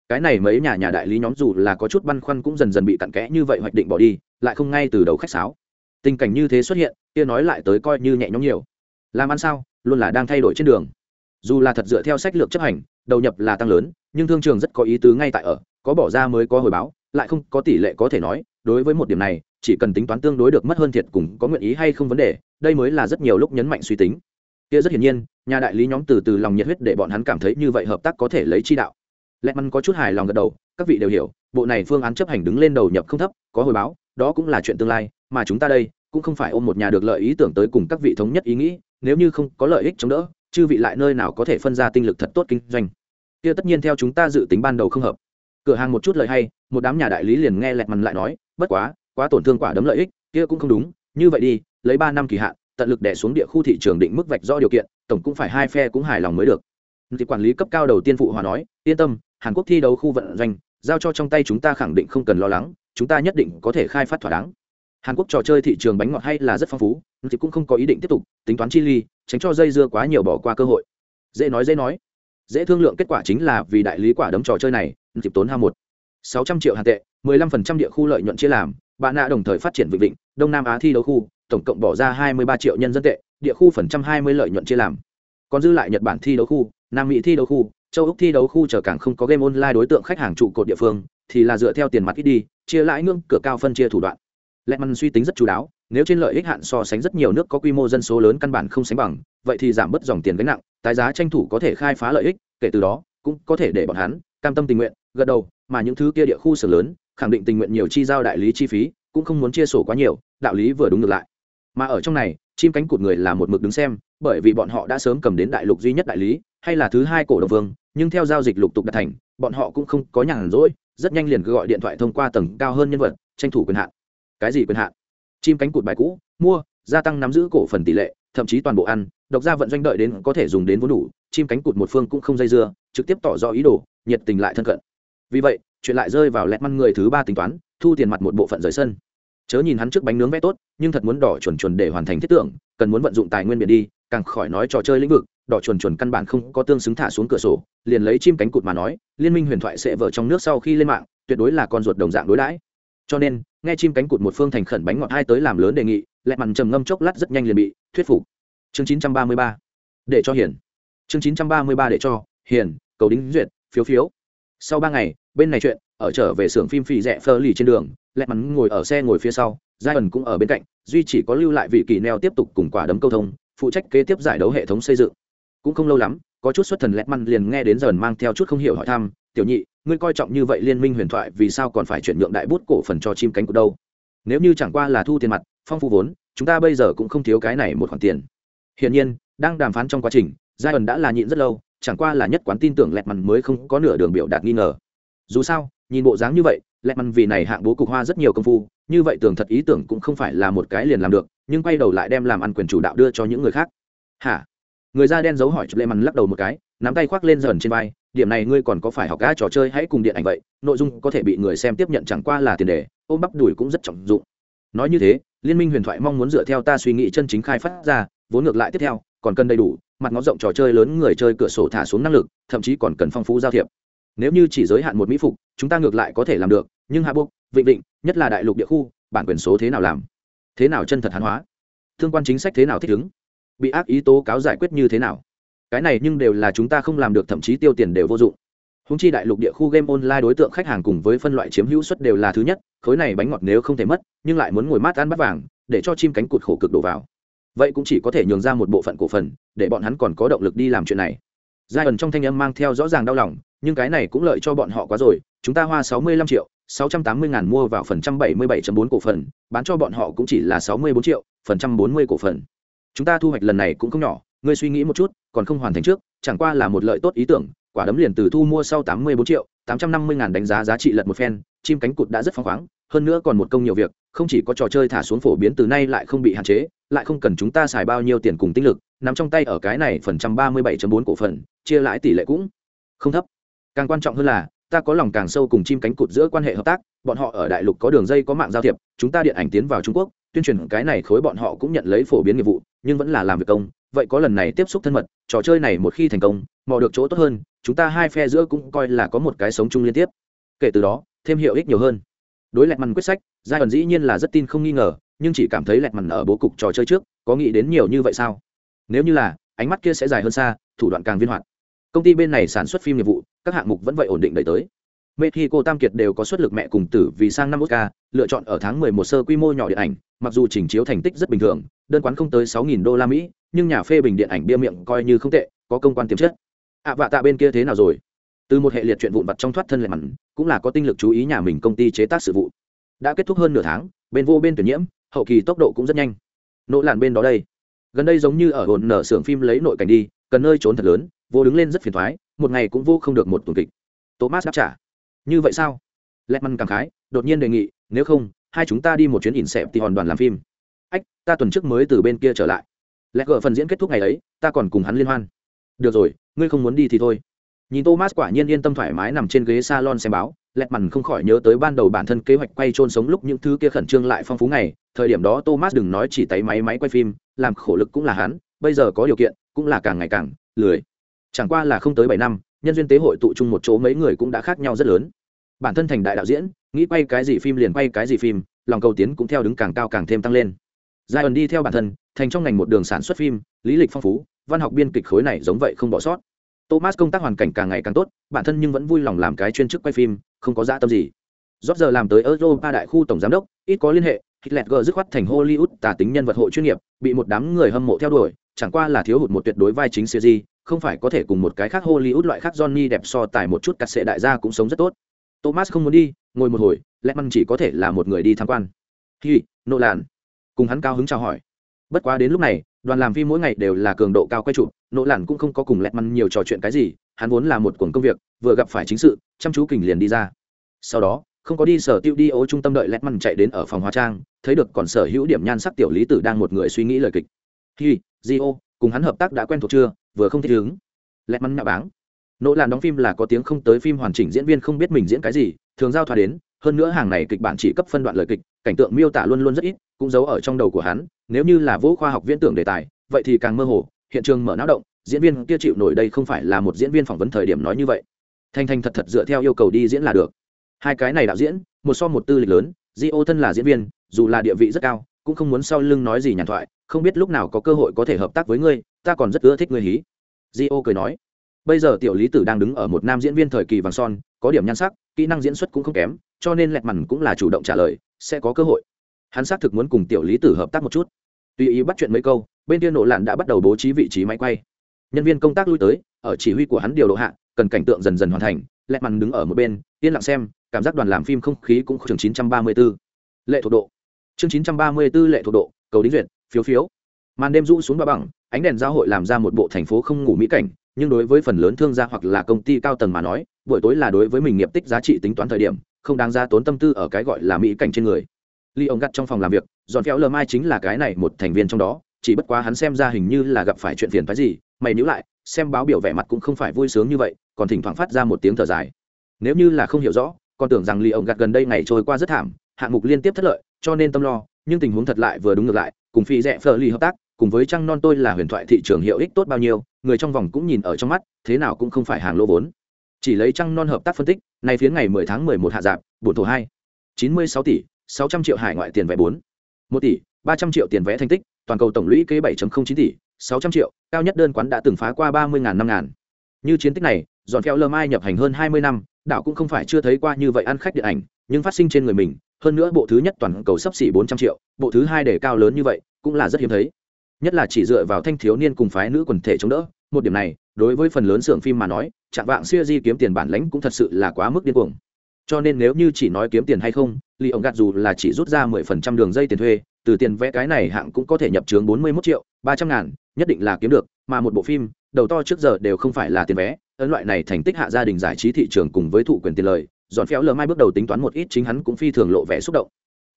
cái này mấy nhà nhà đại lý nhóm dù là có chút băn khoăn cũng dần dần bị cặn kẽ như vậy hoạch định bỏ đi, lại không ngay từ đầu khách sáo. Tình cảnh như thế xuất hiện, kia nói lại tới coi như nhẹ nhõm nhiều. Làm ăn sao, luôn là đang thay đổi trên đường. Dù là thật dựa theo sách lược chấp hành, đầu nhập là tăng lớn, nhưng thương trường rất có ý tứ ngay tại ở, có bỏ ra mới có hồi báo, lại không có tỷ lệ có thể nói, đối với một điểm này, chỉ cần tính toán tương đối được mất hơn thiệt cùng có nguyện ý hay không vấn đề, đây mới là rất nhiều lúc nhấn mạnh suy tính. Kia rất hiển nhiên, nhà đại lý nhóm từ từ lòng nhiệt huyết để bọn hắn cảm thấy như vậy hợp tác có thể lấy chi đạo lẹt mắn có chút hài lòng gật đầu, các vị đều hiểu, bộ này phương án chấp hành đứng lên đầu nhập không thấp, có hồi báo, đó cũng là chuyện tương lai, mà chúng ta đây, cũng không phải ôm một nhà được lợi ý tưởng tới cùng các vị thống nhất ý nghĩ, nếu như không có lợi ích chống đỡ, chư vị lại nơi nào có thể phân ra tinh lực thật tốt kinh doanh. Kia tất nhiên theo chúng ta dự tính ban đầu không hợp. Cửa hàng một chút lời hay, một đám nhà đại lý liền nghe lẹt mằn lại nói, bất quá quá tổn thương quả đấm lợi ích, kia cũng không đúng, như vậy đi, lấy ba năm kỳ hạn, tận lực đẻ xuống địa khu thị trường định mức vạch do điều kiện, tổng cũng phải hai phe cũng hài lòng mới được. Thì quản lý cấp cao đầu tiên phụ hòa nói, yên tâm hàn quốc thi đấu khu vận doanh, giao cho trong tay chúng ta khẳng định không cần lo lắng, chúng ta nhất định có thể khai phát thỏa đáng. Hàn quốc trò chơi thị trường bánh ngọt hay là rất phong phú thì cũng không có ý định tiếp tục, tính toán chi ly, tránh cho dây dưa quá nhiều bỏ qua cơ hội. Dễ nói dễ nói. Dễ thương lượng kết quả chính là vì đại lý quả đấm trò chơi này dịp tốn hao một sáu trăm triệu hàn tệ, mười lăm phần trăm địa khu lợi nhuận chia làm bạn nạ đồng thời phát triển vịnh định đông nam á thi đấu khu, tổng cộng bỏ ra hai mươi ba triệu nhân dân tệ, địa khu phần trăm hai mươi lợi nhuận chia làm. Còn dư lại nhật bản thi đấu khu, nam mỹ thi đấu khu châu úc thi đấu khu chờ càng không có game online đối tượng khách hàng trụ cột địa phương, thì là dựa theo tiền mặt ít đi, chia lãi ngưỡng cửa cao phân chia thủ đoạn. Lệ măn suy tính rất chú đáo, nếu trên lợi ích hạn so sánh rất nhiều nước có quy mô dân số lớn căn bản không sánh bằng, vậy thì giảm bớt dòng tiền gánh nặng, tái giá tranh thủ có thể khai phá lợi ích, kể từ đó, cũng có thể để bọn hắn cam tâm tình nguyện, gật đầu, mà những thứ kia địa khu sở lớn, khẳng định tình nguyện nhiều chi giao đại lý chi phí, cũng không muốn chia sổ quá nhiều, đạo lý vừa đúng ngược lại. Mà ở trong này, chim cánh cụt người là một mực đứng xem, bởi vì bọn họ đã sớm cầm đến đại lục duy nhất đại lý hay là thứ hai cổ đồng vương, nhưng theo giao dịch lục tục đạt thành, bọn họ cũng không có nhàn rỗi, rất nhanh liền cứ gọi điện thoại thông qua tầng cao hơn nhân vật, tranh thủ quyền hạn. Cái gì quyền hạn? Chim cánh cụt bài cũ, mua, gia tăng nắm giữ cổ phần tỷ lệ, thậm chí toàn bộ ăn, độc gia vận doanh đợi đến có thể dùng đến vốn đủ, chim cánh cụt một phương cũng không dây dưa, trực tiếp tỏ rõ ý đồ, nhiệt tình lại thân cận. Vì vậy, chuyện lại rơi vào lẹt măn người thứ ba tính toán, thu tiền mặt một bộ phận rời sân. Chớ nhìn hắn trước bánh nướng vẽ tốt, nhưng thật muốn đỏ chuẩn chuẩn để hoàn thành thiết tưởng, cần muốn vận dụng tài nguyên biển đi, càng khỏi nói trò chơi lĩnh vực đỏ chuẩn chuẩn căn bản không có tương xứng thả xuống cửa sổ, liền lấy chim cánh cụt mà nói, liên minh huyền thoại sẽ vỡ trong nước sau khi lên mạng, tuyệt đối là con ruột đồng dạng đối đãi. Cho nên, nghe chim cánh cụt một phương thành khẩn bánh ngọt hai tới làm lớn đề nghị, lẹ mặn trầm ngâm chốc lát rất nhanh liền bị thuyết phục. Chương 933 để cho hiền. Chương 933 để cho hiền, cầu đính duyệt, phiếu phiếu. Sau ba ngày, bên này chuyện, ở trở về xưởng phim phì rẻ phơ lì trên đường, lẹ mắn ngồi ở xe ngồi phía sau giai ẩn cũng ở bên cạnh, duy chỉ có lưu lại vị kỳ neo tiếp tục cùng quả đấm câu thông, phụ trách kế tiếp giải đấu hệ thống xây dựng cũng không lâu lắm, có chút xuất thần lẹt măn liền nghe đến dần mang theo chút không hiểu hỏi thăm, tiểu nhị, ngươi coi trọng như vậy liên minh huyền thoại vì sao còn phải chuyển nhượng đại bút cổ phần cho chim cánh cụt đâu? Nếu như chẳng qua là thu tiền mặt, phong phú vốn, chúng ta bây giờ cũng không thiếu cái này một khoản tiền. Hiển nhiên, đang đàm phán trong quá trình giai ẩn đã là nhịn rất lâu, chẳng qua là nhất quán tin tưởng lẹt măn mới không có nửa đường biểu đạt nghi ngờ. Dù sao, nhìn bộ dáng như vậy, lẹt măn vì này hạng bố cục hoa rất nhiều công phu, như vậy tưởng thật ý tưởng cũng không phải là một cái liền làm được, nhưng quay đầu lại đem làm ăn quyền chủ đạo đưa cho những người khác. Hả? Người da đen giấu hỏi chụp lệ mằn lắc đầu một cái, nắm tay khoác lên dần trên vai, điểm này ngươi còn có phải học gã trò chơi hãy cùng điện ảnh vậy, nội dung có thể bị người xem tiếp nhận chẳng qua là tiền đề, ôm bắp đùi cũng rất trọng dụng. Nói như thế, liên minh huyền thoại mong muốn dựa theo ta suy nghĩ chân chính khai phát ra, vốn ngược lại tiếp theo, còn cần đầy đủ, mặt ngó rộng trò chơi lớn người chơi cửa sổ thả xuống năng lực, thậm chí còn cần phong phú giao thiệp. Nếu như chỉ giới hạn một mỹ phục, chúng ta ngược lại có thể làm được, nhưng hạ buộc, vịnh vịnh, nhất là đại lục địa khu, bản quyền số thế nào làm? Thế nào chân thật hán hóa? Thương quan chính sách thế nào thích ứng? Bị ác ý tố cáo giải quyết như thế nào? Cái này nhưng đều là chúng ta không làm được, thậm chí tiêu tiền đều vô dụng. Húng chi đại lục địa khu game online đối tượng khách hàng cùng với phân loại chiếm hữu suất đều là thứ nhất, khối này bánh ngọt nếu không thể mất, nhưng lại muốn ngồi mát ăn bắt vàng, để cho chim cánh cụt khổ cực đổ vào. Vậy cũng chỉ có thể nhường ra một bộ phận cổ phần, để bọn hắn còn có động lực đi làm chuyện này. Giai ẩn trong thanh âm mang theo rõ ràng đau lòng, nhưng cái này cũng lợi cho bọn họ quá rồi, chúng ta hoa sáu mươi lăm triệu, sáu trăm tám mươi ngàn mua vào phần trăm bảy mươi bảy bốn cổ phần, bán cho bọn họ cũng chỉ là sáu mươi bốn triệu, phần trăm bốn mươi cổ phần chúng ta thu hoạch lần này cũng không nhỏ, ngươi suy nghĩ một chút, còn không hoàn thành trước, chẳng qua là một lợi tốt ý tưởng, quả đấm liền từ thu mua sau tám mươi bốn triệu, tám trăm năm mươi ngàn đánh giá giá trị lật một phen, chim cánh cụt đã rất phăng khoáng, hơn nữa còn một công nhiều việc, không chỉ có trò chơi thả xuống phổ biến từ nay lại không bị hạn chế, lại không cần chúng ta xài bao nhiêu tiền cùng tinh lực, nằm trong tay ở cái này phần trăm ba mươi bảy bốn cổ phần, chia lãi tỷ lệ cũng không thấp. Càng quan trọng hơn là, ta có lòng càng sâu cùng chim cánh cụt giữa quan hệ hợp tác, bọn họ ở đại lục có đường dây có mạng giao thiệp, chúng ta điện ảnh tiến vào trung quốc tuyên truyền cái này khối bọn họ cũng nhận lấy phổ biến nghiệp vụ, nhưng vẫn là làm việc công, vậy có lần này tiếp xúc thân mật, trò chơi này một khi thành công, mò được chỗ tốt hơn, chúng ta hai phe giữa cũng coi là có một cái sống chung liên tiếp. Kể từ đó, thêm hiệu ích nhiều hơn. Đối lẹt mằn quyết sách, giai đoạn dĩ nhiên là rất tin không nghi ngờ, nhưng chỉ cảm thấy lẹt mằn ở bố cục trò chơi trước, có nghĩ đến nhiều như vậy sao? Nếu như là, ánh mắt kia sẽ dài hơn xa, thủ đoạn càng viên hoạt. Công ty bên này sản xuất phim nghiệp vụ, các hạng mục vẫn vậy ổn định đẩy tới mexico tam kiệt đều có suất lực mẹ cùng tử vì sang năm oscar lựa chọn ở tháng 11 sơ quy mô nhỏ điện ảnh mặc dù trình chiếu thành tích rất bình thường đơn quán không tới 6.000 đô la mỹ nhưng nhà phê bình điện ảnh bia miệng coi như không tệ có công quan tiềm chất. À, vạ tạ bên kia thế nào rồi? Từ một hệ liệt chuyện vụn vặt trong thoát thân lại mặn cũng là có tinh lực chú ý nhà mình công ty chế tác sự vụ. Đã kết thúc hơn nửa tháng bên vô bên tuyển nhiễm hậu kỳ tốc độ cũng rất nhanh. Nỗ làn bên đó đây. Gần đây giống như ở hồn nở xưởng phim lấy nội cảnh đi cần nơi trốn thật lớn vô đứng lên rất phiền toái, một ngày cũng vô không được một tuần kịch. Thomas đáp trả như vậy sao? Lẹt măn cảm khái, đột nhiên đề nghị, nếu không, hai chúng ta đi một chuyến ỉn xẹp thì hòn đoàn làm phim. Ách, ta tuần trước mới từ bên kia trở lại. Lẹt gỡ phần diễn kết thúc ngày ấy, ta còn cùng hắn liên hoan. Được rồi, ngươi không muốn đi thì thôi. Nhìn thomas quả nhiên yên tâm thoải mái nằm trên ghế salon xem báo lẹt mằn không khỏi nhớ tới ban đầu bản thân kế hoạch quay trôn sống lúc những thứ kia khẩn trương lại phong phú này. thời điểm đó thomas đừng nói chỉ tay máy máy quay phim, làm khổ lực cũng là hắn, bây giờ có điều kiện, cũng là càng ngày càng lười. Chẳng qua là không tới bảy năm nhân duyên tế hội tụ chung một chỗ mấy người cũng đã khác nhau rất lớn. Bản thân thành đại đạo diễn, nghĩ quay cái gì phim liền quay cái gì phim, lòng cầu tiến cũng theo đứng càng cao càng thêm tăng lên. Giai ẩn đi theo bản thân, thành trong ngành một đường sản xuất phim, lý lịch phong phú, văn học biên kịch khối này giống vậy không bỏ sót. Thomas công tác hoàn cảnh càng ngày càng tốt, bản thân nhưng vẫn vui lòng làm cái chuyên chức quay phim, không có dã tâm gì. Rót giờ làm tới europa đại khu tổng giám đốc, ít có liên hệ, hitler g dứt khoát thành hollywood tà tính nhân vật hội chuyên nghiệp, bị một đám người hâm mộ theo đuổi, chẳng qua là thiếu hụt một tuyệt đối vai chính series không phải có thể cùng một cái khác hollywood loại khác johnny đẹp so tài một chút cắt sệ đại gia cũng sống rất tốt. Thomas không muốn đi ngồi một hồi lẽ chỉ có thể là một người đi tham quan. Hi Nộ làn cùng hắn cao hứng chào hỏi. Bất quá đến lúc này đoàn làm phim mỗi ngày đều là cường độ cao quay chụp, nộ làn cũng không có cùng lẹt nhiều trò chuyện cái gì hắn vốn là một cuồng công việc vừa gặp phải chính sự chăm chú kình liền đi ra. Sau đó không có đi sở tiêu đi ô trung tâm đợi lẹt chạy đến ở phòng hóa trang thấy được còn sở hữu điểm nhan sắc tiểu lý tử đang một người suy nghĩ lời kịch. Hi Gio cùng hắn hợp tác đã quen thuộc chưa, vừa không thích ứng. Lẹt mắn nạ báng. Nỗ làn đóng phim là có tiếng không tới phim hoàn chỉnh diễn viên không biết mình diễn cái gì, thường giao thoa đến, hơn nữa hàng này kịch bản chỉ cấp phân đoạn lời kịch, cảnh tượng miêu tả luôn luôn rất ít, cũng giấu ở trong đầu của hắn, nếu như là vũ khoa học viễn tưởng đề tài, vậy thì càng mơ hồ, hiện trường mở não động, diễn viên kia chịu nổi đây không phải là một diễn viên phỏng vấn thời điểm nói như vậy. Thanh thanh thật thật dựa theo yêu cầu đi diễn là được. Hai cái này đạo diễn, một so một tư lịch lớn, di ô thân là diễn viên, dù là địa vị rất cao, cũng không muốn sau lưng nói gì nhàn thoại không biết lúc nào có cơ hội có thể hợp tác với ngươi, ta còn rất ưa thích ngươi hí. Di ô cười nói. Bây giờ tiểu lý tử đang đứng ở một nam diễn viên thời kỳ vàng son, có điểm nhan sắc, kỹ năng diễn xuất cũng không kém, cho nên lẹt mằn cũng là chủ động trả lời, sẽ có cơ hội. Hắn xác thực muốn cùng tiểu lý tử hợp tác một chút. Tùy ý bắt chuyện mấy câu, bên kia nổ lạn đã bắt đầu bố trí vị trí máy quay. Nhân viên công tác lui tới, ở chỉ huy của hắn điều độ hạ, cần cảnh tượng dần dần hoàn thành, lẹt mằn đứng ở một bên, yên lặng xem, cảm giác đoàn làm phim không khí cũng chương 934. lệ thuộc độ. Chương 934 lệ thuộc độ, cầu đính duyệt phiếu phiếu. Màn đêm rũ xuống ba bằng ánh đèn giao hội làm ra một bộ thành phố không ngủ mỹ cảnh, nhưng đối với phần lớn thương gia hoặc là công ty cao tầng mà nói, buổi tối là đối với mình nghiệp tích giá trị tính toán thời điểm, không đáng ra tốn tâm tư ở cái gọi là mỹ cảnh trên người. Ly ông gắt trong phòng làm việc dọn phéo lờ mai chính là cái này một thành viên trong đó, chỉ bất quá hắn xem ra hình như là gặp phải chuyện phiền phái gì, mày nhữ lại, xem báo biểu vẻ mặt cũng không phải vui sướng như vậy, còn thỉnh thoảng phát ra một tiếng thở dài. Nếu như là không hiểu rõ, còn tưởng rằng ly ông gắt gần đây ngày trôi qua rất thảm, hạng mục liên tiếp thất lợi, cho nên tâm lo, nhưng tình huống thật lại vừa đúng ngược lại cùng phi rẽ phở ly hợp tác, cùng với trăng non tôi là huyền thoại thị trường hiệu ích tốt bao nhiêu, người trong vòng cũng nhìn ở trong mắt, thế nào cũng không phải hàng lỗ vốn. Chỉ lấy trăng non hợp tác phân tích, nay phiến ngày 10 tháng 11 hạ giảm, bổn thổ hai 96 tỷ 600 triệu hải ngoại tiền vé 4 1 tỷ 300 triệu tiền vé thành tích, toàn cầu tổng lũy kế 7.09 tỷ 600 triệu, cao nhất đơn quán đã từng phá qua 30 ngàn năm ngàn. Như chiến tích này dọn theo lơ mai nhập hành hơn 20 năm, đảo cũng không phải chưa thấy qua như vậy ăn khách điện ảnh, nhưng phát sinh trên người mình hơn nữa bộ thứ nhất toàn cầu sắp xỉ 400 triệu, bộ thứ hai để cao lớn như vậy cũng là rất hiếm thấy. Nhất là chỉ dựa vào thanh thiếu niên cùng phái nữ quần thể chống đỡ, một điểm này, đối với phần lớn xưởng phim mà nói, chạm vạng siêu di kiếm tiền bản lãnh cũng thật sự là quá mức điên cuồng. Cho nên nếu như chỉ nói kiếm tiền hay không lì ông gạt dù là chỉ rút ra mười phần trăm đường dây tiền thuê, từ tiền vẽ cái này hạng cũng có thể nhập trướng bốn mươi 41 triệu, ba trăm ngàn, nhất định là kiếm được, mà một bộ phim, đầu to trước giờ đều không phải là tiền vé, ấn loại này thành tích hạ gia đình giải trí thị trường cùng với thụ quyền tiền lời dọn phéo lờ mai bước đầu tính toán một ít chính hắn cũng phi thường lộ vẻ xúc động.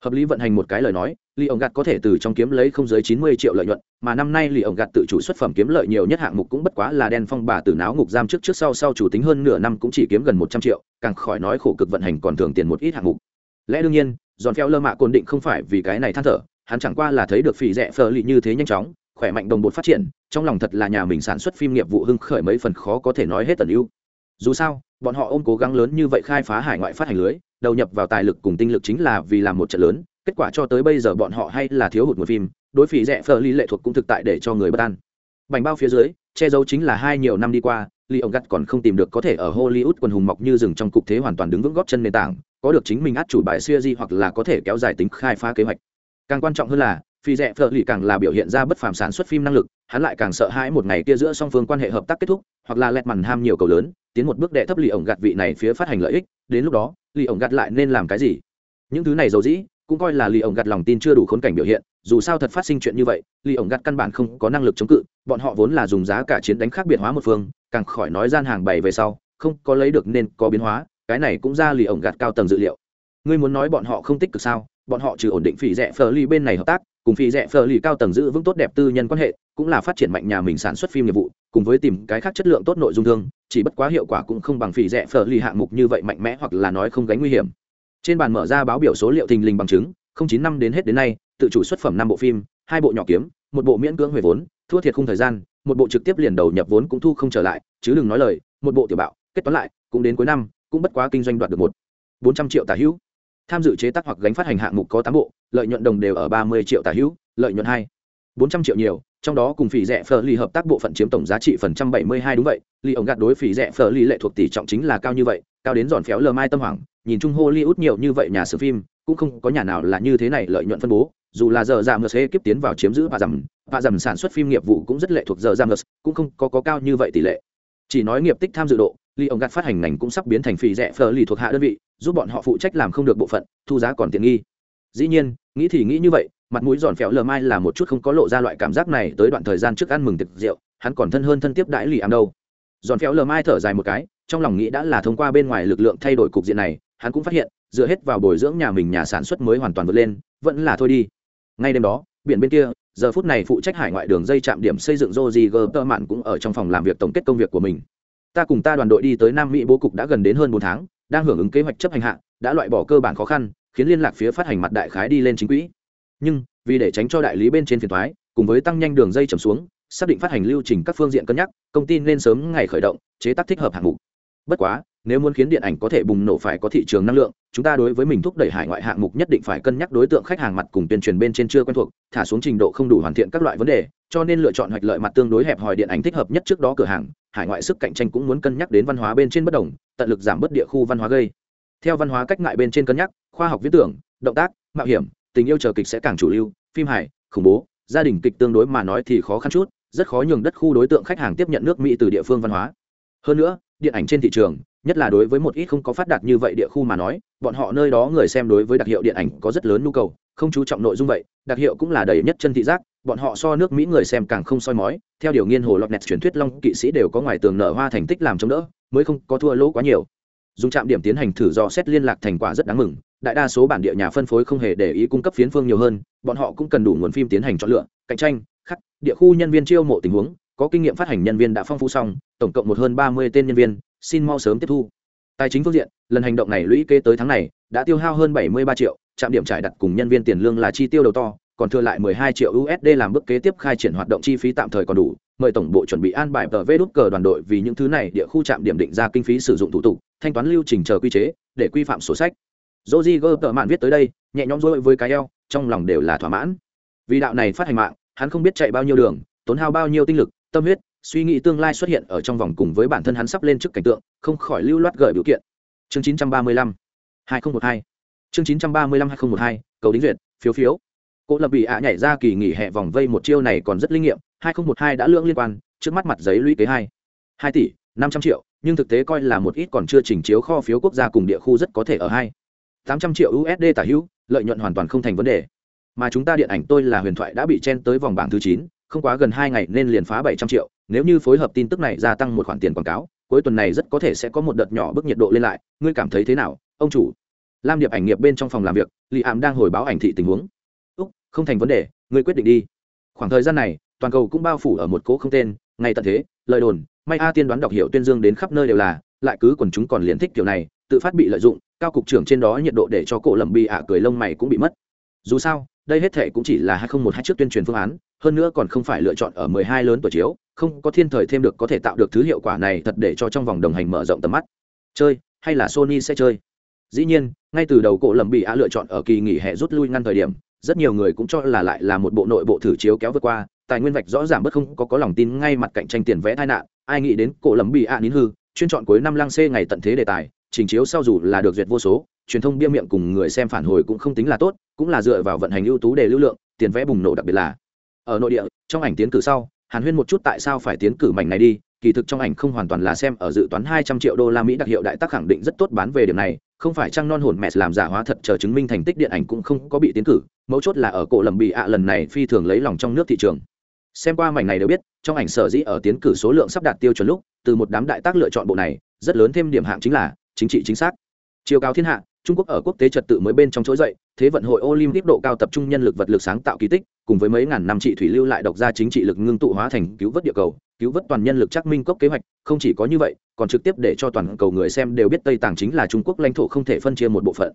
Hợp lý vận hành một cái lời nói lì ổng gạt có thể từ trong kiếm lấy không dưới chín mươi triệu lợi nhuận, mà năm nay lì ổng gạt tự chủ xuất phẩm kiếm lợi nhiều nhất hạng mục cũng bất quá là đen phong bà tử náo ngục giam trước trước sau sau chủ tính hơn nửa năm cũng chỉ kiếm gần một trăm triệu, càng khỏi nói khổ cực vận hành còn thường tiền một ít hạng mục. Lẽ đương nhiên, giòn phéo lơ mạ cồn định không phải vì cái này than thở, hắn chẳng qua là thấy được phỉ rẻ phờ lì như thế nhanh chóng, khỏe mạnh đồng bộ phát triển, trong lòng thật là nhà mình sản xuất phim nghiệp vụ hưng khởi mấy phần khó có thể nói hết tần ưu. Dù sao bọn họ ôm cố gắng lớn như vậy khai phá hải ngoại phát hành lưới, đầu nhập vào tài lực cùng tinh lực chính là vì làm một trận lớn, kết quả cho tới bây giờ bọn họ hay là thiếu hụt một phim, đối phỉ rẻ phờ ly lệ thuộc cũng thực tại để cho người bất an. Bành bao phía dưới, che giấu chính là hai nhiều năm đi qua lee ông gắt còn không tìm được có thể ở hollywood quần hùng mọc như rừng trong cục thế hoàn toàn đứng vững góp chân nền tảng, có được chính mình át chủ bài siêu di hoặc là có thể kéo dài tính khai phá kế hoạch. Càng quan trọng hơn là phi rẻ phờ ly càng là biểu hiện ra bất phàm sản xuất phim năng lực, hắn lại càng sợ hãi một ngày kia giữa song phương quan hệ hợp tác kết thúc, hoặc là lẹt mằn ham nhiều cầu lớn tiến một bước đệ thấp lì ổng gạt vị này phía phát hành lợi ích, đến lúc đó, lì ổng gạt lại nên làm cái gì? Những thứ này dầu dĩ, cũng coi là lì ổng gạt lòng tin chưa đủ khốn cảnh biểu hiện, dù sao thật phát sinh chuyện như vậy, lì ổng gạt căn bản không có năng lực chống cự, bọn họ vốn là dùng giá cả chiến đánh khác biệt hóa một phương, càng khỏi nói gian hàng bày về sau, không có lấy được nên có biến hóa, cái này cũng ra lì ổng gạt cao tầng dự liệu. Ngươi muốn nói bọn họ không tích cực sao? Bọn họ trừ ổn định phỉ rẻ phờ ly bên này hợp tác, cùng phỉ rẻ phờ ly cao tầng giữ vững tốt đẹp tư nhân quan hệ, cũng là phát triển mạnh nhà mình sản xuất phim nghiệp vụ cùng với tìm cái khác chất lượng tốt nội dung thương, chỉ bất quá hiệu quả cũng không bằng phỉ rẻ phở lì hạng mục như vậy mạnh mẽ hoặc là nói không gánh nguy hiểm. Trên bàn mở ra báo biểu số liệu thình lình bằng chứng, không chín năm đến hết đến nay, tự chủ xuất phẩm năm bộ phim, hai bộ nhỏ kiếm, một bộ miễn cưỡng về vốn, thua thiệt không thời gian, một bộ trực tiếp liền đầu nhập vốn cũng thu không trở lại, chứ đừng nói lời, một bộ tiểu bạo, kết toán lại, cũng đến cuối năm, cũng bất quá kinh doanh đoạt được một bốn trăm triệu tả hữu. Tham dự chế tác hoặc gánh phát hành hạng mục có tám bộ, lợi nhuận đồng đều ở ba mươi triệu tả hữu, lợi nhuận hai bốn trăm triệu nhiều trong đó cùng phỉ rẻ phở lì hợp tác bộ phận chiếm tổng giá trị phần trăm bảy mươi hai đúng vậy lì ổng gạt đối phỉ rẻ phở lì lệ thuộc tỷ trọng chính là cao như vậy cao đến giòn phéo lờ mai tâm hoàng, nhìn chung hollywood nhiều như vậy nhà sử phim cũng không có nhà nào là như thế này lợi nhuận phân bố dù là giờ giảm ngược sẽ kiếp tiến vào chiếm giữ và giảm và dầm sản xuất phim nghiệp vụ cũng rất lệ thuộc giờ giam cũng không có, có cao như vậy tỷ lệ. Chỉ nói nghiệp tích tham dự độ ly ông gạt phát hành ngành cũng sắp biến thành phì rẻ phờ lì thuộc hạ đơn vị giúp bọn họ phụ trách làm không được bộ phận thu giá còn tiện nghi. Dĩ nhiên nghĩ thì nghĩ như vậy mặt mũi giòn phèo lờ mai là một chút không có lộ ra loại cảm giác này tới đoạn thời gian trước ăn mừng tiệc rượu hắn còn thân hơn thân tiếp đãi lì ám đâu giòn phèo lờ mai thở dài một cái trong lòng nghĩ đã là thông qua bên ngoài lực lượng thay đổi cục diện này hắn cũng phát hiện dựa hết vào bồi dưỡng nhà mình nhà sản xuất mới hoàn toàn vượt lên vẫn là thôi đi ngay đêm đó biển bên kia giờ phút này phụ trách hải ngoại đường dây trạm điểm xây dựng Roger Tơ Mạn cũng ở trong phòng làm việc tổng kết công việc của mình. Ta cùng ta đoàn đội đi tới Nam Mỹ bố cục đã gần đến hơn bốn tháng, đang hưởng ứng kế hoạch chấp hành hạ, đã loại bỏ cơ bản khó khăn, khiến liên lạc phía phát hành mặt đại khái đi lên chính quỹ. Nhưng, vì để tránh cho đại lý bên trên phiền toái, cùng với tăng nhanh đường dây chầm xuống, xác định phát hành lưu trình các phương diện cân nhắc, công ty nên sớm ngày khởi động, chế tác thích hợp hạng mục. Bất quá, nếu muốn khiến điện ảnh có thể bùng nổ phải có thị trường năng lượng chúng ta đối với mình thúc đẩy hải ngoại hạng mục nhất định phải cân nhắc đối tượng khách hàng mặt cùng tuyên truyền bên trên chưa quen thuộc thả xuống trình độ không đủ hoàn thiện các loại vấn đề cho nên lựa chọn hoạch lợi mặt tương đối hẹp hòi điện ảnh thích hợp nhất trước đó cửa hàng hải ngoại sức cạnh tranh cũng muốn cân nhắc đến văn hóa bên trên bất đồng tận lực giảm bớt địa khu văn hóa gây theo văn hóa cách ngại bên trên cân nhắc khoa học viễn tưởng động tác mạo hiểm tình yêu chờ kịch sẽ càng chủ lưu phim hài, khủng bố gia đình kịch tương đối mà nói thì khó khăn chút rất khó nhường đất khu đối tượng khách hàng tiếp nhận nước mỹ từ địa phương văn hóa. Hơn nữa điện ảnh trên thị trường nhất là đối với một ít không có phát đạt như vậy địa khu mà nói bọn họ nơi đó người xem đối với đặc hiệu điện ảnh có rất lớn nhu cầu không chú trọng nội dung vậy đặc hiệu cũng là đầy nhất chân thị giác bọn họ so nước mỹ người xem càng không soi mói. Theo điều nghiên hồ lọt nẹt truyền thuyết long kỵ sĩ đều có ngoài tường nở hoa thành tích làm chống đỡ mới không có thua lỗ quá nhiều dùng trạm điểm tiến hành thử dò xét liên lạc thành quả rất đáng mừng. Đại đa số bản địa nhà phân phối không hề để ý cung cấp phiến phương nhiều hơn bọn họ cũng cần đủ nguồn phim tiến hành chọn lựa cạnh tranh khắc địa khu nhân viên chiêu mộ tình huống có kinh nghiệm phát hành nhân viên đã phong phú xong tổng cộng một hơn ba mươi tên nhân viên xin mau sớm tiếp thu. Tài chính phương diện lần hành động này lũy kế tới tháng này đã tiêu hao hơn bảy mươi ba triệu trạm điểm trải đặt cùng nhân viên tiền lương là chi tiêu đầu to còn thừa lại 12 triệu USD làm bước kế tiếp khai triển hoạt động chi phí tạm thời còn đủ, mời tổng bộ chuẩn bị an bài tờ vê đút cờ đoàn đội vì những thứ này địa khu trạm điểm định ra kinh phí sử dụng thủ tục, thanh toán lưu trình chờ quy chế, để quy phạm sổ sách. Roger tợ mạn viết tới đây, nhẹ nhõm dối với cái eo, trong lòng đều là thỏa mãn. Vì đạo này phát hành mạng, hắn không biết chạy bao nhiêu đường, tốn hao bao nhiêu tinh lực, tâm huyết, suy nghĩ tương lai xuất hiện ở trong vòng cùng với bản thân hắn sắp lên trước cảnh tượng không khỏi lưu loát gợi biểu kiện. Chương 935 2012 chương 935 2012 cầu đính duyệt phiếu phiếu. Cô lập bị ạ nhảy ra kỳ nghỉ hè vòng vây một chiêu này còn rất linh nghiệm 2012 đã lưỡng liên quan trước mắt mặt giấy lũy kế hai. Hai tỷ năm trăm triệu nhưng thực tế coi là một ít còn chưa chỉnh chiếu kho phiếu quốc gia cùng địa khu rất có thể ở hai. tám trăm triệu usd tả hữu, lợi nhuận hoàn toàn không thành vấn đề. Mà chúng ta điện ảnh tôi là huyền thoại đã bị chen tới vòng bảng thứ chín, không quá gần hai ngày nên liền phá bảy trăm triệu. Nếu như phối hợp tin tức này gia tăng một khoản tiền quảng cáo, cuối tuần này rất có thể sẽ có một đợt nhỏ bức nhiệt độ lên lại. Ngươi cảm thấy thế nào, ông chủ? Lam điệp ảnh nghiệp bên trong phòng làm việc lì ảm đang hồi báo ảnh thị tình huống. Úc, không thành vấn đề, ngươi quyết định đi. Khoảng thời gian này, toàn cầu cũng bao phủ ở một cố không tên, ngay tận thế, lời đồn may a tiên đoán đọc hiệu tuyên dương đến khắp nơi đều là, lại cứ quần chúng còn liền thích kiểu này, tự phát bị lợi dụng, cao cục trưởng trên đó nhiệt độ để cho cổ lầm bị ạ cười lông mày cũng bị mất. Dù sao, đây hết thể cũng chỉ là hai nghìn một hai trước tuyên truyền phương án, hơn nữa còn không phải lựa chọn ở mười hai lớn tuổi chiếu, không có thiên thời thêm được có thể tạo được thứ hiệu quả này thật để cho trong vòng đồng hành mở rộng tầm mắt. Chơi, hay là sony sẽ chơi? Dĩ nhiên, ngay từ đầu cổ lầm bị á lựa chọn ở kỳ nghỉ hè rút lui ngăn thời điểm, rất nhiều người cũng cho là lại là một bộ nội bộ thử chiếu kéo vượt qua tài nguyên vạch rõ ràng bất không có có lòng tin ngay mặt cạnh tranh tiền vẽ tai nạn, ai nghĩ đến cổ lầm bị ạ nín hư, chuyên chọn cuối năm lăng xê ngày tận thế đề tài, trình chiếu sau dù là được duyệt vô số, truyền thông bia miệng cùng người xem phản hồi cũng không tính là tốt, cũng là dựa vào vận hành ưu tú để lưu lượng, tiền vẽ bùng nổ đặc biệt là. Ở nội địa, trong ảnh tiến cử sau, hàn huyên một chút tại sao phải tiến cử mảnh này đi, kỳ thực trong ảnh không hoàn toàn là xem ở dự toán hai trăm triệu đô la mỹ đặc hiệu đại tác khẳng định rất tốt bán về điểm này, không phải trang non hồn mẹ làm giả hóa thật chờ chứng minh thành tích điện ảnh cũng không có bị tiến cử, mấu chốt là ở cổ lầm bị ạ lần này phi thường lấy lòng trong nước thị trường xem qua mảnh này đều biết trong ảnh sở dĩ ở tiến cử số lượng sắp đạt tiêu chuẩn lúc từ một đám đại tác lựa chọn bộ này rất lớn thêm điểm hạng chính là chính trị chính xác chiều cao thiên hạ Trung Quốc ở quốc tế trật tự mới bên trong trỗi dậy, thế vận hội Olympic độ cao tập trung nhân lực vật lực sáng tạo kỳ tích, cùng với mấy ngàn năm trị thủy lưu lại độc ra chính trị lực ngưng tụ hóa thành cứu vớt địa cầu, cứu vớt toàn nhân lực chắc minh cốc kế hoạch, không chỉ có như vậy, còn trực tiếp để cho toàn cầu người xem đều biết Tây Tàng chính là Trung Quốc lãnh thổ không thể phân chia một bộ phận.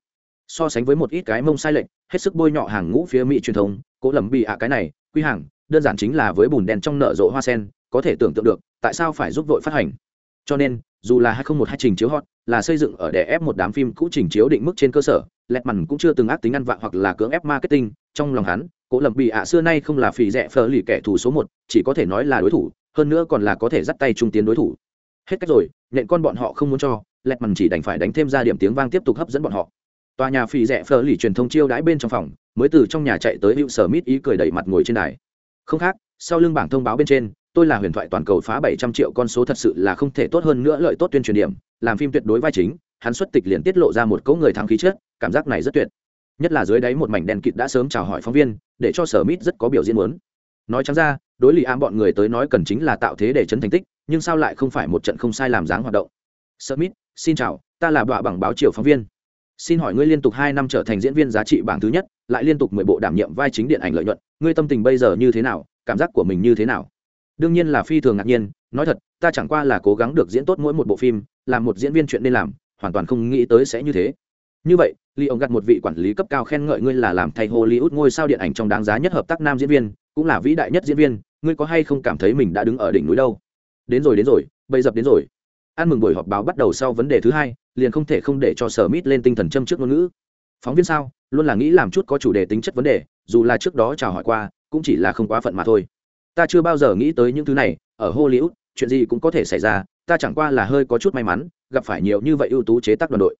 So sánh với một ít cái mông sai lệch, hết sức bôi nhọ hàng ngũ phía Mỹ truyền thống cố lầm bị ạ cái này, quy hàng, đơn giản chính là với bùn đen trong nợ rộ hoa sen, có thể tưởng tượng được, tại sao phải giúp vội phát hành. Cho nên, dù là 2012 trình chiếu hot, là xây dựng ở đè ép một đám phim cũ trình chiếu định mức trên cơ sở, lẹt mằn cũng chưa từng ác tính ăn vạ hoặc là cưỡng ép marketing, trong lòng hắn, Cố lầm Bị ạ xưa nay không là phì rẻ phở lì kẻ thù số một, chỉ có thể nói là đối thủ, hơn nữa còn là có thể dắt tay trung tiến đối thủ. Hết cách rồi, nện con bọn họ không muốn cho, lẹt mằn chỉ đành phải đánh thêm ra điểm tiếng vang tiếp tục hấp dẫn bọn họ. Tòa nhà phì rẻ phở lì truyền thông chiêu đãi bên trong phòng, mới từ trong nhà chạy tới hữu sở mít ý cười đẩy mặt ngồi trên đài không khác sau lưng bảng thông báo bên trên tôi là huyền thoại toàn cầu phá bảy trăm triệu con số thật sự là không thể tốt hơn nữa lợi tốt tuyên truyền điểm làm phim tuyệt đối vai chính hắn xuất tịch liền tiết lộ ra một cỗ người thắng khí chết cảm giác này rất tuyệt. Nhất là dưới đáy một mảnh đèn kịt đã sớm chào hỏi phóng viên để cho sở mít rất có biểu diễn muốn. Nói chẳng ra đối lì ám bọn người tới nói cần chính là tạo thế để chấn thành tích nhưng sao lại không phải một trận không sai làm dáng hoạt động. Sở Mít, xin chào ta là bọa bằng báo triều phóng viên xin hỏi ngươi liên tục hai năm trở thành diễn viên giá trị bảng thứ nhất, lại liên tục mười bộ đảm nhiệm vai chính điện ảnh lợi nhuận, ngươi tâm tình bây giờ như thế nào, cảm giác của mình như thế nào? Đương nhiên là phi thường ngạc nhiên, nói thật, ta chẳng qua là cố gắng được diễn tốt mỗi một bộ phim, làm một diễn viên chuyện nên làm, hoàn toàn không nghĩ tới sẽ như thế. Như vậy lee ông gặt một vị quản lý cấp cao khen ngợi ngươi là làm thay hollywood ngôi sao điện ảnh trong đáng giá nhất hợp tác nam diễn viên, cũng là vĩ đại nhất diễn viên, ngươi có hay không cảm thấy mình đã đứng ở đỉnh núi đâu? Đến rồi đến rồi, bây dập đến rồi ăn mừng buổi họp báo bắt đầu sau vấn đề thứ hai, liền không thể không để cho sở mít lên tinh thần châm trước ngôn ngữ. Phóng viên sao? Luôn là nghĩ làm chút có chủ đề tính chất vấn đề, dù là trước đó chào hỏi qua, cũng chỉ là không quá phận mà thôi. Ta chưa bao giờ nghĩ tới những thứ này, ở hollywood, chuyện gì cũng có thể xảy ra, ta chẳng qua là hơi có chút may mắn, gặp phải nhiều như vậy ưu tú chế tác đoàn đội.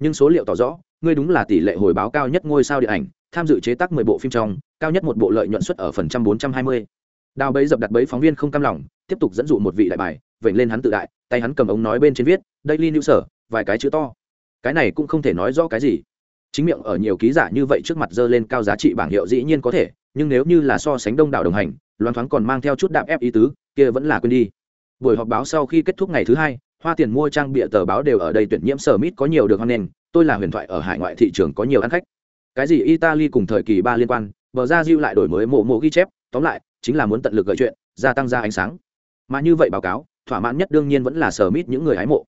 Nhưng số liệu tỏ rõ, ngươi đúng là tỷ lệ hồi báo cao nhất ngôi sao điện ảnh, tham dự chế tác mười bộ phim trong, cao nhất một bộ lợi nhuận suất ở phần trăm bốn trăm hai mươi. Đào bấy dập đặt bấy phóng viên không cam lòng, tiếp tục dẫn dụ một vị đại bài vậy lên hắn tự đại, tay hắn cầm ống nói bên trên viết, daily new sở, vài cái chữ to. Cái này cũng không thể nói rõ cái gì. Chính miệng ở nhiều ký giả như vậy trước mặt dơ lên cao giá trị bảng hiệu dĩ nhiên có thể, nhưng nếu như là so sánh đông đảo đồng hành, loan thoáng còn mang theo chút đạm ép ý tứ, kia vẫn là quên đi. Buổi họp báo sau khi kết thúc ngày thứ hai, hoa tiền mua trang bịa tờ báo đều ở đây tuyển nhiễm sở mít có nhiều được hoan nghênh, tôi là huyền thoại ở hải ngoại thị trường có nhiều ăn khách. Cái gì italy cùng thời kỳ ba liên quan, bờ ra diêu lại đổi mới mộ mộ ghi chép, tóm lại, chính là muốn tận lực gợi chuyện, gia tăng ra ánh sáng. Mà như vậy báo cáo thỏa mãn nhất đương nhiên vẫn là sở mít những người hái mộ.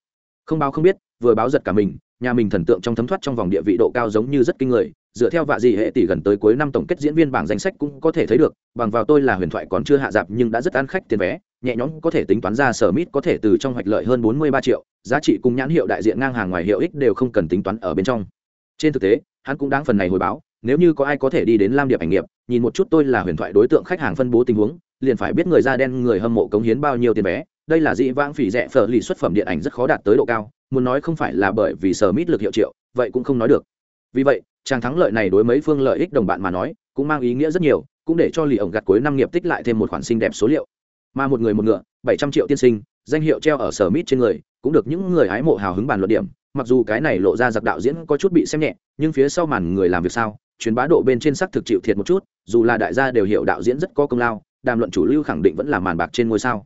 Không báo không biết, vừa báo giật cả mình, nhà mình thần tượng trong thấm thoát trong vòng địa vị độ cao giống như rất kinh người, dựa theo vạ gì hệ tỷ gần tới cuối năm tổng kết diễn viên bảng danh sách cũng có thể thấy được, bằng vào tôi là huyền thoại còn chưa hạ dạp nhưng đã rất ăn khách tiền vé, nhẹ nhõm có thể tính toán ra sở mít có thể từ trong hoạch lợi hơn 43 triệu, giá trị cùng nhãn hiệu đại diện ngang hàng ngoài hiệu ích đều không cần tính toán ở bên trong. Trên thực tế, hắn cũng đáng phần này hồi báo, nếu như có ai có thể đi đến lam điệp ảnh nghiệp, nhìn một chút tôi là huyền thoại đối tượng khách hàng phân bố tình huống, liền phải biết người da đen người hâm mộ cống hiến bao nhiêu tiền vé đây là dị vãng phỉ rẻ phở lì xuất phẩm điện ảnh rất khó đạt tới độ cao, muốn nói không phải là bởi vì sở mít lực hiệu triệu, vậy cũng không nói được. Vì vậy, chàng thắng lợi này đối mấy phương lợi ích đồng bạn mà nói, cũng mang ý nghĩa rất nhiều, cũng để cho lì ổng gặt cuối năm nghiệp tích lại thêm một khoản xinh đẹp số liệu. Mà một người một ngựa, bảy trăm triệu tiên sinh, danh hiệu treo ở sở mít trên người, cũng được những người hái mộ hào hứng bàn luận điểm, mặc dù cái này lộ ra giặc đạo diễn có chút bị xem nhẹ, nhưng phía sau màn người làm việc sao, truyền bá độ bên trên sắc thực chịu thiệt một chút, dù là đại gia đều hiểu đạo diễn rất có công lao, đàm luận chủ lưu khẳng định vẫn là màn bạc trên ngôi sao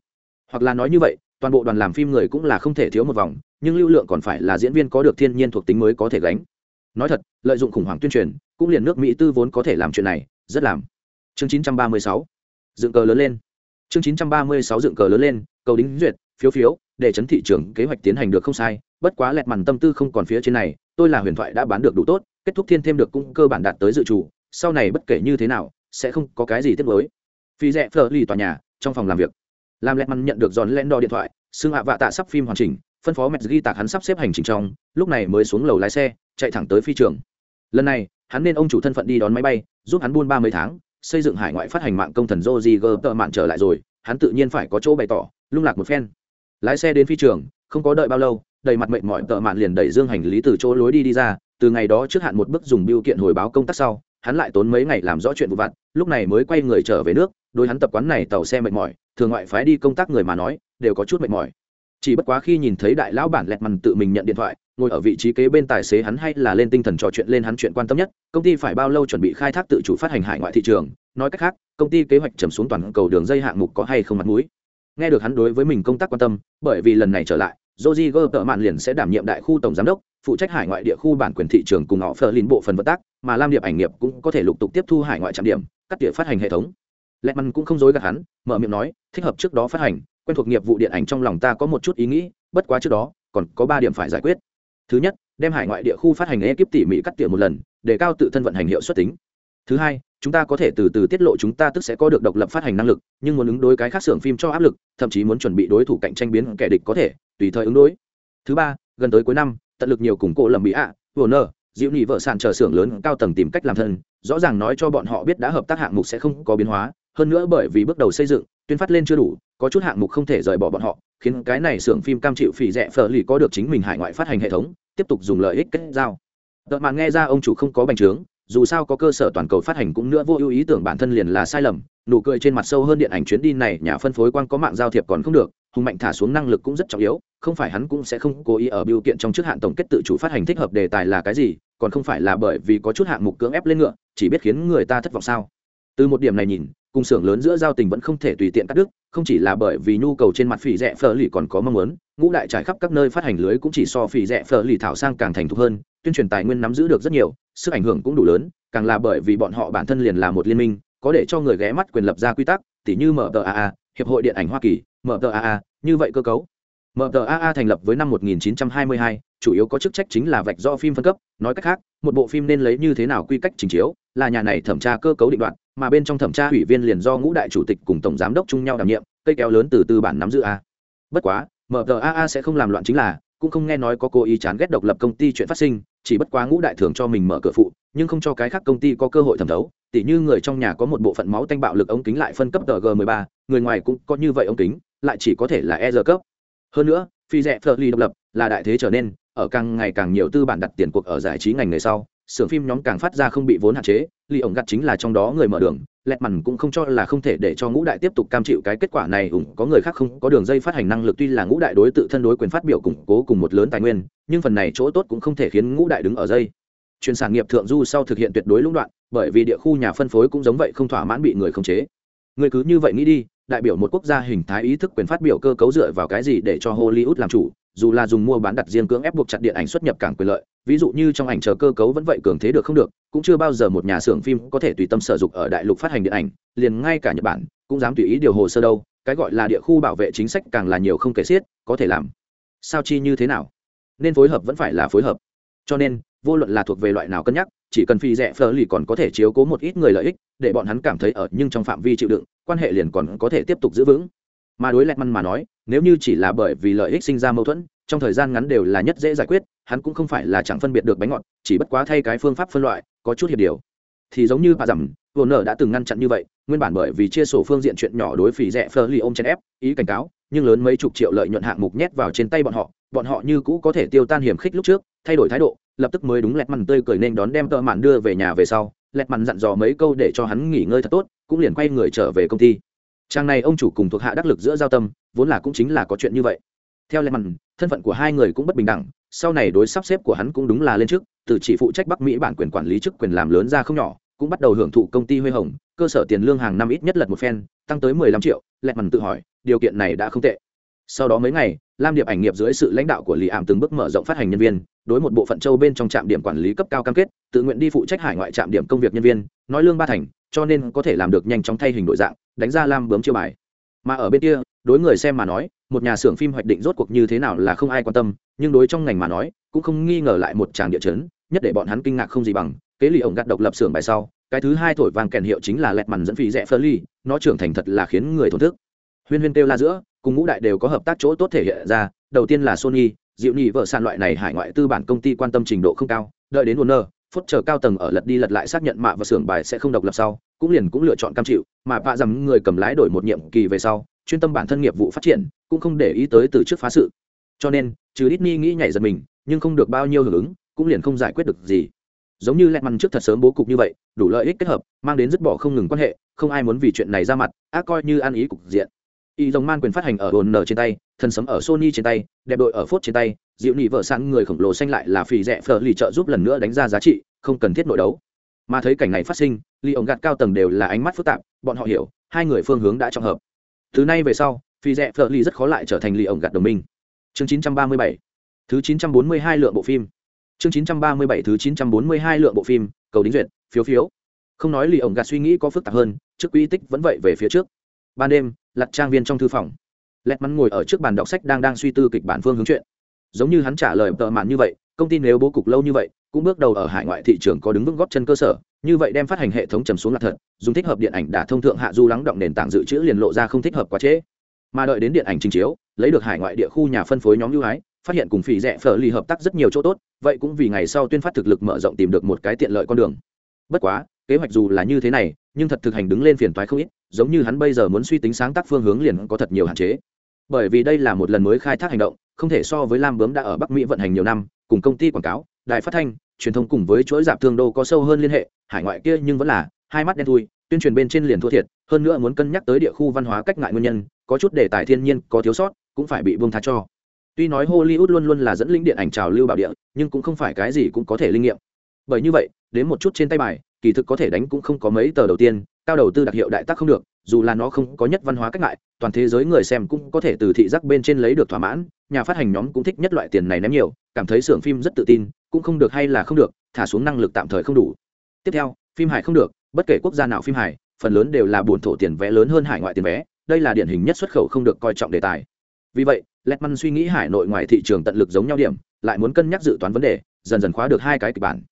hoặc là nói như vậy, toàn bộ đoàn làm phim người cũng là không thể thiếu một vòng, nhưng lưu lượng còn phải là diễn viên có được thiên nhiên thuộc tính mới có thể gánh. Nói thật, lợi dụng khủng hoảng tuyên truyền, cũng liền nước mỹ tư vốn có thể làm chuyện này, rất làm. Chương 936 dựng cờ lớn lên. Chương 936 dựng cờ lớn lên, cầu đính duyệt, phiếu phiếu, để chấn thị trường kế hoạch tiến hành được không sai, bất quá lẹt mằn tâm tư không còn phía trên này, tôi là huyền thoại đã bán được đủ tốt, kết thúc thiên thêm được cũng cơ bản đạt tới dự chủ, sau này bất kể như thế nào, sẽ không có cái gì tiếp nối phi rẽ phờ lì tòa nhà, trong phòng làm việc làm lẹt mằn nhận được giòn len đo điện thoại xưng hạ vạ tạ sắp phim hoàn chỉnh, phân phó mẹt ghi tạc hắn sắp xếp hành trình trong, lúc này mới xuống lầu lái xe, chạy thẳng tới phi trường. Lần này, hắn nên ông chủ thân phận đi đón máy bay, giúp hắn buôn ba mươi tháng, xây dựng hải ngoại phát hành mạng công thần joji gờ tợ mạn trở lại rồi, hắn tự nhiên phải có chỗ bày tỏ, lung lạc một phen. Lái xe đến phi trường, không có đợi bao lâu, đầy mặt mệnh mọi tợ mạn liền đẩy dương hành lý từ chỗ lối đi đi ra, từ ngày đó trước hạn một bước dùng biêu kiện hồi báo công tác sau, hắn lại tốn mấy ngày làm rõ chuyện vụ vặt, lúc này mới quay người trở về nước đối hắn tập quán này tàu xe mệt mỏi thường ngoại phái đi công tác người mà nói đều có chút mệt mỏi chỉ bất quá khi nhìn thấy đại lão bản lẹt mằn tự mình nhận điện thoại ngồi ở vị trí kế bên tài xế hắn hay là lên tinh thần trò chuyện lên hắn chuyện quan tâm nhất công ty phải bao lâu chuẩn bị khai thác tự chủ phát hành hải ngoại thị trường nói cách khác công ty kế hoạch trầm xuống toàn cầu đường dây hạng mục có hay không mặt mũi nghe được hắn đối với mình công tác quan tâm bởi vì lần này trở lại Joji Gơ tợ mạn liền sẽ đảm nhiệm đại khu tổng giám đốc, phụ trách hải ngoại địa khu bản quyền thị trường cùng họ phờ lin bộ phần vận tác, mà Lam Điệp ảnh nghiệp cũng có thể lục tục tiếp thu hải ngoại trạm điểm, cắt địa phát hành hệ thống. Lệ Măn cũng không dối gạt hắn, mở miệng nói, thích hợp trước đó phát hành, quen thuộc nghiệp vụ điện ảnh trong lòng ta có một chút ý nghĩ, bất quá trước đó còn có ba điểm phải giải quyết. Thứ nhất, đem hải ngoại địa khu phát hành ekip tỉ mỉ cắt tỉa một lần, để cao tự thân vận hành hiệu suất tính. Thứ hai, chúng ta có thể từ từ tiết lộ chúng ta tức sẽ có được độc lập phát hành năng lực, nhưng muốn ứng đối cái khác xưởng phim cho áp lực, thậm chí muốn chuẩn bị đối thủ cạnh tranh biến kẻ địch có thể tùy thời ứng đối. Thứ ba, gần tới cuối năm, tận lực nhiều củng cố lầm mỹ ạ, Warner, Diệu Nhị vợ sàn chờ xưởng lớn cao tầng tìm cách làm thân, rõ ràng nói cho bọn họ biết đã hợp tác hạng mục sẽ không có biến hóa, hơn nữa bởi vì bước đầu xây dựng, tuyên phát lên chưa đủ, có chút hạng mục không thể rời bỏ bọn họ, khiến cái này xưởng phim cam chịu phỉ rẻ phở lì có được chính mình hải ngoại phát hành hệ thống, tiếp tục dùng lợi ích kết giao. Đợt màn nghe ra ông chủ không có bành trướng, dù sao có cơ sở toàn cầu phát hành cũng nữa vô ưu ý tưởng bản thân liền là sai lầm nụ cười trên mặt sâu hơn điện ảnh chuyến đi này nhà phân phối quan có mạng giao thiệp còn không được hùng mạnh thả xuống năng lực cũng rất trọng yếu không phải hắn cũng sẽ không cố ý ở biểu kiện trong trước hạn tổng kết tự chủ phát hành thích hợp đề tài là cái gì còn không phải là bởi vì có chút hạng mục cưỡng ép lên ngựa chỉ biết khiến người ta thất vọng sao từ một điểm này nhìn cùng xưởng lớn giữa giao tình vẫn không thể tùy tiện cắt đứt không chỉ là bởi vì nhu cầu trên mặt phỉ rẻ phở lì còn có mong muốn ngũ đại trải khắp các nơi phát hành lưới cũng chỉ so phỉ rẻ phở lì thảo sang càng thành thục hơn tuyên truyền tài nguyên nắm giữ được rất nhiều sức ảnh hưởng cũng đủ lớn càng là bởi vì bọn họ bản thân liền là một liên minh có để cho người ghé mắt quyền lập ra quy tắc tỉ như mtaa hiệp hội điện ảnh hoa kỳ mtaa như vậy cơ cấu. Mtaa thành lập với năm 1922, chủ yếu có chức trách chính là vạch do phim phân cấp nói cách khác một bộ phim nên lấy như thế nào quy cách trình chiếu là nhà này thẩm tra cơ cấu định đoạn mà bên trong thẩm tra ủy viên liền do ngũ đại chủ tịch cùng tổng giám đốc chung nhau đảm nhiệm, cây kéo lớn từ tư bản nắm giữ a. Bất quá mtaa sẽ không làm loạn chính là, cũng không nghe nói có cố ý chán ghét độc lập công ty chuyện phát sinh, chỉ bất quá ngũ đại thường cho mình mở cửa phụ, nhưng không cho cái khác công ty có cơ hội thẩm thấu. Tỉ như người trong nhà có một bộ phận máu tanh bạo lực ống kính lại phân cấp tờ g 13 người ngoài cũng có như vậy ống kính, lại chỉ có thể là e cấp. Hơn nữa, phi rẻ phật ly độc lập là đại thế trở nên, ở càng ngày càng nhiều tư bản đặt tiền cuộc ở giải trí ngành nghề sau xưởng phim nhóm càng phát ra không bị vốn hạn chế lì ổng gặt chính là trong đó người mở đường, lẹt mằn cũng không cho là không thể để cho ngũ đại tiếp tục cam chịu cái kết quả này. Ủng, có người khác không, có đường dây phát hành năng lực tuy là ngũ đại đối tự thân đối quyền phát biểu củng cố cùng một lớn tài nguyên, nhưng phần này chỗ tốt cũng không thể khiến ngũ đại đứng ở dây. Chuyên sản nghiệp thượng du sau thực hiện tuyệt đối lũng đoạn, bởi vì địa khu nhà phân phối cũng giống vậy không thỏa mãn bị người khống chế. Người cứ như vậy nghĩ đi, đại biểu một quốc gia hình thái ý thức quyền phát biểu cơ cấu dựa vào cái gì để cho hollywood làm chủ, dù là dùng mua bán đặt riêng cưỡng ép buộc chặt điện ảnh xuất nhập cảng quyền lợi ví dụ như trong ảnh chờ cơ cấu vẫn vậy cường thế được không được, cũng chưa bao giờ một nhà xưởng phim có thể tùy tâm sở dục ở đại lục phát hành điện ảnh, liền ngay cả nhật bản cũng dám tùy ý điều hồ sơ đâu, cái gọi là địa khu bảo vệ chính sách càng là nhiều không kể xiết, có thể làm sao chi như thế nào? Nên phối hợp vẫn phải là phối hợp. Cho nên, vô luận là thuộc về loại nào cân nhắc, chỉ cần phi rẻ phờ lì còn có thể chiếu cố một ít người lợi ích, để bọn hắn cảm thấy ở nhưng trong phạm vi chịu đựng, quan hệ liền còn có thể tiếp tục giữ vững. Mà đối lẹt măn mà nói, nếu như chỉ là bởi vì lợi ích sinh ra mâu thuẫn trong thời gian ngắn đều là nhất dễ giải quyết, hắn cũng không phải là chẳng phân biệt được bánh ngọt, chỉ bất quá thay cái phương pháp phân loại, có chút hiệp điều. Thì giống như bà dầm vô nở đã từng ngăn chặn như vậy, nguyên bản bởi vì chia sổ phương diện chuyện nhỏ đối phỉ rẻ phơ ly ôm chen ép, ý cảnh cáo, nhưng lớn mấy chục triệu lợi nhuận hạng mục nhét vào trên tay bọn họ bọn họ như cũ có thể tiêu tan hiểm khích lúc trước, thay đổi thái độ, lập tức mới đúng lẹt mằn tươi cười nên đón đem tợ mạn đưa về nhà về sau. Lẹt mằn dặn dò mấy câu để cho hắn nghỉ ngơi thật tốt, cũng liền quay người trở về công ty. Trang này ông chủ cùng thuộc hạ đắc lực giữa giao tâm, vốn là cũng chính là có chuyện như vậy theo lẹt mặn, thân phận của hai người cũng bất bình đẳng, sau này đối sắp xếp của hắn cũng đúng là lên trước, từ chỉ phụ trách bắc mỹ bản quyền quản lý chức quyền làm lớn ra không nhỏ, cũng bắt đầu hưởng thụ công ty huy hồng, cơ sở tiền lương hàng năm ít nhất lật một phen, tăng tới mười lăm triệu lẹt mằn tự hỏi, điều kiện này đã không tệ. Sau đó mấy ngày, lam điệp ảnh nghiệp dưới sự lãnh đạo của lì ảm từng bước mở rộng phát hành nhân viên, đối một bộ phận châu bên trong trạm điểm quản lý cấp cao cam kết, tự nguyện đi phụ trách hải ngoại trạm điểm công việc nhân viên, nói lương ba thành, cho nên có thể làm được nhanh chóng thay hình đổi dạng, đánh ra lam bướm chiêu bài. Mà ở bên kia đối người xem mà nói, một nhà xưởng phim hoạch định rốt cuộc như thế nào là không ai quan tâm, nhưng đối trong ngành mà nói, cũng không nghi ngờ lại một tràng địa chấn, nhất để bọn hắn kinh ngạc không gì bằng, kế lì ổng gạt độc lập xưởng bài sau, cái thứ hai thổi vàng kèn hiệu chính là lẹt mằn dẫn phí rẽ phơ ly nó trưởng thành thật là khiến người thổn thức. Huyên huyên kêu la giữa, cùng ngũ đại đều có hợp tác chỗ tốt thể hiện ra, đầu tiên là sony dịu nhị vợ sàn loại này hải ngoại tư bản công ty quan tâm trình độ không cao, đợi đến warner, phút chờ cao tầng ở lật đi lật lại xác nhận mạ và xưởng bài sẽ không độc lập sau, cũng liền cũng lựa chọn cam chịu, mà bạ rằng người cầm lái đổi một nhiệm kỳ về sau chuyên tâm bản thân nghiệp vụ phát triển, cũng không để ý tới từ trước phá sự. Cho nên trừ Disney nghĩ nhảy giật mình, nhưng không được bao nhiêu hưởng ứng, cũng liền không giải quyết được gì. Giống như lẹt mằn trước thật sớm bố cục như vậy, đủ lợi ích kết hợp, mang đến dứt bỏ không ngừng quan hệ, không ai muốn vì chuyện này ra mặt, ác coi như ăn ý cục diện. Y dòng man quyền phát hành ở hồn nở trên tay, thần sấm ở sony trên tay, đẹp đội ở phốt trên tay, dịu nị vợ sẵn người khổng lồ xanh lại là phì rẻ phở lì trợ giúp lần nữa đánh ra giá trị, không cần thiết nội đấu. Mà thấy cảnh này phát sinh ly ổng gạt cao tầng đều là ánh mắt phức tạp, bọn họ hiểu, hai người phương hướng đã trọng hợp từ nay về sau, phi rẻ phở lì rất khó lại trở thành lì ổng gạt đồng minh. Chương 937 thứ 942 lượng bộ phim. Chương 937 thứ 942 lượng bộ phim, cầu đính duyệt, phiếu phiếu. Không nói lì ổng gạt suy nghĩ có phức tạp hơn, trước quy tích vẫn vậy về phía trước. Ban đêm lặt trang viên trong thư phòng. Lẹt mắn ngồi ở trước bàn đọc sách đang đang suy tư kịch bản phương hướng chuyện. Giống như hắn trả lời tợ mạn như vậy, công ty nếu bố cục lâu như vậy cũng bước đầu ở hải ngoại thị trường có đứng vững góp chân cơ sở, như vậy đem phát hành hệ thống trầm xuống là thật, dùng thích hợp điện ảnh đã thông thượng hạ du lắng động nền tảng dự trữ liền lộ ra không thích hợp quá trễ. Mà đợi đến điện ảnh trình chiếu, lấy được hải ngoại địa khu nhà phân phối nhóm ưu ái, phát hiện cùng phỉ rẻ phở lì hợp tác rất nhiều chỗ tốt, vậy cũng vì ngày sau tuyên phát thực lực mở rộng tìm được một cái tiện lợi con đường. Bất quá, kế hoạch dù là như thế này, nhưng thật thực hành đứng lên phiền toái không ít, giống như hắn bây giờ muốn suy tính sáng tác phương hướng liền có thật nhiều hạn chế. Bởi vì đây là một lần mới khai thác hành động, không thể so với lam bướm đã ở bắc mỹ vận hành nhiều năm, cùng công ty quảng cáo đài phát thanh, truyền thông cùng với chuỗi dạp thương đô có sâu hơn liên hệ, hải ngoại kia nhưng vẫn là hai mắt đen thui, tuyên truyền bên trên liền thua thiệt, hơn nữa muốn cân nhắc tới địa khu văn hóa cách ngại nguyên nhân, có chút đề tài thiên nhiên, có thiếu sót, cũng phải bị buông tha cho. Tuy nói hollywood luôn luôn là dẫn lĩnh điện ảnh trào lưu bảo địa, nhưng cũng không phải cái gì cũng có thể linh nghiệm. Bởi như vậy, đến một chút trên tay bài, kỳ thực có thể đánh cũng không có mấy tờ đầu tiên, cao đầu tư đặc hiệu đại tác không được, dù là nó không có nhất văn hóa cách ngại, toàn thế giới người xem cũng có thể từ thị giác bên trên lấy được thỏa mãn, nhà phát hành nhóm cũng thích nhất loại tiền này ném nhiều, cảm thấy xưởng phim rất tự tin cũng không được hay là không được, thả xuống năng lực tạm thời không đủ. Tiếp theo, phim hải không được, bất kể quốc gia nào phim hải phần lớn đều là buồn thổ tiền vé lớn hơn hải ngoại tiền vé, đây là điển hình nhất xuất khẩu không được coi trọng đề tài. Vì vậy, letman suy nghĩ hải nội ngoài thị trường tận lực giống nhau điểm, lại muốn cân nhắc dự toán vấn đề, dần dần khóa được hai cái kịch bản.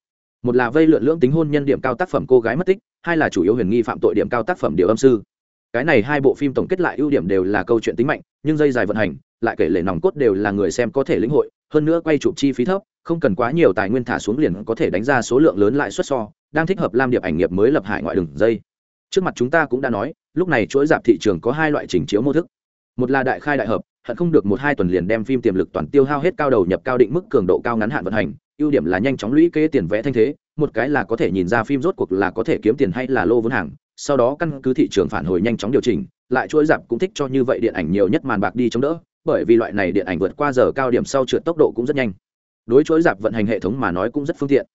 Một là vây lượn lưỡng tính hôn nhân điểm cao tác phẩm cô gái mất tích, hai là chủ yếu huyền nghi phạm tội điểm cao tác phẩm điều âm sư cái này hai bộ phim tổng kết lại ưu điểm đều là câu chuyện tính mạnh, nhưng dây dài vận hành, lại kể lệ nòng cốt đều là người xem có thể lĩnh hội, hơn nữa quay chụp chi phí thấp, không cần quá nhiều tài nguyên thả xuống liền có thể đánh ra số lượng lớn lại xuất so, đang thích hợp lam điệp ảnh nghiệp mới lập hải ngoại đường dây. Trước mặt chúng ta cũng đã nói, lúc này chuỗi dạp thị trường có hai loại trình chiếu mô thức. Một là đại khai đại hợp, hận không được một hai tuần liền đem phim tiềm lực toàn tiêu hao hết cao đầu nhập cao định mức cường độ cao ngắn hạn vận hành, ưu điểm là nhanh chóng lũy kế tiền vẽ thanh thế, một cái là có thể nhìn ra phim rốt cuộc là có thể kiếm tiền hay là lô vốn hàng sau đó căn cứ thị trường phản hồi nhanh chóng điều chỉnh, lại chuỗi dạp cũng thích cho như vậy điện ảnh nhiều nhất màn bạc đi chống đỡ, bởi vì loại này điện ảnh vượt qua giờ cao điểm sau trượt tốc độ cũng rất nhanh. Đối chuỗi dạp vận hành hệ thống mà nói cũng rất phương tiện.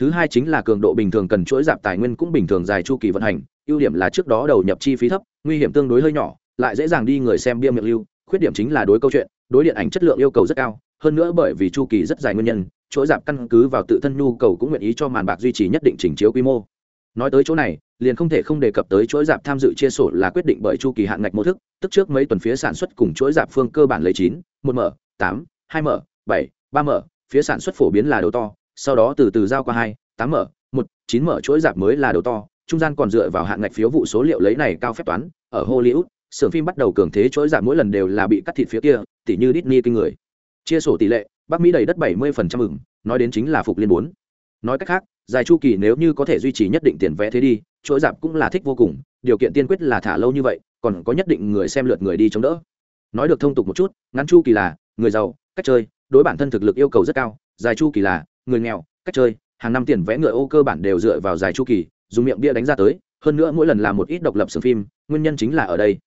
Thứ hai chính là cường độ bình thường cần chuỗi dạp tài nguyên cũng bình thường dài chu kỳ vận hành, ưu điểm là trước đó đầu nhập chi phí thấp, nguy hiểm tương đối hơi nhỏ, lại dễ dàng đi người xem bia miệng lưu, khuyết điểm chính là đối câu chuyện, đối điện ảnh chất lượng yêu cầu rất cao, hơn nữa bởi vì chu kỳ rất dài nguyên nhân, chuỗi dạp căn cứ vào tự thân nhu cầu cũng nguyện ý cho màn bạc duy trì nhất định chỉnh chiếu quy mô nói tới chỗ này, liền không thể không đề cập tới chuỗi dạp tham dự chia sổ là quyết định bởi chu kỳ hạn ngạch mô thức, tức trước mấy tuần phía sản xuất cùng chuỗi dạp phương cơ bản lấy chín, một m tám, hai m bảy, ba m phía sản xuất phổ biến là đầu to, sau đó từ từ giao qua hai, tám m một, chín m chuỗi dạp mới là đầu to, trung gian còn dựa vào hạn ngạch phiếu vụ số liệu lấy này cao phép toán, ở hollywood, xưởng phim bắt đầu cường thế chuỗi giảm mỗi lần đều là bị cắt thịt phía kia tỷ như Disney kinh người. Chia sổ tỷ lệ, bắc mỹ đầy đất 70% ửng, nói đến chính là phục liên bốn. Nói cách khác dài chu kỳ nếu như có thể duy trì nhất định tiền vé thế đi, chuỗi giảm cũng là thích vô cùng, điều kiện tiên quyết là thả lâu như vậy, còn có nhất định người xem lượt người đi chống đỡ. Nói được thông tục một chút, ngắn chu kỳ là người giàu, cách chơi, đối bản thân thực lực yêu cầu rất cao. Dài chu kỳ là người nghèo, cách chơi, hàng năm tiền vẽ ngựa ô cơ bản đều dựa vào dài chu kỳ, dùng miệng bia đánh ra tới, hơn nữa mỗi lần làm một ít độc lập sưởng phim, nguyên nhân chính là ở đây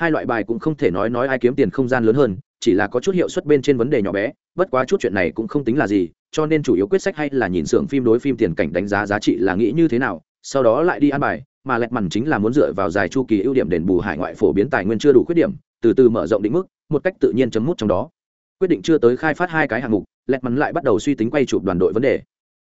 hai loại bài cũng không thể nói nói ai kiếm tiền không gian lớn hơn, chỉ là có chút hiệu suất bên trên vấn đề nhỏ bé, bất quá chút chuyện này cũng không tính là gì, cho nên chủ yếu quyết sách hay là nhìn xưởng phim đối phim tiền cảnh đánh giá giá trị là nghĩ như thế nào, sau đó lại đi ăn bài, mà lẹt mằn chính là muốn dựa vào dài chu kỳ ưu điểm đền bù hải ngoại phổ biến tài nguyên chưa đủ khuyết điểm, từ từ mở rộng định mức, một cách tự nhiên chấm mút trong đó. Quyết định chưa tới khai phát hai cái hạng mục, lẹt mằn lại bắt đầu suy tính quay chụp đoàn đội vấn đề.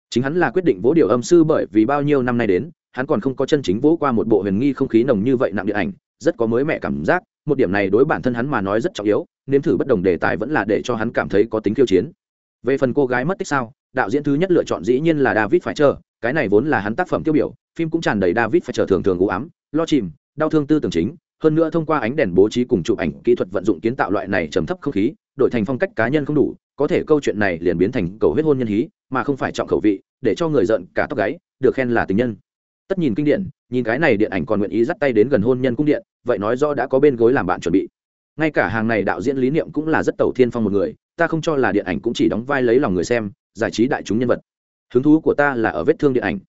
Chính hắn là quyết định vỗ điều âm sư bởi vì bao nhiêu năm nay đến, hắn còn không có chân chính vỗ qua một bộ huyền nghi không khí nồng như vậy nặng điện ảnh rất có mới mẹ cảm giác, một điểm này đối bản thân hắn mà nói rất trọng yếu, nếm thử bất đồng đề tài vẫn là để cho hắn cảm thấy có tính khiêu chiến. Về phần cô gái mất tích sao, đạo diễn thứ nhất lựa chọn dĩ nhiên là david phải chờ, cái này vốn là hắn tác phẩm tiêu biểu, phim cũng tràn đầy david phải chờ thường thường u ám, lo chìm, đau thương tư tưởng chính, hơn nữa thông qua ánh đèn bố trí cùng chụp ảnh, kỹ thuật vận dụng kiến tạo loại này trầm thấp không khí, đổi thành phong cách cá nhân không đủ, có thể câu chuyện này liền biến thành cầu huyết hôn nhân hí, mà không phải trọng khẩu vị, để cho người giận cả tóc gáy, được khen là tình nhân tất nhìn kinh điển nhìn cái này điện ảnh còn nguyện ý dắt tay đến gần hôn nhân cung điện, vậy nói do đã có bên gối làm bạn chuẩn bị. Ngay cả hàng này đạo diễn lý niệm cũng là rất tẩu thiên phong một người, ta không cho là điện ảnh cũng chỉ đóng vai lấy lòng người xem, giải trí đại chúng nhân vật. Hứng thú của ta là ở vết thương điện ảnh.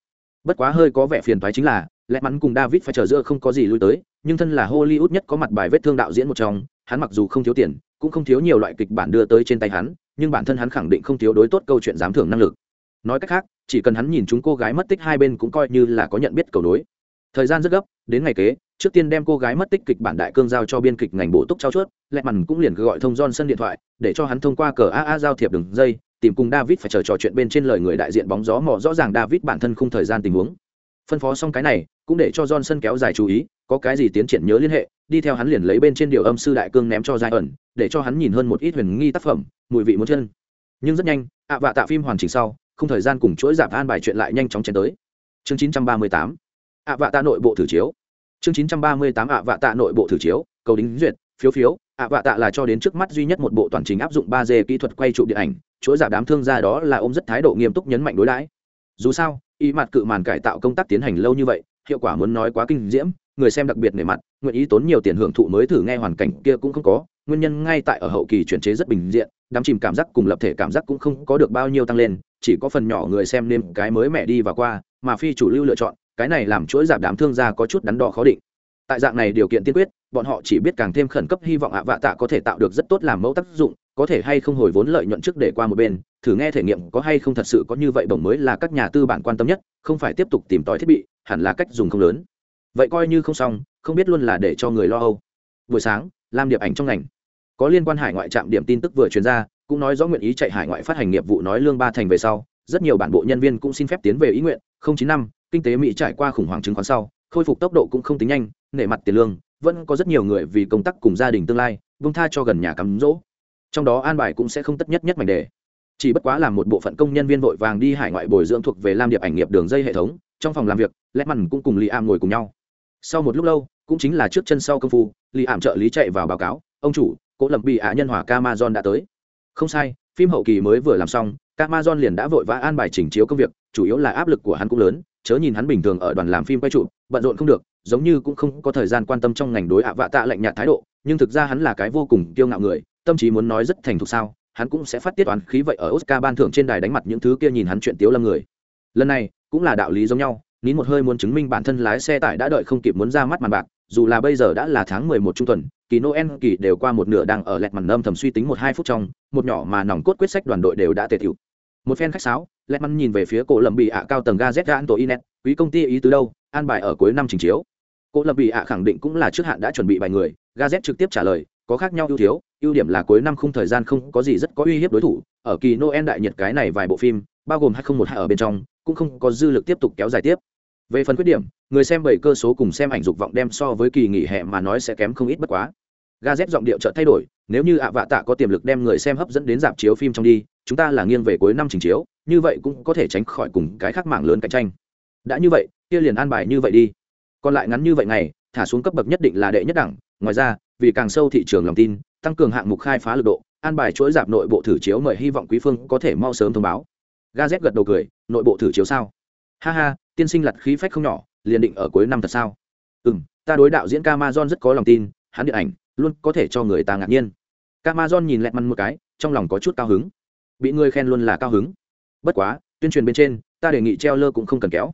Bất quá hơi có vẻ phiền toái chính là, lẽ mắn cùng david phải chờ giữa không có gì lui tới, nhưng thân là hollywood nhất có mặt bài vết thương đạo diễn một trong, hắn mặc dù không thiếu tiền, cũng không thiếu nhiều loại kịch bản đưa tới trên tay hắn, nhưng bản thân hắn khẳng định không thiếu đối tốt câu chuyện giám thưởng năng lực nói cách khác, chỉ cần hắn nhìn chúng cô gái mất tích hai bên cũng coi như là có nhận biết cầu nối. thời gian rất gấp, đến ngày kế, trước tiên đem cô gái mất tích kịch bản đại cương giao cho biên kịch ngành bổ túc trao chuốt, lẹ mằn cũng liền gọi thông john sân điện thoại, để cho hắn thông qua cờ aa giao thiệp đường dây, tìm cùng david phải chờ trò chuyện bên trên lời người đại diện bóng gió mò rõ ràng david bản thân không thời gian tình huống phân phó xong cái này, cũng để cho John sân kéo dài chú ý, có cái gì tiến triển nhớ liên hệ, đi theo hắn liền lấy bên trên điều âm sư đại cương ném cho giai ẩn để cho hắn nhìn hơn một ít huyền nghi tác phẩm, mùi vị muốn chân nhưng rất nhanh, ạ vạ tạ phim hoàn chỉnh sau không thời gian cùng chuỗi giảm an bài chuyện lại nhanh chóng chen tới. Chương 938 ạ vạ tạ nội bộ thử chiếu. Chương 938 ạ vạ tạ nội bộ thử chiếu, cầu đính duyệt, phiếu phiếu, ạ vạ tạ là cho đến trước mắt duy nhất một bộ toàn trình áp dụng ba d kỹ thuật quay trụ điện ảnh, chuỗi giảm đám thương gia đó là ôm rất thái độ nghiêm túc nhấn mạnh đối đãi. Dù sao, y mặt cự màn cải tạo công tác tiến hành lâu như vậy, hiệu quả muốn nói quá kinh diễm, người xem đặc biệt nể mặt, nguyện ý tốn nhiều tiền hưởng thụ mới thử nghe hoàn cảnh kia cũng không có, nguyên nhân ngay tại ở hậu kỳ chuyển chế rất bình diện đắm chìm cảm giác cùng lập thể cảm giác cũng không có được bao nhiêu tăng lên chỉ có phần nhỏ người xem nên cái mới mẹ đi và qua, mà phi chủ lưu lựa chọn, cái này làm chuỗi giảm đám thương gia có chút đắn đo khó định. Tại dạng này điều kiện tiên quyết, bọn họ chỉ biết càng thêm khẩn cấp hy vọng ạ vạ tạ có thể tạo được rất tốt làm mẫu tác dụng, có thể hay không hồi vốn lợi nhuận trước để qua một bên, thử nghe thể nghiệm có hay không thật sự có như vậy bổng mới là các nhà tư bản quan tâm nhất, không phải tiếp tục tìm tòi thiết bị, hẳn là cách dùng không lớn. Vậy coi như không xong, không biết luôn là để cho người lo âu. Buổi sáng làm điệp ảnh trong ngành. Có liên quan hải ngoại trạm điểm tin tức vừa truyền ra cũng nói rõ nguyện ý chạy hải ngoại phát hành nghiệp vụ nói lương ba thành về sau, rất nhiều bản bộ nhân viên cũng xin phép tiến về ý nguyện, không chín năm, kinh tế mỹ trải qua khủng hoảng chứng khoán sau, khôi phục tốc độ cũng không tính nhanh, nể mặt tiền lương, vẫn có rất nhiều người vì công tác cùng gia đình tương lai vung tha cho gần nhà cắm rỗ. Trong đó an bài cũng sẽ không tất nhất nhất mảnh đề. Chỉ bất quá là một bộ phận công nhân viên vội vàng đi hải ngoại bồi dưỡng thuộc về lam điệp ảnh nghiệp đường dây hệ thống, trong phòng làm việc lẽ mằn cũng cùng lì am ngồi cùng nhau. Sau một lúc lâu, cũng chính là trước chân sau công phu lì ảm trợ lý chạy vào báo cáo, ông chủ cỗ lập bị ạ nhân hòa camazon đã tới không sai, phim hậu kỳ mới vừa làm xong Amazon liền đã vội vã an bài chỉnh chiếu công việc, chủ yếu là áp lực của hắn cũng lớn, chớ nhìn hắn bình thường ở đoàn làm phim quay trụ, bận rộn không được, giống như cũng không có thời gian quan tâm trong ngành đối ạ vạ tạ lạnh nhạt thái độ, nhưng thực ra hắn là cái vô cùng kiêu ngạo người, tâm trí muốn nói rất thành thục sao, hắn cũng sẽ phát tiết toán khí vậy ở oscar ban thưởng trên đài đánh mặt những thứ kia nhìn hắn chuyện tiếu lâm người. Lần này, cũng là đạo lý giống nhau, nín một hơi muốn chứng minh bản thân lái xe tải đã đợi không kịp muốn ra mắt màn bạc, dù là bây giờ đã là tháng mười một trung tuần kỳ noel kỳ đều qua một nửa đang ở lẹt màn âm thầm suy tính một hai phút trong, một nhỏ mà nòng cốt quyết sách đoàn đội đều đã tề thiệu một phen khách sáo, lẹt mằn nhìn về phía cổ lầm bị ạ cao tầng ga z ga an tổ inet, quý công ty ý từ đâu, an bài ở cuối năm trình chiếu. Cổ lầm bị ạ khẳng định cũng là trước hạn đã chuẩn bị bài người ga z trực tiếp trả lời, có khác nhau ưu thiếu, ưu điểm là cuối năm không thời gian không có gì rất có uy hiếp đối thủ, ở kỳ noel đại nhật cái này vài bộ phim, bao gồm hai nghìn một hai ở bên trong, cũng không có dư lực tiếp tục kéo dài tiếp về phần khuyết điểm, người xem bảy cơ số cùng xem ảnh dục vọng đem so với kỳ nghỉ hè mà nói sẽ kém không ít bất quá. Ga z giọng điệu chợt thay đổi, nếu như ạ vạ tạ có tiềm lực đem người xem hấp dẫn đến dạp chiếu phim trong đi, chúng ta là nghiêng về cuối năm trình chiếu, như vậy cũng có thể tránh khỏi cùng cái khác mảng lớn cạnh tranh. Đã như vậy, kia liền an bài như vậy đi. Còn lại ngắn như vậy ngày, thả xuống cấp bậc nhất định là đệ nhất đẳng. Ngoài ra, vì càng sâu thị trường lòng tin, tăng cường hạng mục khai phá lực độ, an bài chuỗi dạp nội bộ thử chiếu mời hy vọng quý phương có thể mau sớm thông báo. Ga z gật đầu cười, nội bộ thử chiếu sao? Ha ha tiên sinh lặt khí phách không nhỏ, liền định ở cuối năm thật sao? Ừ m ta đối đạo diễn Camazon rất có lòng tin, hắn điện ảnh luôn có thể cho người ta ngạc nhiên. Camazon nhìn lẹt mặt một cái, trong lòng có chút cao hứng. Bị người khen luôn là cao hứng. Bất quá, tuyên truyền bên trên, ta đề nghị treo lơ cũng không cần kéo.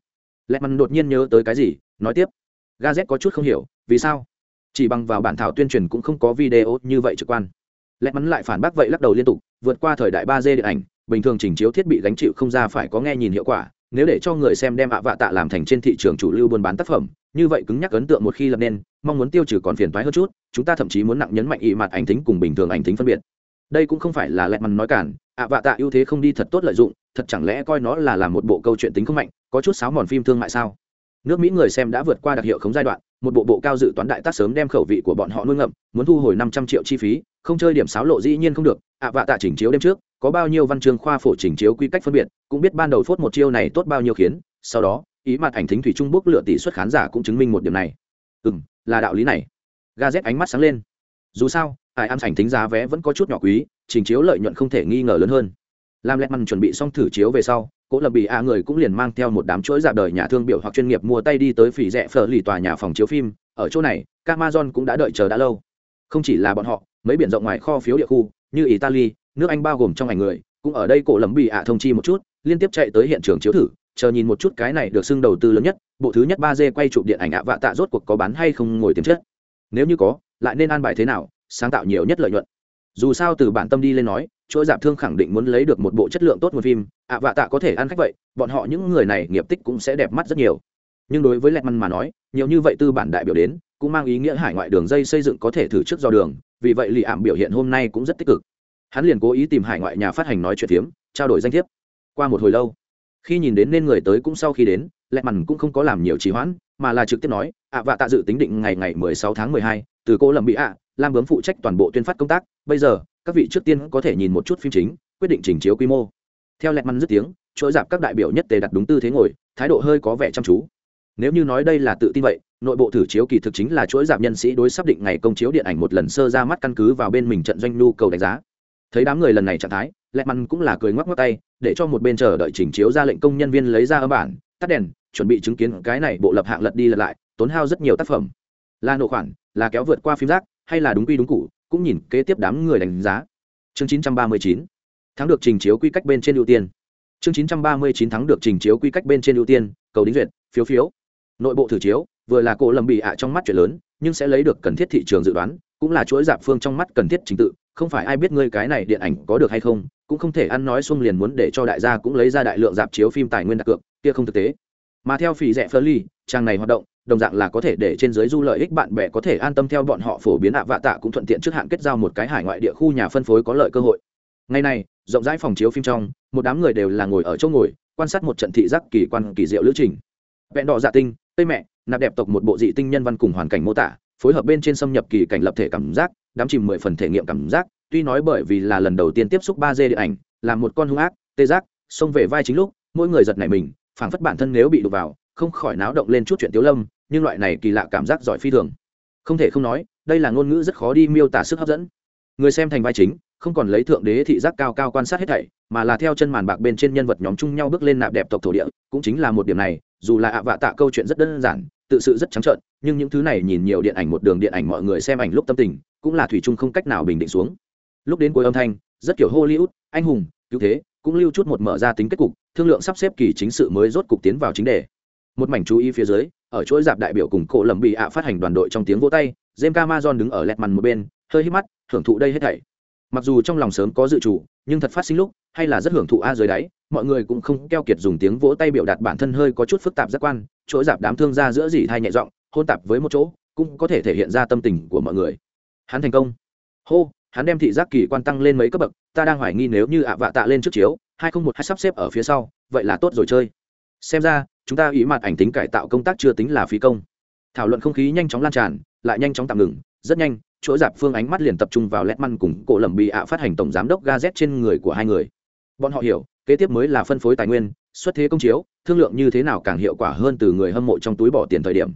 Lẹt mặt đột nhiên nhớ tới cái gì, nói tiếp. Gazet có chút không hiểu, vì sao? Chỉ bằng vào bản thảo tuyên truyền cũng không có video như vậy trực quan. Lẹt mắn lại phản bác vậy lắc đầu liên tục, vượt qua thời đại ba d điện ảnh, bình thường chỉnh chiếu thiết bị gánh chịu không ra phải có nghe nhìn hiệu quả nếu để cho người xem đem ạ vạ tạ làm thành trên thị trường chủ lưu buôn bán tác phẩm, như vậy cứng nhắc ấn tượng một khi lập nên, mong muốn tiêu trừ còn phiền toái hơn chút, chúng ta thậm chí muốn nặng nhấn mạnh ị mặt ảnh tính cùng bình thường ảnh tính phân biệt. Đây cũng không phải là lẹt mằn nói cản, ạ vạ tạ ưu thế không đi thật tốt lợi dụng, thật chẳng lẽ coi nó là làm một bộ câu chuyện tính không mạnh, có chút sáo mòn phim thương mại sao? Nước mỹ người xem đã vượt qua đặc hiệu khống giai đoạn, một bộ bộ cao dự toán đại tác sớm đem khẩu vị của bọn họ nuôi ngậm, muốn thu hồi năm trăm triệu chi phí, không chơi điểm sáo lộ dĩ nhiên không được, ạ vạ tạ chỉnh chiếu đêm trước có bao nhiêu văn chương khoa phổ trình chiếu quy cách phân biệt, cũng biết ban đầu phốt một chiêu này tốt bao nhiêu khiến, sau đó, ý mặt ảnh thính thủy trung bốc lựa tỷ suất khán giả cũng chứng minh một điểm này. Ừ m là đạo lý này. Ga z ánh mắt sáng lên. Dù sao, ai ăn ảnh thính giá vé vẫn có chút nhỏ quý, trình chiếu lợi nhuận không thể nghi ngờ lớn hơn. Làm lẹt măn chuẩn bị xong thử chiếu về sau cỗ lập bị a người cũng liền mang theo một đám chuỗi dạp đời nhà thương biểu hoặc chuyên nghiệp mua tay đi tới phỉ rẻ phở lì tòa nhà phòng chiếu phim. Ở chỗ này, Amazon cũng đã đợi chờ đã lâu. Không chỉ là bọn họ, mấy biển rộng ngoài kho phiếu địa khu, như italy nước anh bao gồm trong ảnh người, cũng ở đây cổ lầm bị ạ thông chi một chút, liên tiếp chạy tới hiện trường chiếu thử, chờ nhìn một chút cái này được xưng đầu tư lớn nhất, bộ thứ nhất ba d quay chụp điện ảnh ạ vạ tạ rốt cuộc có bán hay không ngồi tiềm chất. Nếu như có, lại nên an bài thế nào, sáng tạo nhiều nhất lợi nhuận. Dù sao từ bản tâm đi lên nói chuỗi giảm thương khẳng định muốn lấy được một bộ chất lượng tốt nguồn phim, ạ vạ tạ có thể ăn khách vậy, bọn họ những người này nghiệp tích cũng sẽ đẹp mắt rất nhiều. Nhưng đối với lẹt măn mà nói, nhiều như vậy tư bản đại biểu đến, cũng mang ý nghĩa hải ngoại đường dây xây dựng có thể thử trước do đường, vì vậy lì ảm biểu hiện hôm nay cũng rất tích cực hắn liền cố ý tìm hải ngoại nhà phát hành nói chuyện phiếm, trao đổi danh thiếp. Qua một hồi lâu, khi nhìn đến nên người tới cũng sau khi đến, lẹ mằn cũng không có làm nhiều trì hoãn, mà là trực tiếp nói, ạ, vạ tạ dự tính định ngày ngày mười sáu tháng mười hai, từ cô lầm bị ạ, lam bướm phụ trách toàn bộ tuyên phát công tác, bây giờ, các vị trước tiên có thể nhìn một chút phim chính, quyết định trình chiếu quy mô. Theo lẹ mằn dứt tiếng, chuỗi dạp các đại biểu nhất tề đặt đúng tư thế ngồi, thái độ hơi có vẻ chăm chú. Nếu như nói đây là tự tin vậy, nội bộ thử chiếu kỳ thực chính là chuỗi dạp nhân sĩ đối sắp định ngày công chiếu điện ảnh một lần sơ ra mắt căn cứ vào bên mình trận doanh nhu cầu đánh giá thấy đám người lần này trạng thái lẹt măn cũng là cười ngoắc ngoắc tay, để cho một bên chờ đợi chỉnh chiếu ra lệnh công nhân viên lấy ra âm bản, tắt đèn, chuẩn bị chứng kiến cái này bộ lập hạng lật đi lật lại, tốn hao rất nhiều tác phẩm. Là nộ khoản, là kéo vượt qua phim rác, hay là đúng quy đúng cụ cũng nhìn kế tiếp đám người đánh giá. Chương 939 tháng được trình chiếu quy cách bên trên ưu tiên. Chương 939 thắng được trình chiếu quy cách bên trên ưu tiên, cầu đính duyệt, phiếu phiếu. Nội bộ thử chiếu, vừa là cổ lầm bị ạ trong mắt chuyện lớn, nhưng sẽ lấy được cần thiết thị trường dự đoán, cũng là chuỗi giảm phương trong mắt cần thiết trình tự không phải ai biết ngươi cái này điện ảnh có được hay không, cũng không thể ăn nói xuông liền muốn để cho đại gia cũng lấy ra đại lượng dạp chiếu phim tài nguyên đặt cược, kia không thực tế. Mà theo phỉ rẻ phơ ly trang này hoạt động, đồng dạng là có thể để trên giới du lợi ích bạn bè có thể an tâm theo bọn họ phổ biến ạ vạ tạ cũng thuận tiện trước hạn kết giao một cái hải ngoại địa khu nhà phân phối có lợi cơ hội. Ngày này, rộng rãi phòng chiếu phim trong, một đám người đều là ngồi ở chỗ ngồi, quan sát một trận thị giác kỳ quan kỳ diệu lữ trình. Vẹn đỏ dạ tinh, tây mẹ, nạp đẹp tộc một bộ dị tinh nhân văn cùng hoàn cảnh mô tả phối hợp bên trên xâm nhập kỳ cảnh lập thể cảm giác, đám chìm mười phần thể nghiệm cảm giác, tuy nói bởi vì là lần đầu tiên tiếp xúc ba d điện ảnh, là một con hung ác, tê giác, xông về vai chính lúc, mỗi người giật nảy mình, phảng phất bản thân nếu bị đụng vào, không khỏi náo động lên chút chuyện tiếu lâm, nhưng loại này kỳ lạ cảm giác giỏi phi thường. Không thể không nói, đây là ngôn ngữ rất khó đi miêu tả sức hấp dẫn. Người xem thành vai chính, không còn lấy thượng đế thị giác cao cao quan sát hết thảy, mà là theo chân màn bạc bên trên nhân vật nhóm chung nhau bước lên nạp đẹp tộc thổ địa, cũng chính là một điểm này, dù là ạ vạ tạ câu chuyện rất đơn giản tự sự rất trắng trợn, nhưng những thứ này nhìn nhiều điện ảnh một đường điện ảnh mọi người xem ảnh lúc tâm tình, cũng là thủy chung không cách nào bình định xuống. Lúc đến cuối âm thanh, rất kiểu hollywood, anh hùng, cứu thế, cũng lưu chút một mở ra tính kết cục, thương lượng sắp xếp kỳ chính sự mới rốt cục tiến vào chính đề. Một mảnh chú ý phía dưới, ở chuỗi dạp đại biểu cùng cổ lầm bị ạ phát hành đoàn đội trong tiếng vỗ tay, james camazon đứng ở lẹt mằn một bên, hơi hít mắt, hưởng thụ đây hết thảy mặc dù trong lòng sớm có dự chủ, nhưng thật phát sinh lúc, hay là rất hưởng thụ a dưới đáy, mọi người cũng không keo kiệt dùng tiếng vỗ tay biểu đạt bản thân hơi có chút phức tạp giác quan, chỗ dạp đám thương ra giữa dỉ thai nhẹ giọng, hôn tạp với một chỗ, cũng có thể thể hiện ra tâm tình của mọi người. Hắn thành công. Hô, hắn đem thị giác kỳ quan tăng lên mấy cấp bậc, ta đang hoài nghi nếu như ạ vạ tạ lên trước chiếu, hai không một hai sắp xếp ở phía sau, vậy là tốt rồi chơi. Xem ra, chúng ta ý mặt ảnh tính cải tạo công tác chưa tính là phí công. Thảo luận không khí nhanh chóng lan tràn, lại nhanh chóng tạm ngừng, rất nhanh chỗ dạp phương ánh mắt liền tập trung vào lét măn cùng cổ lầm bị ạ phát hành tổng giám đốc ga z trên người của hai người. Bọn họ hiểu, kế tiếp mới là phân phối tài nguyên, xuất thế công chiếu, thương lượng như thế nào càng hiệu quả hơn từ người hâm mộ trong túi bỏ tiền thời điểm.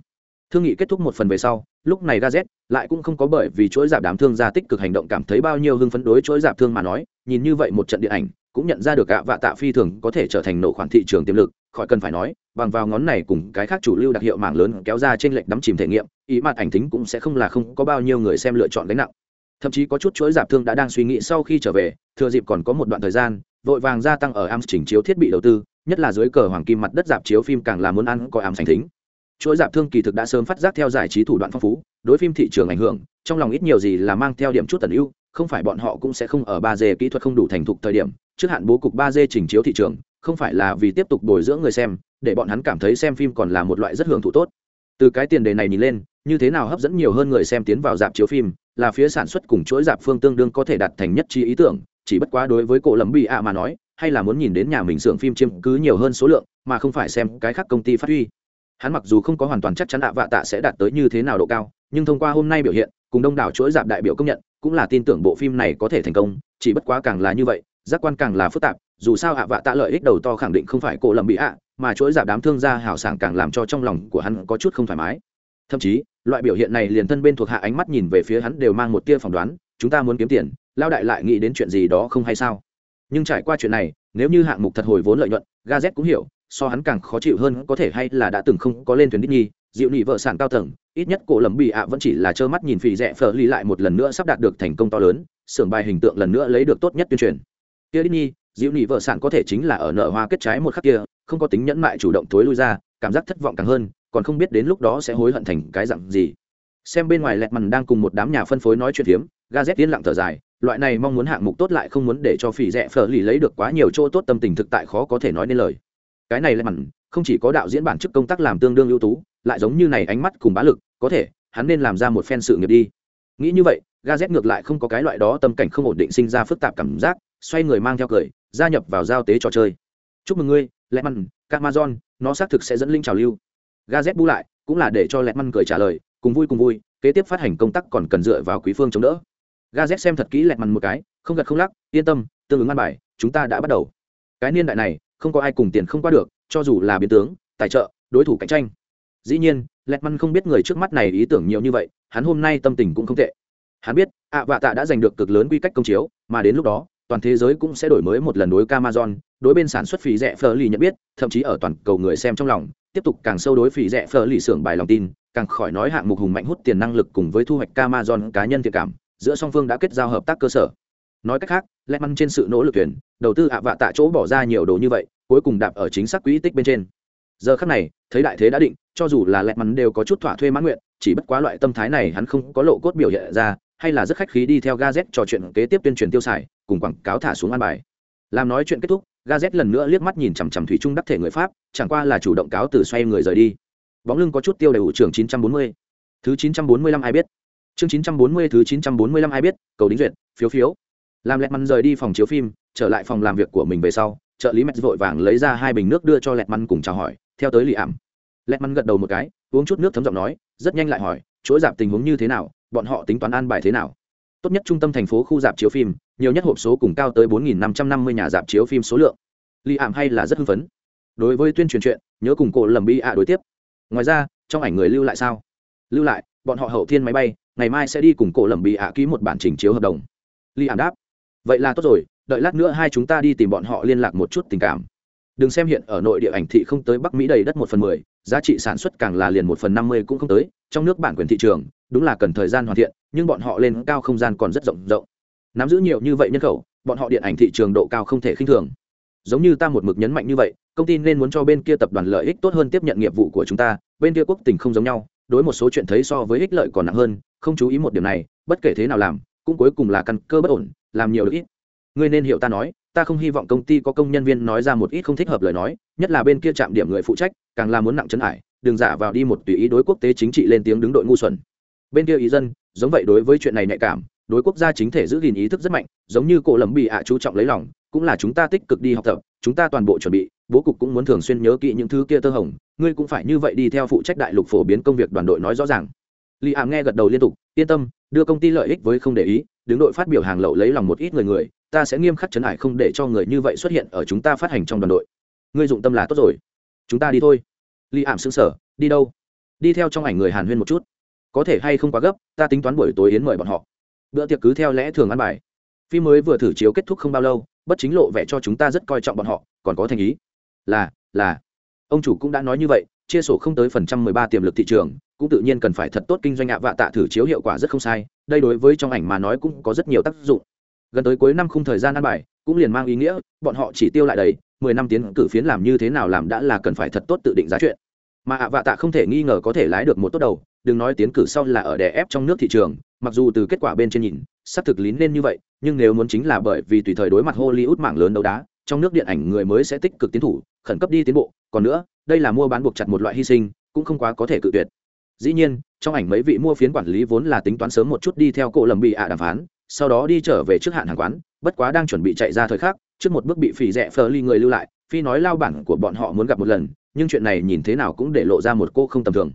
Thương nghị kết thúc một phần về sau, lúc này ga z lại cũng không có bởi vì chuỗi giảm đám thương gia tích cực hành động cảm thấy bao nhiêu hưng phấn đối chuỗi giảm thương mà nói, nhìn như vậy một trận điện ảnh, cũng nhận ra được ạ vạ tạ phi thường có thể trở thành nổ khoản thị trường tiềm lực khỏi cần phải nói, bằng vào ngón này cùng cái khác chủ lưu đặc hiệu mạng lớn kéo ra trên lệnh đắm chìm thể nghiệm, ý mặt ảnh tính cũng sẽ không là không có bao nhiêu người xem lựa chọn gánh nặng. Thậm chí có chút chuỗi giảm thương đã đang suy nghĩ sau khi trở về, thừa dịp còn có một đoạn thời gian, vội vàng gia tăng ở am chỉnh chiếu thiết bị đầu tư, nhất là dưới cờ hoàng kim mặt đất dạp chiếu phim càng là muốn ăn coi am sành thính. Chuỗi dạp thương kỳ thực đã sớm phát giác theo giải trí thủ đoạn phong phú, đối phim thị trường ảnh hưởng, trong lòng ít nhiều gì là mang theo điểm chút tần ưu, không phải bọn họ cũng sẽ không ở ba d kỹ thuật không đủ thành thục thời điểm, trước hạn bố cục ba d chỉnh chiếu thị trường không phải là vì tiếp tục bồi dưỡng người xem, để bọn hắn cảm thấy xem phim còn là một loại rất hưởng thụ tốt. Từ cái tiền đề này nhìn lên, như thế nào hấp dẫn nhiều hơn người xem tiến vào dạp chiếu phim, là phía sản xuất cùng chuỗi dạp phương tương đương có thể đạt thành nhất trí ý tưởng, chỉ bất quá đối với cổ lấm bị ạ mà nói, hay là muốn nhìn đến nhà mình xưởng phim chiếm cứ nhiều hơn số lượng, mà không phải xem cái khác công ty phát huy. Hắn mặc dù không có hoàn toàn chắc chắn ạ vạ tạ sẽ đạt tới như thế nào độ cao, nhưng thông qua hôm nay biểu hiện, cùng đông đảo chuỗi dạp đại biểu công nhận, cũng là tin tưởng bộ phim này có thể thành công, chỉ bất quá càng là như vậy, giác quan càng là phức tạp dù sao ạ vạ tạ lợi ích đầu to khẳng định không phải cổ lầm bị ạ, mà chuỗi giả đám thương gia hào sảng càng làm cho trong lòng của hắn có chút không thoải mái. Thậm chí, loại biểu hiện này liền thân bên thuộc hạ ánh mắt nhìn về phía hắn đều mang một tia phỏng đoán, chúng ta muốn kiếm tiền, lao đại lại nghĩ đến chuyện gì đó không hay sao? Nhưng trải qua chuyện này, nếu như hạng mục thật hồi vốn lợi nhuận ga z cũng hiểu, so hắn càng khó chịu hơn có thể hay là đã từng không có lên thuyền đích nhi dịu nị vợ sản cao tầng, ít nhất cổ lầm bị ạ vẫn chỉ là trơ mắt nhìn phì rẽ phở ly lại một lần nữa sắp đạt được thành công to lớn, xưởng bài hình tượng lần nữa lấy được tốt nhất tuyên truyền. Kia đích nhi diệu nị vợ sản có thể chính là ở nợ hoa kết trái một khắc kia không có tính nhẫn mại chủ động thối lui ra cảm giác thất vọng càng hơn còn không biết đến lúc đó sẽ hối hận thành cái dặn gì. Xem bên ngoài lẹt mằn đang cùng một đám nhà phân phối nói chuyện hiếm, ga z yên lặng thở dài loại này mong muốn hạng mục tốt lại không muốn để cho phỉ rẻ phở lì lấy được quá nhiều chỗ tốt tâm tình thực tại khó có thể nói nên lời. Cái này lẹt mằn không chỉ có đạo diễn bản chức công tác làm tương đương ưu tú lại giống như này ánh mắt cùng bá lực có thể hắn nên làm ra một phen sự nghiệp đi. Nghĩ như vậy ga z ngược lại không có cái loại đó tâm cảnh không ổn định sinh ra phức tạp cảm giác xoay người mang theo cười, gia nhập vào giao tế trò chơi. Chúc mừng ngươi lẹt măn camazon, nó xác thực sẽ dẫn linh trào lưu. Ga z bu lại, cũng là để cho lẹt măn cười trả lời, cùng vui cùng vui, kế tiếp phát hành công tác còn cần dựa vào quý phương chống đỡ. Ga xem thật kỹ lẹt măn một cái, không gật không lắc, yên tâm, tương ứng ăn bài, chúng ta đã bắt đầu. Cái niên đại này, không có ai cùng tiền không qua được, cho dù là biến tướng, tài trợ, đối thủ cạnh tranh. Dĩ nhiên lẹt măn không biết người trước mắt này ý tưởng nhiều như vậy, hắn hôm nay tâm tình cũng không tệ. Hắn biết, ạ vạ tạ đã giành được cực lớn quy cách công chiếu, mà đến lúc đó toàn thế giới cũng sẽ đổi mới một lần đối Amazon, đối bên sản xuất phí rẻ phở lì nhận biết, thậm chí ở toàn cầu người xem trong lòng, tiếp tục càng sâu đối phí rẻ phở lì xưởng bài lòng tin, càng khỏi nói hạng mục hùng mạnh hút tiền năng lực cùng với thu hoạch Amazon cá nhân thiện cảm, giữa song phương đã kết giao hợp tác cơ sở. Nói cách khác, lẽ măn trên sự nỗ lực tuyển, đầu tư ạ vạ tạ chỗ bỏ ra nhiều đồ như vậy, cuối cùng đạp ở chính xác quỹ tích bên trên giờ khắc này thấy đại thế đã định cho dù là lẹt mắn đều có chút thỏa thuê mãn nguyện chỉ bất quá loại tâm thái này hắn không có lộ cốt biểu hiện ra hay là rất khách khí đi theo gazet trò chuyện kế tiếp tuyên truyền tiêu xài cùng quảng cáo thả xuống an bài. Làm nói chuyện kết thúc gazet lần nữa liếc mắt nhìn chằm chằm thủy trung đắc thể người pháp, chẳng qua là chủ động cáo từ xoay người rời đi. Bóng lưng có chút tiêu đầy trưởng 940. thứ 945 ai biết? Chương 940 thứ 945 ai biết? Cầu đính duyệt, phiếu phiếu. Làm lẹt mắn rời đi phòng chiếu phim, trở lại phòng làm việc của mình về sau, trợ lý mẹ vội vàng lấy ra hai bình nước đưa cho lẹt mắn cùng chào hỏi, theo tới lì ảm. Lẹt mắn gật đầu một cái, uống chút nước thấm giọng nói, rất nhanh lại hỏi chuỗi giảm tình huống như thế nào? Bọn họ tính toán an bài thế nào? Tốt nhất trung tâm thành phố khu dạp chiếu phim, nhiều nhất hộp số cùng cao tới 4.550 nhà dạp chiếu phim số lượng. Li ảm hay là rất hưng phấn. Đối với tuyên truyền chuyện, nhớ cùng cổ lầm bi ạ đối tiếp. Ngoài ra, trong ảnh người lưu lại sao? Lưu lại, bọn họ hậu thiên máy bay, ngày mai sẽ đi cùng cổ lầm bị ạ ký một bản trình chiếu hợp đồng. Li ảm đáp. Vậy là tốt rồi, đợi lát nữa hai chúng ta đi tìm bọn họ liên lạc một chút tình cảm đừng xem hiện ở nội địa ảnh thị không tới bắc mỹ đầy đất một phần mười, giá trị sản xuất càng là liền một phần năm mươi cũng không tới, trong nước bản quyền thị trường, đúng là cần thời gian hoàn thiện, nhưng bọn họ lên cao không gian còn rất rộng rộng. Nắm giữ nhiều như vậy nhân khẩu, bọn họ điện ảnh thị trường độ cao không thể khinh thường. Giống như ta một mực nhấn mạnh như vậy, công ty nên muốn cho bên kia tập đoàn lợi ích tốt hơn tiếp nhận nghiệp vụ của chúng ta, bên kia quốc tình không giống nhau, đối một số chuyện thấy so với ích lợi còn nặng hơn, không chú ý một điểm này, bất kể thế nào làm, cũng cuối cùng là căn cơ bất ổn, làm nhiều được ít. Ngươi nên hiểu ta nói ta không hy vọng công ty có công nhân viên nói ra một ít không thích hợp lời nói nhất là bên kia chạm điểm người phụ trách càng là muốn nặng chấn hải, đừng giả vào đi một tùy ý đối quốc tế chính trị lên tiếng đứng đội ngu xuẩn. Bên kia ý dân giống vậy đối với chuyện này nhạy cảm đối quốc gia chính thể giữ gìn ý thức rất mạnh giống như cổ lầm bị ạ chú trọng lấy lòng cũng là chúng ta tích cực đi học tập chúng ta toàn bộ chuẩn bị bố cục cũng muốn thường xuyên nhớ kỹ những thứ kia tơ hồng ngươi cũng phải như vậy đi theo phụ trách đại lục phổ biến công việc đoàn đội nói rõ ràng. Li ảm nghe gật đầu liên tục yên tâm đưa công ty lợi ích với không để ý đứng đội phát biểu hàng lậu lấy lòng một ít người người ta sẽ nghiêm khắc chấn ải không để cho người như vậy xuất hiện ở chúng ta phát hành trong đoàn đội. Ngươi dụng tâm là tốt rồi. Chúng ta đi thôi. Li ảm xứng sở đi đâu? Đi theo trong ảnh người hàn huyên một chút. Có thể hay không quá gấp, ta tính toán buổi tối yến mời bọn họ. Bữa tiệc cứ theo lẽ thường ăn bài. Phim mới vừa thử chiếu kết thúc không bao lâu, bất chính lộ vẻ cho chúng ta rất coi trọng bọn họ, còn có thành ý. Là là. Ông chủ cũng đã nói như vậy, chia sổ không tới phần trăm mười ba tiềm lực thị trường, cũng tự nhiên cần phải thật tốt kinh doanh ạ vạ tạ thử chiếu hiệu quả rất không sai, đây đối với trong ảnh mà nói cũng có rất nhiều tác dụng gần tới cuối năm khung thời gian ăn bài, cũng liền mang ý nghĩa, bọn họ chỉ tiêu lại đầy, mười năm tiến cử phiến làm như thế nào làm đã là cần phải thật tốt tự định giá chuyện. Mà ạ vạ tạ không thể nghi ngờ có thể lái được một tốt đầu, đừng nói tiến cử sau là ở đè ép trong nước thị trường, mặc dù từ kết quả bên trên nhìn, sắp thực lín nên như vậy, nhưng nếu muốn chính là bởi vì tùy thời đối mặt hollywood mạng lớn đấu đá, trong nước điện ảnh người mới sẽ tích cực tiến thủ, khẩn cấp đi tiến bộ, còn nữa, đây là mua bán buộc chặt một loại hy sinh, cũng không quá có thể cự tuyệt. Dĩ nhiên, trong ảnh mấy vị mua phiến quản lý vốn là tính toán sớm một chút đi theo cổ lầm bị ạ đàm phán sau đó đi trở về trước hạn hàng quán, bất quá đang chuẩn bị chạy ra thời khắc, trước một bước bị phỉ rẻ phờ ly người lưu lại, phi nói lao bản của bọn họ muốn gặp một lần, nhưng chuyện này nhìn thế nào cũng để lộ ra một cô không tầm thường.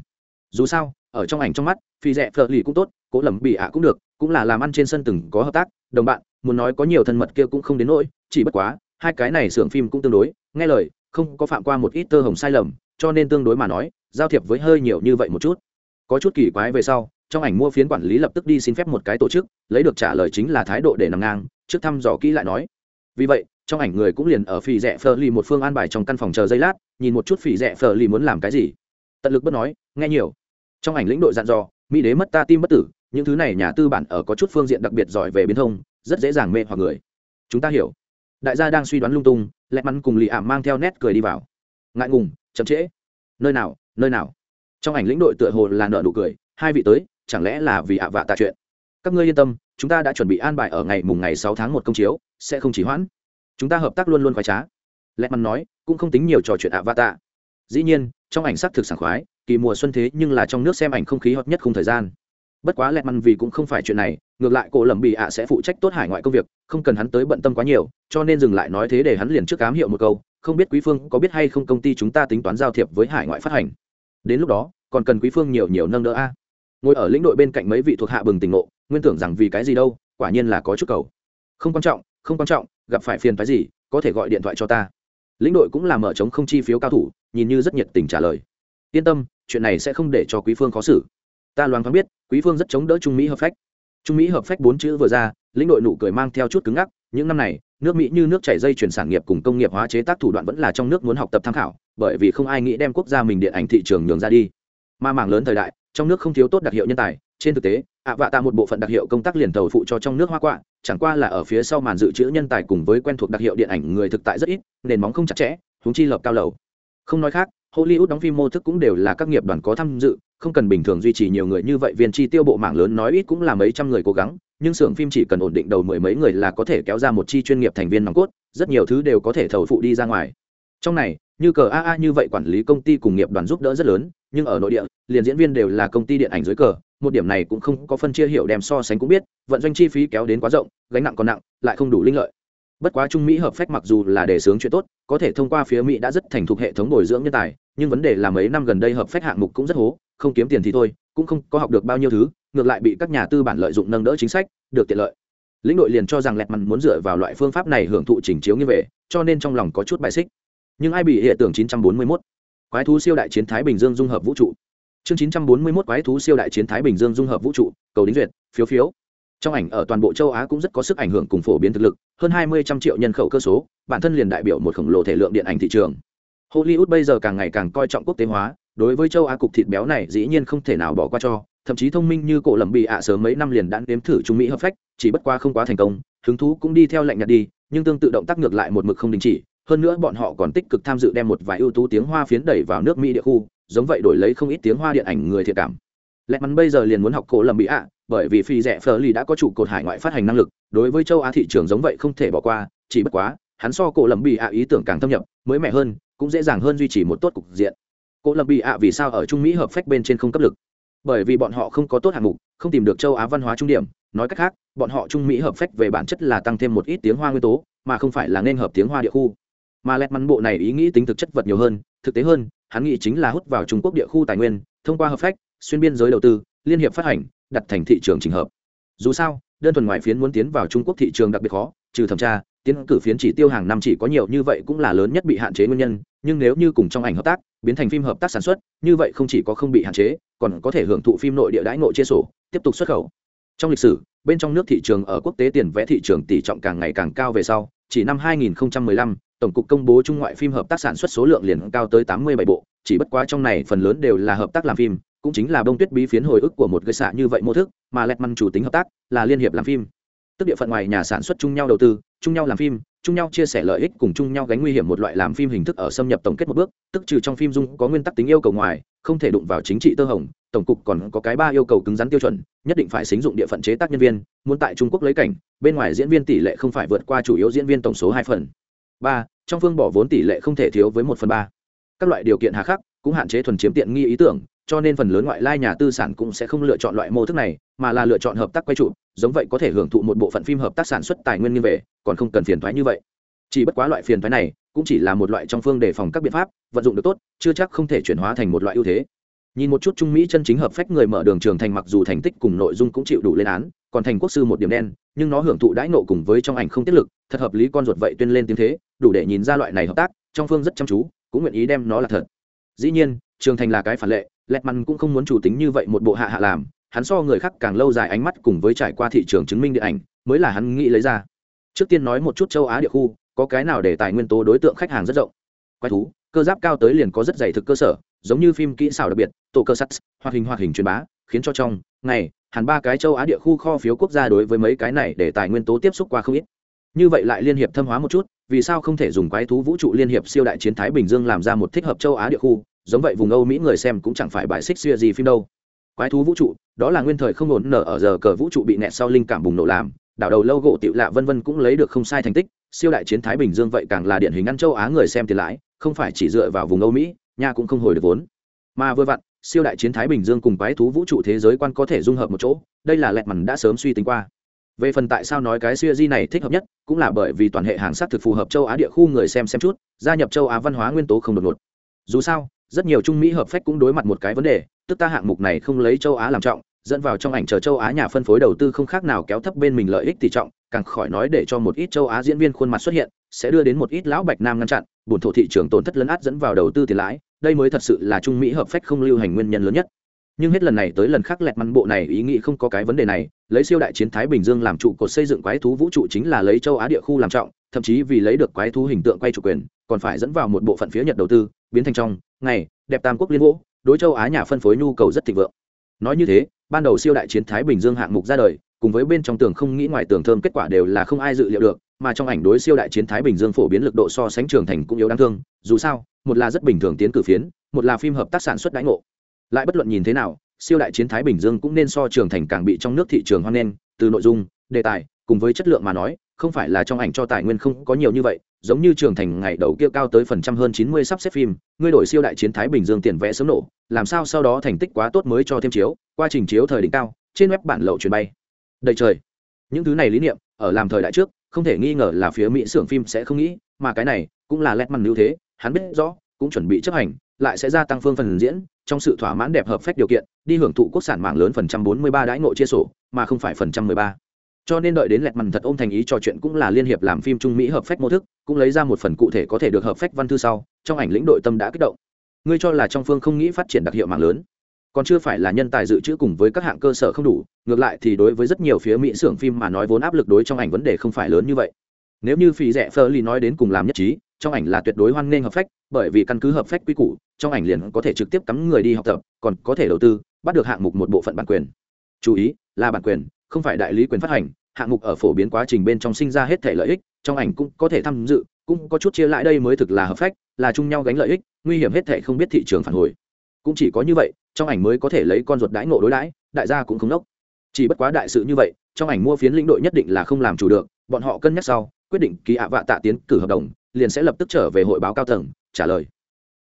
Dù sao, ở trong ảnh trong mắt phi rẻ phờ ly cũng tốt, cố lầm bị ạ cũng được, cũng là làm ăn trên sân từng có hợp tác, đồng bạn, muốn nói có nhiều thân mật kia cũng không đến nỗi, chỉ bất quá, hai cái này xưởng phim cũng tương đối, nghe lời, không có phạm qua một ít tơ hồng sai lầm, cho nên tương đối mà nói, giao thiệp với hơi nhiều như vậy một chút. Có chút kỳ quái về sau trong ảnh mua phiến quản lý lập tức đi xin phép một cái tổ chức, lấy được trả lời chính là thái độ để nằm ngang, trước thăm dò kỹ lại nói. Vì vậy, trong ảnh người cũng liền ở phì rẽ phờ lì một phương an bài trong căn phòng chờ giây lát, nhìn một chút phì rẽ phờ lì muốn làm cái gì. Tận lực bất nói, nghe nhiều. Trong ảnh lĩnh đội dặn dò, mỹ đế mất ta tim bất tử, những thứ này nhà tư bản ở có chút phương diện đặc biệt giỏi về biến thông, rất dễ dàng mê hoặc người. Chúng ta hiểu. Đại gia đang suy đoán lung tung, lẹ mắn cùng lì ảm mang theo nét cười đi vào. Ngại ngùng, chậm trễ. Nơi nào nơi nào? Trong ảnh lĩnh đội tựa hồ là nợ nụ cười, hai vị tới chẳng lẽ là vì ạ vạ tạ chuyện? Các ngươi yên tâm, chúng ta đã chuẩn bị an bài ở ngày mùng ngày sáu tháng một công chiếu, sẽ không chỉ hoãn. Chúng ta hợp tác luôn luôn khoái trá. Lẹ mắn nói, cũng không tính nhiều trò chuyện ạ vạ tạ. Dĩ nhiên, trong ảnh sắc thực sảng khoái, kỳ mùa xuân thế nhưng là trong nước xem ảnh không khí hợp nhất không thời gian. Bất quá lẹt măn vì cũng không phải chuyện này, ngược lại cổ lầm bị ạ sẽ phụ trách tốt hải ngoại công việc, không cần hắn tới bận tâm quá nhiều, cho nên dừng lại nói thế để hắn liền trước cám hiệu một câu, không biết quý phương có biết hay không công ty chúng ta tính toán giao thiệp với hải ngoại phát hành. Đến lúc đó, còn cần quý phương nhiều nhiều nâng đỡ a ngồi ở lĩnh đội bên cạnh mấy vị thuộc hạ bừng tỉnh ngộ, nguyên tưởng rằng vì cái gì đâu, quả nhiên là có chút cầu. Không quan trọng, không quan trọng, gặp phải phiền phái gì, có thể gọi điện thoại cho ta. Lĩnh đội cũng là mở chống không chi phiếu cao thủ, nhìn như rất nhiệt tình trả lời. Yên tâm, chuyện này sẽ không để cho quý phương khó xử. Ta loáng thoáng biết, quý phương rất chống đỡ trung mỹ hợp phách. Trung mỹ hợp phách bốn chữ vừa ra, lĩnh đội nụ cười mang theo chút cứng ngắc, những năm này, nước mỹ như nước chảy dây chuyển sản nghiệp cùng công nghiệp hóa chế tác thủ đoạn vẫn là trong nước muốn học tập tham khảo, bởi vì không ai nghĩ đem quốc gia mình điện ảnh thị trường nhường ra đi. Mà mảng lớn thời đại trong nước không thiếu tốt đặc hiệu nhân tài, trên thực tế, ạ vạ tạ một bộ phận đặc hiệu công tác liền thầu phụ cho trong nước hoa quạ chẳng qua là ở phía sau màn dự trữ nhân tài cùng với quen thuộc đặc hiệu điện ảnh người thực tại rất ít, nền móng không chặt chẽ húng chi lập cao lầu. Không nói khác, hollywood đóng phim mô thức cũng đều là các nghiệp đoàn có tham dự, không cần bình thường duy trì nhiều người như vậy, viên chi tiêu bộ mạng lớn nói ít cũng là mấy trăm người cố gắng, nhưng xưởng phim chỉ cần ổn định đầu mười mấy người là có thể kéo ra một chi chuyên nghiệp thành viên nòng cốt, rất nhiều thứ đều có thể thầu phụ đi ra ngoài. Trong này, như cờ aa như vậy quản lý công ty cùng nghiệp đoàn giúp đỡ rất lớn nhưng ở nội địa, liền diễn viên đều là công ty điện ảnh dưới cờ, một điểm này cũng không có phân chia hiệu đem so sánh cũng biết, vận doanh chi phí kéo đến quá rộng, gánh nặng còn nặng, lại không đủ linh lợi. Bất quá trung mỹ hợp phách mặc dù là đề xướng chuyện tốt, có thể thông qua phía mỹ đã rất thành thục hệ thống bồi dưỡng nhân tài, nhưng vấn đề là mấy năm gần đây hợp phách hạng mục cũng rất hố, không kiếm tiền thì thôi, cũng không có học được bao nhiêu thứ, ngược lại bị các nhà tư bản lợi dụng nâng đỡ chính sách, được tiện lợi. Lĩnh đội liền cho rằng lẹt mặn muốn dựa vào loại phương pháp này hưởng thụ trình chiếu như vậy cho nên trong lòng có chút bài xích. Nhưng ai bị hệ tưởng 941 quái thú siêu đại chiến thái bình dương dung hợp vũ trụ. Chương 941 quái thú siêu đại chiến thái bình dương dung hợp vũ trụ, cầu đính duyệt, phiếu phiếu. Trong ảnh ở toàn bộ châu á cũng rất có sức ảnh hưởng cùng phổ biến thực lực, hơn hai mươi trăm triệu nhân khẩu cơ số, bản thân liền đại biểu một khổng lồ thể lượng điện ảnh thị trường. Hollywood bây giờ càng ngày càng coi trọng quốc tế hóa, đối với châu á cục thịt béo này dĩ nhiên không thể nào bỏ qua cho, thậm chí thông minh như cổ lầm bị ạ sớm mấy năm liền đã nếm thử trung mỹ hợp phách, chỉ bất qua không quá thành công, hứng thú cũng đi theo lệnh nhặt đi, nhưng tương tự động tác ngược lại một mực không đình chỉ hơn nữa bọn họ còn tích cực tham dự đem một vài ưu tú tiếng hoa phiến đẩy vào nước mỹ địa khu, giống vậy đổi lấy không ít tiếng hoa điện ảnh người thiệt cảm. Lẹt mắn bây giờ liền muốn học cổ lầm bị ạ, bởi vì phi rẻ phở lì đã có trụ cột hải ngoại phát hành năng lực, đối với châu á thị trường giống vậy không thể bỏ qua, chỉ bất quá, hắn so cổ lầm bị ạ ý tưởng càng thâm nhập, mới mẻ hơn, cũng dễ dàng hơn duy trì một tốt cục diện. Cổ lầm bị ạ vì sao ở trung mỹ hợp phách bên trên không cấp lực? Bởi vì bọn họ không có tốt hạng mục, không tìm được châu á văn hóa trung điểm, nói cách khác, bọn họ trung mỹ hợp phách về bản chất là tăng thêm một ít tiếng hoa nguyên tố, mà không phải là nên hợp tiếng hoa địa khu mà lẹt mắn bộ này ý nghĩ tính thực chất vật nhiều hơn thực tế hơn hắn nghĩ chính là hút vào trung quốc địa khu tài nguyên thông qua hợp phách xuyên biên giới đầu tư liên hiệp phát hành đặt thành thị trường trình hợp. Dù sao đơn thuần ngoại phiến muốn tiến vào trung quốc thị trường đặc biệt khó trừ thẩm tra tiến cử phiến chỉ tiêu hàng năm chỉ có nhiều như vậy cũng là lớn nhất bị hạn chế nguyên nhân nhưng nếu như cùng trong ảnh hợp tác biến thành phim hợp tác sản xuất như vậy không chỉ có không bị hạn chế còn có thể hưởng thụ phim nội địa đãi nội chia sổ tiếp tục xuất khẩu. Trong lịch sử bên trong nước thị trường ở quốc tế tiền vẽ thị trường tỷ trọng càng ngày càng cao về sau chỉ năm 2015, tổng cục công bố trung ngoại phim hợp tác sản xuất số lượng liền cao tới 87 bộ, chỉ bất quá trong này phần lớn đều là hợp tác làm phim, cũng chính là bông tuyết bí phiến hồi ức của một gây xạ như vậy mô thức, mà lẹt măn chủ tính hợp tác là liên hiệp làm phim. Tức địa phận ngoài nhà sản xuất chung nhau đầu tư, chung nhau làm phim, chung nhau chia sẻ lợi ích cùng chung nhau gánh nguy hiểm một loại làm phim hình thức ở xâm nhập tổng kết một bước, tức trừ trong phim dung có nguyên tắc tính yêu cầu ngoài, không thể đụng vào chính trị tơ hồng, tổng cục còn có cái ba yêu cầu cứng rắn tiêu chuẩn, nhất định phải xính dụng địa phận chế tác nhân viên, muốn tại trung quốc lấy cảnh, bên ngoài diễn viên tỷ lệ không phải vượt qua chủ yếu diễn viên tổng số hai phần. Ba trong phương bỏ vốn tỷ lệ không thể thiếu với một phần ba. Các loại điều kiện hà khắc cũng hạn chế thuần chiếm tiện nghi ý tưởng, cho nên phần lớn ngoại lai nhà tư sản cũng sẽ không lựa chọn loại mô thức này, mà là lựa chọn hợp tác quay trụ, giống vậy có thể hưởng thụ một bộ phận phim hợp tác sản xuất tài nguyên như về, còn không cần phiền thoái như vậy. Chỉ bất quá loại phiền thoái này cũng chỉ là một loại trong phương đề phòng các biện pháp, vận dụng được tốt, chưa chắc không thể chuyển hóa thành một loại ưu thế nhìn một chút trung mỹ chân chính hợp phách người mở đường trường thành mặc dù thành tích cùng nội dung cũng chịu đủ lên án, còn thành quốc sư một điểm đen, nhưng nó hưởng thụ đãi nộ cùng với trong ảnh không tiết lực, thật hợp lý con ruột vậy tuyên lên tiếng thế, đủ để nhìn ra loại này hợp tác, trong phương rất chăm chú, cũng nguyện ý đem nó là thật. Dĩ nhiên trường thành là cái phản lệ lẹt măn cũng không muốn chủ tính như vậy một bộ hạ hạ làm, hắn so người khác càng lâu dài ánh mắt cùng với trải qua thị trường chứng minh điện ảnh, mới là hắn nghĩ lấy ra. Trước tiên nói một chút châu á địa khu, có cái nào để tài nguyên tố đối tượng khách hàng rất rộng? Quái thú, cơ giáp cao tới liền có rất dày thực cơ sở, giống như phim kỹ xảo đặc biệt, tổ cơ sắt, hoạt hình hoạt hình truyền bá, khiến cho trong ngày hẳn ba cái châu á địa khu kho phiếu quốc gia đối với mấy cái này để tài nguyên tố tiếp xúc qua không ít. Như vậy lại liên hiệp thâm hóa một chút, vì sao không thể dùng quái thú vũ trụ liên hiệp siêu đại chiến thái bình dương làm ra một thích hợp châu á địa khu, giống vậy vùng âu mỹ người xem cũng chẳng phải bài xích xưa gì phim đâu. Quái thú vũ trụ, đó là nguyên thời không ổn nở ở giờ cờ vũ trụ bị nẹt sau linh cảm bùng nổ làm, đảo đầu lâu gỗ tiểu lạ vân vân cũng lấy được không sai thành tích, siêu đại chiến thái bình dương vậy càng là điển hình ăn châu á người xem tiền lãi không phải chỉ dựa vào vùng âu mỹ nha cũng không hồi được vốn. Mà vừa vặn, siêu đại chiến thái bình dương cùng quái thú vũ trụ thế giới quan có thể dung hợp một chỗ, đây là lẹt mằn đã sớm suy tính qua. Về phần tại sao nói cái siêu di này thích hợp nhất, cũng là bởi vì toàn hệ hàng sát thực phù hợp châu á địa khu người xem xem chút, gia nhập châu á văn hóa nguyên tố không đột ngột. Dù sao, rất nhiều trung mỹ hợp phách cũng đối mặt một cái vấn đề, tức ta hạng mục này không lấy châu á làm trọng, dẫn vào trong ảnh chờ châu á nhà phân phối đầu tư không khác nào kéo thấp bên mình lợi ích tỷ trọng, càng khỏi nói để cho một ít châu á diễn viên khuôn mặt xuất hiện, sẽ đưa đến một ít lão bạch nam ngăn chặn bổn thổ thị trường tổn thất lấn át dẫn vào đầu tư tiền lãi, đây mới thật sự là trung mỹ hợp phách không lưu hành nguyên nhân lớn nhất. Nhưng hết lần này tới lần khác lẹt măn bộ này ý nghĩ không có cái vấn đề này, lấy siêu đại chiến thái bình dương làm trụ cột xây dựng quái thú vũ trụ chính là lấy châu á địa khu làm trọng, thậm chí vì lấy được quái thú hình tượng quay chủ quyền, còn phải dẫn vào một bộ phận phía nhật đầu tư, biến thành trong, ngày, đẹp tam quốc liên vũ, đối châu á nhà phân phối nhu cầu rất thịnh vượng. Nói như thế, ban đầu siêu đại chiến thái bình dương hạng mục ra đời cùng với bên trong tường không nghĩ ngoài tường thơm kết quả đều là không ai dự liệu được, mà trong ảnh đối siêu đại chiến thái bình dương phổ biến lực độ so sánh trường thành cũng yếu đáng thương, dù sao, một là rất bình thường tiến cử phiến, một là phim hợp tác sản xuất đãi ngộ. Lại bất luận nhìn thế nào, siêu đại chiến thái bình dương cũng nên so trường thành càng bị trong nước thị trường hoan nghênh, từ nội dung, đề tài, cùng với chất lượng mà nói, không phải là trong ảnh cho tài nguyên không có nhiều như vậy, giống như trường thành ngày đầu kia cao tới phần trăm hơn chín mươi sắp xếp phim, ngươi đổi siêu đại chiến thái bình dương tiền vẽ sớm nổ, làm sao sau đó thành tích quá tốt mới cho thêm chiếu, quá trình chiếu thời đỉnh cao, trên web bản lậu chuyến bay đầy trời. Những thứ này lý niệm, ở làm thời đại trước, không thể nghi ngờ là phía mỹ xưởng phim sẽ không nghĩ, mà cái này cũng là lét măn ưu thế, hắn biết rõ, cũng chuẩn bị chấp hành, lại sẽ gia tăng phương phần diễn, trong sự thỏa mãn đẹp hợp phép điều kiện, đi hưởng thụ quốc sản mạng lớn phần trăm bốn mươi ba đãi ngộ chia sổ, mà không phải phần trăm mười ba. Cho nên đợi đến lẹt mằn thật ôm thành ý trò chuyện cũng là liên hiệp làm phim trung mỹ hợp phách mô thức, cũng lấy ra một phần cụ thể có thể được hợp phách văn thư sau, trong ảnh lĩnh đội tâm đã kích động. Ngươi cho là trong phương không nghĩ phát triển đặc hiệu mạng lớn còn chưa phải là nhân tài dự trữ cùng với các hạng cơ sở không đủ, ngược lại thì đối với rất nhiều phía mỹ xưởng phim mà nói vốn áp lực đối trong ảnh vấn đề không phải lớn như vậy. Nếu như phí rẻ phơ ly nói đến cùng làm nhất trí, trong ảnh là tuyệt đối hoan nghênh hợp phách, bởi vì căn cứ hợp phách quy củ, trong ảnh liền có thể trực tiếp cắm người đi học tập, còn có thể đầu tư, bắt được hạng mục một bộ phận bản quyền. Chú ý, là bản quyền, không phải đại lý quyền phát hành, hạng mục ở phổ biến quá trình bên trong sinh ra hết thể lợi ích, trong ảnh cũng có thể tham dự, cũng có chút chia lại đây mới thực là hợp phách, là chung nhau gánh lợi ích, nguy hiểm hết thể không biết thị trường phản hồi cũng chỉ có như vậy, trong ảnh mới có thể lấy con ruột đãi ngộ đối đãi, đại gia cũng không đốc chỉ bất quá đại sự như vậy, trong ảnh mua phiến lĩnh đội nhất định là không làm chủ được, bọn họ cân nhắc sau, quyết định ký ạ vạ tạ tiến cử hợp đồng, liền sẽ lập tức trở về hội báo cao tầng, trả lời.